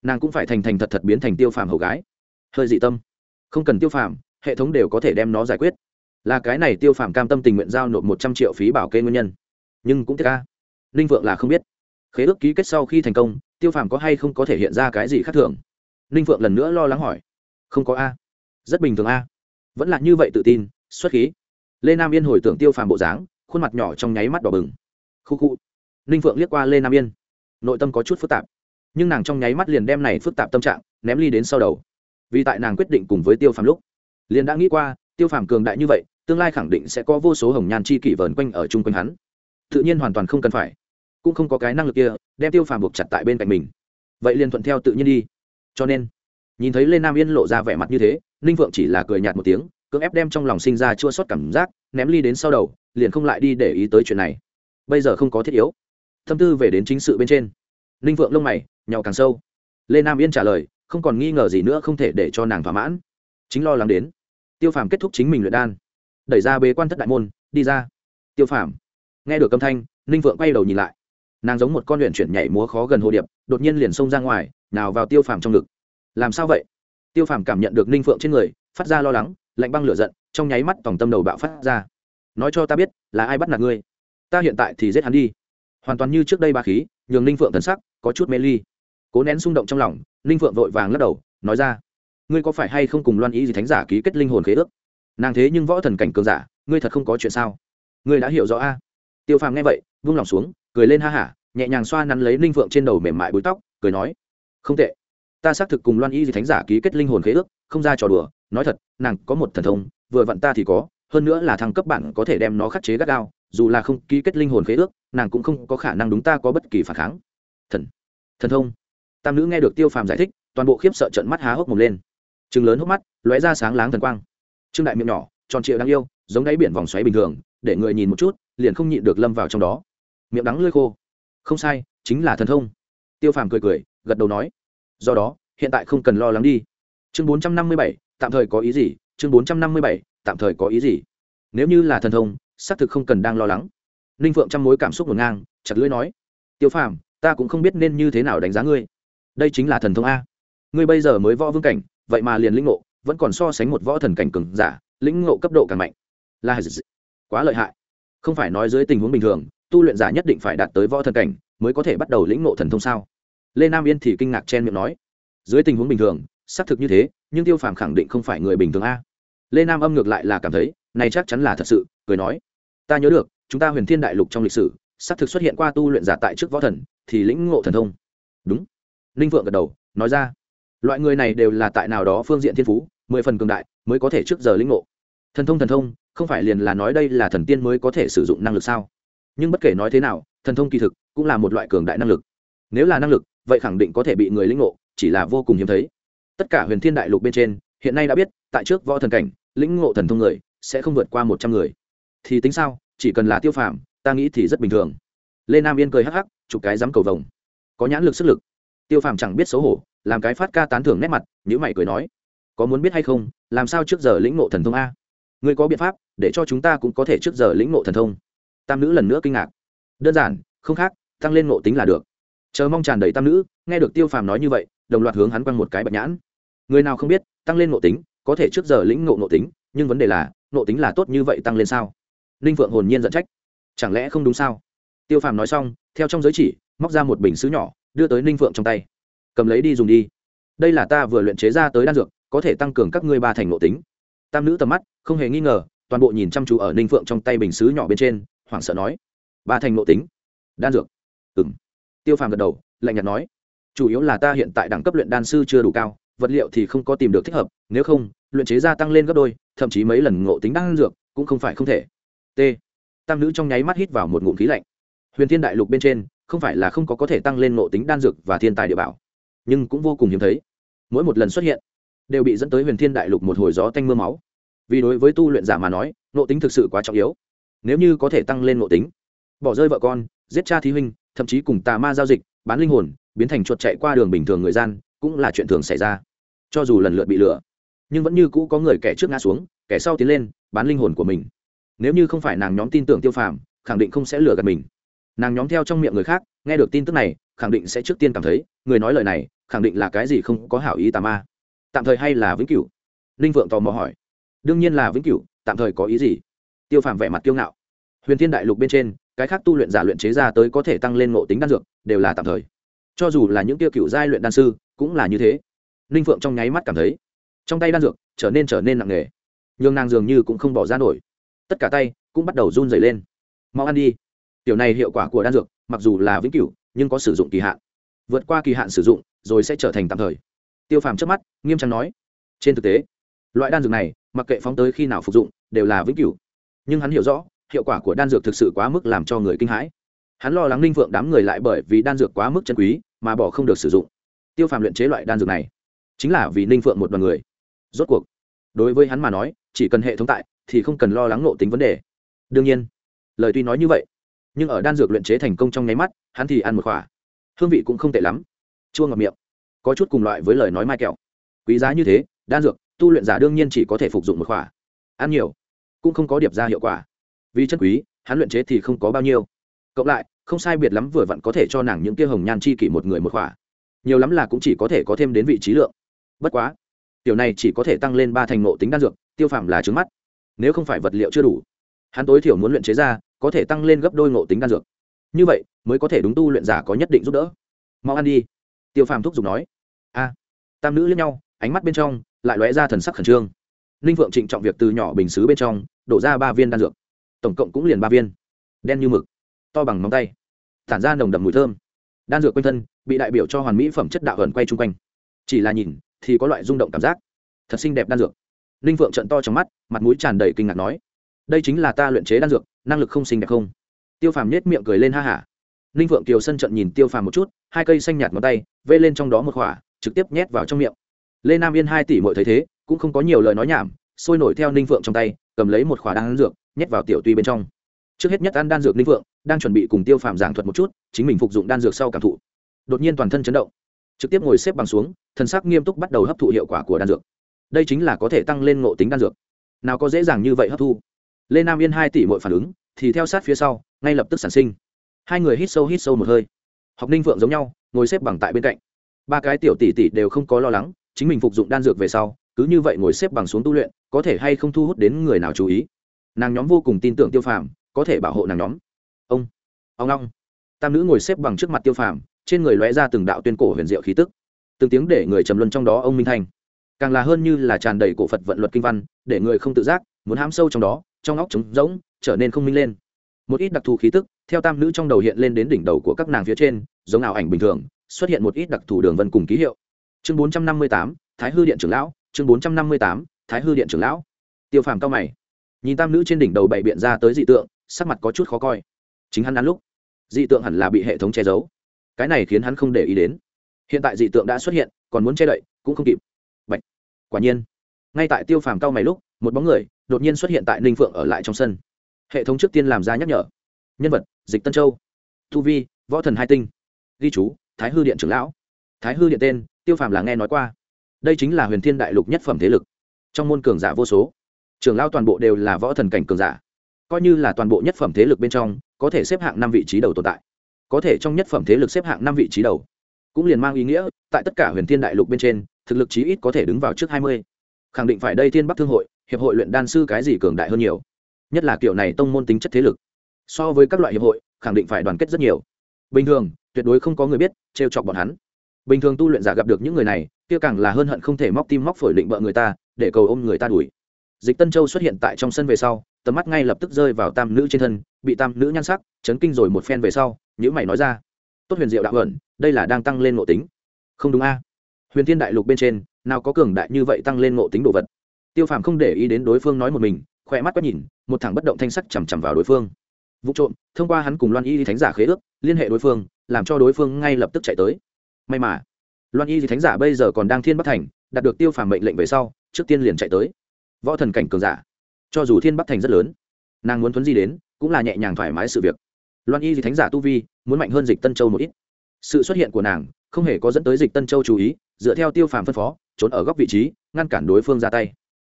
nàng cũng phải thành thành thật thật biến thành tiêu phàm hầu gái. Hơi dị tâm. Không cần tiêu phàm, hệ thống đều có thể đem nó giải quyết. Là cái này tiêu phàm cam tâm tình nguyện giao nộp một trăm triệu phí bảo kê nguyên nhân. Nhưng cũng tiếc ca ninh vượng là không biết. Khế ước ký kết sau khi thành công, tiêu phàm có hay không có thể hiện ra cái gì khác thường? Ninh Phượng lần nữa lo lắng hỏi. Không có a. Rất bình thường a. Vẫn là như vậy tự tin, xuất khí. Lê nam yên hồi tưởng tiêu phàm bộ dáng, khuôn mặt nhỏ trong nháy mắt đỏ bừng. Khu khu. Ninh Phượng liếc qua lê nam yên. Nội tâm có chút phức tạp. Nhưng nàng trong nháy mắt liền đem này phức tạp tâm trạng ném ly đến sau đầu. Vì tại nàng quyết định cùng với tiêu phàm lúc, liền đã nghĩ qua, tiêu phàm cường đại như vậy, tương lai khẳng định sẽ có vô số hồng nhan chi kỷ vờn quanh ở chung quanh hắn. Tự nhiên hoàn toàn không cần phải. Cũng không có cái năng lực kia, đem tiêu phàm buộc chặt tại bên cạnh mình. Vậy liền thuận theo tự nhiên đi cho nên, nhìn thấy lê nam yên lộ ra vẻ mặt như thế, ninh phượng chỉ là cười nhạt một tiếng, cưỡng ép đem trong lòng sinh ra chua sót cảm giác, ném ly đến sau đầu, liền không lại đi để ý tới chuyện này. Bây giờ không có thiết yếu. Thâm tư về đến chính sự bên trên. Ninh phượng lông mày, nhào càng sâu. Lê nam yên trả lời, không còn nghi ngờ gì nữa không thể để cho nàng thỏa mãn. Chính lo lắng đến, tiêu phàm kết thúc chính mình luyện đan. Đẩy ra bế quan thất đại môn, đi ra. Tiêu phàm, nghe được âm thanh, ninh vượng quay đầu nhìn lại nàng giống một con luyện chuyển nhảy múa khó gần hồ điệp, đột nhiên liền xông ra ngoài, nào vào tiêu phàm trong ngực. Làm sao vậy? Tiêu phàm cảm nhận được ninh phượng trên người, phát ra lo lắng, lạnh băng lửa giận, trong nháy mắt tổng tâm đầu bạo phát ra. Nói cho ta biết, là ai bắt nạt ngươi? Ta hiện tại thì giết hắn đi. Hoàn toàn như trước đây ba khí, nhường ninh phượng thần sắc có chút mê ly. Cố nén xung động trong lòng, ninh phượng vội vàng lắc đầu, nói ra, ngươi có phải hay không cùng loan ý gì thánh giả ký kết linh hồn khế ước? Nàng thế nhưng võ thần cảnh cường giả, ngươi thật không có chuyện sao? Ngươi đã hiểu rõ a? Tiêu phàm nghe vậy, vung lòng xuống cười lên ha hả, nhẹ nhàng xoa nắn lấy ninh phượng trên đầu mềm mại búi tóc, cười nói, không tệ. Ta xác thực cùng loan y di thánh giả ký kết linh hồn khế ước, không ra trò đùa. Nói thật, nàng có một thần thông, vừa vặn ta thì có, hơn nữa là thăng cấp bản có thể đem nó khắc chế gắt gao, dù là không ký kết linh hồn khế ước, nàng cũng không có khả năng đúng ta có bất kỳ phản kháng. Thần thần thông. Tam nữ nghe được tiêu phàm giải thích, toàn bộ khiếp sợ trận mắt há hốc mồm lên. Chừng lớn hốc mắt, lóe ra sáng láng thần quang. Trương đại miệng nhỏ, tròn trịa đáng yêu, giống đáy biển vòng xoáy bình thường, để người nhìn một chút, liền không nhịn được lâm vào trong đó miệng đắng lơi khô. Không sai, chính là thần thông. Tiêu phàm cười cười, gật đầu nói. Do đó, hiện tại không cần lo lắng đi. Chương bốn trăm năm mươi bảy, tạm thời có ý gì? Chương bốn trăm năm mươi bảy, tạm thời có ý gì? Nếu như là thần thông, xác thực không cần đang lo lắng. Ninh phượng trong mối cảm xúc ngổn ngang, chặt lưỡi nói. Tiêu phàm, ta cũng không biết nên như thế nào đánh giá ngươi. Đây chính là thần thông a. Ngươi bây giờ mới võ vương cảnh, vậy mà liền lĩnh ngộ, vẫn còn so sánh một võ thần cảnh cường giả, lĩnh ngộ cấp độ càng mạnh. Là quá lợi hại. Không phải nói dưới tình huống bình thường tu luyện giả nhất định phải đạt tới võ thần cảnh, mới có thể bắt đầu lĩnh ngộ thần thông sao? Lê nam yên thì kinh ngạc chen miệng nói. Dưới tình huống bình thường, xác thực như thế, nhưng tiêu phàm khẳng định không phải người bình thường a. Lê nam âm ngược lại là cảm thấy, này chắc chắn là thật sự, cười nói. Ta nhớ được, chúng ta huyền thiên đại lục trong lịch sử, xác thực xuất hiện qua tu luyện giả tại trước võ thần, thì lĩnh ngộ thần thông. Đúng. Ninh vượng gật đầu, nói ra. Loại người này đều là tại nào đó phương diện thiên phú, mười phần cường đại, mới có thể trước giờ lĩnh ngộ. Thần thông thần thông, không phải liền là nói đây là thần tiên mới có thể sử dụng năng lực sao? Nhưng bất kể nói thế nào, thần thông kỳ thực cũng là một loại cường đại năng lực. Nếu là năng lực, vậy khẳng định có thể bị người lĩnh ngộ, chỉ là vô cùng hiếm thấy. Tất cả huyền thiên đại lục bên trên, hiện nay đã biết, tại trước võ thần cảnh, lĩnh ngộ thần thông người sẽ không vượt qua một trăm người. Thì tính sao, chỉ cần là tiêu phàm, ta nghĩ thì rất bình thường. Lê nam yên cười hắc hắc, chụp cái dám cầu vồng. Có nhãn lực sức lực. Tiêu phàm chẳng biết xấu hổ, làm cái phát ca tán thưởng nét mặt nhữ mày cười nói, có muốn biết hay không, làm sao trước giờ lĩnh ngộ thần thông a? Ngươi có biện pháp, để cho chúng ta cũng có thể trước giờ lĩnh ngộ thần thông tam nữ lần nữa kinh ngạc. Đơn giản, không khác, tăng lên ngộ tính là được. Chờ mong tràn đầy tam nữ, nghe được tiêu phàm nói như vậy, đồng loạt hướng hắn quăng một cái bạch nhãn. Người nào không biết, tăng lên ngộ tính, có thể trước giờ lĩnh ngộ ngộ tính, nhưng vấn đề là, ngộ tính là tốt như vậy tăng lên sao? Ninh phượng hồn nhiên dẫn trách. Chẳng lẽ không đúng sao? Tiêu phàm nói xong, theo trong giới chỉ, móc ra một bình xứ nhỏ, đưa tới ninh phượng trong tay. Cầm lấy đi dùng đi. Đây là ta vừa luyện chế ra tới đan dược, có thể tăng cường các ngươi ba thành ngộ tính. Tam nữ tầm mắt, không hề nghi ngờ, toàn bộ nhìn chăm chú ở ninh phượng trong tay bình xứ nhỏ bên trên hoảng sợ nói, ba thành nội tính. Đan dược. Ừ m tiêu phàm gật đầu, lạnh nhạt nói, chủ yếu là ta hiện tại đẳng cấp luyện đan sư chưa đủ cao, vật liệu thì không có tìm được thích hợp, nếu không, luyện chế gia tăng lên gấp đôi, thậm chí mấy lần ngộ tính đan dược cũng không phải không thể. T. Tam nữ trong nháy mắt hít vào một ngụm khí lạnh. Huyền thiên đại lục bên trên, không phải là không có có thể tăng lên ngộ tính đan dược và thiên tài địa bảo, nhưng cũng vô cùng hiếm thấy. Mỗi một lần xuất hiện, đều bị dẫn tới huyền thiên đại lục một hồi gió tanh mưa máu. Vì đối với tu luyện giả mà nói, ngộ tính thực sự quá trọng yếu nếu như có thể tăng lên ngộ tính. Bỏ rơi vợ con, giết cha thí huynh, thậm chí cùng tà ma giao dịch, bán linh hồn, biến thành chuột chạy qua đường bình thường người gian, cũng là chuyện thường xảy ra. Cho dù lần lượt bị lừa, nhưng vẫn như cũ có người kẻ trước ngã xuống, kẻ sau tiến lên, bán linh hồn của mình. Nếu như không phải nàng nhóm tin tưởng tiêu phàm, khẳng định không sẽ lừa gạt mình. Nàng nhóm theo trong miệng người khác, nghe được tin tức này, khẳng định sẽ trước tiên cảm thấy, người nói lời này, khẳng định là cái gì không có hảo ý tà ma. Tạm thời hay là vĩnh cửu? Ninh vượng tò mò hỏi. Đương nhiên là vĩnh cửu, tạm thời có ý gì? Tiêu phàm vẻ mặt kiêu ngạo. Huyền thiên đại lục bên trên, cái khác tu luyện giả luyện chế ra tới có thể tăng lên ngộ tính đan dược, đều là tạm thời. Cho dù là những tiêu cựu giai luyện đan sư, cũng là như thế. Ninh phượng trong nháy mắt cảm thấy, trong tay đan dược trở nên trở nên nặng nề. Nhưng nàng dường như cũng không bỏ ra nổi. Tất cả tay cũng bắt đầu run dày lên. Mau ăn đi. Tiểu này hiệu quả của đan dược, mặc dù là vĩnh cửu, nhưng có sử dụng kỳ hạn. Vượt qua kỳ hạn sử dụng, rồi sẽ trở thành tạm thời. Tiêu phàm trước mắt, nghiêm trang nói, trên thực tế, loại đan dược này, mặc kệ phóng tới khi nào phục dụng, đều là vĩnh cửu nhưng hắn hiểu rõ, hiệu quả của đan dược thực sự quá mức làm cho người kinh hãi. Hắn lo lắng ninh phượng đám người lại bởi vì đan dược quá mức chân quý mà bỏ không được sử dụng. Tiêu phàm luyện chế loại đan dược này chính là vì ninh phượng một đ o à n người. Rốt cuộc, đối với hắn mà nói, chỉ cần hệ thống tại thì không cần lo lắng nộ tính vấn đề. Đương nhiên, lời tuy nói như vậy, nhưng ở đan dược luyện chế thành công trong nháy mắt, hắn thì ăn một khỏa. Hương vị cũng không tệ lắm. Chua ngọt miệng, có chút cùng loại với lời nói mai kẹo. Quý giá như thế, đan dược, tu luyện giả đương nhiên chỉ có thể phục dụng một khỏa. Ăn nhiều cũng không có điệp ra hiệu quả. Vì chân quý, hắn luyện chế thì không có bao nhiêu. Cộng lại, không sai biệt lắm vừa vặn có thể cho nàng những kia hồng nhan chi kỷ một người một khỏa nhiều lắm là cũng chỉ có thể có thêm đến vị trí lượng. Bất quá, tiểu này chỉ có thể tăng lên ba thành nộ tính đan dược, tiêu phạm là trứng mắt. Nếu không phải vật liệu chưa đủ, hắn tối thiểu muốn luyện chế ra, có thể tăng lên gấp đôi ngộ tính đan dược. Như vậy, mới có thể đúng tu luyện giả có nhất định giúp đỡ. Mau ăn đi, tiêu phàm thúc giục nói. A, tam nữ lẫn nhau, ánh mắt bên trong lại lóe ra thần sắc khẩn trương ninh phượng trịnh trọng việc từ nhỏ bình xứ bên trong, đổ ra ba viên đan dược. Tổng cộng cũng liền ba viên. Đen như mực, to bằng móng tay, tản ra nồng đậm mùi thơm. Đan dược quanh thân bị đại biểu cho hoàn mỹ phẩm chất đạo hờn quay chung quanh. Chỉ là nhìn thì có loại rung động cảm giác. Thật xinh đẹp đan dược. Ninh phượng trận to trong mắt, mặt mũi tràn đầy kinh ngạc nói, đây chính là ta luyện chế đan dược, năng lực không xinh đẹp không? Tiêu phàm nhét miệng cười lên ha hả. Ninh phượng kiều sân trận nhìn tiêu phàm một chút, hai cây xanh nhạt ngón tay vê lên trong đó một khỏa trực tiếp nhét vào trong miệng. Lê nam yên hai tỷ mọi thấy thế cũng không có nhiều lời nói nhảm, sôi nổi theo ninh phượng trong tay, cầm lấy một khỏa đan dược, nhét vào tiểu tuy bên trong. Trước hết nhất ăn đan dược ninh phượng, đang chuẩn bị cùng tiêu phàm giảng thuật một chút, chính mình phục dụng đan dược sau cảm thụ. Đột nhiên toàn thân chấn động. Trực tiếp ngồi xếp bằng xuống thân xác nghiêm túc bắt đầu hấp thụ hiệu quả của đan dược. Đây chính là có thể tăng lên ngộ tính đan dược. Nào có dễ dàng như vậy hấp thu. Lê nam yên hai tỷ mọi phản ứng, thì theo sát phía sau, ngay lập tức sản sinh. Hai người hít sâu hít sâu một hơi. Học ninh phượng giống nhau, ngồi xếp bằng tại bên cạnh. Ba cái tiểu tỷ tỷ đều không có lo lắng, chính mình phục dụng đan dược về sau cứ như vậy ngồi xếp bằng xuống tu luyện, có thể hay không thu hút đến người nào chú ý? Nàng nhóm vô cùng tin tưởng tiêu phàm, có thể bảo hộ nàng nhóm. Ông ông long tam nữ ngồi xếp bằng trước mặt tiêu phàm, trên người lóe ra từng đạo tuyên cổ huyền diệu khí tức. Từng tiếng để người trầm luân trong đó ông minh thanh. Càng là hơn như là tràn đầy cổ phật vận luật kinh văn, để người không tự giác, muốn hám sâu trong đó, trong óc trống rỗng, trở nên không minh lên. Một ít đặc thù khí tức, theo tam nữ trong đầu hiện lên đến đỉnh đầu của các nàng phía trên, giống ảo ảnh bình thường, xuất hiện một ít đặc thù đường vân cùng ký hiệu. Chương bốn trăm năm mươi tám, thái hư điện trưởng lão chương bốn trăm năm mươi tám, thái hư điện trưởng lão. Tiêu phàm cao mày, nhìn tam nữ trên đỉnh đầu bày biện ra tới dị tượng, sắc mặt có chút khó coi. Chính hắn ăn lúc, dị tượng hẳn là bị hệ thống che giấu. Cái này khiến hắn không để ý đến. Hiện tại dị tượng đã xuất hiện, còn muốn che đậy, cũng không kịp. Bạch. quả nhiên. Ngay tại tiêu phàm cao mày lúc, một bóng người đột nhiên xuất hiện tại ninh phượng ở lại trong sân. Hệ thống trước tiên làm ra nhắc nhở. Nhân vật, dịch tân châu. Thu vi, võ thần hai tinh. Ghi chú, thái hư điện trưởng lão. Thái hư điện tên, tiêu phàm là nghe nói qua đây chính là huyền thiên đại lục nhất phẩm thế lực. Trong môn cường giả vô số, trưởng lao toàn bộ đều là võ thần cảnh cường giả. Coi như là toàn bộ nhất phẩm thế lực bên trong, có thể xếp hạng năm vị trí đầu tồn tại. Có thể trong nhất phẩm thế lực xếp hạng năm vị trí đầu, cũng liền mang ý nghĩa, tại tất cả huyền thiên đại lục bên trên, thực lực chí ít có thể đứng vào trước hai mươi. Khẳng định phải đây thiên bắc thương hội, hiệp hội luyện đan sư cái gì cường đại hơn nhiều. Nhất là kiểu này tông môn tính chất thế lực. So với các loại hiệp hội, khẳng định phải đoàn kết rất nhiều. Bình thường, tuyệt đối không có người biết, trêu chọc bọn hắn bình thường tu luyện giả gặp được những người này, kia càng là hơn hận không thể móc tim móc phổi định bợ người ta, để cầu ôm người ta đuổi. Dịch tân châu xuất hiện tại trong sân về sau, tầm mắt ngay lập tức rơi vào tam nữ trên thân, bị tam nữ nhan sắc, chấn kinh rồi một phen về sau nhữ mày nói ra, tốt huyền diệu đạo ẩn, đây là đang tăng lên ngộ tính. Không đúng a. Huyền thiên đại lục bên trên, nào có cường đại như vậy tăng lên ngộ tính đồ vật. Tiêu phàm không để ý đến đối phương nói một mình, khỏe mắt quét nhìn, một thằng bất động thanh sắc chằm chằm vào đối phương. Vụ trộm, thông qua hắn cùng loan y thánh giả khế ước, liên hệ đối phương, làm cho đối phương ngay lập tức chạy tới may mà. Loan y thánh giả bây giờ còn đang thiên bắc thành, đạt được tiêu phàm mệnh lệnh về sau, trước tiên liền chạy tới. Võ thần cảnh cường giả. Cho dù thiên bắc thành rất lớn, nàng muốn thuấn di đến, cũng là nhẹ nhàng thoải mái sự việc. Loan y thì thánh giả tu vi, muốn mạnh hơn dịch tân châu một ít. Sự xuất hiện của nàng, không hề có dẫn tới dịch tân châu chú ý, dựa theo tiêu phàm phân phó, trốn ở góc vị trí, ngăn cản đối phương ra tay.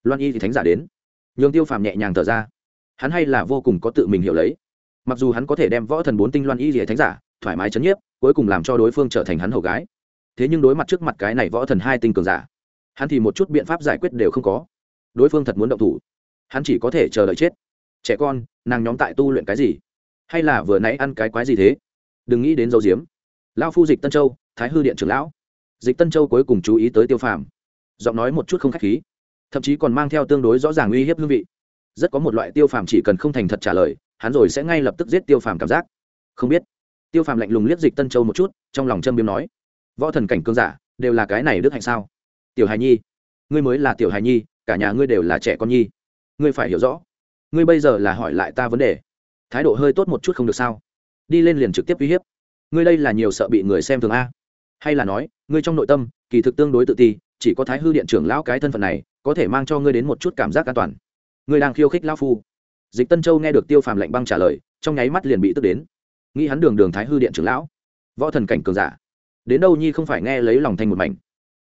Loan y thì thánh giả đến. Nhường tiêu phàm nhẹ nhàng thở ra. Hắn hay là vô cùng có tự mình hiểu lấy. Mặc dù hắn có thể đem võ thần bốn tinh loan y thì thánh giả thoải mái chấn nhiếp, cuối cùng làm cho đối phương trở thành hắn hầu gái. Thế nhưng đối mặt trước mặt cái này võ thần hai tinh cường giả, hắn thì một chút biện pháp giải quyết đều không có. Đối phương thật muốn động thủ. Hắn chỉ có thể chờ đợi chết. Trẻ con, nàng nhóm tại tu luyện cái gì? Hay là vừa nãy ăn cái quái gì thế? Đừng nghĩ đến dấu diếm. Lão phu dịch tân châu, thái hư điện trưởng lão. Dịch tân châu cuối cùng chú ý tới tiêu phàm. Giọng nói một chút không k h á c h khí, thậm chí còn mang theo tương đối rõ ràng uy hiếp hương vị. Rất có một loại tiêu phàm chỉ cần không thành thật trả lời, hắn rồi sẽ ngay lập tức giết tiêu phàm cảm giác. Không biết tiêu phàm lạnh lùng liếc dịch tân châu một chút, trong lòng châm biếm nói, võ thần cảnh cương giả, đều là cái này đức hạnh sao? Tiểu hài nhi, ngươi mới là tiểu hài nhi, cả nhà ngươi đều là trẻ con nhi. Ngươi phải hiểu rõ, ngươi bây giờ là hỏi lại ta vấn đề. Thái độ hơi tốt một chút không được sao? Đi lên liền trực tiếp uy hiếp. Ngươi đây là nhiều sợ bị người xem thường a. Hay là nói, ngươi trong nội tâm, kỳ thực tương đối tự ti, chỉ có thái hư điện trưởng lão cái thân phận này, có thể mang cho ngươi đến một chút cảm giác an toàn. Ngươi đang khiêu khích lão phu. Dịch tân châu nghe được tiêu phàm lệnh băng trả lời, trong nháy mắt liền bị tức đến nghĩ hắn đường đường thái hư điện trưởng lão. Võ thần cảnh cường giả. Đến đâu nhi không phải nghe lấy lòng thanh một mảnh.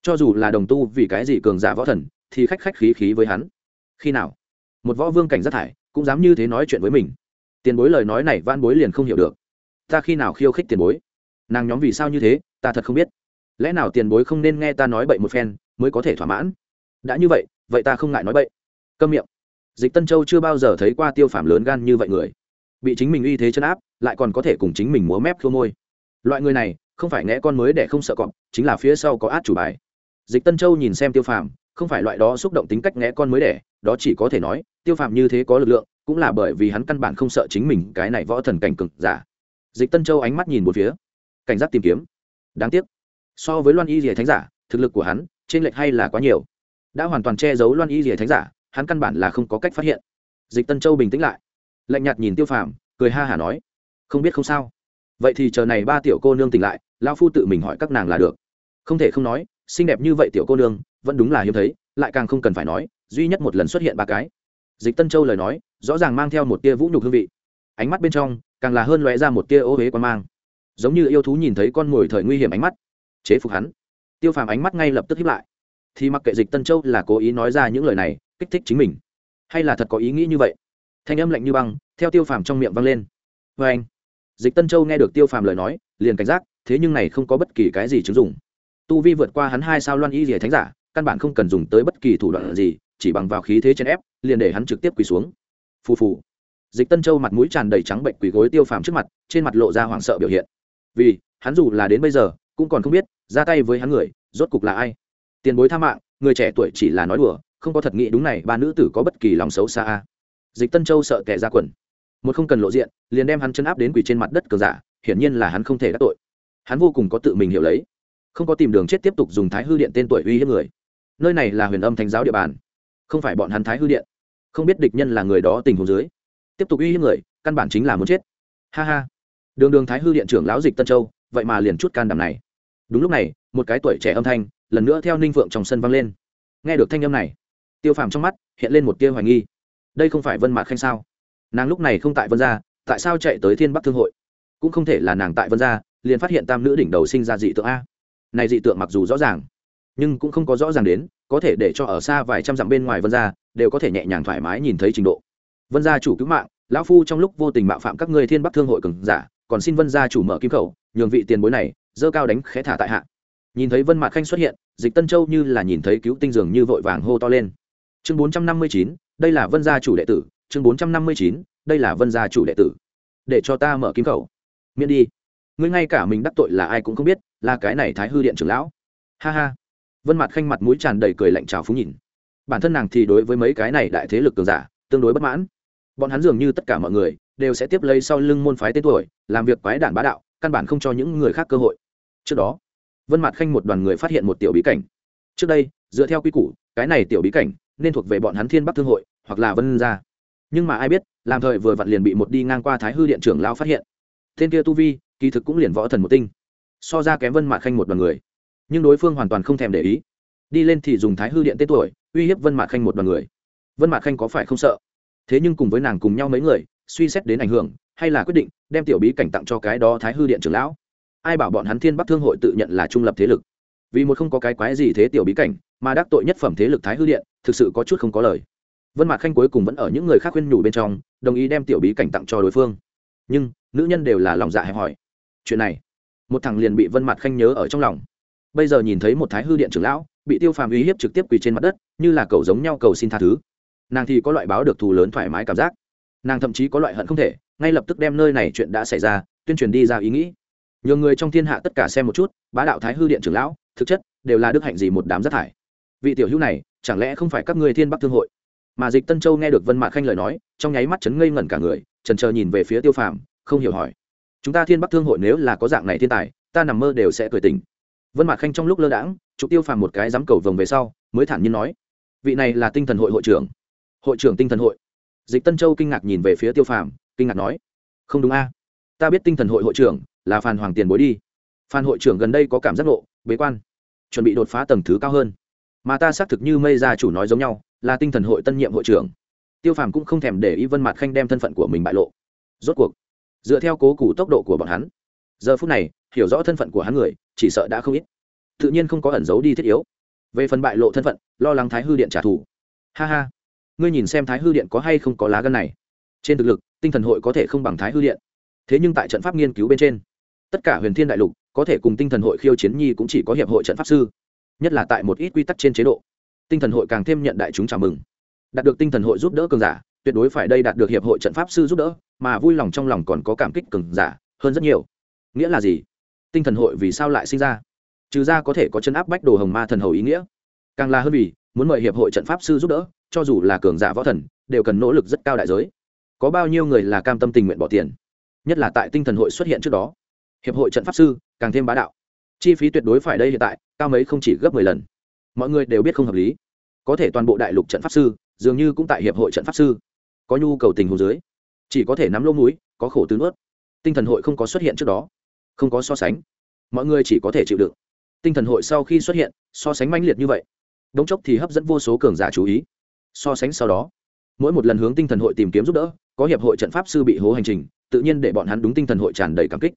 Cho dù là đồng tu vì cái gì cường giả võ thần, thì khách khách khí khí với hắn. Khi nào? Một võ vương cảnh rất thải, cũng dám như thế nói chuyện với mình. Tiền bối lời nói này van bối liền không hiểu được. Ta khi nào khiêu khích tiền bối? Nàng nhóm vì sao như thế, ta thật không biết. Lẽ nào tiền bối không nên nghe ta nói bậy một phen, mới có thể thỏa mãn? Đã như vậy vậy ta không ngại nói bậy. Câm miệng. Dịch tân châu chưa bao giờ thấy qua tiêu phạm lớn gan như vậy người bị chính mình uy thế chân áp, lại còn có thể cùng chính mình múa mép khô môi. Loại người này, không phải nghe con mới để không sợ cọp, chính là phía sau có át chủ bài. Dịch tân châu nhìn xem tiêu phàm, không phải loại đó xúc động tính cách nghe con mới đẻ, đó chỉ có thể nói, tiêu phàm như thế có lực lượng, cũng là bởi vì hắn căn bản không sợ chính mình cái này võ thần cảnh cực giả. Dịch tân châu ánh mắt nhìn một phía. Cảnh giác tìm kiếm. Đáng tiếc. So với loan y rìa thánh giả, thực lực của hắn, trên lệch hay là quá nhiều. Đã hoàn toàn che giấu loan y rìa thánh giả, hắn căn bản là không có cách phát hiện. Dịch tân châu bình tĩnh lại lạnh nhạt nhìn tiêu phàm, cười ha hả nói, không biết không sao. Vậy thì chờ này ba tiểu cô nương tỉnh lại lao phu tự mình hỏi các nàng là được. Không thể không nói, xinh đẹp như vậy tiểu cô nương, vẫn đúng là hiếm thấy, lại càng không cần phải nói, duy nhất một lần xuất hiện ba cái. Dịch tân châu lời nói, rõ ràng mang theo một tia vũ nhục hương vị. Ánh mắt bên trong, càng là hơn lóe ra một tia ô huế quan mang. Giống như yêu thú nhìn thấy con mồi thời nguy hiểm ánh mắt, chế phục hắn. Tiêu phàm ánh mắt ngay lập tức hiếp lại. Thì mặc kệ dịch tân châu là cố ý nói ra những lời này, kích thích chính mình, hay là thật có ý nghĩ như vậy thanh âm lạnh như băng, theo tiêu phàm trong miệng vang lên. Vê anh, dịch tân châu nghe được tiêu phàm lời nói, liền cảnh giác, thế nhưng này không có bất kỳ cái gì chứng dụng. Tu vi vượt qua hắn hai sao loan y rỉa thánh giả, căn bản không cần dùng tới bất kỳ thủ đoạn gì, chỉ bằng vào khí thế chèn ép, liền để hắn trực tiếp quỳ xuống. Phù phù. Dịch tân châu mặt mũi tràn đầy trắng bệnh quỳ gối tiêu phàm trước mặt, trên mặt lộ ra hoảng sợ biểu hiện. Vì, hắn dù là đến bây giờ, cũng còn không biết, ra tay với hắn người, rốt cục là ai? Tiền bối tha mạng, người trẻ tuổi chỉ là nói đùa, không có thật nghĩ đúng này, ba nữ tử có bất kỳ lòng xấu xa a dịch tân châu sợ kẻ ra quần. Một không cần lộ diện, liền đem hắn chân áp đến quỳ trên mặt đất cờ giả, hiển nhiên là hắn không thể đắc tội. Hắn vô cùng có tự mình hiểu lấy. Không có tìm đường chết tiếp tục dùng thái hư điện tên tuổi uy hiếp người. Nơi này là huyền âm thánh giáo địa bàn. Không phải bọn hắn thái hư điện. Không biết địch nhân là người đó tình huống dưới. Tiếp tục uy hiếp người, căn bản chính là muốn chết. Ha ha. Đường đường thái hư điện trưởng lão dịch tân châu, vậy mà liền chút can đảm này. Đúng lúc này, một cái tuổi trẻ âm thanh, lần nữa theo ninh phượng trong sân vang lên. Nghe được thanh âm này, tiêu phàm trong mắt hiện lên một tia hoài nghi đây không phải vân mạc khanh sao? Nàng lúc này không tại vân gia, tại sao chạy tới thiên bắc thương hội? Cũng không thể là nàng tại vân gia, liền phát hiện tam nữ đỉnh đầu sinh ra dị tượng a. Này dị tượng mặc dù rõ ràng, nhưng cũng không có rõ ràng đến, có thể để cho ở xa vài trăm dặm bên ngoài vân gia, đều có thể nhẹ nhàng thoải mái nhìn thấy trình độ. Vân gia chủ cứu mạng, lão phu trong lúc vô tình mạo phạm các ngươi thiên bắc thương hội cường giả, còn xin vân gia chủ mở kim khẩu, nhường vị tiền bối này, dơ cao đánh khẽ thả tại hạ. Nhìn thấy vân mạc khanh xuất hiện, dịch tân châu như là nhìn thấy cứu tinh dường như vội vàng hô to lên. Chương bốn trăm năm mươi chín đây là vân gia chủ đệ tử, chương bốn trăm năm mươi chín, đây là vân gia chủ đệ tử. Để cho ta mở kim khẩu. Miễn đi. Ngươi ngay cả mình đắc tội là ai cũng không biết, là cái này thái hư điện trưởng lão. Ha ha. Vân mặt khanh mặt mũi tràn đầy cười lạnh trào phúng nhìn. Bản thân nàng thì đối với mấy cái này đại thế lực cường giả, tương đối bất mãn. Bọn hắn dường như tất cả mọi người đều sẽ tiếp lấy sau lưng môn phái tên tuổi, làm việc quái đản bá đạo, căn bản không cho những người khác cơ hội. Trước đó, vân mặt khanh một đoàn người phát hiện một tiểu bí cảnh. Trước đây, dựa theo quy củ, cái này tiểu bí cảnh nên thuộc về bọn hắn thiên bắc thương hội hoặc là vân gia. Nhưng mà ai biết, làm thời vừa vặn liền bị một đi ngang qua thái hư điện trưởng lao phát hiện. Tên kia tu vi, kỳ thực cũng liền võ thần một tinh. So ra kém vân mạc khanh một đoàn người. Nhưng đối phương hoàn toàn không thèm để ý. Đi lên thì dùng thái hư điện tên tuổi, uy hiếp vân mạc khanh một đoàn người. Vân mạc khanh có phải không sợ? Thế nhưng cùng với nàng cùng nhau mấy người, suy xét đến ảnh hưởng, hay là quyết định đem tiểu bí cảnh tặng cho cái đó thái hư điện trưởng lão? Ai bảo bọn hắn thiên bắc thương hội tự nhận là trung lập thế lực? Vì một không có cái quái gì thế tiểu bí cảnh, mà đắc tội nhất phẩm thế lực thái hư điện, thực sự có chút không có lời. Vân mạc khanh cuối cùng vẫn ở những người khác khuyên nhủ bên trong, đồng ý đem tiểu bí cảnh tặng cho đối phương. Nhưng, nữ nhân đều là lòng dạ hẹp hòi. Chuyện này, một thằng liền bị vân mạc khanh nhớ ở trong lòng. Bây giờ nhìn thấy một thái hư điện trưởng lão, bị tiêu phàm uy hiếp trực tiếp quỳ trên mặt đất, như là cầu giống nhau cầu xin tha thứ. Nàng thì có loại báo được thù lớn thoải mái cảm giác. Nàng thậm chí có loại hận không thể, ngay lập tức đem nơi này chuyện đã xảy ra, tuyên truyền đi ra ý nghĩ. Nhiều người trong thiên hạ tất cả xem một chút, bá đạo thái hư điện trưởng lão thực chất đều là đức hạnh gì một đám rác thải. Vị tiểu hữu này, chẳng lẽ không phải các người thiên bắc thương hội? Mà dịch tân châu nghe được vân mạc khanh lời nói, trong nháy mắt chấn ngây ngẩn cả người, trần chờ nhìn về phía tiêu phàm, không hiểu hỏi. Chúng ta thiên bắc thương hội nếu là có dạng này thiên tài, ta nằm mơ đều sẽ cười tình vân mạc khanh trong lúc lơ đãng, chụp tiêu phàm một cái dám cầu vồng về sau, mới thản nhiên nói. Vị này là tinh thần hội hội trưởng. Hội trưởng tinh thần hội. Dịch tân châu kinh ngạc nhìn về phía tiêu phàm, kinh ngạc nói. Không đúng a. Ta biết tinh thần hội hội trưởng là phan hoàng tiền bối đi. Phan hội trưởng gần đây có cảm giác nộ bế quan chuẩn bị đột phá tầng thứ cao hơn. Mà ta xác thực như mây gia chủ nói giống nhau, là tinh thần hội tân nhiệm hội trưởng. Tiêu phàm cũng không thèm để ý vân mạt khanh đem thân phận của mình bại lộ. Rốt cuộc, dựa theo cố củ tốc độ của bọn hắn, giờ phút này, hiểu rõ thân phận của hắn người, chỉ sợ đã không ít. Tự nhiên không có ẩn giấu đi thiết yếu. Về phần bại lộ thân phận, lo lắng thái hư điện trả thù. Ha ha, ngươi nhìn xem thái hư điện có hay không có lá gân này. Trên thực lực, tinh thần hội có thể không bằng thái hư điện. Thế nhưng tại trận pháp nghiên cứu bên trên, tất cả huyền thiên đại lục có thể cùng tinh thần hội khiêu chiến nhi cũng chỉ có hiệp hội trận pháp sư, nhất là tại một ít quy tắc trên chế độ. Tinh thần hội càng thêm nhận đại chúng chào mừng. Đạt được tinh thần hội giúp đỡ cường giả, tuyệt đối phải đây đạt được hiệp hội trận pháp sư giúp đỡ, mà vui lòng trong lòng còn có cảm kích cường giả hơn rất nhiều. Nghĩa là gì? Tinh thần hội vì sao lại sinh ra? Trừ ra có thể có chân áp bách đồ hồng ma thần hầu ý nghĩa. Càng là hơn vì, muốn mời hiệp hội trận pháp sư giúp đỡ, cho dù là cường giả võ thần, đều cần nỗ lực rất cao đại giới. Có bao nhiêu người là cam tâm tình nguyện bỏ tiền? Nhất là tại tinh thần hội xuất hiện trước đó. Hiệp hội trận pháp sư càng thêm bá đạo. Chi phí tuyệt đối phải đây hiện tại, cao mấy không chỉ gấp mười lần. Mọi người đều biết không hợp lý. Có thể toàn bộ đại lục trận pháp sư, dường như cũng tại hiệp hội trận pháp sư. Có nhu cầu tình hồ dưới, chỉ có thể nắm lỗ mũi, có khổ tứ nuốt. Tinh thần hội không có xuất hiện trước đó, không có so sánh. Mọi người chỉ có thể chịu đựng. Tinh thần hội sau khi xuất hiện, so sánh mãnh liệt như vậy, đống chốc thì hấp dẫn vô số cường giả chú ý. So sánh sau đó, mỗi một lần hướng tinh thần hội tìm kiếm giúp đỡ, có hiệp hội trận pháp sư bị hố hành trình, tự nhiên để bọn hắn đúng tinh thần hội tràn đầy cảm kích.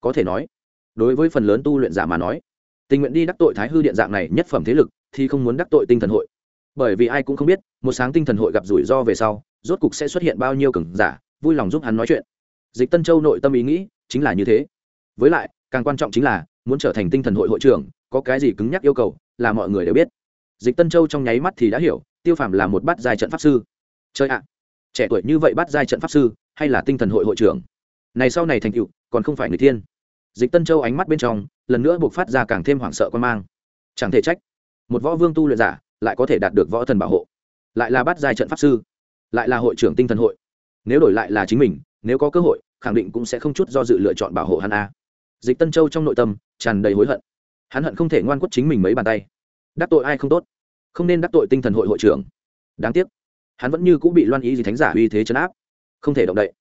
Có thể nói đối với phần lớn tu luyện giả mà nói, tình nguyện đi đắc tội thái hư điện dạng này nhất phẩm thế lực thì không muốn đắc tội tinh thần hội. Bởi vì ai cũng không biết, một sáng tinh thần hội gặp rủi ro về sau, rốt cục sẽ xuất hiện bao nhiêu cường giả, vui lòng giúp hắn nói chuyện. Dịch tân châu nội tâm ý nghĩ chính là như thế. Với lại, càng quan trọng chính là, muốn trở thành tinh thần hội hội trưởng, có cái gì cứng nhắc yêu cầu là mọi người đều biết. Dịch tân châu trong nháy mắt thì đã hiểu, tiêu phàm là một bát giai trận pháp sư. Chơi ạ, trẻ tuổi như vậy bát giai trận pháp sư, hay là tinh thần hội hội trưởng? Này sau này thành tựu, còn không phải người thiên dịch tân châu ánh mắt bên trong, lần nữa buộc phát ra càng thêm hoảng sợ quan mang. Chẳng thể trách, một võ vương tu luyện giả lại có thể đạt được võ thần bảo hộ, lại là bắt giai trận pháp sư, lại là hội trưởng tinh thần hội. Nếu đổi lại là chính mình, nếu có cơ hội, khẳng định cũng sẽ không chút do dự lựa chọn bảo hộ hắn a. Dịch tân châu trong nội tâm tràn đầy hối hận. Hắn hận không thể ngoan quất chính mình mấy bàn tay. Đắc tội ai không tốt, không nên đắc tội tinh thần hội hội trưởng. Đáng tiếc, hắn vẫn như cũng bị loan ý gì thánh giả uy thế chấn áp, không thể động đậy.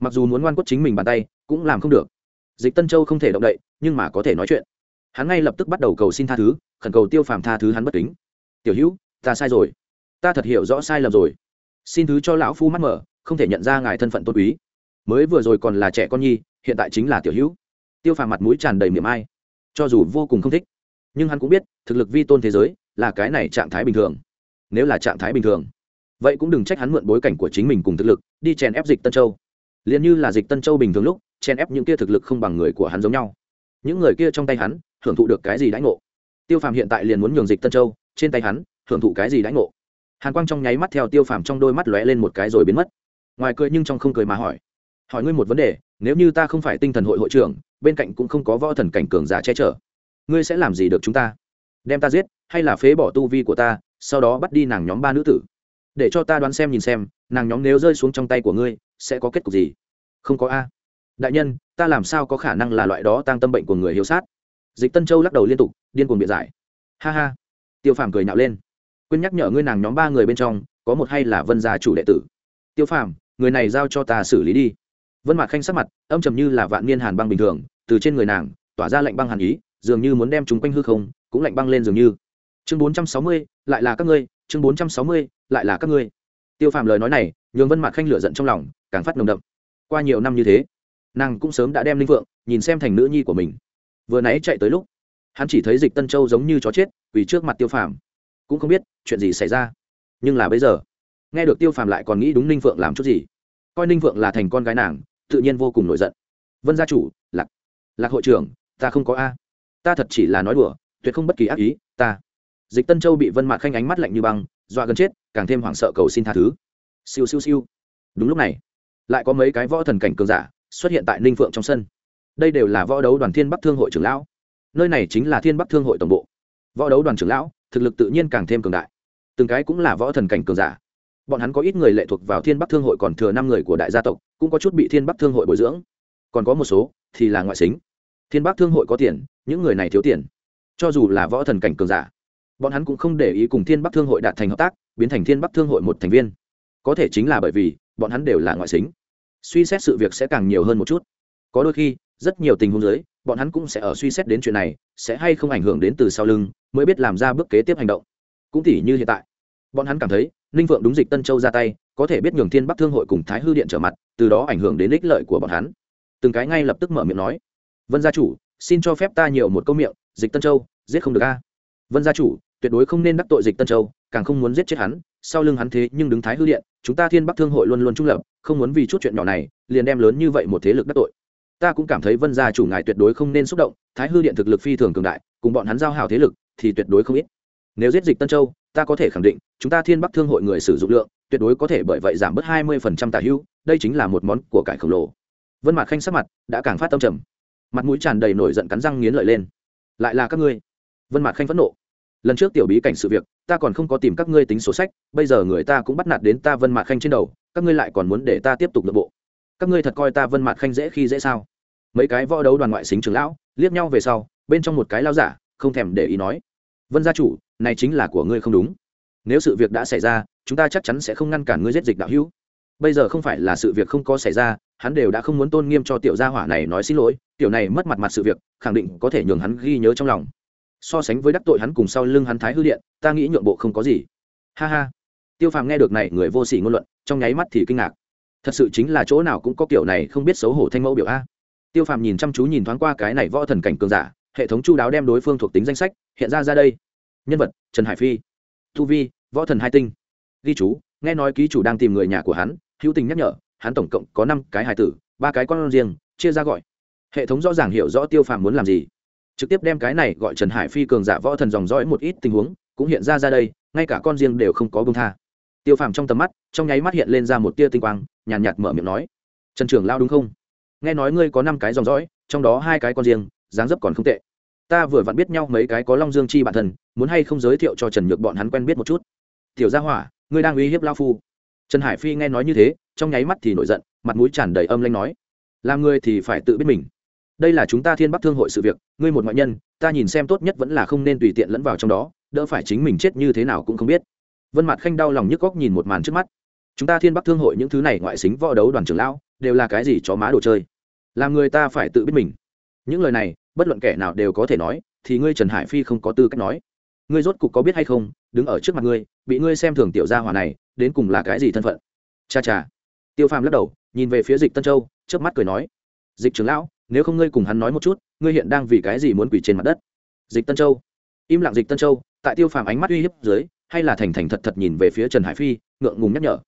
Mặc dù muốn ngoan quất chính mình bàn tay cũng làm không được dịch tân châu không thể động đậy, nhưng mà có thể nói chuyện. Hắn ngay lập tức bắt đầu cầu xin tha thứ, khẩn cầu tiêu phàm tha thứ hắn bất kính. Tiểu hữu, ta sai rồi. Ta thật hiểu rõ sai lầm rồi. Xin thứ cho lão phu mắt mở, không thể nhận ra ngài thân phận tôn quý. Mới vừa rồi còn là trẻ con nhi, hiện tại chính là tiểu hữu. Tiêu phàm mặt mũi tràn đầy miệng ai. Cho dù vô cùng không thích, nhưng hắn cũng biết, thực lực vi tôn thế giới là cái này trạng thái bình thường. Nếu là trạng thái bình thường, vậy cũng đừng trách hắn mượn bối cảnh của chính mình cùng thực lực, đi chèn ép dịch tân châu. Liền như là dịch tân châu bình thường lúc chen ép những kia thực lực không bằng người của hắn giống nhau. Những người kia trong tay hắn, hưởng thụ được cái gì đãi ngộ? Tiêu phàm hiện tại liền muốn nhường dịch tân châu, trên tay hắn, hưởng thụ cái gì đãi ngộ? Hàn quang trong nháy mắt theo tiêu phàm trong đôi mắt lóe lên một cái rồi biến mất. Ngoài cười nhưng trong không cười mà hỏi hỏi ngươi một vấn đề, nếu như ta không phải tinh thần hội hội trưởng, bên cạnh cũng không có võ thần cảnh cường giả che chở, ngươi sẽ làm gì được chúng ta? Đem ta giết, hay là phế bỏ tu vi của ta, sau đó bắt đi nàng nhóm ba nữ tử? Để cho ta đoán xem nhìn xem, nàng nhóm nếu rơi xuống trong tay của ngươi, sẽ có kết cục gì? Không có a đại nhân, ta làm sao có khả năng là loại đó tăng tâm bệnh của người hiếu sát? Dịch tân châu lắc đầu liên tục, điên cuồng biện giải. Ha ha. Tiêu phàm cười nhạo lên. Quên nhắc nhở ngươi nàng nhóm ba người bên trong, có một hay là vân gia chủ đệ tử. Tiêu phàm, người này giao cho ta xử lý đi. Vân mạc khanh sắc mặt, âm trầm như là vạn niên hàn băng bình thường, từ trên người nàng, tỏa ra lạnh băng hàn ý, dường như muốn đem chúng quanh hư không, cũng lạnh băng lên dường như. Chương bốn trăm sáu mươi, lại là các ngươi, chương bốn trăm sáu mươi, lại là các ngươi. Tiêu phàm lời nói này, nhường vân mạc khanh lửa giận trong lòng, càng phát nồng đậm. Qua nhiều năm như thế nàng cũng sớm đã đem linh vượng nhìn xem thành nữ nhi của mình. Vừa nãy chạy tới lúc, hắn chỉ thấy dịch tân châu giống như chó chết vì trước mặt tiêu phàm. Cũng không biết chuyện gì xảy ra. Nhưng là bây giờ, nghe được tiêu phàm lại còn nghĩ đúng ninh phượng làm chút gì. Coi ninh phượng là thành con gái nàng, tự nhiên vô cùng nổi giận. Vân gia chủ, lạc lạc hội trưởng, ta không có a. Ta thật chỉ là nói đùa, tuyệt không bất kỳ ác ý, ta. Dịch tân châu bị vân mạc khanh ánh mắt lạnh như băng, dọa gần chết, càng thêm hoảng sợ cầu xin tha thứ. Siêu siêu siêu. Đúng lúc này, lại có mấy cái võ thần cảnh cường giả xuất hiện tại ninh phượng trong sân. Đây đều là võ đấu đoàn thiên bắc thương hội trưởng lão. Nơi này chính là thiên bắc thương hội tổng bộ. Võ đấu đoàn trưởng lão, thực lực tự nhiên càng thêm cường đại. Từng cái cũng là võ thần cảnh cường giả. Bọn hắn có ít người lệ thuộc vào thiên bắc thương hội còn thừa năm người của đại gia tộc, cũng có chút bị thiên bắc thương hội bồi dưỡng. Còn có một số thì là ngoại xính. Thiên bắc thương hội có tiền, những người này thiếu tiền. Cho dù là võ thần cảnh cường giả, bọn hắn cũng không để ý cùng thiên bắc thương hội đạt thành hợp tác, biến thành thiên bắc thương hội một thành viên. Có thể chính là bởi vì, bọn hắn đều là ngoại xính suy xét sự việc sẽ càng nhiều hơn một chút. Có đôi khi, rất nhiều tình huống giới bọn hắn cũng sẽ ở suy xét đến chuyện này, sẽ hay không ảnh hưởng đến từ sau lưng, mới biết làm ra bước kế tiếp hành động. Cũng tỉ như hiện tại, bọn hắn cảm thấy, ninh phượng đúng dịch tân châu ra tay, có thể biết nhường thiên bắc thương hội cùng thái hư điện trở mặt, từ đó ảnh hưởng đến ích lợi của bọn hắn. Từng cái ngay lập tức mở miệng nói, vân gia chủ, xin cho phép ta nhiều một câu miệng, dịch tân châu, giết không được a. Vân gia chủ, tuyệt đối không nên đắc tội dịch tân châu, càng không muốn giết chết hắn, sau lưng hắn thế nhưng đứng thái hư điện chúng ta thiên bắc thương hội luôn luôn trung lập, không muốn vì chút chuyện nhỏ này, liền đem lớn như vậy một thế lực đắc tội. Ta cũng cảm thấy vân gia chủ ngài tuyệt đối không nên xúc động, thái hư điện thực lực phi thường cường đại, cùng bọn hắn giao hào thế lực thì tuyệt đối không ít. Nếu giết dịch tân châu, ta có thể khẳng định, chúng ta thiên bắc thương hội người sử dụng lượng, tuyệt đối có thể bởi vậy giảm bớt hai mươi phần trăm tả hưu, đây chính là một món của cải khổng lồ. Vân mạc khanh sắc mặt đã càng phát tâm trầm. Mặt mũi tràn đầy nổi giận cắn răng nghiến lợi lên. Lại là các ngươi. Vân mạc khanh phẫn nộ lần trước tiểu bí cảnh sự việc, ta còn không có tìm các ngươi tính sổ sách, bây giờ người ta cũng bắt nạt đến ta vân mạc khanh trên đầu, các ngươi lại còn muốn để ta tiếp tục nội bộ. Các ngươi thật coi ta vân mạc khanh dễ khi dễ sao? Mấy cái võ đấu đoàn ngoại xính trường lão, liếc nhau về sau, bên trong một cái lao giả, không thèm để ý nói, vân gia chủ, này chính là của ngươi không đúng. Nếu sự việc đã xảy ra, chúng ta chắc chắn sẽ không ngăn cản ngươi giết dịch đạo hữu. Bây giờ không phải là sự việc không có xảy ra, hắn đều đã không muốn tôn nghiêm cho tiểu gia hỏa này nói xin lỗi, tiểu này mất mặt mặt sự việc, khẳng định có thể nhường hắn ghi nhớ trong lòng so sánh với đắc tội hắn cùng sau lưng hắn thái hư điện, ta nghĩ nhượng bộ không có gì. Ha ha. Tiêu phàm nghe được này, người vô sỉ ngôn luận, trong nháy mắt thì kinh ngạc. Thật sự chính là chỗ nào cũng có kiểu này không biết xấu hổ thanh mẫu biểu a. Tiêu phàm nhìn chăm chú nhìn thoáng qua cái này võ thần cảnh cường giả, hệ thống chu đáo đem đối phương thuộc tính danh sách hiện ra ra đây. Nhân vật, trần hải phi. Thu vi, võ thần hai tinh. Ghi chú, nghe nói ký chủ đang tìm người nhà của hắn, hữu tình nhắc nhở, hắn tổng cộng có năm cái hài tử, ba cái con riêng, chia ra gọi. Hệ thống rõ ràng hiểu rõ tiêu phàm muốn làm gì trực tiếp đem cái này gọi trần hải phi cường giả võ thần dòng dõi một ít tình huống cũng hiện ra ra đây ngay cả con riêng đều không có bông tha. Tiêu phàm trong tầm mắt trong nháy mắt hiện lên ra một tia tinh quang nhàn nhạt, nhạt mở miệng nói trần trưởng lao đúng không? Nghe nói ngươi có năm cái dòng dõi trong đó hai cái con riêng dáng dấp còn không tệ. Ta vừa vặn biết nhau mấy cái có long dương chi bản thân muốn hay không giới thiệu cho trần nhược bọn hắn quen biết một chút? Tiểu gia hỏa ngươi đang uy hiếp lao phu. Trần hải phi nghe nói như thế trong nháy mắt thì nổi giận mặt mũi tràn đầy âm lanh nói làm ngươi thì phải tự biết mình đây là chúng ta thiên bắc thương hội sự việc ngươi một ngoại nhân ta nhìn xem tốt nhất vẫn là không nên tùy tiện lẫn vào trong đó đỡ phải chính mình chết như thế nào cũng không biết vân mặt khanh đau lòng nhức góc nhìn một màn trước mắt chúng ta thiên bắc thương hội những thứ này ngoại xính võ đấu đoàn trưởng lão đều là cái gì chó má đồ chơi làm người ta phải tự biết mình những lời này bất luận kẻ nào đều có thể nói thì ngươi trần hải phi không có tư cách nói ngươi rốt cục có biết hay không đứng ở trước mặt ngươi bị ngươi xem thường tiểu gia hỏa này đến cùng là cái gì thân phận cha cha tiêu phàm lắc đầu nhìn về phía dịch tân châu trước mắt cười nói dịch trưởng lão nếu không ngươi cùng hắn nói một chút, ngươi hiện đang vì cái gì muốn quỷ trên mặt đất? Dịch tân châu. Im lặng dịch tân châu, tại tiêu phàm ánh mắt uy hiếp dưới, hay là thành thành thật thật nhìn về phía trần hải phi, ngượng ngùng nhắc nhở.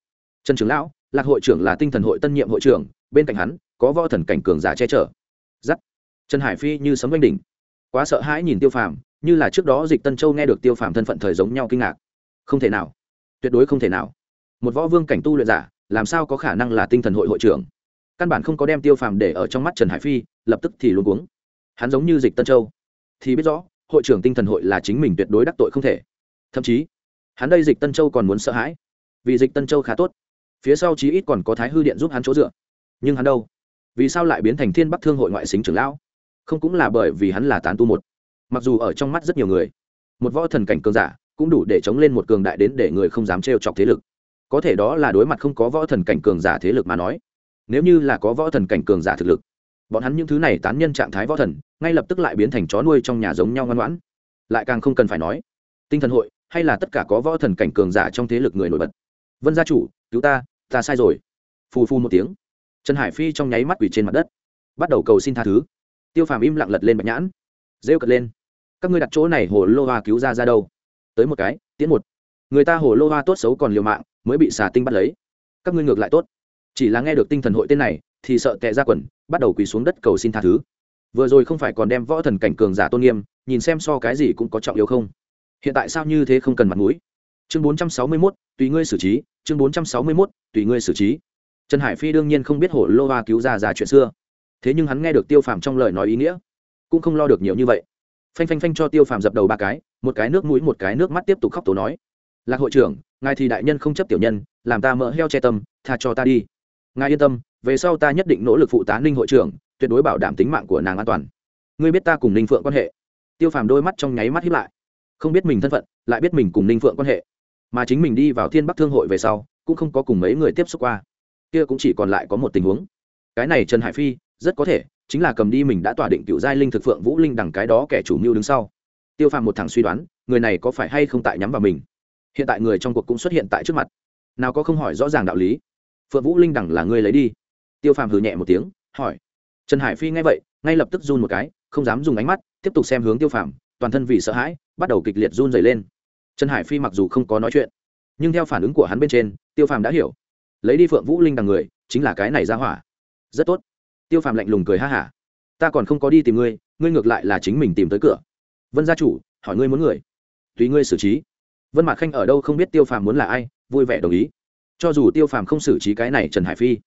Trần trưởng lão, lạc hội trưởng là tinh thần hội tân nhiệm hội trưởng, bên cạnh hắn, có võ thần cảnh cường giả che chở. Giắt trần hải phi như sấm oanh đỉnh. Quá sợ hãi nhìn tiêu phàm, như là trước đó dịch tân châu nghe được tiêu phàm thân phận thời giống nhau kinh ngạc. Không thể nào. Tuyệt đối không thể nào. Một võ vương cảnh tu luyện giả, làm sao có khả năng là tinh thần hội hội trưởng? Căn bản không có đem tiêu phàm để ở trong mắt trần hải phi, lập tức thì luôn cuống. Hắn giống như dịch tân châu. Thì biết rõ, hội trưởng tinh thần hội là chính mình tuyệt đối đắc tội không thể. Thậm chí, hắn đây dịch tân châu còn muốn sợ hãi. Vì dịch tân châu khá tốt, phía sau chí ít còn có thái hư điện giúp hắn chỗ dựa. Nhưng hắn đâu? Vì sao lại biến thành thiên bắc thương hội ngoại xính trưởng lão? Không cũng là bởi vì hắn là tán tu một. Mặc dù ở trong mắt rất nhiều người, một võ thần cảnh cường giả cũng đủ để chống lên một cường đại đến để người không dám trêu chọc thế lực. Có thể đó là đối mặt không có võ thần cảnh cường giả thế lực mà nói nếu như là có võ thần cảnh cường giả thực lực, bọn hắn những thứ này tán nhân trạng thái võ thần, ngay lập tức lại biến thành chó nuôi trong nhà giống nhau ngoan ngoãn. Lại càng không cần phải nói, tinh thần hội hay là tất cả có võ thần cảnh cường giả trong thế lực người nổi bật. Vân gia chủ, cứu ta ta sai rồi. Phù phu một tiếng, trần hải phi trong nháy mắt quỷ trên mặt đất, bắt đầu cầu xin tha thứ. Tiêu phàm im lặng lật lên bạch nhãn, rêu cật lên. Các ngươi đặt chỗ này hồ lô hoa cứu ra ra đâu? Tới một cái, tiến một. Người ta hồ lô hoa tốt xấu còn liều mạng, mới bị xà tinh bắt lấy. Các ngươi ngược lại tốt chỉ là nghe được tinh thần hội tên này, thì sợ tệ ra quần, bắt đầu quỳ xuống đất cầu xin tha thứ. Vừa rồi không phải còn đem võ thần cảnh cường giả tôn nghiêm, nhìn xem so cái gì cũng có trọng yếu không? Hiện tại sao như thế không cần mặt mũi? Chương bốn trăm sáu mươi mốt, tùy ngươi xử trí, chương bốn trăm sáu mươi mốt, tùy ngươi xử trí. Trần hải phi đương nhiên không biết hồ lô hoa cứu ra ra chuyện xưa. Thế nhưng hắn nghe được tiêu phàm trong lời nói ý nghĩa, cũng không lo được nhiều như vậy. Phanh phanh phanh cho tiêu phàm dập đầu ba cái, một cái nước mũi, một cái nước mắt tiếp tục khóc tố nói. Lạc hội trưởng, ngài thì đại nhân không chấp tiểu nhân, làm ta mỡ heo che tâm, tha cho ta đi ngài yên tâm, về sau ta nhất định nỗ lực phụ tá ninh hội trưởng, tuyệt đối bảo đảm tính mạng của nàng an toàn. Ngươi biết ta cùng ninh phượng quan hệ? Tiêu phàm đôi mắt trong nháy mắt hiếp lại. Không biết mình thân phận, lại biết mình cùng ninh phượng quan hệ. Mà chính mình đi vào thiên bắc thương hội về sau, cũng không có cùng mấy người tiếp xúc qua. Kia cũng chỉ còn lại có một tình huống. Cái này trần hải phi, rất có thể, chính là cầm đi mình đã tỏa định cựu giai linh thực phượng vũ linh đằng cái đó kẻ chủ mưu đứng sau. Tiêu phàm một thằng suy đoán, người này có phải hay không tại nhắm vào mình? Hiện tại người trong cuộc cũng xuất hiện tại trước mặt. Nào có không hỏi rõ ràng đạo lý phượng vũ linh đẳng là ngươi lấy đi tiêu phàm hừ nhẹ một tiếng hỏi trần hải phi nghe vậy ngay lập tức run một cái không dám dùng ánh mắt tiếp tục xem hướng tiêu phàm toàn thân vì sợ hãi bắt đầu kịch liệt run dày lên trần hải phi mặc dù không có nói chuyện nhưng theo phản ứng của hắn bên trên tiêu phàm đã hiểu lấy đi phượng vũ linh đằng người chính là cái này ra hỏa rất tốt tiêu phàm lạnh lùng cười ha hả ta còn không có đi tìm ngươi ngươi ngược lại là chính mình tìm tới cửa vân gia chủ hỏi ngươi muốn người tùy ngươi xử trí vân mạc khanh ở đâu không biết tiêu phàm muốn là ai vui vẻ đồng ý cho dù tiêu phàm không xử trí cái này trần hải phi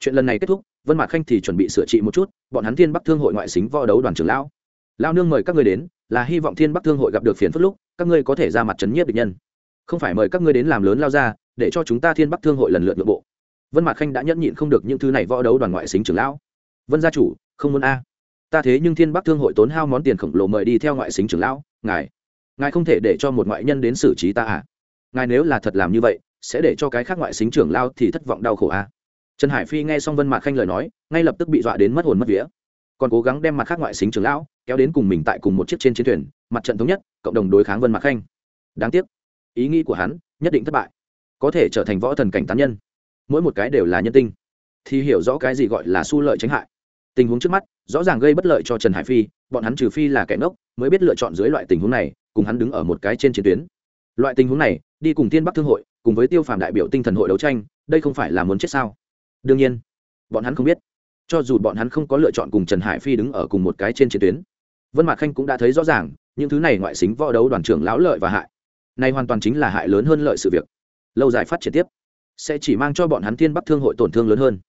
chuyện lần này kết thúc vân mạc khanh thì chuẩn bị sửa trị một chút bọn hắn thiên bắc thương hội ngoại xính vo đấu đoàn trưởng lão lao nương mời các người đến là hy vọng thiên bắc thương hội gặp được phiền phức lúc các ngươi có thể ra mặt trấn nhiếp địch nhân không phải mời các ngươi đến làm lớn lao ra để cho chúng ta thiên bắc thương hội lần lượt nội bộ vân mạc khanh đã nhẫn nhịn không được những thứ này võ đấu đoàn ngoại xính trưởng lão vân gia chủ không muốn a ta thế nhưng thiên bắc thương hội tốn hao món tiền khổng lồ mời đi theo ngoại xính trưởng lão ngài ngài không thể để cho một ngoại nhân đến xử trí ta à ngài nếu là thật làm như vậy sẽ để cho cái khác ngoại xính trưởng lao thì thất vọng đau khổ a trần hải phi nghe xong vân mạc khanh lời nói, ngay lập tức bị dọa đến mất hồn mất vía. Còn cố gắng đem mặt khác ngoại xính trưởng lão kéo đến cùng mình tại cùng một chiếc trên chiến thuyền, mặt trận thống nhất, cộng đồng đối kháng vân mạc khanh. Đáng tiếc, ý nghĩ của hắn nhất định thất bại, có thể trở thành võ thần cảnh tán nhân. Mỗi một cái đều là nhân tinh. Thì hiểu rõ cái gì gọi là su lợi tránh hại. Tình huống trước mắt, rõ ràng gây bất lợi cho trần hải phi, bọn hắn trừ phi là kẻ ngốc, mới biết lựa chọn dưới loại tình huống này, cùng hắn đứng ở một cái trên chiến tuyến loại tình huống này, đi cùng tiên bắc thương hội, cùng với tiêu phàm đại biểu tinh thần hội đấu tranh, đây không phải là muốn chết sao? Đương nhiên, bọn hắn không biết. Cho dù bọn hắn không có lựa chọn cùng trần hải phi đứng ở cùng một cái trên chiến tuyến, vân mạc khanh cũng đã thấy rõ ràng, những thứ này ngoại xính võ đấu đoàn trưởng lão lợi và hại. Này hoàn toàn chính là hại lớn hơn lợi sự việc. Lâu dài phát triển tiếp, sẽ chỉ mang cho bọn hắn thiên bắc thương hội tổn thương lớn hơn.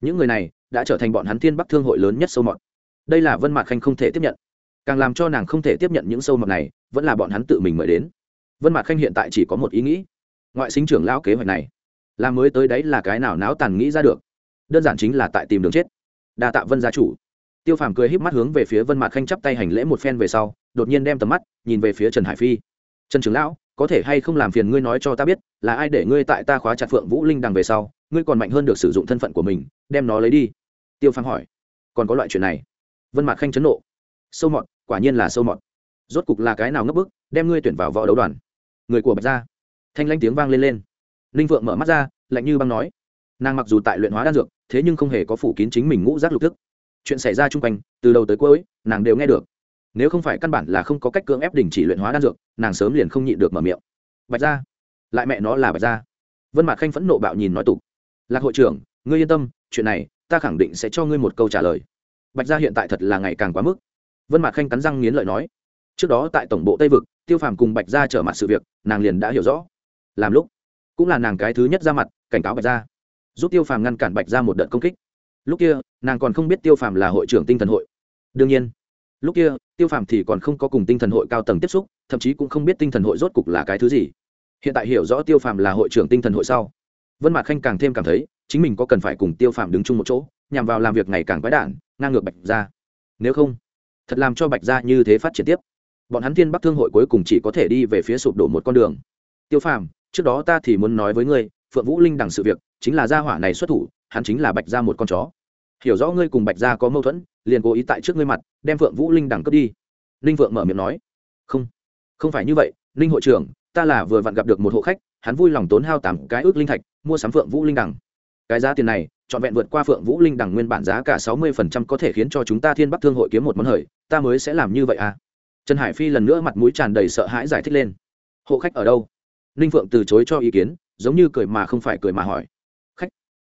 Những người này đã trở thành bọn hắn thiên bắc thương hội lớn nhất sâu mọt. Đây là vân mạc khanh không thể tiếp nhận. Càng làm cho nàng không thể tiếp nhận những sâu mọt này, vẫn là bọn hắn tự mình mời đến vân mạc khanh hiện tại chỉ có một ý nghĩ, ngoại sinh trưởng lão kế hoạch này. Là mới tới đấy là cái nào náo tàn nghĩ ra được? Đơn giản chính là tại tìm đường chết. Đa tạ vân gia chủ. Tiêu phàm cười híp mắt hướng về phía vân mạc khanh chắp tay hành lễ một phen về sau, đột nhiên đem tầm mắt nhìn về phía trần hải phi. Trần trưởng lão, có thể hay không làm phiền ngươi nói cho ta biết, là ai để ngươi tại ta khóa chặt phượng vũ linh đằng về sau, ngươi còn mạnh hơn được sử dụng thân phận của mình, đem nó lấy đi? Tiêu phàm hỏi. Còn có loại chuyện này? Vân mạc khanh chấn nộ. Sâu mọt, quả nhiên là sâu mọt. Rốt cục là cái nào ngấp bức, đem ngươi tuyển vào võ đấu đoàn? Người của bạch gia. Thanh lanh tiếng vang lên lên. Ninh vượng mở mắt ra, lạnh như băng nói. Nàng mặc dù tại luyện hóa đan dược, thế nhưng không hề có phủ kín chính mình ngũ giác lục thức. Chuyện xảy ra chung quanh, từ đầu tới cuối, nàng đều nghe được. Nếu không phải căn bản là không có cách cưỡng ép đình chỉ luyện hóa đan dược, nàng sớm liền không nhịn được mở miệng. Bạch ra lại mẹ nó là bạch ra vân mạc khanh phẫn nộ bạo nhìn nói tục. Lạc hội trưởng, ngươi yên tâm, chuyện này, ta khẳng định sẽ cho ngươi một câu trả lời. Bạch ra hiện tại thật là ngày càng quá mức. Vân mạc khanh cắn răng nghiến lợi nói. Trước đó tại tổng bộ tây vực tiêu phàm cùng bạch ra trở mặt sự việc, nàng liền đã hiểu rõ. Làm lúc, cũng là nàng cái thứ nhất ra mặt, cảnh cáo bạch ra giúp tiêu phàm ngăn cản bạch ra một đợt công kích. Lúc kia, nàng còn không biết tiêu phàm là hội trưởng tinh thần hội. Đương nhiên, lúc kia, tiêu phàm thì còn không có cùng tinh thần hội cao tầng tiếp xúc, thậm chí cũng không biết tinh thần hội rốt cục là cái thứ gì. Hiện tại hiểu rõ tiêu phàm là hội trưởng tinh thần hội sau, vân mạc khanh càng thêm cảm thấy, chính mình có cần phải cùng tiêu phàm đứng chung một chỗ, nhằm vào làm việc ngày càng quái đản, ngang ngược bạch ra nếu không, thật làm cho bạch ra như thế phát triển tiếp bọn hắn thiên bắc thương hội cuối cùng chỉ có thể đi về phía sụp đổ một con đường. Tiêu phàm, trước đó ta thì muốn nói với ngươi, phượng vũ linh đằng sự việc, chính là gia hỏa này xuất thủ, hắn chính là bạch ra một con chó. Hiểu rõ ngươi cùng bạch gia có mâu thuẫn, liền cố ý tại trước ngươi mặt, đem phượng vũ linh đằng cướp đi. Ninh vượng mở miệng nói. Không không phải như vậy, ninh hội trưởng, ta là vừa vặn gặp được một hộ khách, hắn vui lòng tốn hao tám cái ước linh thạch, mua sắm phượng vũ linh đằng. Cái giá tiền này, trọn vẹn vượt qua phượng vũ linh đằng nguyên bản giá cả sáu mươi phần trăm có thể khiến cho chúng ta thiên bắc thương hội kiếm một món hời, ta mới sẽ làm như vậy à? Trần hải phi lần nữa mặt mũi tràn đầy sợ hãi giải thích lên. Hộ khách ở đâu? Ninh phượng từ chối cho ý kiến giống như cười mà không phải cười mà hỏi. Khách?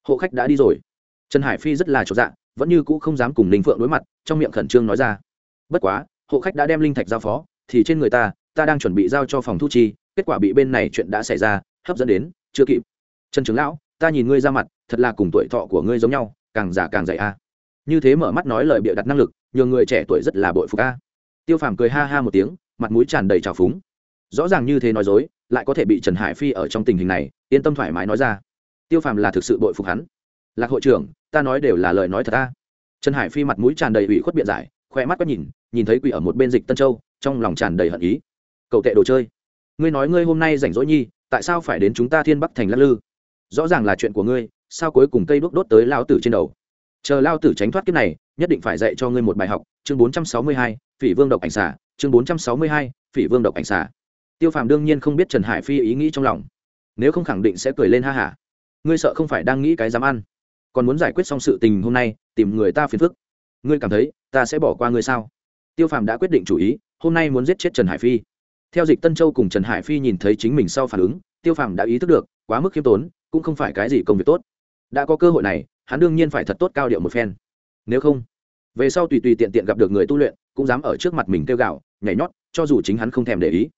Hộ khách đã đi rồi. Trần hải phi rất là trọn dạ, vẫn như cũ không dám cùng ninh phượng đối mặt trong miệng khẩn trương nói ra. Bất quá hộ khách đã đem linh thạch giao phó thì trên người ta ta đang chuẩn bị giao cho phòng thu chi kết quả bị bên này chuyện đã xảy ra hấp dẫn đến chưa kịp. Trần trưởng lão ta nhìn ngươi ra mặt thật là cùng tuổi thọ của ngươi giống nhau càng già càng dạy a. Như thế mở mắt nói lời bịa đặt năng lực nhiều người trẻ tuổi rất là bội phục a tiêu phàm cười ha ha một tiếng, mặt mũi tràn đầy trào phúng. Rõ ràng như thế nói dối, lại có thể bị trần hải phi ở trong tình hình này, yên tâm thoải mái nói ra. Tiêu phàm là thực sự bội phục hắn. Lạc hội trưởng, ta nói đều là lời nói thật ta. Trần hải phi mặt mũi tràn đầy ủy khuất biện giải khoe mắt quét nhìn nhìn thấy quỷ ở một bên dịch tân châu, trong lòng tràn đầy hận ý. Cậu tệ đồ chơi. Ngươi nói ngươi hôm nay rảnh rỗi nhi, tại sao phải đến chúng ta thiên bắc thành lắc lư? Rõ ràng là chuyện của ngươi, sao cuối cùng cây đuốc đốt tới lao tử trên đầu? Chờ lao tử tránh thoát kiếp này, nhất định phải dạy cho ngươi một bài học chương bốn trăm sáu mươi hai, phỉ vương độc ảnh xả chương bốn trăm sáu mươi hai, phỉ vương độc ảnh xả tiêu phàm đương nhiên không biết trần hải phi ý nghĩ trong lòng. Nếu không khẳng định sẽ cười lên ha hả. Ngươi sợ không phải đang nghĩ cái dám ăn. Còn muốn giải quyết xong sự tình hôm nay, tìm người ta phiền phức. Ngươi cảm thấy, ta sẽ bỏ qua ngươi sao? Tiêu phàm đã quyết định chủ ý, hôm nay muốn giết chết trần hải phi. Theo dịch tân châu cùng trần hải phi nhìn thấy chính mình sau phản ứng, tiêu phàm đã ý thức được, quá mức khiêm tốn, cũng không phải cái gì công việc tốt. Đã có cơ hội này, hắn đương nhiên phải thật tốt cao điệu một phen. Nếu không về sau tùy tùy tiện tiện gặp được người tu luyện, cũng dám ở trước mặt mình kêu gạo nhảy nhót, cho dù chính hắn không thèm để ý.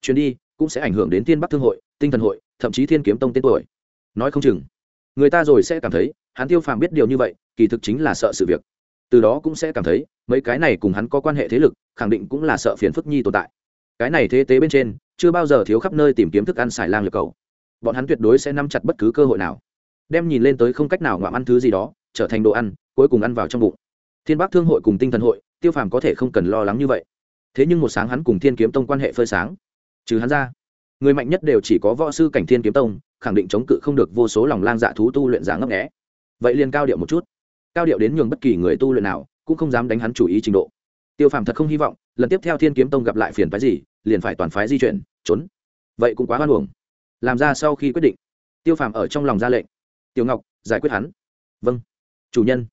Chuyến đi cũng sẽ ảnh hưởng đến thiên bắc thương hội, tinh thần hội, thậm chí thiên kiếm tông tên tuổi. Nói không chừng, người ta rồi sẽ cảm thấy, hắn tiêu phàm biết điều như vậy, kỳ thực chính là sợ sự việc. Từ đó cũng sẽ cảm thấy, mấy cái này cùng hắn có quan hệ thế lực, khẳng định cũng là sợ phiền phức nhi tồn tại. Cái này thế tế bên trên, chưa bao giờ thiếu khắp nơi tìm kiếm thức ăn xài lang lực cầu. Bọn hắn tuyệt đối sẽ nắm chặt bất cứ cơ hội nào, đem nhìn lên tới không cách nào ngoạm ăn thứ gì đó, trở thành đồ ăn, cuối cùng ăn vào trong bụng thiên bắc thương hội cùng tinh thần hội, tiêu phàm có thể không cần lo lắng như vậy. Thế nhưng một sáng hắn cùng thiên kiếm tông quan hệ phơi sáng. Trừ hắn ra, người mạnh nhất đều chỉ có võ sư cảnh thiên kiếm tông, khẳng định chống cự không được vô số lòng lang dạ thú tu luyện giả ngấp nghẽ vậy liền cao điệu một chút. Cao điệu đến nhường bất kỳ người tu luyện nào cũng không dám đánh hắn chủ ý trình độ. Tiêu phàm thật không hy vọng, lần tiếp theo thiên kiếm tông gặp lại phiền phái gì, liền phải toàn phái di chuyển, trốn. Vậy cũng quá hoan hồng làm ra sau khi quyết định, tiêu phàm ở trong lòng ra lệnh. Tiêu ngọc, giải quyết hắn. Vâng chủ nhân.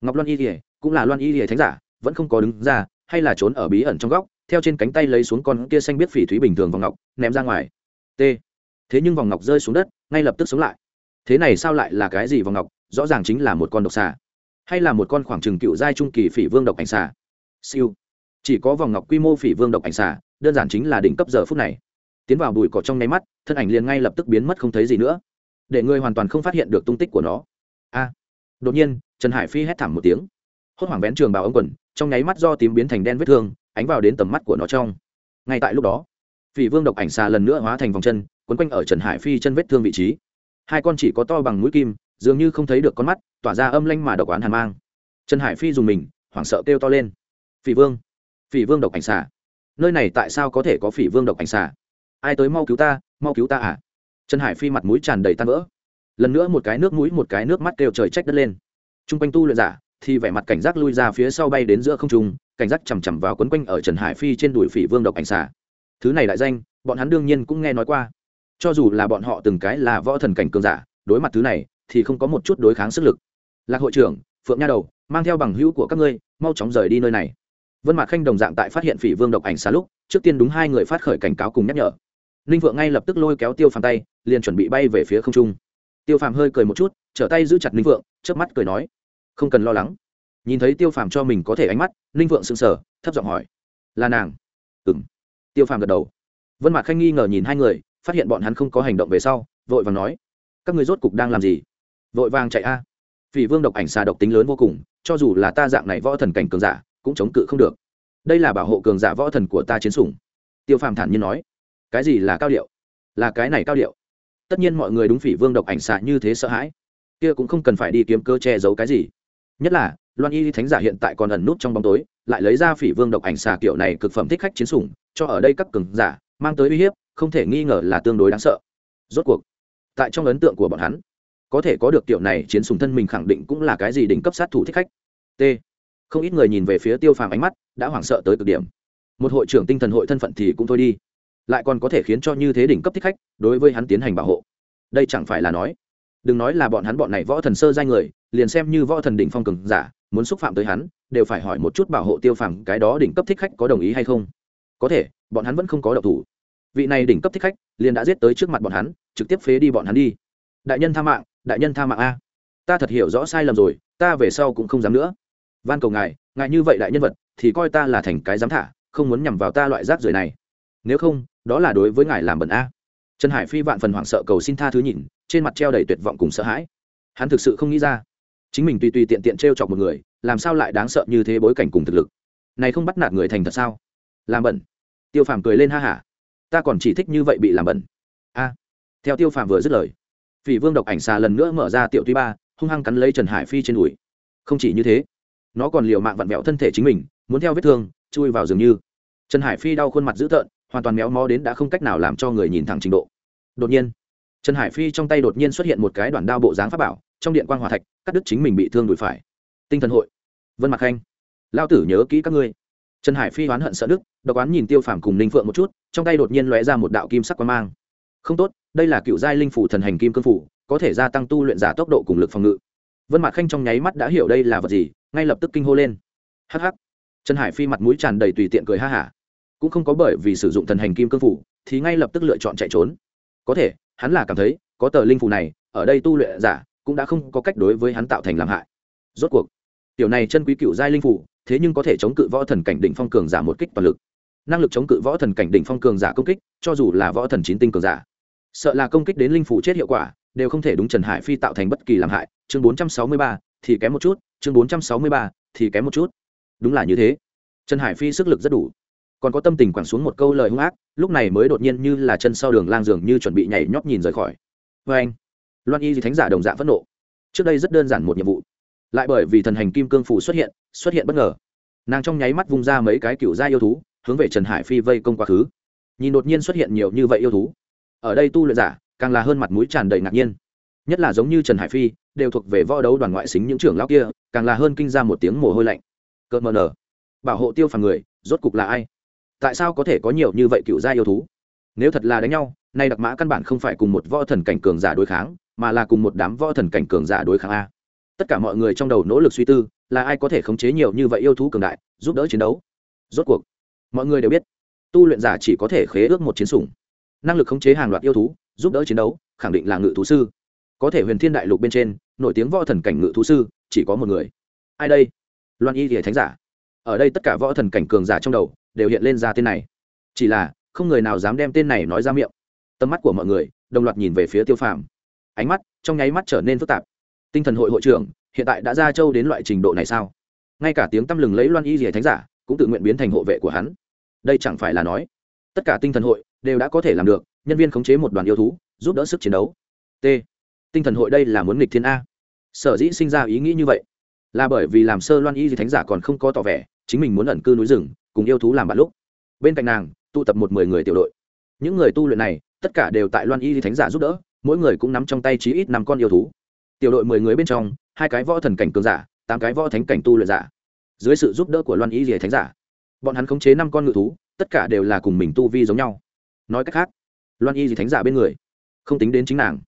Ngọc loan y kỉa cũng là loan y kỉa thánh giả, vẫn không có đứng ra, hay là trốn ở bí ẩn trong góc, theo trên cánh tay lấy xuống con kia xanh biết phỉ thúy bình thường vòng ngọc, ném ra ngoài. T. Thế nhưng vòng ngọc rơi xuống đất, ngay lập tức sống lại. Thế này sao lại là cái gì vòng ngọc? Rõ ràng chính là một con độc xà. Hay là một con khoảng trừng cựu giai trung kỳ phỉ vương độc ảnh xà. Siêu. Chỉ có vòng ngọc quy mô phỉ vương độc ảnh xà, đơn giản chính là đỉnh cấp giờ phút này. Tiến vào bụi cỏ trong nháy mắt, thân ảnh liền ngay lập tức biến mất không thấy gì nữa. Để người hoàn toàn không phát hiện được tung tích của nó. A. Đột nhiên, trần hải phi hét thảm một tiếng hốt hoảng vén trường bào ống quần, trong nháy mắt do tím biến thành đen vết thương, ánh vào đến tầm mắt của nó trong. Ngay tại lúc đó, phỉ vương độc ảnh xà lần nữa hóa thành vòng chân, quấn quanh ở trần hải phi chân vết thương vị trí. Hai con chỉ có to bằng mũi kim, dường như không thấy được con mắt, tỏa ra âm lanh mà độc oán hàn mang. Trần hải phi dùng mình, hoảng sợ kêu to lên. Phỉ vương phỉ vương độc ảnh xà. Nơi này tại sao có thể có phỉ vương độc ảnh xà? Ai tới mau cứu ta, mau cứu ta à? Trần hải phi mặt mũi tràn đầy tan vỡ. Lần nữa một cái nước mũi, một cái nước mắt kêu trời trách đất lên. T r u n g quanh tu luyện giả thì vẻ mặt cảnh giác lui ra phía sau bay đến giữa không trung, cảnh giác chằm chằm vào quấn quanh ở trần hải phi trên đùi phỉ vương độc ảnh xà. Thứ này đại danh, bọn hắn đương nhiên cũng nghe nói qua. Cho dù là bọn họ từng cái là võ thần cảnh cường giả, đối mặt thứ này thì không có một chút đối kháng sức lực. Lạc hội trưởng, phượng nha đầu, mang theo bằng hữu của các ngươi, mau chóng rời đi nơi này. Vân mạc khanh đồng dạng tại phát hiện phỉ vương độc ảnh xà lúc, trước tiên đúng hai người phát khởi cảnh cáo cùng nhắc nhở. Ninh vượng ngay lập tức lôi kéo tiêu phàm tay, liền chuẩn bị bay về phía không trung. Tiêu phàm hơi cười một chút, trở tay giữ chặt ninh vượng trước mắt cười nói không cần lo lắng. Nhìn thấy tiêu phàm cho mình có thể ánh mắt, ninh vượng sững sờ, thấp giọng hỏi, là nàng? Ừng tiêu phàm gật đầu. Vân mạc khanh nghi ngờ nhìn hai người, phát hiện bọn hắn không có hành động về sau, vội vàng nói, các người rốt cục đang làm gì? Vội vàng chạy a. À. vì vương độc ảnh xà độc tính lớn vô cùng, cho dù là ta dạng này võ thần cảnh cường giả, cũng chống cự không được. Đây là bảo hộ cường giả võ thần của ta chiến sủng. Tiêu phàm thản nhiên nói, cái gì là cao điệu? Là cái này cao điệu. Tất nhiên mọi người đúng phỉ vương độc ảnh xạ như thế sợ hãi. Kia cũng không cần phải đi kiếm cơ che giấu cái gì nhất là, loan y thánh giả hiện tại còn ẩn nút trong bóng tối, lại lấy ra phỉ vương độc ảnh xà kiểu này cực phẩm thích khách chiến sủng, cho ở đây các cường giả, mang tới uy hiếp, không thể nghi ngờ là tương đối đáng sợ. Rốt cuộc, tại trong ấn tượng của bọn hắn, có thể có được kiểu này chiến sủng thân mình khẳng định cũng là cái gì đỉnh cấp sát thủ thích khách. T. Không ít người nhìn về phía tiêu phàm ánh mắt, đã hoảng sợ tới cực điểm. Một hội trưởng tinh thần hội thân phận thì cũng thôi đi. Lại còn có thể khiến cho như thế đỉnh cấp thích khách đối với hắn tiến hành bảo hộ. Đây chẳng phải là nói, đừng nói là bọn hắn bọn này võ thần sơ danh người liền xem như võ thần đỉnh phong cường giả, muốn xúc phạm tới hắn, đều phải hỏi một chút bảo hộ tiêu phàm cái đó đỉnh cấp thích khách có đồng ý hay không. Có thể, bọn hắn vẫn không có độc thủ. Vị này đỉnh cấp thích khách liền đã giết tới trước mặt bọn hắn, trực tiếp phế đi bọn hắn đi. Đại nhân tha mạng, đại nhân tha mạng a. Ta thật hiểu rõ sai lầm rồi, ta về sau cũng không dám nữa. Van cầu ngài ngài như vậy đại nhân vật, thì coi ta là thành cái dám thả, không muốn nhằm vào ta loại rác rưởi này. Nếu không, đó là đối với ngài làm bẩn a. Trần hải phi vạn phần hoảng sợ cầu xin tha thứ nhìn, trên mặt treo đầy tuyệt vọng cùng sợ hãi. Hắn thực sự không nghĩ ra chính mình tùy tùy tiện tiện t r e o chọc một người, làm sao lại đáng sợ như thế bối cảnh cùng thực lực? Này không bắt nạt người thành thật sao? Làm bẩn. Tiêu phàm cười lên ha hả. Ta còn chỉ thích như vậy bị làm bẩn. A. Theo tiêu phàm vừa dứt lời, phỉ vương độc ảnh xà lần nữa mở ra tiểu tuy ba, hung hăng cắn lấy trần hải phi trên đùi. Không chỉ như thế, nó còn liều mạng vặn vẹo thân thể chính mình, muốn theo vết thương, chui vào dường như. Trần hải phi đau khuôn mặt dữ tợn, hoàn toàn méo mó đến đã không cách nào làm cho người nhìn thẳng trình độ. Đột nhiên, trần hải phi trong tay đột nhiên xuất hiện một cái đoạn đao bộ dáng pháp bảo trong điện quan hòa thạch, cắt đứt chính mình bị thương đùi phải. Tinh thần hội. Vân mạc khanh. Lao tử nhớ kỹ các ngươi. Trần hải phi oán hận sợ đức, độc oán nhìn tiêu phàm cùng ninh phượng một chút, trong tay đột nhiên lóe ra một đạo kim sắc quan mang. Không tốt, đây là cựu giai linh phủ thần hành kim cương phủ, có thể gia tăng tu luyện giả tốc độ cùng lực phòng ngự. Vân mạc khanh trong nháy mắt đã hiểu đây là vật gì, ngay lập tức kinh hô lên. Hắc hắc. Trần hải phi mặt mũi tràn đầy tùy tiện cười ha hả. Cũng không có bởi vì sử dụng thần hành kim cương phủ, thì ngay lập tức lựa chọn chạy trốn. Có thể, hắn là cảm thấy, có tờ linh phủ này, ở đây tu luyện giả cũng đã không có cách đối với hắn tạo thành làm hại. Rốt cuộc, tiểu này chân quý cựu giai linh phủ, thế nhưng có thể chống cự võ thần cảnh đỉnh phong cường giả một kích toàn lực. Năng lực chống cự võ thần cảnh đỉnh phong cường giả công kích, cho dù là võ thần chín tinh cường giả, sợ là công kích đến linh phủ chết hiệu quả, đều không thể đúng trần hải phi tạo thành bất kỳ làm hại. Chương bốn trăm sáu mươi ba, thì kém một chút. Chương bốn trăm sáu mươi ba, thì kém một chút. Đúng là như thế. Trần hải phi sức lực rất đủ. Còn có tâm tình quẳng xuống một câu lời hung ác, lúc này mới đột nhiên như là chân sau đường lang dường như chuẩn bị nhảy nhót nhìn rời khỏi. Vê anh loan y di thánh giả đồng dạng phẫn nộ. Trước đây rất đơn giản một nhiệm vụ. Lại bởi vì thần hành kim cương phủ xuất hiện xuất hiện bất ngờ. Nàng trong nháy mắt vung ra mấy cái cựu gia yêu thú, hướng về trần hải phi vây công quá khứ. Nhìn đột nhiên xuất hiện nhiều như vậy yêu thú. Ở đây tu luyện giả, càng là hơn mặt mũi tràn đầy ngạc nhiên. Nhất là giống như trần hải phi, đều thuộc về võ đấu đoàn ngoại xính những trưởng lão kia, càng là hơn kinh ra một tiếng mồ hôi lạnh. Cợt mờ nở. Bảo hộ tiêu phàm người, rốt cục là ai? Tại sao có thể có nhiều như vậy cựu gia yêu thú? Nếu thật là đánh nhau, nay đặc mã căn bản không phải cùng một võ thần cảnh cường giả đối kháng mà là cùng một đám võ thần cảnh cường giả đối kháng a. Tất cả mọi người trong đầu nỗ lực suy tư, là ai có thể khống chế nhiều như vậy yêu thú cường đại, giúp đỡ chiến đấu? Rốt cuộc, mọi người đều biết, tu luyện giả chỉ có thể khế ước một chiến sủng. Năng lực khống chế hàng loạt yêu thú, giúp đỡ chiến đấu, khẳng định là ngự thú sư. Có thể huyền thiên đại lục bên trên, nổi tiếng võ thần cảnh ngự thú sư, chỉ có một người. Ai đây? Loan y thì thánh giả. Ở đây tất cả võ thần cảnh cường giả trong đầu, đều hiện lên ra tên này. Chỉ là, không người nào dám đem tên này nói ra miệng. Tầm mắt của mọi người, đồng loạt nhìn về phía tiêu phàm ánh mắt trong nháy mắt trở nên phức tạp. Tinh thần hội hội trưởng, hiện tại đã ra châu đến loại trình độ này sao? Ngay cả tiếng tăm lừng lấy loan y rìa thánh giả cũng tự nguyện biến thành hộ vệ của hắn. Đây chẳng phải là nói, tất cả tinh thần hội đều đã có thể làm được, nhân viên khống chế một đoàn yêu thú, giúp đỡ sức chiến đấu. T. Tinh thần hội đây là muốn nghịch thiên a. Sở dĩ sinh ra ý nghĩ như vậy, là bởi vì làm sơ loan y di thánh giả còn không có tỏ vẻ, chính mình muốn ẩn cư núi rừng, cùng yêu thú làm bạn lúc. Bên cạnh nàng, tụ tập một mười người tiểu đội. Những người tu luyện này, tất cả đều tại loan y di thánh giả giúp đỡ mỗi người cũng nắm trong tay chí ít năm con yêu thú. Tiểu đội mười người bên trong, hai cái võ thần cảnh cường giả, tám cái võ thánh cảnh tu luyện giả. Dưới sự giúp đỡ của loan y di thánh giả, bọn hắn khống chế năm con ngự thú, tất cả đều là cùng mình tu vi giống nhau. Nói cách khác, loan y di thánh giả bên người, không tính đến chính nàng.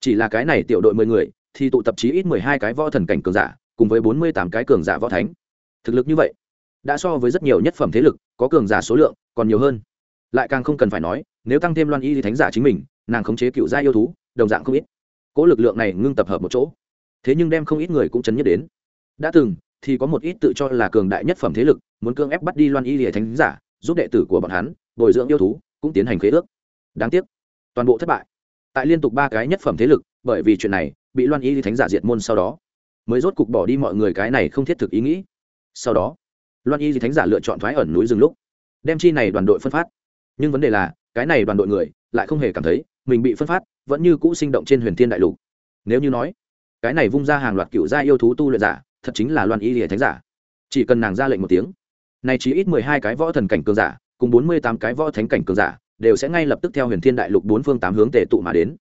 Chỉ là cái này tiểu đội mười người, thì tụ tập chí ít mười hai cái võ thần cảnh cường giả, cùng với bốn mươi tám cái cường giả võ thánh. Thực lực như vậy, đã so với rất nhiều nhất phẩm thế lực, có cường giả số lượng còn nhiều hơn. Lại càng không cần phải nói, nếu tăng thêm loan y thì thánh giả chính mình nàng khống chế cựu gia yêu thú, đồng dạng không ít. Cỗ lực lượng này ngưng tập hợp một chỗ. Thế nhưng đem không ít người cũng chấn nhất đến. Đã từng, thì có một ít tự cho là cường đại nhất phẩm thế lực, muốn cương ép bắt đi loan y lìa thánh giả, giúp đệ tử của bọn hắn, bồi dưỡng yêu thú, cũng tiến hành khế ước. Đáng tiếc, toàn bộ thất bại. Tại liên tục ba cái nhất phẩm thế lực, bởi vì chuyện này, bị loan y lìa thánh giả diệt môn sau đó, mới rốt cục bỏ đi mọi người cái này không thiết thực ý nghĩ. Sau đó, loan y lìa thánh giả lựa chọn thoái ẩn núi rừng lúc, đem chi này đoàn đội phân phát. Nhưng vấn đề là, cái này đoàn đội người, lại không hề cảm thấy mình bị phân phát, vẫn như cũ sinh động trên huyền thiên đại lục. Nếu như nói, cái này vung ra hàng loạt cựu gia yêu thú tu luyện giả, thật chính là loan y lìa thánh giả. Chỉ cần nàng ra lệnh một tiếng này chỉ ít mười hai cái võ thần cảnh cường giả, cùng bốn mươi tám cái võ thánh cảnh cường giả, đều sẽ ngay lập tức theo huyền thiên đại lục bốn phương tám hướng tề tụ mà đến.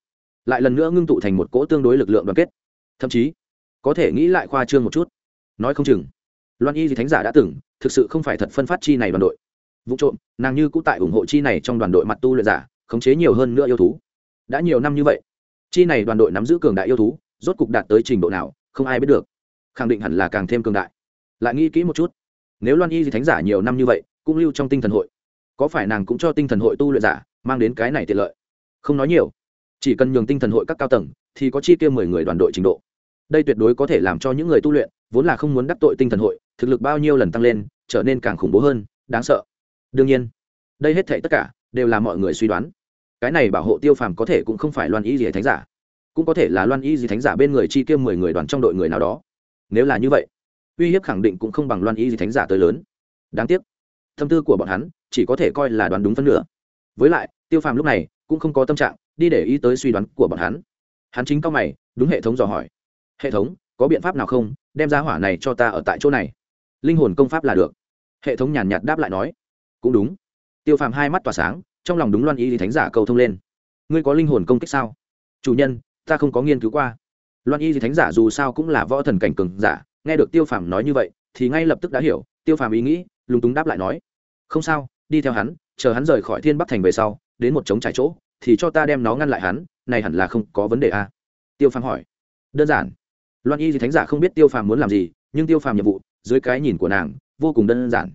Lại lần nữa ngưng tụ thành một cỗ tương đối lực lượng đoàn kết. Thậm chí, có thể nghĩ lại khoa trương một chút. Nói không chừng, loan y thì thánh giả đã từng, thực sự không phải thật phân phát chi này đoàn đội. Vụ trộm, nàng như cũng tại ủng hộ chi này trong đoàn đội mặt tu luyện giả, khống chế nhiều hơn nữa yêu thú đã nhiều năm như vậy, chi này đoàn đội nắm giữ cường đại yêu thú, rốt cục đạt tới trình độ nào, không ai biết được. Khẳng định hẳn là càng thêm cường đại. Lại nghĩ kỹ một chút, nếu loan y Di thánh giả nhiều năm như vậy, cũng lưu trong tinh thần hội, có phải nàng cũng cho tinh thần hội tu luyện giả mang đến cái này tiện lợi? Không nói nhiều, chỉ cần nhường tinh thần hội các cao tầng thì có chi tiêu mười người đoàn đội trình độ. Đây tuyệt đối có thể làm cho những người tu luyện, vốn là không muốn đắc tội tinh thần hội, thực lực bao nhiêu lần tăng lên, trở nên càng khủng bố hơn, đáng sợ. Đương nhiên, đây hết thể tất cả đều là mọi người suy đoán cái này bảo hộ tiêu phàm có thể cũng không phải loan y gì thánh giả, cũng có thể là loan y gì thánh giả bên người chi tiêu mười người đoàn trong đội người nào đó. Nếu là như vậy, uy hiếp khẳng định cũng không bằng loan y gì thánh giả tới lớn. Đáng tiếc, tâm tư của bọn hắn chỉ có thể coi là đoán đúng phân nửa. Với lại, tiêu phàm lúc này cũng không có tâm trạng đi để ý tới suy đoán của bọn hắn. Hắn chính cao mày, đúng hệ thống dò hỏi. Hệ thống, có biện pháp nào không? Đem ra hỏa này cho ta ở tại chỗ này. Linh hồn công pháp là được. Hệ thống nhàn nhạt đáp lại nói. Cũng đúng. Tiêu phàm hai mắt tỏa sáng trong lòng đúng loan y thì thánh giả cầu thông lên. Ngươi có linh hồn công kích sao? Chủ nhân, ta không có nghiên cứu qua. Loan y thánh giả dù sao cũng là võ thần cảnh cường giả, nghe được tiêu phàm nói như vậy, thì ngay lập tức đã hiểu, tiêu phàm ý nghĩ, lúng túng đáp lại nói, không sao, đi theo hắn, chờ hắn rời khỏi thiên bắc thành về sau, đến một trống trải chỗ, thì cho ta đem nó ngăn lại hắn, này hẳn là không có vấn đề a à? tiêu phàm hỏi. Đơn giản. Loan y thánh giả không biết tiêu phàm muốn làm gì, nhưng tiêu phàm nhiệm vụ, dưới cái nhìn của nàng, vô cùng đơn giản.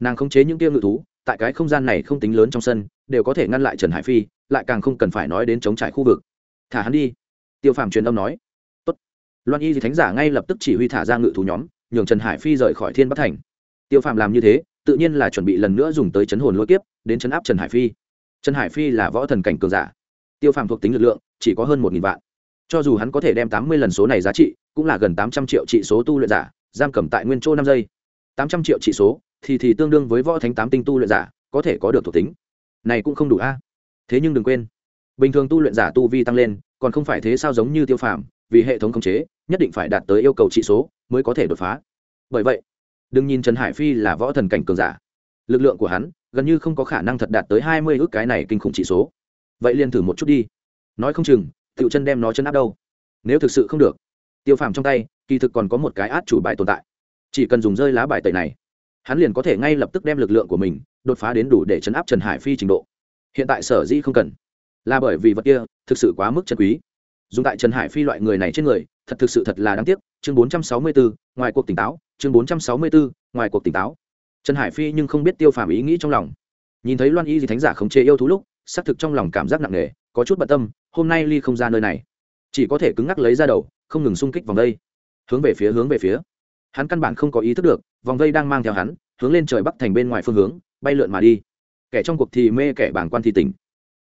Nàng khống chế những tiêu ngự thú, tại cái không gian này không tính lớn trong sân đều có thể ngăn lại trần hải phi, lại càng không cần phải nói đến chống trải khu vực. Thả hắn đi. Tiêu phàm truyền âm nói. Tốt. loan y thì thánh giả ngay lập tức chỉ huy thả ra ngự thú nhóm, nhường trần hải phi rời khỏi thiên bắc thành. Tiêu phàm làm như thế, tự nhiên là chuẩn bị lần nữa dùng tới chấn hồn lôi kiếp, đến chấn áp trần hải phi. Trần hải phi là võ thần cảnh cường giả. Tiêu phàm thuộc tính lực lượng, chỉ có hơn một nghìn vạn. Cho dù hắn có thể đem tám mươi lần số này giá trị, cũng là gần tám trăm triệu trị số tu luyện giả, giam cầm tại nguyên chỗ năm giây. Tám trăm triệu trị số, thì thì tương đương với võ thánh tám tinh tu luyện giả, có thể có được thuộc tính này cũng không đủ a. Thế nhưng đừng quên, bình thường tu luyện giả tu vi tăng lên, còn không phải thế sao giống như tiêu phàm, vì hệ thống khống chế, nhất định phải đạt tới yêu cầu trị số mới có thể đột phá. Bởi vậy, đừng nhìn trần hải phi là võ thần cảnh cường giả. Lực lượng của hắn gần như không có khả năng thật đạt tới hai mươi ước cái này kinh khủng trị số. Vậy liền thử một chút đi. Nói không chừng tựu chân đem nó chân áp đâu. Nếu thực sự không được, tiêu phàm trong tay, kỳ thực còn có một cái át chủ bài tồn tại. Chỉ cần dùng rơi lá bài tẩy này hắn liền có thể ngay lập tức đem lực lượng của mình đột phá đến đủ để chấn áp trần hải phi trình độ. Hiện tại sở dĩ không cần là bởi vì vật kia thực sự quá mức chân quý. Dùng tại trần hải phi loại người này trên người thật thực sự thật là đáng tiếc. Chương bốn trăm sáu mươi bốn ngoài cuộc tỉnh táo. Chương bốn trăm sáu mươi bốn ngoài cuộc tỉnh táo. Trần hải phi nhưng không biết tiêu phàm ý nghĩ trong lòng. Nhìn thấy loan y gì thánh giả không chế yêu thú lúc xác thực trong lòng cảm giác nặng nề có chút bận tâm hôm nay ly không ra nơi này. Chỉ có thể cứng ngắc lấy ra đầu không ngừng xung kích vòng đây, hướng về phía hướng về phía hắn căn bản không có ý thức được, vòng vây đang mang theo hắn, hướng lên trời bắc thành bên ngoài phương hướng, bay lượn mà đi. Kẻ trong cuộc thì mê, kẻ bảng quan thì tỉnh.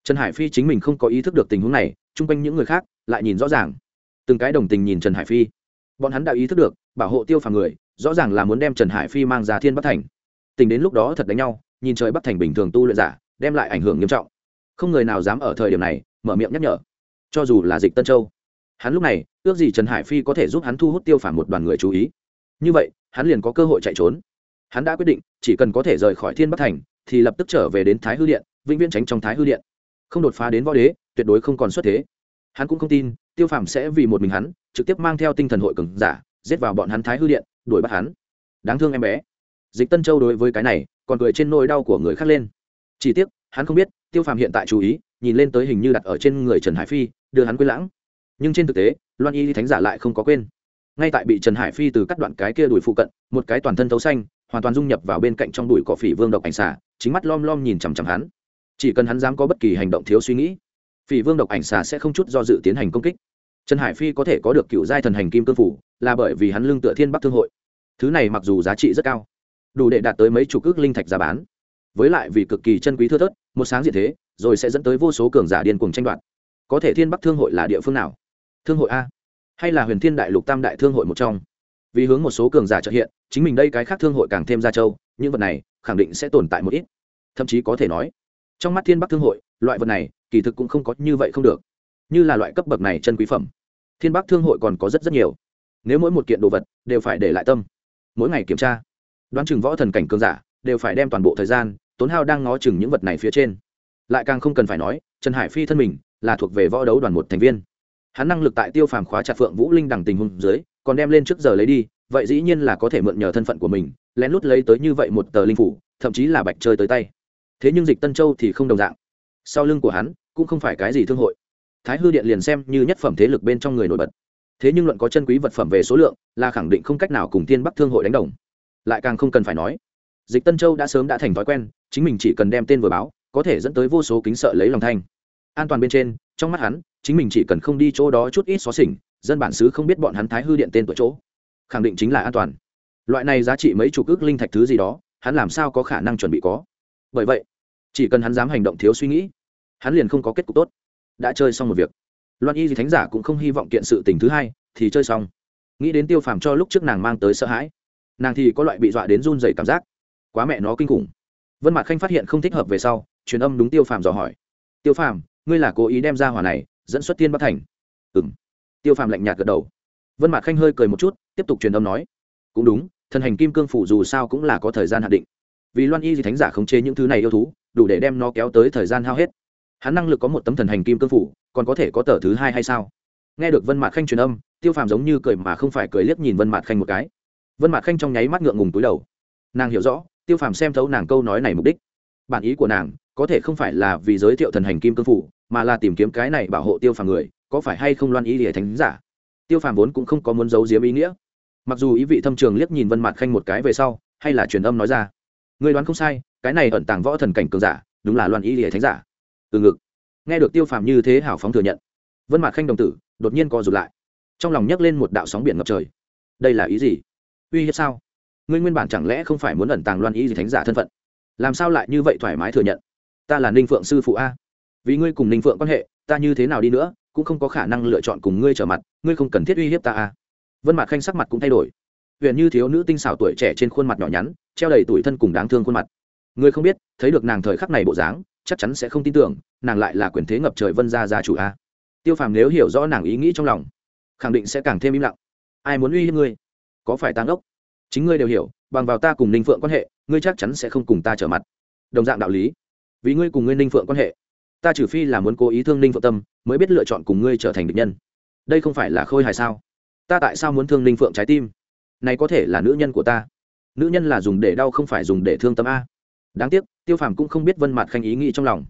Trần hải phi chính mình không có ý thức được tình huống này, chung quanh những người khác lại nhìn rõ ràng. Từng cái đồng tình nhìn trần hải phi. Bọn hắn đã ý thức được, bảo hộ tiêu phàm người, rõ ràng là muốn đem trần hải phi mang ra thiên bắc thành. Tình đến lúc đó thật đánh nhau, nhìn trời bắc thành bình thường tu luyện giả, đem lại ảnh hưởng nghiêm trọng. Không người nào dám ở thời điểm này, mở miệng nhắc nhở. Cho dù là dịch tân châu. Hắn lúc này, ước gì trần hải phi có thể giúp hắn thu hút tiêu phản một đoàn người chú ý như vậy, hắn liền có cơ hội chạy trốn. Hắn đã quyết định, chỉ cần có thể rời khỏi thiên bắc thành, thì lập tức trở về đến thái hư điện, vĩnh viễn tránh trong thái hư điện. Không đột phá đến võ đế, tuyệt đối không còn xuất thế. Hắn cũng không tin, tiêu phàm sẽ vì một mình hắn, trực tiếp mang theo tinh thần hội cường giả, giết vào bọn hắn thái hư điện, đuổi bắt hắn. Đáng thương em bé. Dịch tân châu đối với cái này, còn cười trên nỗi đau của người khác lên. Chỉ tiếc, hắn không biết, tiêu phàm hiện tại chú ý, nhìn lên tới hình như đặt ở trên người trần hải phi, đưa hắn quên lãng. Nhưng trên thực tế, loan y thánh giả lại không có quên ngay tại bị trần hải phi từ cắt đoạn cái kia đuổi phụ cận, một cái toàn thân thấu xanh, hoàn toàn dung nhập vào bên cạnh trong đùi cỏ phỉ vương độc ảnh xà, chính mắt lom lom nhìn chằm chằm hắn. Chỉ cần hắn dám có bất kỳ hành động thiếu suy nghĩ, phỉ vương độc ảnh xà sẽ không chút do dự tiến hành công kích. Trần hải phi có thể có được cựu giai thần hành kim cương phủ, là bởi vì hắn lương tựa thiên bắc thương hội. Thứ này mặc dù giá trị rất cao, đủ để đạt tới mấy chục ước linh thạch giá bán. Với lại vì cực kỳ chân quý thưa thớt, một sáng diện thế, rồi sẽ dẫn tới vô số cường giả điên cuồng tranh đoạt. Có thể thiên bắc thương hội là địa phương nào? Thương hội a hay là huyền thiên đại lục tam đại thương hội một trong. Vì hướng một số cường giả trợ hiện, chính mình đây cái khác thương hội càng thêm ra châu những vật này khẳng định sẽ tồn tại một ít. Thậm chí có thể nói, trong mắt thiên bắc thương hội, loại vật này kỳ thực cũng không có như vậy không được. Như là loại cấp bậc này chân quý phẩm, thiên bắc thương hội còn có rất rất nhiều. Nếu mỗi một kiện đồ vật đều phải để lại tâm, mỗi ngày kiểm tra, đoán chừng võ thần cảnh cường giả đều phải đem toàn bộ thời gian tốn hao đang ngó chừng những vật này phía trên. Lại càng không cần phải nói, trần hải phi thân mình là thuộc về võ đấu đoàn một thành viên hắn năng lực tại tiêu phàm khóa chặt phượng vũ linh đằng tình hôn dưới, còn đem lên trước giờ lấy đi, vậy dĩ nhiên là có thể mượn nhờ thân phận của mình, lén lút lấy tới như vậy một tờ linh phủ, thậm chí là bạch chơi tới tay. Thế nhưng dịch tân châu thì không đồng dạng. Sau lưng của hắn, cũng không phải cái gì thương hội. Thái hư điện liền xem như nhất phẩm thế lực bên trong người nổi bật. Thế nhưng luận có chân quý vật phẩm về số lượng, là khẳng định không cách nào cùng tiên bắc thương hội đánh đồng. Lại càng không cần phải nói, dịch tân châu đã sớm đã thành thói quen, chính mình chỉ cần đem tên vừa báo, có thể dẫn tới vô số kính sợ lấy lòng thanh. An toàn bên trên, trong mắt hắn chính mình chỉ cần không đi chỗ đó chút ít xó xỉnh, dân bản xứ không biết bọn hắn thái hư điện tên tuổi chỗ. Khẳng định chính là an toàn. Loại này giá trị mấy chục ước linh thạch thứ gì đó, hắn làm sao có khả năng chuẩn bị có? Bởi vậy, chỉ cần hắn dám hành động thiếu suy nghĩ, hắn liền không có kết cục tốt. Đã chơi xong một việc. Loan y gì thánh giả cũng không hy vọng kiện sự tình thứ hai, thì chơi xong. Nghĩ đến tiêu phàm cho lúc trước nàng mang tới sợ hãi, nàng thì có loại bị dọa đến run dày cảm giác. Quá mẹ nó kinh khủng. Vân mạc khanh phát hiện không thích hợp về sau, truyền âm đúng tiêu phàm dò hỏi. Tiêu phàm, ngươi là cố ý đem ra hỏa này dẫn xuất tiên bắc thành. Ừng tiêu phàm lạnh nhạt gật đầu. Vân mạc khanh hơi cười một chút, tiếp tục truyền âm nói, cũng đúng, thần hành kim cương phủ dù sao cũng là có thời gian hạn định. Vì loan y gì thánh giả khống chế những thứ này yêu thú, đủ để đem nó kéo tới thời gian hao hết. Hắn năng lực có một tấm thần hành kim cương phủ, còn có thể có tờ thứ hai hay sao? Nghe được vân mạc khanh truyền âm, tiêu phàm giống như cười mà không phải cười liếc nhìn vân mạc khanh một cái. Vân mạc khanh trong nháy mắt ngượng ngùng túi đầu. Nàng hiểu rõ, tiêu phàm xem thấu nàng câu nói này mục đích. Bản ý của nàng có thể không phải là vì giới thiệu thần hành kim cương phủ mà là tìm kiếm cái này bảo hộ tiêu phàm người, có phải hay không loan ý lìa thánh giả? Tiêu phàm vốn cũng không có muốn giấu giếm ý nghĩa. Mặc dù ý vị thâm trường liếc nhìn vân mạt khanh một cái về sau, hay là truyền âm nói ra. Người đoán không sai, cái này ẩn tàng võ thần cảnh cường giả, đúng là loan ý lìa thánh giả. Từ ngực. Nghe được tiêu phàm như thế hảo phóng thừa nhận. Vân mạt khanh đồng tử, đột nhiên co rụt lại. Trong lòng nhấc lên một đạo sóng biển ngập trời. Đây là ý gì? Uy hiếp sao? Ngươi nguyên bản chẳng lẽ không phải muốn ẩn tàng loan ý gì thánh giả thân phận? Làm sao lại như vậy thoải mái thừa nhận? Ta là ninh phượng sư phụ a vì ngươi cùng ninh phượng quan hệ, ta như thế nào đi nữa, cũng không có khả năng lựa chọn cùng ngươi trở mặt, ngươi không cần thiết uy hiếp ta à. Vân mạc khanh sắc mặt cũng thay đổi. Huyện như thiếu nữ tinh xảo tuổi trẻ trên khuôn mặt nhỏ nhắn, treo đầy tuổi thân cùng đáng thương khuôn mặt. Ngươi không biết, thấy được nàng thời khắc này bộ dáng, chắc chắn sẽ không tin tưởng, nàng lại là quyền thế ngập trời vân gia gia chủ a. Tiêu phàm nếu hiểu rõ nàng ý nghĩ trong lòng, khẳng định sẽ càng thêm im lặng. Ai muốn uy hiếp ngươi? Có phải tăng ốc chính ngươi đều hiểu, bằng vào ta cùng ninh phượng quan hệ, ngươi chắc chắn sẽ không cùng ta trở mặt. Đồng dạng đạo lý. Vì ngươi cùng ngươi ninh phượng quan hệ ta trừ phi là muốn cố ý thương ninh phượng tâm, mới biết lựa chọn cùng ngươi trở thành địch nhân. Đây không phải là khôi hài sao? Ta tại sao muốn thương ninh phượng trái tim? Này có thể là nữ nhân của ta. Nữ nhân là dùng để đau không phải dùng để thương tâm a. Đáng tiếc, tiêu phàm cũng không biết vân mặt khanh ý nghĩ trong lòng.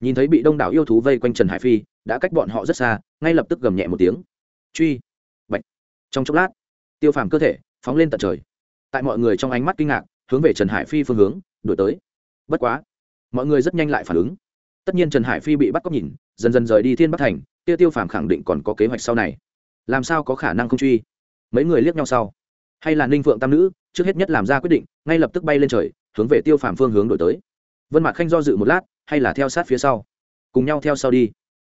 Nhìn thấy bị đông đảo yêu thú vây quanh trần hải phi, đã cách bọn họ rất xa, ngay lập tức gầm nhẹ một tiếng. Truy. Bạch. Trong chốc lát, tiêu phàm cơ thể phóng lên tận trời. Tại mọi người trong ánh mắt kinh ngạc, hướng về trần hải phi phương hướng đổi tới. Bất quá, mọi người rất nhanh lại phản ứng tất nhiên trần hải phi bị bắt cóc nhìn, dần dần rời đi thiên bắc thành, tiêu tiêu phàm khẳng định còn có kế hoạch sau này. Làm sao có khả năng không truy? Mấy người liếc nhau sau. Hay là ninh phượng tam nữ, trước hết nhất làm ra quyết định, ngay lập tức bay lên trời, hướng về tiêu phàm phương hướng đổi tới. Vân mạc khanh do dự một lát, hay là theo sát phía sau. Cùng nhau theo sau đi.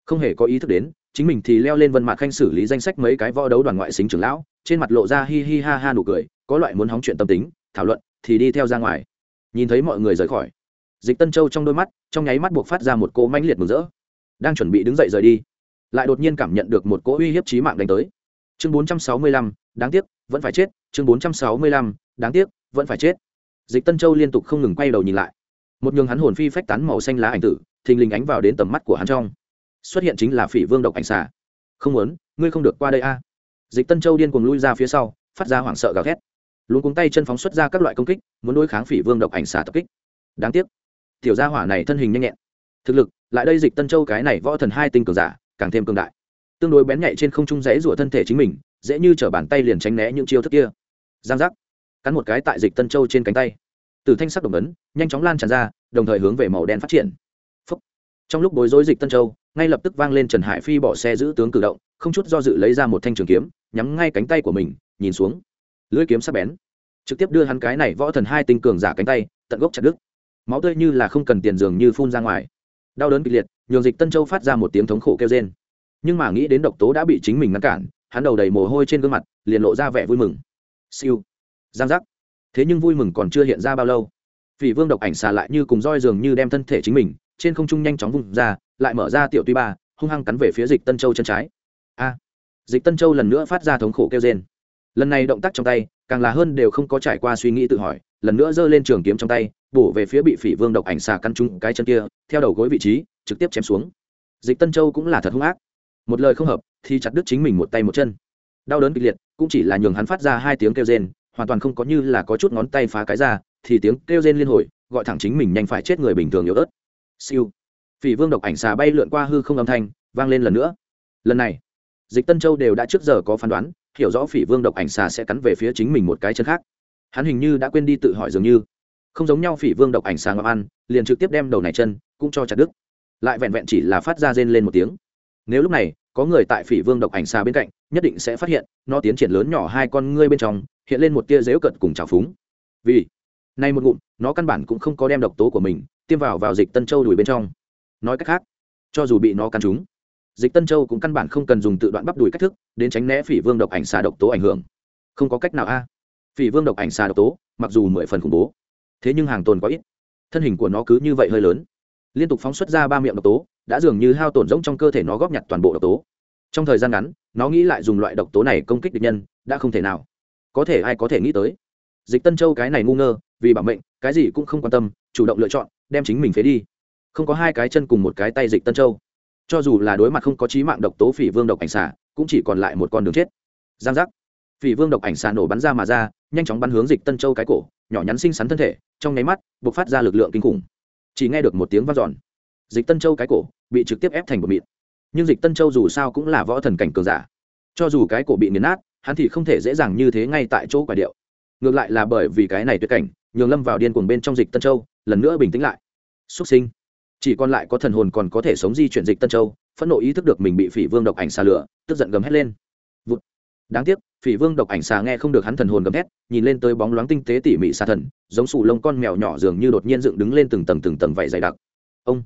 Không hề có ý thức đến, chính mình thì leo lên vân mạc khanh xử lý danh sách mấy cái võ đấu đoàn ngoại xính trưởng lão, trên mặt lộ ra hi hi ha ha nụ cười, có loại muốn hóng chuyện tâm tính, thảo luận, thì đi theo ra ngoài. Nhìn thấy mọi người rời khỏi dịch tân châu trong đôi mắt, trong nháy mắt buộc phát ra một cỗ mãnh liệt mừng rỡ. Đang chuẩn bị đứng dậy rời đi, lại đột nhiên cảm nhận được một cỗ uy hiếp trí mạng đánh tới. Chương bốn trăm sáu mươi lăm, đáng tiếc, vẫn phải chết. Chương bốn trăm sáu mươi lăm, đáng tiếc, vẫn phải chết. Dịch tân châu liên tục không ngừng quay đầu nhìn lại. Một nhường hắn hồn phi phách tán màu xanh lá ảnh tử, thình lình ánh vào đến tầm mắt của hắn trong. Xuất hiện chính là phỉ vương độc ảnh xà. Không muốn, ngươi không được qua đây a. Dịch tân châu điên cuồng lui ra phía sau, phát ra hoảng sợ gào thét. Luôn cuống tay chân phóng xuất ra các loại công kích, muốn đối kháng phỉ vương độc ảnh xà tập kích. Đáng tiếc tiểu gia hỏa này thân hình nhanh nhẹn. Thực lực, lại đây dịch tân châu cái này võ thần hai tinh cường giả, càng thêm cường đại. Tương đối bén nhạy trên không trung rẽ rủa thân thể chính mình, dễ như t bàn tay liền tránh né những chiêu thức kia. Giang giác. Cắn một cái tại dịch tân châu trên cánh tay. Từ thanh sắc đồng ấn, nhanh chóng lan tràn ra, đồng thời hướng về màu đen phát triển. Phúc. trong lúc bối rối dịch tân châu, ngay lập tức vang lên trần hải phi bỏ xe giữ tướng cử động, không chút do dự lấy ra một thanh trường kiếm, nhắm ngay cánh tay của mình, nhìn xuống. Lưỡi kiếm sắc bén. Trực tiếp đưa hắn cái này võ thần hai tinh cường giả cánh tay, tận gốc chặt đứt máu tươi như là không cần tiền dường như phun ra ngoài. Đau đớn kịch liệt, nhường dịch tân châu phát ra một tiếng thống khổ kêu trên nhưng mà nghĩ đến độc tố đã bị chính mình ngăn cản, hắn đầu đầy mồ hôi trên gương mặt, liền lộ ra vẻ vui mừng. Siêu. Giang giác. Thế nhưng vui mừng còn chưa hiện ra bao lâu. Vì vương độc ảnh xà lại như cùng roi dường như đem thân thể chính mình, trên không trung nhanh chóng vùng ra, lại mở ra tiểu tuy ba, hung hăng cắn về phía dịch tân châu chân trái. A. Dịch tân châu lần nữa phát ra thống khổ kêu trên lần này động tác trong tay càng là hơn đều không có trải qua suy nghĩ tự hỏi, lần nữa giơ lên trường kiếm trong tay, bổ về phía bị phỉ vương độc ảnh xà căn trúng cái chân kia, theo đầu gối vị trí, trực tiếp chém xuống. Dịch tân châu cũng là thật hung ác. Một lời không hợp, thì chặt đứt chính mình một tay một chân. Đau đớn kịch liệt, cũng chỉ là nhường hắn phát ra hai tiếng kêu rên, hoàn toàn không có như là có chút ngón tay phá cái ra, thì tiếng kêu rên liên hồi, gọi thẳng chính mình nhanh phải chết người bình thường yếu ớt. Siêu. Phỉ vương độc ảnh xà bay lượn qua hư không âm thanh, vang lên lần nữa. Lần này dịch tân châu đều đã trước giờ có phán đoán, hiểu rõ phỉ vương độc ảnh xà sẽ cắn về phía chính mình một cái chân khác. Hắn hình như đã quên đi tự hỏi dường như. Không giống nhau phỉ vương độc ảnh xà ngọc ăn, liền trực tiếp đem đầu này chân cũng cho chặt đứt. Lại vẹn vẹn chỉ là phát ra rên lên một tiếng. Nếu lúc này, có người tại phỉ vương độc ảnh xà bên cạnh, nhất định sẽ phát hiện, nó tiến triển lớn nhỏ hai con ngươi bên trong, hiện lên một tia dếu cận cùng trào phúng. Vì nay một ngụm, nó căn bản cũng không có đem độc tố của mình tiêm vào vào dịch tân châu đùi bên trong. Nói cách khác, cho dù bị nó cắn trúng dịch tân châu cũng căn bản không cần dùng tự đoạn bắp đùi cách thức, đến tránh né phỉ vương độc ảnh xà độc tố ảnh hưởng. Không có cách nào a. Phỉ vương độc ảnh xà độc tố, mặc dù mười phần khủng bố, thế nhưng hàng tồn quá ít. Thân hình của nó cứ như vậy hơi lớn. Liên tục phóng xuất ra ba miệng độc tố, đã dường như hao tổn rỗng trong cơ thể nó góp nhặt toàn bộ độc tố. Trong thời gian ngắn, nó nghĩ lại dùng loại độc tố này công kích địch nhân, đã không thể nào. Có thể ai có thể nghĩ tới. Dịch tân châu cái này ngu ngơ, vì bảo mệnh, cái gì cũng không quan tâm, chủ động lựa chọn, đem chính mình phế đi. Không có hai cái chân cùng một cái tay dịch tân châu cho dù là đối mặt không có trí mạng độc tố phỉ vương độc ảnh xà, cũng chỉ còn lại một con đường chết. Giang giác. Phỉ vương độc ảnh xà nổ bắn ra mà ra, nhanh chóng bắn hướng dịch tân châu cái cổ, nhỏ nhắn xinh xắn thân thể, trong nháy mắt buộc phát ra lực lượng kinh khủng. Chỉ nghe được một tiếng vang giòn dịch tân châu cái cổ bị trực tiếp ép thành một mịn. Nhưng dịch tân châu dù sao cũng là võ thần cảnh cường giả. Cho dù cái cổ bị nghiền nát, hắn thì không thể dễ dàng như thế ngay tại chỗ quả điệu. Ngược lại là bởi vì cái này tuyệt cảnh, nhường lâm vào điên cuồng bên trong dịch tân châu, lần nữa bình tĩnh lại. Xuất sinh chỉ còn lại có thần hồn còn có thể sống di chuyển dịch tân châu, phẫn nộ ý thức được mình bị phỉ vương độc ảnh xà lửa, tức giận gầm hét lên. Vụt. đáng tiếc, phỉ vương độc ảnh xà nghe không được hắn thần hồn gầm hét nhìn lên tới bóng loáng tinh tế tỉ mỉ xà thần, giống sù lông con mèo nhỏ dường như đột nhiên dựng đứng lên từng tầng từng tầng vảy dày đặc. Ông.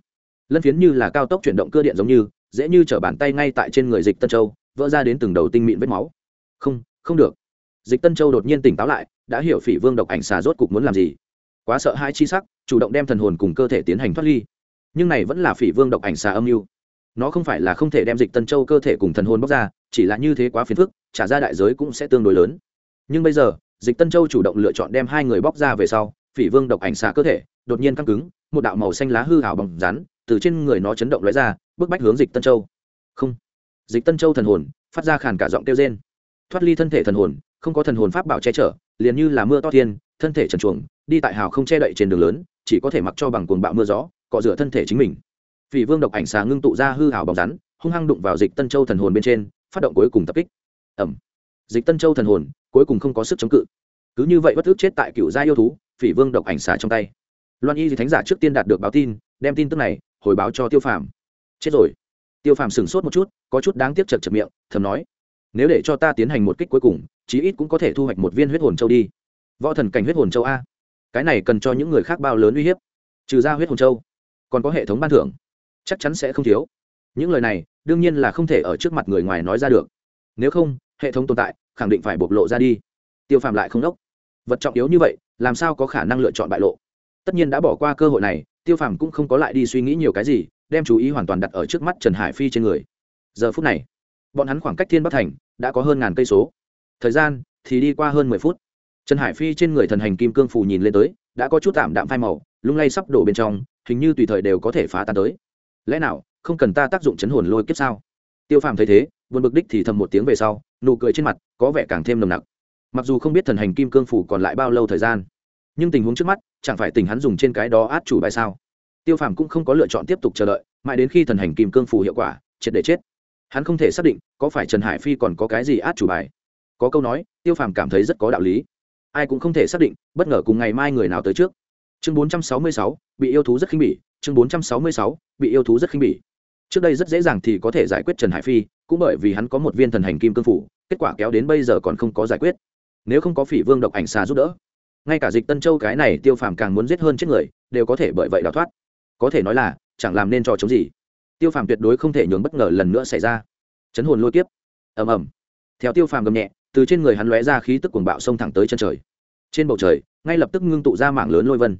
Lân phiến như là cao tốc chuyển động cơ điện giống như, dễ như chở bàn tay ngay tại trên người dịch tân châu, vỡ ra đến từng đầu tinh mịn vết máu. Không không được. Dịch tân châu đột nhiên tỉnh táo lại, đã hiểu phỉ vương độc ảnh xà rốt cục muốn làm gì. Quá sợ hai chi sắc, chủ động đem thần hồn cùng cơ thể tiến hành thoát ly nhưng này vẫn là phỉ vương độc ảnh xà âm mưu. Nó không phải là không thể đem dịch tân châu cơ thể cùng thần hồn bóc ra, chỉ là như thế quá phiền phức, trả ra đại giới cũng sẽ tương đối lớn. Nhưng bây giờ, dịch tân châu chủ động lựa chọn đem hai người bóc ra về sau, phỉ vương độc ảnh xà cơ thể đột nhiên căng cứng, một đạo màu xanh lá hư hảo bằng rắn từ trên người nó chấn động lóe ra, bức bách hướng dịch tân châu. Không. Dịch tân châu thần hồn phát ra khàn cả giọng kêu trên thoát ly thân thể thần hồn, không có thần hồn pháp bảo che chở, liền như là mưa to thiên, thân thể trần chuồng đi tại hào không che đậy trên đường lớn, chỉ có thể mặc cho bằng cuồng bạo mưa gió cọ rửa thân thể chính mình. Vì vương độc ảnh xà ngưng tụ ra hư hảo bóng rắn, hung hăng đụng vào dịch tân châu thần hồn bên trên, phát động cuối cùng tập kích. Ẩm dịch tân châu thần hồn, cuối cùng không có sức chống cự. Cứ như vậy bất ước chết tại cựu gia yêu thú, phỉ vương độc ảnh xà trong tay. Loan y di thánh giả trước tiên đạt được báo tin, đem tin tức này hồi báo cho tiêu phàm. Chết rồi. Tiêu phàm sửng sốt một chút, có chút đáng tiếc chật chật miệng, thầm nói, nếu để cho ta tiến hành một kích cuối cùng, chí ít cũng có thể thu hoạch một viên huyết hồn châu đi. Võ thần cảnh huyết hồn châu a. Cái này cần cho những người khác bao lớn uy hiếp. Trừ ra huyết hồn châu còn có hệ thống ban thưởng. Chắc chắn sẽ không thiếu. Những lời này, đương nhiên là không thể ở trước mặt người ngoài nói ra được. Nếu không, hệ thống tồn tại, khẳng định phải bộc lộ ra đi. Tiêu phàm lại không đốc. Vật trọng yếu như vậy, làm sao có khả năng lựa chọn bại lộ? Tất nhiên đã bỏ qua cơ hội này, tiêu phàm cũng không có lại đi suy nghĩ nhiều cái gì, đem chú ý hoàn toàn đặt ở trước mắt trần hải phi trên người. Giờ phút này, bọn hắn khoảng cách thiên bắc thành đã có hơn ngàn cây số. Thời gian thì đi qua hơn mười phút. Trần hải phi trên người thần hành kim cương phù nhìn lên tới, đã có chút tạm đạm phai màu, lung lay sắp đổ bên trong hình như tùy thời đều có thể phá tan tới. Lẽ nào không cần ta tác dụng chấn hồn lôi kiếp sao? Tiêu phàm thấy thế vượt bực đích thì thầm một tiếng về sau nụ cười trên mặt có vẻ càng thêm nồng nặc. Mặc dù không biết thần hành kim cương phủ còn lại bao lâu thời gian nhưng tình huống trước mắt chẳng phải tình hắn dùng trên cái đó át chủ bài sao? Tiêu phàm cũng không có lựa chọn tiếp tục chờ đợi mãi đến khi thần hành kim cương phủ hiệu quả triệt để chết. Hắn không thể xác định có phải trần hải phi còn có cái gì át chủ bài. Có câu nói tiêu phàm cảm thấy rất có đạo lý. Ai cũng không thể xác định bất ngờ cùng ngày mai người nào tới trước. Chương 466, bị yêu thú rất khinh bỉ chương 466, bị yêu thú rất khinh bỉ. Trước đây rất dễ dàng thì có thể giải quyết trần hải phi cũng bởi vì hắn có một viên thần hành kim cương phủ kết quả kéo đến bây giờ còn không có giải quyết. Nếu không có phỉ vương độc ảnh xà giúp đỡ ngay cả dịch tân châu cái này tiêu phàm càng muốn giết hơn chết người đều có thể bởi vậy đào thoát. Có thể nói là chẳng làm nên trò chống gì. Tiêu phàm tuyệt đối không thể nhường bất ngờ lần nữa xảy ra. Chấn hồn lôi kiếp. Ầm ầm. Theo tiêu phàm gầm nhẹ từ trên người hắn lóe ra khí tức cuồng bạo xông thẳng tới chân trời. Trên bầu trời ngay lập tức ngưng tụ ra mảng lớn lôi vân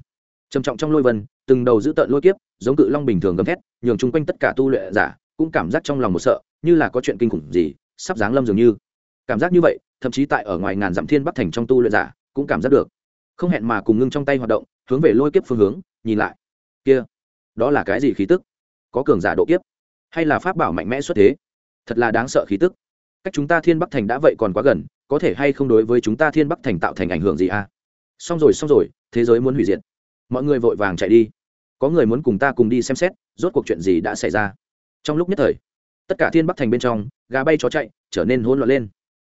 trầm trọng trong lôi vân, từng đầu giữ tợn lôi kiếp, giống cự long bình thường gầm thét, nhường chung quanh tất cả tu luyện giả cũng cảm giác trong lòng một sợ, như là có chuyện kinh khủng gì, sắp giáng lâm dường như. Cảm giác như vậy, thậm chí tại ở ngoài ngàn dặm thiên bắc thành trong tu luyện giả cũng cảm giác được. Không hẹn mà cùng ngưng trong tay hoạt động, hướng về lôi kiếp phương hướng, nhìn lại. Kia, đó là cái gì khí tức? Có cường giả độ kiếp? Hay là pháp bảo mạnh mẽ xuất thế? Thật là đáng sợ khí tức. Cách chúng ta thiên bắc thành đã vậy còn quá gần, có thể hay không đối với chúng ta thiên bắc thành tạo thành ảnh hưởng gì à? Xong rồi xong rồi, thế giới muốn hủy diệt mọi người vội vàng chạy đi. Có người muốn cùng ta cùng đi xem xét, rốt cuộc chuyện gì đã xảy ra. Trong lúc nhất thời, tất cả thiên bắc thành bên trong, gà bay chó chạy, trở nên hỗn loạn lên.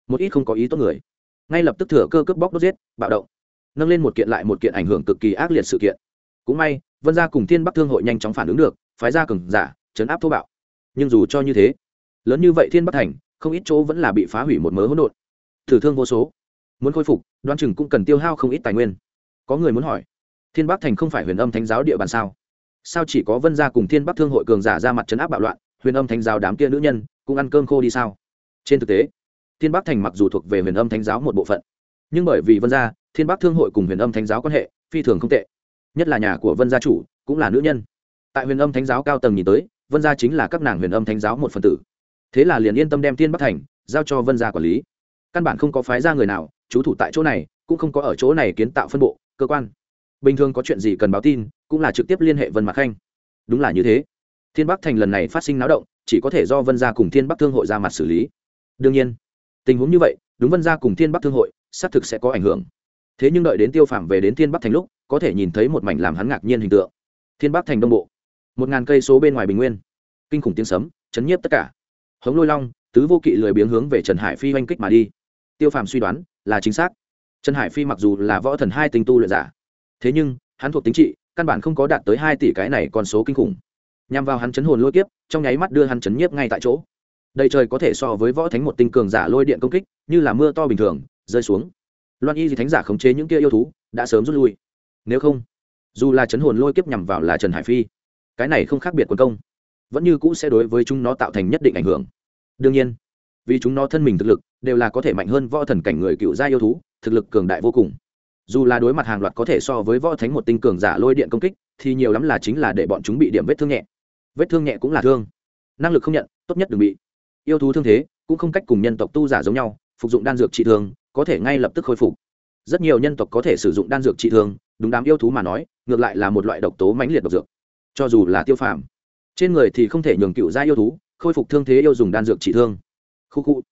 Một ít không có ý tốt người, ngay lập tức thừa cơ cướp bóc đốt giết, bạo động, nâng lên một kiện lại một kiện ảnh hưởng cực kỳ ác liệt sự kiện. Cũng may, vân gia cùng thiên bắc thương hội nhanh chóng phản ứng được, phái ra cường giả chấn áp thô bạo. Nhưng dù cho như thế, lớn như vậy thiên bắc thành, không ít chỗ vẫn là bị phá hủy một mớ hỗn độn. Thử thương vô số. Muốn khôi phục đoan chừng cũng cần tiêu hao không ít tài nguyên. Có người muốn hỏi thiên bắc thành không phải huyền âm thánh giáo địa bàn sao? Sao chỉ có vân gia cùng thiên bắc thương hội cường giả ra mặt chấn áp bạo loạn, huyền âm thánh giáo đám kia nữ nhân cũng ăn cơm khô đi sao? Trên thực tế, thiên bắc thành mặc dù thuộc về huyền âm thánh giáo một bộ phận, nhưng bởi vì vân gia, thiên bắc thương hội cùng huyền âm thánh giáo quan hệ phi thường không tệ. Nhất là nhà của vân gia chủ cũng là nữ nhân. Tại huyền âm thánh giáo cao tầng nhìn tới, vân gia chính là các nàng huyền âm thánh giáo một phần tử. Thế là liền yên tâm đem thiên bắc thành giao cho vân gia quản lý. Căn bản không có phái ra người nào, trú thủ tại chỗ này, cũng không có ở chỗ này kiến tạo phân bộ, cơ quan bình thường có chuyện gì cần báo tin, cũng là trực tiếp liên hệ vân mạc khanh. Đúng là như thế. Thiên bắc thành lần này phát sinh náo động, chỉ có thể do vân gia cùng thiên bắc thương hội ra mặt xử lý. Đương nhiên, tình huống như vậy, đúng vân gia cùng thiên bắc thương hội, xác thực sẽ có ảnh hưởng. Thế nhưng đợi đến tiêu phạm về đến thiên bắc thành lúc, có thể nhìn thấy một mảnh làm hắn ngạc nhiên hình tượng. Thiên bắc thành đông bộ, một ngàn cây số bên ngoài bình nguyên. Kinh khủng tiếng sấm, chấn nhiếp tất cả. Hống lôi long, tứ vô kỵ lười biếng hướng về trần hải phi oanh kích mà đi. Tiêu phàm suy đoán, là chính xác. Trần hải phi mặc dù là võ thần hai tinh tu luyện giả thế nhưng, hắn thuộc tính trị, căn bản không có đạt tới hai tỷ cái này con số kinh khủng. Nhằm vào hắn chấn hồn lôi kiếp, trong nháy mắt đưa hắn chấn nhiếp ngay tại chỗ. Đầy trời có thể so với võ thánh một tinh cường giả lôi điện công kích, như là mưa to bình thường, rơi xuống. Loan y gì thánh giả khống chế những kia yêu thú, đã sớm rút lui. Nếu không, dù là chấn hồn lôi kiếp nhằm vào là trần hải phi, cái này không khác biệt quân công. Vẫn như cũ sẽ đối với chúng nó tạo thành nhất định ảnh hưởng. Đương nhiên, vì chúng nó thân mình thực lực, đều là có thể mạnh hơn võ thần cảnh người cựu gia yêu thú, thực lực cường đại vô cùng dù là đối mặt hàng loạt có thể so với võ thánh một tinh cường giả lôi điện công kích, thì nhiều lắm là chính là để bọn chúng bị điểm vết thương nhẹ. Vết thương nhẹ cũng là thương. Năng lực không nhận, tốt nhất đừng bị. Yêu thú thương thế, cũng không cách cùng nhân tộc tu giả giống nhau, phục dụng đan dược trị thương, có thể ngay lập tức khôi phục. Rất nhiều nhân tộc có thể sử dụng đan dược trị thương, đúng đám yêu thú mà nói, ngược lại là một loại độc tố mãnh liệt độc dược. Cho dù là tiêu phàm, trên người thì không thể nhường cựu gia yêu thú khôi phục thương thế yêu dùng đan dược trị thương. Khu khu.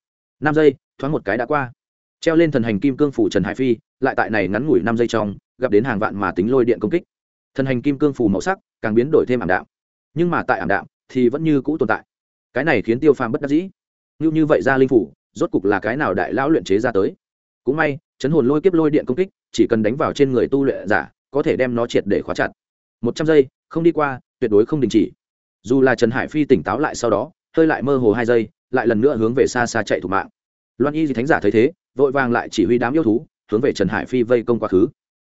Năm giây, thoáng một cái đã qua treo lên thần hành kim cương phủ trần hải phi, lại tại này ngắn ngủi năm giây trong, gặp đến hàng vạn mà tính lôi điện công kích. Thần hành kim cương phủ màu sắc càng biến đổi thêm ảm đạm. Nhưng mà tại ảm đạm thì vẫn như cũ tồn tại. Cái này khiến tiêu phàm bất đắc dĩ. Như như vậy ra linh phủ, rốt cục là cái nào đại lão luyện chế ra tới? Cũng may, chấn hồn lôi kiếp lôi điện công kích, chỉ cần đánh vào trên người tu luyện giả, có thể đem nó triệt để khóa chặt. Một trăm giây, không đi qua, tuyệt đối không đình chỉ. Dù là trần hải phi tỉnh táo lại sau đó, hơi lại mơ hồ hai giây, lại lần nữa hướng về xa xa chạy thủ mạng. Loan y di thánh giả thấy thế vội vàng lại chỉ huy đám yêu thú, hướng về trần hải phi vây công quá khứ.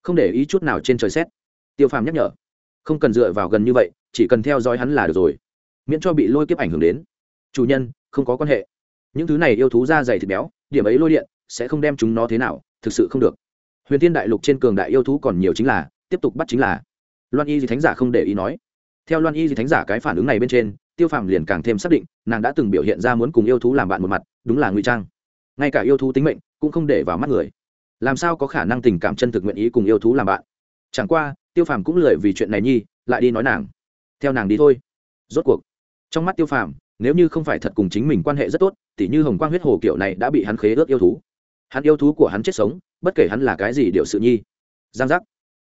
Không để ý chút nào trên trời xét. Tiêu phàm nhắc nhở, không cần dựa vào gần như vậy, chỉ cần theo dõi hắn là được rồi, miễn cho bị lôi kiếp ảnh hưởng đến. Chủ nhân, không có quan hệ. Những thứ này yêu thú da dày thịt béo, điểm ấy lôi điện, sẽ không đem chúng nó thế nào, thực sự không được. Huyền thiên đại lục trên cường đại yêu thú còn nhiều chính là, tiếp tục bắt chính là. Loan y di thánh giả không để ý nói. Theo loan y di thánh giả cái phản ứng này bên trên, tiêu phàm liền càng thêm xác định, nàng đã từng biểu hiện ra muốn cùng yêu thú làm bạn một mặt, đúng là ngụy trang ngay cả yêu thú tính mệnh cũng không để vào mắt người. Làm sao có khả năng tình cảm chân thực nguyện ý cùng yêu thú làm bạn? Chẳng qua, tiêu phàm cũng lười vì chuyện này nhi, lại đi nói nàng. Theo nàng đi thôi. Rốt cuộc, trong mắt tiêu phàm, nếu như không phải thật cùng chính mình quan hệ rất tốt, tỉ như hồng quang huyết hồ kiểu này đã bị hắn khế ước yêu thú. Hắn yêu thú của hắn chết sống, bất kể hắn là cái gì điệu sự nhi. Giang giác.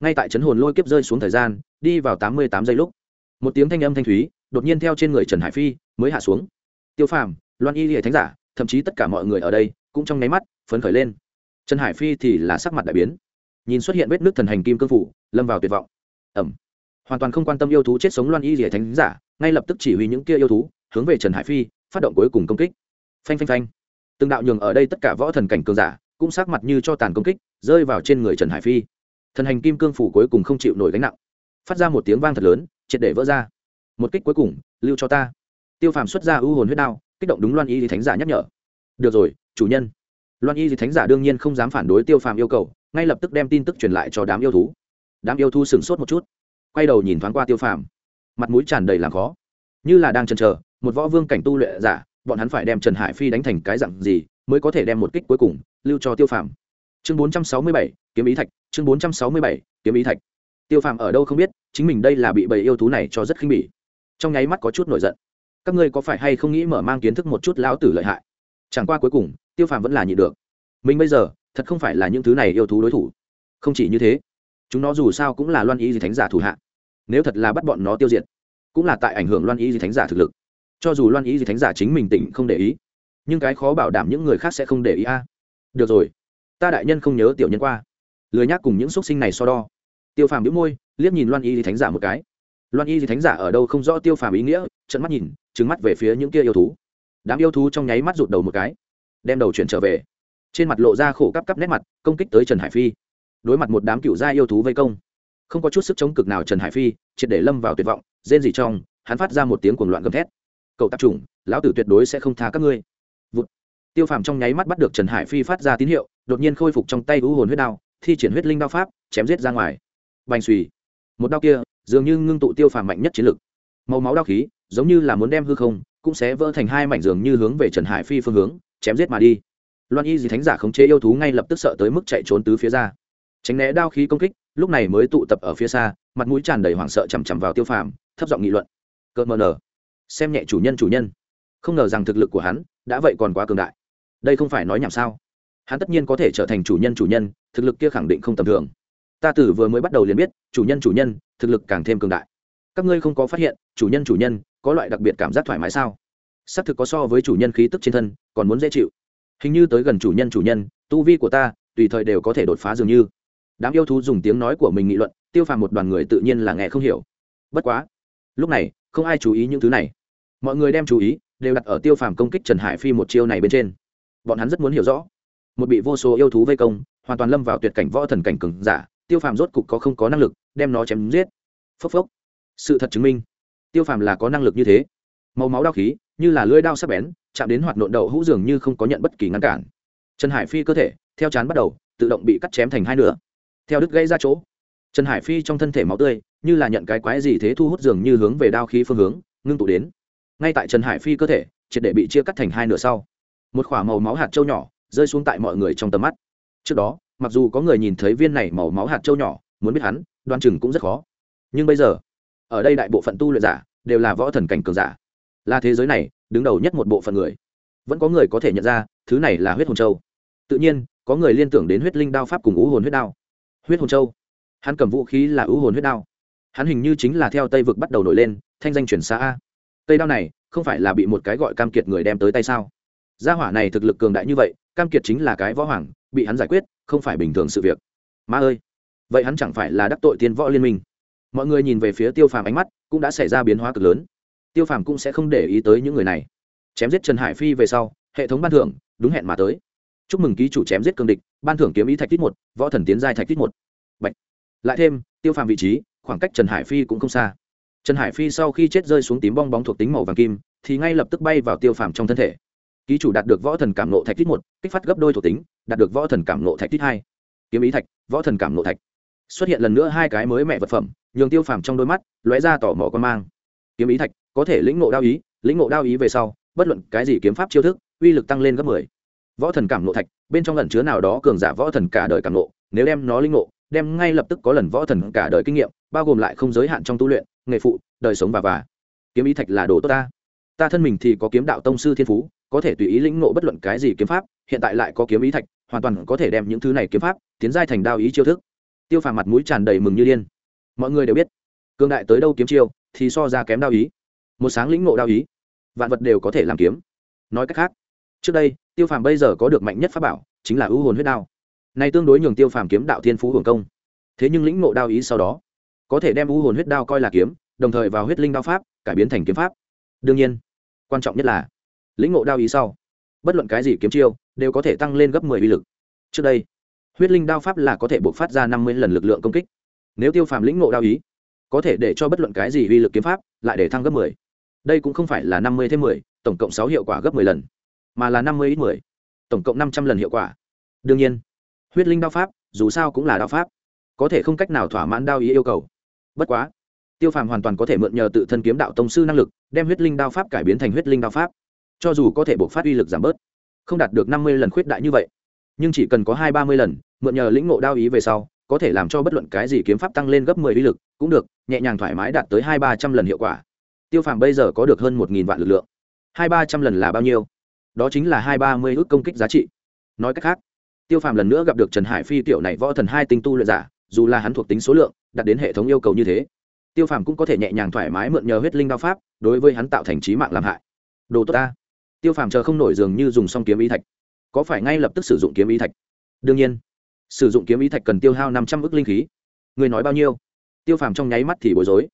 Ngay tại chấn hồn lôi kiếp rơi xuống thời gian, đi vào tám mươi tám giây lúc, một tiếng thanh âm thanh thúy đột nhiên theo trên người trần hải phi mới hạ xuống. Tiêu phàm, loan y hệ thánh giả thậm chí tất cả mọi người ở đây cũng trong nháy mắt phấn khởi lên. Trần hải phi thì là sắc mặt đại biến. Nhìn xuất hiện vết nước thần hành kim cương phủ, lâm vào tuyệt vọng. Ẩm. Hoàn toàn không quan tâm yêu thú chết sống loan y rỉa thánh giả, ngay lập tức chỉ huy những kia yêu thú, hướng về trần hải phi, phát động cuối cùng công kích. Phanh phanh phanh. Từng đạo nhường ở đây tất cả võ thần cảnh cường giả, cũng sắc mặt như cho tàn công kích, rơi vào trên người trần hải phi. Thần hành kim cương phủ cuối cùng không chịu nổi gánh nặng. Phát ra một tiếng vang thật lớn, triệt để vỡ ra. Một kích cuối cùng, lưu cho ta. Tiêu phàm xuất ra ưu hồn huyết đao kích động đúng loan y thì thánh giả nhắc nhở. Được rồi, chủ nhân. Loan y thì thánh giả đương nhiên không dám phản đối tiêu phàm yêu cầu, ngay lập tức đem tin tức truyền lại cho đám yêu thú. Đám yêu thú sửng sốt một chút, quay đầu nhìn thoáng qua tiêu phàm. Mặt mũi tràn đầy làm khó. Như là đang chần chờ, một võ vương cảnh tu luyện giả, bọn hắn phải đem trần hải phi đánh thành cái dặn gì, mới có thể đem một kích cuối cùng lưu cho tiêu phàm. Chương bốn trăm sáu mươi bảy, kiếm ý thạch, chương bốn trăm sáu mươi bảy, kiếm ý thạch. Tiêu phàm ở đâu không biết, chính mình đây là bị bầy yêu thú này cho rất khinh bỉ. Trong nháy mắt có chút nổi giận các ngươi có phải hay không nghĩ mở mang kiến thức một chút lão tử lợi hại? Chẳng qua cuối cùng, tiêu phàm vẫn là nhịn được. Mình bây giờ, thật không phải là những thứ này yêu thú đối thủ. Không chỉ như thế, chúng nó dù sao cũng là loan ý gì thánh giả thủ hạ. Nếu thật là bắt bọn nó tiêu diệt, cũng là tại ảnh hưởng loan ý gì thánh giả thực lực. Cho dù loan ý gì thánh giả chính mình tỉnh không để ý, nhưng cái khó bảo đảm những người khác sẽ không để ý a. Được rồi, ta đại nhân không nhớ tiểu nhân qua. Lười nhác cùng những x u ấ t sinh này so đo. Tiêu phàm đĩu môi, liếc nhìn loan y thì thánh giả một cái. Loan y thì thánh giả ở đâu không rõ tiêu phàm ý nghĩa trận mắt nhìn trứng mắt về phía những kia yêu thú. Đám yêu thú trong nháy mắt rụt đầu một cái, đem đầu chuyển trở về. Trên mặt lộ ra khổ cắp cắp nét mặt, công kích tới trần hải phi. Đối mặt một đám cựu gia yêu thú vây công, không có chút sức chống cực nào trần hải phi, triệt để lâm vào tuyệt vọng, rên gì trong, hắn phát ra một tiếng cuồng loạn gầm thét. Cậu tạp chủng, lão tử tuyệt đối sẽ không tha các ngươi. Vụt. tiêu phàm trong nháy mắt bắt được trần hải phi phát ra tín hiệu, đột nhiên khôi phục trong tay u hồn huyết đao, thi triển huyết linh đao pháp, chém giết ra ngoài. Bành suy một đao kia, dường như ngưng tụ tiêu phàm mạnh nhất chiến lực màu máu đao khí, giống như là muốn đem hư không, cũng sẽ vỡ thành hai mảnh giường như hướng về trần hải phi phương hướng, chém giết mà đi. Loan y dì thánh giả khống chế yêu thú ngay lập tức sợ tới mức chạy trốn tứ phía ra. Tránh né đao khí công kích, lúc này mới tụ tập ở phía xa, mặt mũi tràn đầy hoảng sợ chằm chằm vào tiêu phàm, thấp giọng nghị luận. Cợt mờ nở. Xem nhẹ chủ nhân chủ nhân. Không ngờ rằng thực lực của hắn đã vậy còn quá cường đại. Đây không phải nói nhảm sao? Hắn tất nhiên có thể trở thành chủ nhân chủ nhân, thực lực kia khẳng định không tầm thường. Ta tử vừa mới bắt đầu liền biết, chủ nhân chủ nhân, thực lực càng thêm cường đại các ngươi không có phát hiện, chủ nhân chủ nhân, có loại đặc biệt cảm giác thoải mái sao? Xác thực có so với chủ nhân khí tức trên thân, còn muốn dễ chịu. Hình như tới gần chủ nhân chủ nhân, tu vi của ta, tùy thời đều có thể đột phá dường như. Đám yêu thú dùng tiếng nói của mình nghị luận, tiêu phàm một đoàn người tự nhiên là nghe không hiểu. Bất quá, lúc này, không ai chú ý những thứ này. Mọi người đem chú ý, đều đặt ở tiêu phàm công kích trần hải phi một chiêu này bên trên. Bọn hắn rất muốn hiểu rõ. Một bị vô số yêu thú vây công, hoàn toàn lâm vào tuyệt cảnh võ thần cảnh cường giả, tiêu phàm rốt cục có không có năng lực, đem nó chém giết. Phốc phốc sự thật chứng minh, tiêu phàm là có năng lực như thế. Màu máu đao khí, như là lưỡi đao sắc bén, chạm đến hoạt nộn đậu hũ dường như không có nhận bất kỳ ngăn cản. Trần hải phi cơ thể, theo chán bắt đầu, tự động bị cắt chém thành hai nửa. Theo đứt gây ra chỗ, trần hải phi trong thân thể máu tươi, như là nhận cái quái gì thế thu hút dường như hướng về đao khí phương hướng, ngưng tụ đến. Ngay tại trần hải phi cơ thể, triệt để bị chia cắt thành hai nửa sau, một k h ỏ a màu máu hạt trâu nhỏ rơi xuống tại mọi người trong tầm mắt. Trước đó, mặc dù có người nhìn thấy viên này màu máu hạt trâu nhỏ, muốn biết hắn đoan chừng cũng rất khó. Nhưng bây giờ ở đây đại bộ phận tu luyện giả đều là võ thần cảnh cường giả. Là thế giới này, đứng đầu nhất một bộ phận người. Vẫn có người có thể nhận ra, thứ này là huyết hồn châu. Tự nhiên, có người liên tưởng đến huyết linh đao pháp cùng ú hồn huyết đao. Huyết hồn châu. Hắn cầm vũ khí là ú hồn huyết đao. Hắn hình như chính là theo tây vực bắt đầu nổi lên, thanh danh chuyển xa a. Tây đao này, không phải là bị một cái gọi cam kiệt người đem tới tay sao? Gia hỏa này thực lực cường đại như vậy, cam kiệt chính là cái võ hoàng, bị hắn giải quyết, không phải bình thường sự việc. Ma ơi! Vậy hắn chẳng phải là đắc tội tiên võ liên minh? Mọi người nhìn về phía tiêu phàm ánh mắt cũng đã xảy ra biến hóa cực lớn. Tiêu phàm cũng sẽ không để ý tới những người này. Chém giết trần hải phi về sau, hệ thống ban thưởng đúng hẹn mà tới. Chúc mừng ký chủ chém giết cương địch, ban thưởng kiếm ý thạch tít một, võ thần tiến giai thạch tít một. Bạch. lại thêm, tiêu phàm vị trí, khoảng cách trần hải phi cũng không xa. Trần hải phi sau khi chết rơi xuống tím bong bóng thuộc tính màu vàng kim, thì ngay lập tức bay vào tiêu phàm trong thân thể. Ký chủ đạt được võ thần cảm nộ thạch tít một, kích phát gấp đôi thuộc tính, đạt được võ thần cảm nộ thạch tít hai. Kiếm ý thạch, võ thần cảm nộ thạch. Xuất hiện lần nữa hai cái mới mẹ vật phẩm nhường tiêu phàm trong đôi mắt lóe ra tỏ mỏ con mang. Kiếm ý thạch, có thể lĩnh ngộ đao ý, lĩnh ngộ đao ý về sau, bất luận cái gì kiếm pháp chiêu thức, uy lực tăng lên gấp mười. Võ thần cảm nộ thạch, bên trong lần chứa nào đó cường giả võ thần cả đời cảm nộ nếu đem nó lĩnh ngộ, đem ngay lập tức có lần võ thần cả đời kinh nghiệm, bao gồm lại không giới hạn trong tu luyện, nghề phụ, đời sống và và kiếm ý thạch là đồ tốt ta. Ta thân mình thì có kiếm đạo tông sư thiên phú, có thể tùy ý lĩnh ngộ bất luận cái gì kiếm pháp, hiện tại lại có kiếm ý thạch, hoàn toàn có thể đem những thứ này kiếm pháp, tiến giai thành đao ý chiêu thức. Tiêu phàm mặt mũi tràn đầy mừng như điên mọi người đều biết. Cương đại tới đâu kiếm chiêu, thì so ra kém đao ý. Một sáng lĩnh ngộ đao ý, vạn vật đều có thể làm kiếm. Nói cách khác, trước đây, tiêu phàm bây giờ có được mạnh nhất pháp bảo, chính là ưu hồn huyết đao. Này tương đối nhường tiêu phàm kiếm đạo thiên phú hưởng công. Thế nhưng lĩnh ngộ đao ý sau đó, có thể đem ưu hồn huyết đao coi là kiếm, đồng thời vào huyết linh đao pháp, cải biến thành kiếm pháp. Đương nhiên, quan trọng nhất là, lĩnh ngộ đao ý sau, bất luận cái gì kiếm chiêu, đều có thể tăng lên gấp mười uy lực. Trước đây, huyết linh đao pháp là có thể buộc phát ra năm mươi lần lực lượng công kích nếu tiêu phàm lĩnh ngộ đao ý, có thể để cho bất luận cái gì uy lực kiếm pháp lại để thăng gấp mười. Đây cũng không phải là năm mươi thêm mười, tổng cộng sáu hiệu quả gấp mười lần, mà là năm mươi ít mười, tổng cộng năm trăm lần hiệu quả. Đương nhiên, huyết linh đao pháp, dù sao cũng là đao pháp, có thể không cách nào thỏa mãn đao ý yêu cầu. Bất quá, tiêu phàm hoàn toàn có thể mượn nhờ tự thân kiếm đạo tông sư năng lực, đem huyết linh đao pháp cải biến thành huyết linh đao pháp, cho dù có thể buộc phát uy lực giảm bớt, không đạt được năm mươi lần khuyết đại như vậy, nhưng chỉ cần có hai ba mươi lần, mượn nhờ lĩnh ngộ đao ý về sau có thể làm cho bất luận cái gì kiếm pháp tăng lên gấp mười uy lực, cũng được, nhẹ nhàng thoải mái đạt tới hai ba trăm lần hiệu quả. Tiêu phàm bây giờ có được hơn một nghìn vạn lực lượng. Hai ba trăm lần là bao nhiêu? Đó chính là hai ba mươi ước công kích giá trị. Nói cách khác, tiêu phàm lần nữa gặp được trần hải phi tiểu này võ thần hai tinh tu luyện giả, dù là hắn thuộc tính số lượng đặt đến hệ thống yêu cầu như thế, tiêu phàm cũng có thể nhẹ nhàng thoải mái mượn nhờ huyết linh đao pháp, đối với hắn tạo thành trí mạng làm hại. Đồ tốt ta. Tiêu phàm chờ không nổi dường như dùng xong kiếm ý thạch. Có phải ngay lập tức sử dụng kiếm ý thạch? Đương nhiên sử dụng kiếm ý thạch cần tiêu hao năm trăm ước linh khí. Người nói bao nhiêu? Tiêu phàm trong nháy mắt thì bối rối.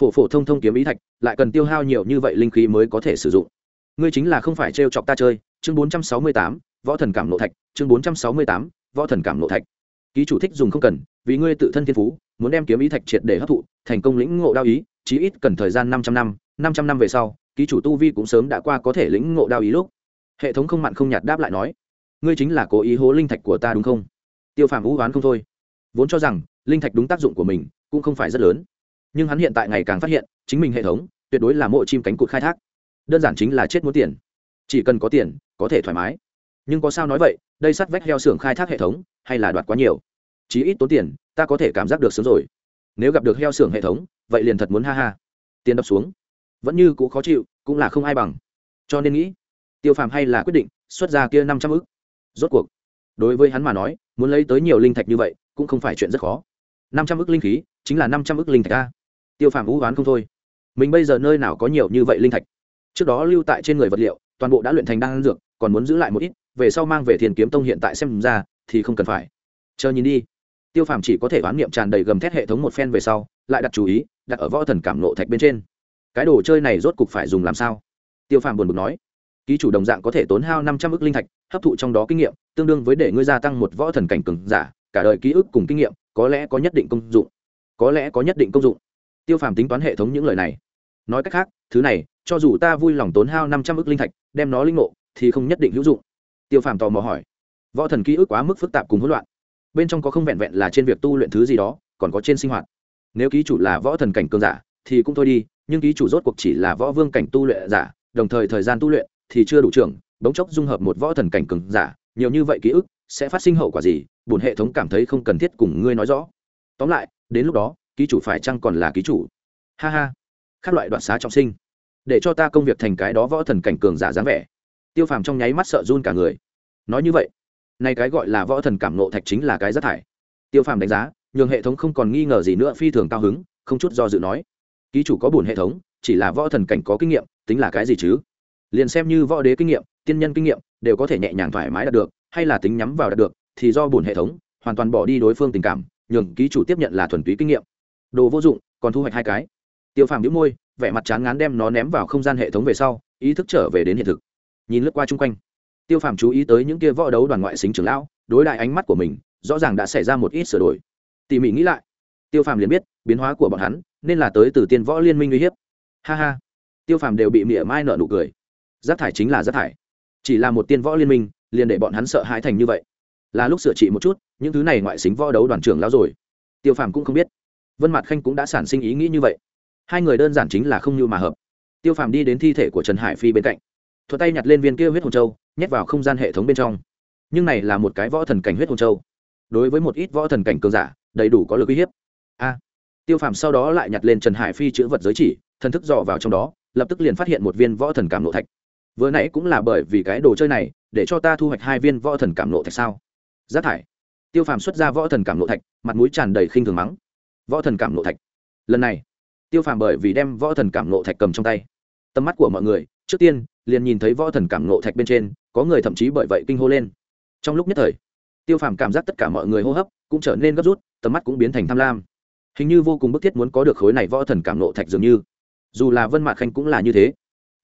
Phổ phổ thông thông kiếm ý thạch, lại cần tiêu hao nhiều như vậy linh khí mới có thể sử dụng. Ngươi chính là không phải t chọc ta chơi. Chương bốn trăm sáu mươi tám, võ thần cảm nộ thạch. Chương bốn trăm sáu mươi tám, võ thần cảm nộ thạch. Ký chủ thích dùng không cần, vì ngươi tự thân thiên phú, muốn đem kiếm ý thạch triệt để hấp thụ, thành công lĩnh ngộ đao ý, chí ít cần thời gian năm trăm năm năm trăm năm về sau, ký chủ tu vi cũng sớm đã qua có thể lĩnh ngộ đạo ý lúc. Hệ thống không mặn không nhạt đáp lại nói, ngươi chính là cố ý hố linh thạch của ta đúng không? Tiêu phàm vũ oán không thôi. Vốn cho rằng, linh thạch đúng tác dụng của mình cũng không phải rất lớn. Nhưng hắn hiện tại ngày càng phát hiện, chính mình hệ thống tuyệt đối là mộ chim cánh cụt khai thác. Đơn giản chính là chết muốn tiền. Chỉ cần có tiền, có thể thoải mái. Nhưng có sao nói vậy, đây sắt vách heo xưởng khai thác hệ thống, hay là đoạt quá nhiều? Chí ít tốn tiền, ta có thể cảm giác được sớm rồi. Nếu gặp được heo xưởng hệ thống, vậy liền thật muốn ha ha. Tiền đập xuống. Vẫn như cũng khó chịu, cũng là không ai bằng. Cho nên nghĩ, tiêu phàm hay là quyết định xuất ra kia năm trăm ức. Rốt cuộc đối với hắn mà nói, muốn lấy tới nhiều linh thạch như vậy, cũng không phải chuyện rất khó. Năm trăm ức linh khí, chính là năm trăm ức linh thạch a. Tiêu phàm vũ oán không thôi. Mình bây giờ nơi nào có nhiều như vậy linh thạch? Trước đó lưu tại trên người vật liệu, toàn bộ đã luyện thành đan dược, còn muốn giữ lại một ít, về sau mang về thiền kiếm tông hiện tại xem ra, thì không cần phải. Chờ nhìn đi. Tiêu phàm chỉ có thể oán niệm tràn đầy gầm thét hệ thống một phen về sau, lại đặt chú ý, đặt ở võ thần cảm nộ thạch bên trên. Cái đồ chơi này rốt cục phải dùng làm sao? Tiêu phàm buồn bực nói ký chủ đồng dạng có thể tốn hao năm trăm ước linh thạch, hấp thụ trong đó kinh nghiệm, tương đương với để ngươi gia tăng một võ thần cảnh cường giả, cả đời ký ức cùng kinh nghiệm, có lẽ có nhất định công dụng. Có lẽ có nhất định công dụng. Tiêu phàm tính toán hệ thống những lời này. Nói cách khác, thứ này, cho dù ta vui lòng tốn hao năm trăm ức linh thạch, đem nó linh ngộ, thì không nhất định hữu dụng. Tiêu phàm tò mò hỏi. Võ thần ký ức quá mức phức tạp cùng hỗn loạn. Bên trong có không vẹn vẹn là trên việc tu luyện thứ gì đó, còn có trên sinh hoạt. Nếu ký chủ là võ thần cảnh cường giả, thì cũng thôi đi, nhưng ký chủ rốt cuộc chỉ là võ vương cảnh tu luyện giả, đồng thời thời gian tu luyện thì chưa đủ trưởng, bỗng chốc dung hợp một võ thần cảnh cường giả, nhiều như vậy ký ức, sẽ phát sinh hậu quả gì bùn hệ thống cảm thấy không cần thiết cùng ngươi nói rõ. Tóm lại, đến lúc đó, ký chủ phải chăng còn là ký chủ? Ha ha. Các loại đoạn xá trọng sinh. Để cho ta công việc thành cái đó võ thần cảnh cường giả dáng vẻ. Tiêu phàm trong nháy mắt sợ run cả người. Nói như vậy, nay cái gọi là võ thần cảm nộ thạch chính là cái rác thải. Tiêu phàm đánh giá, nhường hệ thống không còn nghi ngờ gì nữa, phi thường cao hứng, không chút do dự nói. Ký chủ có bùn hệ thống, chỉ là võ thần cảnh có kinh nghiệm, tính là cái gì chứ? Liền xem như võ đế kinh nghiệm, tiên nhân kinh nghiệm, đều có thể nhẹ nhàng thoải mái đạt được, hay là tính nhắm vào đạt được, thì do bùn hệ thống, hoàn toàn bỏ đi đối phương tình cảm, nhường ký chủ tiếp nhận là thuần túy kinh nghiệm. Đồ vô dụng, còn thu hoạch hai cái. Tiêu phàm đĩu môi, vẻ mặt chán ngán đem nó ném vào không gian hệ thống về sau, ý thức trở về đến hiện thực. Nhìn lướt qua chung quanh, tiêu phàm chú ý tới những kia võ đấu đoàn ngoại xính trưởng lão, đối đại ánh mắt của mình, rõ ràng đã xảy ra một ít sửa đổi. Tỉ mỉ nghĩ lại, tiêu phàm liền biết, biến hóa của bọn hắn, nên là tới từ tiên võ liên minh uy hiếp. Ha ha. Tiêu phàm đều bị mỉa mai nợ nụ cười rác thải chính là rác thải. Chỉ là một tiên võ liên minh, liền để bọn hắn sợ hãi thành như vậy. Là lúc sửa trị một chút, những thứ này ngoại xính võ đấu đoàn trưởng lão rồi. Tiêu phàm cũng không biết. Vân mặt khanh cũng đã sản sinh ý nghĩ như vậy. Hai người đơn giản chính là không như mà hợp. Tiêu phàm đi đến thi thể của trần hải phi bên cạnh. Thuật tay nhặt lên viên kia huyết hồn châu, nhét vào không gian hệ thống bên trong. Nhưng này là một cái võ thần cảnh huyết hồn châu. Đối với một ít võ thần cảnh cường giả, đầy đủ có lực uy hiếp. A! Tiêu phàm sau đó lại nhặt lên trần hải phi chữ vật giới chỉ, thần thức dò vào trong đó, lập tức liền phát hiện một viên võ thần cảm nộ thạch vừa nãy cũng là bởi vì cái đồ chơi này, để cho ta thu hoạch hai viên võ thần cảm nộ thạch sao? Rác thải. Tiêu phàm xuất ra võ thần cảm nộ thạch, mặt mũi tràn đầy khinh thường mắng. Võ thần cảm nộ thạch. Lần này, tiêu phàm bởi vì đem võ thần cảm nộ thạch cầm trong tay. Tầm mắt của mọi người, trước tiên, liền nhìn thấy võ thần cảm nộ thạch bên trên, có người thậm chí bởi vậy kinh hô lên. Trong lúc nhất thời, tiêu phàm cảm giác tất cả mọi người hô hấp cũng trở nên gấp rút, tầm mắt cũng biến thành tham lam. Hình như vô cùng bức thiết muốn có được khối này võ thần cảm nộ thạch dường như. Dù là vân mạc khanh cũng là như thế.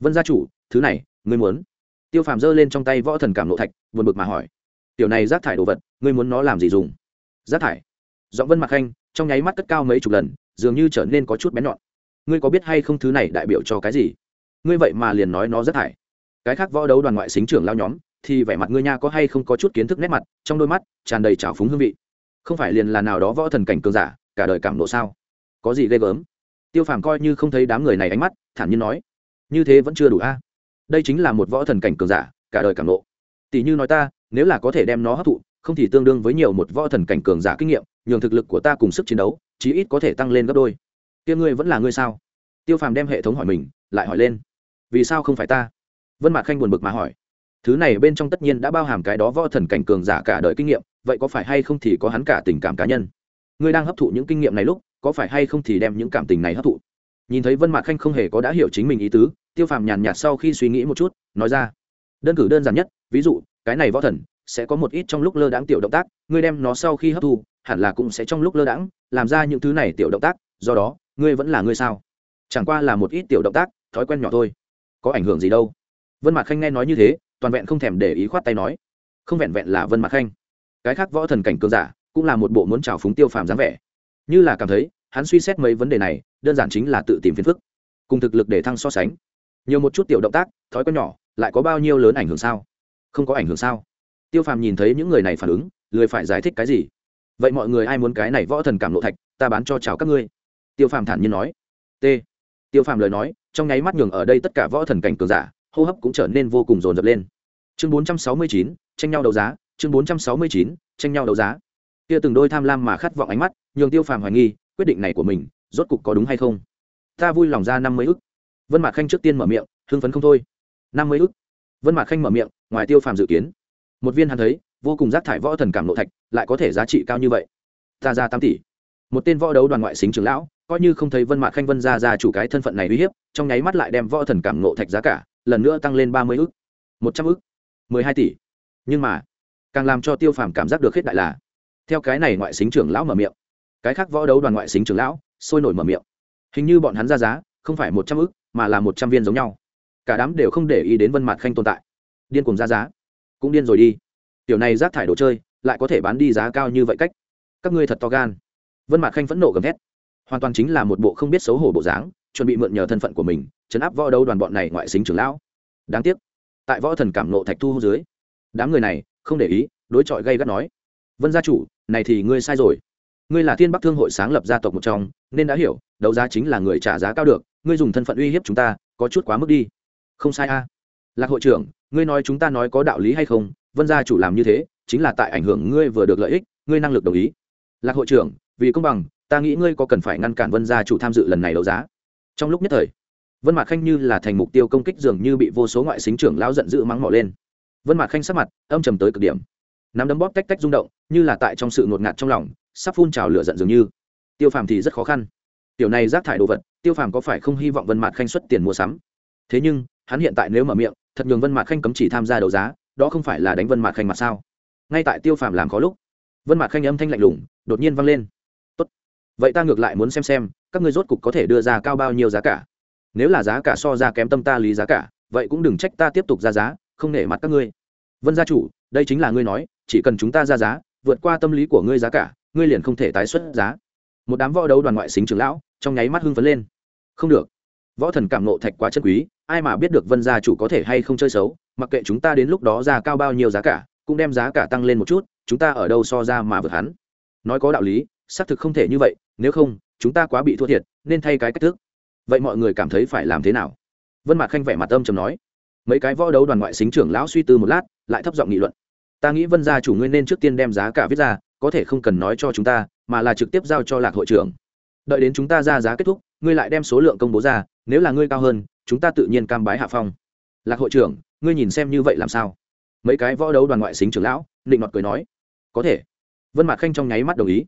Vân gia chủ, thứ này ngươi muốn? Tiêu phàm giơ lên trong tay võ thần cảm nộ thạch, buồn bực mà hỏi. Tiểu này rác thải đồ vật, ngươi muốn nó làm gì dùng? Rác thải? Giọng vân mạc khanh, trong nháy mắt cất cao mấy chục lần, dường như trở nên có chút bén nhọn. Ngươi có biết hay không thứ này đại biểu cho cái gì? Ngươi vậy mà liền nói nó rác thải. Cái khác võ đấu đoàn ngoại xính trưởng lao nhóm, thì vẻ mặt ngươi nha có hay không có chút kiến thức nét mặt, trong đôi mắt tràn đầy trào phúng hương vị. Không phải liền là nào đó võ thần cảnh cường giả, cả đời cảm nộ sao? Có gì ghê gớm? Tiêu phàm coi như không thấy đám người này ánh mắt, thản nhiên nói. Như thế vẫn chưa đủ a đây chính là một võ thần cảnh cường giả, cả đời cảm nộ tỷ như nói ta, nếu là có thể đem nó hấp thụ, không thì tương đương với nhiều một võ thần cảnh cường giả kinh nghiệm, nhường thực lực của ta cùng sức chiến đấu, chí ít có thể tăng lên gấp đôi. Kia ngươi vẫn là ngươi sao? Tiêu phàm đem hệ thống hỏi mình, lại hỏi lên. Vì sao không phải ta? Vân mạc khanh buồn bực mà hỏi. Thứ này bên trong tất nhiên đã bao hàm cái đó võ thần cảnh cường giả cả đời kinh nghiệm, vậy có phải hay không thì có hắn cả tình cảm cá nhân? Ngươi đang hấp thụ những kinh nghiệm này lúc, có phải hay không thì đem những cảm tình này hấp thụ? Nhìn thấy vân mạc khanh không hề có đã hiểu chính mình ý tứ, tiêu phàm nhàn nhạt sau khi suy nghĩ một chút, nói ra, đơn cử đơn giản nhất, ví dụ, cái này võ thần sẽ có một ít trong lúc lơ đãng tiểu động tác, ngươi đem nó sau khi hấp thu, hẳn là cũng sẽ trong lúc lơ đãng, làm ra những thứ này tiểu động tác, do đó, ngươi vẫn là ngươi sao? Chẳng qua là một ít tiểu động tác, thói quen nhỏ thôi. Có ảnh hưởng gì đâu? Vân mạc khanh nghe nói như thế, toàn vẹn không thèm để ý khoát tay nói, không vẹn vẹn là vân mạc khanh. Cái khác võ thần cảnh cường giả, cũng là một bộ muốn trào phúng tiêu phàm dáng vẻ. Như là cảm thấy, hắn suy xét mấy vấn đề này đơn giản chính là tự tìm phiền phức, cùng thực lực để thăng so sánh. Nhiều một chút tiểu động tác, thói quen nhỏ, lại có bao nhiêu lớn ảnh hưởng sao? Không có ảnh hưởng sao? Tiêu phàm nhìn thấy những người này phản ứng, lười phải giải thích cái gì. Vậy mọi người ai muốn cái này võ thần cảm lộ thạch, ta bán cho chào các ngươi. Tiêu phàm thản nhiên nói. T. Tiêu phàm lời nói, trong nháy mắt nhường ở đây tất cả võ thần cảnh cường giả, hô hấp cũng trở nên vô cùng rồn rập lên. Chương bốn trăm sáu mươi chín, tranh nhau đấu giá, chương bốn trăm sáu mươi chín, tranh nhau đấu giá. Kia từng đôi tham lam mà khát vọng ánh mắt, nhường tiêu phàm hoài nghi, quyết định này của mình rốt cục có đúng hay không? Ta vui lòng ra năm mươi ức. Vân mạc khanh trước tiên mở miệng, hưng phấn không thôi. năm mươi ức? Vân mạc khanh mở miệng, ngoài tiêu phàm dự kiến. Một viên hắn thấy, vô cùng rác thải võ thần cảm nộ thạch, lại có thể giá trị cao như vậy. Ta ra tám tỷ. Một tên võ đấu đoàn ngoại xính trưởng lão, coi như không thấy vân mạc khanh vân ra ra chủ cái thân phận này uy hiếp, trong nháy mắt lại đem võ thần cảm nộ thạch giá cả, lần nữa tăng lên ba mươi ức. Một trăm ức? mười hai tỷ. Nhưng mà, càng làm cho tiêu phàm cảm giác được hết đại là, theo cái này ngoại xính trưởng lão mở miệng, cái khác võ đấu đoàn ngoại xính trưởng lão sôi nổi mở miệng. Hình như bọn hắn ra giá, không phải một trăm ức, mà là một trăm viên giống nhau. Cả đám đều không để ý đến vân mạt khanh tồn tại. Điên cùng ra giá. Cũng điên rồi đi. Tiểu này rác thải đồ chơi, lại có thể bán đi giá cao như vậy cách. Các ngươi thật to gan. Vân mạc khanh phẫn nộ gầm thét. Hoàn toàn chính là một bộ không biết xấu hổ bộ dáng, chuẩn bị mượn nhờ thân phận của mình chấn áp võ đấu đoàn bọn này ngoại xính trưởng lão. Đáng tiếc, tại võ thần cảm nộ thạch thu dưới, đám người này không để ý, đối chọi gây gắt nói, vân gia chủ, này thì ngươi sai rồi ngươi là thiên bắc thương hội sáng lập gia tộc một trong, nên đã hiểu, đấu giá chính là người trả giá cao được, ngươi dùng thân phận uy hiếp chúng ta, có chút quá mức đi. Không sai a. Lạc hội trưởng, ngươi nói chúng ta nói có đạo lý hay không? Vân gia chủ làm như thế, chính là tại ảnh hưởng ngươi vừa được lợi ích, ngươi năng lực đồng ý. Lạc hội trưởng, vì công bằng, ta nghĩ ngươi có cần phải ngăn cản vân gia chủ tham dự lần này đấu giá. Trong lúc nhất thời, vân mạc khanh như là thành mục tiêu công kích dường như bị vô số ngoại xính trưởng lão giận dữ mắng mỏ lên. Vân mạc khanh sắc mặt âm trầm tới cực điểm nắm đấm bóp tách tách rung động, như là tại trong sự ngột ngạt trong lòng, sắp phun trào lửa giận dường như. Tiêu phàm thì rất khó khăn. Tiểu này rác thải đồ vật, tiêu phàm có phải không hy vọng vân mạc khanh xuất tiền mua sắm? Thế nhưng, hắn hiện tại nếu mở miệng, thật nhường vân mạc khanh cấm chỉ tham gia đấu giá, đó không phải là đánh vân mạc khanh mặt sao? Ngay tại tiêu phàm làm khó lúc, vân mạc khanh âm thanh lạnh lùng, đột nhiên vang lên. Tốt. vậy ta ngược lại muốn xem xem, các ngươi rốt cục có thể đưa ra cao bao nhiêu giá cả. Nếu là giá cả so ra kém tâm ta lý giá cả, vậy cũng đừng trách ta tiếp tục ra giá, không nể mặt các ngươi. Vân gia chủ, đây chính là ngươi nói chỉ cần chúng ta ra giá, vượt qua tâm lý của ngươi giá cả, ngươi liền không thể tái xuất giá. Một đám võ đấu đoàn ngoại xính trưởng lão, trong nháy mắt hưng phấn lên. Không được. Võ thần cảm nộ thạch quá chân quý, ai mà biết được vân gia chủ có thể hay không chơi xấu, mặc kệ chúng ta đến lúc đó ra cao bao nhiêu giá cả, cũng đem giá cả tăng lên một chút, chúng ta ở đâu so ra mà vượt hắn. Nói có đạo lý, xác thực không thể như vậy, nếu không, chúng ta quá bị thua thiệt, nên thay cái cách thức. Vậy mọi người cảm thấy phải làm thế nào? Vân mạc khanh vẻ mặt âm chầm nói. Mấy cái võ đấu đoàn ngoại xính trưởng lão suy tư một lát, lại thấp giọng nghị luận ta nghĩ vân gia chủ ngươi nên trước tiên đem giá cả viết ra, có thể không cần nói cho chúng ta, mà là trực tiếp giao cho lạc hội trưởng. Đợi đến chúng ta ra giá kết thúc, ngươi lại đem số lượng công bố ra, nếu là ngươi cao hơn, chúng ta tự nhiên cam bái hạ phong. Lạc hội trưởng, ngươi nhìn xem như vậy làm sao? Mấy cái võ đấu đoàn ngoại xính trưởng lão định ngọt cười nói. Có thể. Vân mạc khanh trong nháy mắt đồng ý.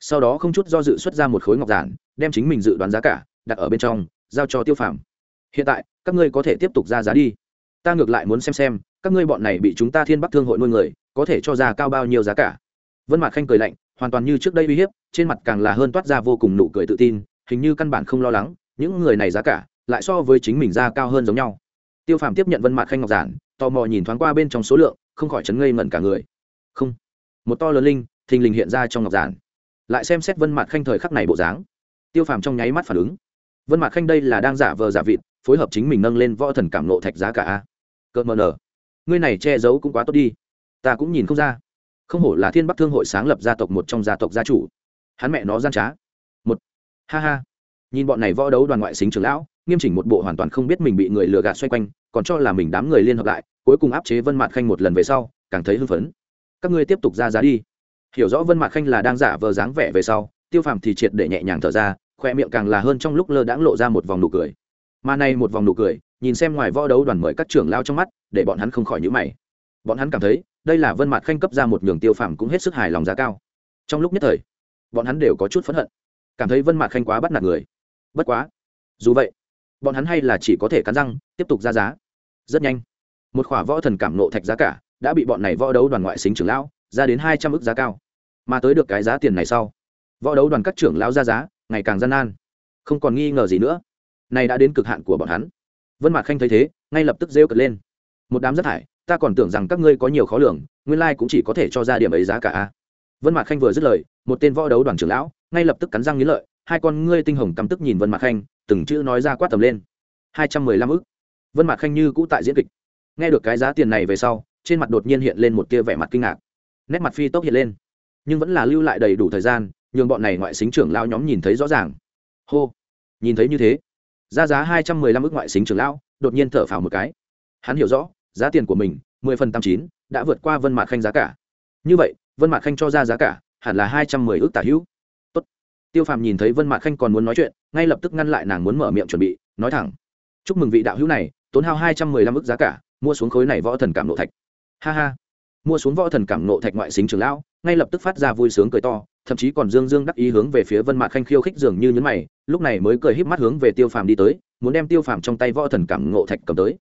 Sau đó không chút do dự xuất ra một khối ngọc giản, đem chính mình dự đoán giá cả, đặt ở bên trong, giao cho tiêu phàm. Hiện tại, các ngươi có thể tiếp tục ra giá đi. Ta ngược lại muốn xem xem các ngươi bọn này bị chúng ta thiên bắc thương hội nuôi người, có thể cho ra cao bao nhiêu giá cả? Vân mạc khanh cười lạnh, hoàn toàn như trước đây uy hiếp, trên mặt càng là hơn toát ra vô cùng nụ cười tự tin, hình như căn bản không lo lắng, những người này giá cả lại so với chính mình ra cao hơn giống nhau. Tiêu phàm tiếp nhận vân mạc khanh ngọc giản, tò mò nhìn thoáng qua bên trong số lượng, không khỏi chấn ngây ngẩn cả người. Không, một to lớn linh, thình lình hiện ra trong ngọc giản. Lại xem xét vân mạc khanh thời khắc này bộ dáng, tiêu phàm trong nháy mắt phản ứng. Vân mạc khanh đây là đang giả vờ giả vịt, phối hợp chính mình nâng lên võ thần cảm nộ thạch giá cả a. Cợt mờ nở ngươi này che giấu cũng quá tốt đi. Ta cũng nhìn không ra. Không hổ là thiên bắc thương hội sáng lập gia tộc một trong gia tộc gia chủ. Hắn mẹ nó gian trá. Một. Ha ha. Nhìn bọn này võ đấu đoàn ngoại xính trưởng lão, nghiêm chỉnh một bộ hoàn toàn không biết mình bị người lừa gạt xoay quanh, còn cho là mình đám người liên hợp lại, cuối cùng áp chế vân mạt khanh một lần về sau, càng thấy hưng phấn. Các ngươi tiếp tục ra giá đi. Hiểu rõ vân mạt khanh là đang giả vờ dáng vẻ về sau, tiêu phàm thì triệt để nhẹ nhàng thở ra, khoe miệng càng là hơn trong lúc lơ đãng lộ ra một vòng nụ cười. Mà nay một vòng nụ cười nhìn xem ngoài võ đấu đoàn mời các trưởng lao trong mắt, để bọn hắn không khỏi nhữ mày. Bọn hắn cảm thấy, đây là vân mạc khanh cấp ra một nhường tiêu phàm cũng hết sức hài lòng giá cao. Trong lúc nhất thời, bọn hắn đều có chút phẫn hận. Cảm thấy vân mạc khanh quá bắt nạt người. Bất quá, dù vậy, bọn hắn hay là chỉ có thể cắn răng, tiếp tục ra giá. Rất nhanh, một khỏa võ thần cảm nộ thạch giá cả đã bị bọn này võ đấu đoàn ngoại xính trưởng lão ra đến hai trăm ước giá cao. Mà tới được cái giá tiền này sau, võ đấu đoàn các trưởng lão ra giá, ngày càng gian nan. Không còn nghi ngờ gì nữa. Này đã đến cực hạn của bọn hắn vân mạc khanh thấy thế, ngay lập tức rêu cật lên. Một đám rất thải, ta còn tưởng rằng các ngươi có nhiều khó lường, nguyên lai cũng chỉ có thể cho ra điểm ấy giá cả vân mạc khanh vừa dứt lời, một tên võ đấu đoàn trưởng lão, ngay lập tức cắn răng nghĩ lợi, hai con ngươi tinh hồng căm tức nhìn vân mạc khanh, từng chữ nói ra quát tầm lên. Hai trăm mười lăm ức. Vân mạc khanh như cũ tại diễn kịch. Nghe được cái giá tiền này về sau, trên mặt đột nhiên hiện lên một tia vẻ mặt kinh ngạc. Nét mặt phi tốc hiện lên, nhưng vẫn là lưu lại đầy đủ thời gian, nhường bọn này ngoại xính trưởng lao nhóm nhìn thấy rõ ràng. Hô! Nhìn thấy như thế ra giá hai trăm mười lăm ức ngoại xính trưởng lão, đột nhiên thở phào một cái. Hắn hiểu rõ, giá tiền của mình, mười phần tám chín, đã vượt qua vân mạc khanh giá cả. Như vậy, vân mạc khanh cho ra giá cả, hẳn là hai trăm mười ước tả hữu. Tốt. tiêu phàm nhìn thấy vân mạc khanh còn muốn nói chuyện, ngay lập tức ngăn lại nàng muốn mở miệng chuẩn bị, nói thẳng. Chúc mừng vị đạo hữu này, tốn hao hai trăm mười lăm ước giá cả, mua xuống khối này võ thần cảm nộ thạch. Ha ha mua xuống võ thần cảm nộ thạch ngoại xính trường lão, ngay lập tức phát ra vui sướng cười to, thậm chí còn dương dương đắc ý hướng về phía vân mạc khanh khiêu khích dường như nhấn mày, lúc này mới cười híp mắt hướng về tiêu phàm đi tới, muốn đem tiêu phàm trong tay võ thần cảm ngộ thạch cầm tới.